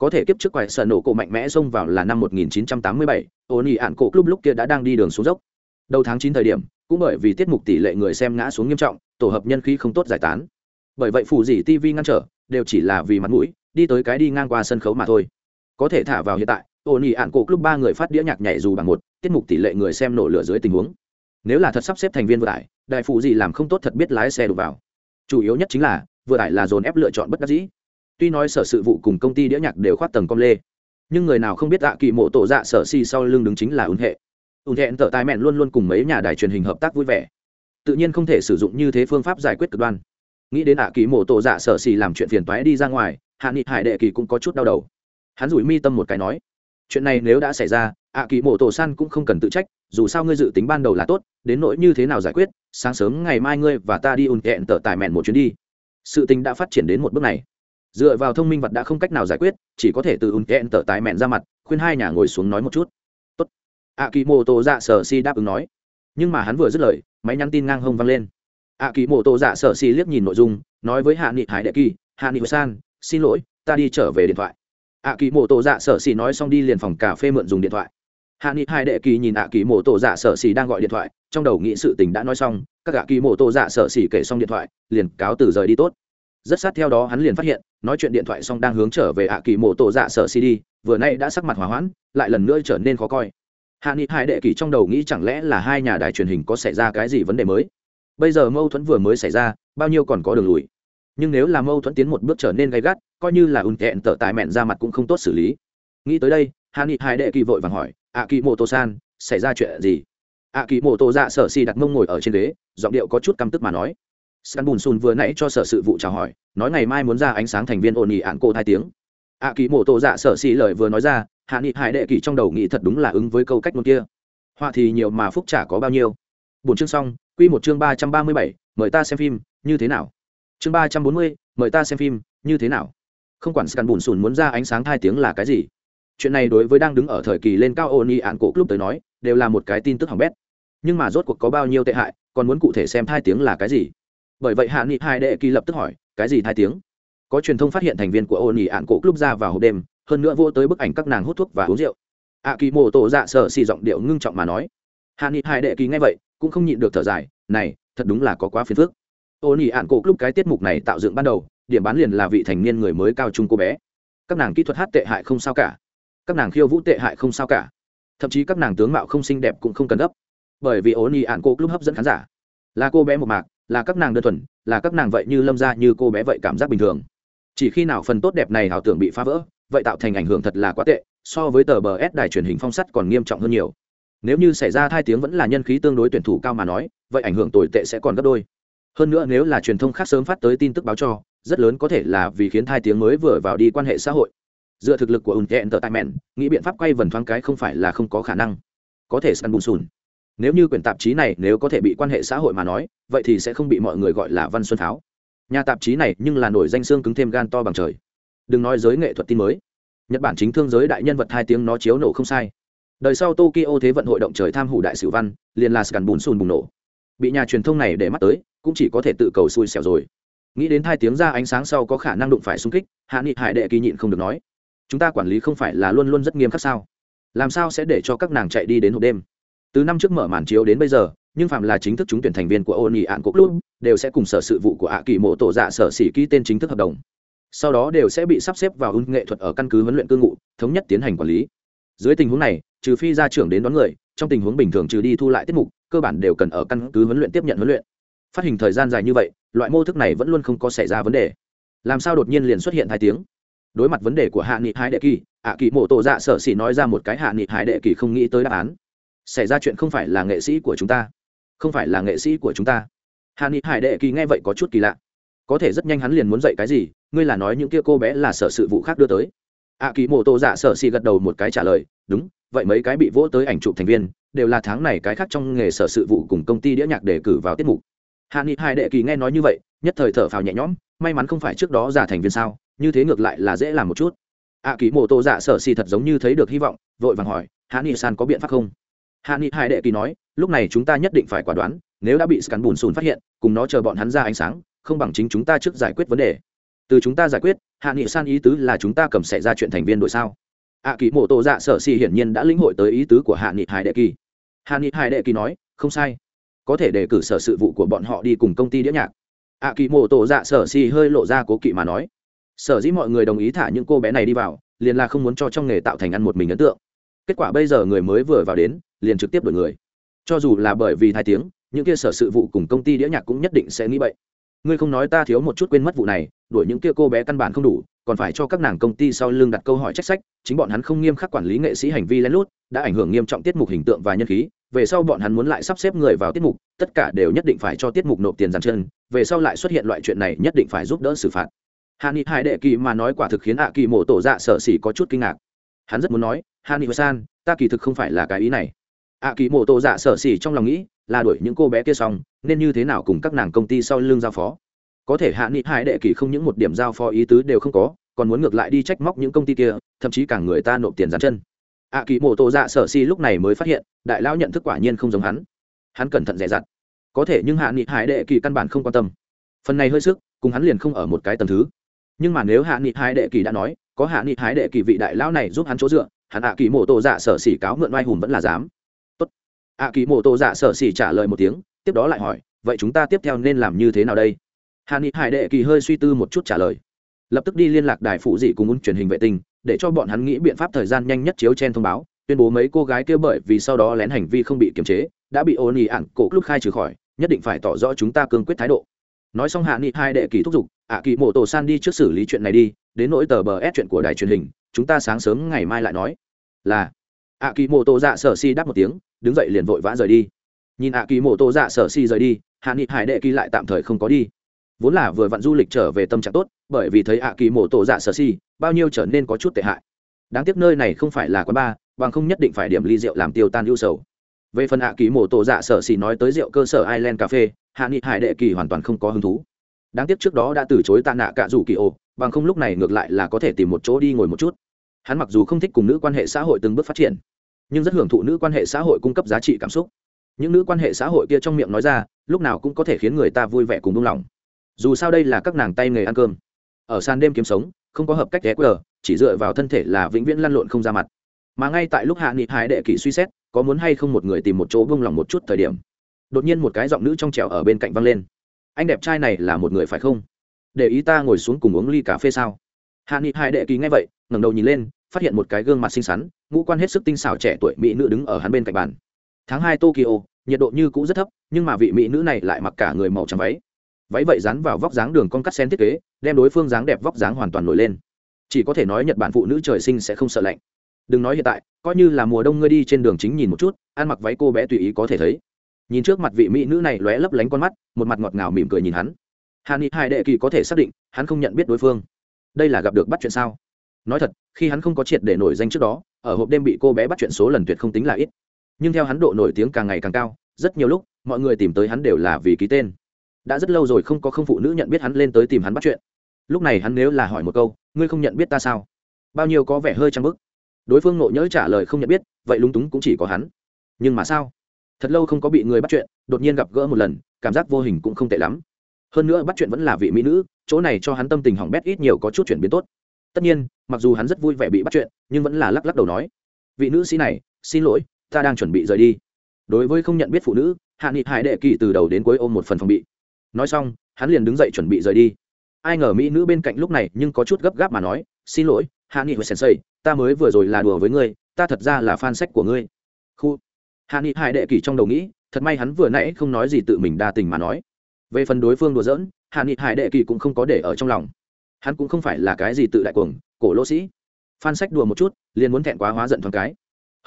có thể kiếp trước quải sợ nổ cổ mạnh mẽ xông vào là năm 1987, ổn ỉ ạn cổ club lúc kia đã đang đi đường xuống dốc. Đầu tháng 9 thời điểm cũng bởi vì tiết mục tỷ lệ người xem ngã xuống nghiêm trọng tổ hợp nhân khí không tốt giải tán. Bởi vậy phù gì tv ngăn trở đều chỉ là vì mặt mũi đi tới cái đi ngang qua sân khấu mà thôi. Có thể thả vào hiện tại ổn ỉ ạn cổ club ba người phát đĩa nhạc nhảy dù bằng một, tiết mục tỷ lệ người xem nổ lửa dưới tình huống. Nếu là thật sắp xếp thành viên vừa tải, đại phụ gì làm không tốt thật biết lái xe đụng vào. Chủ yếu nhất chính là, vừa tải là dồn ép lựa chọn bất đắc dĩ. Tuy nói sở sự vụ cùng công ty đĩa nhạc đều khoát tầng com lê, nhưng người nào không biết dạ kỳ mộ tổ dạ sở si sau lưng đứng chính là ứng hệ. Ứng hệ tở tài mẹn luôn luôn cùng mấy nhà đài truyền hình hợp tác vui vẻ. Tự nhiên không thể sử dụng như thế phương pháp giải quyết cực đoan. Nghĩ đến tạ kỳ mộ tổ dạ sở si làm chuyện phiền toái đi ra ngoài hạ nghị hải đệ kỳ cũng có chút đau đầu. Hắn rủi mi tâm một cái nói, chuyện này nếu đã xảy ra, ạ kỳ mộ tổ san cũng không cần tự trách, dù sao ngươi dự tính ban đầu là tốt, đến nỗi như thế nào giải quyết, sáng sớm ngày mai ngươi và ta đi ùn kẹn tở tài mẹn một chuyến đi. Sự tình đã phát triển đến một bước này. Dựa vào thông minh vật đã không cách nào giải quyết, chỉ có thể từ ùn kẹn tở tài mẹn ra mặt, khuyên hai nhà ngồi xuống nói một chút. Tốt. ạ kỳ mổ tô dạ sở si đáp ứng nói. Nhưng mà hắn vừa dứt lời, máy nhắn tin ngang hông vang lên. ạ kỳ mổ tô dạ sở si liếc nhìn nội dung, nói với hạ nghị hải đệ kỳ, hạ nghị san xin lỗi ta đi trở về điện thoại. Ạ kỳ mô tô dạ sở xì nói xong đi liền phòng cà phê mượn dùng điện thoại. Hạ nghị Hai đệ kỳ nhìn ạ kỳ mô tô dạ sở xì đang gọi điện thoại trong đầu nghĩ sự tình đã nói xong các ạ kỳ mô tô dạ sở xì kể xong điện thoại liền cáo từ rời đi tốt. Rất sát theo đó hắn liền phát hiện nói chuyện điện thoại xong đang hướng trở về ạ kỳ mộ tổ dạ sở đi, vừa nay đã sắc mặt hỏa hoãn lại lần nữa trở nên khó coi. Hạ nghị hai đệ kỳ trong đầu nghĩ chẳng lẽ là hai nhà đài truyền hình có xảy ra cái gì vấn đề mới? Bây giờ mâu thuẫn vừa mới xảy ra bao nhiêu còn có đường lùi? Nhưng nếu là mâu thuẫn tiến một bước trở nên gay gắt, coi như là ùn thẹn tở tài mẹn ra mặt cũng không tốt xử lý. Nghĩ tới đây hạ nghị hai đệ kỳ vội vàng hỏi ạ kỳ mộ tô san xảy ra chuyện gì? Ạ kỳ mộ tô dạ sở si đặt mông ngồi ở trên ghế, giọng điệu có chút căm tức mà nói. Scan bùn sùn vừa nãy cho sở sự vụ chào hỏi, nói ngày mai muốn ra ánh sáng thành viên ổn ỉ ạn cô hai tiếng. Ạ kỳ mộ Tô dạ sở Si lời vừa nói ra hạ nghị hải đệ kỳ trong đầu nghĩ thật đúng là ứng với câu cách ngôn kia. Họa thì nhiều mà phúc trả có bao nhiêu. Bốn chương xong, quy một chương ba trăm ba mươi bảy, mời ta xem phim, như thế nào? Chương ba trăm bốn mươi, mời ta xem phim, như thế nào? Không quản scan bùn sùn muốn ra ánh sáng hai tiếng là cái gì. Chuyện này đối với đang đứng ở thời kỳ lên cao ôn y ạn cổ club tới nói, đều là một cái tin tức hỏng bét. Nhưng mà rốt cuộc có bao nhiêu tệ hại, còn muốn cụ thể xem hai tiếng là cái gì? Bởi vậy hạ nghị hai đệ kỳ lập tức hỏi, cái gì hai tiếng? Có truyền thông phát hiện thành viên của ôn ỉ ạn cổ club ra vào hộp đêm, hơn nữa vô tới bức ảnh các nàng hút thuốc và uống rượu. Ạ kỳ mô tổ dạ sợ xì giọng điệu ngưng trọng mà nói. Hạ nghị hai đệ kỳ nghe vậy, cũng không nhịn được thở dài, này, thật đúng là có quá phiền phức ôn ỉ ạn cổ lúc cái tiết mục này tạo dựng ban đầu, điểm bán liền là vị thành niên người mới cao trung cô bé. Các nàng kỹ thuật hát tệ hại không sao cả. Các nàng khiêu vũ tệ hại không sao cả. Thậm chí các nàng tướng mạo không xinh đẹp cũng không cần gấp. Bởi vì ôn ỉ ạn cổ club hấp dẫn khán giả. Là cô bé một mạc, là các nàng đơn thuần, là các nàng vậy như lâm ra như cô bé vậy cảm giác bình thường. Chỉ khi nào phần tốt đẹp này ảo tưởng bị phá vỡ, vậy tạo thành ảnh hưởng thật là quá tệ, so với tờ bờ s đài truyền hình phong sắt còn nghiêm trọng hơn nhiều. Nếu như xảy ra thai tiếng vẫn là nhân khí tương đối tuyển thủ cao mà nói, vậy ảnh hưởng tồi tệ sẽ còn gấp đôi hơn nữa nếu là truyền thông khác sớm phát tới tin tức báo cho, rất lớn có thể là vì khiến thai tiếng mới vừa vào đi quan hệ xã hội. Dựa thực lực của ùn tờ tại mẹn, nghĩ biện pháp quay vần thoáng cái không phải là không có khả năng. Có thể săn bùn sùn. Nếu như quyển tạp chí này nếu có thể bị quan hệ xã hội mà nói, vậy thì sẽ không bị mọi người gọi là văn xuân pháo nhà tạp chí này nhưng là nổi danh xương cứng thêm gan to bằng trời. Đừng nói giới nghệ thuật tin mới. Nhật bản chính thương giới đại nhân vật hai tiếng nó chiếu nổ không sai. Đời sau tokyo thế vận hội động trời tham hủ đại sử văn, liền là scan bùn sùn bùng nổ. Bị nhà truyền thông này để mắt tới cũng chỉ có thể tự cầu xui xẻo rồi. Nghĩ đến hai tiếng ra ánh sáng sau có khả năng đụng phải xung kích, hạ nghị hải đệ kỳ nhịn không được nói, chúng ta quản lý không phải là luôn luôn rất nghiêm khắc sao? Làm sao sẽ để cho các nàng chạy đi đến hộp đêm? Từ năm trước mở màn chiếu đến bây giờ, nhưng phạm là chính thức trúng tuyển thành viên của ôn nghị ạn cốc luôn đều sẽ cùng sở sự vụ của ạ kỳ mộ tổ dạ sở xỉ ký tên chính thức hợp đồng. Sau đó đều sẽ bị sắp xếp vào ưng nghệ thuật ở căn cứ huấn luyện cư ngụ, thống nhất tiến hành quản lý. Dưới tình huống này, trừ phi gia trưởng đến đón người, trong tình huống bình thường trừ đi thu lại tiết mục, cơ bản đều cần ở căn cứ huấn luyện tiếp nhận huấn luyện phát hình thời gian dài như vậy, loại mô thức này vẫn luôn không có xảy ra vấn đề. Làm sao đột nhiên liền xuất hiện hai tiếng? Đối mặt vấn đề của hạ nghị hai đệ kỳ, ạ kỳ mộ tổ dạ sở xỉ nói ra một cái hạ nghị hai đệ kỳ không nghĩ tới đáp án. Xảy ra chuyện không phải là nghệ sĩ của chúng ta. Không phải là nghệ sĩ của chúng ta. Hạ nghị hải đệ kỳ nghe vậy có chút kỳ lạ. Có thể rất nhanh hắn liền muốn dạy cái gì, ngươi là nói những kia cô bé là sở sự vụ khác đưa tới. Ạ kỳ mộ tổ dạ sở xỉ gật đầu một cái trả lời, đúng, vậy mấy cái bị vỗ tới ảnh chụp thành viên, đều là tháng này cái khác trong nghề sở sự vụ cùng công ty đĩa nhạc đề cử vào tiết mục hạ nghị hai đệ kỳ nghe nói như vậy, nhất thời thở phào nhẹ nhõm, may mắn không phải trước đó giả thành viên sao, như thế ngược lại là dễ làm một chút. Ạ kỳ mộ tổ dạ sở xì thật giống như thấy được hy vọng, vội vàng hỏi, hạ nghị san có biện pháp không? Hạ nghị hai đệ kỳ nói, lúc này chúng ta nhất định phải quả đoán, nếu đã bị scan bùn sùn phát hiện, cùng nó chờ bọn hắn ra ánh sáng, không bằng chính chúng ta trước giải quyết vấn đề. Từ chúng ta giải quyết, hạ nghị san ý tứ là chúng ta cầm xảy ra chuyện thành viên đội sao? Ạ kỳ mộ tổ dạ sở xì hiển nhiên đã lĩnh hội tới ý tứ của hạ nghị hải đệ kỳ. Hạ nghị hải đệ kỳ nói, không sai có thể đề cử sở sự vụ của bọn họ đi cùng công ty đĩa nhạc. Ạ kỳ mô tổ dạ sở si hơi lộ ra cố kỵ mà nói. Sở dĩ mọi người đồng ý thả những cô bé này đi vào, liền là không muốn cho trong nghề tạo thành ăn một mình ấn tượng. Kết quả bây giờ người mới vừa vào đến, liền trực tiếp đổi người. Cho dù là bởi vì hai tiếng, những kia sở sự vụ cùng công ty đĩa nhạc cũng nhất định sẽ nghĩ vậy ngươi không nói ta thiếu một chút quên mất vụ này, đuổi những kia cô bé căn bản không đủ, còn phải cho các nàng công ty sau lưng đặt câu hỏi trách sách, chính bọn hắn không nghiêm khắc quản lý nghệ sĩ hành vi lén lút, đã ảnh hưởng nghiêm trọng tiết mục hình tượng và nhân khí về sau bọn hắn muốn lại sắp xếp người vào tiết mục, tất cả đều nhất định phải cho tiết mục nộp tiền dàn chân, về sau lại xuất hiện loại chuyện này nhất định phải giúp đỡ xử phạt. Hà ni hai đệ kỳ mà nói quả thực khiến ạ kỳ mộ tổ dạ sở xỉ có chút kinh ngạc. Hắn rất muốn nói hà ni san, ta kỳ thực không phải là cái ý này. Ạ kỳ mộ tổ dạ sở xỉ trong lòng nghĩ, là đuổi những cô bé kia xong, nên như thế nào cùng các nàng công ty sau lưng giao phó? Có thể hạ nghị hai đệ kỳ không những một điểm giao phó ý tứ đều không có, còn muốn ngược lại đi trách móc những công ty kia, thậm chí cả người ta nộp tiền dán chân ạ kỳ mộ tổ dạ sở si lúc này mới phát hiện, đại lão nhận thức quả nhiên không giống hắn. Hắn cẩn thận dè dặt. Có thể nhưng hạ nghị hải đệ kỳ căn bản không quan tâm. Phần này hơi sức, cùng hắn liền không ở một cái tầm thứ. Nhưng mà nếu hạ nghị hải đệ kỳ đã nói, có hạ nghị hải đệ kỳ vị đại lão này giúp hắn chỗ dựa, hắn ạ kỳ mộ tổ dạ sở xỉ cáo mượn oai hùng vẫn là dám. Tốt. Ạ kỳ mộ tổ dạ sở xỉ trả lời một tiếng, tiếp đó lại hỏi, vậy chúng ta tiếp theo nên làm như thế nào đây? Hạ nghị hải đệ kỳ hơi suy tư một chút trả lời. Lập tức đi liên lạc đài phụ dị cùng un truyền hình vệ tinh để cho bọn hắn nghĩ biện pháp thời gian nhanh nhất chiếu trên thông báo, tuyên bố mấy cô gái kia bởi vì sau đó lén hành vi không bị kiềm chế, đã bị ôn ỉ ạn cổ lúc khai trừ khỏi, nhất định phải tỏ rõ chúng ta cương quyết thái độ. Nói xong hạ nghị hai đệ kỳ thúc giục, ạ kỳ mộ tổ san đi trước xử lý chuyện này đi, đến nỗi tờ bờ ép chuyện của đài truyền hình, chúng ta sáng sớm ngày mai lại nói. Là, ạ kỳ mộ tổ dạ sở si đáp một tiếng, đứng dậy liền vội vã rời đi. Nhìn ạ kỳ mộ tổ dạ sở si rời đi, hạ nghị hải đệ kỳ lại tạm thời không có đi vốn là vừa vặn du lịch trở về tâm trạng tốt, bởi vì thấy ạ kỳ mổ tổ dạ sở si, bao nhiêu trở nên có chút tệ hại. Đáng tiếc nơi này không phải là quán bar, bằng không nhất định phải điểm ly rượu làm tiêu tan ưu sầu. Về phần ạ kỳ mổ tổ dạ sở si nói tới rượu cơ sở Ireland cà phê hạ nghị hải đệ kỳ hoàn toàn không có hứng thú. Đáng tiếc trước đó đã từ chối tạ nạ cả dù kỳ ồ bằng không lúc này ngược lại là có thể tìm một chỗ đi ngồi một chút. Hắn mặc dù không thích cùng nữ quan hệ xã hội từng bước phát triển, nhưng rất hưởng thụ nữ quan hệ xã hội cung cấp giá trị cảm xúc. Những nữ quan hệ xã hội kia trong miệng nói ra, lúc nào cũng có thể khiến người ta vui vẻ cùng buông lòng dù sao đây là các nàng tay nghề ăn cơm. Ở sàn đêm kiếm sống, không có hợp cách ghé quờ, chỉ dựa vào thân thể là vĩnh viễn lăn lộn không ra mặt. Mà ngay tại lúc hạ nghị hải đệ kỷ suy xét, có muốn hay không một người tìm một chỗ buông lỏng một chút thời điểm, đột nhiên một cái giọng nữ trong trẻo ở bên cạnh văng lên. Anh đẹp trai này là một người phải không? Để ý ta ngồi xuống cùng uống ly cà phê sao? Hạ nghị hải đệ kỳ nghe vậy, ngẩng đầu nhìn lên, phát hiện một cái gương mặt xinh xắn, ngũ quan hết sức tinh xảo trẻ tuổi mỹ nữ đứng ở hắn bên cạnh bàn. Tháng hai tokyo, nhiệt độ như cũ rất thấp, nhưng mà vị mỹ nữ này lại mặc cả người màu trắng váy váy vậy dán vào vóc dáng đường con cắt sen thiết kế, đem đối phương dáng đẹp vóc dáng hoàn toàn nổi lên. Chỉ có thể nói nhật bản phụ nữ trời sinh sẽ không sợ lạnh. Đừng nói hiện tại, coi như là mùa đông ngươi đi trên đường chính nhìn một chút, ăn mặc váy cô bé tùy ý có thể thấy. Nhìn trước mặt vị mỹ nữ này lóe lấp lánh con mắt, một mặt ngọt ngào mỉm cười nhìn hắn. Hàn ni hai đệ kỳ có thể xác định, hắn không nhận biết đối phương. Đây là gặp được bắt chuyện sao? Nói thật, khi hắn không có triệt để nổi danh trước đó, ở hộp đêm bị cô bé bắt chuyện số lần tuyệt không tính là ít. Nhưng theo hắn độ nổi tiếng càng ngày càng cao, rất nhiều lúc, mọi người tìm tới hắn đều là vì ký tên đã rất lâu rồi không có không phụ nữ nhận biết hắn lên tới tìm hắn bắt chuyện. Lúc này hắn nếu là hỏi một câu, ngươi không nhận biết ta sao? Bao nhiêu có vẻ hơi trăng bức. Đối phương nộ nhỡ trả lời không nhận biết, vậy lúng túng cũng chỉ có hắn. Nhưng mà sao? Thật lâu không có bị người bắt chuyện, đột nhiên gặp gỡ một lần, cảm giác vô hình cũng không tệ lắm. Hơn nữa bắt chuyện vẫn là vị mỹ nữ, chỗ này cho hắn tâm tình hỏng bét ít nhiều có chút chuyển biến tốt. Tất nhiên, mặc dù hắn rất vui vẻ bị bắt chuyện, nhưng vẫn là lắc lắc đầu nói, vị nữ sĩ này, xin lỗi, ta đang chuẩn bị rời đi. Đối với không nhận biết phụ nữ, hạ nghị hải đệ kỳ từ đầu đến cuối ôm một phần phòng bị nói xong, hắn liền đứng dậy chuẩn bị rời đi. Ai ngờ mỹ nữ bên cạnh lúc này nhưng có chút gấp gáp mà nói, xin lỗi hạ nghị hồi sensei, ta mới vừa rồi là đùa với ngươi, ta thật ra là fan sách của ngươi. Khu. Hạ nghị hải đệ kỳ trong đầu nghĩ, thật may hắn vừa nãy không nói gì tự mình đa tình mà nói. Về phần đối phương đùa giỡn hạ nghị hải đệ kỳ cũng không có để ở trong lòng. Hắn cũng không phải là cái gì tự đại cuồng, cổ lỗ sĩ. Fan sách đùa một chút, liền muốn thẹn quá hóa giận thoáng cái.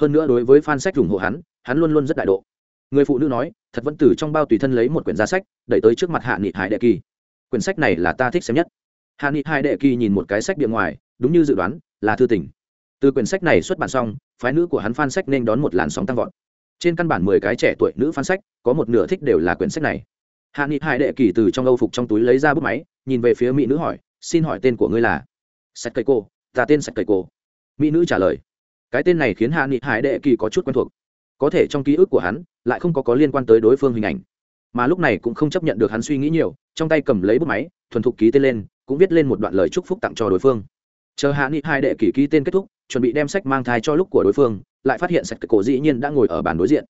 Hơn nữa đối với fan sách ủng hộ hắn hắn luôn luôn rất đại độ. Người phụ nữ nói thật vẫn từ trong bao tùy thân lấy một quyển gia sách, đẩy tới trước mặt hạ nghị hải đệ kỳ. Quyển sách này là ta thích xem nhất. Hạ nghị hải đệ kỳ nhìn một cái sách bìa ngoài, đúng như dự đoán, là thư tình. Từ quyển sách này xuất bản xong, phái nữ của hắn phan sách nên đón một làn sóng tăng vọt. Trên căn bản mười cái trẻ tuổi nữ phan sách, có một nửa thích đều là quyển sách này. Hạ nghị hải đệ kỳ từ trong âu phục trong túi lấy ra bút máy, nhìn về phía mỹ nữ hỏi, xin hỏi tên của ngươi là? Sách cây cô, ta tên sách cây cô. Mỹ nữ trả lời. Cái tên này khiến hạ nghị hải đệ kỳ có chút quen thuộc có thể trong ký ức của hắn, lại không có có liên quan tới đối phương hình ảnh. Mà lúc này cũng không chấp nhận được hắn suy nghĩ nhiều, trong tay cầm lấy bút máy, thuần thục ký tên lên, cũng viết lên một đoạn lời chúc phúc tặng cho đối phương. Chờ hạ nghị hai đệ kỷ ký tên kết thúc, chuẩn bị đem sách mang thai cho lúc của đối phương, lại phát hiện sách cổ dĩ nhiên đã ngồi ở bàn đối diện.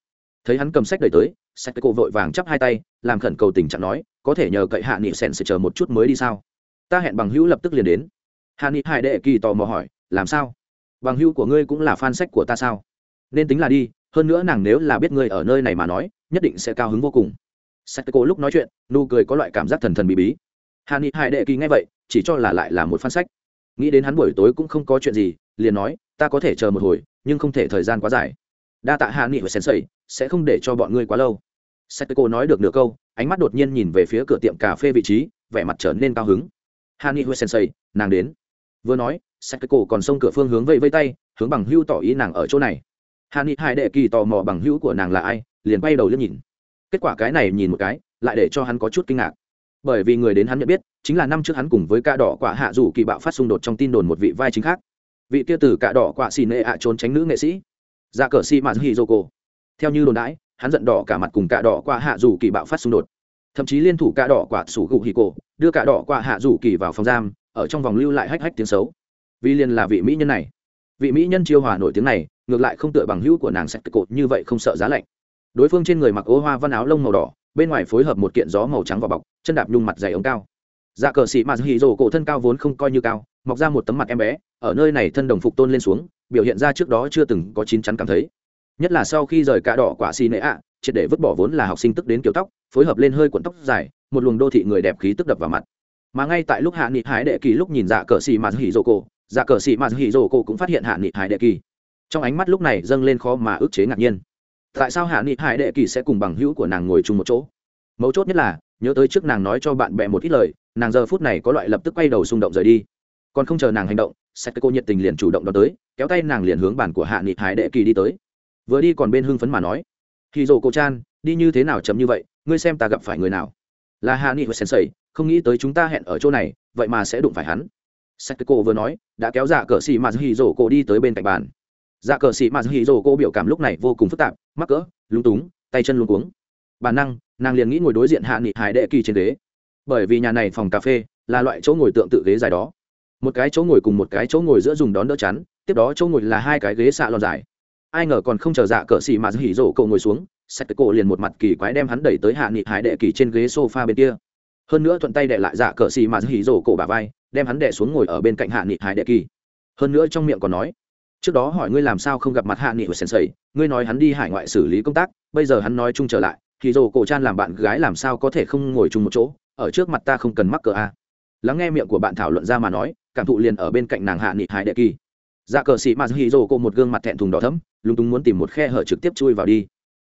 Thấy hắn cầm sách đẩy tới sách cổ vội vàng chắp hai tay, làm khẩn cầu tình trạng nói, có thể nhờ cậy hạ nghị sen sẽ chờ một chút mới đi sao? Ta hẹn bằng hữu lập tức liền đến. Hạ nghị hai đệ kỳ tò mò hỏi, làm sao? Bằng hữu của ngươi cũng là fan sách của ta sao? Nên tính là đi hơn nữa nàng nếu là biết ngươi ở nơi này mà nói, nhất định sẽ cao hứng vô cùng. Sách lúc nói chuyện, nụ cười có loại cảm giác thần thần bí bí. Hà ni hải đệ kỳ nghe vậy, chỉ cho là lại là một phan sách. Nghĩ đến hắn buổi tối cũng không có chuyện gì, liền nói, ta có thể chờ một hồi, nhưng không thể thời gian quá dài. Đa tạ hạ nghị và sensei sẽ không để cho bọn ngươi quá lâu. Sách cô nói được nửa câu, ánh mắt đột nhiên nhìn về phía cửa tiệm cà phê vị trí, vẻ mặt trở nên cao hứng. Hạ nghị và sensei nàng đến. Vừa nói sách cô còn xông cửa phương hướng vây vây tay, hướng bằng hưu tỏ ý nàng ở chỗ này hà ni hai đệ kỳ tò mò bằng hữu của nàng là ai, liền bay đầu liếc nhìn. Kết quả cái này nhìn một cái, lại để cho hắn có chút kinh ngạc. Bởi vì người đến hắn nhận biết, chính là năm trước hắn cùng với ca đỏ quả hạ dù kỳ bạo phát xung đột trong tin đồn một vị vai chính khác. Vị kia từ ca đỏ quả xì nệ ạ trốn tránh nữ nghệ sĩ. Ra cờ si mạt hi cô. Theo như đồn đãi, hắn giận đỏ cả mặt cùng ca đỏ quả hạ dù kỳ bạo phát xung đột. Thậm chí liên thủ ca đỏ quả sủ gụ hì cổ, đưa ca đỏ quả hạ dù kỳ vào phòng giam, ở trong vòng lưu lại hách hách tiếng xấu. Vì liền là vị mỹ nhân này. Vị mỹ nhân chiêu hòa nổi tiếng này ngược lại không tựa bằng hữu của nàng sạch cột như vậy không sợ giá lạnh. Đối phương trên người mặc ô hoa văn áo lông màu đỏ, bên ngoài phối hợp một kiện gió màu trắng vào bọc, chân đạp nhung mặt dày ống cao. Dạ cờ sĩ mà hì rồ cổ thân cao vốn không coi như cao, mọc ra một tấm mặt em bé, ở nơi này thân đồng phục tôn lên xuống, biểu hiện ra trước đó chưa từng có chín chắn cảm thấy. Nhất là sau khi rời cả đỏ quả xì nệ ạ, triệt để vứt bỏ vốn là học sinh tức đến kiểu tóc, phối hợp lên hơi cuộn tóc dài, một luồng đô thị người đẹp khí tức đập vào mặt. Mà ngay tại lúc hạ nghị hải đệ kỳ lúc nhìn dạ cờ xì mà hì rồ cổ dạ cờ xì mà hì rồ cổ cũng phát hiện hạ nghị hải đệ kỳ trong ánh mắt lúc này dâng lên khó mà ức chế ngạc nhiên tại sao hạ nghị hải đệ kỳ sẽ cùng bằng hữu của nàng ngồi chung một chỗ mấu chốt nhất là nhớ tới trước nàng nói cho bạn bè một ít lời nàng giờ phút này có loại lập tức quay đầu xung động rời đi còn không chờ nàng hành động sẽ cô nhiệt tình liền chủ động đón tới kéo tay nàng liền hướng bàn của hạ nghị hải đệ kỳ đi tới vừa đi còn bên hưng phấn mà nói khi dồ cô chan đi như thế nào chấm như vậy ngươi xem ta gặp phải người nào là hạ nghị hồi sensei không nghĩ tới chúng ta hẹn ở chỗ này vậy mà sẽ đụng phải hắn sách cô vừa nói đã kéo dạ cờ xì mà hì dồ cô đi tới bên cạnh bàn dạ cờ sĩ mà hì rồ cô biểu cảm lúc này vô cùng phức tạp, mắc cỡ, lúng túng, tay chân luống cuống. Bản năng, nàng liền nghĩ ngồi đối diện hạ nghị hải đệ kỳ trên ghế. Bởi vì nhà này phòng cà phê là loại chỗ ngồi tượng tự ghế dài đó. Một cái chỗ ngồi cùng một cái chỗ ngồi giữa dùng đón đỡ chắn, tiếp đó chỗ ngồi là hai cái ghế xạ lòn dài. Ai ngờ còn không chờ dạ cờ xì mà hỉ rổ cậu ngồi xuống, sạch cổ liền một mặt kỳ quái đem hắn đẩy tới hạ nghị hải đệ kỳ trên ghế sofa bên kia. Hơn nữa thuận tay đệ lại dạ cờ xì mà hỉ rổ cổ bà vai, đem hắn đệ xuống ngồi ở bên cạnh hạ nghị hải đệ kỳ. Hơn nữa trong miệng còn nói trước đó hỏi ngươi làm sao không gặp mặt hạ nghị của sensei ngươi nói hắn đi hải ngoại xử lý công tác, bây giờ hắn nói chung trở lại, thì dồ cổ chan làm bạn gái làm sao có thể không ngồi chung một chỗ, ở trước mặt ta không cần mắc cờ a. Lắng nghe miệng của bạn thảo luận ra mà nói, cảm thụ liền ở bên cạnh nàng hạ nghị hải đệ kỳ. Dạ cờ sĩ mà hì Dồ cô một gương mặt thẹn thùng đỏ thấm lúng túng muốn tìm một khe hở trực tiếp chui vào đi.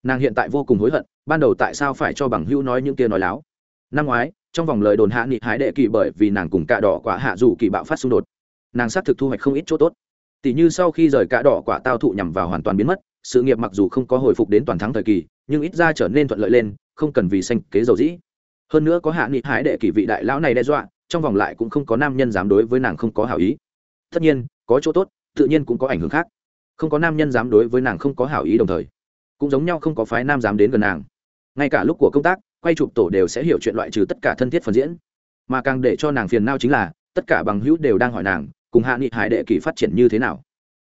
Nàng hiện tại vô cùng hối hận, ban đầu tại sao phải cho bằng hữu nói những kia nói láo. Năm ngoái, trong vòng lời đồn hạ nghị hái đệ kỳ bởi vì nàng cùng cạ đỏ quả hạ dù kỳ bạo phát xung đột, nàng xác thực thu hoạch không ít chỗ tốt tỷ như sau khi rời cạ đỏ quả tao thụ nhằm vào hoàn toàn biến mất, sự nghiệp mặc dù không có hồi phục đến toàn thắng thời kỳ, nhưng ít ra trở nên thuận lợi lên, không cần vì xanh kế dầu dĩ. Hơn nữa có hạ nghị hái đệ kỳ vị đại lão này đe dọa, trong vòng lại cũng không có nam nhân dám đối với nàng không có hảo ý. Tất nhiên, có chỗ tốt, tự nhiên cũng có ảnh hưởng khác. Không có nam nhân dám đối với nàng không có hảo ý đồng thời, cũng giống nhau không có phái nam dám đến gần nàng. Ngay cả lúc của công tác, quay chụp tổ đều sẽ hiểu chuyện loại trừ tất cả thân thiết phần diễn. Mà càng để cho nàng phiền nao chính là, tất cả bằng hữu đều đang hỏi nàng cùng hạ nghị hải đệ kỳ phát triển như thế nào?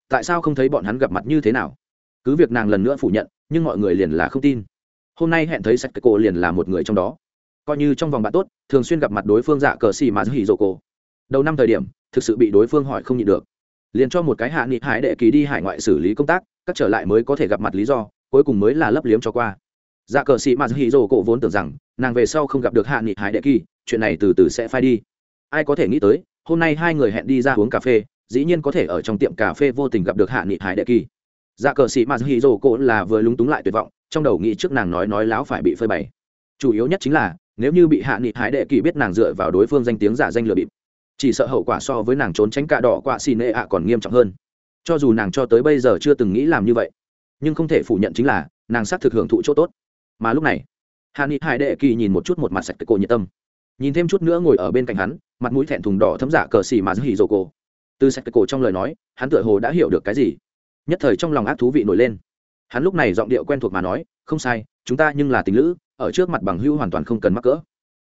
Tại sao không thấy bọn hắn gặp mặt như thế nào? Cứ việc nàng lần nữa phủ nhận, nhưng mọi người liền là không tin. Hôm nay hẹn thấy sạch cái cô liền là một người trong đó. Coi như trong vòng bạn tốt, thường xuyên gặp mặt đối phương dạ cờ xì mà hỉ dỗ cô đầu năm thời điểm, thực sự bị đối phương hỏi không nhịn được. Liền cho một cái hạ nghị hải đệ kỳ đi hải ngoại xử lý công tác, các trở lại mới có thể gặp mặt lý do, cuối cùng mới là lấp liếm cho qua. Dạ cờ sĩ mà hì dỗ cổ vốn tưởng rằng, nàng về sau không gặp được hạ nghị hải đệ kỳ, chuyện này từ từ sẽ phai đi. Ai có thể nghĩ tới hôm nay hai người hẹn đi ra uống cà phê, dĩ nhiên có thể ở trong tiệm cà phê vô tình gặp được hạ nghị hải đệ kỳ. Dạ cờ sĩ mà hì rồ cổ là vừa lúng túng lại tuyệt vọng, trong đầu nghĩ trước nàng nói nói láo phải bị phơi bày. Chủ yếu nhất chính là, nếu như bị hạ nghị hải đệ kỳ biết nàng dựa vào đối phương danh tiếng giả danh lừa bịp, chỉ sợ hậu quả so với nàng trốn tránh cạ đỏ quạ xì nệ ạ còn nghiêm trọng hơn. Cho dù nàng cho tới bây giờ chưa từng nghĩ làm như vậy, nhưng không thể phủ nhận chính là, nàng xác thực hưởng thụ chỗ tốt. Mà lúc này, hạ nghị hải đệ kỳ nhìn một chút một mặt sạch cái cổ nhiệt tâm. Nhìn thêm chút nữa ngồi ở bên cạnh hắn mặt mũi thẹn thùng đỏ thấm giả cờ xì mà giữ hỉ rồ cổ. Từ sạch cái cổ trong lời nói, hắn tựa hồ đã hiểu được cái gì. Nhất thời trong lòng ác thú vị nổi lên. Hắn lúc này giọng điệu quen thuộc mà nói, không sai, chúng ta nhưng là tình lữ, ở trước mặt bằng hữu hoàn toàn không cần mắc cỡ.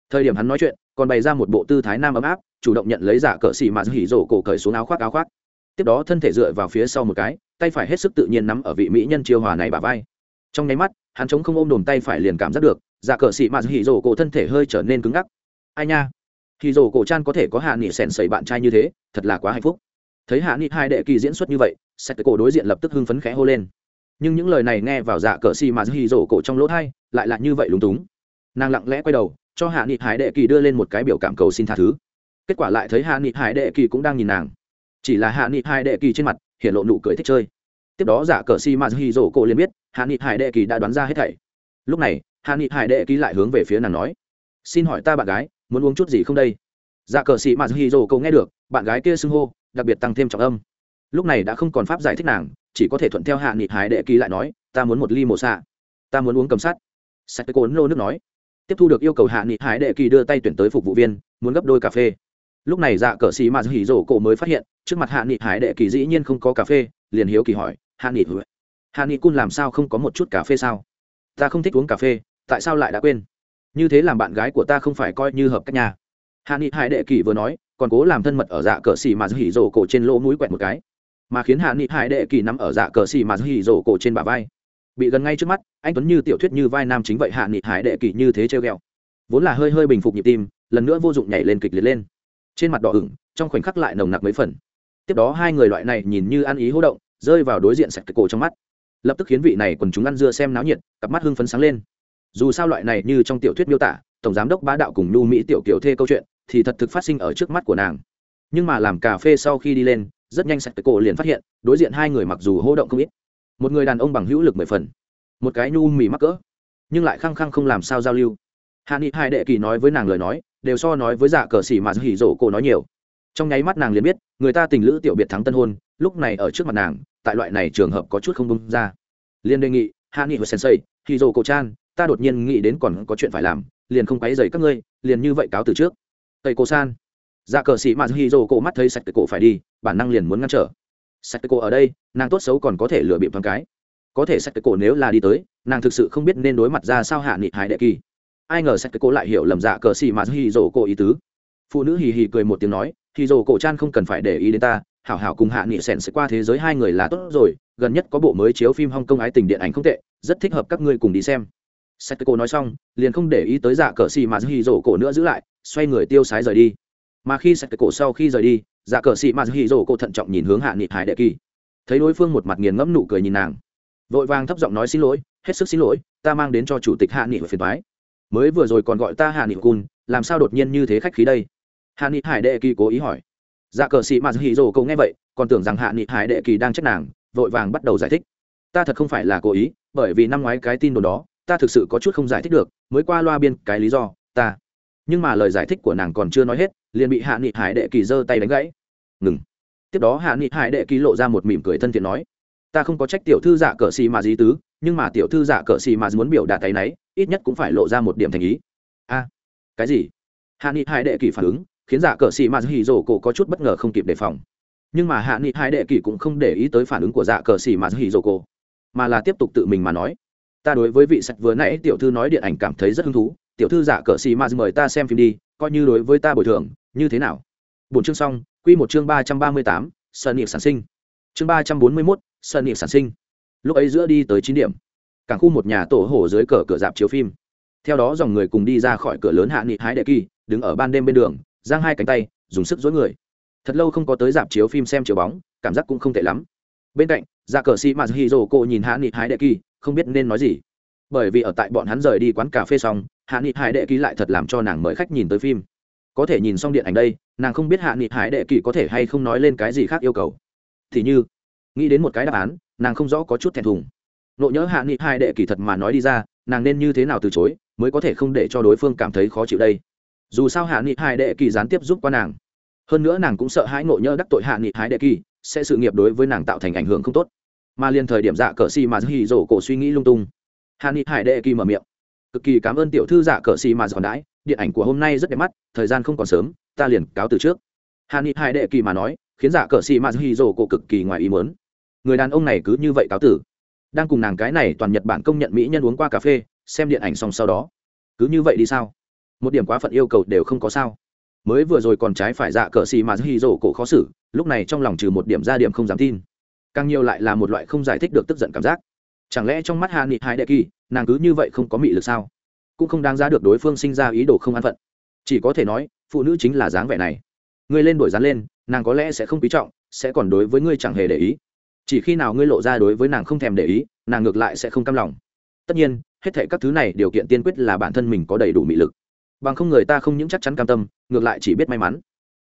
Thời điểm hắn nói chuyện, còn bày ra một bộ tư thái nam ấm áp, chủ động nhận lấy giả cờ xì mà giữ hỉ rồ cổ cởi xuống áo khoác áo khoác. Tiếp đó thân thể dựa vào phía sau một cái, tay phải hết sức tự nhiên nắm ở vị mỹ nhân chiêu hòa này bà vai. Trong nháy mắt, hắn chống không ôm đồm tay phải liền cảm giác được giả cờ xị mạt hỉ rổ cổ thân thể hơi trở nên cứng ngắc. Ai nha? Thì dồ cổ chan có thể có hạ nghị sèn sẩy bạn trai như thế, thật là quá hạnh phúc. Thấy hạ nghị hai đệ kỳ diễn xuất như vậy sẽ cổ đối diện lập tức hưng phấn khẽ hô lên. Nhưng những lời này nghe vào dạ cờ xì mà hì dồ cổ trong lỗ thai, lại là như vậy lúng túng. Nàng lặng lẽ quay đầu, cho hạ nghị hải đệ kỳ đưa lên một cái biểu cảm cầu xin tha thứ. Kết quả lại thấy hạ nghị hải đệ kỳ cũng đang nhìn nàng. Chỉ là hạ nghị hải đệ kỳ trên mặt, hiện lộ nụ cười thích chơi. Tiếp đó giả cờ si ma hi rổ cổ liền biết, hạ nghị hải đệ kỳ đã đoán ra hết thảy. Lúc này, hạ nghị hải đệ kỳ lại hướng về phía nàng nói, xin hỏi ta bạn gái muốn uống chút gì không đây? Dạ cờ sĩ mà hi rổ cậu nghe được, bạn gái kia xưng hô, đặc biệt tăng thêm trọng âm. Lúc này đã không còn pháp giải thích nàng, chỉ có thể thuận theo hạ nghị hải đệ kỳ lại nói, ta muốn một ly mổ xạ. Ta muốn uống cầm sắt. Sạch cô nô nước nói. Tiếp thu được yêu cầu hạ nghị hải đệ kỳ đưa tay tuyển tới phục vụ viên, muốn gấp đôi cà phê. Lúc này dạ cờ sĩ mà hỉ rổ cổ mới phát hiện, trước mặt hạ nghị hải đệ kỳ dĩ nhiên không có cà phê, liền hiếu kỳ hỏi, hạ nghị hạ nghị cun làm sao không có một chút cà phê sao? Ta không thích uống cà phê, tại sao lại đã quên? Như thế làm bạn gái của ta không phải coi như hợp cách nhà hạ nghị hải đệ kỳ vừa nói, còn cố làm thân mật ở dạ cờ xì mà hỉ rổ cổ trên lỗ mũi quẹt một cái. Mà khiến hạ nghị hải đệ kỳ nằm ở dạ cờ xì mà hỉ rổ cổ trên bả vai. Bị gần ngay trước mắt, anh tuấn như tiểu thuyết như vai nam chính vậy hạ nghị hải đệ kỳ như thế treo ghẹo. Vốn là hơi hơi bình phục nhịp tim, lần nữa vô dụng nhảy lên kịch liệt lên. Trên mặt đỏ ửng, trong khoảnh khắc lại nồng nặc mấy phần. Tiếp đó hai người loại này nhìn như ăn ý hỗ động, rơi vào đối diện sạch cổ trong mắt. Lập tức khiến vị này quần chúng ăn dưa xem náo nhiệt, cặp mắt hưng phấn sáng lên dù sao loại này như trong tiểu thuyết miêu tả, tổng giám đốc bá đạo cùng nhu mỹ tiểu kiểu thê câu chuyện thì thật thực phát sinh ở trước mắt của nàng. Nhưng mà làm cà phê sau khi đi lên, rất nhanh sạch cái cổ liền phát hiện, đối diện hai người mặc dù hô động không ít. Một người đàn ông bằng hữu lực mười phần, một cái nhu mì mắc cỡ, nhưng lại khăng khăng không làm sao giao lưu. Hạ nghị hai đệ kỳ nói với nàng lời nói, đều so nói với dạ cờ xỉ mà hỉ rổ cổ nói nhiều. Trong nháy mắt nàng liền biết, người ta tình lữ tiểu biệt thắng tân hôn, lúc này ở trước mặt nàng, tại loại này trường hợp có chút không bông ra. Liền đề nghị, hạ nghị và sensei, hỉ rổ cổ chan ta đột nhiên nghĩ đến còn có chuyện phải làm, liền không quấy dày các ngươi, liền như vậy cáo từ trước. Tây cô san. Dạ cờ sĩ mà hi dô cổ mắt thấy sạch cổ phải đi, bản năng liền muốn ngăn trở. Sạch cổ ở đây, nàng tốt xấu còn có thể lừa bịp thoáng cái. Có thể sạch cổ nếu là đi tới, nàng thực sự không biết nên đối mặt ra sao hạ nghị hải đệ kỳ. Ai ngờ sạch cổ lại hiểu lầm dạ cờ sĩ mà hi dô cổ ý tứ. Phụ nữ hì hì cười một tiếng nói hì dô cổ chan không cần phải để ý đến ta, hảo hảo cùng hạ nghị sẻn sẽ qua thế giới hai người là tốt rồi, gần nhất có bộ mới chiếu phim hong kong ái tình điện ảnh không tệ, rất thích hợp các ngươi cùng đi xem sách cô nói xong, liền không để ý tới dạ cờ xì mà hì rổ cổ nữa giữ lại, xoay người tiêu sái rời đi. Mà khi sách cổ sau khi rời đi dạ cờ xì mà hì rổ cổ thận trọng nhìn hướng hạ nghị hải đệ kỳ. Thấy đối phương một mặt nghiền ngẫm nụ cười nhìn nàng. Vội vàng thấp giọng nói xin lỗi, hết sức xin lỗi, ta mang đến cho chủ tịch hạ nghị phiền thoái mới vừa rồi còn gọi ta hạ nghị cun, làm sao đột nhiên như thế khách khí đây? Hạ nghị hải đệ kỳ cố ý hỏi. Dạ cờ sĩ mà hì rồ cậu nghe vậy, còn tưởng rằng hạ nghị hải đệ kỳ đang trách nàng, vội vàng bắt đầu giải thích. Ta thật không phải là cố ý, bởi vì năm ngoái cái tin đồn đó ta thực sự có chút không giải thích được, mới qua loa biên cái lý do, ta. Nhưng mà lời giải thích của nàng còn chưa nói hết, liền bị hạ nghị hải đệ kỳ giơ tay đánh gãy. Ngừng. Tiếp đó hạ nghị hải đệ kỳ lộ ra một mỉm cười thân thiện nói, ta không có trách tiểu thư giả cờ xì mà dí tứ, nhưng mà tiểu thư giả cờ xì mà muốn biểu đạt tay náy ít nhất cũng phải lộ ra một điểm thành ý. A, cái gì? Hạ nghị hải đệ kỳ phản ứng, khiến giả cờ xì mà hì rồ cổ có chút bất ngờ không kịp đề phòng. Nhưng mà hạ nghị hải đệ kỳ cũng không để ý tới phản ứng của dạ cờ xì mà hì rồ cổ, mà là tiếp tục tự mình mà nói ta đối với vị sạch vừa nãy tiểu thư nói điện ảnh cảm thấy rất hứng thú. Tiểu thư giả cờ xì mà mời ta xem phim đi, coi như đối với ta bồi thường, như thế nào? Bốn chương xong, quy một chương ba trăm ba mươi tám, sơn nghiệp sản sinh. Chương ba trăm bốn mươi mốt, sơn nghiệp sản sinh. Lúc ấy giữa đi tới chín điểm. Cảng khu một nhà tổ hổ dưới cờ cửa dạp chiếu phim. Theo đó dòng người cùng đi ra khỏi cửa lớn hạ nghị hái đệ kỳ, đứng ở ban đêm bên đường, giang hai cánh tay, dùng sức dối người. Thật lâu không có tới dạp chiếu phim xem chiếu bóng, cảm giác cũng không tệ lắm. Bên cạnh ra cờ sĩ mà hi rồ cô nhìn hạ nghị hái đệ kỳ không biết nên nói gì. Bởi vì ở tại bọn hắn rời đi quán cà phê xong, hạ nghị hải đệ ký lại thật làm cho nàng mời khách nhìn tới phim. Có thể nhìn xong điện ảnh đây, nàng không biết hạ nghị hải đệ kỳ có thể hay không nói lên cái gì khác yêu cầu. Thì như, nghĩ đến một cái đáp án, nàng không rõ có chút thẹn thùng. Nộ nhớ hạ nghị hải đệ kỳ thật mà nói đi ra, nàng nên như thế nào từ chối, mới có thể không để cho đối phương cảm thấy khó chịu đây. Dù sao hạ nghị hải đệ kỳ gián tiếp giúp qua nàng. Hơn nữa nàng cũng sợ hãi nộ nhớ đắc tội hạ nghị hải đệ kỳ, sẽ sự nghiệp đối với nàng tạo thành ảnh hưởng không tốt mà liền thời điểm dạ cờ xì mà hì rổ cổ suy nghĩ lung tung. Hạ ni hải đệ kỳ mở miệng. Cực kỳ cảm ơn tiểu thư dạ cờ xì mà giòn đãi, điện ảnh của hôm nay rất đẹp mắt, thời gian không còn sớm, ta liền cáo từ trước. Hạ ni hải đệ kỳ mà nói, khiến dạ cờ xì mà hì rổ cổ cực kỳ ngoài ý muốn. người đàn ông này cứ như vậy cáo tử đang cùng nàng cái này toàn nhật bản công nhận mỹ nhân uống qua cà phê, xem điện ảnh xong sau đó. Cứ như vậy đi sao? Một điểm quá phận yêu cầu đều không có sao. Mới vừa rồi còn trái phải dạ cờ xì mà hì rổ cổ khó xử, lúc này trong lòng trừ một điểm ra điểm không dám tin càng nhiều lại là một loại không giải thích được tức giận cảm giác. Chẳng lẽ trong mắt hạ nghị hai đệ kỳ, nàng cứ như vậy không có mị lực sao? Cũng không đáng giá được đối phương sinh ra ý đồ không an phận. Chỉ có thể nói, phụ nữ chính là dáng vẻ này. Ngươi lên đổi dán lên, nàng có lẽ sẽ không quý trọng, sẽ còn đối với ngươi chẳng hề để ý. Chỉ khi nào ngươi lộ ra đối với nàng không thèm để ý, nàng ngược lại sẽ không cam lòng. Tất nhiên, hết thể các thứ này điều kiện tiên quyết là bản thân mình có đầy đủ mị lực. Bằng không người ta không những chắc chắn cam tâm, ngược lại chỉ biết may mắn.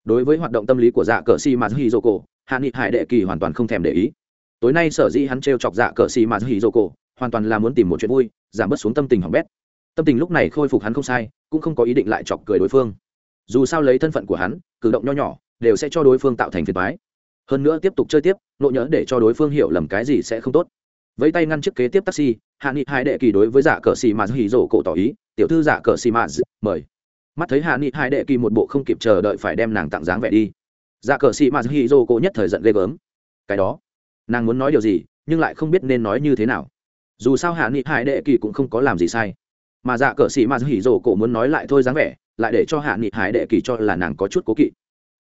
Đối với hoạt động tâm lý của dạ cờ si mà hi dô cổ hạ nghị hải đệ kỳ hoàn toàn không thèm để ý. Tối nay sở dĩ hắn t chọc dạ cờ xì mà hì dô cổ, hoàn toàn là muốn tìm một chuyện vui, giảm bớt xuống tâm tình hỏng bét. Tâm tình lúc này khôi phục hắn không sai, cũng không có ý định lại chọc cười đối phương. Dù sao lấy thân phận của hắn, cử động nho nhỏ, đều sẽ cho đối phương tạo thành phiền toái. Hơn nữa tiếp tục chơi tiếp nộ nhớ để cho đối phương hiểu lầm cái gì sẽ không tốt. Vẫy tay ngăn chiếc kế tiếp taxi, hạ nghị hai đệ kỳ đối với giả cờ xì mà hì rổ cổ tỏ ý, tiểu thư giả cờ xì mà, mời. Mắt thấy hạ nghị hai đệ kỳ một bộ không kịp chờ đợi phải đem nàng tặng dáng vẻ đi dạ cờ sĩ mà hi dô cổ nhất thời giận ghê gớm. Cái đó, nàng muốn nói điều gì, nhưng lại không biết nên nói như thế nào. Dù sao hạ nghị hải đệ kỳ cũng không có làm gì sai. Mà dạ cờ sĩ mà hỉ dô cổ muốn nói lại thôi dáng vẻ, lại để cho hạ nghị hải đệ kỳ cho là nàng có chút cố kỵ.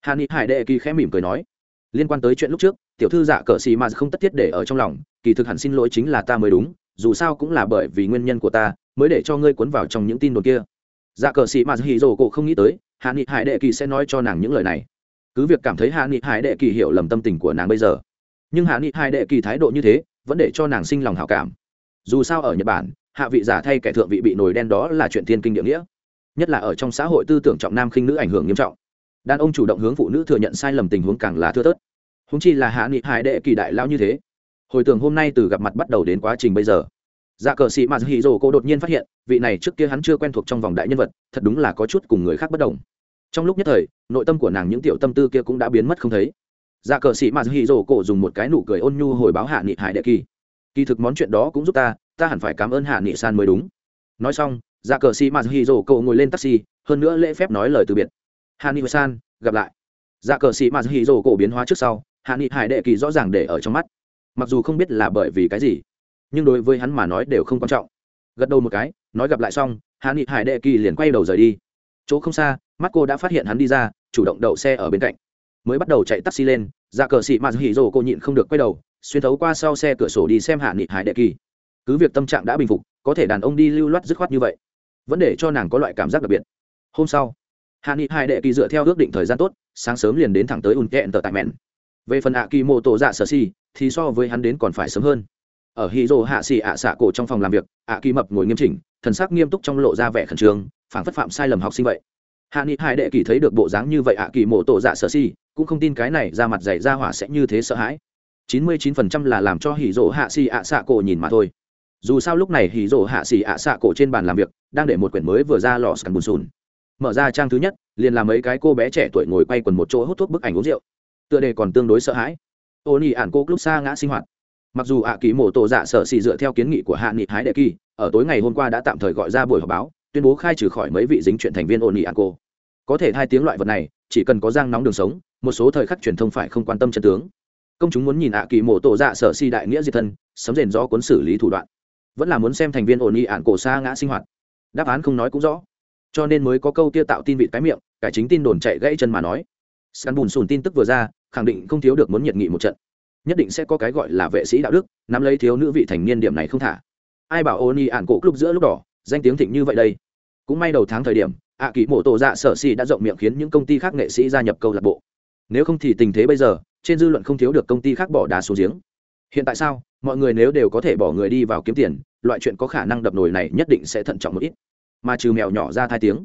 Hạ nghị hải đệ kỳ khẽ mỉm cười nói, liên quan tới chuyện lúc trước, tiểu thư dạ cờ sĩ mà không tất thiết để ở trong lòng, kỳ thực hẳn xin lỗi chính là ta mới đúng, dù sao cũng là bởi vì nguyên nhân của ta, mới để cho ngươi cuốn vào trong những tin đồn kia. Dạ cờ sĩ mà hỉ rổ cổ không nghĩ tới, hạ nghị hải đệ kỳ sẽ nói cho nàng những lời này cứ việc cảm thấy hạ nghị hải đệ kỳ hiểu lầm tâm tình của nàng bây giờ, nhưng hạ nghị hải đệ kỳ thái độ như thế vẫn để cho nàng sinh lòng hảo cảm. Dù sao ở nhật bản, hạ vị giả thay kẻ thượng vị bị nổi đen đó là chuyện thiên kinh địa nghĩa, nhất là ở trong xã hội tư tưởng trọng nam khinh nữ ảnh hưởng nghiêm trọng. Đàn ông chủ động hướng phụ nữ thừa nhận sai lầm tình huống càng là thưa thớt. Húng chi là hạ nghị hải đệ kỳ đại lao như thế, hồi tưởng hôm nay từ gặp mặt bắt đầu đến quá trình bây giờ dạ cờ sĩ mà hì rồ cô đột nhiên phát hiện, vị này trước kia hắn chưa quen thuộc trong vòng đại nhân vật, thật đúng là có chút cùng người khác bất đồng trong lúc nhất thời, nội tâm của nàng những tiểu tâm tư kia cũng đã biến mất không thấy. Dạ cờ sĩ mà hì rồ cô dùng một cái nụ cười ôn nhu hồi báo hạ nghị hải đệ kỳ. Kỳ thực món chuyện đó cũng giúp ta ta hẳn phải cảm ơn hạ nghị san mới đúng. Nói xong dạ cờ sĩ mà hi rồ cổ ngồi lên taxi, hơn nữa lễ phép nói lời từ biệt. Hạ nghị san, gặp lại. Dạ cờ sĩ mà hi rồ cổ biến hóa trước sau, hạ nghị hải đệ kỳ rõ ràng để ở trong mắt. Mặc dù không biết là bởi vì cái gì, nhưng đối với hắn mà nói đều không quan trọng. Gật đầu một cái, nói gặp lại xong, hạ nghị hải đệ kỳ liền quay đầu rời đi. Chỗ không xa mắt cô đã phát hiện hắn đi ra chủ động đậu xe ở bên cạnh. Mới bắt đầu chạy taxi lên dạ cờ xị mạt hỉ rồ cô nhịn không được quay đầu xuyên thấu qua sau xe cửa sổ đi xem hạ nghị hải đệ kỳ. Cứ việc tâm trạng đã bình phục có thể đàn ông đi lưu loát dứt khoát như vậy vẫn để cho nàng có loại cảm giác đặc biệt. Hôm sau hạ nghị hải đệ kỳ dựa theo ước định thời gian tốt sáng sớm liền đến thẳng tới ùn kẹn tờ tại mẹn về phần ạ kỳ mô tổ dạ sở xì, thì so với hắn đến còn phải sớm hơn. Ở hì rồ hạ xì ạ xạ cổ trong phòng làm việc ạ kỳ mập ngồi nghiêm chỉnh thần sắc nghiêm túc trong lộ ra vẻ khẩn trương phảng phất phạm sai lầm học sinh vậy hạ nghị hải đệ kỳ thấy được bộ dáng như vậy ạ, kỳ mộ tổ dạ sợ si, cũng không tin cái này ra mặt dày ra hỏa sẽ như thế sợ hãi. Chín mươi chín phần trăm là làm cho hỉ rỗ hạ xì ạ xạ cổ nhìn mà thôi. Dù sao lúc này hỉ rỗ hạ xì ạ xạ cổ trên bàn làm việc, đang để một quyển mới vừa ra lò scan bùn sùn. Mở ra trang thứ nhất, liền làm mấy cái cô bé trẻ tuổi ngồi quay quần một chỗ hút thuốc bức ảnh uống rượu. Tựa đề còn tương đối sợ hãi. Ô nhi ản cô lúc xa ngã sinh hoạt. Mặc dù ạ à kỳ mổ tổ dạ sở xì dựa theo kiến nghị của hạ nghị hái đệ kỳ, ở tối ngày hôm qua đã tạm thời gọi ra buổi họp báo tuyên bố khai trừ khỏi mấy vị dính chuyện thành viên ổn ỉ ản cô có thể hai tiếng loại vật này, chỉ cần có giang nóng đường sống, một số thời khắc truyền thông phải không quan tâm chân tướng. Công chúng muốn nhìn ạ kỳ mổ tổ dạ sở si đại nghĩa diệt thân, sấm rền rõ cuốn xử lý thủ đoạn. Vẫn là muốn xem thành viên ổn ỉ ạn cổ xa ngã sinh hoạt. Đáp án không nói cũng rõ. Cho nên mới có câu kia tạo tin vị cái miệng, cải chính tin đồn chạy gãy chân mà nói. Scan bùn sùn tin tức vừa ra, khẳng định không thiếu được muốn nhiệt nghị một trận. Nhất định sẽ có cái gọi là vệ sĩ đạo đức, nắm lấy thiếu nữ vị thành niên điểm này không thả. Ai bảo ô ỉ ạn cổ lúc giữa lúc đỏ, danh tiếng thịnh như vậy đây? Cũng may đầu tháng thời điểm, ạ kỳ mổ tổ dạ sở xì đã rộng miệng khiến những công ty khác nghệ sĩ gia nhập câu lạc bộ. Nếu không thì tình thế bây giờ, trên dư luận không thiếu được công ty khác bỏ đá xuống giếng. Hiện tại sao, mọi người nếu đều có thể bỏ người đi vào kiếm tiền, loại chuyện có khả năng đập nồi này nhất định sẽ thận trọng một ít. Mà trừ mèo nhỏ ra thai tiếng,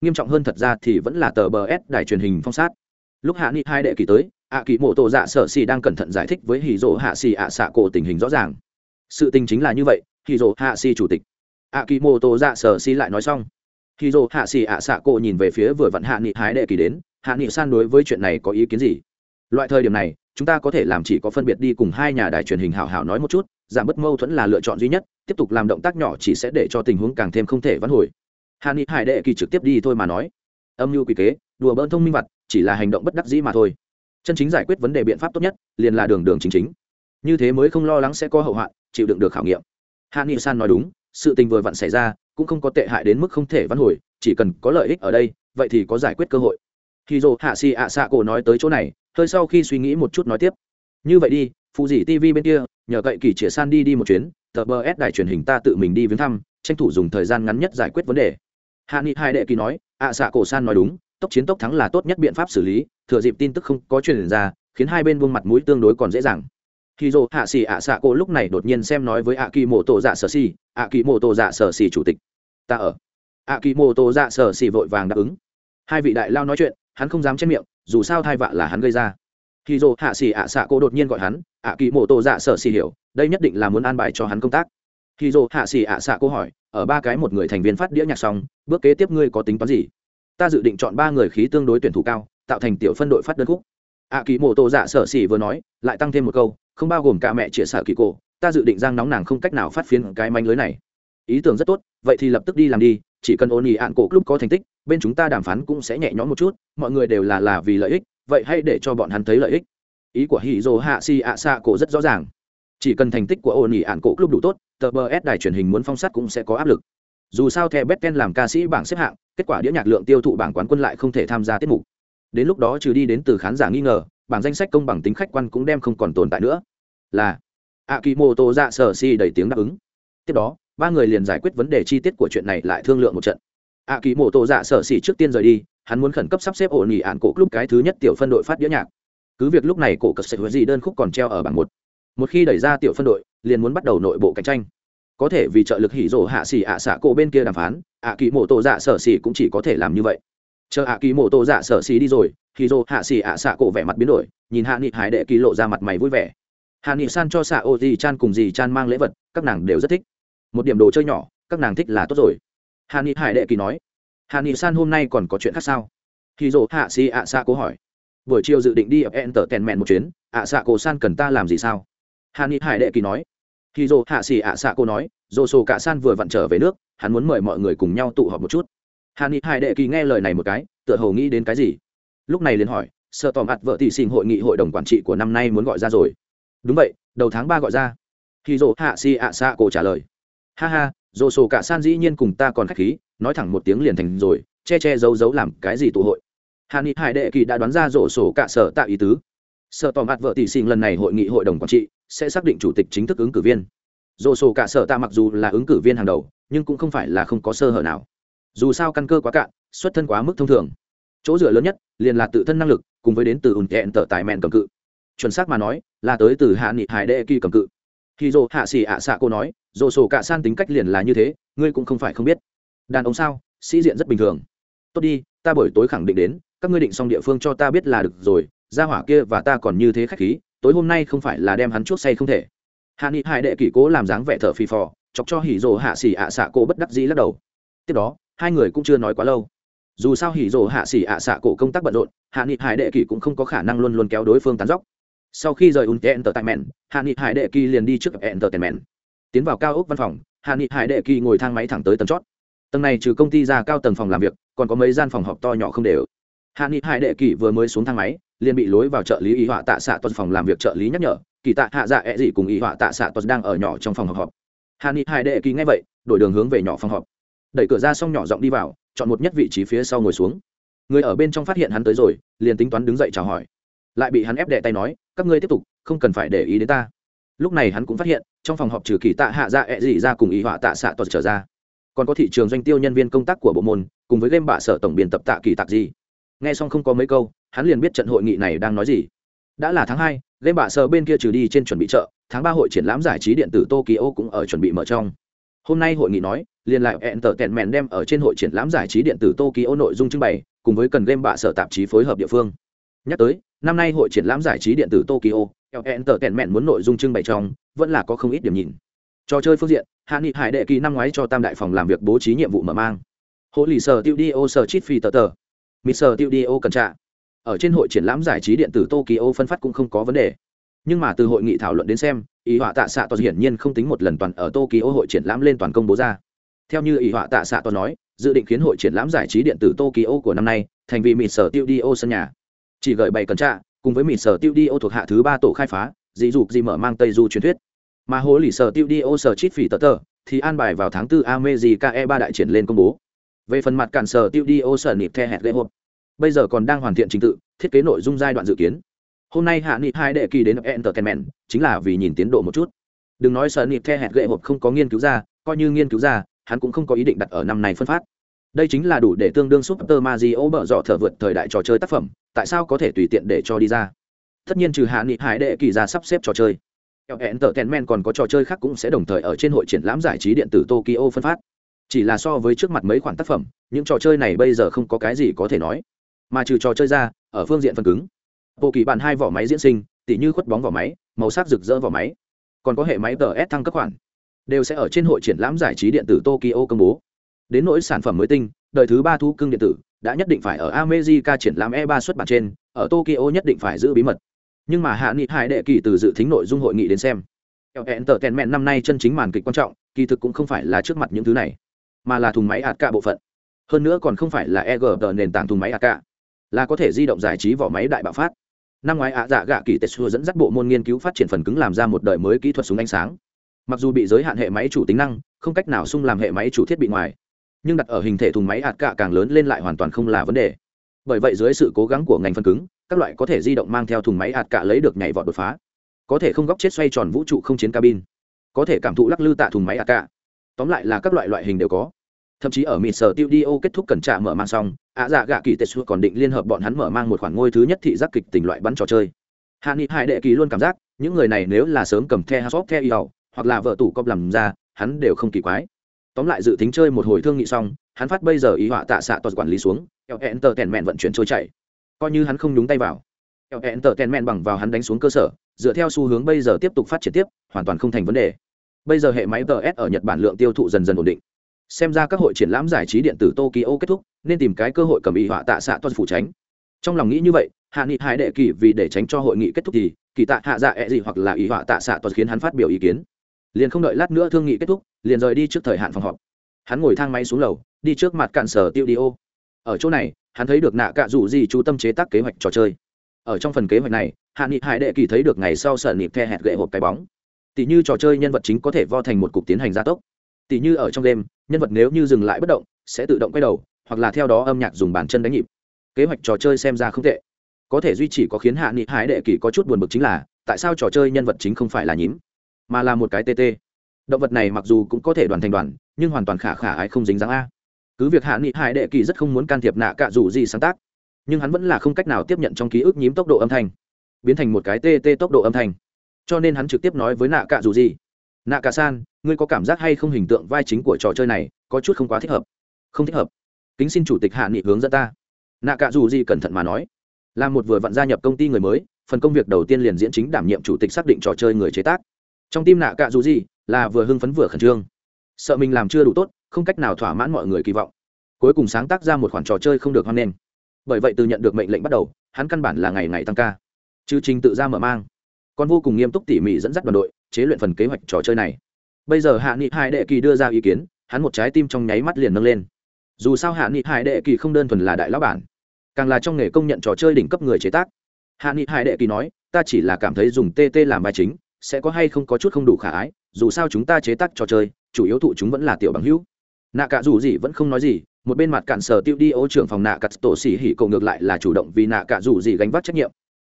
nghiêm trọng hơn thật ra thì vẫn là tờ bờ s đài truyền hình phong sát. Lúc hạ nghị hai đệ kỳ tới, ạ kỳ mộ tổ dạ sở xì đang cẩn thận giải thích với hì dỗ hạ xì ạ xạ cổ tình hình rõ ràng. Sự tình chính là như vậy hì dỗ hạ xì chủ tịch. Ạ kỳ mộ tổ dạ sở xì lại nói xong hì dỗ hạ xì ạ xạ cổ nhìn về phía vừa vặn hạ nghị hái đệ kỳ đến, hạ nghị san đối với chuyện này có ý kiến gì? Loại thời điểm này, chúng ta có thể làm chỉ có phân biệt đi cùng hai nhà đài truyền hình hảo hảo nói một chút, giảm bớt mâu thuẫn là lựa chọn duy nhất, tiếp tục làm động tác nhỏ chỉ sẽ để cho tình huống càng thêm không thể vãn hồi. Hạ nghị hải đệ kỳ trực tiếp đi thôi mà nói. Âm mưu quy kế, đùa bỡn thông minh vật chỉ là hành động bất đắc dĩ mà thôi. Chân chính giải quyết vấn đề biện pháp tốt nhất, liền là đường đường chính chính. Như thế mới không lo lắng sẽ có hậu hoạn, chịu đựng được khảo nghiệm. Hạ nghị san nói đúng, sự tình vừa vặn xảy ra cũng không có tệ hại đến mức không thể vãn hồi, chỉ cần có lợi ích ở đây, vậy thì có giải quyết cơ hội. Khi dồ hạ xì ạ xạ cổ nói tới chỗ này, hơi sau khi suy nghĩ một chút nói tiếp. Như vậy đi phụ dị tv bên kia, nhờ cậy kỳ chĩa san đi đi một chuyến, tờ bờ s đài truyền hình ta tự mình đi viếng thăm, tranh thủ dùng thời gian ngắn nhất giải quyết vấn đề. Hạ nghị hai đệ kỳ nói ạ xạ cổ san nói đúng, tốc chiến tốc thắng là tốt nhất biện pháp xử lý, thừa dịp tin tức không có truyền ra, khiến hai bên buông mặt mũi tương đối còn dễ dàng. Khi dồ hạ xì ạ xạ cổ lúc này đột nhiên xem nói với ạ kỳ mổ tổ dạ sở xì ạ kỳ mô tô dạ sở xì chủ tịch. Ta ở. Ạ kỳ mô tô dạ sở xì vội vàng đáp ứng. Hai vị đại lao nói chuyện, hắn không dám chết miệng, dù sao thai vạ là hắn gây ra. Khi dồ hạ xỉ ạ xạ cô đột nhiên gọi hắn ạ kỳ mô tô dạ sở xỉ hiểu, đây nhất định là muốn an bài cho hắn công tác. Khi dồ hạ xỉ ạ xạ cô hỏi, ở ba cái một người thành viên phát đĩa nhạc xong, bước kế tiếp ngươi có tính toán gì? Ta dự định chọn ba người khí tương đối tuyển thủ cao, tạo thành tiểu phân đội phát đơn khúc. Ạ kỳ mô tô dạ sở xỉ vừa nói, lại tăng thêm một câu, không bao gồm cả mẹ chia sẻ kỳ cổ ta dự định giang nóng nàng không cách nào phát phiến cái manh lưới này. Ý tưởng rất tốt, vậy thì lập tức đi làm đi, chỉ cần ổn ỉ ạn cổ lúc có thành tích, bên chúng ta đàm phán cũng sẽ nhẹ nhõm một chút, mọi người đều là là vì lợi ích, vậy hãy để cho bọn hắn thấy lợi ích. Ý của hì dồ hạ si ạ xạ cổ rất rõ ràng. Chỉ cần thành tích của ổn ỉ ạn cổ lúc đủ tốt, tờ bờ s đài truyền hình muốn phong sát cũng sẽ có áp lực. Dù sao theo betken làm ca sĩ bảng xếp hạng, kết quả đĩa nhạc lượng tiêu thụ bảng quán quân lại không thể tham gia tiết mục. Đến lúc đó trừ đi đến từ khán giả nghi ngờ, bảng danh sách công bằng tính khách quan cũng đem không còn tồn tại nữa. Là a kỳ mô tô dạ sở si đầy tiếng đáp ứng. Tiếp đó, ba người liền giải quyết vấn đề chi tiết của chuyện này lại thương lượng một trận. A kỳ mô tô dạ sở si trước tiên rời đi, hắn muốn khẩn cấp sắp xếp ổn nghỉ ạn cổ lúc cái thứ nhất tiểu phân đội phát đĩa nhạc. Cứ việc lúc này cổ cật sẽ gì đơn khúc còn treo ở bảng một. Một khi đẩy ra tiểu phân đội, liền muốn bắt đầu nội bộ cạnh tranh. Có thể vì trợ lực hỉ rổ hạ xỉ ạ xạ cổ bên kia đàm phán ạ kỳ mô tô dạ sở xỉ cũng chỉ có thể làm như vậy. Chờ ạ kỳ mô tô dạ sở xỉ đi rồi, hỉ rổ hạ xỉ ạ xạ cổ vẻ mặt biến đổi, nhìn hạ nghị hải đệ kỳ lộ ra mặt mày vui vẻ hà nghị san cho xạ ô dì chan cùng dì chan mang lễ vật, các nàng đều rất thích. Một điểm đồ chơi nhỏ, các nàng thích là tốt rồi. Hà Nị hải đệ kỳ nói, hà Nị san hôm nay còn có chuyện khác sao? Khi dỗ hạ xì ạ xạ cố hỏi, buổi chiều dự định đi ở enter tèn mẹn một chuyến, ạ xạ cổ san cần ta làm gì sao? Hà Nị hải đệ kỳ nói khi dỗ hạ xì ạ xạ cô nói dồ sổ cả san vừa vặn trở về nước, hắn muốn mời mọi người cùng nhau tụ họp một chút. Hà Nị hải đệ kỳ nghe lời này một cái, tựa hồ nghĩ đến cái gì. Lúc này liền hỏi sợ tòm ạt vợ tỷ sinh hội nghị hội đồng quản trị của năm nay muốn gọi ra rồi? Đúng vậy, đầu tháng ba gọi ra. Khi dỗ hạ si ạ xạ cổ trả lời. Ha ha dồ sổ cả san dĩ nhiên cùng ta còn khách khí, nói thẳng một tiếng liền thành rồi, che che giấu giấu làm cái gì tụ hội. Hà ni hải đệ kỳ đã đoán ra rổ sổ cả sở tạo ý tứ. Sở tỏ mặt vợ tỷ sinh lần này hội nghị hội đồng quản trị, sẽ xác định chủ tịch chính thức ứng cử viên. Rổ sổ cả sở tạ mặc dù là ứng cử viên hàng đầu, nhưng cũng không phải là không có sơ hở nào. Dù sao căn cơ quá cạn, xuất thân quá mức thông thường. Chỗ dựa lớn nhất, liền là tự thân năng lực, cùng với đến từ ùn kẹn tở tài mẹn cầm cự chuẩn xác mà nói, là tới từ hạ nghị hải đệ kỳ cầm cự. Khi dô hạ xì ạ xạ cô nói dồ sổ cả san tính cách liền là như thế, ngươi cũng không phải không biết. Đàn ông sao? Sĩ diện rất bình thường. Tốt đi, ta buổi tối khẳng định đến, các ngươi định xong địa phương cho ta biết là được rồi, gia hỏa kia và ta còn như thế khách khí, tối hôm nay không phải là đem hắn chuốc say không thể. Hạ nghị hải đệ kỷ cố làm dáng vẻ thở phì phò, chọc cho hỉ rồ hạ xỉ ạ xạ cổ bất đắc dĩ lắc đầu. Tiếp đó, hai người cũng chưa nói quá lâu. Dù sao hỉ rồ hạ xỉ ạ xạ cổ công tác bận rộn, hạ nghị hải đệ kỷ cũng không có khả năng luôn luôn kéo đối phương tán dóc sau khi rời unte entertainment, hạ nghị hải đệ kỳ liền đi trước entertainment. Tiến vào cao ốc văn phòng, hạ nghị hải đệ kỳ ngồi thang máy thẳng tới tầng chót. Tầng này trừ công ty ra cao tầng phòng làm việc, còn có mấy gian phòng họp to nhỏ không đều. Hạ nghị hải đệ kỳ vừa mới xuống thang máy, liền bị lối vào trợ lý y họa tạ xạ tuần phòng làm việc trợ lý nhắc nhở, kỳ tạ, hạ dạ ẹ、e、gì cùng y họa tạ xạ tuần đang ở nhỏ trong phòng họp họp. Hạ nghị hải đệ kỳ nghe vậy, đổi đường hướng về nhỏ phòng họp. Đẩy cửa ra xong nhỏ giọng đi vào, chọn một nhất vị trí phía sau ngồi xuống. Người ở bên trong phát hiện hắn tới rồi, liền tính toán đứng dậy chào hỏi. Lại bị hắn ép đệ tay nói các ngươi tiếp tục, không cần phải để ý đến ta. Lúc này hắn cũng phát hiện, trong phòng họp trừ kỳ tạ hạ dạ ẹ、e、dị ra cùng ý họa tạ xạ tuật trở ra. Còn có thị trường doanh tiêu nhân viên công tác của bộ môn, cùng với game bạ sở tổng biên tập tạ kỳ tạc gì. Nghe xong không có mấy câu, hắn liền biết trận hội nghị này đang nói gì. Đã là tháng hai, game bạ sở bên kia trừ đi trên chuẩn bị chợ, tháng ba hội triển lãm giải trí điện tử tokyo cũng ở chuẩn bị mở trong. Hôm nay hội nghị nói, liền lại hẹn tờ tẹn mèn đem ở trên hội triển lãm giải trí điện tử tokyo nội dung trưng bày, cùng với cần game bạ sở tạp chí phối hợp địa phương. Nhắc tới năm nay hội triển lãm giải trí điện tử tokyo ln tờ tẹn mẹn muốn nội dung trưng bày trong, vẫn là có không ít điểm nhìn. Trò chơi phương diện, hạ nghị hải đệ kỳ năm ngoái cho tam đại phòng làm việc bố trí nhiệm vụ mở mang. Hộ lì sở tiêu đi ô sở chít phi tờ tờ. Mỹ sở tiêu đi ô cần trạ. Ở trên hội triển lãm giải trí điện tử tokyo phân phát cũng không có vấn đề. Nhưng mà từ hội nghị thảo luận đến xem, ý họa tạ xạ toàn hiển nhiên không tính một lần toàn ở tokyo hội triển lãm lên toàn công bố ra. Theo như ý họa tạ xạ toàn nói, dự định khiến hội triển lãm giải trí điện tử tokyo của năm nay thành vì mỹ sở tiêu đi ô sân nhà chỉ gợi bày cần trạ cùng với mỹ sở tiêu đi ô thuộc hạ thứ ba tổ khai phá dị dục gì mở mang tây du truyền thuyết mà hồ lì sở tiêu đi ô sở chít phỉ tờ tờ thì an bài vào tháng 4 America e ba đại triển lên công bố. Về phần mặt cản sở tiêu đi ô sở nịp the hẹt lễ hộp. Bây giờ còn đang hoàn thiện trình tự, thiết kế nội dung giai đoạn dự kiến. Hôm nay hạ nghị hai đệ kỳ đến Entertainment, chính là vì nhìn tiến độ một chút. Đừng nói sở nịp the hẹt lễ hộp không có nghiên cứu ra, coi như nghiên cứu ra, hắn cũng không có ý định đặt ở năm này phân phát. Đây chính là đủ để tương đương Super Mario bở dọ thở vượt thời đại trò chơi tác phẩm, tại sao có thể tùy tiện để cho đi ra? Tất nhiên trừ hạ nghị hải đệ kỳ ra sắp xếp trò chơi Entertainment còn có trò chơi khác cũng sẽ đồng thời ở trên hội triển lãm giải trí điện tử Tokyo phân phát. Chỉ là so với trước mặt mấy khoản tác phẩm, những trò chơi này bây giờ không có cái gì có thể nói. Mà trừ trò chơi ra, ở phương diện phần cứng, bộ kỳ bàn hai vỏ máy diễn sinh, tỉ như khuất bóng vỏ máy, màu sắc rực rỡ vỏ máy, còn có hệ máy DS thăng cấp khoản, đều sẽ ở trên hội triển lãm giải trí điện tử Tokyo công bố. Đến nỗi sản phẩm mới tinh, đời thứ ba thu cưng điện tử, đã nhất định phải ở America triển lãm E3 xuất bản trên, ở Tokyo nhất định phải giữ bí mật. Nhưng mà hạ nghị hải đệ kỳ từ dự thính nội dung hội nghị đến xem. Hẹn tờ tèn mẹn năm nay chân chính màn kịch quan trọng kỳ thực cũng không phải là trước mặt những thứ này mà là thùng máy hạt cả bộ phận. Hơn nữa còn không phải là EGR nền tảng thùng máy hạt cả là có thể di động giải trí vỏ máy đại bạo phát. Năm ngoái ạ dạ gạ kỳ tetsu dẫn dắt bộ môn nghiên cứu phát triển phần cứng làm ra một đời mới kỹ thuật súng ánh sáng. Mặc dù bị giới hạn hệ máy chủ tính năng không cách nào xung làm hệ máy chủ thiết bị ngoài nhưng đặt ở hình thể thùng máy hạt cạ càng lớn lên lại hoàn toàn không là vấn đề. Bởi vậy dưới sự cố gắng của ngành phân cứng, các loại có thể di động mang theo thùng máy hạt cạ lấy được nhảy vọt đột phá. Có thể không góc chết xoay tròn vũ trụ không chiến cabin. Có thể cảm thụ lắc lư tạ thùng máy hạt cạ. tóm lại là các loại loại hình đều có. Thậm chí ở mịt sở tiêu đi ô kết thúc cẩn trạ mở mang xong, ạ dạ gạ kỳ tệ xua còn định liên hợp bọn hắn mở mang một khoản ngôi thứ nhất thị giác kịch tình loại bắn trò chơi. Hạ nghị hải đệ kỳ luôn cảm giác, những người này nếu là sớm cầm the hasop the y hoặc là vợ tủ cọp làm ra, hắn đều không kỳ quái tóm lại dự tính chơi một hồi thương nghị xong, hắn phát bây giờ ý họa tạ xạ toàn quản lý xuống eo hẹn tờ tèn mẹn vận chuyển trôi chảy. Coi như hắn không nhúng tay vào. Eo hẹn tờ tèn mẹn bằng vào hắn đánh xuống cơ sở, dựa theo xu hướng bây giờ tiếp tục phát triển tiếp, hoàn toàn không thành vấn đề. Bây giờ hệ máy ts ở nhật bản lượng tiêu thụ dần dần ổn định. Xem ra các hội triển lãm giải trí điện tử tokyo kết thúc, nên tìm cái cơ hội cầm ý họa tạ xạ toàn phủ tránh. Trong lòng nghĩ như vậy, hạ nghị hai đệ kỳ vì để tránh cho hội nghị kết thúc thì, kỳ tạ hạ dạ ẹ、e、gì gì hoặc là ý họa tạ xạ toàn khiến hắn phát biểu ý kiến liền không đợi lát nữa thương nghị kết thúc, liền rời đi trước thời hạn phòng họp. Hắn ngồi thang máy xuống lầu, đi trước mặt cạn sở tiêu đi ô ở chỗ này, hắn thấy được nạ cạ rủ gì chú tâm chế tác kế hoạch trò chơi. Ở trong phần kế hoạch này, hạ nghị hải đệ kỳ thấy được ngày sau sở nịp the hẹn gậy hộp cái bóng. Tỷ như trò chơi nhân vật chính có thể vo thành một cục tiến hành gia tốc. Tỷ như ở trong đêm nhân vật nếu như dừng lại bất động, sẽ tự động quay đầu, hoặc là theo đó âm nhạc dùng bàn chân đánh nhịp. Kế hoạch trò chơi xem ra không tệ. Có thể duy trì có khiến hạ nghị hải đệ kỳ có chút buồn bực chính là, tại sao trò chơi nhân vật chính không phải là nhím? Mà là một cái tt động vật này mặc dù cũng có thể đoàn thành đoàn, nhưng hoàn toàn khả khả ai không dính dáng a. Cứ việc hạ nghị hải đệ kỳ rất không muốn can thiệp nạ cạ dù gì sáng tác, nhưng hắn vẫn là không cách nào tiếp nhận trong ký ức nhím tốc độ âm thanh, biến thành một cái tê tê tốc độ âm thanh. Cho nên hắn trực tiếp nói với nạ cạ dù gì, nạ cạ san, ngươi có cảm giác hay không hình tượng vai chính của trò chơi này có chút không quá thích hợp? Không thích hợp. Kính xin chủ tịch hạ nghị hướng dẫn ta. Nạ cạ dù gì cẩn thận mà nói. Là một vừa vặn gia nhập công ty người mới, phần công việc đầu tiên liền diễn chính đảm nhiệm chủ tịch xác định trò chơi người chế tác trong tim nạ cạ dù gì, là vừa hưng phấn vừa khẩn trương. Sợ mình làm chưa đủ tốt, không cách nào thỏa mãn mọi người kỳ vọng. Cuối cùng sáng tác ra một khoản trò chơi không được hoan nghênh. Bởi vậy từ nhận được mệnh lệnh bắt đầu, hắn căn bản là ngày ngày tăng ca. Chư trình tự ra mở mang. Còn vô cùng nghiêm túc tỉ mỉ dẫn dắt đoàn đội, chế luyện phần kế hoạch trò chơi này. Bây giờ hạ nghị hai đệ kỳ đưa ra ý kiến, hắn một trái tim trong nháy mắt liền nâng lên. Dù sao hạ nghị hải đệ kỳ không đơn thuần là đại lão bản, càng là trong nghề công nhận trò chơi đỉnh cấp người chế tác. Hạ nghị hải đệ kỳ nói, ta chỉ là cảm thấy dùng tt làm vai chính sẽ có hay không có chút không đủ khả ái, dù sao chúng ta chế tác trò chơi, chủ yếu thụ chúng vẫn là tiểu bằng hữu. Nạ cả dù gì vẫn không nói gì, một bên mặt cạn sở tiêu đi ô trưởng phòng nạ cắt tổ xỉ hỉ cổ ngược lại là chủ động vì nạ cả dù gì gánh vác trách nhiệm.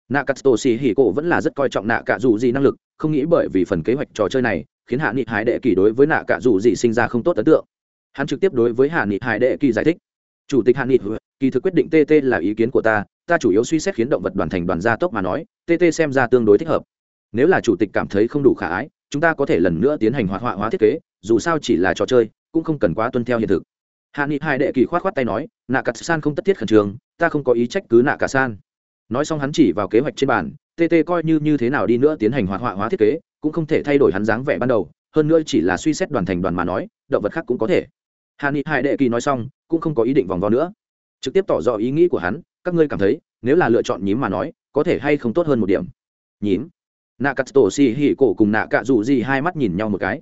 Nạ cắt tổ xỉ hỉ cổ vẫn là rất coi trọng nạ cả dù gì năng lực, không nghĩ bởi vì phần kế hoạch trò chơi này, khiến hạ nghị hải đệ kỳ đối với nạ cả dù gì sinh ra không tốt ấn tượng. Hắn trực tiếp đối với hạ nghị hải đệ kỳ giải thích. Chủ tịch hạ nghị kỳ thực quyết định tt là ý kiến của ta ta chủ yếu suy xét khiến động vật đoàn thành đoàn gia tốc mà nói tt xem ra tương đối thích hợp nếu là chủ tịch cảm thấy không đủ khả ái, chúng ta có thể lần nữa tiến hành hoạt họa hóa thiết kế, dù sao chỉ là trò chơi, cũng không cần quá tuân theo hiện thực. Hạ nghị hai đệ kỳ khoát khoát tay nói, nạ cà san không tất thiết khẩn trương, ta không có ý trách cứ nạ cả san. Nói xong hắn chỉ vào kế hoạch trên bàn tt coi như như thế nào đi nữa tiến hành hoạt họa hóa thiết kế, cũng không thể thay đổi hắn dáng vẻ ban đầu, hơn nữa chỉ là suy xét đoàn thành đoàn mà nói, động vật khác cũng có thể. Hạ nghị hai đệ kỳ nói xong, cũng không có ý định vòng vo nữa. Trực tiếp tỏ rõ ý nghĩ của hắn, các ngươi cảm thấy, nếu là lựa chọn nhím mà nói, có thể hay không tốt hơn một điểm? Nhím nạ cắt tổ xì hỉ cổ cùng nạ cạ dù gì hai mắt nhìn nhau một cái.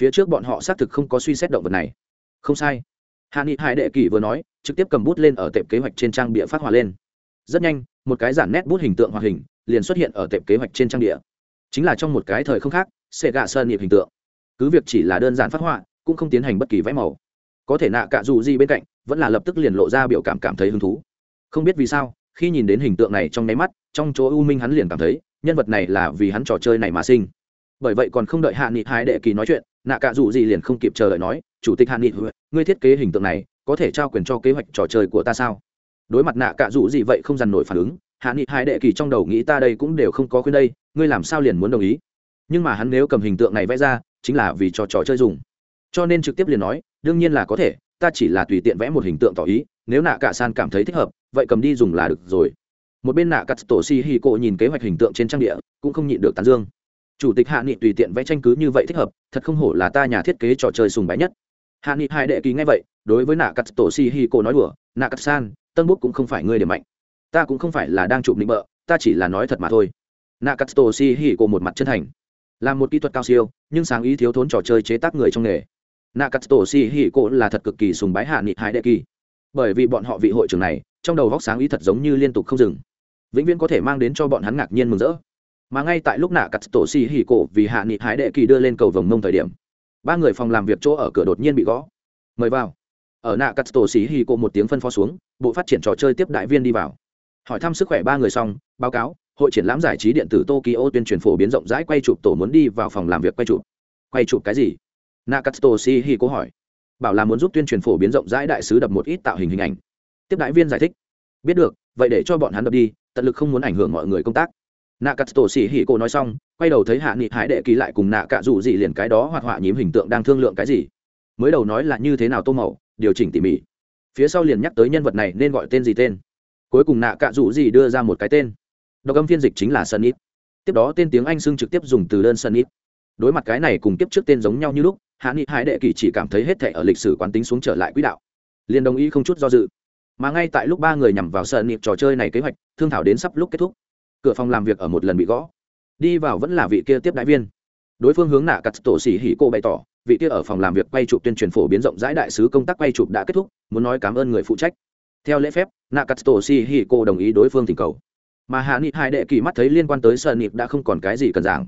Phía trước bọn họ xác thực không có suy xét động vật này. Không sai. Hạ nghị hải đệ kỳ vừa nói, trực tiếp cầm bút lên ở tệp kế hoạch trên trang địa phát hỏa lên. Rất nhanh, một cái giản nét bút hình tượng hoạt hình liền xuất hiện ở tệp kế hoạch trên trang địa chính là trong một cái thời không khác sẽ gạ sơn nghiệp hình tượng. Cứ việc chỉ là đơn giản phát họa, cũng không tiến hành bất kỳ vẽ màu. Có thể nạ cạ dù gì bên cạnh vẫn là lập tức liền lộ ra biểu cảm cảm thấy hứng thú. Không biết vì sao, khi nhìn đến hình tượng này trong nháy mắt, trong chỗ u minh hắn liền cảm thấy nhân vật này là vì hắn trò chơi này mà sinh. Bởi vậy còn không đợi hạ nghị hai đệ kỳ nói chuyện, nạ cạ dù gì liền không kịp chờ đợi nói, chủ tịch hạ nghị, ngươi thiết kế hình tượng này, có thể trao quyền cho kế hoạch trò chơi của ta sao? Đối mặt nạ cạ dù gì vậy không dằn nổi phản ứng, hạ nghị hai đệ kỳ trong đầu nghĩ ta đây cũng đều không có khuyên đây, ngươi làm sao liền muốn đồng ý? Nhưng mà hắn nếu cầm hình tượng này vẽ ra, chính là vì cho trò chơi dùng. Cho nên trực tiếp liền nói, đương nhiên là có thể, ta chỉ là tùy tiện vẽ một hình tượng tỏ ý, nếu nạ cả san cảm thấy thích hợp, vậy cầm đi dùng là được rồi một bên nạ cắt tổ si hi cộ nhìn kế hoạch hình tượng trên trang địa, cũng không nhịn được tán dương. Chủ tịch hạ nghị tùy tiện vẽ tranh cứ như vậy thích hợp, thật không hổ là ta nhà thiết kế trò chơi sùng bái nhất. Hạ nghị hai đệ kỳ ngay vậy, đối với nạ cắt tổ si hi cộ nói đùa, nạ cắt san, tân bút cũng không phải ngươi điểm mạnh. Ta cũng không phải là đang chụp định bợ, ta chỉ là nói thật mà thôi. Nạ cắt tổ si hi cộ một mặt chân thành. Là một kỹ thuật cao siêu, nhưng sáng ý thiếu thốn trò chơi chế tác người trong nghề. Nạ cắt tổ si hi cộ là thật cực kỳ sùng bái hạ nghị hai đệ kỳ bởi vì bọn họ vị hội trưởng này trong đầu vóc sáng ý thật giống như liên tục không dừng. Vĩnh viễn có thể mang đến cho bọn hắn ngạc nhiên mừng rỡ. Mà ngay tại lúc nạ cắt tổ xì hỉ cổ vì hạ nghị hái đệ kỳ đưa lên cầu vồng mông thời điểm, ba người phòng làm việc chỗ ở cửa đột nhiên bị gõ. Mời vào. Ở nạ cắt tổ xì hỉ cổ một tiếng phân phó xuống, bộ phát triển trò chơi tiếp đại viên đi vào. Hỏi thăm sức khỏe ba người xong, báo cáo, hội triển lãm giải trí điện tử tokyo tuyên truyền phổ biến rộng rãi quay chụp tổ muốn đi vào phòng làm việc quay chụp. Quay chụp cái gì? Nakatsuto si hi cố hỏi. Bảo là muốn giúp tuyên truyền phổ biến rộng rãi đại sứ đập một ít tạo hình hình ảnh tiếp đại viên giải thích. Biết được, vậy để cho bọn hắn đập đi, tận lực không muốn ảnh hưởng mọi người công tác. Nạ cắt tổ xỉ hỉ cô nói xong, quay đầu thấy hạ nghị hải đệ ký lại cùng nạ cạ dù gì liền cái đó hoạt họa nhím hình tượng đang thương lượng cái gì. Mới đầu nói là như thế nào tô màu, điều chỉnh tỉ mỉ. Phía sau liền nhắc tới nhân vật này nên gọi tên gì tên. Cuối cùng nạ cạ dù gì đưa ra một cái tên. Độc âm phiên dịch chính là sunny. Tiếp đó tên tiếng anh xưng trực tiếp dùng từ đơn sunny. Đối mặt cái này cùng tiếp trước tên giống nhau như lúc, hạ nghị hải đệ kỳ chỉ cảm thấy hết thệ ở lịch sử quán tính xuống trở lại quỹ đạo. Liền đồng ý không chút do dự mà ngay tại lúc ba người nhằm vào sợ nịp trò chơi này kế hoạch, thương thảo đến sắp lúc kết thúc. Cửa phòng làm việc ở một lần bị gõ. Đi vào vẫn là vị kia tiếp đại viên. Đối phương hướng nạ cắt tổ xỉ hỉ cô bày tỏ, vị kia ở phòng làm việc quay chụp tuyên truyền phổ biến rộng rãi đại sứ công tác quay chụp đã kết thúc, muốn nói cảm ơn người phụ trách. Theo lễ phép, nạ cắt tổ xỉ hỉ cô đồng ý đối phương thỉnh cầu. Mà hạ nghị hai đệ kỳ mắt thấy liên quan tới sợ nịp đã không còn cái gì cần giảng.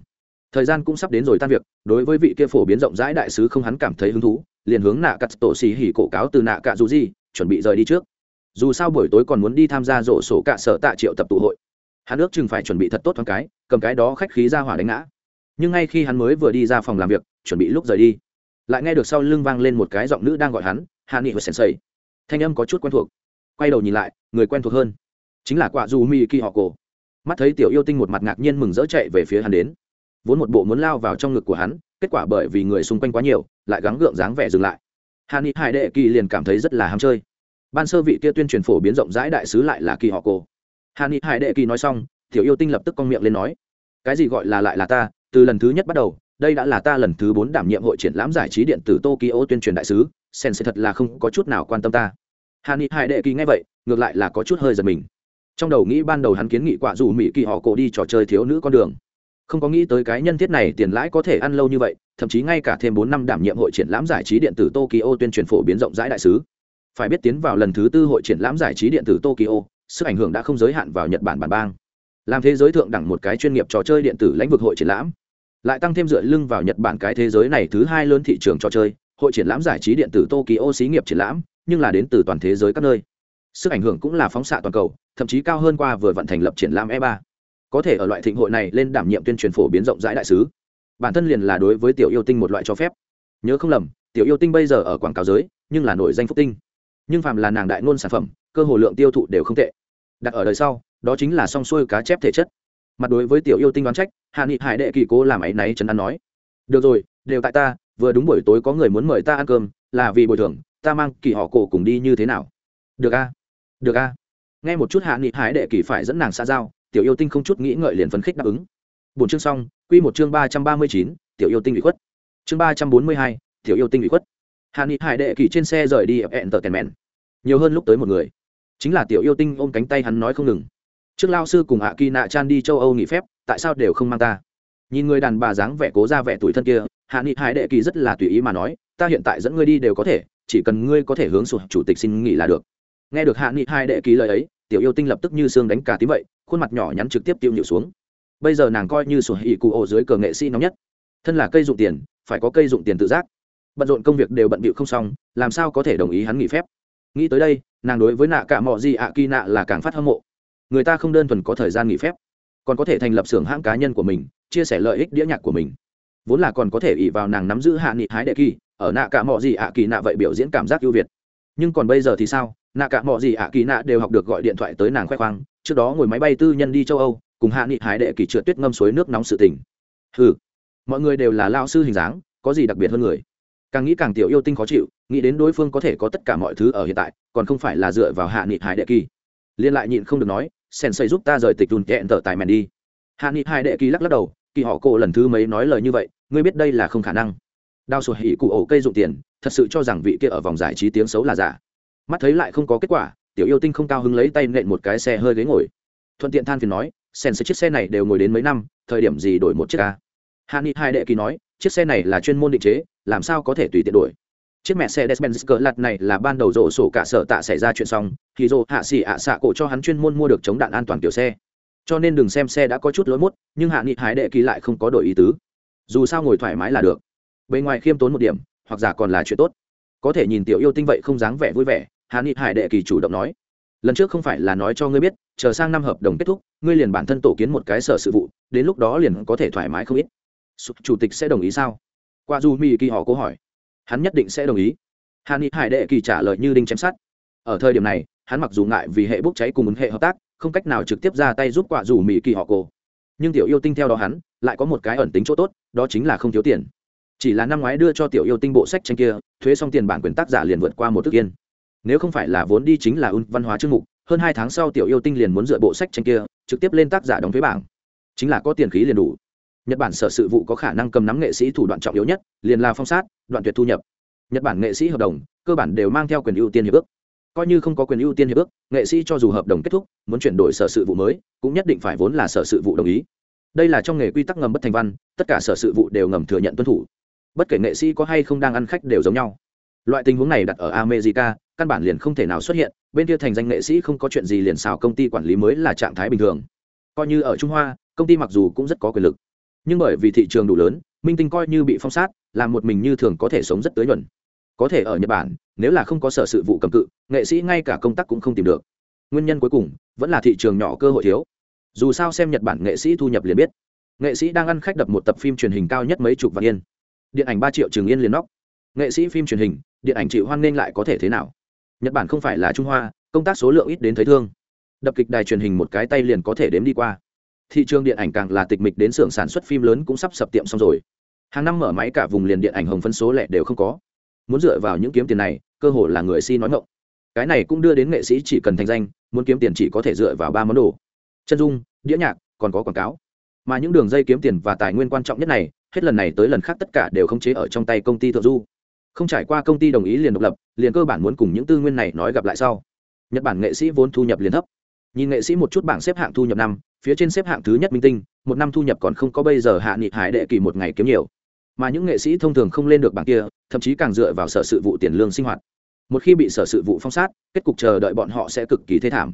Thời gian cũng sắp đến rồi tan việc, đối với vị kia phổ biến rộng rãi đại sứ không hắn cảm thấy hứng thú, liền hướng nạ cắt tổ xỉ hỉ cổ cáo từ nạ cạ dù gì, chuẩn bị rời đi trước dù sao buổi tối còn muốn đi tham gia rổ sổ cạ sở tạ triệu tập tụ hội. Hắn ước chừng phải chuẩn bị thật tốt thoáng cái, cầm cái đó khách khí ra hỏa đánh ngã. Nhưng ngay khi hắn mới vừa đi ra phòng làm việc, chuẩn bị lúc rời đi, lại nghe được sau lưng vang lên một cái giọng nữ đang gọi hắn hạ nghị và sensei. Thanh âm có chút quen thuộc. Quay đầu nhìn lại, người quen thuộc hơn chính là quả dù mi kỳ họ cổ. Mắt thấy tiểu yêu tinh một mặt ngạc nhiên mừng rỡ chạy về phía hắn đến. Vốn một bộ muốn lao vào trong ngực của hắn, kết quả bởi vì người xung quanh quá nhiều, lại gắng gượng dáng vẻ dừng lại. Hạ nghị hải đệ kỳ liền cảm thấy rất là ham chơi ban sơ vị kia tuyên truyền phổ biến rộng rãi đại sứ lại là kỳ họ cổ. Hà ni hải đệ kỳ nói xong, tiểu yêu tinh lập tức con miệng lên nói, cái gì gọi là lại là ta? Từ lần thứ nhất bắt đầu, đây đã là ta lần thứ bốn đảm nhiệm hội triển lãm giải trí điện tử tokyo tuyên truyền đại sứ sen sẽ thật là không có chút nào quan tâm ta. Hà ni hải đệ kỳ nghe vậy, ngược lại là có chút hơi giật mình. Trong đầu nghĩ ban đầu hắn kiến nghị quạ dù mỹ kỳ họ cổ đi trò chơi thiếu nữ con đường. Không có nghĩ tới cái nhân thiết này tiền lãi có thể ăn lâu như vậy, thậm chí ngay cả thêm bốn năm đảm nhiệm hội triển lãm giải trí điện tử tokyo tuyên truyền phổ biến rộng rãi đại sứ phải biết tiến vào lần thứ tư hội triển lãm giải trí điện tử tokyo, sức ảnh hưởng đã không giới hạn vào nhật bản bản bang. Làm thế giới thượng đẳng một cái chuyên nghiệp trò chơi điện tử lĩnh vực hội triển lãm. Lại tăng thêm dựa lưng vào nhật bản cái thế giới này thứ hai lớn thị trường trò chơi, hội triển lãm giải trí điện tử tokyo xí nghiệp triển lãm, nhưng là đến từ toàn thế giới các nơi. Sức ảnh hưởng cũng là phóng xạ toàn cầu, thậm chí cao hơn qua vừa vận thành lập triển lãm e 3 có thể ở loại thịnh hội này lên đảm nhiệm tuyên truyền phổ biến rộng rãi đại sứ. Bản thân liền là đối với tiểu yêu tinh một loại cho phép. Nhớ không lầm, tiểu yêu tinh bây giờ ở quảng cáo giới, nhưng là nổi danh phúc tinh nhưng phàm là nàng đại ngôn sản phẩm, cơ hồ lượng tiêu thụ đều không tệ. Đặt ở đời sau, đó chính là song xuôi cá chép thể chất. Mặt đối với tiểu yêu tinh đoán trách, hạ nghị hải đệ kỳ cố làm áy náy chấn an nói, được rồi, đều tại ta, vừa đúng buổi tối có người muốn mời ta ăn cơm, là vì bồi thường, ta mang kỳ họ cổ cùng đi như thế nào? Được a được a. Nghe một chút hạ nghị hải đệ kỳ phải dẫn nàng xa giao, tiểu yêu tinh không chút nghĩ ngợi liền phấn khích đáp ứng. Bốn chương xong, quy một chương ba trăm ba mươi chín, tiểu yêu tinh bị khuất. Chương ba trăm bốn mươi hai, tiểu yêu tinh bị khuất. Hạ nghị hải đệ kỳ trên xe rời đi ẹn tờ tèn mẹn nhiều hơn lúc tới một người. Chính là tiểu yêu tinh ôm cánh tay hắn nói không ngừng. Trước lao sư cùng hạ kỳ nạ chan đi châu âu nghỉ phép, tại sao đều không mang ta? Nhìn người đàn bà dáng vẻ cố ra vẻ tuổi thân kia, hạ nghị hải đệ kỳ rất là tùy ý mà nói, ta hiện tại dẫn ngươi đi đều có thể, chỉ cần ngươi có thể hướng sụt chủ tịch xin nghỉ là được. Nghe được hạ nghị hải đệ kỳ lời ấy, tiểu yêu tinh lập tức như xương đánh cả tí vậy, khuôn mặt nhỏ nhắn trực tiếp tiêu nhịu xuống. Bây giờ nàng coi như sụt hỉ cụ ổ dưới cờ nghệ sĩ nóng nhất. Thân là cây dụng tiền, phải có cây dụng tiền tự giác. Bận rộn công việc đều bận bịu không xong, làm sao có thể đồng ý hắn nghỉ phép? Nghĩ tới đây, nàng đối với nạ cả mọi gì ạ kỳ nạ là càng phát hâm mộ. Người ta không đơn thuần có thời gian nghỉ phép, còn có thể thành lập xưởng hãng cá nhân của mình, chia sẻ lợi ích đĩa nhạc của mình. Vốn là còn có thể ỉ vào nàng nắm giữ hạ nghị hái đệ kỳ, ở nạ cả mọi gì ạ kỳ nạ vậy biểu diễn cảm giác ưu việt. Nhưng còn bây giờ thì sao? Nạ cả mọi gì ạ kỳ nạ đều học được gọi điện thoại tới nàng khoe khoang, trước đó ngồi máy bay tư nhân đi châu âu, cùng hạ nghị hái đệ kỳ trượt tuyết ngâm suối nước nóng sự tình. Ừ mọi người đều là lao sư hình dáng, có gì đặc biệt hơn người? Càng nghĩ càng tiểu yêu tinh khó chịu, nghĩ đến đối phương có thể có tất cả mọi thứ ở hiện tại, còn không phải là dựa vào hạ nghị hải đệ kỳ. Liên lại nhịn không được nói sen xây giúp ta rời tịch đùn kẹn tở tài mèn đi. Hạ nghị hải đệ kỳ lắc lắc đầu, kỳ họ cổ lần thứ mấy nói lời như vậy, ngươi biết đây là không khả năng. Đao sổ hỉ cụ ổ cây dụng tiền, thật sự cho rằng vị kia ở vòng giải trí tiếng xấu là giả. Mắt thấy lại không có kết quả, tiểu yêu tinh không cao hứng lấy tay nện một cái xe hơi ghế ngồi. Thuận tiện than phiền nói sen xây chiếc xe này đều ngồi đến mấy năm, thời điểm gì đổi một chiếc ca hạ nghị hai đệ kỳ nói chiếc xe này là chuyên môn định chế, làm sao có thể tùy tiện đổi? Chiếc mẹ xe Mercedes-Benz cỡ lặt này là ban đầu rổ sổ cả sở tạ xảy ra chuyện xong, thì rổ hạ xỉ ạ xạ cổ cho hắn chuyên môn mua được chống đạn an toàn kiểu xe. Cho nên đừng xem xe đã có chút lỗi mốt, nhưng hạ nghị hái đệ kỳ lại không có đổi ý tứ. Dù sao ngồi thoải mái là được. Bề ngoài khiêm tốn một điểm, hoặc giả còn là chuyện tốt. Có thể nhìn tiểu yêu tinh vậy không dáng vẻ vui vẻ, hạ nghị hải đệ kỳ chủ động nói. Lần trước không phải là nói cho ngươi biết, chờ sang năm hợp đồng kết thúc, ngươi liền bản thân tổ kiến một cái sở sự vụ, đến lúc đó liền có thể thoải mái không ít chủ tịch sẽ đồng ý sao? Qua du mỹ kỳ họ cố hỏi. Hắn nhất định sẽ đồng ý. Hà ni hải đệ kỳ trả lời như đinh chém sát ở thời điểm này, hắn mặc dù ngại vì hệ bốc cháy cùng ứng hệ hợp tác, không cách nào trực tiếp ra tay giúp quả dù mỹ kỳ họ cổ nhưng tiểu yêu tinh theo đó hắn, lại có một cái ẩn tính chỗ tốt, đó chính là không thiếu tiền. Chỉ là năm ngoái đưa cho tiểu yêu tinh bộ sách tranh kia, thuế xong tiền bản quyền tác giả liền vượt qua một thức yên. Nếu không phải là vốn đi chính là un văn hóa chương mục, hơn hai tháng sau tiểu yêu tinh liền muốn dựa bộ sách tranh kia, trực tiếp lên tác giả đóng thuế bảng. Chính là có tiền khí liền đủ nhật bản sở sự vụ có khả năng cầm nắm nghệ sĩ thủ đoạn trọng yếu nhất, liền là phong sát, đoạn tuyệt thu nhập. Nhật bản nghệ sĩ hợp đồng, cơ bản đều mang theo quyền ưu tiên hiệp ước. Coi như không có quyền ưu tiên hiệp ước, nghệ sĩ cho dù hợp đồng kết thúc, muốn chuyển đổi sở sự vụ mới, cũng nhất định phải vốn là sở sự vụ đồng ý. Đây là trong nghề quy tắc ngầm bất thành văn, tất cả sở sự vụ đều ngầm thừa nhận tuân thủ. Bất kể nghệ sĩ có hay không đang ăn khách đều giống nhau. Loại tình huống này đặt ở america, căn bản liền không thể nào xuất hiện, bên kia thành danh nghệ sĩ không có chuyện gì liền xào công ty quản lý mới là trạng thái bình thường. Coi như ở trung hoa, công ty mặc dù cũng rất có quyền lực nhưng bởi vì thị trường đủ lớn, minh tinh coi như bị phong sát làm một mình như thường có thể sống rất tới nhuận. Có thể ở nhật bản, nếu là không có sở sự vụ cầm cự, nghệ sĩ ngay cả công tác cũng không tìm được. Nguyên nhân cuối cùng, vẫn là thị trường nhỏ cơ hội thiếu. Dù sao xem nhật bản nghệ sĩ thu nhập liền biết. Nghệ sĩ đang ăn khách đập một tập phim truyền hình cao nhất mấy chục vạn yên. Điện ảnh ba triệu trường yên liền nóc. Nghệ sĩ phim truyền hình, điện ảnh chịu hoan nghênh lại có thể thế nào? Nhật bản không phải là trung hoa, công tác số lượng ít đến thấy thương. Đập kịch đài truyền hình một cái tay liền có thể đếm đi qua thị trường điện ảnh càng là tịch mịch đến xưởng sản xuất phim lớn cũng sắp sập tiệm xong rồi. Hàng năm mở máy cả vùng liền điện ảnh hồng phân số lẻ đều không có. Muốn dựa vào những kiếm tiền này, cơ hội là người si nói ngộng cái này cũng đưa đến nghệ sĩ chỉ cần thành danh, muốn kiếm tiền chỉ có thể dựa vào ba món đồ. Chân dung, đĩa nhạc, còn có quảng cáo. Mà những đường dây kiếm tiền và tài nguyên quan trọng nhất này, hết lần này tới lần khác tất cả đều không chế ở trong tay công ty thượng du. Không trải qua công ty đồng ý liền độc lập, liền cơ bản muốn cùng những tư nguyên này nói gặp lại sau. Nhật bản nghệ sĩ vốn thu nhập liền thấp. Nhìn nghệ sĩ một chút bảng xếp hạng thu nhập năm phía trên xếp hạng thứ nhất minh tinh, một năm thu nhập còn không có bây giờ hạ nghị hải đệ kỳ một ngày kiếm nhiều. Mà những nghệ sĩ thông thường không lên được bảng kia, thậm chí càng dựa vào sở sự vụ tiền lương sinh hoạt. Một khi bị sở sự vụ phong sát, kết cục chờ đợi bọn họ sẽ cực kỳ thế thảm.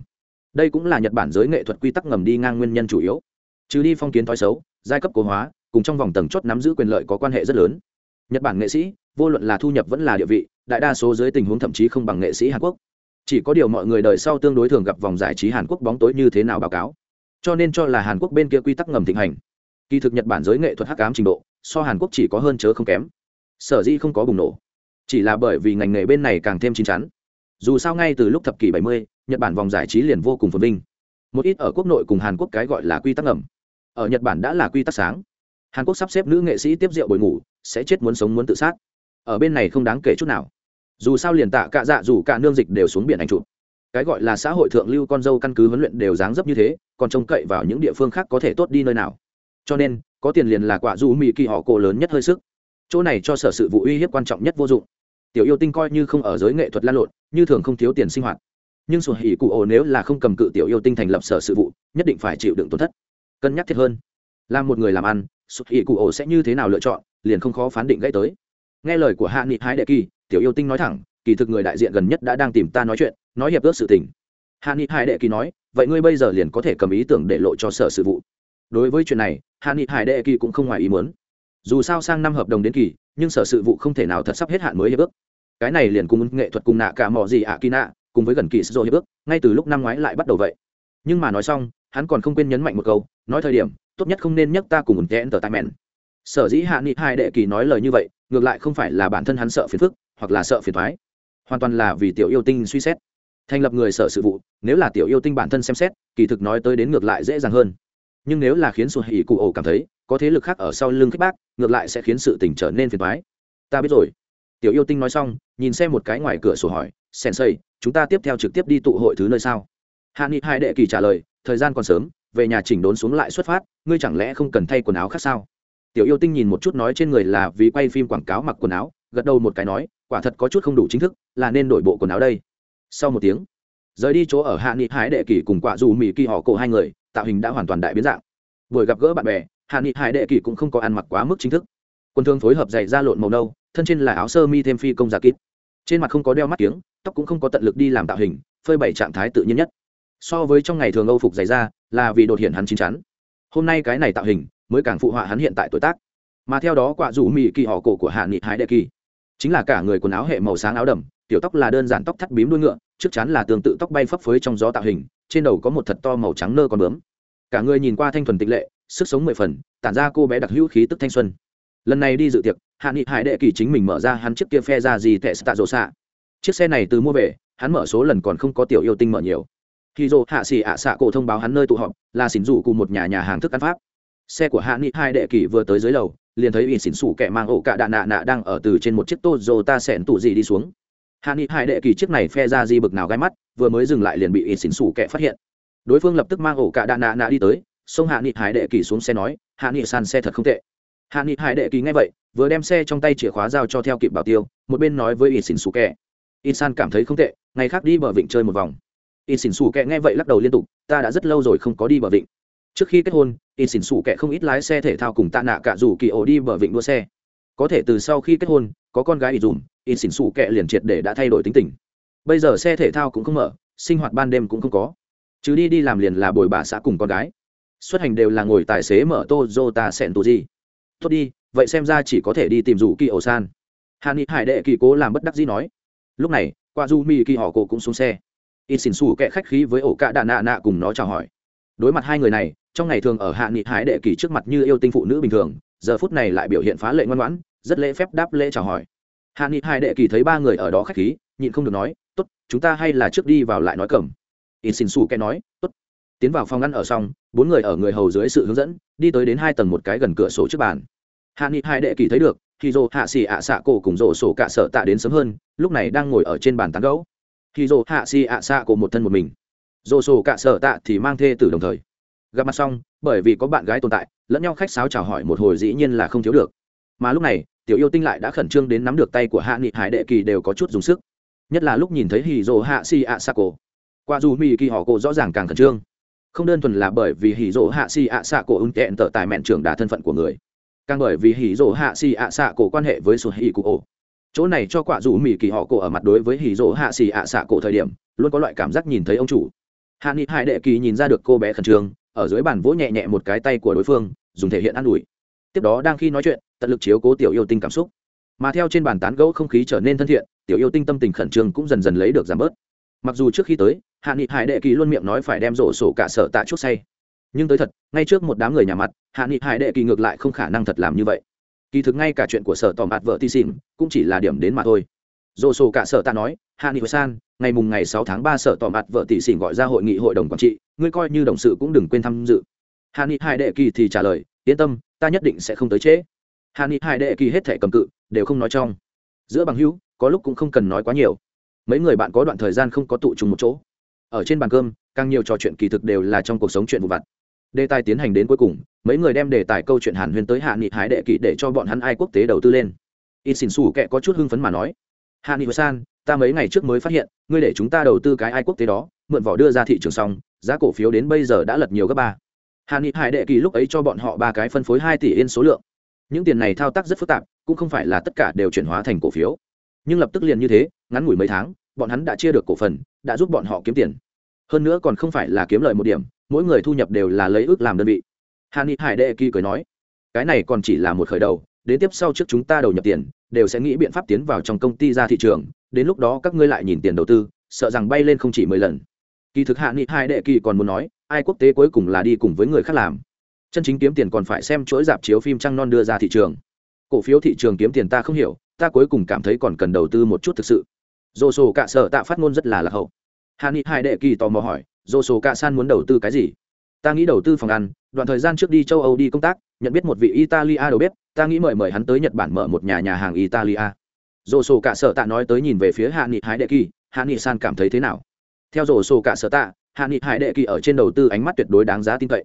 Đây cũng là nhật bản giới nghệ thuật quy tắc ngầm đi ngang nguyên nhân chủ yếu. Trừ đi phong kiến thói xấu, giai cấp cố hóa, cùng trong vòng tầng chốt nắm giữ quyền lợi có quan hệ rất lớn. Nhật bản nghệ sĩ, vô luận là thu nhập vẫn là địa vị, đại đa số dưới tình huống thậm chí không bằng nghệ sĩ hàn quốc. Chỉ có điều mọi người đời sau tương đối thường gặp vòng giải trí hàn quốc bóng tối như thế nào báo cáo cho nên cho là hàn quốc bên kia quy tắc ngầm thịnh hành. Kỳ thực nhật bản giới nghệ thuật hắc ám trình độ so hàn quốc chỉ có hơn chớ không kém. Sở dĩ không có bùng nổ. Chỉ là bởi vì ngành nghề bên này càng thêm chín chắn. Dù sao ngay từ lúc thập kỷ 70, nhật bản vòng giải trí liền vô cùng phồn vinh. Một ít ở quốc nội cùng hàn quốc cái gọi là quy tắc ngầm. Ở nhật bản đã là quy tắc sáng. Hàn quốc sắp xếp nữ nghệ sĩ tiếp rượu bồi ngủ sẽ chết muốn sống muốn tự sát. Ở bên này không đáng kể chút nào. Dù sao liền tạ cả dạ dù cả nương dịch đều xuống biển ảnh chụp cái gọi là xã hội thượng lưu con dâu căn cứ huấn luyện đều dáng dấp như thế, còn trông cậy vào những địa phương khác có thể tốt đi nơi nào. Cho nên, có tiền liền là quả du mỹ kỳ họ cổ lớn nhất hơi sức. Chỗ này cho sở sự vụ uy hiếp quan trọng nhất vô dụng. Tiểu yêu tinh coi như không ở giới nghệ thuật lan lộn, như thường không thiếu tiền sinh hoạt. Nhưng sổ hỉ cụ ổ nếu là không cầm cự tiểu yêu tinh thành lập sở sự vụ, nhất định phải chịu đựng tổn thất. Cân nhắc thiệt hơn. Làm một người làm ăn, sổ hỉ cụ ổ sẽ như thế nào lựa chọn, liền không khó phán định gãy tới. Nghe lời của hạ nghị hái đệ kỳ, tiểu yêu tinh nói thẳng, kỳ thực người đại diện gần nhất đã đang tìm ta nói chuyện nói hiệp ước sự tình. Hạ nghị hải đệ kỳ nói, vậy ngươi bây giờ liền có thể cầm ý tưởng để lộ cho sở sự vụ. Đối với chuyện này, hạ nghị hải đệ kỳ cũng không ngoài ý muốn. Dù sao sang năm hợp đồng đến kỳ, nhưng sở sự vụ không thể nào thật sắp hết hạn mới hiệp ước. Cái này liền cùng nghệ thuật cùng nạ cả mò gì ạ kỳ nạ, cùng với gần kỳ sô hiệp ước, ngay từ lúc năm ngoái lại bắt đầu vậy. Nhưng mà nói xong, hắn còn không quên nhấn mạnh một câu, nói thời điểm, tốt nhất không nên nhắc ta cùng một tên tờ tai mẹn sở dĩ hạ nghị hai đệ kỳ nói lời như vậy, ngược lại không phải là bản thân hắn sợ phiền phức, hoặc là sợ phiền thoái hoàn toàn là vì tiểu yêu tinh suy xét thành lập người sở sự vụ, nếu là tiểu yêu tinh bản thân xem xét, kỳ thực nói tới đến ngược lại dễ dàng hơn. Nhưng nếu là khiến sụt hỉ cụ ổ cảm thấy, có thế lực khác ở sau lưng khích bác, ngược lại sẽ khiến sự tình trở nên phiền thoái ta biết rồi. Tiểu yêu tinh nói xong, nhìn xem một cái ngoài cửa sổ hỏi sensei chúng ta tiếp theo trực tiếp đi tụ hội thứ nơi sao? Hạ nghị hai đệ kỳ trả lời, thời gian còn sớm, về nhà chỉnh đốn xuống lại xuất phát, ngươi chẳng lẽ không cần thay quần áo khác sao? Tiểu yêu tinh nhìn một chút nói trên người là vì quay phim quảng cáo mặc quần áo, gật đầu một cái nói, quả thật có chút không đủ chính thức, là nên đổi bộ quần áo đây sau một tiếng, rời đi chỗ ở hạ nghị hải đệ kỳ cùng quả dù mỹ kỳ họ cổ hai người, tạo hình đã hoàn toàn đại biến dạng. Buổi gặp gỡ bạn bè, hạ nghị hải đệ kỳ cũng không có ăn mặc quá mức chính thức. Quân thương phối hợp dày ra lộn màu nâu, thân trên là áo sơ mi thêm phi công giả kíp trên mặt không có đeo mắt kiếng, tóc cũng không có tận lực đi làm tạo hình, phơi bày trạng thái tự nhiên nhất. So với trong ngày thường âu phục dày ra là vì đột hiện hắn chín chắn. Hôm nay cái này tạo hình mới càng phụ họa hắn hiện tại tuổi tác. Mà theo đó quả rủ mỹ kỳ họ cổ của hạ nghị hải đệ kỳ chính là cả người quần áo hệ màu sáng áo đầm tiểu tóc là đơn giản tóc thắt bím đuôi ngựa, trước chắn là tương tự tóc bay phấp phới trong gió tạo hình, trên đầu có một thật to màu trắng nơ còn bướm. Cả người nhìn qua thanh thuần tịch lệ, sức sống mười phần, tản ra cô bé đặc hữu khí tức thanh xuân. Lần này đi dự tiệc, hạ nghị hải đệ kỳ chính mình mở ra hắn chiếc kia phe ra gì tệ tạ rộ xạ chiếc xe này từ mua về, hắn mở số lần còn không có tiểu yêu tinh mở nhiều. Khi dô hạ xỉ ạ xạ cổ thông báo hắn nơi tụ họp, là xỉn rủ cùng một nhà nhà hàng thức ăn pháp. Xe của hạ nghị hai đệ kỳ vừa tới dưới lầu, liền thấy ỉn xỉn xủ kẻ mang ổ cạ đạ nạ nạ đang ở từ trên một chiếc tô dô ta sẻn tủ gì đi xuống hạ nghị hai đệ kỳ chiếc này phe ra di bực nào gai mắt, vừa mới dừng lại liền bị ít xỉn xủ kẻ phát hiện. Đối phương lập tức mang ổ cạ đà nạ nạ đi tới, xông hạ nghị hai đệ kỳ xuống xe nói, hạ nghị san xe thật không tệ. Hạ nghị hai đệ kỳ nghe vậy, vừa đem xe trong tay chìa khóa giao cho theo kịp bảo tiêu, một bên nói với ít xỉn xủ kẻ ít san cảm thấy không tệ, ngày khác đi bờ vịnh chơi một vòng. Ít xỉn xủ kẻ nghe vậy lắc đầu liên tục, ta đã rất lâu rồi không có đi bờ vịnh. Trước khi kết hôn ít xỉn xủ kẻ không ít lái xe thể thao cùng tạ nạ cả dù kỳ ổ đi bờ vịnh đua xe có thể từ sau khi kết hôn, có con gái ít dùm in xỉn xù kệ liền triệt để đã thay đổi tính tình. Bây giờ xe thể thao cũng không mở, sinh hoạt ban đêm cũng không có. Chứ đi đi làm liền là bồi bà xã cùng con gái. Xuất hành đều là ngồi tài xế mở tozota sẹn tù gì tốt đi, vậy xem ra chỉ có thể đi tìm rủ kỳ ổ san. Hà ni hải đệ kỳ cố làm bất đắc dĩ nói. Lúc này, qua du mi kỳ họ cổ cũng xuống xe. Y xin xù kệ khách khí với ổ cạ đà nạ nạ cùng nó chào hỏi. Đối mặt hai người này, trong ngày thường ở hạ nghị hải đệ kỳ trước mặt như yêu tinh phụ nữ bình thường, giờ phút này lại biểu hiện phá lệ ngoan ngoãn rất lễ phép đáp lễ chào hỏi. Hạ nghị hai đệ kỳ thấy ba người ở đó khách khí, nhịn không được nói, tốt, chúng ta hay là trước đi vào lại nói cầm in xin xù kẻ nói, tốt. Tiến vào phòng ngăn ở xong, bốn người ở người hầu dưới sự hướng dẫn, đi tới đến hai tầng một cái gần cửa sổ trước bàn. Hạ nghị hai đệ kỳ thấy được khi dô hạ xì ạ xạ cổ cùng rổ sổ cả sợ tạ đến sớm hơn, lúc này đang ngồi ở trên bàn tán gấu khi dô hạ xì ạ xạ cổ một thân một mình. Rổ sổ cả sở tạ thì mang thê từ đồng thời. Gặp mặt xong, bởi vì có bạn gái tồn tại, lẫn nhau khách sáo chào hỏi một hồi dĩ nhiên là không thiếu được. Mà lúc này tiểu yêu tinh lại đã khẩn trương đến nắm được tay của hạ nghị, hải đệ kỳ đều có chút dùng sức. Nhất là lúc nhìn thấy hì dồ hạ si ạ xạ cổ. Qua dù mỹ kỳ họ cổ rõ ràng càng khẩn trương. Không đơn thuần là bởi vì hì dồ hạ si ạ xạ cổ ưng tẹn tở tài mẹn trưởng đà thân phận của người, càng bởi vì hì dồ hạ si ạ xạ cổ quan hệ với sụt hì cụ ổ. Chỗ này cho quả dù mỹ kỳ họ cổ ở mặt đối với hì dồ hạ si ạ xạ cổ thời điểm, luôn có loại cảm giác nhìn thấy ông chủ. Hạ nghị, hải đệ kỳ nhìn ra được cô bé khẩn trương, ở dưới bàn vỗ nhẹ nhẹ một cái tay của đối phương, dùng thể hiện an ủi tiếp đó đang khi nói chuyện, tận lực chiếu cố tiểu yêu tinh cảm xúc. Mà theo trên bàn tán gẫu không khí trở nên thân thiện, tiểu yêu tinh tâm tình khẩn trương cũng dần dần lấy được giảm bớt. Mặc dù trước khi tới, hạ nghị hải đệ kỳ luôn miệng nói phải đem rổ sổ cả sở tạ chút say. Nhưng tới thật, ngay trước một đám người nhà mặt, hạ nghị hải đệ kỳ ngược lại không khả năng thật làm như vậy. Kỳ thực ngay cả chuyện của sở tòm ạt vợ ti xỉn cũng chỉ là điểm đến mà thôi. Rổ sổ cả sở tạ nói, hạ nghị san, ngày mùng ngày sáu tháng ba sở tòm ạt vợ tỷ xỉn gọi ra hội nghị hội đồng quản trị, ngươi coi như đồng sự cũng đừng quên tham dự. Hạ nghị hải đệ kỳ thì trả lời, yên tâm ta nhất định sẽ không tới trễ. Hạ nghị hải đệ kỳ hết thể cầm cự, đều không nói trong. Giữa bằng hữu, có lúc cũng không cần nói quá nhiều. Mấy người bạn có đoạn thời gian không có tụ trùng một chỗ. Ở trên bàn cơm, càng nhiều trò chuyện kỳ thực đều là trong cuộc sống chuyện vụ vặt. Đề tài tiến hành đến cuối cùng, mấy người đem đề tài câu chuyện hàn huyên tới hạ nghị hải đệ kỳ để cho bọn hắn ai quốc tế đầu tư lên. Ít xỉn xù kệ có chút hưng phấn mà nói hạ nghị san, ta mấy ngày trước mới phát hiện, ngươi để chúng ta đầu tư cái ai quốc tế đó, mượn vỏ đưa ra thị trường xong, giá cổ phiếu đến bây giờ đã lật nhiều gấp ba hạ nghị hải đệ kỳ lúc ấy cho bọn họ ba cái phân phối hai tỷ yên số lượng. Những tiền này thao tác rất phức tạp, cũng không phải là tất cả đều chuyển hóa thành cổ phiếu. Nhưng lập tức liền như thế, ngắn ngủi mấy tháng, bọn hắn đã chia được cổ phần, đã giúp bọn họ kiếm tiền. Hơn nữa còn không phải là kiếm lợi một điểm, mỗi người thu nhập đều là lấy ước làm đơn vị. Hà ni hải đệ kỳ cười nói, cái này còn chỉ là một khởi đầu, đến tiếp sau trước chúng ta đầu nhập tiền, đều sẽ nghĩ biện pháp tiến vào trong công ty ra thị trường, đến lúc đó các ngươi lại nhìn tiền đầu tư, sợ rằng bay lên không chỉ mười lần. Kỳ thực hạ nghị hai đệ kỳ còn muốn nói ai quốc tế cuối cùng là đi cùng với người khác làm? Chân chính kiếm tiền còn phải xem chuỗi dạp chiếu phim trăng non đưa ra thị trường. Cổ phiếu thị trường kiếm tiền ta không hiểu, ta cuối cùng cảm thấy còn cần đầu tư một chút thực sự. Dồ sổ cạ sợ tạ phát ngôn rất là lạc hậu. Hà ni hai đệ kỳ tò mò hỏi dồ sổ cạ san muốn đầu tư cái gì? Ta nghĩ đầu tư phòng ăn, đoạn thời gian trước đi châu âu đi công tác, nhận biết một vị italia đầu bếp, ta nghĩ mời mời hắn tới nhật bản mở một nhà nhà hàng italia. Dồ sổ cạ sợ tạ nói tới nhìn về phía hạ nghị hai đệ kỳ, hạ nghị san cảm thấy thế nào? Theo dồ sổ cạ sợ tạ hạ nghị hải đệ kỳ ở trên đầu tư ánh mắt tuyệt đối đáng giá tin cậy.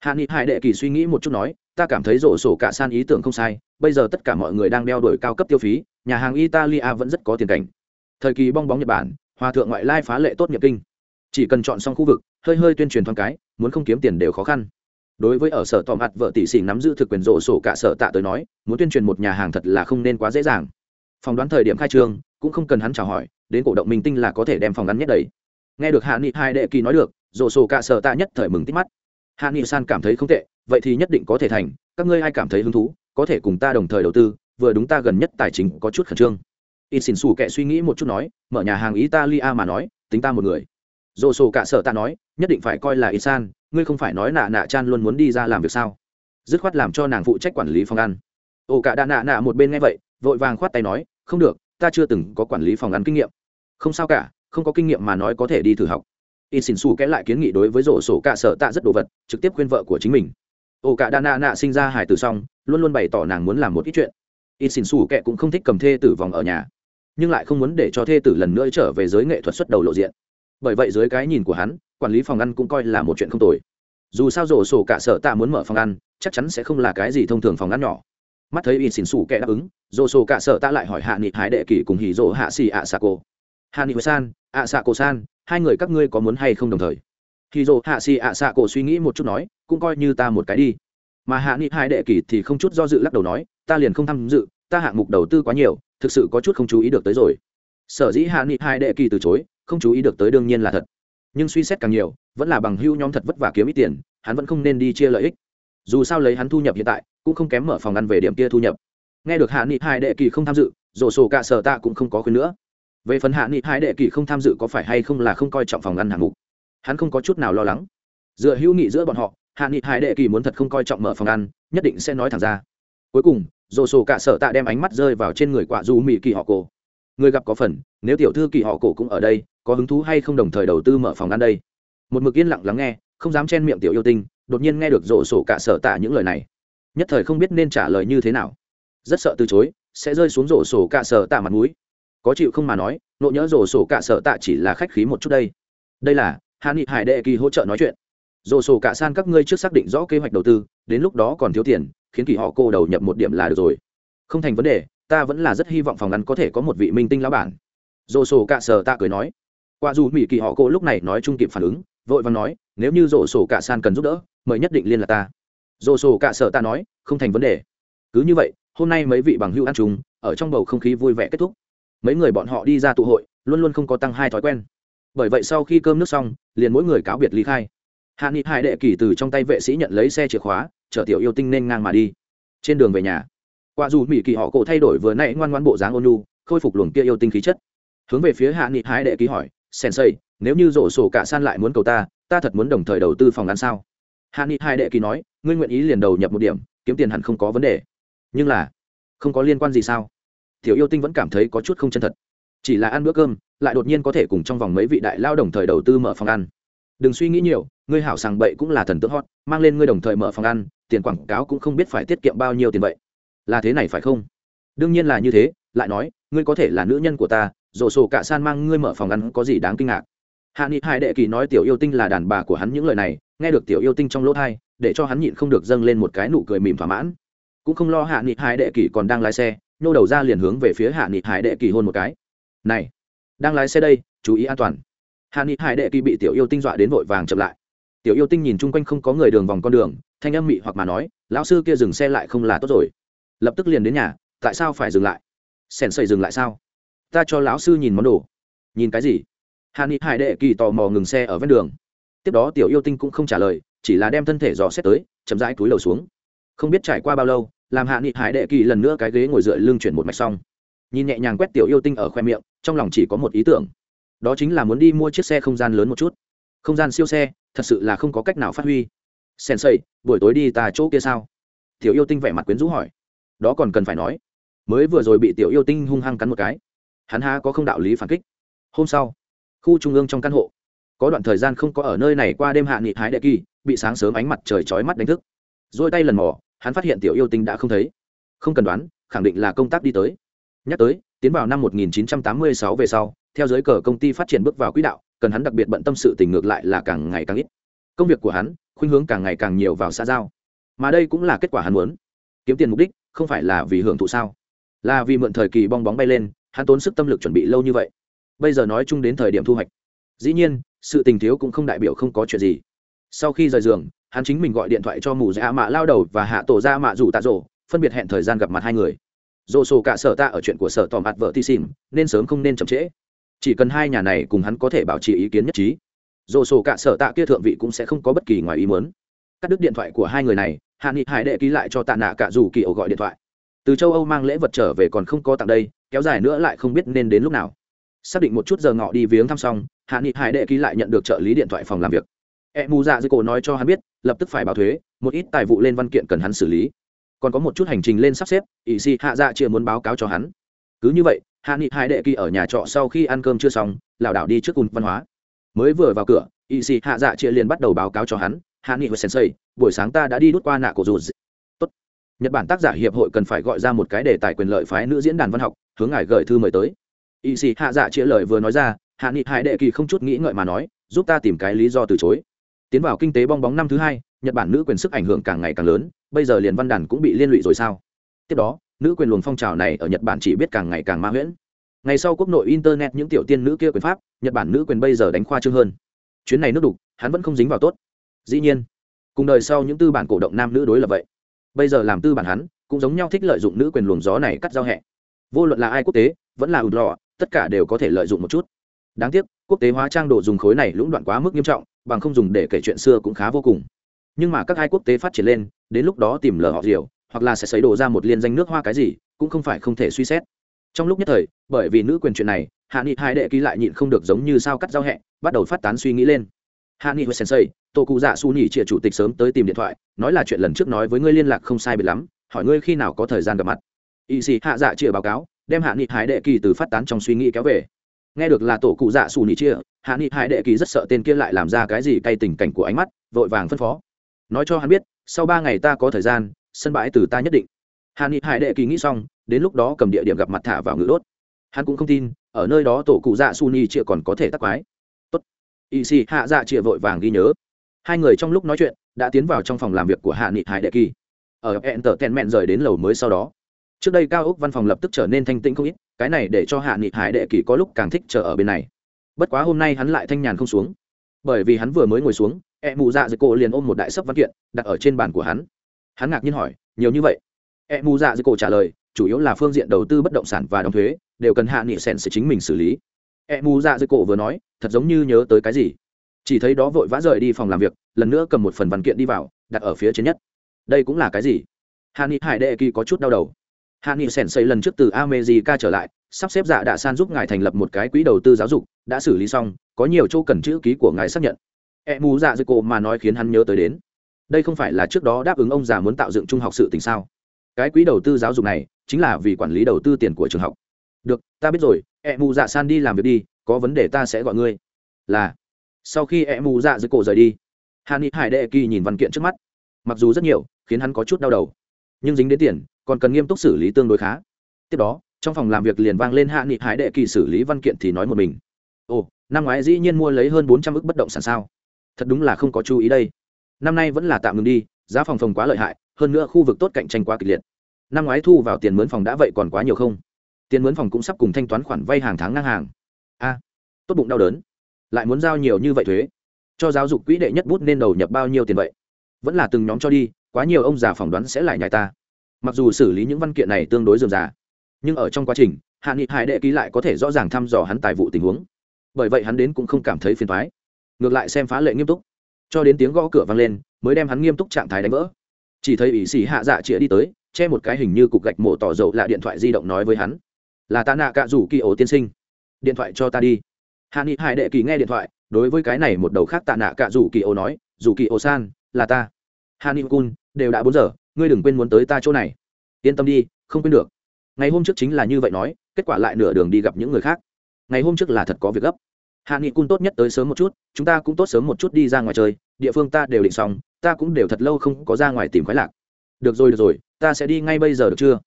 Hạ nghị hải đệ kỳ suy nghĩ một chút nói, ta cảm thấy rổ sổ cả san ý tưởng không sai, bây giờ tất cả mọi người đang đeo đuổi cao cấp tiêu phí, nhà hàng italia vẫn rất có tiền cảnh. Thời kỳ bong bóng nhật bản, hòa thượng ngoại lai phá lệ tốt nghiệp kinh. Chỉ cần chọn xong khu vực, hơi hơi tuyên truyền thoáng cái, muốn không kiếm tiền đều khó khăn. Đối với ở sở tòm hạt vợ tỷ xỉ nắm giữ thực quyền rổ sổ cả sở tạ tới nói, muốn tuyên truyền một nhà hàng thật là không nên quá dễ dàng. Phỏng đoán thời điểm khai trương, cũng không cần hắn chào hỏi, đến cổ động minh tinh là có thể đem phòng ngắn nhất đấy nghe được hạ nghị hai đệ kỳ nói được rổ sổ cả sở tạ nhất thời mừng tít mắt. Hạ nghị san cảm thấy không tệ, vậy thì nhất định có thể thành, các ngươi ai cảm thấy hứng thú, có thể cùng ta đồng thời đầu tư, vừa đúng ta gần nhất tài chính có chút khẩn trương. Y xin xù kệ suy nghĩ một chút nói, mở nhà hàng italia mà nói, tính ta một người. Dồ sổ cả sợ ta nói, nhất định phải coi là Y san ngươi không phải nói nạ nạ chan luôn muốn đi ra làm việc sao? Dứt khoát làm cho nàng phụ trách quản lý phòng ăn. Ồ cả đã nạ nạ một bên nghe vậy, vội vàng khoát tay nói, không được, ta chưa từng có quản lý phòng ăn kinh nghiệm. Không sao cả không có kinh nghiệm mà nói có thể đi thử học. Y xin xù kẽ lại kiến nghị đối với rổ sổ cả sợ tạ rất đồ vật, trực tiếp khuyên vợ của chính mình. Ô cả đa nạ nạ sinh ra hải tử xong, luôn luôn bày tỏ nàng muốn làm một ít chuyện. Y xin xù kẽ cũng không thích cầm thê tử vòng ở nhà, nhưng lại không muốn để cho thê tử lần nữa trở về giới nghệ thuật xuất đầu lộ diện. Bởi vậy dưới cái nhìn của hắn, quản lý phòng ăn cũng coi là một chuyện không tồi. Dù sao rổ sổ cả sợ tạ muốn mở phòng ăn, chắc chắn sẽ không là cái gì thông thường phòng ăn nhỏ. Mắt thấy y xin xù kẽ đáp ứng, rổ sổ cả sợ tạ lại hỏi hạ nghị hái đệ kỷ cùng hì rỗ hạ xì ạ xà cô hạ nghị san ạ xà cổ san hai người các ngươi có muốn hay không đồng thời? Hỉ rổ hạ xì ạ xà cổ suy nghĩ một chút nói, cũng coi như ta một cái đi. Mà hạ nghị hai đệ kỳ thì không chút do dự lắc đầu nói, ta liền không tham dự, ta hạng mục đầu tư quá nhiều, thực sự có chút không chú ý được tới rồi. Sở dĩ hạ nghị hai đệ kỳ từ chối, không chú ý được tới đương nhiên là thật. Nhưng suy xét càng nhiều, vẫn là bằng hưu nhóm thật vất vả kiếm ít tiền, hắn vẫn không nên đi chia lợi ích. Dù sao lấy hắn thu nhập hiện tại, cũng không kém mở phòng ăn về điểm kia thu nhập. Nghe được hạ nghị hai đệ kỳ không tham dự rổ sổ cả sở ta cũng không có khuyên nữa về phần hạ nghị hai đệ kỳ không tham dự có phải hay không là không coi trọng phòng ăn hạng mục. Hắn không có chút nào lo lắng. Dựa hữu nghị giữa bọn họ, hạ nghị hai đệ kỳ muốn thật không coi trọng mở phòng ăn nhất định sẽ nói thẳng ra. Cuối cùng dồ sổ cả sở tạ đem ánh mắt rơi vào trên người quả du mỹ kỳ họ cổ. Người gặp có phần, nếu tiểu thư kỳ họ cổ cũng ở đây, có hứng thú hay không đồng thời đầu tư mở phòng ăn đây? Một mực yên lặng lắng nghe, không dám chen miệng tiểu yêu tinh, đột nhiên nghe được rổ sổ cả sở tạ những lời này. Nhất thời không biết nên trả lời như thế nào. Rất sợ từ chối, sẽ rơi xuống rổ sổ cả sở tạ mặt mũi có chịu không mà nói, nộ nhỡ rổ sổ cả sở tạ chỉ là khách khí một chút đây. Đây là, hạ nghị hải đệ kỳ hỗ trợ nói chuyện. Rồ sổ cả san các ngươi trước xác định rõ kế hoạch đầu tư, đến lúc đó còn thiếu tiền, khiến kỳ họ cô đầu nhập một điểm là được rồi. Không thành vấn đề, ta vẫn là rất hy vọng phòng ngắn có thể có một vị minh tinh lão bản. Rồ sổ cả sở ta cười nói. Qua dù mỹ kỳ họ cô lúc này nói chung kịp phản ứng, vội vàng nói, nếu như rổ sổ cả san cần giúp đỡ, mời nhất định liên lạc ta. Rổ sổ cả sở ta nói, không thành vấn đề. Cứ như vậy, hôm nay mấy vị bằng hữu ăn chúng ở trong bầu không khí vui vẻ kết thúc mấy người bọn họ đi ra tụ hội luôn luôn không có tăng hai thói quen. Bởi vậy sau khi cơm nước xong liền mỗi người cáo biệt ly khai. Hạ nghị hai đệ kỳ từ trong tay vệ sĩ nhận lấy xe chìa khóa chở tiểu yêu tinh nên ngang mà đi. Trên đường về nhà quả dù mỹ kỳ họ cổ thay đổi vừa nãy ngoan ngoan bộ dáng ôn nhu, khôi phục luồng kia yêu tinh khí chất. Hướng về phía hạ nghị hai đệ kỳ hỏi sensei nếu như rổ sổ cả san lại muốn cầu ta ta thật muốn đồng thời đầu tư phòng ăn sao? Hạ nghị hai đệ kỳ nói ngươi nguyện ý liền đầu nhập một điểm kiếm tiền hẳn không có vấn đề. Nhưng là không có liên quan gì sao? Tiểu yêu tinh vẫn cảm thấy có chút không chân thật. Chỉ là ăn bữa cơm, lại đột nhiên có thể cùng trong vòng mấy vị đại lao đồng thời đầu tư mở phòng ăn. Đừng suy nghĩ nhiều, ngươi hảo sàng bậy cũng là thần tượng hot, mang lên ngươi đồng thời mở phòng ăn, tiền quảng cáo cũng không biết phải tiết kiệm bao nhiêu tiền vậy. Là thế này phải không? Đương nhiên là như thế, lại nói, ngươi có thể là nữ nhân của ta rổ sổ cả san mang ngươi mở phòng ăn có gì đáng kinh ngạc. Hạ nghị hai đệ kỳ nói tiểu yêu tinh là đàn bà của hắn những lời này, nghe được tiểu yêu tinh trong lỗ thai để cho hắn nhịn không được dâng lên một cái nụ cười mỉm thỏa mãn. Cũng không lo hạ nghị hai đệ kỳ còn đang lái xe nhô đầu ra liền hướng về phía hạ nghị Hải đệ kỳ hôn một cái. Này, đang lái xe đây, chú ý an toàn. Hạ nghị Hải đệ kỳ bị tiểu yêu tinh dọa đến vội vàng chậm lại. Tiểu yêu tinh nhìn chung quanh không có người đường vòng con đường, thanh âm mị hoặc mà nói, lão sư kia dừng xe lại không là tốt rồi. Lập tức liền đến nhà, tại sao phải dừng lại? Sèn sầy dừng lại sao? Ta cho lão sư nhìn món đồ. Nhìn cái gì? Hạ nghị hải đệ kỳ tò mò ngừng xe ở ven đường. Tiếp đó tiểu yêu tinh cũng không trả lời, chỉ là đem thân thể dò xét tới, chậm rãi túi lầu xuống. Không biết trải qua bao lâu làm hạ nghị hải đệ kỳ lần nữa cái ghế ngồi dựa lưng chuyển một mạch xong. Nhìn nhẹ nhàng quét tiểu yêu tinh ở khoe miệng, trong lòng chỉ có một ý tưởng. Đó chính là muốn đi mua chiếc xe không gian lớn một chút. Không gian siêu xe, thật sự là không có cách nào phát huy. Sensei, buổi tối đi tà chỗ kia sao? Tiểu yêu tinh vẻ mặt quyến rũ hỏi. Đó còn cần phải nói. Mới vừa rồi bị tiểu yêu tinh hung hăng cắn một cái. Hắn ha có không đạo lý phản kích. Hôm sau, khu trung ương trong căn hộ. Có đoạn thời gian không có ở nơi này qua đêm hạ nghị hái đệ kỳ, bị sáng sớm ánh mặt trời chói mắt đánh thức. Rồi tay lần mò hắn phát hiện tiểu yêu tinh đã không thấy. Không cần đoán, khẳng định là công tác đi tới. Nhắc tới, tiến vào năm 1986 về sau, theo giới cờ công ty phát triển bước vào quỹ đạo, cần hắn đặc biệt bận tâm sự tình ngược lại là càng ngày càng ít. Công việc của hắn, khuynh hướng càng ngày càng nhiều vào xã giao. Mà đây cũng là kết quả hắn muốn. Kiếm tiền mục đích, không phải là vì hưởng thụ sao? Là vì mượn thời kỳ bong bóng bay lên, hắn tốn sức tâm lực chuẩn bị lâu như vậy. Bây giờ nói chung đến thời điểm thu hoạch. Dĩ nhiên, sự tình thiếu cũng không đại biểu không có chuyện gì. Sau khi rời giường hắn chính mình gọi điện thoại cho mù dạ mạ lao đầu và hạ tổ ra mạ rủ tạ rổ phân biệt hẹn thời gian gặp mặt hai người. Dồ sổ cả sở tạ ở chuyện của sở tòm ạt vợ thi xin nên sớm không nên chậm trễ. Chỉ cần hai nhà này cùng hắn có thể bảo trì ý kiến nhất trí dồ sổ cả sở tạ kia thượng vị cũng sẽ không có bất kỳ ngoài ý muốn. Cắt đứt điện thoại của hai người này, hạ nghị hải đệ ký lại cho tạ nạ cả dù kỳ ổ gọi điện thoại. Từ châu âu mang lễ vật trở về còn không có tặng đây, kéo dài nữa lại không biết nên đến lúc nào. Xác định một chút giờ ngọ đi viếng thăm xong, hạ nghị hải đệ ký lại nhận được trợ lý điện thoại phòng làm việc. E mù dạ dư cổ nói cho hắn biết lập tức phải báo thuế, một ít tài vụ lên văn kiện cần hắn xử lý. Còn có một chút hành trình lên sắp xếp ỵ sĩ hạ dạ chia muốn báo cáo cho hắn. Cứ như vậy, hạ nghị hải đệ kỳ ở nhà trọ sau khi ăn cơm chưa xong, lảo đảo đi trước cùng văn hóa. Mới vừa vào cửa ỵ sĩ hạ dạ chia liền bắt đầu báo cáo cho hắn, hạ nghị và sensei, buổi sáng ta đã đi đút qua nạ cổ dù tốt. Nhật bản tác giả hiệp hội cần phải gọi ra một cái đề tài quyền lợi phái nữ diễn đàn văn học, hướng ngài gửi thư mời tới. Y sĩ hạ dạ chia lời vừa nói ra, hạ nghị hải đệ kỳ không chút nghĩ ngợi mà nói, giúp ta tìm cái lý do từ chối tiến vào kinh tế bong bóng năm thứ hai, nhật bản nữ quyền sức ảnh hưởng càng ngày càng lớn, bây giờ liền văn đàn cũng bị liên lụy rồi sao? Tiếp đó, nữ quyền luồng phong trào này ở nhật bản chỉ biết càng ngày càng ma huyễn. Ngày sau quốc nội internet những tiểu tiên nữ kia quyền pháp, nhật bản nữ quyền bây giờ đánh khoa trương hơn. Chuyến này nước đục, hắn vẫn không dính vào tốt. Dĩ nhiên, cùng đời sau những tư bản cổ động nam nữ đối lập vậy, bây giờ làm tư bản hắn, cũng giống nhau thích lợi dụng nữ quyền luồng gió này cắt giao hẹ. Vô luận là ai quốc tế, vẫn là ụt lò tất cả đều có thể lợi dụng một chút. Đáng tiếc, quốc tế hóa trang đồ dùng khối này lũng đoạn quá mức nghiêm trọng bằng không dùng để kể chuyện xưa cũng khá vô cùng. Nhưng mà các hai quốc tế phát triển lên, đến lúc đó tìm lờ họ diều hoặc là sẽ xấy đổ ra một liên danh nước hoa cái gì, cũng không phải không thể suy xét. Trong lúc nhất thời, bởi vì nữ quyền chuyện này, hạ nghị hai đệ ký lại nhịn không được giống như sao cắt giao hẹ, bắt đầu phát tán suy nghĩ lên. Hạ nghị hồi sensei tổ cụ dạ su nhỉ chịa chủ tịch sớm tới tìm điện thoại, nói là chuyện lần trước nói với ngươi liên lạc không sai biệt lắm, hỏi ngươi khi nào có thời gian gặp mặt. Y sĩ hạ dạ chịa báo cáo, đem hạ nghị hải đệ kỳ từ phát tán trong suy nghĩ kéo về nghe được là tổ cụ dạ xù nhị chia, hạ nghị hải đệ kỳ rất sợ tên kia lại làm ra cái gì cay tình cảnh của ánh mắt, vội vàng phân phó. Nói cho hắn biết, sau ba ngày ta có thời gian, sân bãi từ ta nhất định. Hạ nghị hải đệ kỳ nghĩ xong, đến lúc đó cầm địa điểm gặp mặt thả vào ngự đốt. Hắn cũng không tin, ở nơi đó tổ cụ dạ su ni chia còn có thể tắc quái. Tốt. y si hạ dạ chia vội vàng ghi nhớ. Hai người trong lúc nói chuyện, đã tiến vào trong phòng làm việc của hạ nghị hải đệ kỳ. Ở hẹn tờ tèn mẹn rời đến lầu mới sau đó trước đây cao ốc văn phòng lập tức trở nên thanh tĩnh không ít, cái này để cho hạ nghị hải đệ kỳ có lúc càng thích chờ ở bên này. Bất quá hôm nay hắn lại thanh nhàn không xuống. Bởi vì hắn vừa mới ngồi xuống e mù dạ dư cổ liền ôm một đại sấp văn kiện, đặt ở trên bàn của hắn. Hắn ngạc nhiên hỏi, nhiều như vậy? E mù dạ dư cổ trả lời, chủ yếu là phương diện đầu tư bất động sản và đóng thuế, đều cần hạ nghị sèn sẽ chính mình xử lý. E mù dạ dư cổ vừa nói, thật giống như nhớ tới cái gì? Chỉ thấy đó vội vã rời đi phòng làm việc, lần nữa cầm một phần văn kiện đi vào, đặt ở phía trên nhất. Đây cũng là cái gì? Hạ nghị hải đệ kỳ có chút đau đầu hạ nghị sèn xây lần trước từ amejica trở lại, sắp xếp dạ đạ san giúp ngài thành lập một cái quỹ đầu tư giáo dục, đã xử lý xong, có nhiều chỗ cần chữ ký của ngài xác nhận. E mù dạ dư cổ mà nói khiến hắn nhớ tới đến. Đây không phải là trước đó đáp ứng ông già muốn tạo dựng trung học sự tình sao? Cái quỹ đầu tư giáo dục này, chính là vì quản lý đầu tư tiền của trường học. Được, ta biết rồi e mù dạ san đi làm việc đi, có vấn đề ta sẽ gọi ngươi. Là, sau khi e mù dạ dư cổ rời đi hà ni hải đệ kỳ nhìn văn kiện trước mắt. Mặc dù rất nhiều, khiến hắn có chút đau đầu. Nhưng dính đến tiền còn cần nghiêm túc xử lý tương đối khá. Tiếp đó, trong phòng làm việc liền vang lên hạ nghị hải đệ kỳ xử lý văn kiện thì nói một mình. Ồ, năm ngoái dĩ nhiên mua lấy hơn bốn trăm ức bất động sản sao? Thật đúng là không có chú ý đây. Năm nay vẫn là tạm ngừng đi, giá phòng phòng quá lợi hại, hơn nữa khu vực tốt cạnh tranh quá kịch liệt. Năm ngoái thu vào tiền mướn phòng đã vậy còn quá nhiều không? Tiền mướn phòng cũng sắp cùng thanh toán khoản vay hàng tháng ngang hàng. A, tốt bụng đau đớn. Lại muốn giao nhiều như vậy thuế? Cho giáo dục quỹ đệ nhất bút nên đầu nhập bao nhiêu tiền vậy? Vẫn là từng nhóm cho đi, quá nhiều ông già phỏng đoán sẽ lại nhảy ta mặc dù xử lý những văn kiện này tương đối dườm già, nhưng ở trong quá trình, hạ nghị hải đệ ký lại có thể rõ ràng thăm dò hắn tài vụ tình huống. Bởi vậy hắn đến cũng không cảm thấy phiền thoái ngược lại xem phá lệ nghiêm túc. Cho đến tiếng gõ cửa vang lên, mới đem hắn nghiêm túc trạng thái đánh vỡ. Chỉ thấy ỷ xì hạ dạ chĩa đi tới, che một cái hình như cục gạch mổ tỏ dầu là điện thoại di động nói với hắn. Là ta nạ cạ rủ kỳ ổ tiên sinh. Điện thoại cho ta đi. Hạ nghị hải đệ kỳ nghe điện thoại, đối với cái này một đầu khác tạ nạ cạ rủ kỳ ổ nói, rủ kỳ ổ san, là ta. Hạ nghị cun, đều đã bốn giờ ngươi đừng quên muốn tới ta chỗ này. Yên tâm đi, không quên được. Ngày hôm trước chính là như vậy nói, kết quả lại nửa đường đi gặp những người khác. Ngày hôm trước là thật có việc gấp. Hạ nghị cung tốt nhất tới sớm một chút, chúng ta cũng tốt sớm một chút đi ra ngoài chơi, địa phương ta đều định xong, ta cũng đều thật lâu không có ra ngoài tìm khoái lạc. Được rồi được rồi, ta sẽ đi ngay bây giờ được chưa?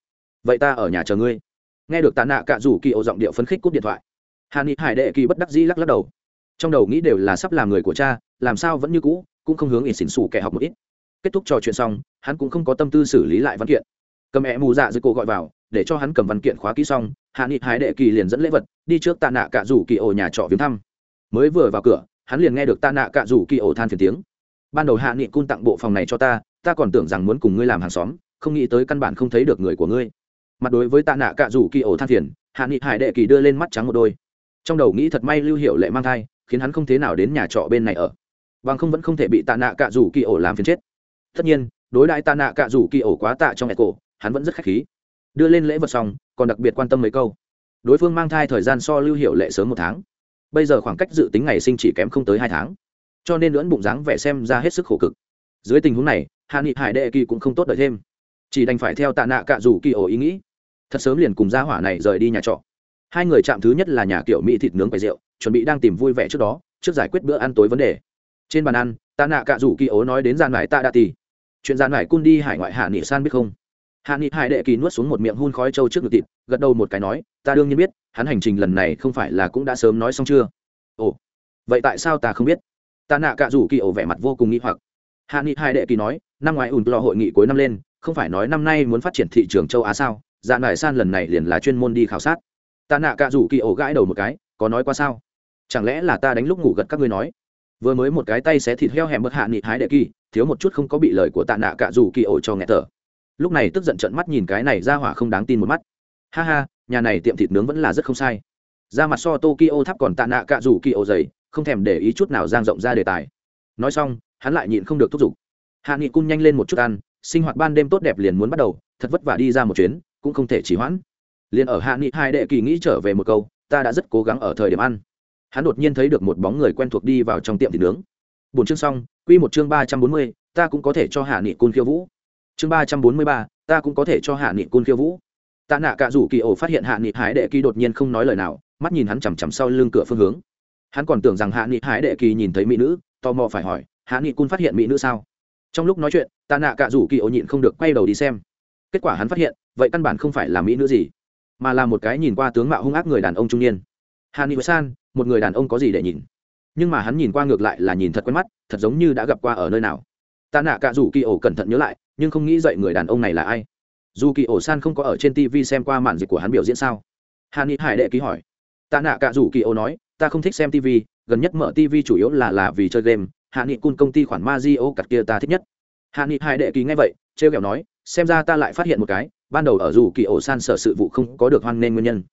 Vậy ta ở nhà chờ ngươi. Nghe được tạ nạ cạ rủ kỳ ô giọng điệu phấn khích cúp điện thoại. Hạ nghị hải đệ kỳ bất đắc dĩ lắc lắc đầu. Trong đầu nghĩ đều là sắp làm người của cha, làm sao vẫn như cũ, cũng không hướng ỉn xỉn xù kẻ học một ít kết thúc trò chuyện xong, hắn cũng không có tâm tư xử lý lại văn kiện. Cầm mẹ mù dạ dưới cổ gọi vào, để cho hắn cầm văn kiện khóa kỹ xong, hạ nghị hải đệ kỳ liền dẫn lễ vật, đi trước tạ nạ Cả rủ kỳ ổ nhà trọ viếng thăm. Mới vừa vào cửa, hắn liền nghe được tạ nạ Cả rủ kỳ ổ than phiền tiếng. Ban đầu hạ nghị cun tặng bộ phòng này cho ta ta còn tưởng rằng muốn cùng ngươi làm hàng xóm, không nghĩ tới căn bản không thấy được người của ngươi. Mặt đối với tạ nạ Cả rủ kỳ ổ than phiền, hạ nghị hải đệ kỳ đưa lên mắt trắng một đôi. Trong đầu nghĩ thật may lưu hiệu lệ mang thai, khiến hắn không thế nào đến nhà trọ bên này ở. Bằng không vẫn không thể bị tạ nạ Cả rủ kỳ ổ làm phiền chết tất nhiên, đối đại tạ nạ cạ rủ kỳ ổ quá tạ trong mẹ cổ hắn vẫn rất khách khí. Đưa lên lễ vật xong, còn đặc biệt quan tâm mấy câu. Đối phương mang thai thời gian so lưu hiệu lệ sớm một tháng. Bây giờ khoảng cách dự tính ngày sinh chỉ kém không tới hai tháng. Cho nên lưỡn bụng dáng vẻ xem ra hết sức khổ cực. Dưới tình huống này, hạ nghị hải đệ kỳ cũng không tốt đợi thêm. Chỉ đành phải theo tạ nạ cạ rủ kỳ ổ ý nghĩ. Thật sớm liền cùng gia hỏa này rời đi nhà trọ. Hai người chạm thứ nhất là nhà kiểu mỹ thịt nướng quầy rượu, chuẩn bị đang tìm vui vẻ trước đó, trước giải quyết bữa ăn tối vấn đề. Trên bàn ăn tạ nạ cạ rủ kỳ ổ nói đến gian mải tạ đạ tì chuyện dạn lại cun đi hải ngoại hạ nghị san biết không? Hạ nghị hải đệ kỳ nuốt xuống một miệng hun khói trâu trước ngực thịt, gật đầu một cái nói, ta đương nhiên biết, hắn hành trình lần này không phải là cũng đã sớm nói xong chưa? Ồ, vậy tại sao ta không biết? Ta nạ cạ rủ kỳ ổ vẻ mặt vô cùng nghi hoặc. Hạ nghị hải đệ kỳ nói, năm ngoái ủn lò hội nghị cuối năm lên, không phải nói năm nay muốn phát triển thị trường châu á sao? Dạn lại san lần này liền là chuyên môn đi khảo sát. Ta nạ cạ rủ kỳ ổ gãi đầu một cái, có nói qua sao? Chẳng lẽ là ta đánh lúc ngủ gật các ngươi nói? Vừa mới một cái tay xé thịt heo hẻm bất hạ nghị hái đệ kỳ thiếu một chút không có bị lời của tạ nạ cạ rủ kỳ ổ cho nghẹt thở. Lúc này tức giận trận mắt nhìn cái này ra hỏa không đáng tin một mắt. Ha ha, nhà này tiệm thịt nướng vẫn là rất không sai. Ra mặt so tokyo tháp còn tạ nạ cạ rủ kỳ ổ dày không thèm để ý chút nào giang rộng ra đề tài. Nói xong, hắn lại nhịn không được thúc giục. Hạ nghị cung nhanh lên một chút ăn, sinh hoạt ban đêm tốt đẹp liền muốn bắt đầu, thật vất vả đi ra một chuyến, cũng không thể chỉ hoãn. Liền ở hạ nghị hai đệ kỳ nghĩ trở về một câu, ta đã rất cố gắng ở thời điểm ăn. Hắn đột nhiên thấy được một bóng người quen thuộc đi vào trong tiệm thịt nướng bốn chương xong, quy một chương ba trăm bốn mươi, ta cũng có thể cho hạ nghị côn khiêu vũ. Chương ba trăm bốn mươi ba, ta cũng có thể cho hạ nghị côn khiêu vũ. Tạ nạ cạ rủ kỳ ổ phát hiện hạ nghị hải đệ kỳ đột nhiên không nói lời nào, mắt nhìn hắn chằm chằm sau lưng cửa phương hướng. Hắn còn tưởng rằng hạ nghị hải đệ kỳ nhìn thấy mỹ nữ, tò mò phải hỏi, hạ nghị cun phát hiện mỹ nữ sao? Trong lúc nói chuyện, tạ nạ cạ rủ kỳ ổ nhịn không được quay đầu đi xem. Kết quả hắn phát hiện, vậy căn bản không phải là mỹ nữ gì, mà là một cái nhìn qua tướng mạo hung ác người đàn ông trung niên. Hạ nghị san, một người đàn ông có gì để nhìn? Nhưng mà hắn nhìn qua ngược lại là nhìn thật quen mắt, thật giống như đã gặp qua ở nơi nào. Tạ nạ cả rủ kỳ ổ cẩn thận nhớ lại, nhưng không nghĩ dậy người đàn ông này là ai. Dù kỳ ổ san không có ở trên tv xem qua màn dịch của hắn biểu diễn sao? Hàn ni hải đệ ký hỏi. Tạ nạ cả rủ kỳ ổ nói, ta không thích xem tv gần nhất mở tv chủ yếu là là vì chơi game hạ nghị cun công ty khoản ma di ô cặt kia ta thích nhất. Hạ nghị hải đệ ký ngay vậy, trêu kẹo nói, xem ra ta lại phát hiện một cái, ban đầu ở dù kỳ ổ san sở sự vụ không có được hoan nên nguyên nhân.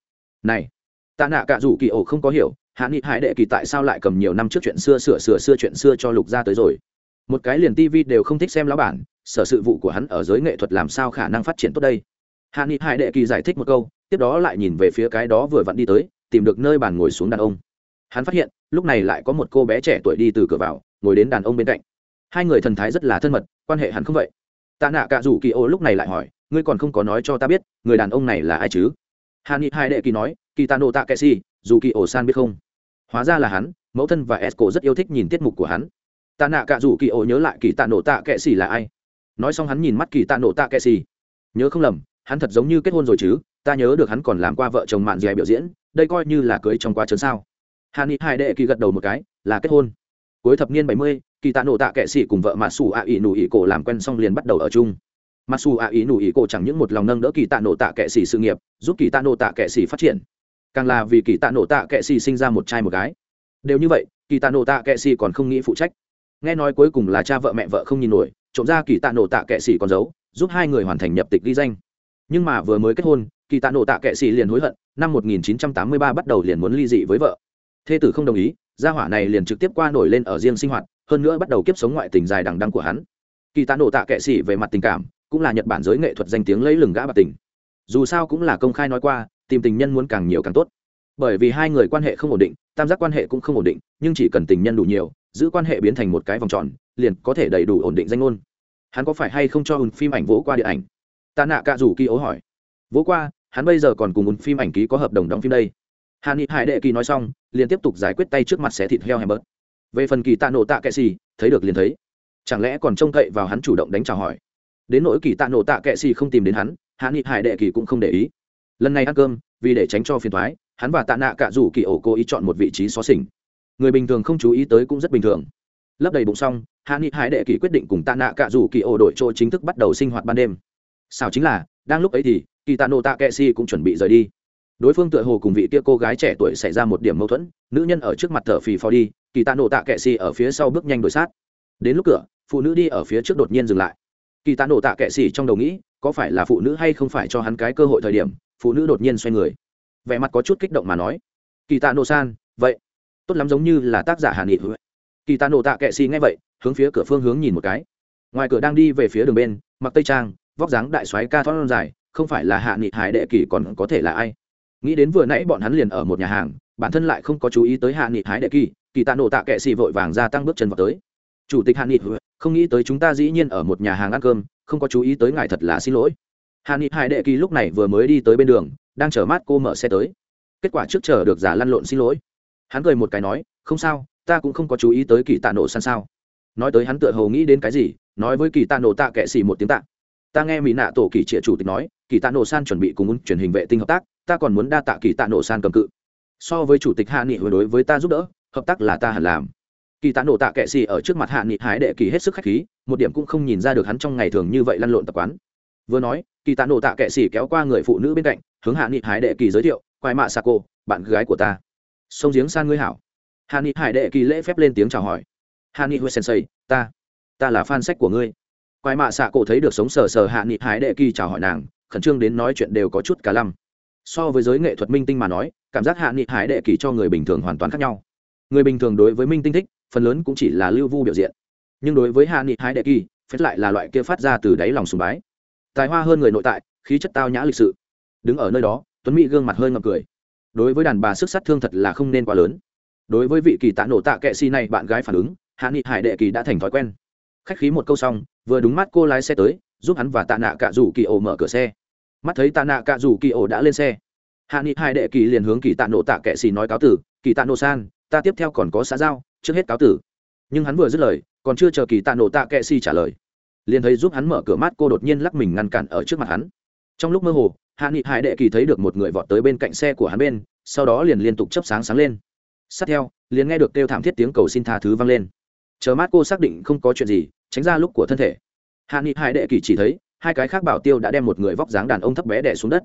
Này tạ nạ cả dù kỳ ổ không có hiểu hạ nghị hải đệ kỳ tại sao lại cầm nhiều năm trước chuyện xưa, sửa sửa xưa chuyện xưa cho lục ra tới rồi? Một cái liền tv đều không thích xem lão bản, sở sự vụ của hắn ở giới nghệ thuật làm sao khả năng phát triển tốt đây? Hạ nghị hải đệ kỳ giải thích một câu, tiếp đó lại nhìn về phía cái đó vừa vặn đi tới, tìm được nơi bàn ngồi xuống đàn ông. Hắn phát hiện, lúc này lại có một cô bé trẻ tuổi đi từ cửa vào, ngồi đến đàn ông bên cạnh. Hai người thần thái rất là thân mật, quan hệ hắn không vậy? Tạ nạ cả rủ kỳ ô lúc này lại hỏi, ngươi còn không có nói cho ta biết, người đàn ông này là ai chứ? Hà ni hai đệ kỳ nói, kỳ tạ nộ tạ kệ si dù kỳ ổ san biết không? Hóa ra là hắn, mẫu thân và esco rất yêu thích nhìn tiết mục của hắn. Tạ nạ cả rủ kỳ ổ nhớ lại kỳ tạ Nổ tạ kệ xì là ai? Nói xong hắn nhìn mắt kỳ tạ Nổ tạ kệ xì. Nhớ không lầm, hắn thật giống như kết hôn rồi chứ, ta nhớ được hắn còn làm qua vợ chồng mạn dè biểu diễn, đây coi như là cưới trong quá trớn sao. Hà ni hai đệ kỳ gật đầu một cái, là kết hôn. Cuối thập niên bảy mươi, kỳ tạ nổ tạ kệ xì cùng vợ mà xù ạ ỉ nù ỉ cổ làm quen xong liền bắt đầu ở chung. Mặc dù ạ ý nụ ý cổ chẳng những một lòng nâng đỡ kỳ tạ nổ tạ kệ sĩ sự nghiệp, giúp kỳ tạ nổ tạ kệ sĩ phát triển càng là vì kỳ tạ nổ tạ kệ xì sinh ra một trai một gái. Đều như vậy, kỳ tạ nổ tạ kệ xì còn không nghĩ phụ trách. Nghe nói cuối cùng là cha vợ mẹ vợ không nhìn nổi, trộm ra kỳ tạ nổ tạ kệ xì còn giấu, giúp hai người hoàn thành nhập tịch ghi danh. Nhưng mà vừa mới kết hôn, kỳ tạ nổ tạ kệ xì liền hối hận, năm 1983 bắt đầu liền muốn ly dị với vợ. Thê tử không đồng ý, gia hỏa này liền trực tiếp qua nổi lên ở riêng sinh hoạt, hơn nữa bắt đầu kiếp sống ngoại tình dài đằng đăng của hắn. Kỳ tạ nổ tạ kệ xì về mặt tình cảm, cũng là nhật bản giới nghệ thuật danh tiếng lấy lừng gã bạc tình. Dù sao cũng là công khai nói qua tìm tình nhân muốn càng nhiều càng tốt. Bởi vì hai người quan hệ không ổn định, tam giác quan hệ cũng không ổn định, nhưng chỉ cần tình nhân đủ nhiều, giữ quan hệ biến thành một cái vòng tròn, liền có thể đầy đủ ổn định danh ngôn. Hắn có phải hay không cho ùn phim ảnh vỗ qua điện ảnh? Tạ nạ cạ rủ kỳ ố hỏi. Vỗ qua, hắn bây giờ còn cùng ùn phim ảnh ký có hợp đồng đóng phim đây. Hà ni hải đệ kỳ nói xong, liền tiếp tục giải quyết tay trước mặt xé thịt heo hèm bớt về phần kỳ tạ nổ tạ kệ xì, thấy được liền thấy. Chẳng lẽ còn trông cậy vào hắn chủ động đánh chào hỏi? Đến nỗi kỳ tạ nổ tạ kệ xì không tìm đến hắn hạ nghị hải đệ kỳ cũng không để ý lần này ăn cơm, vì để tránh cho phiền thoái hắn và tạ nạ cả rủ kỳ ổ cố ý chọn một vị trí xó xỉnh. Người bình thường không chú ý tới cũng rất bình thường. Lấp đầy bụng xong, hạ nghị hải đệ kỳ quyết định cùng tạ nạ cả rủ kỳ ổ đội chỗ chính thức bắt đầu sinh hoạt ban đêm. Sao chính là, đang lúc ấy thì, kỳ tạ nộ tạ kệ si cũng chuẩn bị rời đi. Đối phương tựa hồ cùng vị tia cô gái trẻ tuổi xảy ra một điểm mâu thuẫn, nữ nhân ở trước mặt thở phì phò đi, kỳ tạ nộ tạ kệ si ở phía sau bước nhanh đổi sát. Đến lúc cửa, phụ nữ đi ở phía trước đột nhiên dừng lại. Kỳ tạ nộ tạ kệ si trong đầu nghĩ, có phải là phụ nữ hay không phải cho hắn cái cơ hội thời điểm phụ nữ đột nhiên xoay người. Vẻ mặt có chút kích động mà nói kỳ tạ nổ san vậy, tốt lắm giống như là tác giả hàn nghị kỳ tạ nổ tạ kệ xì ngay vậy, hướng phía cửa phương hướng nhìn một cái. Ngoài cửa đang đi về phía đường bên, mặc tây trang, vóc dáng đại soái ca thoát dài, không phải là hạ nghị hải đệ kỳ còn có thể là ai. Nghĩ đến vừa nãy bọn hắn liền ở một nhà hàng, bản thân lại không có chú ý tới hạ nghị hải đệ kỳ kỳ tạ nổ tạ kệ xì vội vàng ra tăng bước chân vào tới. Chủ tịch hạ nghị không nghĩ tới chúng ta dĩ nhiên ở một nhà hàng ăn cơm, không có chú ý tới ngài thật là xin lỗi hạ nghị hải đệ kỳ lúc này vừa mới đi tới bên đường, đang chở mát cô mở xe tới. Kết quả trước chờ được giả lăn lộn xin lỗi. Hắn cười một cái nói, không sao, ta cũng không có chú ý tới kỳ tạ nổ san sao. Nói tới hắn tựa hồ nghĩ đến cái gì, nói với kỳ tạ nổ tạ kệ xì một tiếng tạ. Ta nghe mỹ nạ tổ kỳ trịa chủ tịch nói, kỳ tạ nổ san chuẩn bị cùng truyền hình vệ tinh hợp tác, ta còn muốn đa tạ kỳ tạ nổ san cầm cự. So với chủ tịch hạ nghị đối với ta giúp đỡ, hợp tác là ta hẳn làm. Kỳ tạ nổ tạ kệ xì ở trước mặt hạ nghị hái đệ kỳ hết sức khách khí, một điểm cũng không nhìn ra được hắn trong ngày thường như vậy lăn lộn tập quán vừa nói, kỳ tạ nổ tạ kệ xỉ kéo qua người phụ nữ bên cạnh, hướng hạ nghị hải đệ kỳ giới thiệu quai mạ xà cô bạn gái của ta. Sông giếng san ngươi hảo. Hạ nghị hải đệ kỳ lễ phép lên tiếng chào hỏi. Hạ nghị huệ sensei, ta ta là fan sách của ngươi. Quai mạ xà cô thấy được sống sờ sờ hạ nghị hải đệ kỳ chào hỏi nàng, khẩn trương đến nói chuyện đều có chút cả lăm. So với giới nghệ thuật minh tinh mà nói, cảm giác hạ nghị hải đệ kỳ cho người bình thường hoàn toàn khác nhau. Người bình thường đối với minh tinh thích, phần lớn cũng chỉ là lưu vu biểu diện. Nhưng đối với hạ nghị hải đệ kỳ phết lại là loại kia phát ra từ đáy lòng sùng bái tài hoa hơn người nội tại, khí chất tao nhã lịch sự. Đứng ở nơi đó, tuấn mỹ gương mặt hơi ngập cười. Đối với đàn bà sức sát thương thật là không nên quá lớn. Đối với vị kỳ tạ nổ tạ kệ si này, bạn gái phản ứng, hạ nghị hải đệ kỳ đã thành thói quen. Khách khí một câu xong, vừa đúng mắt cô lái xe tới, giúp hắn và tạ nạ cả rủ kỳ ổ mở cửa xe. Mắt thấy tạ nạ cả rủ kỳ ổ đã lên xe. Hạ nghị Hải đệ kỳ liền hướng kỳ tạ nổ tạ kệ xì nói cáo tử, kỳ tạ nổ san, ta tiếp theo còn có xã giao, trước hết cáo tử. Nhưng hắn vừa dứt lời, còn chưa chờ kỳ tạ nổ tạ kệ xì trả lời liền thấy giúp hắn mở cửa mắt cô đột nhiên lắc mình ngăn cản ở trước mặt hắn. Trong lúc mơ hồ, hạ nghị hải đệ kỳ thấy được một người vọt tới bên cạnh xe của hắn bên, sau đó liền liên tục chấp sáng sáng lên. Sát theo, liền nghe được kêu thảm thiết tiếng cầu xin tha thứ vang lên. Chờ mát cô xác định không có chuyện gì, tránh ra lúc của thân thể. Hạ nghị hải đệ kỳ chỉ thấy, hai cái khác bảo tiêu đã đem một người vóc dáng đàn ông thấp bé đẻ xuống đất.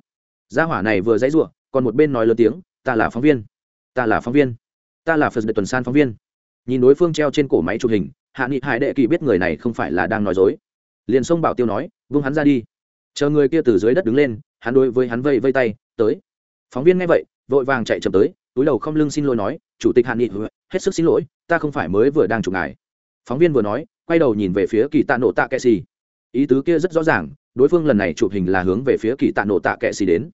Gia hỏa này vừa dãy ruộng, còn một bên nói lớn tiếng, ta là phóng viên. Ta là phóng viên. Ta là phật tuần san phóng viên. Nhìn đối phương treo trên cổ máy chụp hình, hạ nghị hải đệ kỳ biết người này không phải là đang nói dối liền xông bảo tiêu nói vung hắn ra đi. Chờ người kia từ dưới đất đứng lên hắn đối với hắn vây vây tay tới. Phóng viên nghe vậy vội vàng chạy chậm tới túi đầu không lưng xin lỗi nói chủ tịch hạ nghị hết sức xin lỗi ta không phải mới vừa đang chụp ngài. Phóng viên vừa nói quay đầu nhìn về phía kỳ tạ nổ tạ kệ xì. Ý tứ kia rất rõ ràng đối phương lần này chụp hình là hướng về phía kỳ tạ nổ tạ kệ xì đến.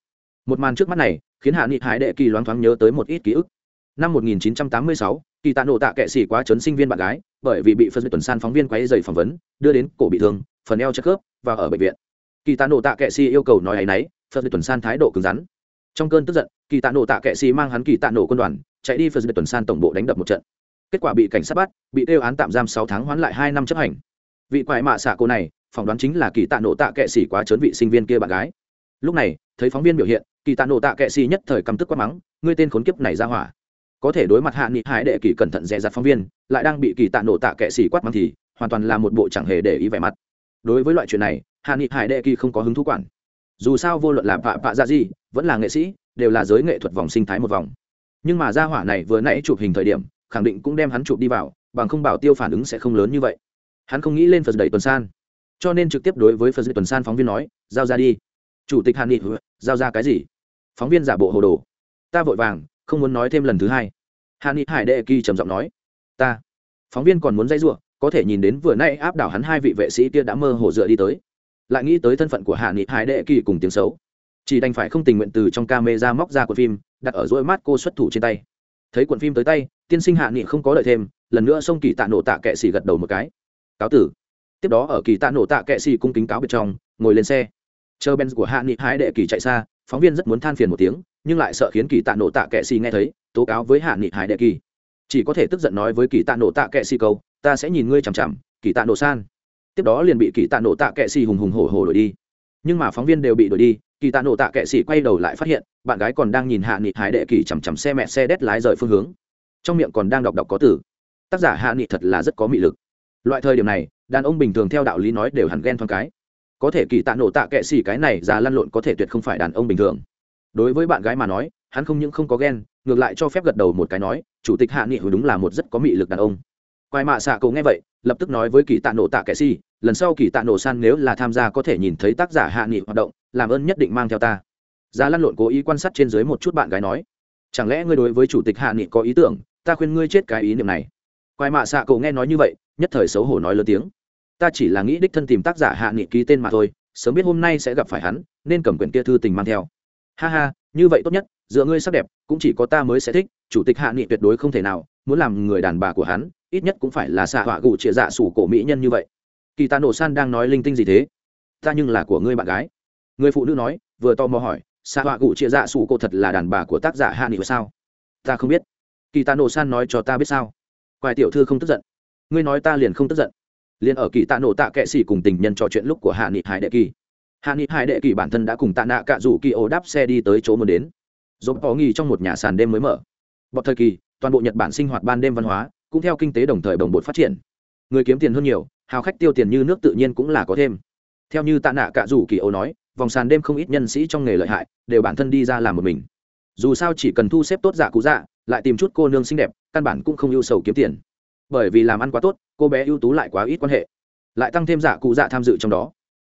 Một màn trước mắt này khiến hạ nghị hải đệ kỳ loáng thoáng nhớ tới một ít ký ức. Năm 1986, kỳ tạ nổ tạ kệ xì quá chấn sinh viên bạn gái bởi vì bị phân tuần san phóng viên quấy dày phỏng vấn đưa đến cổ bị thương phần eo chất khớp và ở bệnh viện. Kỳ tạ nổ tạ kệ si yêu cầu nói ấy nấy phân tuần san thái độ cứng rắn. Trong cơn tức giận kỳ tạ nổ tạ kệ si mang hắn kỳ tạ nổ quân đoàn, chạy đi phân tuần san tổng bộ đánh đập một trận. Kết quả bị cảnh sát bắt, bị kêu án tạm giam sáu tháng hoãn lại hai năm chấp hành. Vị quái mạ xạ cô này, phỏng đoán chính là kỳ tạ nổ tạ kệ xì quá trớn vị sinh viên kia bạn gái. Lúc này, thấy phóng viên biểu hiện kỳ tạ nổ tạ kệ xì nhất thời căm tức quát mắng, ngươi tên khốn kiếp này ra hỏa. Có thể đối mặt hạ nghị hải đệ kỳ cẩn thận dè dặt phóng viên, lại đang bị kỳ tạ nổ tạ kệ xì quát mắng thì, hoàn toàn là một bộ chẳng hề để ý vẻ mặt đối với loại chuyện này, hạ nghị hải đệ kỳ không có hứng thú quản. Dù sao vô luận là pạ pạ ra gì vẫn là nghệ sĩ, đều là giới nghệ thuật vòng sinh thái một vòng. Nhưng mà gia hỏa này vừa nãy chụp hình thời điểm, khẳng định cũng đem hắn chụp đi vào, bằng không bảo tiêu phản ứng sẽ không lớn như vậy. Hắn không nghĩ lên phật đẩy tuần san. Cho nên trực tiếp đối với phật tuần san phóng viên nói, giao ra đi. Chủ tịch hàn nghị giao ra cái gì? Phóng viên giả bộ hồ đồ. Ta vội vàng, không muốn nói thêm lần thứ hai. Hàn nghị hải đệ kỳ trầm giọng nói, ta. Phóng viên còn muốn dây ruộng có thể nhìn đến vừa nay áp đảo hắn hai vị vệ sĩ kia đã mơ hồ dựa đi tới. Lại nghĩ tới thân phận của hạ nghị hải đệ kỳ cùng tiếng xấu. Chỉ đành phải không tình nguyện từ trong camera móc ra cuộn phim, đặt ở rỗi mắt cô xuất thủ trên tay. Thấy cuộn phim tới tay, tiên sinh hạ nghị không có lợi thêm, lần nữa xông kỳ tạ nổ tạ kệ xì gật đầu một cái. Cáo tử. Tiếp đó ở kỳ tạ nổ tạ kệ xì cung kính cáo biệt trong, ngồi lên xe. Chờ benz của hạ nghị hái đệ kỳ chạy xa, phóng viên rất muốn than phiền một tiếng, nhưng lại sợ khiến kỳ tạ nổ tạ kệ xì nghe thấy, tố cáo với hạ nghị hải đệ kỳ. Chỉ có thể tức giận nói với kỳ tạ nổ tạ kệ xì câu ta sẽ nhìn ngươi chằm chằm, kỳ tạ nổ san. Tiếp đó liền bị kỳ tạ nổ tạ kệ xì hùng hùng hổ hổ đổi đi. Nhưng mà phóng viên đều bị đổi đi, kỳ tạ nổ tạ kệ xì quay đầu lại phát hiện, bạn gái còn đang nhìn hạ nghị hải đệ kỳ chằm chằm xe mẹ xe đét lái rời phương hướng. Trong miệng còn đang đọc đọc có từ. Tác giả hạ nghị thật là rất có mị lực. Loại thời điểm này, đàn ông bình thường theo đạo lý nói đều hẳn ghen thoáng cái. Có thể kỳ tạ nổ tạ kệ xì cái này già lăn lộn có thể tuyệt không phải đàn ông bình thường. Đối với bạn gái mà nói, hắn không những không có ghen, ngược lại cho phép gật đầu một cái nói, chủ tịch hạ nghị hồi đúng là một rất có mị lực đàn ông quai mạ xạ cậu nghe vậy, lập tức nói với kỳ tạ nổ tạ Kẻ Si. lần sau kỳ tạ nổ san nếu là tham gia có thể nhìn thấy tác giả hạ nghị hoạt động, làm ơn nhất định mang theo ta giá lăn lộn cố ý quan sát trên dưới một chút bạn gái nói, chẳng lẽ ngươi đối với chủ tịch hạ nghị có ý tưởng, ta khuyên ngươi chết cái ý niệm này quai mạ xạ cậu nghe nói như vậy, nhất thời xấu hổ nói lớn tiếng, ta chỉ là nghĩ đích thân tìm tác giả hạ nghị ký tên mà thôi, sớm biết hôm nay sẽ gặp phải hắn, nên cầm quyển kia thư tình mang theo ha ha, như vậy tốt nhất, dựa ngươi sắc đẹp, cũng chỉ có ta mới sẽ thích, chủ tịch hạ nghị tuyệt đối không thể nào muốn làm người đàn bà của hắn ít nhất cũng phải là xạ họa gù trịa dạ sủ cổ mỹ nhân như vậy. Kỳ tạ nổ san đang nói linh tinh gì thế? Ta nhưng là của ngươi bạn gái. Người phụ nữ nói, vừa tò mò hỏi, xạ họa gù trịa dạ sủ cổ thật là đàn bà của tác giả hạ nghị sao? Ta không biết. Kỳ tạ nổ san nói cho ta biết sao? Quài tiểu thư không tức giận. Ngươi nói ta liền không tức giận. Liền ở kỳ tạ nổ tạ kệ xỉ cùng tình nhân trò chuyện lúc của hạ nghị hải đệ kỳ. Hạ nghị hải đệ kỳ bản thân đã cùng tạ nạ cạ rủ kỳ ô đáp xe đi tới chỗ muốn đến. Dồn có nghỉ trong một nhà sàn đêm mới mở. Bọt thời kỳ, toàn bộ nhật bản sinh hoạt ban đêm văn hóa cũng theo kinh tế đồng thời bồng bột phát triển. Người kiếm tiền hơn nhiều, hào khách tiêu tiền như nước tự nhiên cũng là có thêm. Theo như tạ nạ cạ rủ kỳ ô nói, vòng sàn đêm không ít nhân sĩ trong nghề lợi hại, đều bản thân đi ra làm một mình. Dù sao chỉ cần thu xếp tốt dạ cụ dạ lại tìm chút cô nương xinh đẹp, căn bản cũng không ưu sầu kiếm tiền. Bởi vì làm ăn quá tốt, cô bé ưu tú lại quá ít quan hệ. Lại tăng thêm giả cụ dạ tham dự trong đó.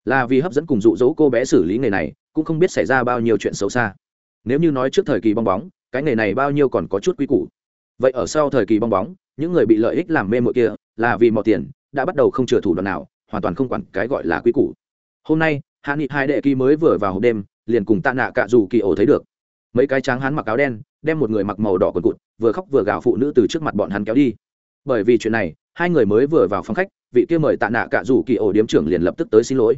Là vì hấp dẫn cùng dụ dỗ cô bé xử lý nghề này, cũng không biết xảy ra bao nhiêu chuyện xấu xa. Nếu như nói trước thời kỳ bong bóng, cái nghề này bao nhiêu còn có chút quy củ. Vậy ở sau thời kỳ bong bóng những người bị lợi ích làm mê mội kia là vì mọi tiền, đã bắt đầu không chừa thủ đoạn nào, hoàn toàn không quản cái gọi là quy củ. Hôm nay, hạ nghị hai đệ ký mới vừa vào hộp đêm, liền cùng tạ nạ cạ dù kỳ ổ thấy được. Mấy cái tráng hắn mặc áo đen, đem một người mặc màu đỏ quần cụt, vừa khóc vừa gào phụ nữ từ trước mặt bọn hắn kéo đi. Bởi vì chuyện này, hai người mới vừa vào phòng khách, vị kia mời tạ nạ cạ rủ kỳ ổ điếm trưởng liền lập tức tới xin lỗi.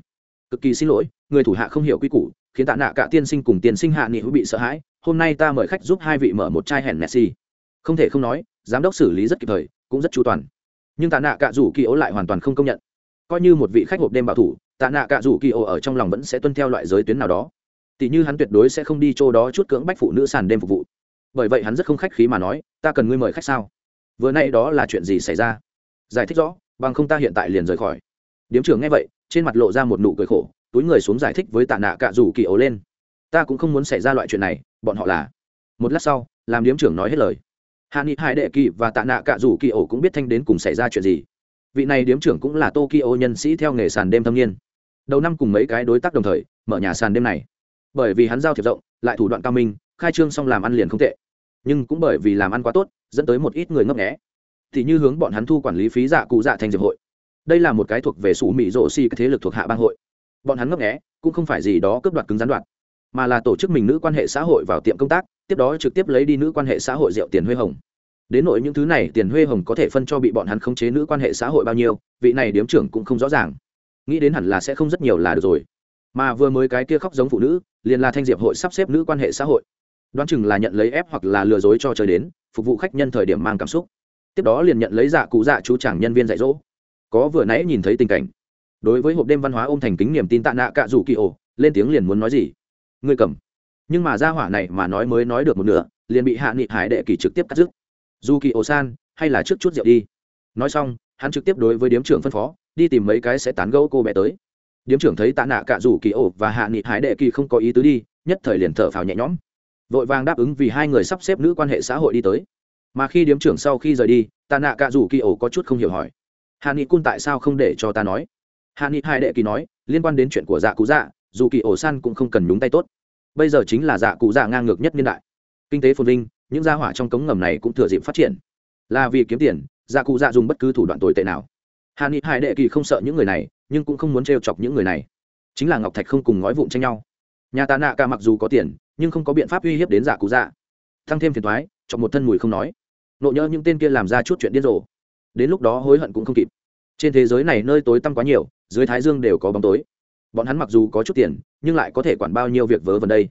Cực kỳ xin lỗi, người thủ hạ không hiểu quy củ, khiến tạ nạ cạ tiên sinh cùng tiên sinh hạ nghị hữu bị sợ hãi, hôm nay ta mời khách giúp hai vị mở một chai hẻn messi không thể không nói giám đốc xử lý rất kịp thời, cũng rất chu toàn. Nhưng tạ nạ cả rủ kỳ ô lại hoàn toàn không công nhận. Coi như một vị khách hộp đêm bảo thủ, tạ nạ cả rủ kỳ ô ở trong lòng vẫn sẽ tuân theo loại giới tuyến nào đó. Tỷ như hắn tuyệt đối sẽ không đi chỗ đó chút cưỡng bách phụ nữ sàn đêm phục vụ. Bởi vậy hắn rất không khách khí mà nói, ta cần ngươi mời khách sao? Vừa nay đó là chuyện gì xảy ra? Giải thích rõ, bằng không ta hiện tại liền rời khỏi. Điếm trưởng nghe vậy, trên mặt lộ ra một nụ cười khổ, túi người xuống giải thích với tạ nạ cạ rủ kỳ ấu lên. Ta cũng không muốn xảy ra loại chuyện này, bọn họ là. Một lát sau, làm điếm trưởng nói hết lời hạ nghị hải đệ kỳ và tạ nạ cạ rủ kỳ ổ cũng biết thanh đến cùng xảy ra chuyện gì. Vị này điếm trưởng cũng là tokyo nhân sĩ theo nghề sàn đêm thâm niên. Đầu năm cùng mấy cái đối tác đồng thời, mở nhà sàn đêm này. Bởi vì hắn giao thiệp rộng, lại thủ đoạn cao minh, khai trương xong làm ăn liền không tệ. Nhưng cũng bởi vì làm ăn quá tốt, dẫn tới một ít người ngấp nghé. Thì như hướng bọn hắn thu quản lý phí dạ cụ dạ thành diệp hội. Đây là một cái thuộc về sủ mỹ rộ xi cái thế lực thuộc hạ bang hội. Bọn hắn ngấp nghé, cũng không phải gì đó cướp đoạt cứng gián đoạt mà là tổ chức mình nữ quan hệ xã hội vào tiệm công tác tiếp đó trực tiếp lấy đi nữ quan hệ xã hội rượu tiền huê hồng. Đến nội những thứ này, tiền huê hồng có thể phân cho bị bọn hắn khống chế nữ quan hệ xã hội bao nhiêu, vị này điếm trưởng cũng không rõ ràng. Nghĩ đến hẳn là sẽ không rất nhiều là được rồi. Mà vừa mới cái kia khóc giống phụ nữ, liền là thanh diệp hội sắp xếp nữ quan hệ xã hội. Đoán chừng là nhận lấy ép hoặc là lừa dối cho trời đến, phục vụ khách nhân thời điểm mang cảm xúc. Tiếp đó liền nhận lấy dạ cụ dạ chú chàng nhân viên dạy dỗ. Có vừa nãy nhìn thấy tình cảnh. Đối với hộp đêm văn hóa ôm thành kính niềm tin tạ nạ cạ rủ kỳ ổ, lên tiếng liền muốn nói gì? Ngươi cầm nhưng mà ra hỏa này mà nói mới nói được một nửa, liền bị hạ nghị hải đệ kỳ trực tiếp cắt dứt dù kỳ ổ san hay là trước chút rượu đi. Nói xong, hắn trực tiếp đối với điếm trưởng phân phó, đi tìm mấy cái sẽ tán gẫu cô bé tới. Điếm trưởng thấy tạ nạ Cả rủ kỳ ổ và hạ nghị hải đệ kỳ không có ý tứ đi, nhất thời liền thở phào nhẹ nhõm. Vội vàng đáp ứng vì hai người sắp xếp nữ quan hệ xã hội đi tới. Mà khi điếm trưởng sau khi rời đi, tạ nạ Cả rủ kỳ ổ có chút không hiểu hỏi. Hạ nghị cun tại sao không để cho ta nói? Hạ nghị hải đệ kỳ nói, liên quan đến chuyện của dạ cụ dạ dù kỳ ổ san cũng không cần nhúng tay tốt bây giờ chính là dạ cụ dạ ngang ngược nhất niên đại. Kinh tế phồn vinh, những gia hỏa trong cống ngầm này cũng thừa dịp phát triển. Là vì kiếm tiền dạ cụ dạ dùng bất cứ thủ đoạn tồi tệ nào. Hà nghị hải đệ kỳ không sợ những người này, nhưng cũng không muốn trêu chọc những người này. Chính là ngọc thạch không cùng ngói vụn tranh nhau. Nhà tà nạ ca mặc dù có tiền, nhưng không có biện pháp uy hiếp đến dạ cụ dạ. Thăng thêm phiền thoái chọc một thân mùi không nói. Nộ nhỡ những tên kia làm ra chút chuyện điên rồ. Đến lúc đó hối hận cũng không kịp. Trên thế giới này nơi tối tăm quá nhiều, dưới thái dương đều có bóng tối bọn hắn mặc dù có chút tiền, nhưng lại có thể quản bao nhiêu việc vớ vẩn đây.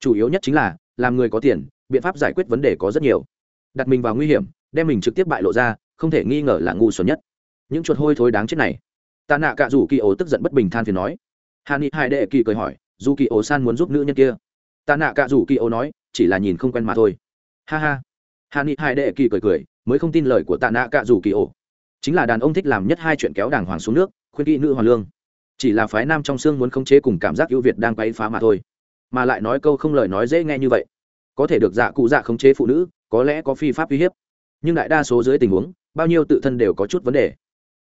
Chủ yếu nhất chính là, làm người có tiền, biện pháp giải quyết vấn đề có rất nhiều. Đặt mình vào nguy hiểm, đem mình trực tiếp bại lộ ra, không thể nghi ngờ là ngu xuẩn nhất. Những chuột hôi thối đáng chết này. Tạ nạ cả dù kỳ ổ tức giận bất bình than phiền nói. Hà ni hai đệ kỳ cười hỏi, dù kỳ ổ san muốn giúp nữ nhân kia? Tạ nạ cả dù kỳ ổ nói, chỉ là nhìn không quen mà thôi. Ha ha. Hà ni hai đệ kỳ cười cười, mới không tin lời của tạ nạ cả dù kỳ ổ chính là đàn ông thích làm nhất hai chuyện kéo đàng hoàng xuống nước, khuyên kỹ nữ hoàng lương chỉ là phái nam trong xương muốn khống chế cùng cảm giác ưu việt đang quay phá mà thôi. Mà lại nói câu không lời nói dễ nghe như vậy. Có thể được dạ cụ dạ khống chế phụ nữ, có lẽ có phi pháp uy hiếp. Nhưng đại đa số dưới tình huống, bao nhiêu tự thân đều có chút vấn đề.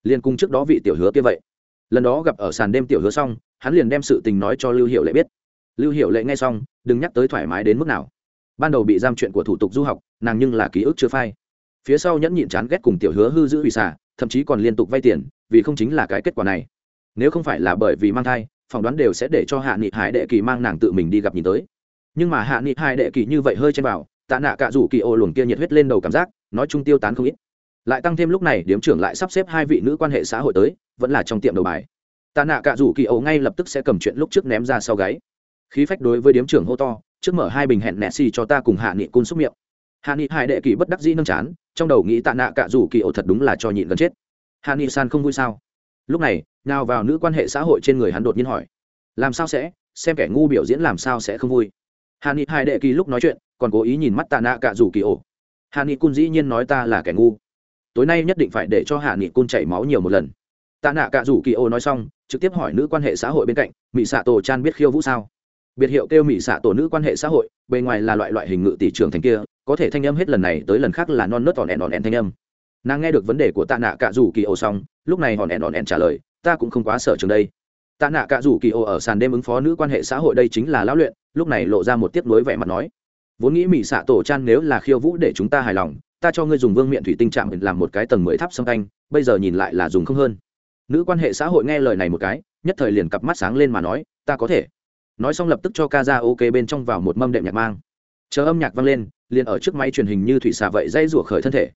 Liên cung trước đó vị tiểu hứa kia vậy. Lần đó gặp ở sàn đêm tiểu hứa xong, hắn liền đem sự tình nói cho lưu hiệu lệ biết. Lưu hiệu lệ nghe xong, đừng nhắc tới thoải mái đến mức nào. Ban đầu bị giam chuyện của thủ tục du học, nàng nhưng là ký ức chưa phai. Phía sau nhẫn nhịn chán ghét cùng tiểu hứa hư giữ hủy xả thậm chí còn liên tục vay tiền, vì không chính là cái kết quả này nếu không phải là bởi vì mang thai, phỏng đoán đều sẽ để cho hạ nghị hải đệ kỳ mang nàng tự mình đi gặp nhìn tới. Nhưng mà hạ nghị hải đệ kỳ như vậy hơi chen vào, tạ nạ cả rủ kỳ ô luồng kia nhiệt huyết lên đầu cảm giác, nói chung tiêu tán không ít. Lại tăng thêm lúc này, điếm trưởng lại sắp xếp hai vị nữ quan hệ xã hội tới, vẫn là trong tiệm đầu bài. Tạ nạ cả rủ kỳ ô ngay lập tức sẽ cầm chuyện lúc trước ném ra sau gáy. Khí phách đối với điếm trưởng hô to, trước mở hai bình hẹn nẹ xì cho ta cùng hạ nghị cun xúc miệng. Hạ nghị hải đệ kỳ bất đắc dĩ nâng chán, trong đầu nghĩ tạ nạ cả rủ kỳ ô thật đúng là cho nhịn gần chết. Hạ nghị san không vui sao? Lúc này nào vào nữ quan hệ xã hội trên người hắn đột nhiên hỏi, làm sao sẽ? Xem kẻ ngu biểu diễn làm sao sẽ không vui? Hàn nghị hai đệ kỳ lúc nói chuyện, còn cố ý nhìn mắt tạ nạ cả rủ kỳ ổ. Hàn nghị cun dĩ nhiên nói ta là kẻ ngu. Tối nay nhất định phải để cho Hàn nghị cun chảy máu nhiều một lần. Tạ nạ cả rủ kỳ ổ nói xong, trực tiếp hỏi nữ quan hệ xã hội bên cạnh mỹ xạ tổ chan biết khiêu vũ sao? Biệt hiệu kêu mỹ xạ tổ nữ quan hệ xã hội, bề ngoài là loại loại hình ngự tỷ trường thành kia, có thể thanh âm hết lần này tới lần khác là non nớt ỏn ẹn ỏn ẹn thanh âm nàng nghe được vấn đề của tạ nạ cả rủ kỳ ô xong, lúc này hòn ẻn hòn ẻn trả lời, ta cũng không quá sợ trường đây. Tạ nạ cả rủ kỳ ô ở sàn đêm ứng phó nữ quan hệ xã hội đây chính là lão luyện, lúc này lộ ra một tiếc nuối vẻ mặt nói, vốn nghĩ mỹ xạ tổ chan nếu là khiêu vũ để chúng ta hài lòng, ta cho ngươi dùng vương miện thủy tinh chạm làm một cái tầng mới tháp xâm canh, bây giờ nhìn lại là dùng không hơn. Nữ quan hệ xã hội nghe lời này một cái, nhất thời liền cặp mắt sáng lên mà nói, ta có thể. Nói xong lập tức cho ca ra ok bên trong vào một mâm đệm nhạc mang. Chờ âm nhạc vang lên, liền ở trước máy truyền hình như thủy xà vậy dây rủa khởi thân thể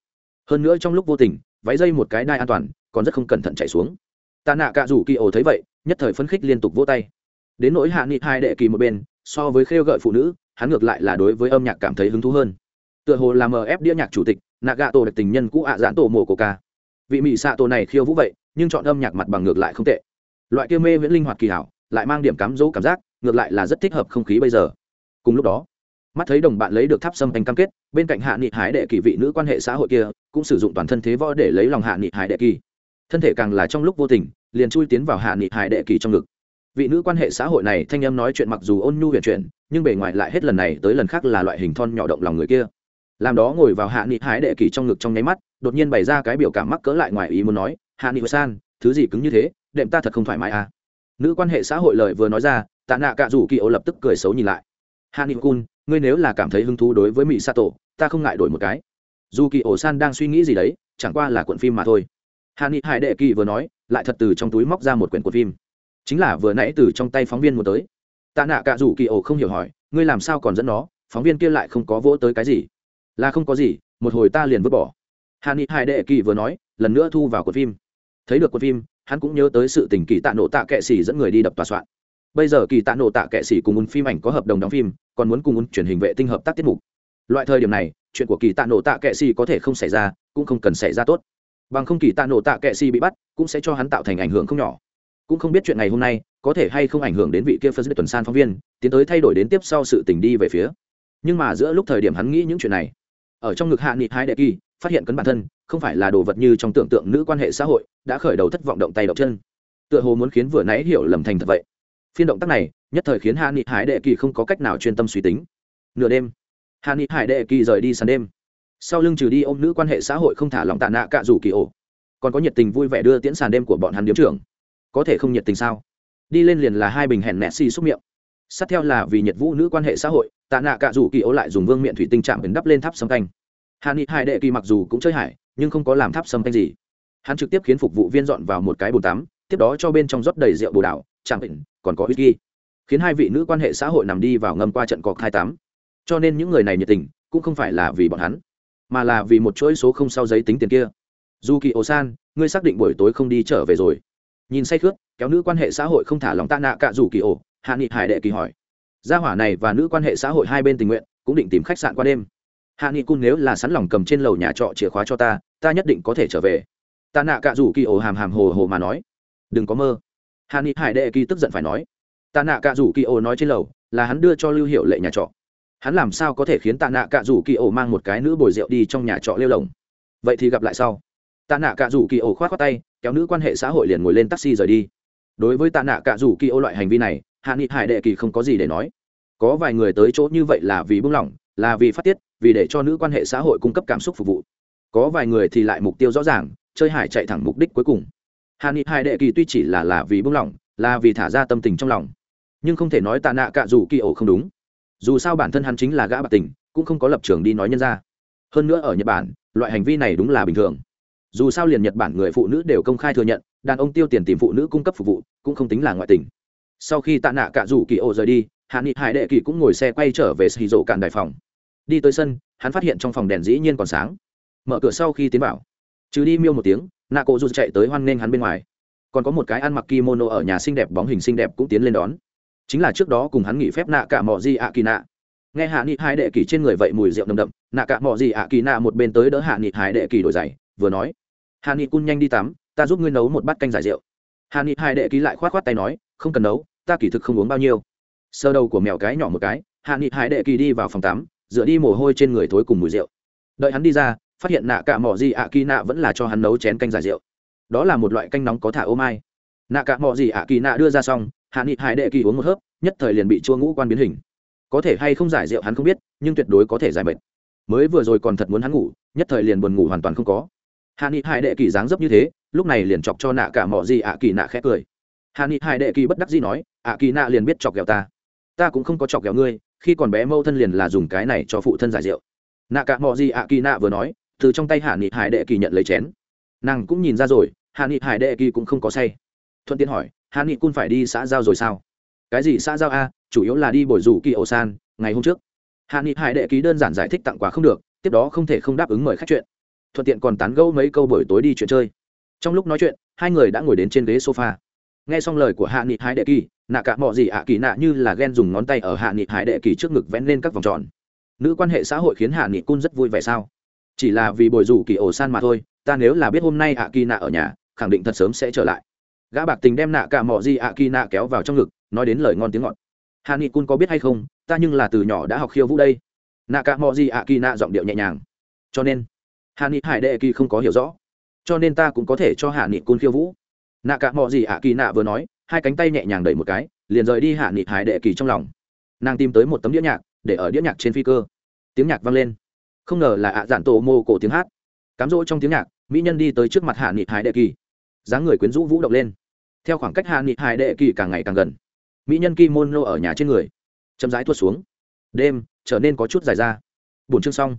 hơn nữa trong lúc vô tình, váy dây một cái đai an toàn, còn rất không cẩn thận chạy xuống. Tạ nạ cạ rủ kỳ ổ thấy vậy, nhất thời phấn khích liên tục vỗ tay. Đến nỗi hạ nghị hai đệ kỳ một bên, so với khêu gợi phụ nữ, hắn ngược lại là đối với âm nhạc cảm thấy hứng thú hơn. Tựa hồ làm mờ ép đĩa nhạc chủ tịch, nạ gạ tổ được tình nhân cũ ạ à giãn tổ mồ của ca. Vị mỹ xạ tổ này khiêu vũ vậy, nhưng chọn âm nhạc mặt bằng ngược lại không tệ. Loại kia mê viễn linh hoạt kỳ hảo, lại mang điểm cám dỗ cảm giác, ngược lại là rất thích hợp không khí bây giờ. Cùng lúc đó mắt thấy đồng bạn lấy được tháp sâm anh cam kết, bên cạnh hạ nghị hải đệ kỳ vị nữ quan hệ xã hội kia, cũng sử dụng toàn thân thế võ để lấy lòng hạ nghị hải đệ kỳ. Thân thể càng là trong lúc vô tình, liền chui tiến vào hạ nghị hải đệ kỳ trong ngực. Vị nữ quan hệ xã hội này thanh em nói chuyện mặc dù ôn nhu huyền chuyện nhưng bề ngoài lại hết lần này tới lần khác là loại hình thon nhỏ động lòng người kia. Làm đó ngồi vào hạ nghị hải đệ kỳ trong ngực trong nháy mắt, đột nhiên bày ra cái biểu cảm mắc cỡ lại ngoài ý muốn nói, hạ nghị san, thứ gì cứng như thế, đệm ta thật không thoải mái à? Nữ quan hệ xã hội lời vừa nói ra, tạ nạ cạ rủ kỳ ô lập tức cười xấu nhìn lại. Hạ nghị cun ngươi nếu là cảm thấy hứng thú đối với mỹ sato ta không ngại đổi một cái. Dù kỳ ổ san đang suy nghĩ gì đấy, chẳng qua là cuộn phim mà thôi. Hạ nghị hải đệ kỳ vừa nói, lại thật từ trong túi móc ra một quyển cuộn phim. Chính là vừa nãy từ trong tay phóng viên một tới. Tạ nạ cạ dù kỳ ổ không hiểu hỏi, ngươi làm sao còn dẫn nó? Phóng viên kia lại không có vỗ tới cái gì. Là không có gì, một hồi ta liền vứt bỏ. Hạ nghị hải đệ kỳ vừa nói, lần nữa thu vào cuộn phim. Thấy được cuộn phim, hắn cũng nhớ tới sự tình kỳ tạ nộ tạ kệ xỉ dẫn người đi đập tòa soạn bây giờ kỳ tạ nộ tạ kệ sĩ cùng un phim ảnh có hợp đồng đóng phim, còn muốn cùng un truyền hình vệ tinh hợp tác tiết mục. Loại thời điểm này, chuyện của kỳ tạ nộ tạ kệ sĩ có thể không xảy ra, cũng không cần xảy ra tốt. Bằng không kỳ tạ nộ tạ kệ sĩ bị bắt, cũng sẽ cho hắn tạo thành ảnh hưởng không nhỏ. Cũng không biết chuyện ngày hôm nay có thể hay không ảnh hưởng đến vị kia phân tuần san phóng viên, tiến tới thay đổi đến tiếp sau sự tình đi về phía. Nhưng mà giữa lúc thời điểm hắn nghĩ những chuyện này, ở trong ngực hạ nghị hai đệ kỳ, phát hiện cấn bản thân không phải là đồ vật như trong tưởng tượng nữ quan hệ xã hội, đã khởi đầu thất vọng động tay động chân. Tựa hồ muốn khiến vừa nãy hiểu lầm thành thật vậy phiên động tác này, nhất thời khiến hạ nghị hải đệ kỳ không có cách nào chuyên tâm suy tính. Nửa đêm hạ nghị hải đệ kỳ rời đi sàn đêm. Sau lưng trừ đi ôm nữ quan hệ xã hội không thả lòng tạ nạ cạ rủ kỳ ổ. Còn có nhiệt tình vui vẻ đưa tiễn sàn đêm của bọn hắn điếm trưởng. Có thể không nhiệt tình sao? Đi lên liền là hai bình hẹn nẹ xì xúc miệng. Sát theo là vì nhiệt vũ nữ quan hệ xã hội, tạ nạ cạ rủ kỳ ổ lại dùng vương miệng thủy tinh chạm ấn đắp lên tháp sâm canh. Hạ nghị hải đệ kỳ mặc dù cũng chơi hải, nhưng không có làm tháp sâm canh gì. Hắn trực tiếp khiến phục vụ viên dọn vào một cái bồn tắm, tiếp đó cho bên trong rót đầy rượu bồ đảo chạm ấn còn có whisky khiến hai vị nữ quan hệ xã hội nằm đi vào ngâm qua trận cọc hai tám. Cho nên những người này nhiệt tình, cũng không phải là vì bọn hắn, mà là vì một chuỗi số không sau giấy tính tiền kia. Dù kỳ ổ san ngươi xác định buổi tối không đi trở về rồi. Nhìn say khướt, kéo nữ quan hệ xã hội không thả lòng tạ nạ cả dù kỳ ổ, hạ nghị hải đệ kỳ hỏi. Gia hỏa này và nữ quan hệ xã hội hai bên tình nguyện, cũng định tìm khách sạn qua đêm. Hạ nghị cung nếu là sẵn lòng cầm trên lầu nhà trọ chìa khóa cho ta ta nhất định có thể trở về. Tạ nạ cả dù kỳ ổ hàm hàm hồ hồ mà nói. Đừng có mơ hà ni hải đệ kỳ tức giận phải nói tạ nạ cả rủ kỳ ô nói trên lầu, là hắn đưa cho lưu hiệu lệ nhà trọ. Hắn làm sao có thể khiến tạ nạ cả rủ kỳ ô mang một cái nữ bồi rượu đi trong nhà trọ lêu lồng? Vậy thì gặp lại sau. Tạ nạ cả rủ kỳ ổ khoát khoát tay, kéo nữ quan hệ xã hội liền ngồi lên taxi rời đi. Đối với tạ nạ cả rủ kỳ ô loại hành vi này hạ nghị hải đệ kỳ không có gì để nói. Có vài người tới chỗ như vậy là vì buông lỏng, là vì phát tiết, vì để cho nữ quan hệ xã hội cung cấp cảm xúc phục vụ. Có vài người thì lại mục tiêu rõ ràng, chơi hải chạy thẳng mục đích cuối cùng hạ nghị Hai đệ kỳ tuy chỉ là là vì buông lỏng, là vì thả ra tâm tình trong lòng, nhưng không thể nói tạ nạ cạ dù kỳ ổ không đúng. Dù sao bản thân hắn chính là gã bạc tình, cũng không có lập trường đi nói nhân ra. Hơn nữa ở nhật bản, loại hành vi này đúng là bình thường. Dù sao liền nhật bản người phụ nữ đều công khai thừa nhận, đàn ông tiêu tiền tìm phụ nữ cung cấp phục vụ, cũng không tính là ngoại tình. Sau khi tạ nạ cạ rủ kỳ ô rời đi hạ nghị hải đệ kỳ cũng ngồi xe quay trở về xì rộ cạn đại phòng. Đi tới sân, hắn phát hiện trong phòng đèn dĩ nhiên còn sáng. Mở cửa sau khi tiến vào, trừ đi miêu một tiếng nạ cổ dù chạy tới hoan nghênh hắn bên ngoài. Còn có một cái ăn mặc kimono ở nhà xinh đẹp bóng hình xinh đẹp cũng tiến lên đón. Chính là trước đó cùng hắn nghỉ phép nạ cả mò di ạ kỳ nạ. Nghe hạ nghị hai đệ kỳ trên người vậy mùi rượu nồng đậm, nạ cả mò di ạ kỳ nạ một bên tới đỡ hạ nghị hai đệ kỳ đổi giày, vừa nói, hạ nghị cun nhanh đi tắm, ta giúp ngươi nấu một bát canh giải rượu. Hạ nghị hai đệ kỳ lại khoát khoát tay nói, không cần nấu, ta kỳ thực không uống bao nhiêu. Sơ đầu của mèo cái nhỏ một cái, hạ nghị hai đệ kỳ đi vào phòng tắm dựa đi mồ hôi trên người thối cùng mùi rượu. Đợi hắn đi ra phát hiện nạ cả mò gì ạ kỳ nạ vẫn là cho hắn nấu chén canh giải rượu. Đó là một loại canh nóng có thả ô mai. Nạ cả mò gì ạ kỳ nạ đưa ra xong, hạ nghị hải đệ kỳ uống một hớp, nhất thời liền bị chua ngũ quan biến hình. Có thể hay không giải rượu hắn không biết, nhưng tuyệt đối có thể giải mệt. Mới vừa rồi còn thật muốn hắn ngủ, nhất thời liền buồn ngủ hoàn toàn không có. Hạ nghị hải đệ kỳ dáng dấp như thế, lúc này liền chọc cho nạ cả mỏ gì ạ kỳ nạ khẽ cười. Hạ nghị hải đệ kỳ bất đắc gì nói ạ kỳ nạ liền biết chọc ghẹo ta. Ta cũng không có chọc ghẹo ngươi, khi còn bé mâu thân liền là dùng cái này cho phụ thân giải rượu. Nạ cả mỏ gì ạ kỳ nạ vừa nói từ trong tay hạ nghị hải đệ kỳ nhận lấy chén. Nàng cũng nhìn ra rồi, hạ nghị hải đệ kỳ cũng không có say. Thuận tiện hỏi, hạ nghị cun phải đi xã giao rồi sao? Cái gì xã giao a? Chủ yếu là đi bồi rủ kỳ ổ san, ngày hôm trước. Hạ nghị hải đệ ký đơn giản giải thích tặng quà không được, tiếp đó không thể không đáp ứng mời khách chuyện. Thuận tiện còn tán gẫu mấy câu buổi tối đi chuyện chơi. Trong lúc nói chuyện, hai người đã ngồi đến trên ghế sofa. Nghe xong lời của hạ nghị hải đệ kỳ, nạ cả mọi gì ạ kỳ nạ như là ghen dùng ngón tay ở hạ nghị hải đệ kỳ trước ngực vẽ lên các vòng tròn. Nữ quan hệ xã hội khiến hạ nghị cun rất vui vẻ sao? Chỉ là vì bồi rủ kỳ ổ san mà thôi, ta nếu là biết hôm nay ạ kỳ nạ ở nhà, khẳng định thật sớm sẽ trở lại. Gã bạc tình đem nạ cả mỏ gì ạ kỳ nạ kéo vào trong ngực, nói đến lời ngon tiếng ngọt. Hà nghị cun có biết hay không, ta nhưng là từ nhỏ đã học khiêu vũ đây. Nạ cả mò gì ạ kỳ nạ giọng điệu nhẹ nhàng. Cho nên Hà nghị hải đệ kỳ không có hiểu rõ. Cho nên ta cũng có thể cho Hà nghị Cun khiêu vũ. Nạ cả mò gì ạ kỳ nạ vừa nói, hai cánh tay nhẹ nhàng đẩy một cái, liền rời đi hạ nghị hải đệ kỳ trong lòng. Nàng tìm tới một tấm đĩa nhạc, để ở đĩa nhạc trên phi cơ. Tiếng nhạc vang lên không ngờ là ạ dạn tổ mô cổ tiếng hát. Cám dỗ trong tiếng nhạc, mỹ nhân đi tới trước mặt hạ nghị hải đệ kỳ. Dáng người quyến rũ vũ động lên. Theo khoảng cách hạ nghị hải đệ kỳ càng ngày càng gần, mỹ nhân kimono ở nhà trên người chậm rãi tuột xuống. Đêm trở nên có chút dài ra. Bổn chương xong